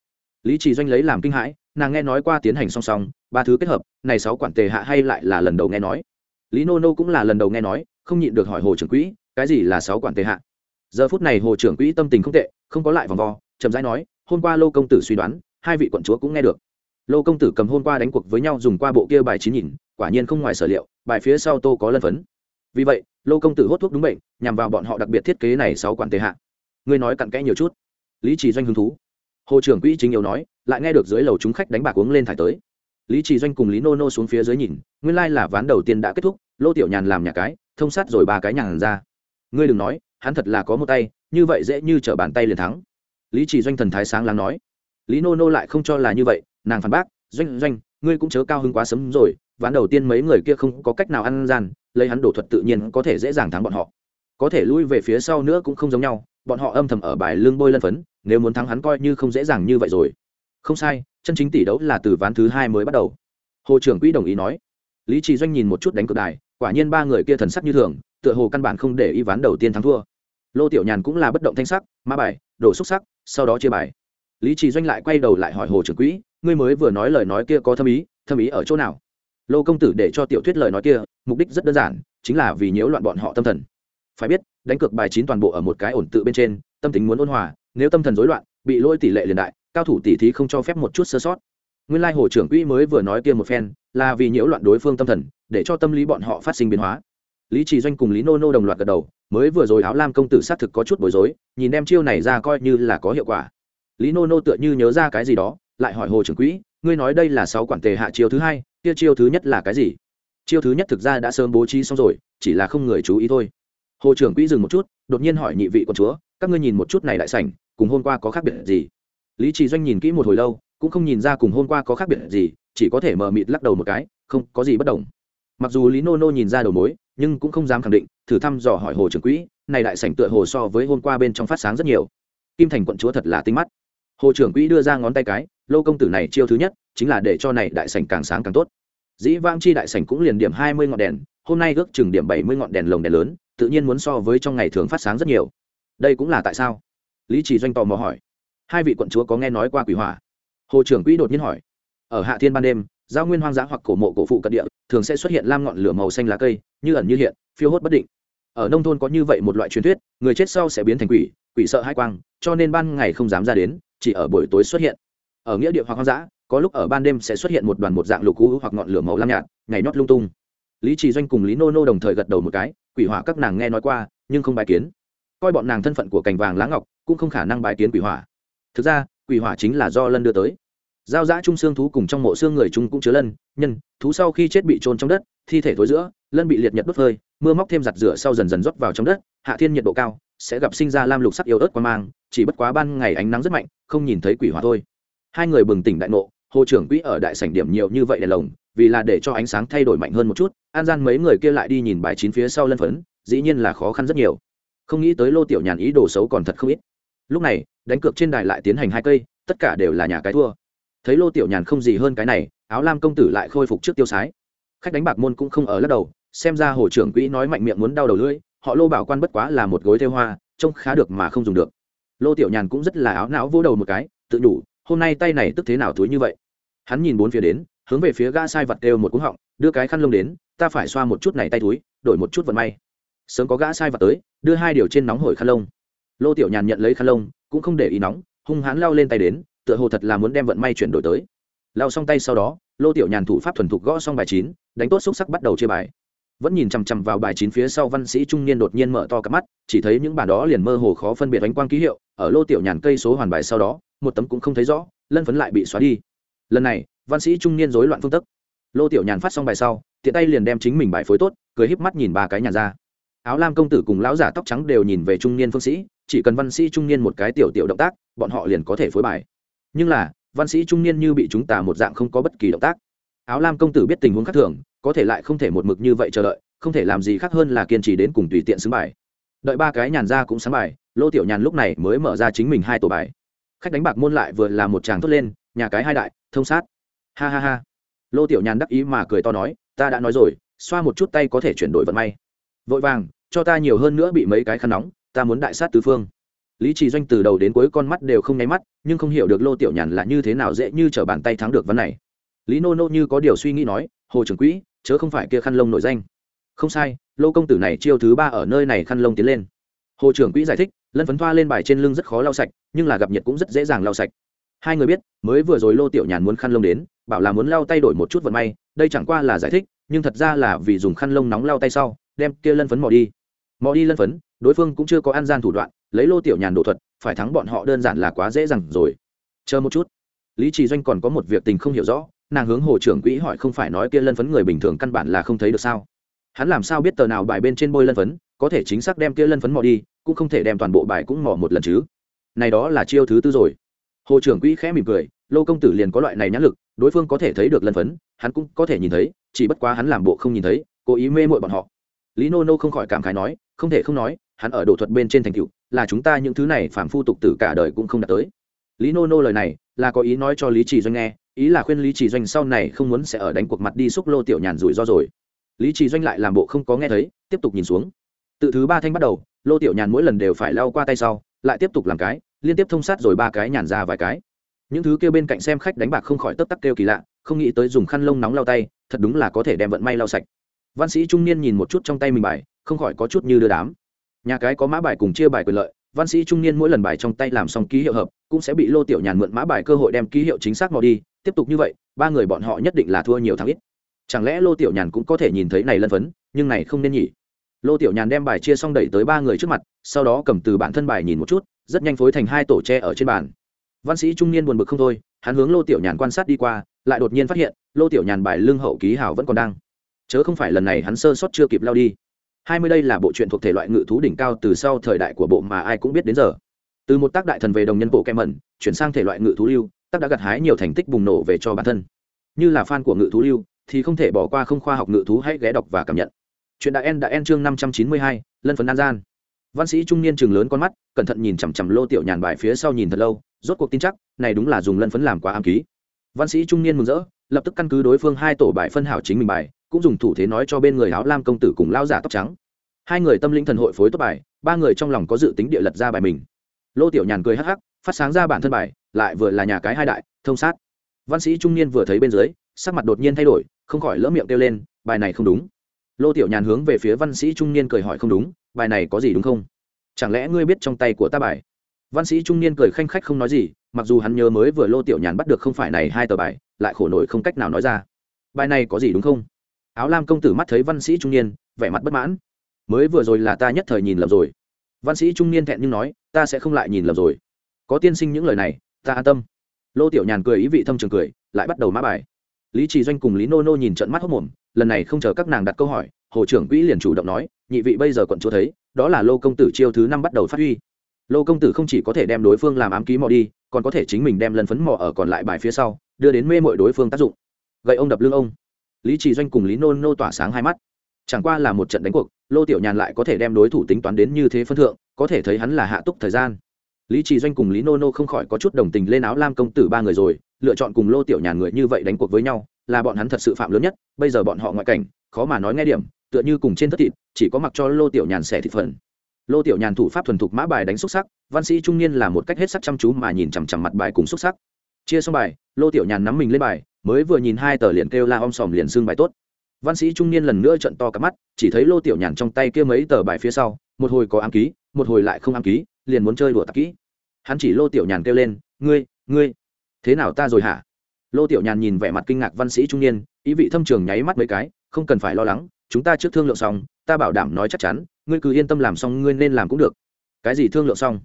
Lý trì doanh lấy làm kinh hãi, nàng nghe nói qua tiến hành song song, ba thứ kết hợp, này sáu quản tề hạ hay lại là lần đầu nghe nói. Lý nô nô cũng là lần đầu nghe nói, không nhịn được hỏi hồ trưởng quỹ, cái gì là sáu quản tề hạ? Giờ phút này hồ trưởng quỹ tâm tình không tệ, không có lại vòng vo chậm rãi nói, hôm qua lô công tử suy đoán, hai vị quận chúa cũng nghe được. Lô công tử cầm hôm qua đánh cuộc với nhau dùng qua bộ kia bài chín nhìn, quả nhiên không ngoài sở liệu, bài phía sau tô có lân phấn. Vì vậy, lô công tử hốt thuốc đúng bệnh, nhằm vào bọn họ đặc biệt thiết kế này sáu quản tề hạ. Ngươi nói cặn kẽ nhiều chút. Lý trì doanh hứng thú. Hồ trưởng quỹ chính yếu nói, lại nghe được dưới lầu chúng khách đánh bạc uống lên thải tới. Lý trì doanh cùng lý nô nô xuống phía dưới nhìn, nguyên lai là ván đầu tiên đã kết thúc, lô tiểu nhàn làm nhà cái, thông sát rồi ba cái nhàn ra. Ngươi đừng nói, hắn thật là có một tay, như vậy dễ như t bàn tay liền thắng lý Chỉ doanh thần thái sáng láng nói. Lý nô nô lại không cho là như vậy, nàng phản bác, doanh doanh, ngươi cũng chớ cao hứng quá sớm rồi, ván đầu tiên mấy người kia không có cách nào ăn gian, lấy hắn đổ thuật tự nhiên có thể dễ dàng thắng bọn họ. Có thể lui về phía sau nữa cũng không giống nhau, bọn họ âm thầm ở bài lương bôi lân phấn, nếu muốn thắng hắn coi như không dễ dàng như vậy rồi. Không sai, chân chính tỷ đấu là từ ván thứ hai mới bắt đầu. Hồ trưởng quỹ đồng ý nói. Lý trì doanh nhìn một chút đánh cược đài, quả nhiên ba người kia thần sắc như thường, tựa hồ căn bản không để ý ván đầu tiên thắng thua. Lô tiểu nhàn cũng là bất động thanh sắc Ma bài, đổ xúc sắc sau đó chia bài. Lý trì doanh lại quay đầu lại hỏi hồ trưởng quỹ, ngươi mới vừa nói lời nói kia có thâm ý thâm ý ở chỗ nào? Lô công tử để cho tiểu thuyết lời nói kia, mục đích rất đơn giản, chính là vì nhiễu loạn bọn họ tâm thần. Phải biết, đánh cược bài chín toàn bộ ở một cái ổn tự bên trên, tâm tính muốn ôn hòa, nếu tâm thần rối loạn, bị lỗi tỷ lệ liền đại, cao thủ tỷ thí không cho phép một chút sơ sót. Nguyên lai hồ trưởng quỹ mới vừa nói kia một phen, là vì nhiễu loạn đối phương tâm thần, để cho tâm lý bọn họ phát sinh biến hóa lý trì doanh cùng lý nô nô đồng loạt gật đầu, mới vừa rồi áo lam công tử xác thực có chút bối rối, nhìn đem chiêu này ra coi như là có hiệu quả. Lý nô nô tựa như nhớ ra cái gì đó, lại hỏi hồ trưởng quỹ, ngươi nói đây là sáu quản tề hạ chiêu thứ hai, kia chiêu thứ nhất là cái gì? Chiêu thứ nhất thực ra đã sớm bố trí xong rồi, chỉ là không người chú ý thôi. Hồ trưởng quỹ dừng một chút, đột nhiên hỏi nhị vị con chúa, các ngươi nhìn một chút này lại sảnh, cùng hôm qua có khác biệt gì? Lý trì doanh nhìn kỹ một hồi lâu, cũng không nhìn ra cùng hôm qua có khác biệt gì, chỉ có thể mờ mịt lắc đầu một cái, không, có gì bất đồng mặc dù lý nô nô nhìn ra đầu mối, nhưng cũng không dám khẳng định, thử thăm dò hỏi hồ trưởng quỹ, này đại sảnh tựa hồ so với hôm qua bên trong phát sáng rất nhiều. Kim thành quận chúa thật là tinh mắt. Hồ trưởng quỹ đưa ra ngón tay cái, lô công tử này chiêu thứ nhất, chính là để cho này đại sảnh càng sáng càng tốt. Dĩ vang chi đại sảnh cũng liền điểm hai mươi ngọn đèn, hôm nay ước chừng điểm bảy mươi ngọn đèn lồng đèn lớn, tự nhiên muốn so với trong ngày thường phát sáng rất nhiều. Đây cũng là tại sao? Lý trì doanh tò mò hỏi. Hai vị quận chúa có nghe nói qua quỷ hỏa? Hồ trưởng quỹ đột nhiên hỏi. Ở hạ thiên ban đêm giao nguyên hoang dã hoặc cổ mộ cổ phụ cận địa, thường sẽ xuất hiện lam ngọn lửa màu xanh lá cây, như ẩn như hiện, phiêu hốt bất định. Ở nông thôn có như vậy một loại truyền thuyết, người chết sau sẽ biến thành quỷ quỷ sợ hai quang, cho nên ban ngày không dám ra đến, chỉ ở buổi tối xuất hiện. Ở nghĩa địa hoặc hoang dã, có lúc ở ban đêm sẽ xuất hiện một đoàn một dạng lục cũ hoặc ngọn lửa màu lam nhạt, nhảy nhót lung tung. Lý trì doanh cùng lý nô nô đồng thời gật đầu một cái, quỷ hỏa các nàng nghe nói qua, nhưng không bài kiến. Coi bọn nàng thân phận của cành vàng lá ngọc, cũng không khả năng bài kiến quỷ hỏa. Thực ra, quỷ hỏa chính là do lân đưa tới giao giã trung xương thú cùng trong mộ xương người trung cũng chứa lân, nhân, thú sau khi chết bị trôn trong đất, thi thể thối giữa, lân bị liệt nhật đốt hơi mưa móc thêm giặt rửa sau dần dần rót vào trong đất, hạ thiên nhiệt độ cao, sẽ gặp sinh ra lam lục sắc yếu ớt qua mang, chỉ bất quá ban ngày ánh nắng rất mạnh, không nhìn thấy quỷ hỏa thôi. Hai người bừng tỉnh đại ngộ, hồ trưởng quỹ ở đại sảnh điểm nhiều như vậy đèn lồng, vì là để cho ánh sáng thay đổi mạnh hơn một chút, an gian mấy người kia lại đi nhìn bài chín phía sau lân phấn, dĩ nhiên là khó khăn rất nhiều. Không nghĩ tới lô tiểu nhàn ý đồ xấu còn thật không ít. Lúc này, đánh cược trên đài lại tiến hành hai cây, tất cả đều là nhà cái thua thấy lô tiểu nhàn không gì hơn cái này, áo lam công tử lại khôi phục trước tiêu sái. Khách đánh bạc môn cũng không ở lắc đầu, xem ra hồ trưởng quỹ nói mạnh miệng muốn đau đầu lưỡi, họ lô bảo quan bất quá là một gối theo hoa, trông khá được mà không dùng được. Lô tiểu nhàn cũng rất là áo não vỗ đầu một cái, tự đủ hôm nay tay này tức thế nào túi như vậy. Hắn nhìn bốn phía đến, hướng về phía gã sai vật kêu một cúng họng, đưa cái khăn lông đến, ta phải xoa một chút này tay túi đổi một chút vận may. Sớm có gã sai vật tới, đưa hai điều trên nóng hổi khăn lông. Lô tiểu nhàn nhận lấy khăn lông, cũng không để ý nóng, hung hãn lao lên tay đến tựa hồ thật là muốn đem vận may chuyển đổi tới. Lao xong tay sau đó, lô tiểu nhàn thủ pháp thuần thục gõ xong bài chín, đánh tốt xúc sắc bắt đầu chia bài. Vẫn nhìn chằm chằm vào bài chín phía sau văn sĩ trung niên đột nhiên mở to cặp mắt, chỉ thấy những bản đó liền mơ hồ khó phân biệt ánh quang ký hiệu, ở lô tiểu nhàn cây số hoàn bài sau đó, một tấm cũng không thấy rõ, lân phấn lại bị xóa đi. Lần này, văn sĩ trung niên rối loạn phương tức lô tiểu nhàn phát xong bài sau, tiện tay liền đem chính mình bài phối tốt, cười híp mắt nhìn ba cái nhàn ra. Áo lam công tử cùng lão giả tóc trắng đều nhìn về trung niên phương sĩ, chỉ cần văn sĩ trung niên một cái tiểu tiểu động tác, bọn họ liền có thể phối bài nhưng là, văn sĩ trung niên như bị chúng ta một dạng không có bất kỳ động tác. Áo lam công tử biết tình huống khác thường, có thể lại không thể một mực như vậy chờ đợi, không thể làm gì khác hơn là kiên trì đến cùng tùy tiện xứng bài. Đợi ba cái nhàn ra cũng sáng bài, lô tiểu nhàn lúc này mới mở ra chính mình hai tổ bài. Khách đánh bạc môn lại vừa là một chàng thốt lên, nhà cái hai đại, thông sát. Ha ha ha. Lô tiểu nhàn đắc ý mà cười to nói, ta đã nói rồi, xoa một chút tay có thể chuyển đổi vận may. Vội vàng, cho ta nhiều hơn nữa bị mấy cái khăn nóng, ta muốn đại sát tứ phương lý trì doanh từ đầu đến cuối con mắt đều không nháy mắt, nhưng không hiểu được lô tiểu nhàn là như thế nào dễ như t r ở bàn tay thắng được vấn này. Lý nô nô như có điều suy nghĩ nói, hồ trưởng quỹ, chớ không phải kia khăn lông nổi danh. Không sai, lô công tử này chiêu thứ ba ở nơi này khăn lông tiến lên. Hồ trưởng quỹ giải thích, lân phấn thoa lên bài trên lưng rất khó lau sạch, nhưng là gặp nhiệt cũng rất dễ dàng lau sạch. Hai người biết, mới vừa rồi lô tiểu nhàn muốn khăn lông đến, bảo là muốn lau tay đổi một chút vận may, đây chẳng qua là giải thích, nhưng thật ra là vì dùng khăn lông nóng lau tay sau, đem kia lân phấn mò đi. Mò đi lân phấn, đối phương cũng chưa có ăn gian thủ đoạn lấy lô tiểu nhàn đổ thuật, phải thắng bọn họ đơn giản là quá dễ dàng rồi. Chờ một chút. Lý trì doanh còn có một việc tình không hiểu rõ, nàng hướng hồ trưởng quỹ hỏi không phải nói kia lân phấn người bình thường căn bản là không thấy được sao? Hắn làm sao biết tờ nào bài bên trên bôi lân phấn, có thể chính xác đem kia lân phấn mò đi, cũng không thể đem toàn bộ bài cũng mò một lần chứ. Này đó là chiêu thứ tư rồi. Hồ trưởng quỹ khẽ mỉm cười, lô công tử liền có loại này nhãn lực, đối phương có thể thấy được lân phấn, hắn cũng có thể nhìn thấy, chỉ bất quá hắn làm bộ không nhìn thấy, cố ý mê mội bọn họ. Lý nô nô không khỏi cảm khái nói, không thể không nói, hắn ở đồ thuật bên trên thành cựu là chúng ta những thứ này phản phu tục tử cả đời cũng không đạt tới. Lý nô nô lời này là có ý nói cho lý trì doanh nghe, ý là khuyên lý trì doanh sau này không muốn sẽ ở đánh cuộc mặt đi xúc lô tiểu nhàn rủi ro rồi. Lý trì doanh lại làm bộ không có nghe thấy, tiếp tục nhìn xuống. Từ thứ ba thanh bắt đầu, lô tiểu nhàn mỗi lần đều phải lao qua tay sau, lại tiếp tục làm cái, liên tiếp thông sát rồi ba cái nhàn ra vài cái. Những thứ kêu bên cạnh xem khách đánh bạc không khỏi tấp tắc kêu kỳ lạ, không nghĩ tới dùng khăn lông nóng lau tay, thật đúng là có thể đem vận may lau sạch. Văn sĩ trung niên nhìn một chút trong tay mình bài, không khỏi có chút như đưa đám nhà cái có mã bài cùng chia bài quyền lợi, văn sĩ trung niên mỗi lần bài trong tay làm xong ký hiệu hợp, cũng sẽ bị lô tiểu nhàn mượn mã bài cơ hội đem ký hiệu chính xác mò đi. Tiếp tục như vậy, ba người bọn họ nhất định là thua nhiều thắng ít. Chẳng lẽ lô tiểu nhàn cũng có thể nhìn thấy này lân phấn, nhưng này không nên nhỉ? Lô tiểu nhàn đem bài chia xong đẩy tới ba người trước mặt, sau đó cầm từ bản thân bài nhìn một chút, rất nhanh phối thành hai tổ tre ở trên bàn. Văn sĩ trung niên buồn bực không thôi, hắn hướng lô tiểu nhàn quan sát đi qua, lại đột nhiên phát hiện, lô tiểu nhàn bài lương hậu ký hảo vẫn còn đang. Chớ không phải lần này hắn sơ sót chưa kịp lao đi hai mươi đây là bộ truyện thuộc thể loại ngự thú đỉnh cao từ sau thời đại của bộ mà ai cũng biết đến giờ. Từ một tác đại thần về đồng nhân bộ kem mẩn, chuyển sang thể loại ngự thú lưu, tác đã gặt hái nhiều thành tích bùng nổ về cho bản thân. Như là fan của ngự thú lưu, thì không thể bỏ qua không khoa học ngự thú hãy ghé đọc và cảm nhận. Chuyện đã en đã en chương năm trăm chín mươi hai, lân phấn an gian. Văn sĩ trung niên chừng lớn con mắt, cẩn thận nhìn chằm chằm lô tiểu nhàn bài phía sau nhìn thật lâu, rốt cuộc tin chắc, này đúng là dùng lân phấn làm quá ám ký. Văn sĩ trung niên mừng rỡ, lập tức căn cứ đối phương hai tổ bài phân hảo chính mình bài cũng dùng thủ thế nói cho bên người áo lam công tử cùng lao giả tóc trắng. Hai người tâm linh thần hội phối tốt bài, ba người trong lòng có dự tính địa lật ra bài mình. Lô tiểu nhàn cười hắc hắc, phát sáng ra bản thân bài, lại vừa là nhà cái hai đại, thông sát. Văn sĩ trung niên vừa thấy bên dưới, sắc mặt đột nhiên thay đổi, không khỏi lỡ miệng kêu lên, bài này không đúng. Lô tiểu nhàn hướng về phía văn sĩ trung niên cười hỏi không đúng, bài này có gì đúng không? Chẳng lẽ ngươi biết trong tay của ta bài? Văn sĩ trung niên cười khanh khách không nói gì, mặc dù hắn nhớ mới vừa lô tiểu nhàn bắt được không phải này hai tờ bài, lại khổ nổi không cách nào nói ra. Bài này có gì đúng không? Áo lam công tử mắt thấy văn sĩ trung niên, vẻ mặt bất mãn. Mới vừa rồi là ta nhất thời nhìn lầm rồi. Văn sĩ trung niên thẹn nhưng nói, ta sẽ không lại nhìn lầm rồi. Có tiên sinh những lời này, ta an tâm. Lô tiểu nhàn cười ý vị thâm trường cười, lại bắt đầu mã bài. Lý trì doanh cùng lý nô nô nhìn trận mắt hốc mồm, lần này không chờ các nàng đặt câu hỏi, hồ trưởng quỹ liền chủ động nói, nhị vị bây giờ quận chúa thấy, đó là lô công tử chiêu thứ năm bắt đầu phát huy. Lô công tử không chỉ có thể đem đối phương làm ám ký mò đi, còn có thể chính mình đem lần phấn mò ở còn lại bài phía sau, đưa đến mê mội đối phương tác dụng. Gậy ông đập lưng ông lý trì doanh cùng lý nô nô tỏa sáng hai mắt. Chẳng qua là một trận đánh cuộc, lô tiểu nhàn lại có thể đem đối thủ tính toán đến như thế phân thượng, có thể thấy hắn là hạ túc thời gian. Lý trì doanh cùng lý nô nô không khỏi có chút đồng tình lên áo lam công tử ba người rồi, lựa chọn cùng lô tiểu nhàn người như vậy đánh cuộc với nhau, là bọn hắn thật sự phạm lớn nhất, bây giờ bọn họ ngoại cảnh, khó mà nói nghe điểm, tựa như cùng trên thất thịt, chỉ có mặc cho lô tiểu nhàn xẻ thịt phần. Lô tiểu nhàn thủ pháp thuần thục mã bài đánh xúc sắc, văn sĩ trung niên là một cách hết sắc chăm chú mà nhìn chằm chằm mặt bài cùng xúc sắc. Chia xong bài, lô tiểu nhàn nắm mình lên bài mới vừa nhìn hai tờ liền kêu la om sòm liền xương bài tốt. Văn sĩ trung niên lần nữa trận to cả mắt, chỉ thấy lô tiểu nhàn trong tay kia mấy tờ bài phía sau, một hồi có ám ký, một hồi lại không ám ký, liền muốn chơi đùa tạp kỹ. Hắn chỉ lô tiểu nhàn kêu lên, ngươi ngươi, thế nào ta rồi hả? Lô tiểu nhàn nhìn vẻ mặt kinh ngạc văn sĩ trung niên, ý vị thâm trường nháy mắt mấy cái, không cần phải lo lắng, chúng ta trước thương lượng xong, ta bảo đảm nói chắc chắn, ngươi cứ yên tâm làm xong, ngươi nên làm cũng được. Cái gì thương lượng xong?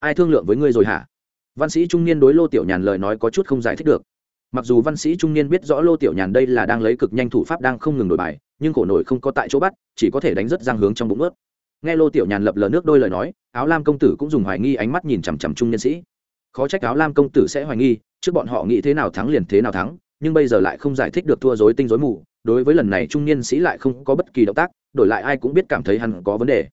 Ai thương lượng với ngươi rồi hả? Văn sĩ trung niên đối lô tiểu nhàn lời nói có chút không giải thích được mặc dù văn sĩ trung niên biết rõ lô tiểu nhàn đây là đang lấy cực nhanh thủ pháp đang không ngừng đổi bài, nhưng cổ nổi không có tại chỗ bắt, chỉ có thể đánh rất giang hướng trong bụng ướt. Nghe lô tiểu nhàn lập lờ nước đôi lời nói, áo lam công tử cũng dùng hoài nghi ánh mắt nhìn chằm chằm trung nhân sĩ. Khó trách áo lam công tử sẽ hoài nghi, trước bọn họ nghĩ thế nào thắng liền thế nào thắng, nhưng bây giờ lại không giải thích được thua dối tinh dối mù, đối với lần này trung niên sĩ lại không có bất kỳ động tác, đổi lại ai cũng biết cảm thấy hắn có vấn đề.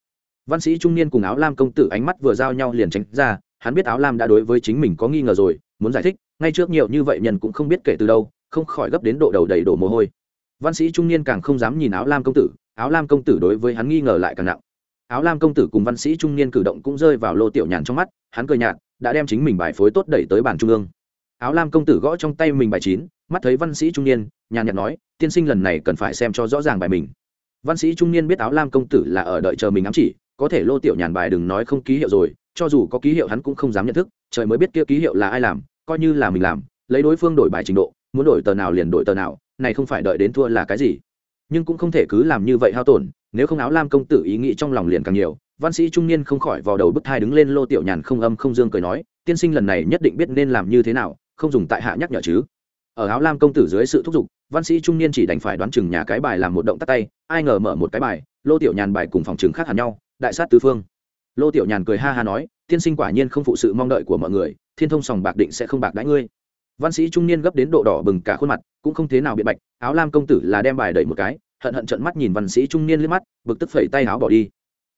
Văn sĩ trung niên cùng áo lam công tử ánh mắt vừa giao nhau liền tránh ra, hắn biết áo lam đã đối với chính mình có nghi ngờ rồi, muốn giải thích ngay trước nhiều như vậy nhân cũng không biết kể từ đâu, không khỏi gấp đến độ đầu đầy đổ mồ hôi. Văn sĩ trung niên càng không dám nhìn áo lam công tử, áo lam công tử đối với hắn nghi ngờ lại càng nặng. Áo lam công tử cùng văn sĩ trung niên cử động cũng rơi vào lô tiểu nhàn trong mắt, hắn cười nhạt, đã đem chính mình bài phối tốt đẩy tới bàn trung ương. Áo lam công tử gõ trong tay mình bài chín, mắt thấy văn sĩ trung niên, nhàn nhạt nói, tiên sinh lần này cần phải xem cho rõ ràng bài mình. Văn sĩ trung niên biết áo lam công tử là ở đợi chờ mình ám chỉ, có thể lô tiểu nhàn bài đừng nói không ký hiệu rồi, cho dù có ký hiệu hắn cũng không dám nhận thức, trời mới biết kia ký hiệu là ai làm coi như là mình làm, lấy đối phương đổi bài trình độ, muốn đổi tờ nào liền đổi tờ nào, này không phải đợi đến thua là cái gì. Nhưng cũng không thể cứ làm như vậy hao tổn, nếu không áo lam công tử ý nghĩ trong lòng liền càng nhiều. Văn sĩ trung niên không khỏi vào đầu bức thai đứng lên lô tiểu nhàn không âm không dương cười nói, tiên sinh lần này nhất định biết nên làm như thế nào, không dùng tại hạ nhắc nhở chứ. Ở áo lam công tử dưới sự thúc giục, văn sĩ trung niên chỉ đành phải đoán chừng nhà cái bài làm một động tắt tay, ai ngờ mở một cái bài, lô tiểu nhàn bài cùng phòng chừng khác hẳn nhau, đại sát tứ phương. Lô tiểu nhàn cười ha ha nói tiên sinh quả nhiên không phụ sự mong đợi của mọi người, thiên thông sòng bạc định sẽ không bạc đãi ngươi. Văn sĩ trung niên gấp đến độ đỏ bừng cả khuôn mặt, cũng không thế nào biện bạch, áo lam công tử là đem bài đẩy một cái, hận hận trận mắt nhìn văn sĩ trung niên liếc mắt, bực tức phẩy tay áo bỏ đi.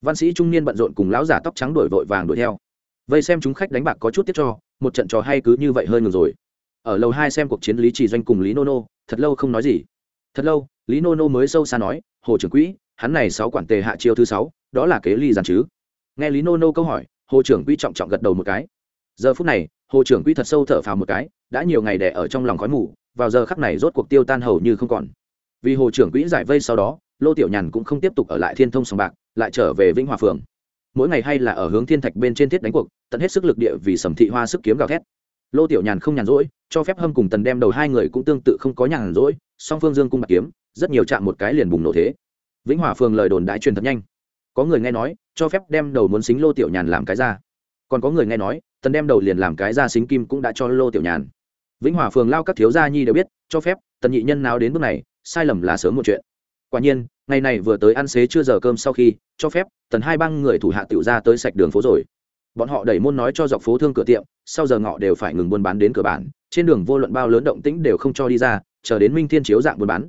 Văn sĩ trung niên bận rộn cùng lão giả tóc trắng đổi vội vàng đuổi theo. Vây xem chúng khách đánh bạc có chút tiếc cho, một trận trò hay cứ như vậy hơi ngừng rồi. Ở lầu hai xem cuộc chiến lý trì doanh cùng lý nô nô, thật lâu không nói gì. Thật lâu, lý nô nô mới sâu xa nói, hồ trưởng quỹ, hắn này sáu quản tề hạ chiêu thứ sáu, đó là kế ly giàn chứ. Nghe lý nô nô câu hỏi hồ trưởng quỹ trọng trọng gật đầu một cái. Giờ phút này, hồ trưởng quỹ thật sâu thở phào một cái, đã nhiều ngày đẻ ở trong lòng khói mù, vào giờ khắc này rốt cuộc tiêu tan hầu như không còn. Vì hồ trưởng quỹ giải vây sau đó, lô tiểu nhàn cũng không tiếp tục ở lại thiên thông sòng bạc, lại trở về vĩnh hòa phường. Mỗi ngày hay là ở hướng thiên thạch bên trên thiết đánh cuộc, tận hết sức lực địa vì sầm thị hoa sức kiếm gào thét. Lô tiểu nhàn không nhàn rỗi, cho phép hâm cùng tần đem đầu hai người cũng tương tự không có nhàn rỗi, song phương dương cung bạc kiếm, rất nhiều chạm một cái liền bùng nổ thế. Vĩnh hòa phường lời đồn đã truyền thật nhanh. Có người nghe nói cho phép đem đầu muốn xính lô tiểu nhàn làm cái ra còn có người nghe nói, tần đem đầu liền làm cái ra xính kim cũng đã cho lô tiểu nhàn. Vĩnh hòa phường lao các thiếu gia nhi đều biết, cho phép, tần nhị nhân nào đến bước này, sai lầm là sớm một chuyện. Quả nhiên, ngày này vừa tới ăn xế chưa giờ cơm sau khi, cho phép, tần hai băng người thủ hạ tiểu ra tới sạch đường phố rồi. Bọn họ đẩy môn nói cho dọc phố thương cửa tiệm, sau giờ ngọ đều phải ngừng buôn bán đến cửa bản, trên đường vô luận bao lớn động tĩnh đều không cho đi ra, chờ đến minh thiên chiếu dạng buôn bán.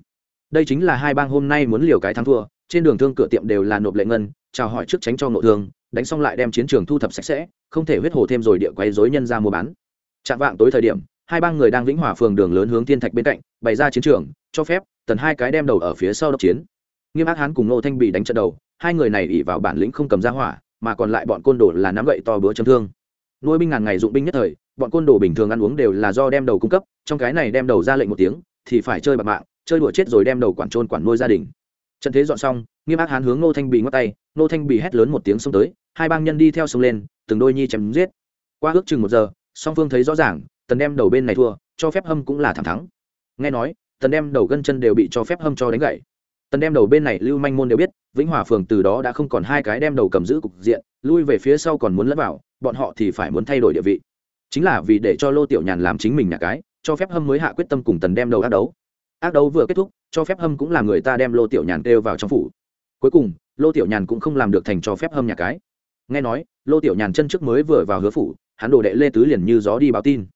Đây chính là hai bang hôm nay muốn liều cái thắng thua trên đường thương cửa tiệm đều là nộp lệ ngân, chào hỏi trước tránh cho nội thương, đánh xong lại đem chiến trường thu thập sạch sẽ, không thể huyết hồ thêm rồi địa quay dối nhân ra mua bán. Chạm vạng tối thời điểm, hai ba người đang vĩnh hòa phường đường lớn hướng thiên thạch bên cạnh, bày ra chiến trường, cho phép, tần hai cái đem đầu ở phía sau đốc chiến. Nghiêm ác hán cùng nô thanh bị đánh trận đầu, hai người này ỉ vào bản lĩnh không cầm ra hỏa, mà còn lại bọn côn đồ là nắm gậy to bữa chấn thương. Nuôi binh ngàn ngày dụng binh nhất thời, bọn côn đồ bình thường ăn uống đều là do đem đầu cung cấp, trong cái này đem đầu ra lệnh một tiếng, thì phải chơi bạc mạng, chơi đùa chết rồi đem đầu quản trôn quản nuôi gia đình trận thế dọn xong, nghiêm ác hán hướng nô thanh bị ngót tay nô thanh bị hét lớn một tiếng xông tới, hai bang nhân đi theo sông lên, từng đôi nhi chém giết. Qua ước chừng một giờ, song phương thấy rõ ràng, tần đem đầu bên này thua, cho phép hâm cũng là thẳng thắng. Nghe nói, tần đem đầu gân chân đều bị cho phép hâm cho đánh gậy tần đem đầu bên này lưu manh môn đều biết, vĩnh hòa phường từ đó đã không còn hai cái đem đầu cầm giữ cục diện, lui về phía sau còn muốn lẫn vào, bọn họ thì phải muốn thay đổi địa vị. Chính là vì để cho lô tiểu nhàn làm chính mình nhà cái, cho phép hâm mới hạ quyết tâm cùng tần đem đầu ác đấu. Ác đấu vừa kết thúc cho phép hâm cũng là người ta đem lô tiểu nhàn kêu vào trong phủ. Cuối cùng, lô tiểu nhàn cũng không làm được thành cho phép hâm nhà cái. Nghe nói, lô tiểu nhàn chân trước mới vừa vào hứa phủ, hắn đồ đệ lê tứ liền như gió đi báo tin.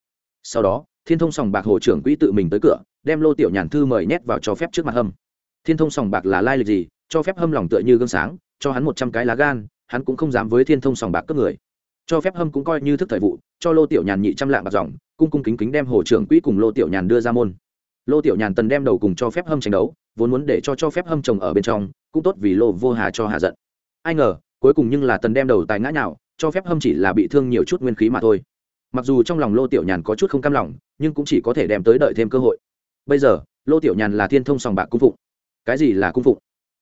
Sau đó, thiên thông sòng bạc hồ trưởng quỹ tự mình tới cửa, đem lô tiểu nhàn thư mời nhét vào cho phép trước mặt hâm. Thiên thông sòng bạc là lai lịch gì? Cho phép hâm lòng tựa như gương sáng, cho hắn một trăm cái lá gan, hắn cũng không dám với thiên thông sòng bạc cướp người. Cho phép hâm cũng coi như thức thời vụ, cho lô tiểu nhàn nhị trăm lạng bạc dòng, cung cung kính kính đem hồ trưởng quỹ cùng lô tiểu nhàn đưa ra môn lô tiểu nhàn tần đem đầu cùng cho phép hâm tranh đấu, vốn muốn để cho cho phép hâm chồng ở bên trong, cũng tốt vì lô vô hà cho hà giận. Ai ngờ, cuối cùng nhưng là tần đem đầu tài ngã nhào, cho phép hâm chỉ là bị thương nhiều chút nguyên khí mà thôi. Mặc dù trong lòng lô tiểu nhàn có chút không cam lòng, nhưng cũng chỉ có thể đem tới đợi thêm cơ hội. Bây giờ, lô tiểu nhàn là thiên thông sòng bạc cung phụng. Cái gì là cung phụng?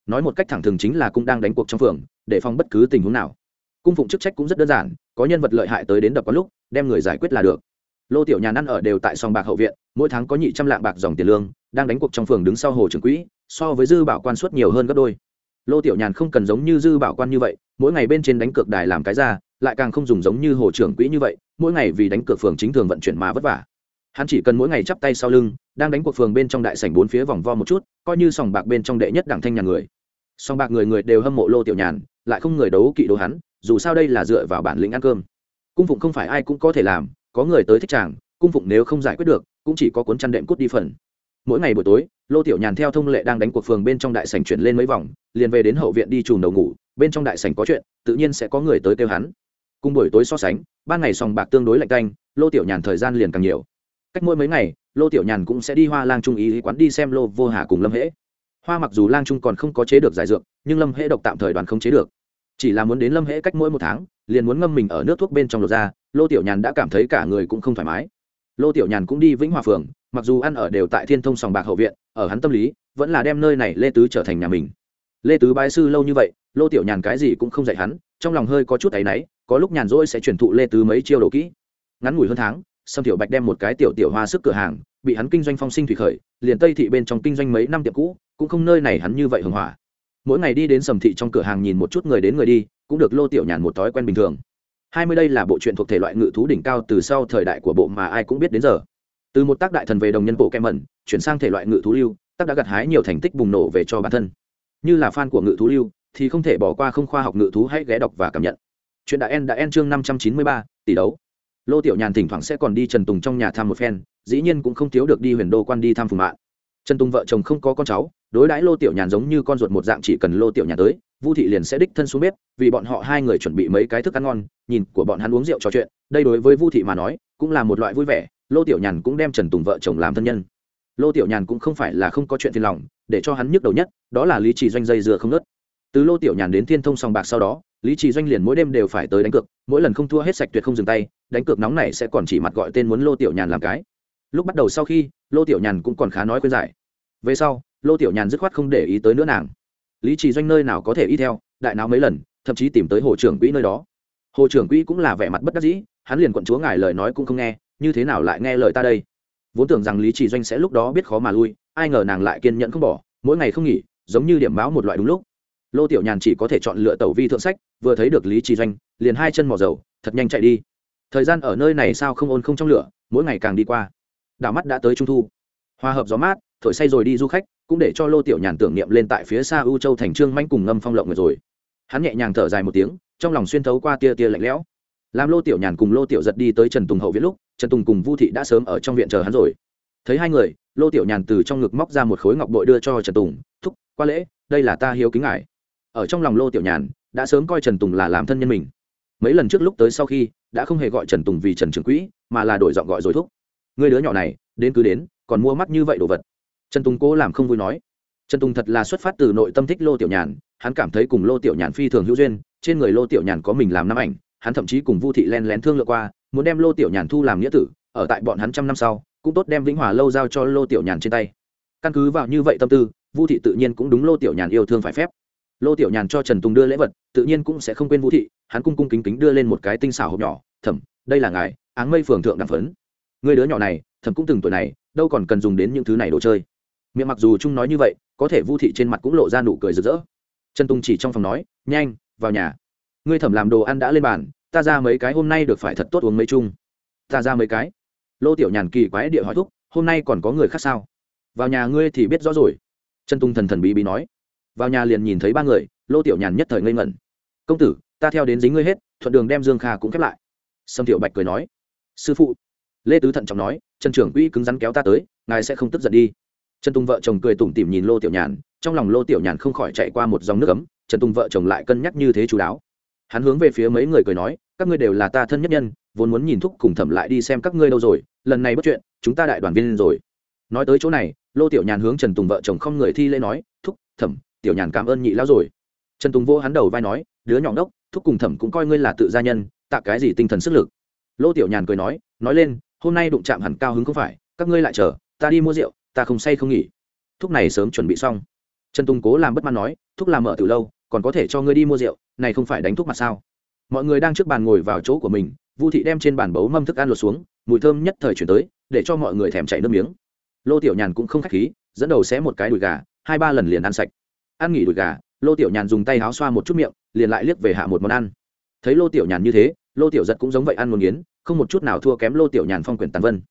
Nói một cách thẳng thừng chính là cung đang đánh cuộc trong phường, để phòng bất cứ tình huống nào. Cung phụng chức trách cũng rất đơn giản, có nhân vật lợi hại tới đến đập có lúc, đem người giải quyết là được lô tiểu nhàn ăn ở đều tại sòng bạc hậu viện, mỗi tháng có nhị trăm lạng bạc dòng tiền lương, đang đánh cuộc trong phường đứng sau hồ trưởng quỹ, so với dư bảo quan suất nhiều hơn gấp đôi. Lô tiểu nhàn không cần giống như dư bảo quan như vậy, mỗi ngày bên trên đánh cược đài làm cái ra, lại càng không dùng giống như hồ trưởng quỹ như vậy, mỗi ngày vì đánh cược phường chính thường vận chuyển mà vất vả. Hắn chỉ cần mỗi ngày chắp tay sau lưng, đang đánh cuộc phường bên trong đại sảnh bốn phía vòng vo một chút, coi như sòng bạc bên trong đệ nhất đảng thanh nhà người. Sòng bạc người người đều hâm mộ lô tiểu nhàn, lại không người đấu kỵ đồ hắn, dù sao đây là dựa vào bản lĩnh ăn cơm. Cung phụng không phải ai cũng có thể làm có người tới thích chàng, cung phụng nếu không giải quyết được, cũng chỉ có cuốn chăn đệm cút đi phần. Mỗi ngày buổi tối, lô tiểu nhàn theo thông lệ đang đánh cuộc phường bên trong đại sảnh chuyển lên mấy vòng, liền về đến hậu viện đi chùm đầu ngủ, bên trong đại sảnh có chuyện, tự nhiên sẽ có người tới kêu hắn. Cùng buổi tối so sánh, ban ngày sòng bạc tương đối lạnh canh, lô tiểu nhàn thời gian liền càng nhiều. Cách mỗi mấy ngày, lô tiểu nhàn cũng sẽ đi hoa lang trung ý quán đi xem lô vô hà cùng lâm hễ. Hoa mặc dù lang trung còn không có chế được giải dược, nhưng lâm hễ độc tạm thời đoàn không chế được chỉ là muốn đến lâm hễ cách mỗi một tháng, liền muốn ngâm mình ở nước thuốc bên trong lột ra lô tiểu nhàn đã cảm thấy cả người cũng không thoải mái. Lô tiểu nhàn cũng đi vĩnh hòa phường, mặc dù ăn ở đều tại thiên thông sòng bạc hậu viện, ở hắn tâm lý, vẫn là đem nơi này lê tứ trở thành nhà mình. Lê tứ bái sư lâu như vậy, lô tiểu nhàn cái gì cũng không dạy hắn, trong lòng hơi có chút áy náy, có lúc nhàn rỗi sẽ truyền thụ lê tứ mấy chiêu đồ kỹ. Ngắn ngủi hơn tháng, sâm tiểu bạch đem một cái tiểu tiểu hoa sức cửa hàng, bị hắn kinh doanh phong sinh thủy khởi, liền tây thị bên trong kinh doanh mấy năm tiệm cũ, cũng không nơi này hắn như vậy hưng hỏa mỗi ngày đi đến sầm thị trong cửa hàng nhìn một chút người đến người đi, cũng được lô tiểu nhàn một thói quen bình thường. Hai mươi đây là bộ truyện thuộc thể loại ngự thú đỉnh cao từ sau thời đại của bộ mà ai cũng biết đến giờ. Từ một tác đại thần về đồng nhân bộ kem mẩn, chuyển sang thể loại ngự thú lưu, tác đã gặt hái nhiều thành tích bùng nổ về cho bản thân. Như là fan của ngự thú lưu, thì không thể bỏ qua không khoa học ngự thú hãy ghé đọc và cảm nhận. Chuyện đã en đã en chương năm trăm chín mươi ba, tỷ đấu. Lô tiểu nhàn thỉnh thoảng sẽ còn đi trần tùng trong nhà thăm một phen, dĩ nhiên cũng không thiếu được đi huyền đô quan đi thăm phùng mạng trần tùng vợ chồng không có con cháu, đối đãi lô tiểu nhàn giống như con ruột một dạng chỉ cần lô tiểu nhàn tới, vu thị liền sẽ đích thân xuống bếp, vì bọn họ hai người chuẩn bị mấy cái thức ăn ngon, nhìn của bọn hắn uống rượu trò chuyện, đây đối với vu thị mà nói, cũng là một loại vui vẻ, lô tiểu nhàn cũng đem trần tùng vợ chồng làm thân nhân. Lô tiểu nhàn cũng không phải là không có chuyện phiền lòng, để cho hắn nhức đầu nhất, đó là lý trì doanh dây dưa không nớt từ lô tiểu nhàn đến thiên thông sòng bạc sau đó, lý trì doanh liền mỗi đêm đều phải tới đánh cược, mỗi lần không thua hết sạch tuyệt không dừng tay, đánh cược nóng này sẽ còn chỉ mặt gọi tên muốn lô tiểu nhàn làm cái. Lúc bắt đầu sau khi, lô tiểu nhàn cũng còn khá nói khuyên giải về sau, lô tiểu nhàn dứt khoát không để ý tới nữa nàng. Lý trì doanh nơi nào có thể y theo, đại nào mấy lần, thậm chí tìm tới hồ trưởng quỹ nơi đó. Hồ trưởng quỹ cũng là vẻ mặt bất đắc dĩ, hắn liền quận chúa ngài lời nói cũng không nghe, như thế nào lại nghe lời ta đây? Vốn tưởng rằng lý trì doanh sẽ lúc đó biết khó mà lui, ai ngờ nàng lại kiên nhẫn không bỏ, mỗi ngày không nghỉ, giống như điểm báo một loại đúng lúc. Lô tiểu nhàn chỉ có thể chọn lựa tẩu vi thượng sách, vừa thấy được lý trì doanh, liền hai chân mỏ dầu, thật nhanh chạy đi. Thời gian ở nơi này sao không ôn không trong lửa, mỗi ngày càng đi qua. Đảo mắt đã tới trung thu. Hòa hợp gió mát thổi say rồi đi du khách, cũng để cho lô tiểu nhàn tưởng niệm lên tại phía xa u châu thành trương manh cùng ngâm phong lộng người rồi. Hắn nhẹ nhàng thở dài một tiếng, trong lòng xuyên thấu qua tia tia lạnh lẽo. Làm lô tiểu nhàn cùng lô tiểu giật đi tới trần tùng hậu viết lúc, trần tùng cùng vu thị đã sớm ở trong viện chờ hắn rồi. Thấy hai người, lô tiểu nhàn từ trong ngực móc ra một khối ngọc bội đưa cho trần tùng, thúc, qua lễ, đây là ta hiếu kính ngài. Ở trong lòng lô tiểu nhàn, đã sớm coi trần tùng là làm thân nhân mình. Mấy lần trước lúc tới sau khi, đã không hề gọi trần tùng vì trần trường quỹ, mà là đổi giọng gọi rồi thúc. Người đứa nhỏ này, đến cứ đến, còn mua mắt như vậy đồ vật trần tùng cố làm không vui nói. Trần tùng thật là xuất phát từ nội tâm thích lô tiểu nhàn, hắn cảm thấy cùng lô tiểu nhàn phi thường hữu duyên, trên người lô tiểu nhàn có mình làm năm ảnh, hắn thậm chí cùng vu thị len lén thương lượng qua, muốn đem lô tiểu nhàn thu làm nghĩa tử, ở tại bọn hắn trăm năm sau, cũng tốt đem vĩnh hòa lâu giao cho lô tiểu nhàn trên tay. Căn cứ vào như vậy tâm tư, vu thị tự nhiên cũng đúng lô tiểu nhàn yêu thương phải phép. Lô tiểu nhàn cho trần tùng đưa lễ vật, tự nhiên cũng sẽ không quên vũ thị, hắn cung cung kính kính đưa lên một cái tinh xảo hộp nhỏ, thẩm, đây là ngài, áng mây phường thượng đàm phấn. Người đứa nhỏ này, thẩm cũng từng tuổi này, đâu còn cần dùng đến những thứ này đồ chơi miệng mặc dù trung nói như vậy, có thể vu thị trên mặt cũng lộ ra nụ cười rực rỡ. Trần tùng chỉ trong phòng nói, nhanh, vào nhà. Ngươi thẩm làm đồ ăn đã lên bàn, ta ra mấy cái hôm nay được phải thật tốt uống mấy chung. Ta ra mấy cái. Lô tiểu nhàn kỳ quái địa hỏi thúc, hôm nay còn có người khác sao? Vào nhà ngươi thì biết rõ rồi. Trần tùng thần thần bí bí nói. Vào nhà liền nhìn thấy ba người, lô tiểu nhàn nhất thời ngây ngẩn. Công tử, ta theo đến dính ngươi hết, thuận đường đem dương kha cũng khép lại. Sâm tiểu bạch cười nói. Sư phụ. Lê tứ thận trọng nói, trần trưởng quỹ cứng rắn kéo ta tới, ngài sẽ không tức giận đi trần tùng vợ chồng cười tủm tỉm nhìn lô tiểu nhàn, trong lòng lô tiểu nhàn không khỏi chạy qua một dòng nước ấm, trần tùng vợ chồng lại cân nhắc như thế chú đáo. Hắn hướng về phía mấy người cười nói, các ngươi đều là ta thân nhất nhân, vốn muốn nhìn thúc cùng thẩm lại đi xem các ngươi đâu rồi, lần này bất chuyện, chúng ta đại đoàn viên rồi. Nói tới chỗ này, lô tiểu nhàn hướng trần tùng vợ chồng không người thi lễ nói, thúc, thẩm, tiểu nhàn cảm ơn nhị lão rồi. Trần tùng vô hắn đầu vai nói, đứa nhỏ đốc thúc cùng thẩm cũng coi ngươi là tự gia nhân, tạ cái gì tinh thần sức lực? Lô tiểu nhàn cười nói nói lên, hôm nay đụng chạm hẳn cao hứng không phải, các ngươi lại chờ, ta đi mua rượu ta không say không nghỉ. Thúc này sớm chuẩn bị xong. Trần tùng cố làm bất mãn nói, thúc làm mở từ lâu, còn có thể cho ngươi đi mua rượu, này không phải đánh thuốc mặt sao? Mọi người đang trước bàn ngồi vào chỗ của mình, vu thị đem trên bàn bấu mâm thức ăn lột xuống, mùi thơm nhất thời chuyển tới, để cho mọi người thèm chảy nước miếng. Lô tiểu nhàn cũng không khách khí, dẫn đầu xé một cái đùi gà, hai ba lần liền ăn sạch. Ăn nghỉ đùi gà, lô tiểu nhàn dùng tay áo xoa một chút miệng, liền lại liếc về hạ một món ăn. Thấy lô tiểu nhàn như thế, lô tiểu giật cũng giống vậy ăn một nghiến không một chút nào thua kém lô tiểu nhàn phong quyển tàn vân.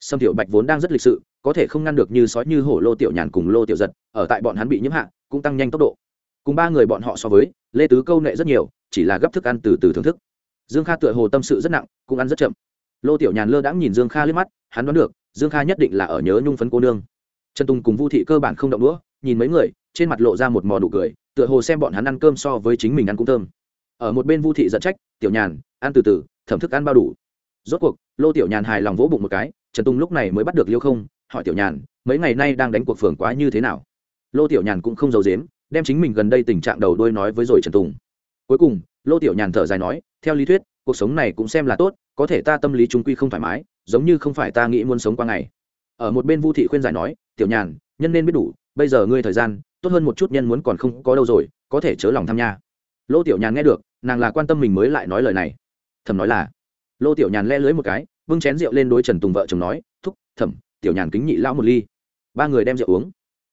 Sâm tiểu bạch vốn đang rất lịch sự có thể không ngăn được như sói như hổ lô tiểu nhàn cùng lô tiểu giật, ở tại bọn hắn bị nhiễm hạ, cũng tăng nhanh tốc độ. Cùng ba người bọn họ so với, lê tứ câu nệ rất nhiều, chỉ là gấp thức ăn từ từ thưởng thức. Dương kha tựa hồ tâm sự rất nặng, cũng ăn rất chậm. Lô tiểu nhàn lơ đãng nhìn dương kha liếc mắt, hắn đoán được, dương kha nhất định là ở nhớ nhung phấn cô nương. Trần tùng cùng vu thị cơ bản không động đũa, nhìn mấy người, trên mặt lộ ra một mò đủ cười, tựa hồ xem bọn hắn ăn cơm so với chính mình ăn cũng thơm. Ở một bên vu thị giận trách, tiểu nhàn, ăn từ từ, thẩm thức ăn bao đủ. Rốt cuộc, lô tiểu nhàn hài lòng vỗ bụng một cái, trần tùng lúc này mới bắt được liêu không hỏi tiểu nhàn, mấy ngày nay đang đánh cuộc phường quá như thế nào? Lô tiểu nhàn cũng không giấu dếm đem chính mình gần đây tình trạng đầu đuôi nói với rồi trần tùng. Cuối cùng, lô tiểu nhàn thở dài nói, theo lý thuyết, cuộc sống này cũng xem là tốt, có thể ta tâm lý trung quy không thoải mái, giống như không phải ta nghĩ muốn sống qua ngày. Ở một bên vu thị khuyên giải nói, tiểu nhàn, nhân nên biết đủ, bây giờ ngươi thời gian, tốt hơn một chút nhân muốn còn không có đâu rồi, có thể chớ lòng tham nha. Lô tiểu nhàn nghe được, nàng là quan tâm mình mới lại nói lời này. Thầm nói là, lô tiểu nhàn le lưới một cái vâng chén rượu lên đối trần tùng vợ chồng nói, thúc thẩm tiểu nhàn kính nhị lão một ly. Ba người đem rượu uống.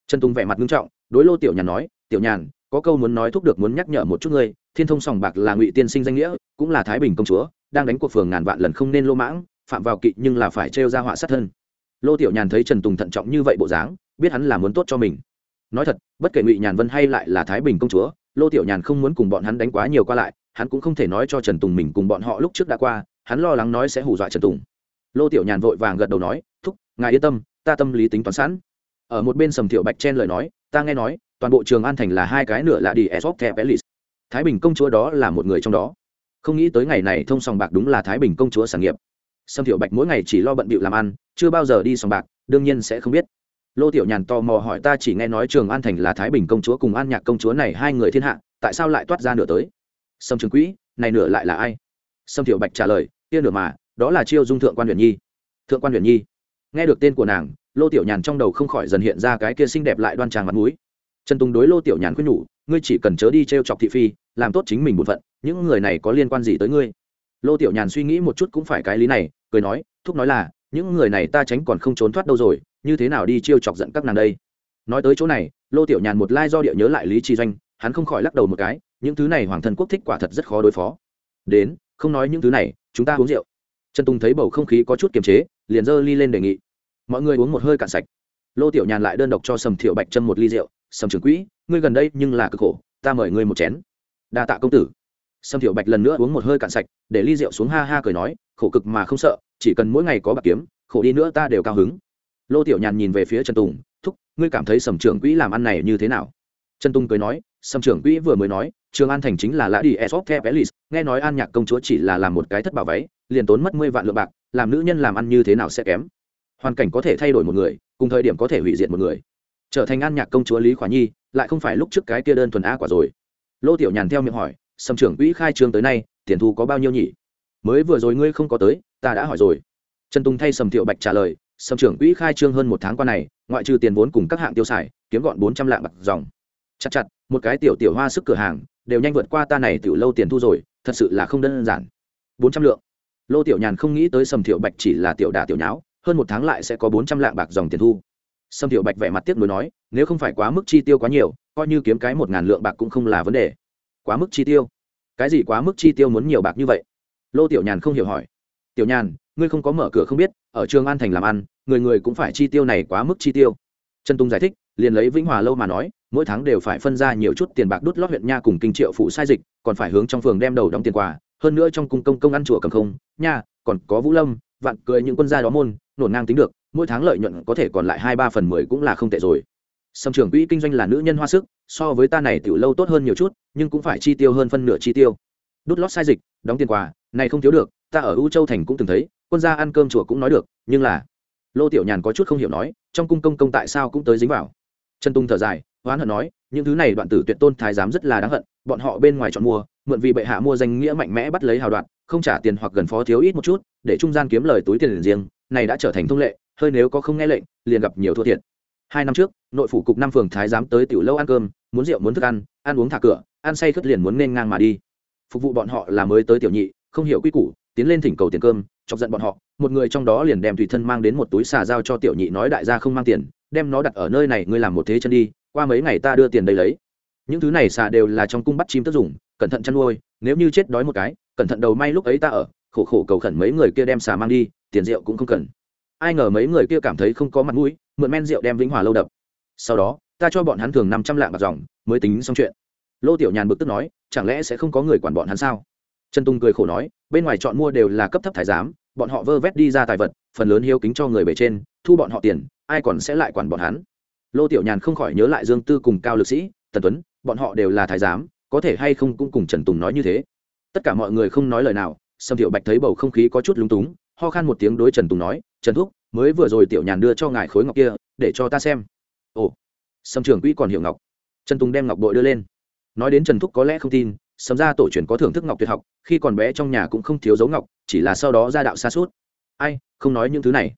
Trần tùng vẻ mặt nghiêm trọng, đối lô tiểu nhàn nói, tiểu nhàn, có câu muốn nói thúc được muốn nhắc nhở một chút ngươi, thiên thông sòng bạc là ngụy tiên sinh danh nghĩa, cũng là thái bình công chúa, đang đánh cuộc phường ngàn vạn lần không nên lô mãng, phạm vào kỵ nhưng là phải trêu ra họa sát thân. Lô tiểu nhàn thấy trần tùng thận trọng như vậy bộ dáng, biết hắn là muốn tốt cho mình. Nói thật, bất kể ngụy nhàn vân hay lại là thái bình công chúa, lô tiểu nhàn không muốn cùng bọn hắn đánh quá nhiều qua lại, hắn cũng không thể nói cho trần tùng mình cùng bọn họ lúc trước đã qua, hắn lo lắng nói sẽ hù dọa trần tùng. Lô tiểu nhàn vội vàng gật đầu nói, thúc ngài yên tâm, ta tâm lý tính toán sẵn. Ở một bên sầm thiệu bạch chen lời nói, ta nghe nói, toàn bộ trường an thành là hai cái nửa là đi esop the pelis thái bình công chúa đó là một người trong đó. Không nghĩ tới ngày này thông sòng bạc đúng là thái bình công chúa sản nghiệp. Sầm thiệu bạch mỗi ngày chỉ lo bận bịu làm ăn, chưa bao giờ đi sòng bạc, đương nhiên sẽ không biết. Lô tiểu nhàn tò mò hỏi ta chỉ nghe nói trường an thành là thái bình công chúa cùng an nhạc công chúa này hai người thiên hạ, tại sao lại toát ra nửa tới? Sầm trường quỹ, này nửa lại là ai? Sầm thiệu bạch trả lời, kia nửa mà, đó là chiêu dung thượng quan huyền nhi. Thượng quan huyền nhi nghe được tên của nàng, lô tiểu nhàn trong đầu không khỏi dần hiện ra cái kia xinh đẹp lại đoan tràng mặt mũi. Trần tùng đối lô tiểu nhàn khuyên nhủ, ngươi chỉ cần chớ đi t r e o chọc thị phi, làm tốt chính mình bổn phận, những người này có liên quan gì tới ngươi? Lô tiểu nhàn suy nghĩ một chút cũng phải cái lý này, cười nói, thúc nói là, những người này ta tránh còn không trốn thoát đâu rồi, như thế nào đi t r e o chọc giận các nàng đây? Nói tới chỗ này, lô tiểu nhàn một lai do địa nhớ lại lý trì doanh, hắn không khỏi lắc đầu một cái, những thứ này hoàng thân quốc thích quả thật rất khó đối phó. Đến, không nói những thứ này, chúng ta uống rượu. Trần tùng thấy bầu không khí có chút kiềm chế liền giơ ly lên đề nghị. Mọi người uống một hơi cạn sạch. Lô tiểu nhàn lại đơn độc cho sầm thiệu bạch châm một ly rượu. Sầm trưởng quỹ, ngươi gần đây nhưng là cực khổ, ta mời ngươi một chén. Đa tạ công tử. Sầm thiệu bạch lần nữa uống một hơi cạn sạch, để ly rượu xuống ha ha cười nói, khổ cực mà không sợ, chỉ cần mỗi ngày có bạc kiếm, khổ đi nữa ta đều cao hứng. Lô tiểu nhàn nhìn về phía trần tùng, thúc, ngươi cảm thấy sầm trưởng quỹ làm ăn này như thế nào? Trần tùng cười nói, sầm trưởng quỹ vừa mới nói, trường an thành chính là lã đi esop the pelis nghe nói an nhạc công chúa chỉ là làm một cái thất bảo váy, liền tốn mất mười vạn lượng bạc làm nữ nhân làm ăn như thế nào sẽ kém? Hoàn cảnh có thể thay đổi một người, cùng thời điểm có thể hủy diệt một người. Trở thành an nhạc công chúa lý khỏa nhi, lại không phải lúc trước cái kia đơn thuần a quả rồi. Lô tiểu nhàn theo miệng hỏi sầm trưởng quỹ khai trương tới nay, tiền thu có bao nhiêu nhỉ? Mới vừa rồi ngươi không có tới, ta đã hỏi rồi. Trần tùng thay sầm thiệu bạch trả lời sầm trưởng quỹ khai trương hơn một tháng qua này, ngoại trừ tiền vốn cùng các hạng tiêu xài, kiếm gọn bốn trăm lạng bạc dòng. Chặt chặt, một cái tiểu tiểu hoa sức cửa hàng, đều nhanh vượt qua ta này tiểu lâu tiền thu rồi, thật sự là không đơn giản. Bốn trăm lượng lô tiểu nhàn không nghĩ tới sầm thiệu bạch chỉ là tiểu đà tiểu nháo, hơn một tháng lại sẽ có bốn trăm lạng bạc dòng tiền thu. Sầm thiệu bạch vẻ mặt tiếc nuối nói, nếu không phải quá mức chi tiêu quá nhiều, coi như kiếm cái một ngàn lượng bạc cũng không là vấn đề. Quá mức chi tiêu? Cái gì quá mức chi tiêu muốn nhiều bạc như vậy? Lô tiểu nhàn không hiểu hỏi. Tiểu nhàn, ngươi không có mở cửa không biết, ở trường an thành làm ăn, người người cũng phải chi tiêu này quá mức chi tiêu. Trần tung giải thích, liền lấy vĩnh hòa lâu mà nói, mỗi tháng đều phải phân ra nhiều chút tiền bạc đút lót huyện nha cùng kinh triệu phụ sai dịch, còn phải hướng trong phường đem đầu đóng tiền quà hơn nữa trong cung công công ăn chùa cầm không, nha, còn có vũ lâm, vạn cười những quân gia đó môn, nổn ngang tính được, mỗi tháng lợi nhuận có thể còn lại hai ba phần mười cũng là không tệ rồi. Sầm trưởng quỹ kinh doanh là nữ nhân hoa sức, so với ta này tiểu lâu tốt hơn nhiều chút, nhưng cũng phải chi tiêu hơn phân nửa chi tiêu. Đút lót sai dịch, đóng tiền quà, này không thiếu được, ta ở u châu thành cũng từng thấy, quân gia ăn cơm chùa cũng nói được, nhưng là lô tiểu nhàn có chút không hiểu nói, trong cung công công tại sao cũng tới dính vào. Trần tung thở dài, hoán hận nói, những thứ này đoạn tử tuyệt tôn thái giám rất là đáng hận, bọn họ bên ngoài chọn mua mượn vì bệ hạ mua danh nghĩa mạnh mẽ bắt lấy hào đoạn, không trả tiền hoặc gần phó thiếu ít một chút, để trung gian kiếm lời túi tiền riêng, này đã trở thành thông lệ, hơi nếu có không nghe lệnh, liền gặp nhiều thua thiệt. Hai năm trước, nội phủ cục năm phường thái giám tới tiểu lâu ăn cơm, muốn rượu muốn thức ăn ăn uống thả cửa, ăn say khất liền muốn nên ngang mà đi. Phục vụ bọn họ là mới tới tiểu nhị, không hiểu quy củ, tiến lên thỉnh cầu tiền cơm, chọc giận bọn họ, một người trong đó liền đem tùy thân mang đến một túi xà giao cho tiểu nhị nói đại gia không mang tiền, đem nó đặt ở nơi này, ngươi làm một thế chân đi, qua mấy ngày ta đưa tiền đây lấy. Những thứ này xà đều là trong cung bắt chim tất dùng cẩn thận chăn nuôi, nếu như chết đói một cái, cẩn thận đầu may lúc ấy ta ở, khổ khổ cầu khẩn mấy người kia đem xà mang đi, tiền rượu cũng không cần. Ai ngờ mấy người kia cảm thấy không có mặt mũi, mượn men rượu đem vĩnh hòa lâu đập. Sau đó, ta cho bọn hắn thường năm trăm lạng bạc dòng, mới tính xong chuyện. Lô tiểu nhàn bực tức nói, chẳng lẽ sẽ không có người quản bọn hắn sao? Trần tùng cười khổ nói, bên ngoài chọn mua đều là cấp thấp thái giám, bọn họ vơ vét đi ra tài vật, phần lớn hiếu kính cho người bề trên, thu bọn họ tiền, ai còn sẽ lại quản bọn hắn? Lô tiểu nhàn không khỏi nhớ lại dương tư cùng cao lực sĩ, tần tuấn, bọn họ đều là thái giám có thể hay không cũng cùng trần tùng nói như thế. Tất cả mọi người không nói lời nào, sâm thiệu bạch thấy bầu không khí có chút lúng túng, ho khan một tiếng đối trần tùng nói, trần thúc, mới vừa rồi tiểu nhàn đưa cho ngài khối ngọc kia, để cho ta xem. Ồ. Sâm trưởng quỹ còn hiểu ngọc. Trần tùng đem ngọc bội đưa lên. Nói đến trần thúc có lẽ không tin sầm ra tổ truyền có thưởng thức ngọc tuyệt học, khi còn bé trong nhà cũng không thiếu dấu ngọc, chỉ là sau đó ra đạo xa suốt. Ai, không nói những thứ này.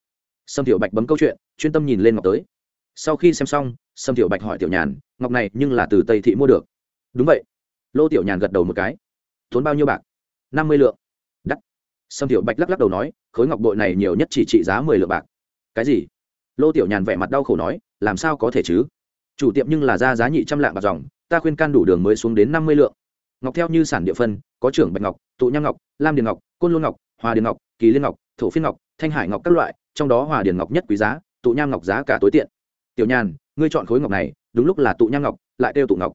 Sâm tiểu bạch bấm câu chuyện, chuyên tâm nhìn lên ngọc tới. Sau khi xem xong, sâm tiểu bạch hỏi tiểu nhàn, ngọc này nhưng là từ tây thị mua được. Đúng vậy lô tiểu nhàn gật đầu một cái. Tốn bao nhiêu bạc? Năm mươi lượng. Đắt. Sâm tiểu bạch lắc lắc đầu nói, khối ngọc bội này nhiều nhất chỉ trị giá mười lượng bạc. Cái gì? Lô tiểu nhàn vẻ mặt đau khổ nói, làm sao có thể chứ? Chủ tiệm nhưng là ra giá nhị trăm lạng bạc dòng, ta khuyên can đủ đường mới xuống đến năm mươi lượng. Ngọc theo như sản địa phân, có trưởng bạch ngọc, tụ nhang ngọc, lam điền ngọc, côn lôn ngọc, hòa điền ngọc, kỳ liên ngọc, thổ phiên ngọc, thanh hải ngọc các loại, trong đó hòa điền ngọc nhất quý giá, tụ nhang ngọc giá cả tối tiện. Tiểu nhàn, ngươi chọn khối ngọc này, đúng lúc là tụ nhang ngọc, lại kêu tụ ngọc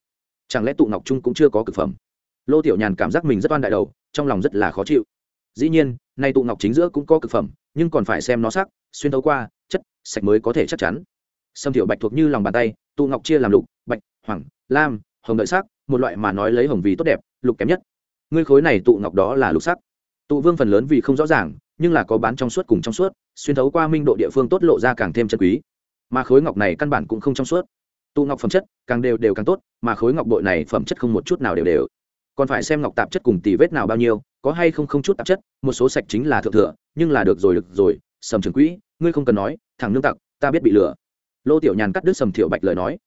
chẳng lẽ tụ ngọc trung cũng chưa có cực phẩm? Lô tiểu nhàn cảm giác mình rất oan đại đầu, trong lòng rất là khó chịu. Dĩ nhiên, nay tụ ngọc chính giữa cũng có cực phẩm, nhưng còn phải xem nó sắc, xuyên thấu qua, chất, sạch mới có thể chắc chắn. Sâm tiểu bạch thuộc như lòng bàn tay, tụ ngọc chia làm lục, bạch, hoàng, lam, hồng đợi sắc, một loại mà nói lấy hồng vì tốt đẹp, lục kém nhất. Ngươi khối này tụ ngọc đó là lục sắc. Tụ vương phần lớn vì không rõ ràng, nhưng là có bán trong suốt cùng trong suốt, xuyên thấu qua minh độ địa phương tốt lộ ra càng thêm chân quý. Mà khối ngọc này căn bản cũng không trong suốt tụ ngọc phẩm chất, càng đều đều càng tốt, mà khối ngọc bội này phẩm chất không một chút nào đều đều. Còn phải xem ngọc tạp chất cùng tỷ vết nào bao nhiêu, có hay không không chút tạp chất, một số sạch chính là thượng thừa, nhưng là được rồi được rồi, sầm trường quỹ, ngươi không cần nói, thằng nương tặc, ta biết bị lừa. Lô tiểu nhàn cắt đứt sầm thiệu bạch lời nói.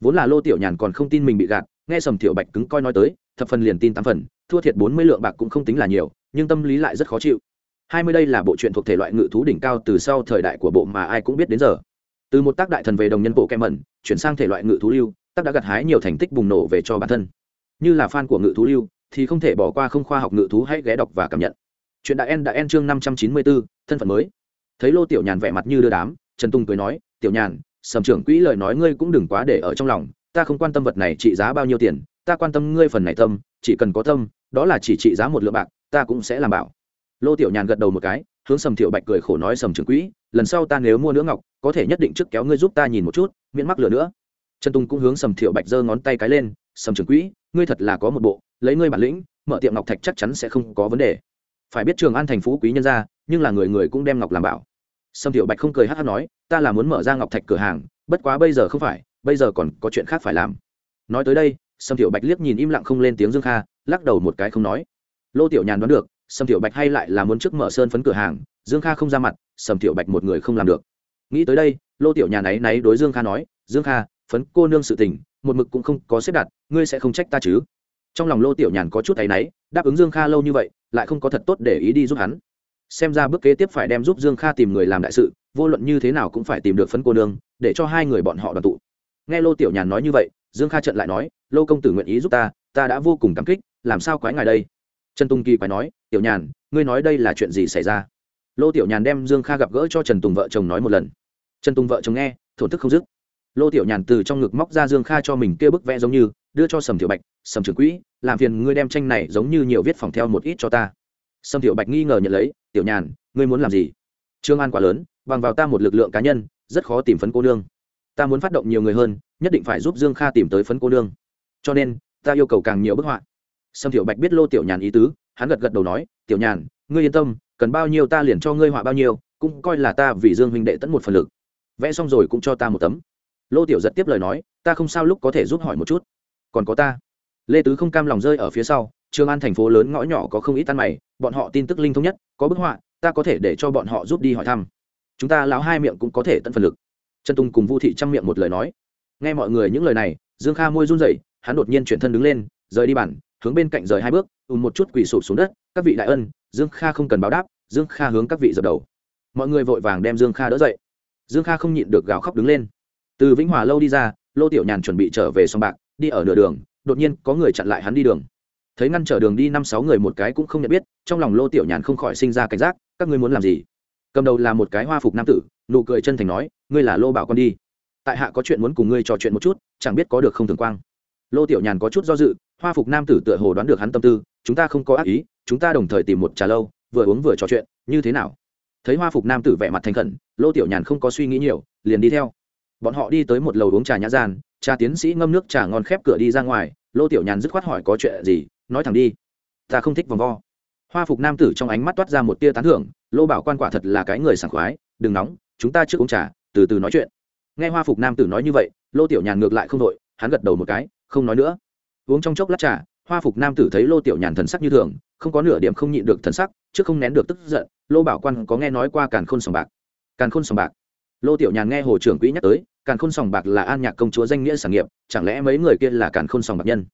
Vốn là lô tiểu nhàn còn không tin mình bị gạt, nghe sầm thiệu bạch cứng coi nói tới, thập phần liền tin tám phần, thua thiệt bốn mươi lượng bạc cũng không tính là nhiều, nhưng tâm lý lại rất khó chịu. Hai mươi đây là bộ truyện thuộc thể loại ngự thú đỉnh cao từ sau thời đại của bộ mà ai cũng biết đến giờ từ một tác đại thần về đồng nhân bộ kem mẩn, chuyển sang thể loại ngự thú lưu, tác đã gặt hái nhiều thành tích bùng nổ về cho bản thân. Như là fan của ngự thú lưu, thì không thể bỏ qua không khoa học ngự thú hãy ghé đọc và cảm nhận. Chuyện đại en đã en chương năm trăm chín mươi bốn thân phận mới. Thấy lô tiểu nhàn vẻ mặt như đưa đám, trần tung cười nói, tiểu nhàn, sầm trưởng quỹ lời nói ngươi cũng đừng quá để ở trong lòng, ta không quan tâm vật này trị giá bao nhiêu tiền, ta quan tâm ngươi phần này tâm, chỉ cần có tâm, đó là chỉ trị giá một lượng bạc, ta cũng sẽ làm bảo. Lô tiểu nhàn gật đầu một cái hướng sầm thiệu bạch cười khổ nói, sầm trưởng quỹ, lần sau ta nếu mua nữa ngọc, có thể nhất định trước kéo ngươi giúp ta nhìn một chút, miễn mắc lửa nữa. Trần tùng cũng hướng sầm thiệu bạch giơ ngón tay cái lên, sầm trưởng quỹ, ngươi thật là có một bộ, lấy ngươi bản lĩnh, mở tiệm ngọc thạch chắc chắn sẽ không có vấn đề. Phải biết trường an thành phú quý nhân ra nhưng là người người cũng đem ngọc làm bảo. Sầm thiệu bạch không cười hát hát nói, ta là muốn mở ra ngọc thạch cửa hàng, bất quá bây giờ không phải, bây giờ còn có chuyện khác phải làm. Nói tới đây, sầm thiệu bạch liếc nhìn im lặng không lên tiếng dương kha, lắc đầu một cái không nói. Lô tiểu nhàn đoán được sầm tiểu bạch hay lại là muốn trước mở sơn phấn cửa hàng, dương kha không ra mặt, sầm tiểu bạch một người không làm được. Nghĩ tới đây, lô tiểu nhàn ấy náy đối dương kha nói, dương kha, phấn cô nương sự tình, một mực cũng không có xếp đặt, ngươi sẽ không trách ta chứ? Trong lòng lô tiểu nhàn có chút áy náy, đáp ứng dương kha lâu như vậy, lại không có thật tốt để ý đi giúp hắn. Xem ra bước kế tiếp phải đem giúp dương kha tìm người làm đại sự, vô luận như thế nào cũng phải tìm được phấn cô nương, để cho hai người bọn họ đoàn tụ. Nghe lô tiểu nhàn nói như vậy, dương kha trận lại nói, lô công tử nguyện ý giúp ta ta đã vô cùng cảm kích, làm sao quái ngài đây? Trần tùng kỳ quái nói, tiểu nhàn, ngươi nói đây là chuyện gì xảy ra? Lô tiểu nhàn đem dương kha gặp gỡ cho trần tùng vợ chồng nói một lần. Trần tùng vợ chồng nghe, thổn thức không dứt. Lô tiểu nhàn từ trong ngực móc ra dương kha cho mình kia bức vẽ giống như, đưa cho sầm tiểu bạch, sầm trưởng quỹ, làm phiền ngươi đem tranh này giống như nhiều viết phòng theo một ít cho ta. Sầm tiểu bạch nghi ngờ nhận lấy, tiểu nhàn, ngươi muốn làm gì? Trương an quá lớn, bằng vào ta một lực lượng cá nhân, rất khó tìm phấn cô nương. Ta muốn phát động nhiều người hơn, nhất định phải giúp dương kha tìm tới phấn cô nương. Cho nên, ta yêu cầu càng nhiều bức họa sâm tiểu bạch biết lô tiểu nhàn ý tứ, hắn gật gật đầu nói, tiểu nhàn, ngươi yên tâm, cần bao nhiêu ta liền cho ngươi họa bao nhiêu, cũng coi là ta vì dương huynh đệ tẫn một phần lực. Vẽ xong rồi cũng cho ta một tấm. Lô tiểu giật tiếp lời nói, ta không sao lúc có thể giúp hỏi một chút. Còn có ta. Lê tứ không cam lòng rơi ở phía sau, trường an thành phố lớn ngõ nhỏ có không ít tan mày, bọn họ tin tức linh thống nhất, có bức họa, ta có thể để cho bọn họ giúp đi hỏi thăm. Chúng ta láo hai miệng cũng có thể tận phần lực. Trần tùng cùng vu thị trăm miệng một lời nói. Nghe mọi người những lời này, dương kha môi run rẩy, hắn đột nhiên chuyển thân đứng lên, rời đi bản hướng bên cạnh rời hai bước, ùn một chút quỳ sụp xuống đất, các vị đại ân, dương kha không cần báo đáp, dương kha hướng các vị dập đầu. Mọi người vội vàng đem dương kha đỡ dậy. Dương kha không nhịn được gào khóc đứng lên. Từ vĩnh hòa lâu đi ra, lô tiểu nhàn chuẩn bị trở về sông bạc, đi ở nửa đường, đột nhiên có người chặn lại hắn đi đường. Thấy ngăn trở đường đi năm sáu người một cái cũng không nhận biết, trong lòng lô tiểu nhàn không khỏi sinh ra cảnh giác, các ngươi muốn làm gì? Cầm đầu là một cái hoa phục nam tử, nụ cười chân thành nói, ngươi là lô bảo con đi. Tại hạ có chuyện muốn cùng ngươi trò chuyện một chút, chẳng biết có được không thường quang. Lô tiểu nhàn có chút do dự hoa phục nam tử tựa hồ đoán được hắn tâm tư, chúng ta không có ác ý, chúng ta đồng thời tìm một trà lâu, vừa uống vừa trò chuyện, như thế nào? Thấy hoa phục nam tử vẻ mặt thành khẩn, lô tiểu nhàn không có suy nghĩ nhiều, liền đi theo. Bọn họ đi tới một lầu uống trà nhã gian, trà tiến sĩ ngâm nước trà ngon khép cửa đi ra ngoài, lô tiểu nhàn dứt khoát hỏi có chuyện gì, nói thẳng đi, ta không thích vòng vo. Hoa phục nam tử trong ánh mắt toát ra một tia tán thưởng, lô bảo quan quả thật là cái người sảng khoái, đừng nóng, chúng ta trước uống trà, từ từ nói chuyện. Nghe hoa phục nam tử nói như vậy, lô tiểu nhàn ngược lại không đội, hắn gật đầu một cái, không nói nữa uống trong chốc lát trà, hoa phục nam tử thấy lô tiểu nhàn thần sắc như thường, không có nửa điểm không nhịn được thần sắc chứ không nén được tức giận, lô bảo quan có nghe nói qua càn khôn sòng bạc. Càn khôn sòng bạc. Lô tiểu nhàn nghe hồ trưởng quỹ nhắc tới, càn khôn sòng bạc là an nhạc công chúa danh nghĩa sản nghiệp, chẳng lẽ mấy người kia là càn khôn sòng bạc nhân?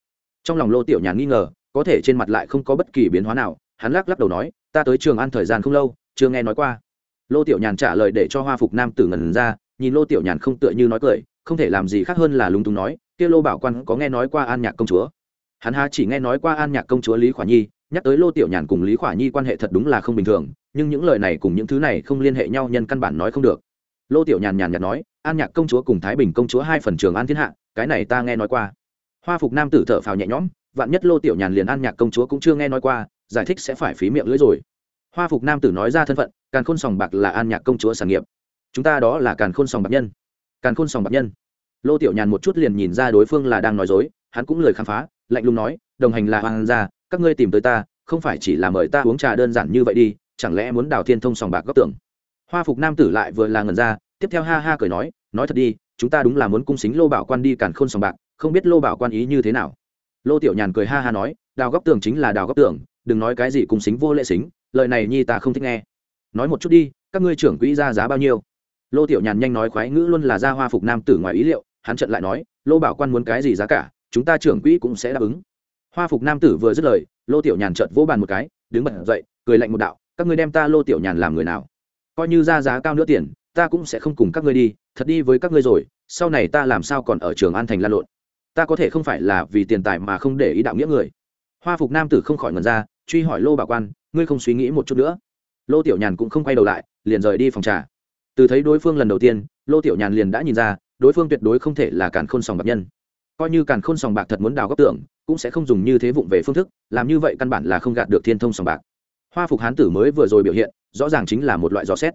Trong lòng lô tiểu nhàn nghi ngờ, có thể trên mặt lại không có bất kỳ biến hóa nào, hắn lắc lắc đầu nói, ta tới trường ăn thời gian không lâu, chưa nghe nói qua. Lô tiểu nhàn trả lời để cho hoa phục nam tử ngần ra, nhìn lô tiểu nhàn không tựa như nói cười, không thể làm gì khác hơn là lúng túng nói kia lô bảo quan có nghe nói qua an nhạc công chúa? Hắn há chỉ nghe nói qua an nhạc công chúa lý khỏa nhi, nhắc tới lô tiểu nhàn cùng lý khỏa nhi quan hệ thật đúng là không bình thường, nhưng những lời này cùng những thứ này không liên hệ nhau nhân căn bản nói không được. Lô tiểu nhàn nhàn nhạt nói, an nhạc công chúa cùng thái bình công chúa hai phần trường an thiên hạ, cái này ta nghe nói qua. Hoa phục nam tử thở phào nhẹ nhõm, vạn nhất lô tiểu nhàn liền an nhạc công chúa cũng chưa nghe nói qua, giải thích sẽ phải phí miệng lưỡi rồi. Hoa phục nam tử nói ra thân phận, càn khôn sòng bạc là an nhạc công chúa sản nghiệp. Chúng ta đó là càn khôn sòng bạc nhân. Càn khôn sòng bạc nhân lô tiểu nhàn một chút liền nhìn ra đối phương là đang nói dối, hắn cũng lời khám phá, lạnh lùng nói, đồng hành là hoàng gia, các ngươi tìm tới ta, không phải chỉ là mời ta uống trà đơn giản như vậy đi, chẳng lẽ muốn đào thiên thông sòng bạc góc tưởng hoa phục nam tử lại vừa là ngần ra, tiếp theo ha ha cười nói nói thật đi, chúng ta đúng là muốn cung xính lô bảo quan đi càn khôn sòng bạc, không biết lô bảo quan ý như thế nào. Lô tiểu nhàn cười ha ha nói, đào góc tường chính là đào góc tường, đừng nói cái gì cung xính vô lệ xính, lời này nhi ta không thích nghe. Nói một chút đi, các ngươi trưởng quỹ ra giá bao nhiêu? Lô tiểu nhàn nhanh nói khoái ngữ luôn là ra hoa phục nam tử ngoài ý liệu hắn trận lại nói, lô bảo quan muốn cái gì giá cả, chúng ta trưởng quỹ cũng sẽ đáp ứng. Hoa phục nam tử vừa dứt lời, lô tiểu nhàn trợt vỗ bàn một cái, đứng bật dậy, cười lạnh một đạo, các ngươi đem ta lô tiểu nhàn làm người nào? Coi như ra giá cao nữa tiền, ta cũng sẽ không cùng các ngươi đi, thật đi với các ngươi rồi, sau này ta làm sao còn ở trường an thành lan lộn? Ta có thể không phải là vì tiền tài mà không để ý đạo nghĩa người. Hoa phục nam tử không khỏi ngần ra, truy hỏi lô bảo quan, ngươi không suy nghĩ một chút nữa? Lô tiểu nhàn cũng không quay đầu lại, liền rời đi phòng trà. Từ thấy đối phương lần đầu tiên, lô tiểu nhàn liền đã nhìn ra đối phương tuyệt đối không thể là càn khôn sòng bạc nhân. Coi như càn khôn sòng bạc thật muốn đào góc tưởng cũng sẽ không dùng như thế vụng về phương thức, làm như vậy căn bản là không gạt được thiên thông sòng bạc. Hoa phục hán tử mới vừa rồi biểu hiện, rõ ràng chính là một loại dò xét.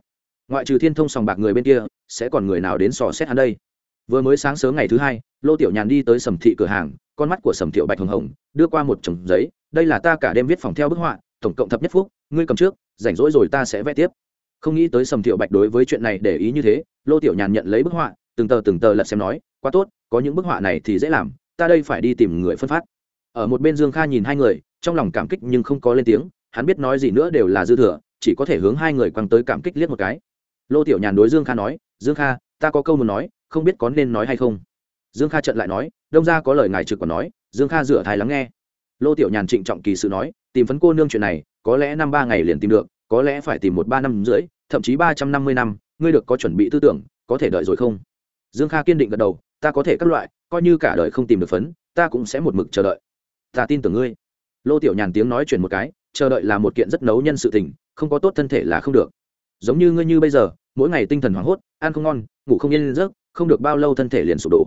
Ngoại trừ thiên thông sòng bạc người bên kia, sẽ còn người nào đến sò xét hắn đây? Vừa mới sáng sớm ngày thứ hai, lô tiểu nhàn đi tới sầm thị cửa hàng, con mắt của sầm thiệu bạch hồng hồng, đưa qua một chồng giấy, đây là ta cả đêm viết phòng theo bức họa, tổng cộng thập nhất phúc, ngươi cầm trước, rảnh rỗi rồi ta sẽ vẽ tiếp. Không nghĩ tới sầm thiệu bạch đối với chuyện này để ý như thế, lô tiểu nhàn nhận lấy bức họa từng tờ từng tờ lật xem nói, quá tốt, có những bức họa này thì dễ làm, ta đây phải đi tìm người phân phát. Ở một bên dương kha nhìn hai người, trong lòng cảm kích nhưng không có lên tiếng, hắn biết nói gì nữa đều là dư thừa, chỉ có thể hướng hai người quăng tới cảm kích liếc một cái. Lô tiểu nhàn đối dương kha nói, dương kha, ta có câu muốn nói, không biết có nên nói hay không? Dương kha trận lại nói, đông ra có lời ngài trực còn nói, dương kha rửa thai lắng nghe. Lô tiểu nhàn trịnh trọng kỳ sự nói, tìm phấn cô nương chuyện này, có lẽ năm ba ngày liền tìm được, có lẽ phải tìm một ba năm rưỡi, thậm chí ba trăm năm mươi năm, ngươi được có chuẩn bị tư tưởng, có thể đợi rồi không? Dương kha kiên định gật đầu, ta có thể các loại, coi như cả đời không tìm được phấn, ta cũng sẽ một mực chờ đợi. Ta tin tưởng ngươi. Lô tiểu nhàn tiếng nói chuyển một cái, chờ đợi là một kiện rất nấu nhân sự tình, không có tốt thân thể là không được. Giống như ngươi như bây giờ, mỗi ngày tinh thần hoảng hốt, ăn không ngon, ngủ không yên giấc, không được bao lâu thân thể liền sụp đổ.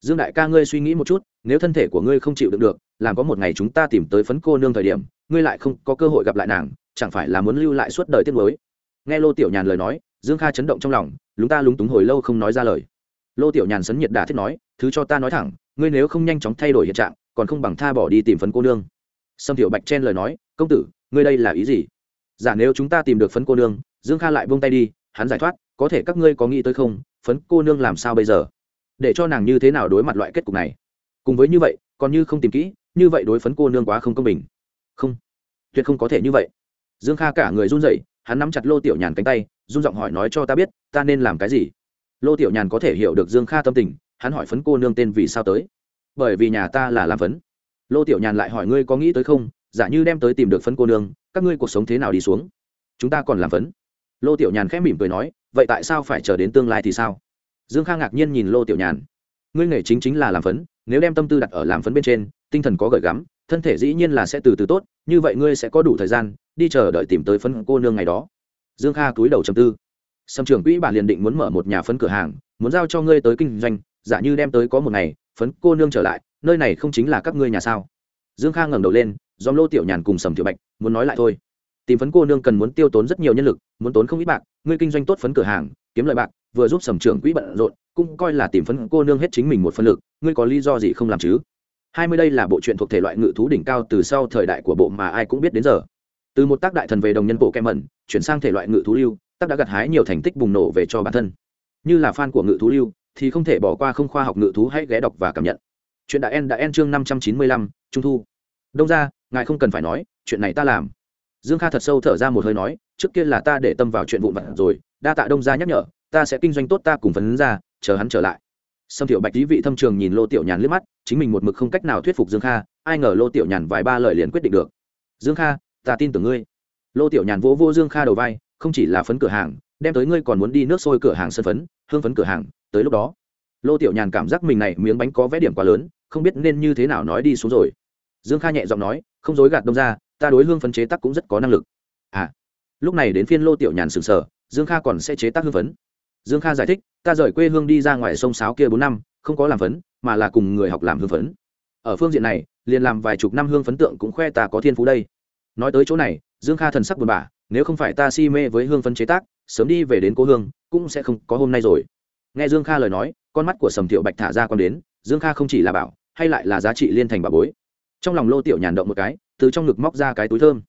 Dương đại ca ngươi suy nghĩ một chút, nếu thân thể của ngươi không chịu đựng được, làm có một ngày chúng ta tìm tới phấn cô nương thời điểm, ngươi lại không có cơ hội gặp lại nàng, chẳng phải là muốn lưu lại suốt đời tiết mới nghe lô tiểu nhàn lời nói, dương kha chấn động trong lòng, lúng ta lúng túng hồi lâu không nói ra lời lô tiểu nhàn sấn nhiệt đà thiết nói, thứ cho ta nói thẳng, ngươi nếu không nhanh chóng thay đổi hiện trạng, còn không bằng tha bỏ đi tìm phấn cô nương. Sâm tiểu bạch chen lời nói, công tử, ngươi đây là ý gì? Giả nếu chúng ta tìm được phấn cô nương, dương kha lại vung tay đi, hắn giải thoát, có thể các ngươi có nghĩ tới không, phấn cô nương làm sao bây giờ? Để cho nàng như thế nào đối mặt loại kết cục này? Cùng với như vậy, còn như không tìm kỹ, như vậy đối phấn cô nương quá không công bình. Không, tuyệt không có thể như vậy. Dương kha cả người run rẩy, hắn nắm chặt lô tiểu nhàn cánh tay, run giọng hỏi nói cho ta biết, ta nên làm cái gì? Lô tiểu nhàn có thể hiểu được dương kha tâm tình, hắn hỏi phấn cô nương tên vì sao tới. Bởi vì nhà ta là làm phấn. Lô tiểu nhàn lại hỏi ngươi có nghĩ tới không? Giả như đem tới tìm được phấn cô nương, các ngươi cuộc sống thế nào đi xuống? Chúng ta còn làm phấn. Lô tiểu nhàn khẽ mỉm cười nói, vậy tại sao phải chờ đến tương lai thì sao? Dương Kha ngạc nhiên nhìn lô tiểu nhàn. Ngươi nghề chính chính là làm phấn, nếu đem tâm tư đặt ở làm phấn bên trên, tinh thần có gợi gắm, thân thể dĩ nhiên là sẽ từ từ tốt, như vậy ngươi sẽ có đủ thời gian đi chờ đợi tìm tới phấn cô nương ngày đó. Dương kha cúi đầu chầm tư sâm trưởng quỹ bản liền định muốn mở một nhà phấn cửa hàng, muốn giao cho ngươi tới kinh doanh, giả như đem tới có một ngày, phấn cô nương trở lại, nơi này không chính là các ngươi nhà sao? Dương Khang ngẩng đầu lên dòm lô tiểu nhàn cùng sầm tiểu bạch, muốn nói lại thôi. Tìm phấn cô nương cần muốn tiêu tốn rất nhiều nhân lực, muốn tốn không ít bạc, ngươi kinh doanh tốt phấn cửa hàng, kiếm lợi bạc, vừa giúp sầm trưởng quỹ bận rộn, cũng coi là tìm phấn cô nương hết chính mình một phân lực, ngươi có lý do gì không làm chứ? Hai mươi đây là bộ truyện thuộc thể loại ngự thú đỉnh cao từ sau thời đại của bộ mà ai cũng biết đến giờ. Từ một tác đại thần về đồng nhân bộ kem mẩn, chuyển sang thể loại ngự thú lưu tác đã gặt hái nhiều thành tích bùng nổ về cho bản thân. Như là fan của ngự thú lưu, thì không thể bỏ qua không khoa học ngự thú hãy ghé đọc và cảm nhận. Chuyện đã en đã en chương năm trăm chín mươi lăm, trung thu. Đông ra, ngài không cần phải nói, chuyện này ta làm. Dương kha thật sâu thở ra một hơi nói, trước kia là ta để tâm vào chuyện vụn vặt rồi, đa tạ đông ra nhắc nhở, ta sẽ kinh doanh tốt ta cùng phấn ra, chờ hắn trở lại. Sâm tiểu bạch tí vị thâm trường nhìn lô tiểu nhàn liếc mắt, chính mình một mực không cách nào thuyết phục dương kha, ai ngờ lô tiểu nhàn vài ba lời liền quyết định được. Dương kha, ta tin tưởng ngươi. Lô tiểu nhàn vỗ vô dương kha đầu vai không chỉ là phấn cửa hàng, đem tới ngươi còn muốn đi nước sôi cửa hàng sân phấn, hương phấn cửa hàng, tới lúc đó. Lô tiểu nhàn cảm giác mình này miếng bánh có vẽ điểm quá lớn, không biết nên như thế nào nói đi xuống rồi. Dương kha nhẹ giọng nói, không dối gạt đông ra ta đối hương phấn chế tác cũng rất có năng lực. À lúc này đến phiên lô tiểu nhàn sừng sờ dương kha còn sẽ chế tác hương phấn. Dương kha giải thích, ta rời quê hương đi ra ngoài sông sáo kia bốn năm, không có làm phấn, mà là cùng người học làm hương phấn. Ở phương diện này, liền làm vài chục năm hương phấn tượng cũng khoe ta có thiên phú đây. Nói tới chỗ này, dương kha thần sắc buồn bã nếu không phải ta si mê với hương phấn chế tác, sớm đi về đến cố hương, cũng sẽ không có hôm nay rồi. Nghe dương kha lời nói, con mắt của sầm thiệu bạch thả ra con đến, dương kha không chỉ là bảo, hay lại là giá trị liên thành bà bối. Trong lòng lô tiểu nhàn động một cái, từ trong ngực móc ra cái túi thơm.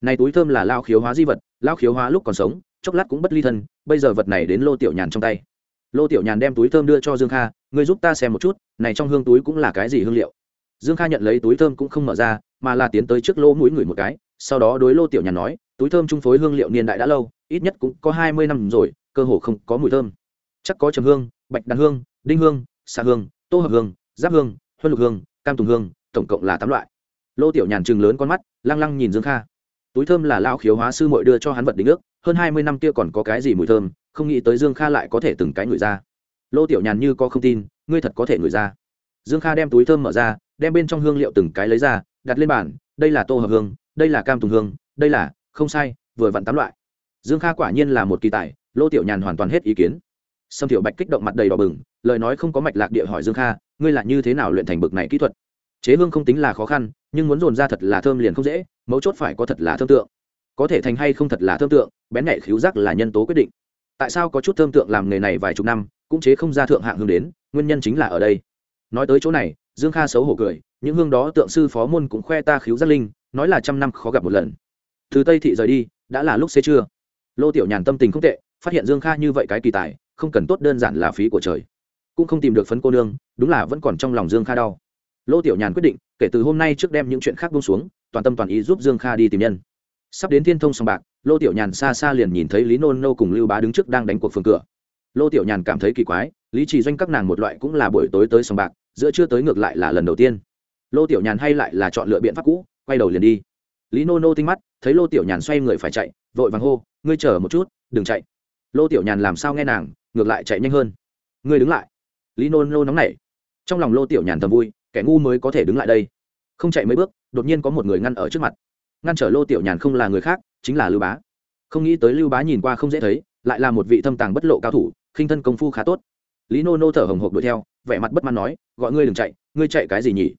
Này túi thơm là lao khiếu hóa di vật, lao khiếu hóa lúc còn sống, chốc lát cũng bất ly thân, bây giờ vật này đến lô tiểu nhàn trong tay. Lô tiểu nhàn đem túi thơm đưa cho dương kha, ngươi giúp ta xem một chút, này trong hương túi cũng là cái gì hương liệu? Dương kha nhận lấy túi thơm cũng không mở ra, mà là tiến tới trước lỗ mũi ngửi một cái, sau đó đối lô tiểu nhàn nói túi thơm trung phối hương liệu niên đại đã lâu, ít nhất cũng có hai mươi năm rồi, cơ hồ không có mùi thơm. Chắc có trầm hương, bạch đàn hương, đinh hương, xạ hương, tô hợp hương, giáp hương, huân lục hương, cam tùng hương, tổng cộng là tám loại. Lô tiểu nhàn chừng lớn con mắt, lăng lăng nhìn dương kha. Túi thơm là lao khiếu hóa sư mội đưa cho hắn vật đính ước, hơn hai mươi năm kia còn có cái gì mùi thơm, không nghĩ tới dương kha lại có thể từng cái ngửi ra. Lô tiểu nhàn như có không tin, ngươi thật có thể ngửi ra. Dương kha đem túi thơm mở ra, đem bên trong hương liệu từng cái lấy ra, đặt lên bàn, đây là tô hợp hương, đây là cam tùng hương, đây là không sai, vừa vặn tám loại. Dương kha quả nhiên là một kỳ tài, lô tiểu nhàn hoàn toàn hết ý kiến. Sâm tiểu bạch kích động mặt đầy đỏ bừng, lời nói không có mạch lạc địa hỏi dương kha, ngươi là như thế nào luyện thành bực này kỹ thuật? Chế hương không tính là khó khăn, nhưng muốn dồn ra thật là thơm liền không dễ, mấu chốt phải có thật là thơm tượng. Có thể thành hay không thật là thơm tượng, bén nhạy khíu giác là nhân tố quyết định. Tại sao có chút thơm tượng làm nghề này vài chục năm, cũng chế không ra thượng hạng hương đến, nguyên nhân chính là ở đây. Nói tới chỗ này, dương kha xấu hổ cười, những hương đó tượng sư phó môn cũng khoe ta khíu giác linh, nói là trăm năm khó gặp một lần từ tây thị rời đi, đã là lúc xế trưa. Lô tiểu nhàn tâm tình không tệ, phát hiện dương kha như vậy cái kỳ tài, không cần tốt đơn giản là phí của trời. Cũng không tìm được phấn cô nương, đúng là vẫn còn trong lòng dương kha đau. Lô tiểu nhàn quyết định, kể từ hôm nay trước đem những chuyện khác bông xuống, toàn tâm toàn ý giúp dương kha đi tìm nhân. Sắp đến thiên thông sòng bạc, lô tiểu nhàn xa xa liền nhìn thấy lý nôn nô cùng lưu bá đứng trước đang đánh cuộc phường cửa. Lô tiểu nhàn cảm thấy kỳ quái, lý trì doanh các nàng một loại cũng là buổi tối tới sòng bạc, giữa chưa tới ngược lại là lần đầu tiên. Lô tiểu nhàn hay lại là chọn lựa biện pháp cũ, quay đầu liền đi. Lý nô nô tinh mắt thấy lô tiểu nhàn xoay người phải chạy, vội vàng hô, ngươi chờ một chút, đừng chạy. Lô tiểu nhàn làm sao nghe nàng, ngược lại chạy nhanh hơn. Ngươi đứng lại. Lý nôn lô nóng nảy. Trong lòng lô tiểu nhàn thầm vui, kẻ ngu mới có thể đứng lại đây. Không chạy mấy bước, đột nhiên có một người ngăn ở trước mặt. Ngăn trở lô tiểu nhàn không là người khác, chính là lưu bá. Không nghĩ tới lưu bá nhìn qua không dễ thấy, lại là một vị thâm tàng bất lộ cao thủ, khinh thân công phu khá tốt. Lý nô nô thở hồng hộc đuổi theo, vẻ mặt bất mãn nói, gọi ngươi đừng chạy, ngươi chạy cái gì nhỉ?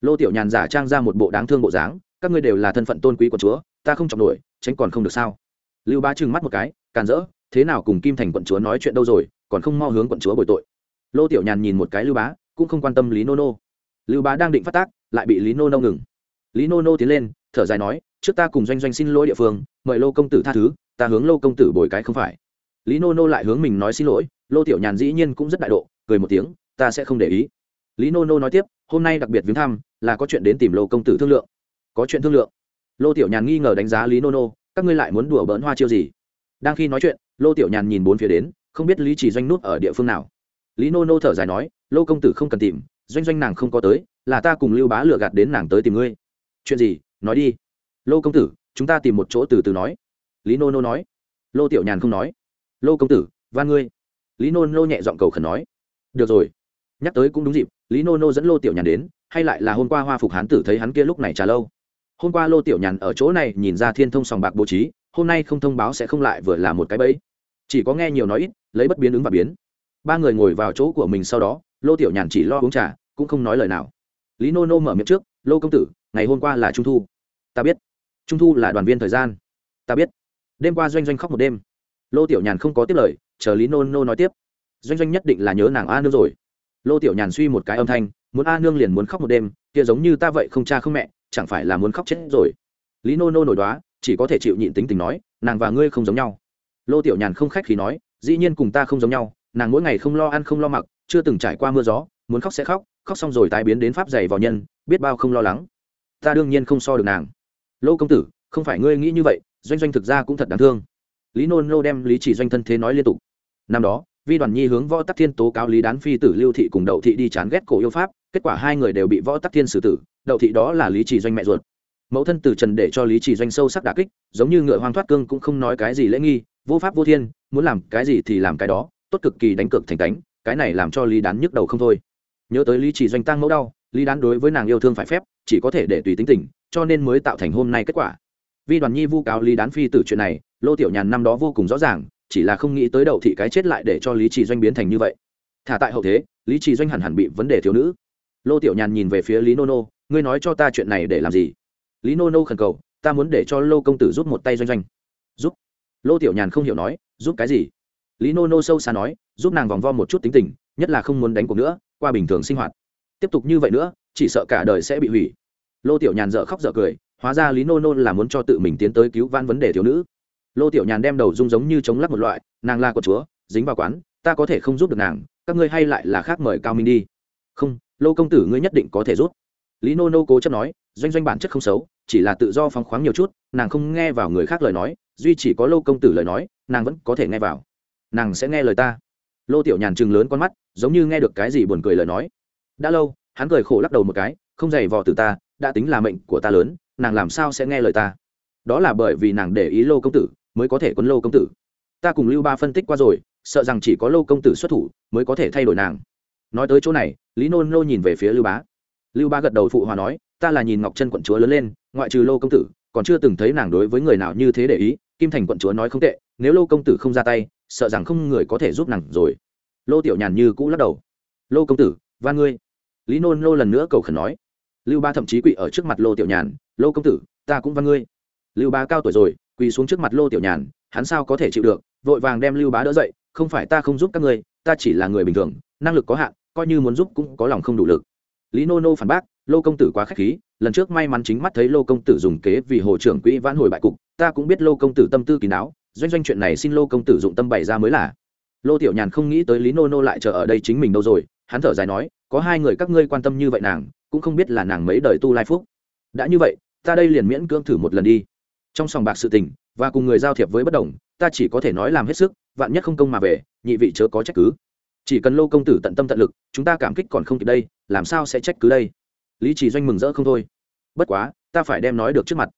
Lô tiểu nhàn giả trang ra một bộ đáng thương bộ dáng các ngươi đều là thân phận tôn quý của chúa, ta không chọc nổi, tránh còn không được sao? Lưu bá trừng mắt một cái, càn rỡ, thế nào cùng kim thành quận chúa nói chuyện đâu rồi, còn không mo hướng quận chúa bồi tội. Lô tiểu nhàn nhìn một cái lưu bá, cũng không quan tâm lý nô nô. Lưu bá đang định phát tác, lại bị lý nô nô ngừng. Lý nô nô tiến lên, thở dài nói, trước ta cùng doanh doanh xin lỗi địa phương, mời lô công tử tha thứ, ta hướng lô công tử bồi cái không phải. Lý nô nô lại hướng mình nói xin lỗi, lô tiểu nhàn dĩ nhiên cũng rất đại độ, cười một tiếng, ta sẽ không để ý. Lý nô nô nói tiếp, hôm nay đặc biệt viếng thăm, là có chuyện đến tìm lô công tử thương lượng có chuyện thương lượng. Lô tiểu nhàn nghi ngờ đánh giá lý nô nô các ngươi lại muốn đùa bỡn hoa chiêu gì? Đang khi nói chuyện, lô tiểu nhàn nhìn bốn phía đến, không biết lý chỉ doanh nút ở địa phương nào. Lý nô nô thở dài nói, lô công tử không cần tìm, doanh doanh nàng không có tới, là ta cùng lưu bá lựa gạt đến nàng tới tìm ngươi. Chuyện gì? Nói đi. Lô công tử, chúng ta tìm một chỗ từ từ nói. Lý nô nô nói. Lô tiểu nhàn không nói. Lô công tử, van ngươi. Lý nô nô nhẹ giọng cầu khẩn nói. Được rồi. Nhắc tới cũng đúng dịp, lý nô nô dẫn lô tiểu nhàn đến, hay lại là hôm qua hoa phục hán tử thấy hắn kia lúc này trà lâu hôm qua lô tiểu nhàn ở chỗ này nhìn ra thiên thông sòng bạc bố trí, hôm nay không thông báo sẽ không lại vừa là một cái bẫy. Chỉ có nghe nhiều nói ít, lấy bất biến ứng và biến. Ba người ngồi vào chỗ của mình sau đó, lô tiểu nhàn chỉ lo uống trà, cũng không nói lời nào. Lý nô nô mở miệng trước, lô công tử, ngày hôm qua là trung thu. Ta biết. Trung thu là đoàn viên thời gian. Ta biết. Đêm qua doanh doanh khóc một đêm. Lô tiểu nhàn không có tiếp lời, chờ lý nô nô nói tiếp. Doanh doanh nhất định là nhớ nàng a nương rồi. Lô tiểu nhàn suy một cái âm thanh, muốn a nương liền muốn khóc một đêm, kia giống như ta vậy không cha không mẹ chẳng phải là muốn khóc chết rồi. Lý nô nô nổi đoá, chỉ có thể chịu nhịn tính tình nói, nàng và ngươi không giống nhau. Lô tiểu nhàn không khách khi nói, dĩ nhiên cùng ta không giống nhau, nàng mỗi ngày không lo ăn không lo mặc, chưa từng trải qua mưa gió, muốn khóc sẽ khóc khóc xong rồi tái biến đến pháp dày vào nhân, biết bao không lo lắng. Ta đương nhiên không so được nàng. Lô công tử, không phải ngươi nghĩ như vậy, doanh doanh thực ra cũng thật đáng thương. Lý nôn lô đem lý chỉ doanh thân thế nói liên tục. Năm đó, vi đoàn nhi hướng võ tắc thiên tố cáo lý đán phi tử lưu thị cùng đậu thị đi chán ghét cổ yêu pháp kết quả hai người đều bị võ tắc thiên xử tử, đậu thị đó là lý trì doanh mẹ ruột. Mẫu thân từ trần để cho lý trì doanh sâu sắc đà kích, giống như ngựa hoang thoát cương cũng không nói cái gì lễ nghi, vô pháp vô thiên, muốn làm cái gì thì làm cái đó, tốt cực kỳ đánh cực thành cánh, cái này làm cho lý đán nhức đầu không thôi. Nhớ tới lý trì doanh tăng mẫu đau, lý đán đối với nàng yêu thương phải phép, chỉ có thể để tùy tính tình, cho nên mới tạo thành hôm nay kết quả. Vi đoàn nhi vu cáo lý đán phi tử chuyện này, lô tiểu nhàn năm đó vô cùng rõ ràng, chỉ là không nghĩ tới đậu thị cái chết lại để cho lý trì doanh biến thành như vậy. Thả tại hậu thế, lý trì doanh hẳn hẳn bị vấn đề thiếu nữ lô tiểu nhàn nhìn về phía lý nô nô, ngươi nói cho ta chuyện này để làm gì? Lý nô nô khẩn cầu, ta muốn để cho lô công tử giúp một tay doanh doanh. Giúp? Lô tiểu nhàn không hiểu nói, giúp cái gì? Lý nô nô sâu xa nói, giúp nàng vòng vo một chút tính tình, nhất là không muốn đánh cuộc nữa, qua bình thường sinh hoạt. Tiếp tục như vậy nữa, chỉ sợ cả đời sẽ bị hủy. Lô tiểu nhàn dợ khóc dợ cười, hóa ra lý nô nô là muốn cho tự mình tiến tới cứu van vấn đề thiếu nữ. Lô tiểu nhàn đem đầu rung giống như chống lắc một loại, nàng là của chúa, dính vào quán, ta có thể không giúp được nàng, các ngươi hay lại là khác mời cao minh đi. Không lô công tử ngươi nhất định có thể rút. lý nô nô cố chấp nói, doanh doanh bản chất không xấu, chỉ là tự do phóng khoáng nhiều chút, nàng không nghe vào người khác lời nói, duy chỉ có lô công tử lời nói, nàng vẫn có thể nghe vào. Nàng sẽ nghe lời ta. Lô tiểu nhàn chừng lớn con mắt, giống như nghe được cái gì buồn cười lời nói. Đã lâu, hắn cười khổ lắc đầu một cái, không giày vò từ ta, đã tính là mệnh của ta lớn, nàng làm sao sẽ nghe lời ta? Đó là bởi vì nàng để ý lô công tử, mới có thể quấn lô công tử. Ta cùng lưu ba phân tích qua rồi, sợ rằng chỉ có lô công tử xuất thủ, mới có thể thay đổi nàng nói tới chỗ này, lý nôn nô nhìn về phía lưu bá. Lưu bá gật đầu phụ hòa nói, ta là nhìn ngọc chân quận chúa lớn lên, ngoại trừ lô công tử, còn chưa từng thấy nàng đối với người nào như thế để ý, kim thành quận chúa nói không tệ, nếu lô công tử không ra tay, sợ rằng không người có thể giúp nàng rồi. Lô tiểu nhàn như cũ lắc đầu. Lô công tử và ngươi. Lý nôn lô lần nữa cầu khẩn nói. Lưu ba thậm chí quỵ ở trước mặt lô tiểu nhàn, lô công tử, ta cũng văn ngươi. Lưu ba cao tuổi rồi, quỳ xuống trước mặt lô tiểu nhàn, hắn sao có thể chịu được, vội vàng đem lưu bá đỡ dậy, không phải ta không giúp các ngươi, ta chỉ là người bình thường, năng lực có hạn coi như muốn giúp cũng có lòng không đủ lực. Lý nô nô phản bác, lô công tử quá k h á c h khí, lần trước may mắn chính mắt thấy lô công tử dùng kế vì hồ trưởng quỹ vãn hồi bại cục, ta cũng biết lô công tử tâm tư kín đáo, doanh doanh chuyện này xin lô công tử dụng tâm bày ra mới là. Lô tiểu nhàn không nghĩ tới lý nô nô lại chờ ở đây chính mình đâu rồi, hắn thở dài nói, có hai người các ngươi quan tâm như vậy nàng, cũng không biết là nàng mấy đời tu lai phúc. Đã như vậy, ta đây liền miễn cưỡng thử một lần đi. Trong sòng bạc sự tình, và cùng người giao thiệp với bất đồng, ta chỉ có thể nói làm hết sức, vạn nhất không công mà về, nhị vị chớ có trách cứ chỉ cần lô công tử tận tâm tận lực, chúng ta cảm kích còn không kịp đây, làm sao sẽ trách cứ đây? Lý trì doanh mừng rỡ không thôi. Bất quá, ta phải đem nói được trước mặt.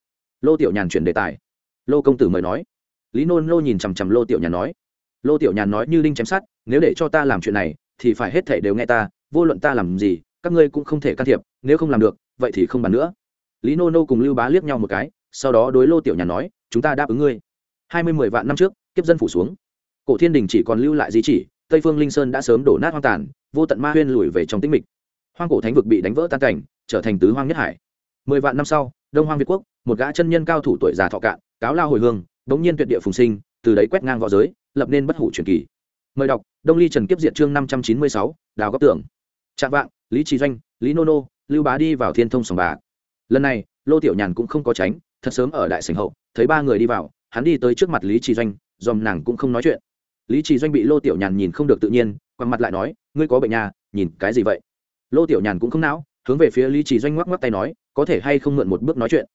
Lô tiểu nhàn chuyển đề tài. Lô công tử mời nói. Lý nôn lô nhìn chằm chằm lô tiểu nhàn nói. Lô tiểu nhàn nói như đinh chém sát nếu để cho ta làm chuyện này, thì phải hết thể đều nghe ta, vô luận ta làm gì, các ngươi cũng không thể can thiệp, nếu không làm được, vậy thì không bàn nữa. Lý nô nô cùng lưu bá liếc nhau một cái, sau đó đối lô tiểu nhàn nói, chúng ta đáp ứng ngươi. Hai mươi mười vạn năm trước, kiếp dân phủ xuống. Cổ thiên đình chỉ còn lưu lại di chỉ tây phương linh sơn đã sớm đổ nát hoang tàn, vô tận ma huyên lùi về trong tĩnh mịch. Hoang cổ thánh vực bị đánh vỡ tan cảnh, trở thành tứ hoang nhất hải. Mười vạn năm sau, đông hoang việt quốc, một gã chân nhân cao thủ tuổi già thọ cạn, cáo lao hồi hương, đống nhiên tuyệt địa phùng sinh, từ đấy quét ngang v õ giới, lập nên bất hủ truyền kỳ. Mời đọc, đông ly trần kiếp diệt chương năm trăm chín mươi sáu, đào góc tưởng. Trạng vạng, lý trí doanh, lý nô nô, lưu bá đi vào thiên thông sòng bà lần này, lô tiểu nhàn cũng không có tránh, thật sớm ở đại sành hậu, thấy ba người đi vào, hắn đi tới trước mặt lý trí doanh, dòm nàng cũng không nói chuyện lý trì doanh bị lô tiểu nhàn nhìn không được tự nhiên, quằn mặt lại nói, ngươi có bệnh nhà nhìn cái gì vậy? Lô tiểu nhàn cũng không não hướng về phía lý trì doanh ngoắc ngoắc tay nói, có thể hay không mượn một bước nói chuyện?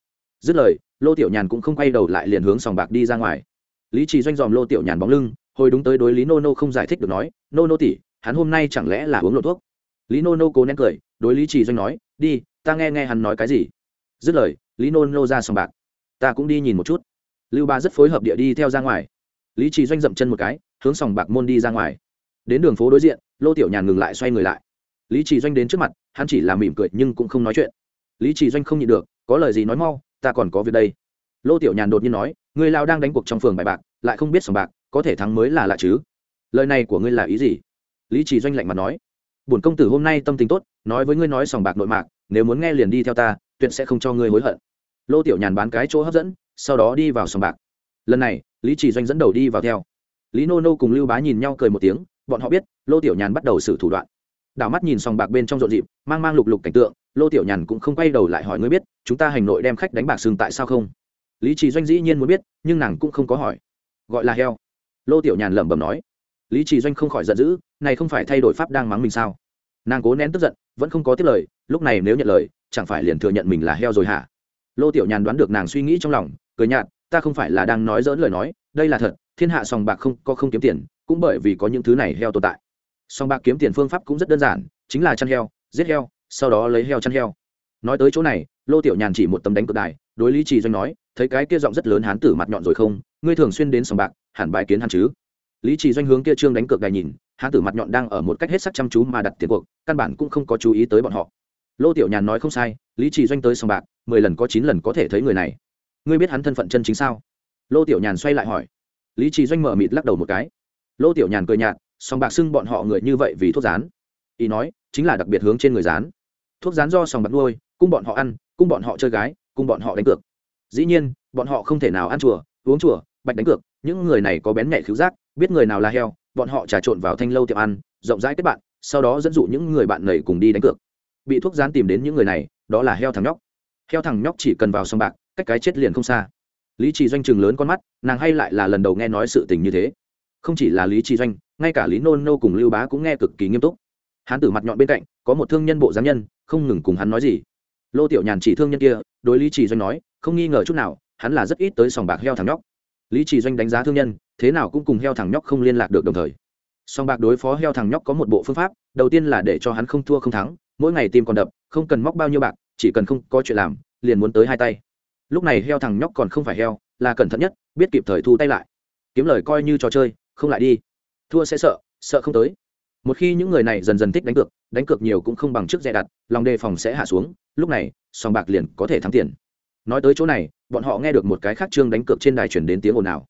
Dứt lời, lô tiểu nhàn cũng không quay đầu lại liền hướng sòng bạc đi ra ngoài. Lý trì doanh dòm lô tiểu nhàn bóng lưng, hồi đúng tới đối lý nô nô không giải thích được nói, nô nô tỉ hắn hôm nay chẳng lẽ là uống lộ thuốc? Lý nô nô cố nén cười, đối lý trì doanh nói, đi, ta nghe nghe hắn nói cái gì. Dứt lời, lý nô nô ra sòng bạc. Ta cũng đi nhìn một chút. Lưu ba rất phối hợp địa đi theo ra ngoài. Lý trì doanh dậm chân một cái hướng sòng bạc môn đi ra ngoài. Đến đường phố đối diện, lô tiểu nhàn ngừng lại xoay người lại. Lý trì doanh đến trước mặt, hắn chỉ là mỉm cười nhưng cũng không nói chuyện. Lý trì doanh không nhịn được, có lời gì nói mau, ta còn có việc đây. Lô tiểu nhàn đột nhiên nói, người lao đang đánh cuộc trong phường bài bạc, lại không biết sòng bạc, có thể thắng mới là lạ chứ. Lời này của ngươi là ý gì? Lý trì doanh lạnh mặt nói, bổn công tử hôm nay tâm tình tốt, nói với ngươi nói sòng bạc nội mạc, nếu muốn nghe liền đi theo ta, tuyệt sẽ không cho ngươi hối hận. Lô tiểu nhàn bán cái chỗ hấp dẫn, sau đó đi vào sòng bạc. Lần này, lý trì doanh dẫn đầu đi vào theo lý nô nô cùng lưu bá nhìn nhau cười một tiếng, bọn họ biết, lô tiểu nhàn bắt đầu xử thủ đoạn. Đảo mắt nhìn sòng bạc bên trong rộn rịp, mang mang lục lục cảnh tượng, lô tiểu nhàn cũng không quay đầu lại hỏi ngươi biết, chúng ta hành nội đem khách đánh bạc sừng tại sao không? Lý trì doanh dĩ nhiên muốn biết, nhưng nàng cũng không có hỏi. Gọi là heo. Lô tiểu nhàn lẩm bẩm nói. Lý trì doanh không khỏi giận dữ, này không phải thay đổi pháp đang mắng mình sao? Nàng cố nén tức giận, vẫn không có tiếp lời, lúc này nếu nhận lời, chẳng phải liền thừa nhận mình là heo rồi hả? Lô tiểu nhàn đoán được nàng suy nghĩ trong lòng, cười nhạt, ta không phải là đang nói dỡn lời nói đây là thật, thiên hạ sòng bạc không có không kiếm tiền, cũng bởi vì có những thứ này heo tồn tại. Sòng bạc kiếm tiền phương pháp cũng rất đơn giản, chính là chăn heo, giết heo, sau đó lấy heo chăn heo. Nói tới chỗ này, lô tiểu nhàn chỉ một tấm đánh cược đài, đối lý trì doanh nói, thấy cái kia giọng rất lớn hán tử mặt nhọn rồi không? Ngươi thường xuyên đến sòng bạc, hẳn bài kiến hắn chứ? Lý trì doanh hướng kia trương đánh cược đài nhìn, hán tử mặt nhọn đang ở một cách hết sắc chăm chú mà đặt tiền cuộc, căn bản cũng không có chú ý tới bọn họ. Lô tiểu nhàn nói không sai, lý trì doanh tới sòng bạc, mười lần có chín lần có thể thấy người này. Ngươi biết hắn thân phận chân chính sao? Lô tiểu nhàn xoay lại hỏi. Lý trì doanh mở mịt lắc đầu một cái. Lô tiểu nhàn cười nhạt sòng bạc xưng bọn họ người như vậy vì thuốc rán. Ý nói, chính là đặc biệt hướng trên người rán. Thuốc rán do sòng bạc nuôi cung bọn họ ăn cung bọn họ chơi gái cung bọn họ đánh cược. Dĩ nhiên, bọn họ không thể nào ăn chùa, uống chùa, bạch đánh cược. Những người này có bén nhạy khứu giác, biết người nào là heo, bọn họ trà trộn vào thanh lâu tiệm ăn, rộng rãi kết bạn, sau đó dẫn dụ những người bạn nầy cùng đi đánh cược. Bị thuốc rán tìm đến những người này, đó là heo thằng nhóc. Heo thằng nhóc chỉ cần vào sòng bạc, cách cái chết liền không xa lý trì doanh chừng lớn con mắt, nàng hay lại là lần đầu nghe nói sự tình như thế. Không chỉ là lý trì doanh, ngay cả lý nôn nô cùng lưu bá cũng nghe cực kỳ nghiêm túc. Hán tử mặt nhọn bên cạnh, có một thương nhân bộ giám nhân, không ngừng cùng hắn nói gì. Lô tiểu nhàn chỉ thương nhân kia, đối lý trì doanh nói, không nghi ngờ chút nào, hắn là rất ít tới sòng bạc heo thằng nhóc. Lý trì doanh đánh giá thương nhân, thế nào cũng cùng heo thằng nhóc không liên lạc được đồng thời. Sòng bạc đối phó heo thằng nhóc có một bộ phương pháp, đầu tiên là để cho hắn không thua không thắng, mỗi ngày tìm còn đập, không cần móc bao nhiêu bạc, chỉ cần không có chuyện làm, liền muốn tới hai tay lúc này heo thằng nhóc còn không phải heo, là cẩn thận nhất, biết kịp thời thu tay lại. Kiếm lời coi như trò chơi, không lại đi. Thua sẽ sợ sợ không tới. Một khi những người này dần dần thích đánh cược đánh cược nhiều cũng không bằng trước dè đặt, lòng đề phòng sẽ hạ xuống, lúc này, sòng bạc liền có thể thắng tiền. Nói tới chỗ này, bọn họ nghe được một cái khác trương đánh cược trên đài chuyển đến tiếng ồn ào.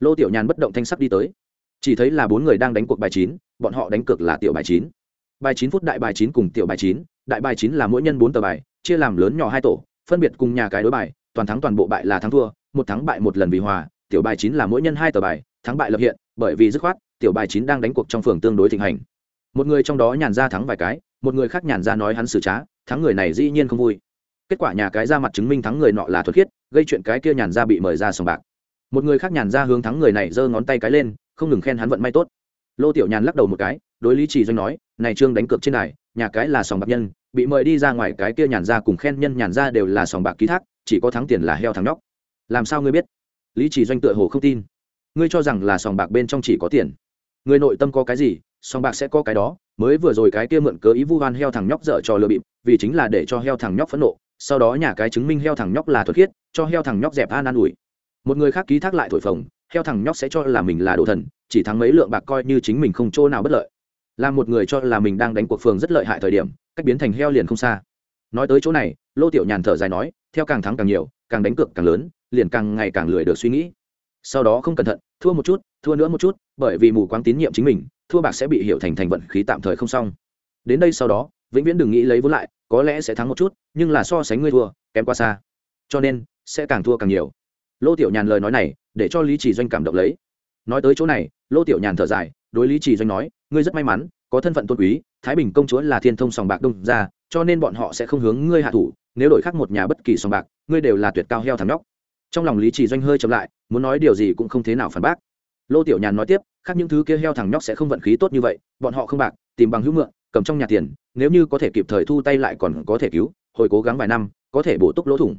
Lô tiểu nhàn bất động thanh sắc đi tới. Chỉ thấy là bốn người đang đánh cuộc bài chín, bọn họ đánh cược là tiểu bài chín. Bài chín phút đại bài chín cùng tiểu bài chín, đại bài chín là mỗi nhân bốn tờ bài, chia làm lớn nhỏ hai tổ, phân biệt cùng nhà cái đối bài toàn thắng toàn bộ bại là thắng thua, một thắng bại một lần vì hòa, tiểu bài chín là mỗi nhân hai tờ bài, thắng bại lập hiện, bởi vì dứt khoát, tiểu bài chín đang đánh cuộc trong phường tương đối thịnh hành. Một người trong đó nhàn ra thắng vài cái, một người khác nhàn ra nói hắn xử trá, thắng người này dĩ nhiên không vui. Kết quả nhà cái ra mặt chứng minh thắng người nọ là thuật khiết, gây chuyện cái kia nhàn ra bị mời ra sòng bạc. Một người khác nhàn ra hướng thắng người này giơ ngón tay cái lên, không ngừng khen hắn vận may tốt. Lô tiểu nhàn lắc đầu một cái, đối lý trì doanh nói, này trương đánh cược trên này nhà cái là sòng bạc nhân, bị mời đi ra ngoài cái kia nhàn ra cùng khen nhân nhàn ra đều là sòng bạc ký thác chỉ có thắng tiền là heo thắng nhóc. Làm sao ngươi biết? Lý Chỉ doanh tựa hồ không tin. Ngươi cho rằng là sòng bạc bên trong chỉ có tiền. Người nội tâm có cái gì, sòng bạc sẽ có cái đó. Mới vừa rồi cái kia mượn cớ ý vu hoan heo thằng nhóc dở cho lừa bịp, vì chính là để cho heo thằng nhóc phẫn nộ. Sau đó nhà cái chứng minh heo thằng nhóc là thuật khiết, cho heo thằng nhóc dẹp an an ủi. Một người khác ký thác lại thổi phồng, heo thằng nhóc sẽ cho là mình là đồ thần, chỉ thắng mấy lượng bạc coi như chính mình không chỗ nào bất lợi. Là một người cho là mình đang đánh cuộc phường rất lợi hại thời điểm, cách biến thành heo liền không xa. Nói tới chỗ này, lô tiểu nhàn thở dài nói theo càng thắng càng nhiều, càng đánh cược càng lớn, liền càng ngày càng lười được suy nghĩ. Sau đó không cẩn thận, thua một chút, thua nữa một chút, bởi vì mù quáng tín nhiệm chính mình, thua bạc sẽ bị hiểu thành thành vận khí tạm thời không xong. Đến đây sau đó, vĩnh viễn đừng nghĩ lấy vốn lại, có lẽ sẽ thắng một chút, nhưng là so sánh ngươi thua, kém qua xa. Cho nên, sẽ càng thua càng nhiều. Lô tiểu nhàn lời nói này, để cho lý trì doanh cảm động lấy. Nói tới chỗ này, lô tiểu nhàn thở dài, đối lý trì doanh nói, ngươi rất may mắn, có thân phận tôn quý, thái bình công chúa là thiên thông sòng bạc đông ra cho nên bọn họ sẽ không hướng ngươi hạ thủ nếu đổi khác một nhà bất kỳ sòng bạc, ngươi đều là tuyệt cao heo thằng nhóc. Trong lòng lý trì doanh hơi chậm lại, muốn nói điều gì cũng không thế nào phản bác. Lô tiểu nhàn nói tiếp, khác những thứ kia heo thằng nhóc sẽ không vận khí tốt như vậy, bọn họ không bạc, tìm bằng hữu mượn, cầm trong nhà tiền, nếu như có thể kịp thời thu tay lại còn có thể cứu, hồi cố gắng vài năm, có thể bổ túc lỗ thủng.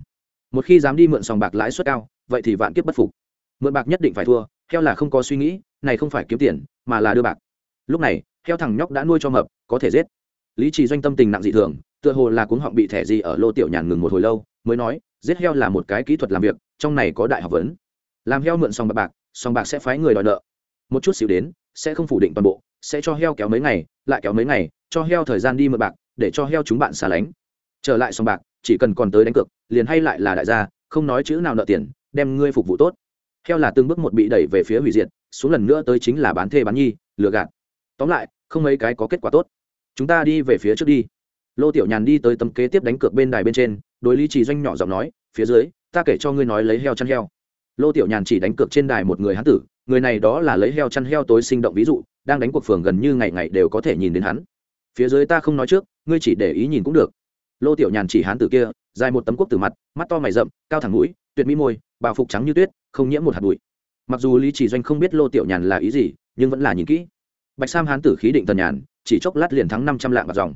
Một khi dám đi mượn sòng bạc lãi suất cao, vậy thì vạn kiếp bất phục. Mượn bạc nhất định phải thua, heo là không có suy nghĩ, này không phải kiếm tiền, mà là đưa bạc. Lúc này, heo thằng nhóc đã nuôi cho mập, có thể giết. Lý trì doanh tâm tình nặng dị thường tựa hồ là cuống họng bị thẻ gì ở lô tiểu nhàn ngừng một hồi lâu, mới nói, giết heo là một cái kỹ thuật làm việc, trong này có đại học vấn. Làm heo mượn xong bạc bạc xong bạc sẽ phái người đòi nợ. Một chút xíu đến, sẽ không phủ định toàn bộ, sẽ cho heo kéo mấy ngày, lại kéo mấy ngày, cho heo thời gian đi mượn bạc, để cho heo chúng bạn xả lánh. Trở lại xong bạc, chỉ cần còn tới đánh cược, liền hay lại là đại gia, không nói chữ nào nợ tiền, đem ngươi phục vụ tốt. Heo là từng bước một bị đẩy về phía hủy diệt, xuống lần nữa tới chính là bán thê bán nhi, lừa gạt. Tóm lại, không mấy cái có kết quả tốt. Chúng ta đi về phía trước đi lô tiểu nhàn đi tới tấm kế tiếp đánh cược bên đài bên trên, đối lý trì doanh nhỏ giọng nói, phía dưới, ta kể cho ngươi nói lấy heo chăn heo. Lô tiểu nhàn chỉ đánh cược trên đài một người hán tử, người này đó là lấy heo chăn heo tối sinh động ví dụ, đang đánh cuộc phường gần như ngày ngày đều có thể nhìn đến hắn. Phía dưới ta không nói trước, ngươi chỉ để ý nhìn cũng được. Lô tiểu nhàn chỉ hán tử kia, dài một tấm quốc từ mặt, mắt to mày rậm, cao thẳng mũi, tuyệt mỹ môi, bào phục trắng như tuyết, không nhiễm một hạt bụi. Mặc dù lý chỉ doanh không biết lô tiểu nhàn là ý gì, nhưng vẫn là nhìn kỹ. Bạch sam hán tử khí định tần nhàn, chỉ chốc lát liền thắng năm trăm lạng bạc dòng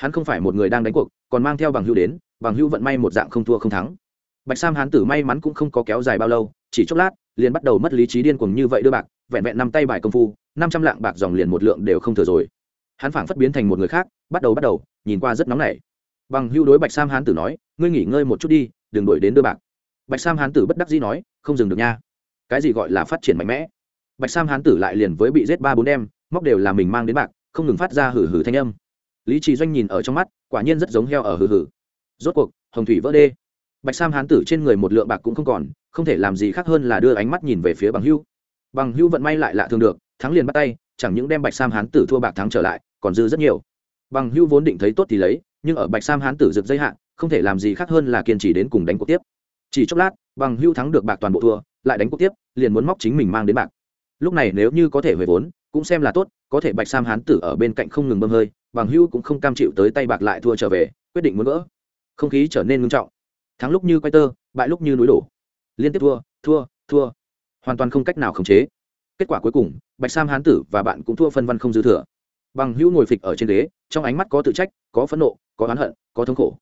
hắn không phải một người đang đánh cuộc, còn mang theo bằng hưu đến, bằng hưu vận may một dạng không thua không thắng. Bạch sam hán tử may mắn cũng không có kéo dài bao lâu, chỉ chốc lát, liền bắt đầu mất lý trí điên cuồng như vậy đưa bạc, vẹn vẹn năm tay bài công phu, năm trăm lạng bạc dòng liền một lượng đều không thừa rồi. Hắn phảng phất biến thành một người khác, bắt đầu bắt đầu, nhìn qua rất nóng nảy. Bằng hưu đối bạch sam hán tử nói, ngươi nghỉ ngơi một chút đi, đừng đuổi đến đưa bạc. Bạch sam hán tử bất đắc dĩ nói, không dừng được nha. Cái gì gọi là phát triển mạnh mẽ? Bạch sam hán tử lại liền với bị giết ba bốn đem móc đều là mình mang đến bạc, không ngừng phát ra hử hử thanh âm lý trì doanh nhìn ở trong mắt, quả nhiên rất giống heo ở hừ hừ. Rốt cuộc, hồng thủy vỡ đê. Bạch sam hán tử trên người một lượng bạc cũng không còn, không thể làm gì khác hơn là đưa ánh mắt nhìn về phía bằng hưu. Bằng hưu vận may lại lạ thường được, thắng liền bắt tay, chẳng những đem bạch sam hán tử thua bạc thắng trở lại, còn dư rất nhiều. Bằng hưu vốn định thấy tốt thì lấy, nhưng ở bạch sam hán tử rực dây hạn không thể làm gì khác hơn là kiên trì đến cùng đánh cuộc tiếp. Chỉ chốc lát, bằng hưu thắng được bạc toàn bộ thua, lại đánh cuộc tiếp, liền muốn móc chính mình mang đến bạc. Lúc này nếu như có thể về vốn, cũng xem là tốt, có thể bạch sam hán tử ở bên cạnh không ngừng bơm hơi bằng hưu cũng không cam chịu tới tay bạc lại thua trở về, quyết định muốn vỡ. Không khí trở nên ngưng trọng. Thắng lúc như quay tơ, bại lúc như núi đổ. Liên tiếp thua thua thua. Hoàn toàn không cách nào khống chế. Kết quả cuối cùng, bạch sam hán tử và bạn cũng thua phân văn không dư thừa. Bằng hữu ngồi phịch ở trên ghế, trong ánh mắt có tự trách, có phẫn nộ, có oán hận, có thống khổ.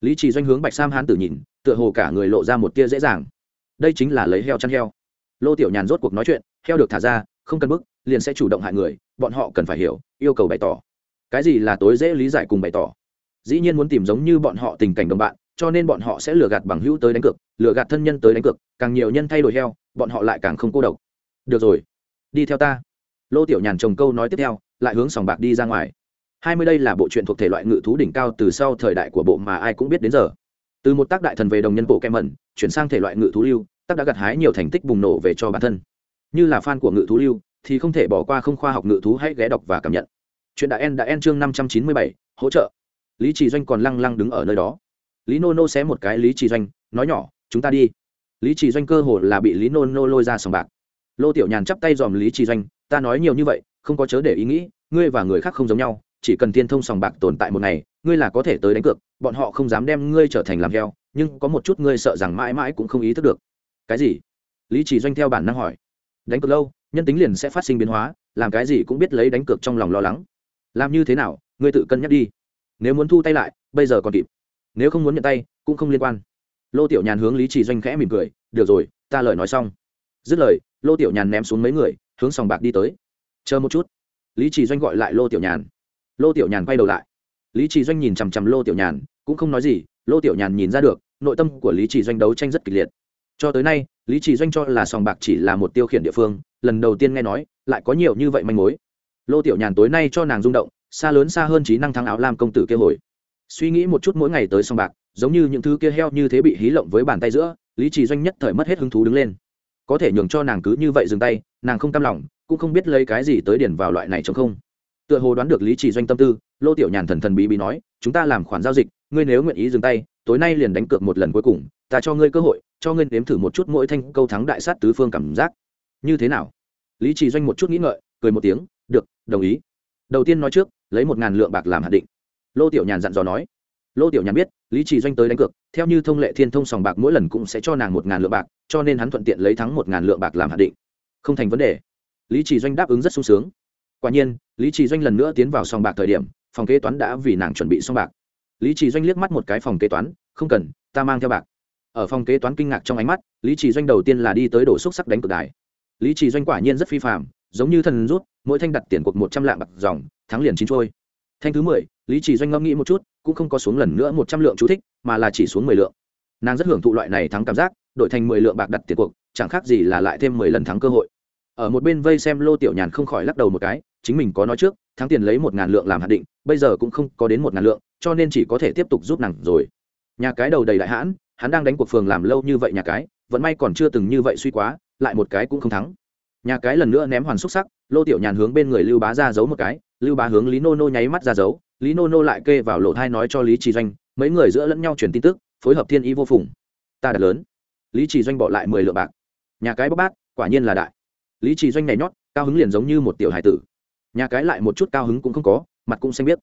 Lý trì doanh hướng bạch sam hán tử nhìn, tựa hồ cả người lộ ra một tia dễ dàng. Đây chính là lấy heo chăn heo. Lô tiểu nhàn rốt cuộc nói chuyện, heo được thả ra, không cần bức, liền sẽ chủ động hại người, bọn họ cần phải hiểu, yêu cầu bày tỏ cái gì là tối dễ lý giải cùng bày tỏ. Dĩ nhiên muốn tìm giống như bọn họ tình cảnh đồng bạn, cho nên bọn họ sẽ lừa gạt bằng hữu tới đánh cược, lừa gạt thân nhân tới đánh cược, càng nhiều nhân thay đổi heo bọn họ lại càng không cô độc. Được rồi, đi theo ta. Lô tiểu nhàn trồng câu nói tiếp theo, lại hướng sòng bạc đi ra ngoài. Hai mươi đây là bộ truyện thuộc thể loại ngự thú đỉnh cao từ sau thời đại của bộ mà ai cũng biết đến giờ. Từ một tác đại thần về đồng nhân bộ kem mẩn, chuyển sang thể loại ngự thú lưu, tác đã gặt hái nhiều thành tích bùng nổ về cho bản thân. Như là fan của ngự thú lưu, thì không thể bỏ qua không khoa học ngự thú hãy ghé đọc và cảm nhận chuyện đã en đã en chương năm trăm chín mươi bảy, hỗ trợ. Lý trì doanh còn lăng lăng đứng ở nơi đó. Lý nô nô xé một cái lý trì doanh, nói nhỏ, chúng ta đi. Lý trì doanh cơ hồ là bị lý nô nô lôi ra sòng bạc. Lô tiểu nhàn chắp tay dòm lý trì doanh, ta nói nhiều như vậy, không có chớ để ý nghĩ, ngươi và người khác không giống nhau, chỉ cần tiên thông sòng bạc tồn tại một ngày, ngươi là có thể tới đánh cược, bọn họ không dám đem ngươi trở thành làm heo, nhưng có một chút ngươi sợ rằng mãi mãi cũng không ý thức được. Cái gì? Lý trì doanh theo bản năng hỏi. Đánh cược lâu, nhân tính liền sẽ phát sinh biến hóa, làm cái gì cũng biết lấy đánh cược trong lòng lo lắng làm như thế nào, ngươi tự cân nhắc đi. Nếu muốn thu tay lại, bây giờ còn kịp. Nếu không muốn nhận tay, cũng không liên quan. Lô tiểu nhàn hướng lý chỉ doanh khẽ mỉm cười, được rồi, ta lời nói xong. Dứt lời, lô tiểu nhàn ném xuống mấy người, hướng sòng bạc đi tới. Chờ một chút. Lý chỉ doanh gọi lại lô tiểu nhàn. Lô tiểu nhàn quay đầu lại. Lý chỉ doanh nhìn chằm chằm lô tiểu nhàn, cũng không nói gì, lô tiểu nhàn nhìn ra được, nội tâm của lý chỉ doanh đấu tranh rất kịch liệt. Cho tới nay, lý chỉ doanh cho là sòng bạc chỉ là một tiêu khiển địa phương, lần đầu tiên nghe nói, lại có nhiều như vậy manh mối lô tiểu nhàn tối nay cho nàng rung động, xa lớn xa hơn trí năng thắng áo lam công tử kia hồi. Suy nghĩ một chút mỗi ngày tới sòng bạc, giống như những thứ kia heo như thế bị hí lộng với bàn tay giữa, lý trì doanh nhất thời mất hết hứng thú đứng lên. Có thể nhường cho nàng cứ như vậy dừng tay, nàng không cam lòng, cũng không biết lấy cái gì tới điển vào loại này chống không. Tựa hồ đoán được lý trì doanh tâm tư, lô tiểu nhàn thần thần bí bí nói, chúng ta làm khoản giao dịch, ngươi nếu nguyện ý dừng tay, tối nay liền đánh cược một lần cuối cùng, ta cho ngươi cơ hội, cho ngươi nếm thử một chút mỗi thanh câu thắng đại sát tứ phương cảm giác. Như thế nào? Lý trì doanh một chút nghĩ ngợi, cười một tiếng được, đồng ý. Đầu tiên nói trước, lấy một ngàn lượng bạc làm hạn định. Lô tiểu nhàn dặn dò nói. Lô tiểu nhàn biết, lý trì doanh tới đánh cược, theo như thông lệ thiên thông sòng bạc mỗi lần cũng sẽ cho nàng một ngàn lượng bạc, cho nên hắn thuận tiện lấy thắng một ngàn lượng bạc làm hạn định. Không thành vấn đề. Lý trì doanh đáp ứng rất sung sướng. Quả nhiên, lý trì doanh lần nữa tiến vào sòng bạc thời điểm, phòng kế toán đã vì nàng chuẩn bị xong bạc. Lý trì doanh liếc mắt một cái phòng kế toán, không cần, ta mang theo bạc. Ở phòng kế toán kinh ngạc trong ánh mắt, lý trì doanh đầu tiên là đi tới đổ xúc sắc đánh cược đài. Lý trì doanh quả nhiên rất phi phạm giống như thần rút, mỗi thanh đặt tiền cuộc một trăm lạng bạc dòng, thắng liền chín trôi thanh thứ mười, lý trì doanh ngẫm nghĩ một chút, cũng không có xuống lần nữa một trăm lượng chú thích, mà là chỉ xuống mười lượng. Nàng rất hưởng thụ loại này thắng cảm giác, đổi thành mười lượng bạc đặt tiền cuộc, chẳng khác gì là lại thêm mười lần thắng cơ hội. Ở một bên vây xem lô tiểu nhàn không khỏi lắc đầu một cái, chính mình có nói trước, thắng tiền lấy một ngàn lượng làm hạt định, bây giờ cũng không có đến một ngàn lượng, cho nên chỉ có thể tiếp tục giúp nàng rồi. Nhà cái đầu đầy đại hãn, hắn đang đánh cuộc phường làm lâu như vậy nhà cái vẫn may còn chưa từng như vậy suy quá, lại một cái cũng không thắng nhà cái lần nữa ném hoàn xúc sắc, lô tiểu nhàn hướng bên người lưu bá ra giấu một cái, lưu bá hướng lý nô nô nháy mắt ra giấu, lý nô nô lại kê vào lộ thai nói cho lý trì doanh, mấy người giữa lẫn nhau truyền tin tức, phối hợp thiên ý vô phùng. Ta đặt lớn. Lý trì doanh bỏ lại mười lượng bạc. Nhà cái bóc bát, quả nhiên là đại. Lý trì doanh này nhót, cao hứng liền giống như một tiểu hải tử. Nhà cái lại một chút cao hứng cũng không có, mặt cũng xanh biết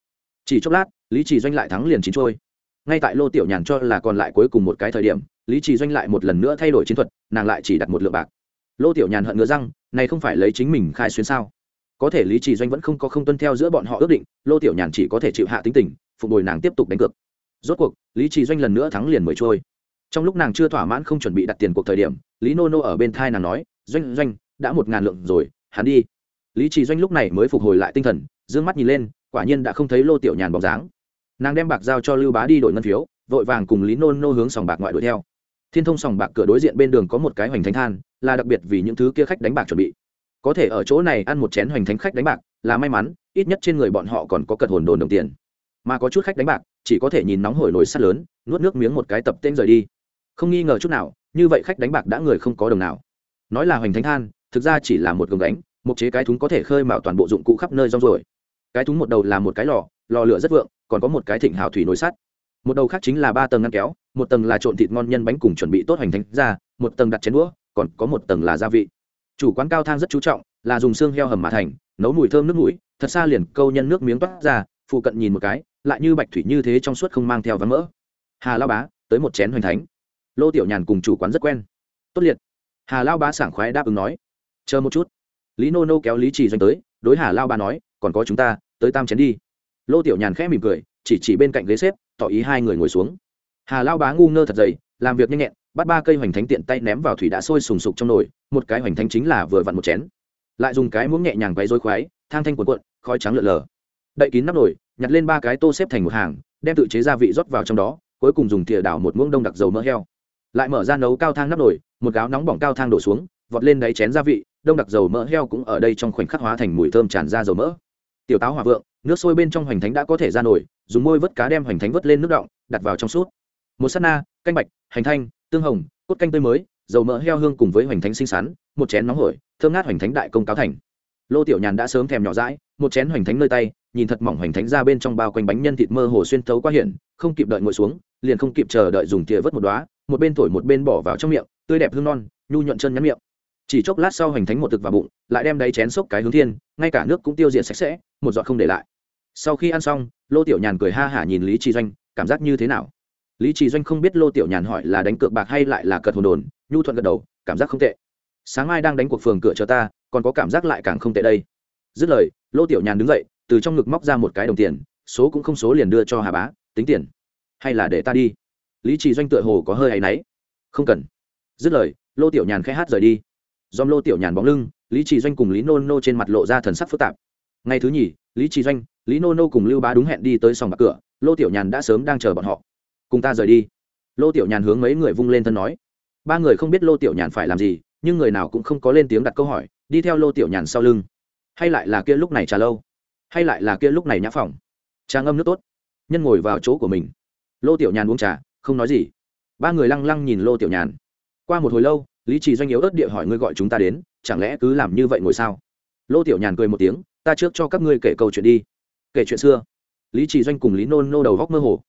chỉ chốc lát, lý trì doanh lại thắng liền chín trôi ngay tại lô tiểu nhàn cho là còn lại cuối cùng một cái thời điểm, lý trì doanh lại một lần nữa thay đổi chiến thuật, nàng lại chỉ đặt một lượng bạc. Lô tiểu nhàn hận ngứa răng này không phải lấy chính mình khai xuyến sao? Có thể lý trì doanh vẫn không có không tuân theo giữa bọn họ ước định, lô tiểu nhàn chỉ có thể chịu hạ tính tình, phục hồi nàng tiếp tục đánh cược. Rốt cuộc, lý trì doanh lần nữa thắng liền mới trôi. Trong lúc nàng chưa thỏa mãn không chuẩn bị đặt tiền cuộc thời điểm, lý nô nô ở bên thai nàng nói, doanh doanh, đã một ngàn lượng rồi, hắn đi. Lý trì doanh lúc này mới phục hồi lại tinh thần d ư ơ n g mắt nhìn lên, quả nhiên đã không thấy lô tiểu nhàn bóng dáng. Nàng đem bạc giao cho lưu bá đi đổi ngân phiếu, vội vàng cùng lý nô nô hướng sòng bạc ngoại đuổi theo thiên thông sòng bạc cửa đối diện bên đường có một cái hoành thánh than, là đặc biệt vì những thứ kia khách đánh bạc chuẩn bị. Có thể ở chỗ này ăn một chén hoành thánh khách đánh bạc, là may mắn, ít nhất trên người bọn họ còn có cật hồn đồn đồng tiền. Mà có chút khách đánh bạc, chỉ có thể nhìn nóng hổi nồi sắt lớn, nuốt nước miếng một cái tập tên rời đi. Không nghi ngờ chút nào, như vậy khách đánh bạc đã người không có đồng nào. Nói là hoành thánh than, thực ra chỉ là một gồng đánh một chế cái thúng có thể khơi mạo toàn bộ dụng cụ khắp nơi rong rồi cái thúng một đầu là một cái lò lò lửa rất vượng, còn có một cái thịnh hào thủy nồi sắt một đầu khác chính là ba tầng ngăn kéo, một tầng là trộn thịt ngon nhân bánh cùng chuẩn bị tốt hoành thánh ra, một tầng đặt chén đũa, còn có một tầng là gia vị. Chủ quán cao thang rất chú trọng, là dùng xương heo hầm mà thành, nấu mùi thơm nước mũi, thật xa liền câu nhân nước miếng toát ra, phụ cận nhìn một cái, lại như bạch thủy như thế trong suốt không mang theo ván mỡ. Hà lao bá, tới một chén hoành thánh. Lô tiểu nhàn cùng chủ quán rất quen. Tốt liệt. Hà lao bá sảng khoái đáp ứng nói. Chờ một chút. Lý nô nô kéo lý trì doanh tới, đối hà lao bá nói, còn có chúng ta, tới tam chén đi. Lô tiểu nhàn khẽ mỉm cười, chỉ chỉ bên cạnh ghế xếp tỏ ý hai người ngồi xuống. Hà lao bá ngu ngơ thật dày, làm việc nhanh nhẹn, bắt ba cây hoành thánh tiện tay ném vào thủy đã sôi sùng sục trong nồi, một cái hoành thánh chính là vừa vặn một chén. Lại dùng cái muỗng nhẹ nhàng váy dối khoái, thang thanh cuộn cuộn, khói trắng lượn lờ. Đậy kín nắp nồi, nhặt lên ba cái tô xếp thành một hàng, đem tự chế gia vị rót vào trong đó, cuối cùng dùng thìa đảo một muỗng đông đặc dầu mỡ heo. Lại mở ra nấu cao thang nắp nồi, một gáo nóng bỏng cao thang đổ xuống, vọt lên đáy chén gia vị, đông đặc dầu mỡ heo cũng ở đây trong khoảnh khắc hóa thành mùi thơm tràn ra dầu mỡ. Tiểu táo hòa vượng, nước sôi bên trong hoành thánh đã có thể ra nổi dùng môi vớt cá đem hoành thánh vớt lên nước động đặt vào trong suốt. Một s á t na, canh bạch, hành thanh, tương hồng, cốt canh tươi mới, dầu mỡ heo hương cùng với hoành thánh xinh xắn, một chén nóng hổi, thơm ngát hoành thánh đại công cáo thành. Lô tiểu nhàn đã sớm thèm nhỏ rãi một chén hoành thánh nơi tay, nhìn thật mỏng hoành thánh ra bên trong bao quanh bánh nhân thịt mơ hồ xuyên thấu qua hiện không kịp đợi ngồi xuống, liền không kịp chờ đợi dùng thìa vớt một đoá một bên thổi một bên bỏ vào trong miệng, tươi đẹp hương non, nhu nhuận chân nhắn miệng. Chỉ chốc lát sau hoành thánh một thực vào bụng, lại đem đáy chén xốc cái hướng thiên, ngay cả nước cũng tiêu diệt sạch sẽ, một giọt không để lại sau khi ăn xong, lô tiểu nhàn cười ha hả nhìn lý trì doanh, cảm giác như thế nào? Lý trì doanh không biết lô tiểu nhàn hỏi là đánh cược bạc hay lại là cợt hồn đồn, nhu thuận gật đầu, cảm giác không tệ. Sáng mai đang đánh cuộc phường cửa cho ta, còn có cảm giác lại càng không tệ đây. Dứt lời, lô tiểu nhàn đứng dậy, từ trong ngực móc ra một cái đồng tiền, số cũng không số liền đưa cho hà bá, tính tiền, hay là để ta đi? Lý trì doanh tựa hồ có hơi hay náy. Không cần. Dứt lời, lô tiểu nhàn khẽ hát rời đi. Dòm lô tiểu nhàn bóng lưng, lý trì doanh cùng lý nô nô trên mặt lộ ra thần sắc phức tạp. Ngày thứ nhì, lý trì doanh lý nô nô cùng lưu bá đúng hẹn đi tới sòng bạc cửa, lô tiểu nhàn đã sớm đang chờ bọn họ. Cùng ta rời đi. Lô tiểu nhàn hướng mấy người vung lên thân nói. Ba người không biết lô tiểu nhàn phải làm gì, nhưng người nào cũng không có lên tiếng đặt câu hỏi, đi theo lô tiểu nhàn sau lưng. Hay lại là kia lúc này trà lâu? Hay lại là kia lúc này nhã phòng? Trà ngâm nước tốt. Nhân ngồi vào chỗ của mình. Lô tiểu nhàn uống trà, không nói gì. Ba người lăng lăng nhìn lô tiểu nhàn. Qua một hồi lâu, lý trì doanh yếu ớt địa hỏi ngươi gọi chúng ta đến, chẳng lẽ cứ làm như vậy ngồi sao? Lô tiểu nhàn cười một tiếng, ta trước cho các ngươi kể câu chuyện đi kể chuyện xưa. Lý trì doanh cùng lý nôn nô đầu góc mơ hồ.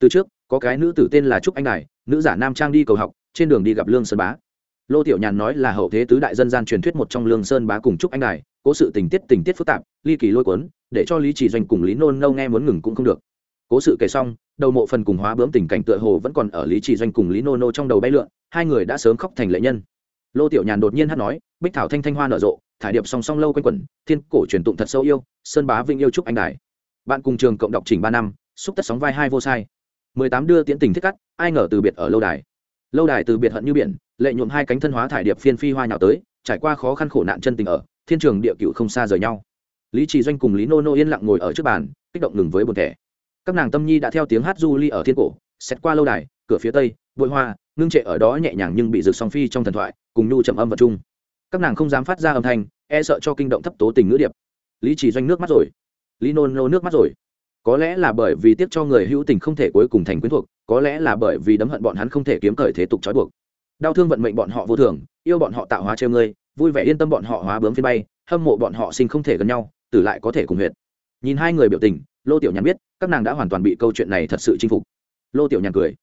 Từ trước, có cái nữ tử tên là trúc anh đài, nữ giả nam trang đi cầu học, trên đường đi gặp lương sơn bá. Lô tiểu nhàn nói là hậu thế tứ đại dân gian truyền thuyết một trong lương sơn bá cùng trúc anh đài, cố sự tình tiết tình tiết phức tạp, ly kỳ lôi cuốn, để cho lý trì doanh cùng lý nôn nâu nghe muốn ngừng cũng không được. Cố sự kể xong, đầu mộ phần cùng hóa bướm tình cảnh tựa hồ vẫn còn ở lý trì doanh cùng lý nô nô trong đầu bay lượn, hai người đã sớm khóc thành lệ nhân. Lô tiểu nhàn đột nhiên hát nói, bích thảo thanh thanh hoa nở rộ, thải điệp song song lâu quanh quẩn, thiên cổ truyền tụng thật sâu yêu, sơn bá vinh yêu trúc anh đài bạn cùng trường cộng đọc chỉnh ba năm, xúc tất sóng vai hai vô sai. Mười tám đưa tiễn tình thiết cắt, ai ngờ từ biệt ở lâu đài. Lâu đài từ biệt hận như biển, lệ nhuộm hai cánh thân hóa thải điệp phiên phi hoa nhào tới, trải qua khó khăn khổ nạn chân tình ở, thiên trường địa cựu không xa rời nhau. Lý trì doanh cùng lý nô nô yên lặng ngồi ở trước bàn, kích động ngừng với bồn thẻ. Các nàng tâm nhi đã theo tiếng hát du ly ở thiên cổ xét qua lâu đài, cửa phía tây bội hoa, ngưng trệ ở đó nhẹ nhàng nhưng bị rực song phi trong thần thoại, cùng nhu trầm âm vật chung. Các nàng không dám phát ra âm thanh e sợ cho kinh động thấp tố tình ngữ điệp. Lý trì doanh nước mắt rồi lý nô nô nước mắt rồi. Có lẽ là bởi vì tiếc cho người hữu tình không thể cuối cùng thành quyến thuộc, có lẽ là bởi vì đấm hận bọn hắn không thể kiếm cởi thế tục trói buộc. Đau thương vận mệnh bọn họ vô thường, yêu bọn họ tạo hóa trêu ngươi, vui vẻ yên tâm bọn họ hóa bướm phi bay, hâm mộ bọn họ sinh không thể gần nhau, tử lại có thể cùng huyệt. Nhìn hai người biểu tình, lô tiểu nhàn biết, các nàng đã hoàn toàn bị câu chuyện này thật sự chinh phục. Lô tiểu nhàn cười.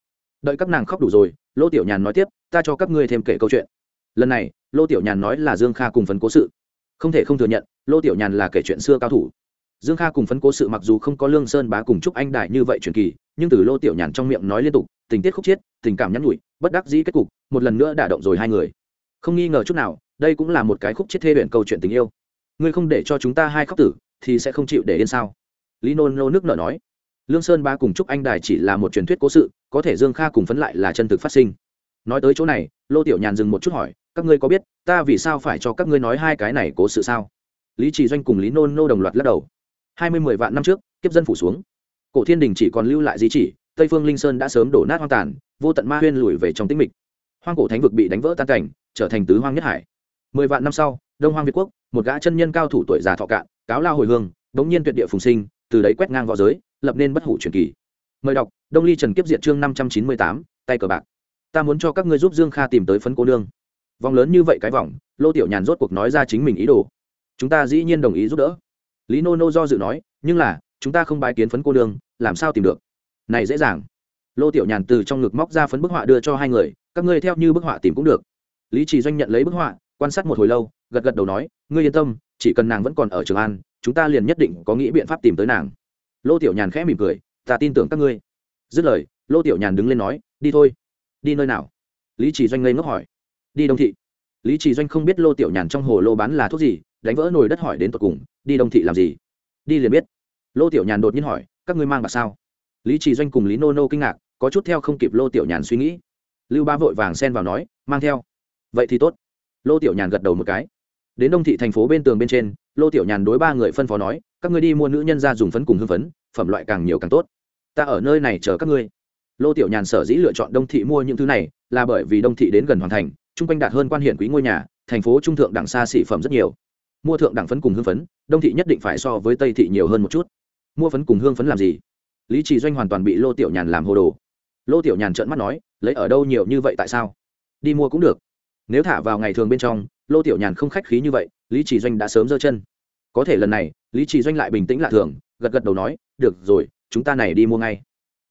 Đợi các nàng khóc đủ rồi, lô tiểu nhàn nói tiếp, ta cho các ngươi thêm kể câu chuyện. Lần này, lô tiểu nhàn nói là dương kha cùng phấn cố sự. Không thể không thừa nhận, lô tiểu nhàn là kể chuyện xưa cao thủ dương kha cùng phấn cố sự mặc dù không có lương sơn bá cùng chúc anh đại như vậy truyền kỳ, nhưng từ lô tiểu nhàn trong miệng nói liên tục, tình tiết khúc chiết, tình cảm nhắn nhủi, bất đắc dĩ kết cục, một lần nữa đả động rồi hai người. Không nghi ngờ chút nào, đây cũng là một cái khúc chiết thê luyện câu chuyện tình yêu. Ngươi không để cho chúng ta hai khóc tử, thì sẽ không chịu để yên sao? Lý nôn nô nước nở nói. Lương sơn ba cùng chúc anh đài chỉ là một truyền thuyết cố sự, có thể dương kha cùng phấn lại là chân thực phát sinh. Nói tới chỗ này, lô tiểu nhàn dừng một chút hỏi, các ngươi có biết, ta vì sao phải cho các ngươi nói hai cái này cố sự sao? Lý trì doanh cùng lý Nôn nô đồng loạt lắc đầu hai mươi mười vạn năm trước, kiếp dân phủ xuống. Cổ thiên đình chỉ còn lưu lại di chỉ, tây phương linh sơn đã sớm đổ nát hoang tàn, vô tận ma huyên lùi về trong tĩnh mịch. Hoang cổ thánh vực bị đánh vỡ tan cảnh, trở thành tứ hoang nhất hải. Mười vạn năm sau, đông hoang việt quốc, một gã chân nhân cao thủ tuổi già thọ cạn, cáo lao hồi hương, đống nhiên tuyệt địa phùng sinh, từ đấy quét ngang v õ giới, lập nên bất hủ truyền kỳ. Mời đọc, đông ly trần kiếp diệt chương năm trăm chín mươi tám, tay cờ bạc. Ta muốn cho các ngươi giúp dương kha tìm tới phấn cô nương. Vòng lớn như vậy cái vòng, lô tiểu nhàn rốt cuộc nói ra chính mình ý đồ. Chúng ta dĩ nhiên đồng ý giúp đỡ lý nô nô do dự nói, nhưng là, chúng ta không bài kiến phấn cô nương, làm sao tìm được? Này dễ dàng. Lô tiểu nhàn từ trong ngực móc ra phấn bức họa đưa cho hai người, các ngươi theo như bức họa tìm cũng được. Lý trì doanh nhận lấy bức họa, quan sát một hồi lâu, gật gật đầu nói, ngươi yên tâm, chỉ cần nàng vẫn còn ở trường an, chúng ta liền nhất định có nghĩ biện pháp tìm tới nàng. Lô tiểu nhàn khẽ mỉm cười, ta tin tưởng các ngươi. Dứt lời, lô tiểu nhàn đứng lên nói, đi thôi. Đi nơi nào? Lý trì doanh ngây ngốc hỏi. Đi đông thị. Lý trì doanh không biết lô tiểu nhàn trong hồ lô bán là thuốc gì, đánh vỡ nồi đất hỏi đến tột cùng đi đông thị làm gì? Đi liền biết. Lô tiểu nhàn đột nhiên hỏi, các ngươi mang bạc sao? Lý trì doanh cùng lý nô nô kinh ngạc, có chút theo không kịp lô tiểu nhàn suy nghĩ. Lưu ba vội vàng xen vào nói, mang theo. Vậy thì tốt. Lô tiểu nhàn gật đầu một cái. Đến đông thị thành phố bên tường bên trên, lô tiểu nhàn đối ba người phân phó nói, các ngươi đi mua nữ nhân ra dùng phấn cùng hương phấn, phẩm loại càng nhiều càng tốt. Ta ở nơi này chờ các ngươi. Lô tiểu nhàn sở dĩ lựa chọn đông thị mua những thứ này, là bởi vì đông thị đến gần hoàn thành, chung quanh đạt hơn quan hiển quý ngôi nhà, thành phố trung thượng đẳng xa xỉ phẩm rất nhiều mua thượng đẳng phấn cùng hương phấn, đông thị nhất định phải so với tây thị nhiều hơn một chút. Mua phấn cùng hương phấn làm gì? Lý trì doanh hoàn toàn bị lô tiểu nhàn làm hồ đồ. Lô tiểu nhàn trợn mắt nói, lấy ở đâu nhiều như vậy tại sao? Đi mua cũng được. Nếu thả vào ngày thường bên trong, lô tiểu nhàn không khách khí như vậy, lý trì doanh đã sớm giơ chân. Có thể lần này, lý trì doanh lại bình tĩnh lạ thường, gật gật đầu nói, được rồi, chúng ta này đi mua ngay.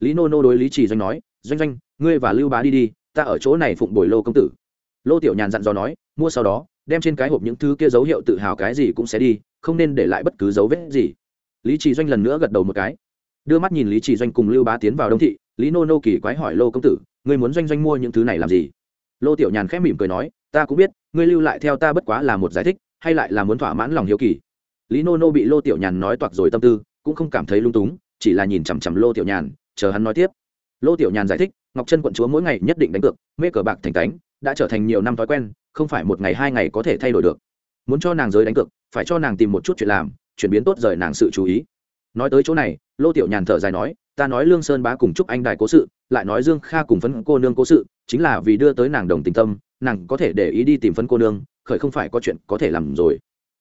Lý nô nô đối lý trì doanh nói, doanh doanh, ngươi và lưu bá đi đi, ta ở chỗ này phụng bồi lô công tử lô tiểu nhàn dặn dò nói, mua sau đó, đem trên cái hộp những thứ kia dấu hiệu tự hào cái gì cũng sẽ đi, không nên để lại bất cứ dấu vết gì. Lý trì doanh lần nữa gật đầu một cái. Đưa mắt nhìn lý trì doanh cùng lưu bá tiến vào đông thị, lý nô nô kỳ quái hỏi lô công tử người muốn doanh doanh mua những thứ này làm gì? Lô tiểu nhàn khẽ mỉm cười nói, ta cũng biết, ngươi lưu lại theo ta bất quá là một giải thích, hay lại là muốn thỏa mãn lòng hiếu kỳ. Lý nô nô bị lô tiểu nhàn nói toạc rồi tâm tư, cũng không cảm thấy lung túng, chỉ là nhìn chằm chằm lô tiểu nhàn, chờ hắn nói tiếp. Lô tiểu nhàn giải thích, ngọc chân quận chúa mỗi ngày nhất định đánh cược, mê cờ bạc thành tánh đã trở thành nhiều năm thói quen, không phải một ngày hai ngày có thể thay đổi được. Muốn cho nàng giới đánh cược, phải cho nàng tìm một chút chuyện làm, chuyển biến tốt rời nàng sự chú ý. Nói tới chỗ này, lô tiểu nhàn thở dài nói, ta nói lương sơn bá cùng chúc anh đài cố sự, lại nói dương kha cùng phấn cô nương cố sự, chính là vì đưa tới nàng đồng tình tâm, nàng có thể để ý đi tìm phấn cô nương, khởi không phải có chuyện có thể làm rồi.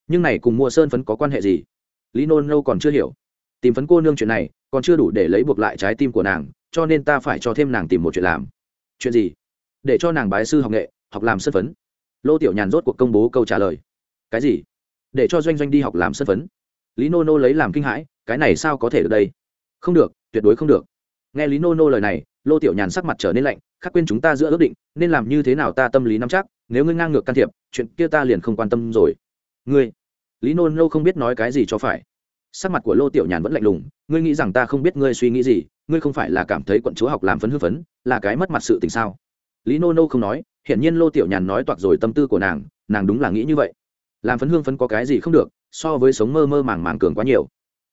Nhưng này cùng mua sơn phấn có quan hệ gì? Lý nôn lâu còn chưa hiểu. Tìm phấn cô nương chuyện này, còn chưa đủ để lấy buộc lại trái tim của nàng, cho nên ta phải cho thêm nàng tìm một chuyện làm. Chuyện gì? Để cho nàng bái sư học nghệ, học làm sân phấn. Lô tiểu nhàn rốt cuộc công bố câu trả lời. Cái gì? Để cho doanh doanh đi học làm sân phấn? Lý nô nô lấy làm kinh hãi, cái này sao có thể được đây? Không được, tuyệt đối không được. Nghe lý nô nô lời này, lô tiểu nhàn sắc mặt trở nên lạnh, khắc quên chúng ta giữa ước định, nên làm như thế nào ta tâm lý nắm chắc, nếu ngươi ngang ngược can thiệp, chuyện kia ta liền không quan tâm rồi. Ngươi? Lý nô nô không biết nói cái gì cho phải. Sắc mặt của lô tiểu nhàn vẫn lạnh lùng, ngươi nghĩ rằng ta không biết ngươi suy nghĩ gì, ngươi không phải là cảm thấy quận chúa học làm phấn hư phấn, là cái mất mặt sự tình sao? Lý nô nô không nói, hiển nhiên lô tiểu nhàn nói toạc rồi tâm tư của nàng nàng đúng là nghĩ như vậy. Làm phấn hương phấn có cái gì không được, so với sống mơ mơ màng màng cường quá nhiều.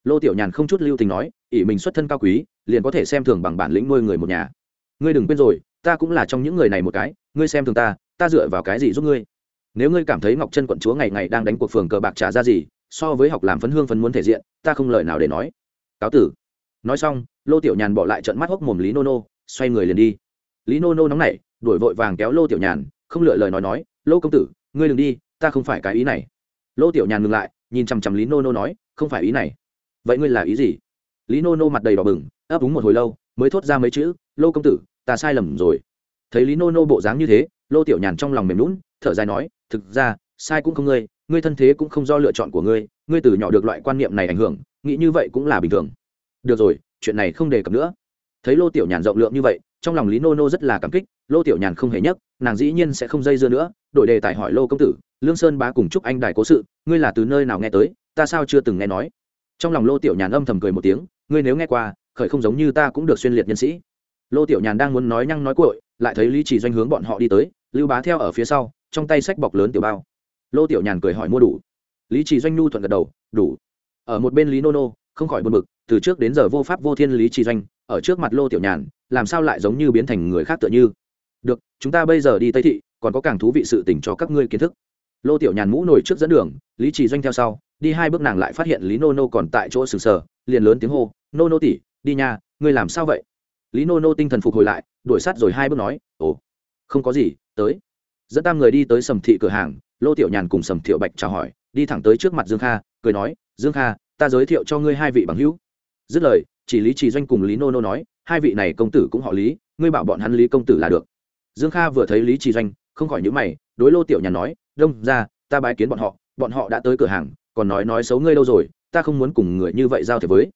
Lô tiểu nhàn không chút lưu tình nói, ỷ mình xuất thân cao quý, liền có thể xem thường bằng bản lĩnh nuôi người một nhà. Ngươi đừng quên rồi, ta cũng là trong những người này một cái, ngươi xem thường ta ta dựa vào cái gì giúp ngươi? Nếu ngươi cảm thấy ngọc chân quận chúa ngày ngày đang đánh cuộc phường cờ bạc trả ra gì, so với học làm phấn hương phấn muốn thể diện, ta không lời nào để nói. Cáo tử. Nói xong, lô tiểu nhàn bỏ lại trận mắt hốc mồm lý nô nô, xoay người liền đi. Lý nô nô nóng nảy đuổi vội vàng kéo lô tiểu nhàn, không lựa lời nói nói, lô công tử, ngươi đừng đi, ta không phải cái ý này. Lô tiểu nhàn ngừng lại, nhìn chằm chằm lý nô nô nói, không phải ý này. Vậy ngươi là ý gì? Lý nô nô mặt đầy đỏ bừng, ấp úng một hồi lâu, mới thốt ra mấy chữ, lô công tử, ta sai lầm rồi. Thấy lý nô nô bộ dáng như thế, lô tiểu nhàn trong lòng mềm lún thở dài nói, thực ra, sai cũng không ngươi ngươi thân thế cũng không do lựa chọn của ngươi ngươi từ nhỏ được loại quan niệm này ảnh hưởng, nghĩ như vậy cũng là bình thường. Được rồi, chuyện này không đề cập nữa. Thấy lô tiểu nhàn rộng lượng như vậy trong lòng lý nô nô rất là cảm kích, lô tiểu nhàn không hề nhắc nàng dĩ nhiên sẽ không dây dưa nữa, đổi đề tài hỏi lô công tử, lương sơn bá cùng chúc anh đài cố sự, ngươi là từ nơi nào nghe tới, ta sao chưa từng nghe nói? Trong lòng lô tiểu nhàn âm thầm cười một tiếng, ngươi nếu nghe qua, khởi không giống như ta cũng được xuyên liệt nhân sĩ. Lô tiểu nhàn đang muốn nói nhăng nói cội lại thấy lý chỉ doanh hướng bọn họ đi tới, lưu bá theo ở phía sau, trong tay sách bọc lớn tiểu bao. Lô tiểu nhàn cười hỏi mua đủ. Lý chỉ doanh nhu thuận gật đầu, đủ. Ở một bên lý nô nô, không khỏi buồn bực, từ trước đến giờ vô pháp vô thiên lý chỉ doanh, ở trước mặt lô tiểu nhàn làm sao lại giống như biến thành người khác tựa như? Được, chúng ta bây giờ đi tây thị, còn có càng thú vị sự tình cho các ngươi kiến thức. Lô tiểu nhàn mũ nổi trước dẫn đường, lý trì doanh theo sau, đi hai bước nàng lại phát hiện lý nô nô còn tại chỗ sừng sờ, liền lớn tiếng hô, nô nô tỉ đi nha, ngươi làm sao vậy? Lý nô nô tinh thần phục hồi lại đuổi sát rồi hai bước nói, ồ, không có gì, tới. Dẫn tam người đi tới sầm thị cửa hàng, lô tiểu nhàn cùng sầm thiệu bạch chào hỏi, đi thẳng tới trước mặt dương kha, cười nói, dương kha, ta giới thiệu cho ngươi hai vị bằng hữu. Dứt lời, chỉ lý trì doanh cùng lý nô nô nói hai vị này công tử cũng họ lý, ngươi bảo bọn hắn lý công tử là được. Dương kha vừa thấy lý trì doanh, không khỏi nhữ mày, đối lô tiểu nhàn nói, đông, ra, ta bái kiến bọn họ bọn họ đã tới cửa hàng, còn nói nói xấu ngươi đâu rồi, ta không muốn cùng người như vậy giao thiệp với.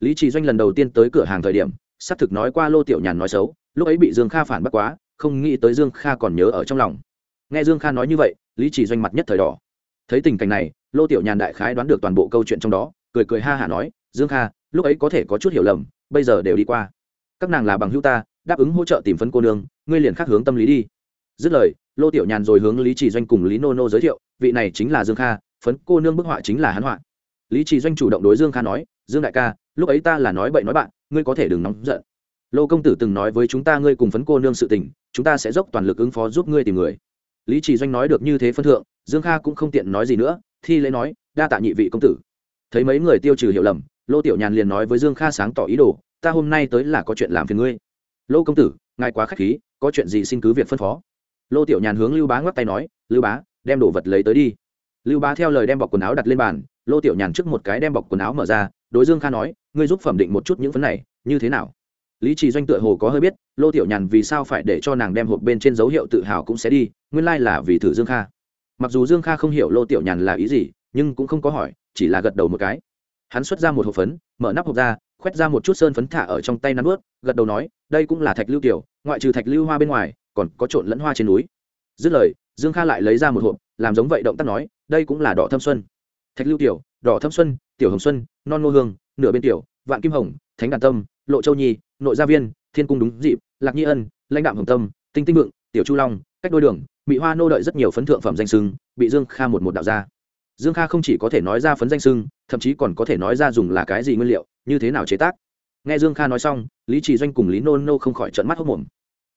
Lý trì doanh lần đầu tiên tới cửa hàng thời điểm, xác thực nói qua lô tiểu nhàn nói xấu, lúc ấy bị dương kha phản bác quá, không nghĩ tới dương kha còn nhớ ở trong lòng. Nghe dương kha nói như vậy, lý trì doanh mặt nhất thời đỏ. Thấy tình cảnh này, lô tiểu nhàn đại khái đoán được toàn bộ câu chuyện trong đó, cười cười ha hả nói, dương kha, lúc ấy có thể có chút hiểu lầm, bây giờ đều đi qua các nàng là bằng hữu ta, đáp ứng hỗ trợ tìm phấn cô nương, ngươi liền khắc hướng tâm lý đi. Dứt lời, lô tiểu nhàn rồi hướng lý trì doanh cùng lý nô nô giới thiệu, vị này chính là dương kha, phấn cô nương bức họa chính là hắn họa. Lý trì doanh chủ động đối dương kha nói, dương đại ca, lúc ấy ta là nói bậy nói bạn, ngươi có thể đừng nóng giận. Lô công tử từng nói với chúng ta ngươi cùng phấn cô nương sự tình, chúng ta sẽ dốc toàn lực ứng phó giúp ngươi tìm người. Lý trì doanh nói được như thế phân thượng, dương kha cũng không tiện nói gì nữa, thi lễ nói, đa tạ nhị vị công tử. Thấy mấy người tiêu trừ hiểu lầm, lô tiểu nhàn liền nói với dương kha sáng tỏ ý đồ ta hôm nay tới là có chuyện làm phiền ngươi. Lô công tử, ngài quá k h á c h khí, có chuyện gì xin cứ việc phân phó. Lô tiểu nhàn hướng lưu bá ngoắc tay nói, lưu bá, đem đồ vật lấy tới đi. Lưu bá theo lời đem bọc quần áo đặt lên bàn, lô tiểu nhàn trước một cái đem bọc quần áo mở ra, đối dương kha nói, ngươi giúp phẩm định một chút những phấn này, như thế nào? Lý trì doanh tựa hồ có hơi biết, lô tiểu nhàn vì sao phải để cho nàng đem hộp bên trên dấu hiệu tự hào cũng sẽ đi, nguyên lai、like、là vì thử dương kha. Mặc dù dương kha không hiểu lô tiểu nhàn là ý gì, nhưng cũng không có hỏi, chỉ là gật đầu một cái. Hắn xuất ra một hộp phấn, mở nắp hộp ra khoét ra một chút sơn phấn thả ở trong tay nắn ướt, gật đầu nói, đây cũng là thạch lưu tiểu ngoại trừ thạch lưu hoa bên ngoài, còn có trộn lẫn hoa trên núi. Dứt lời, dương kha lại lấy ra một hộp, làm giống vậy động tác nói, đây cũng là đỏ thâm xuân. Thạch lưu tiểu đỏ thâm xuân, tiểu hồng xuân, non ngô hương, nửa bên tiểu, vạn kim hồng, thánh đàn tâm, lộ châu nhi, nội gia viên, thiên cung đúng dịp, lạc nhi ân, lãnh đạm hồng tâm, tinh tinh vượng tiểu chu long, cách đôi đường mỹ hoa nô đợi rất nhiều phấn thượng phẩm danh sưng, bị dương kha một một đạo ra. Dương kha không chỉ có thể nói ra phấn danh sưng, thậm chí còn có thể nói ra dùng là cái gì nguyên liệu như thế nào chế tác? Nghe dương kha nói xong, lý trì doanh cùng lý nô nô không khỏi trận mắt hốc mồm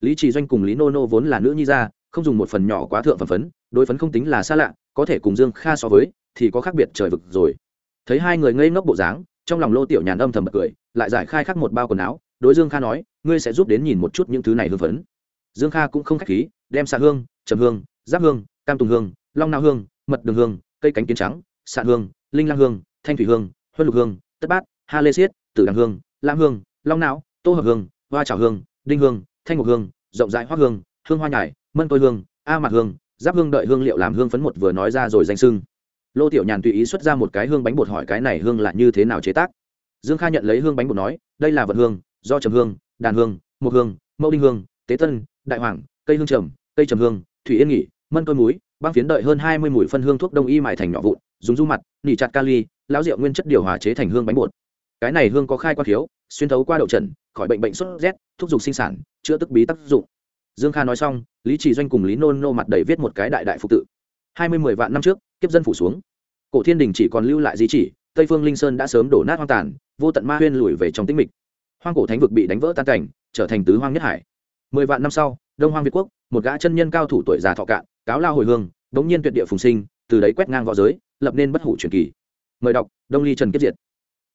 lý trì doanh cùng lý nô nô vốn là nữ nhi ra không dùng một phần nhỏ quá thượng phần phấn, đối phấn không tính là xa lạ, có thể cùng dương kha so với, thì có khác biệt trời vực rồi. Thấy hai người ngây ngốc bộ dáng, trong lòng lô tiểu nhàn âm thầm bật cười, lại giải khai khắc một bao quần áo, đối dương kha nói, ngươi sẽ giúp đến nhìn một chút những thứ này hương phấn. Dương kha cũng không k h á c h khí, đem xạ hương, trầm hương, giáp hương, cam tùng hương, long nao hương, mật đường hương, cây cánh kiến trắng xạ hương, linh lang hương, thanh thủy hương, huân lục hương, tất bát ha lê xiết tử đằng hương, lam hương, long não, tô hợp hương, hoa trào hương, đinh hương, thanh ngọc hương, rộng rãi hoa hương hương hoa nhải, mân tôi hương, a mặt hương, giáp hương đợi hương liệu làm hương phấn một vừa nói ra rồi danh sưng. Lô tiểu nhàn tùy ý xuất ra một cái hương bánh bột hỏi cái này hương là như thế nào chế tác. Dương kha nhận lấy hương bánh bột nói, đây là vật hương, do trầm hương, đàn hương, mộc hương mẫu đinh hương, tế tân, đại hoàng, cây hương trầm, cây trầm hương, thủy yên nghỉ, mân tôi muối băng phiến đợi hơn hai mươi mùi phân hương thuốc đông y mài thành nhỏ vụn, dùng du mặt, nỉ chặt kali, lão rượu nguyên chất điều hòa chế thành hương bánh bột cái này hương có khai quan thiếu xuyên thấu qua đậu trần, khỏi bệnh bệnh sốt rét thúc giục sinh sản, chữa tức bí tác dụng. Dương kha nói xong, lý trì doanh cùng lý nôn nô mặt đầy viết một cái đại đại phục tự. Hai mươi mười vạn năm trước, kiếp dân phủ xuống. Cổ thiên đình chỉ còn lưu lại di chỉ, tây phương linh sơn đã sớm đổ nát hoang tàn, vô tận ma huyên lùi về trong tĩnh mịch. Hoang cổ thánh vực bị đánh vỡ tan cảnh, trở thành tứ hoang nhất hải. Mười vạn năm sau, đông hoang việt quốc, một gã chân nhân cao thủ tuổi già thọ cạn, cáo lao hồi hương đ ố n g nhiên tuyệt địa phùng sinh, từ đấy quét ngang v õ giới, lập nên bất hủ truyền kỳ. Mời đọc, đông ly trần kiếp diệt.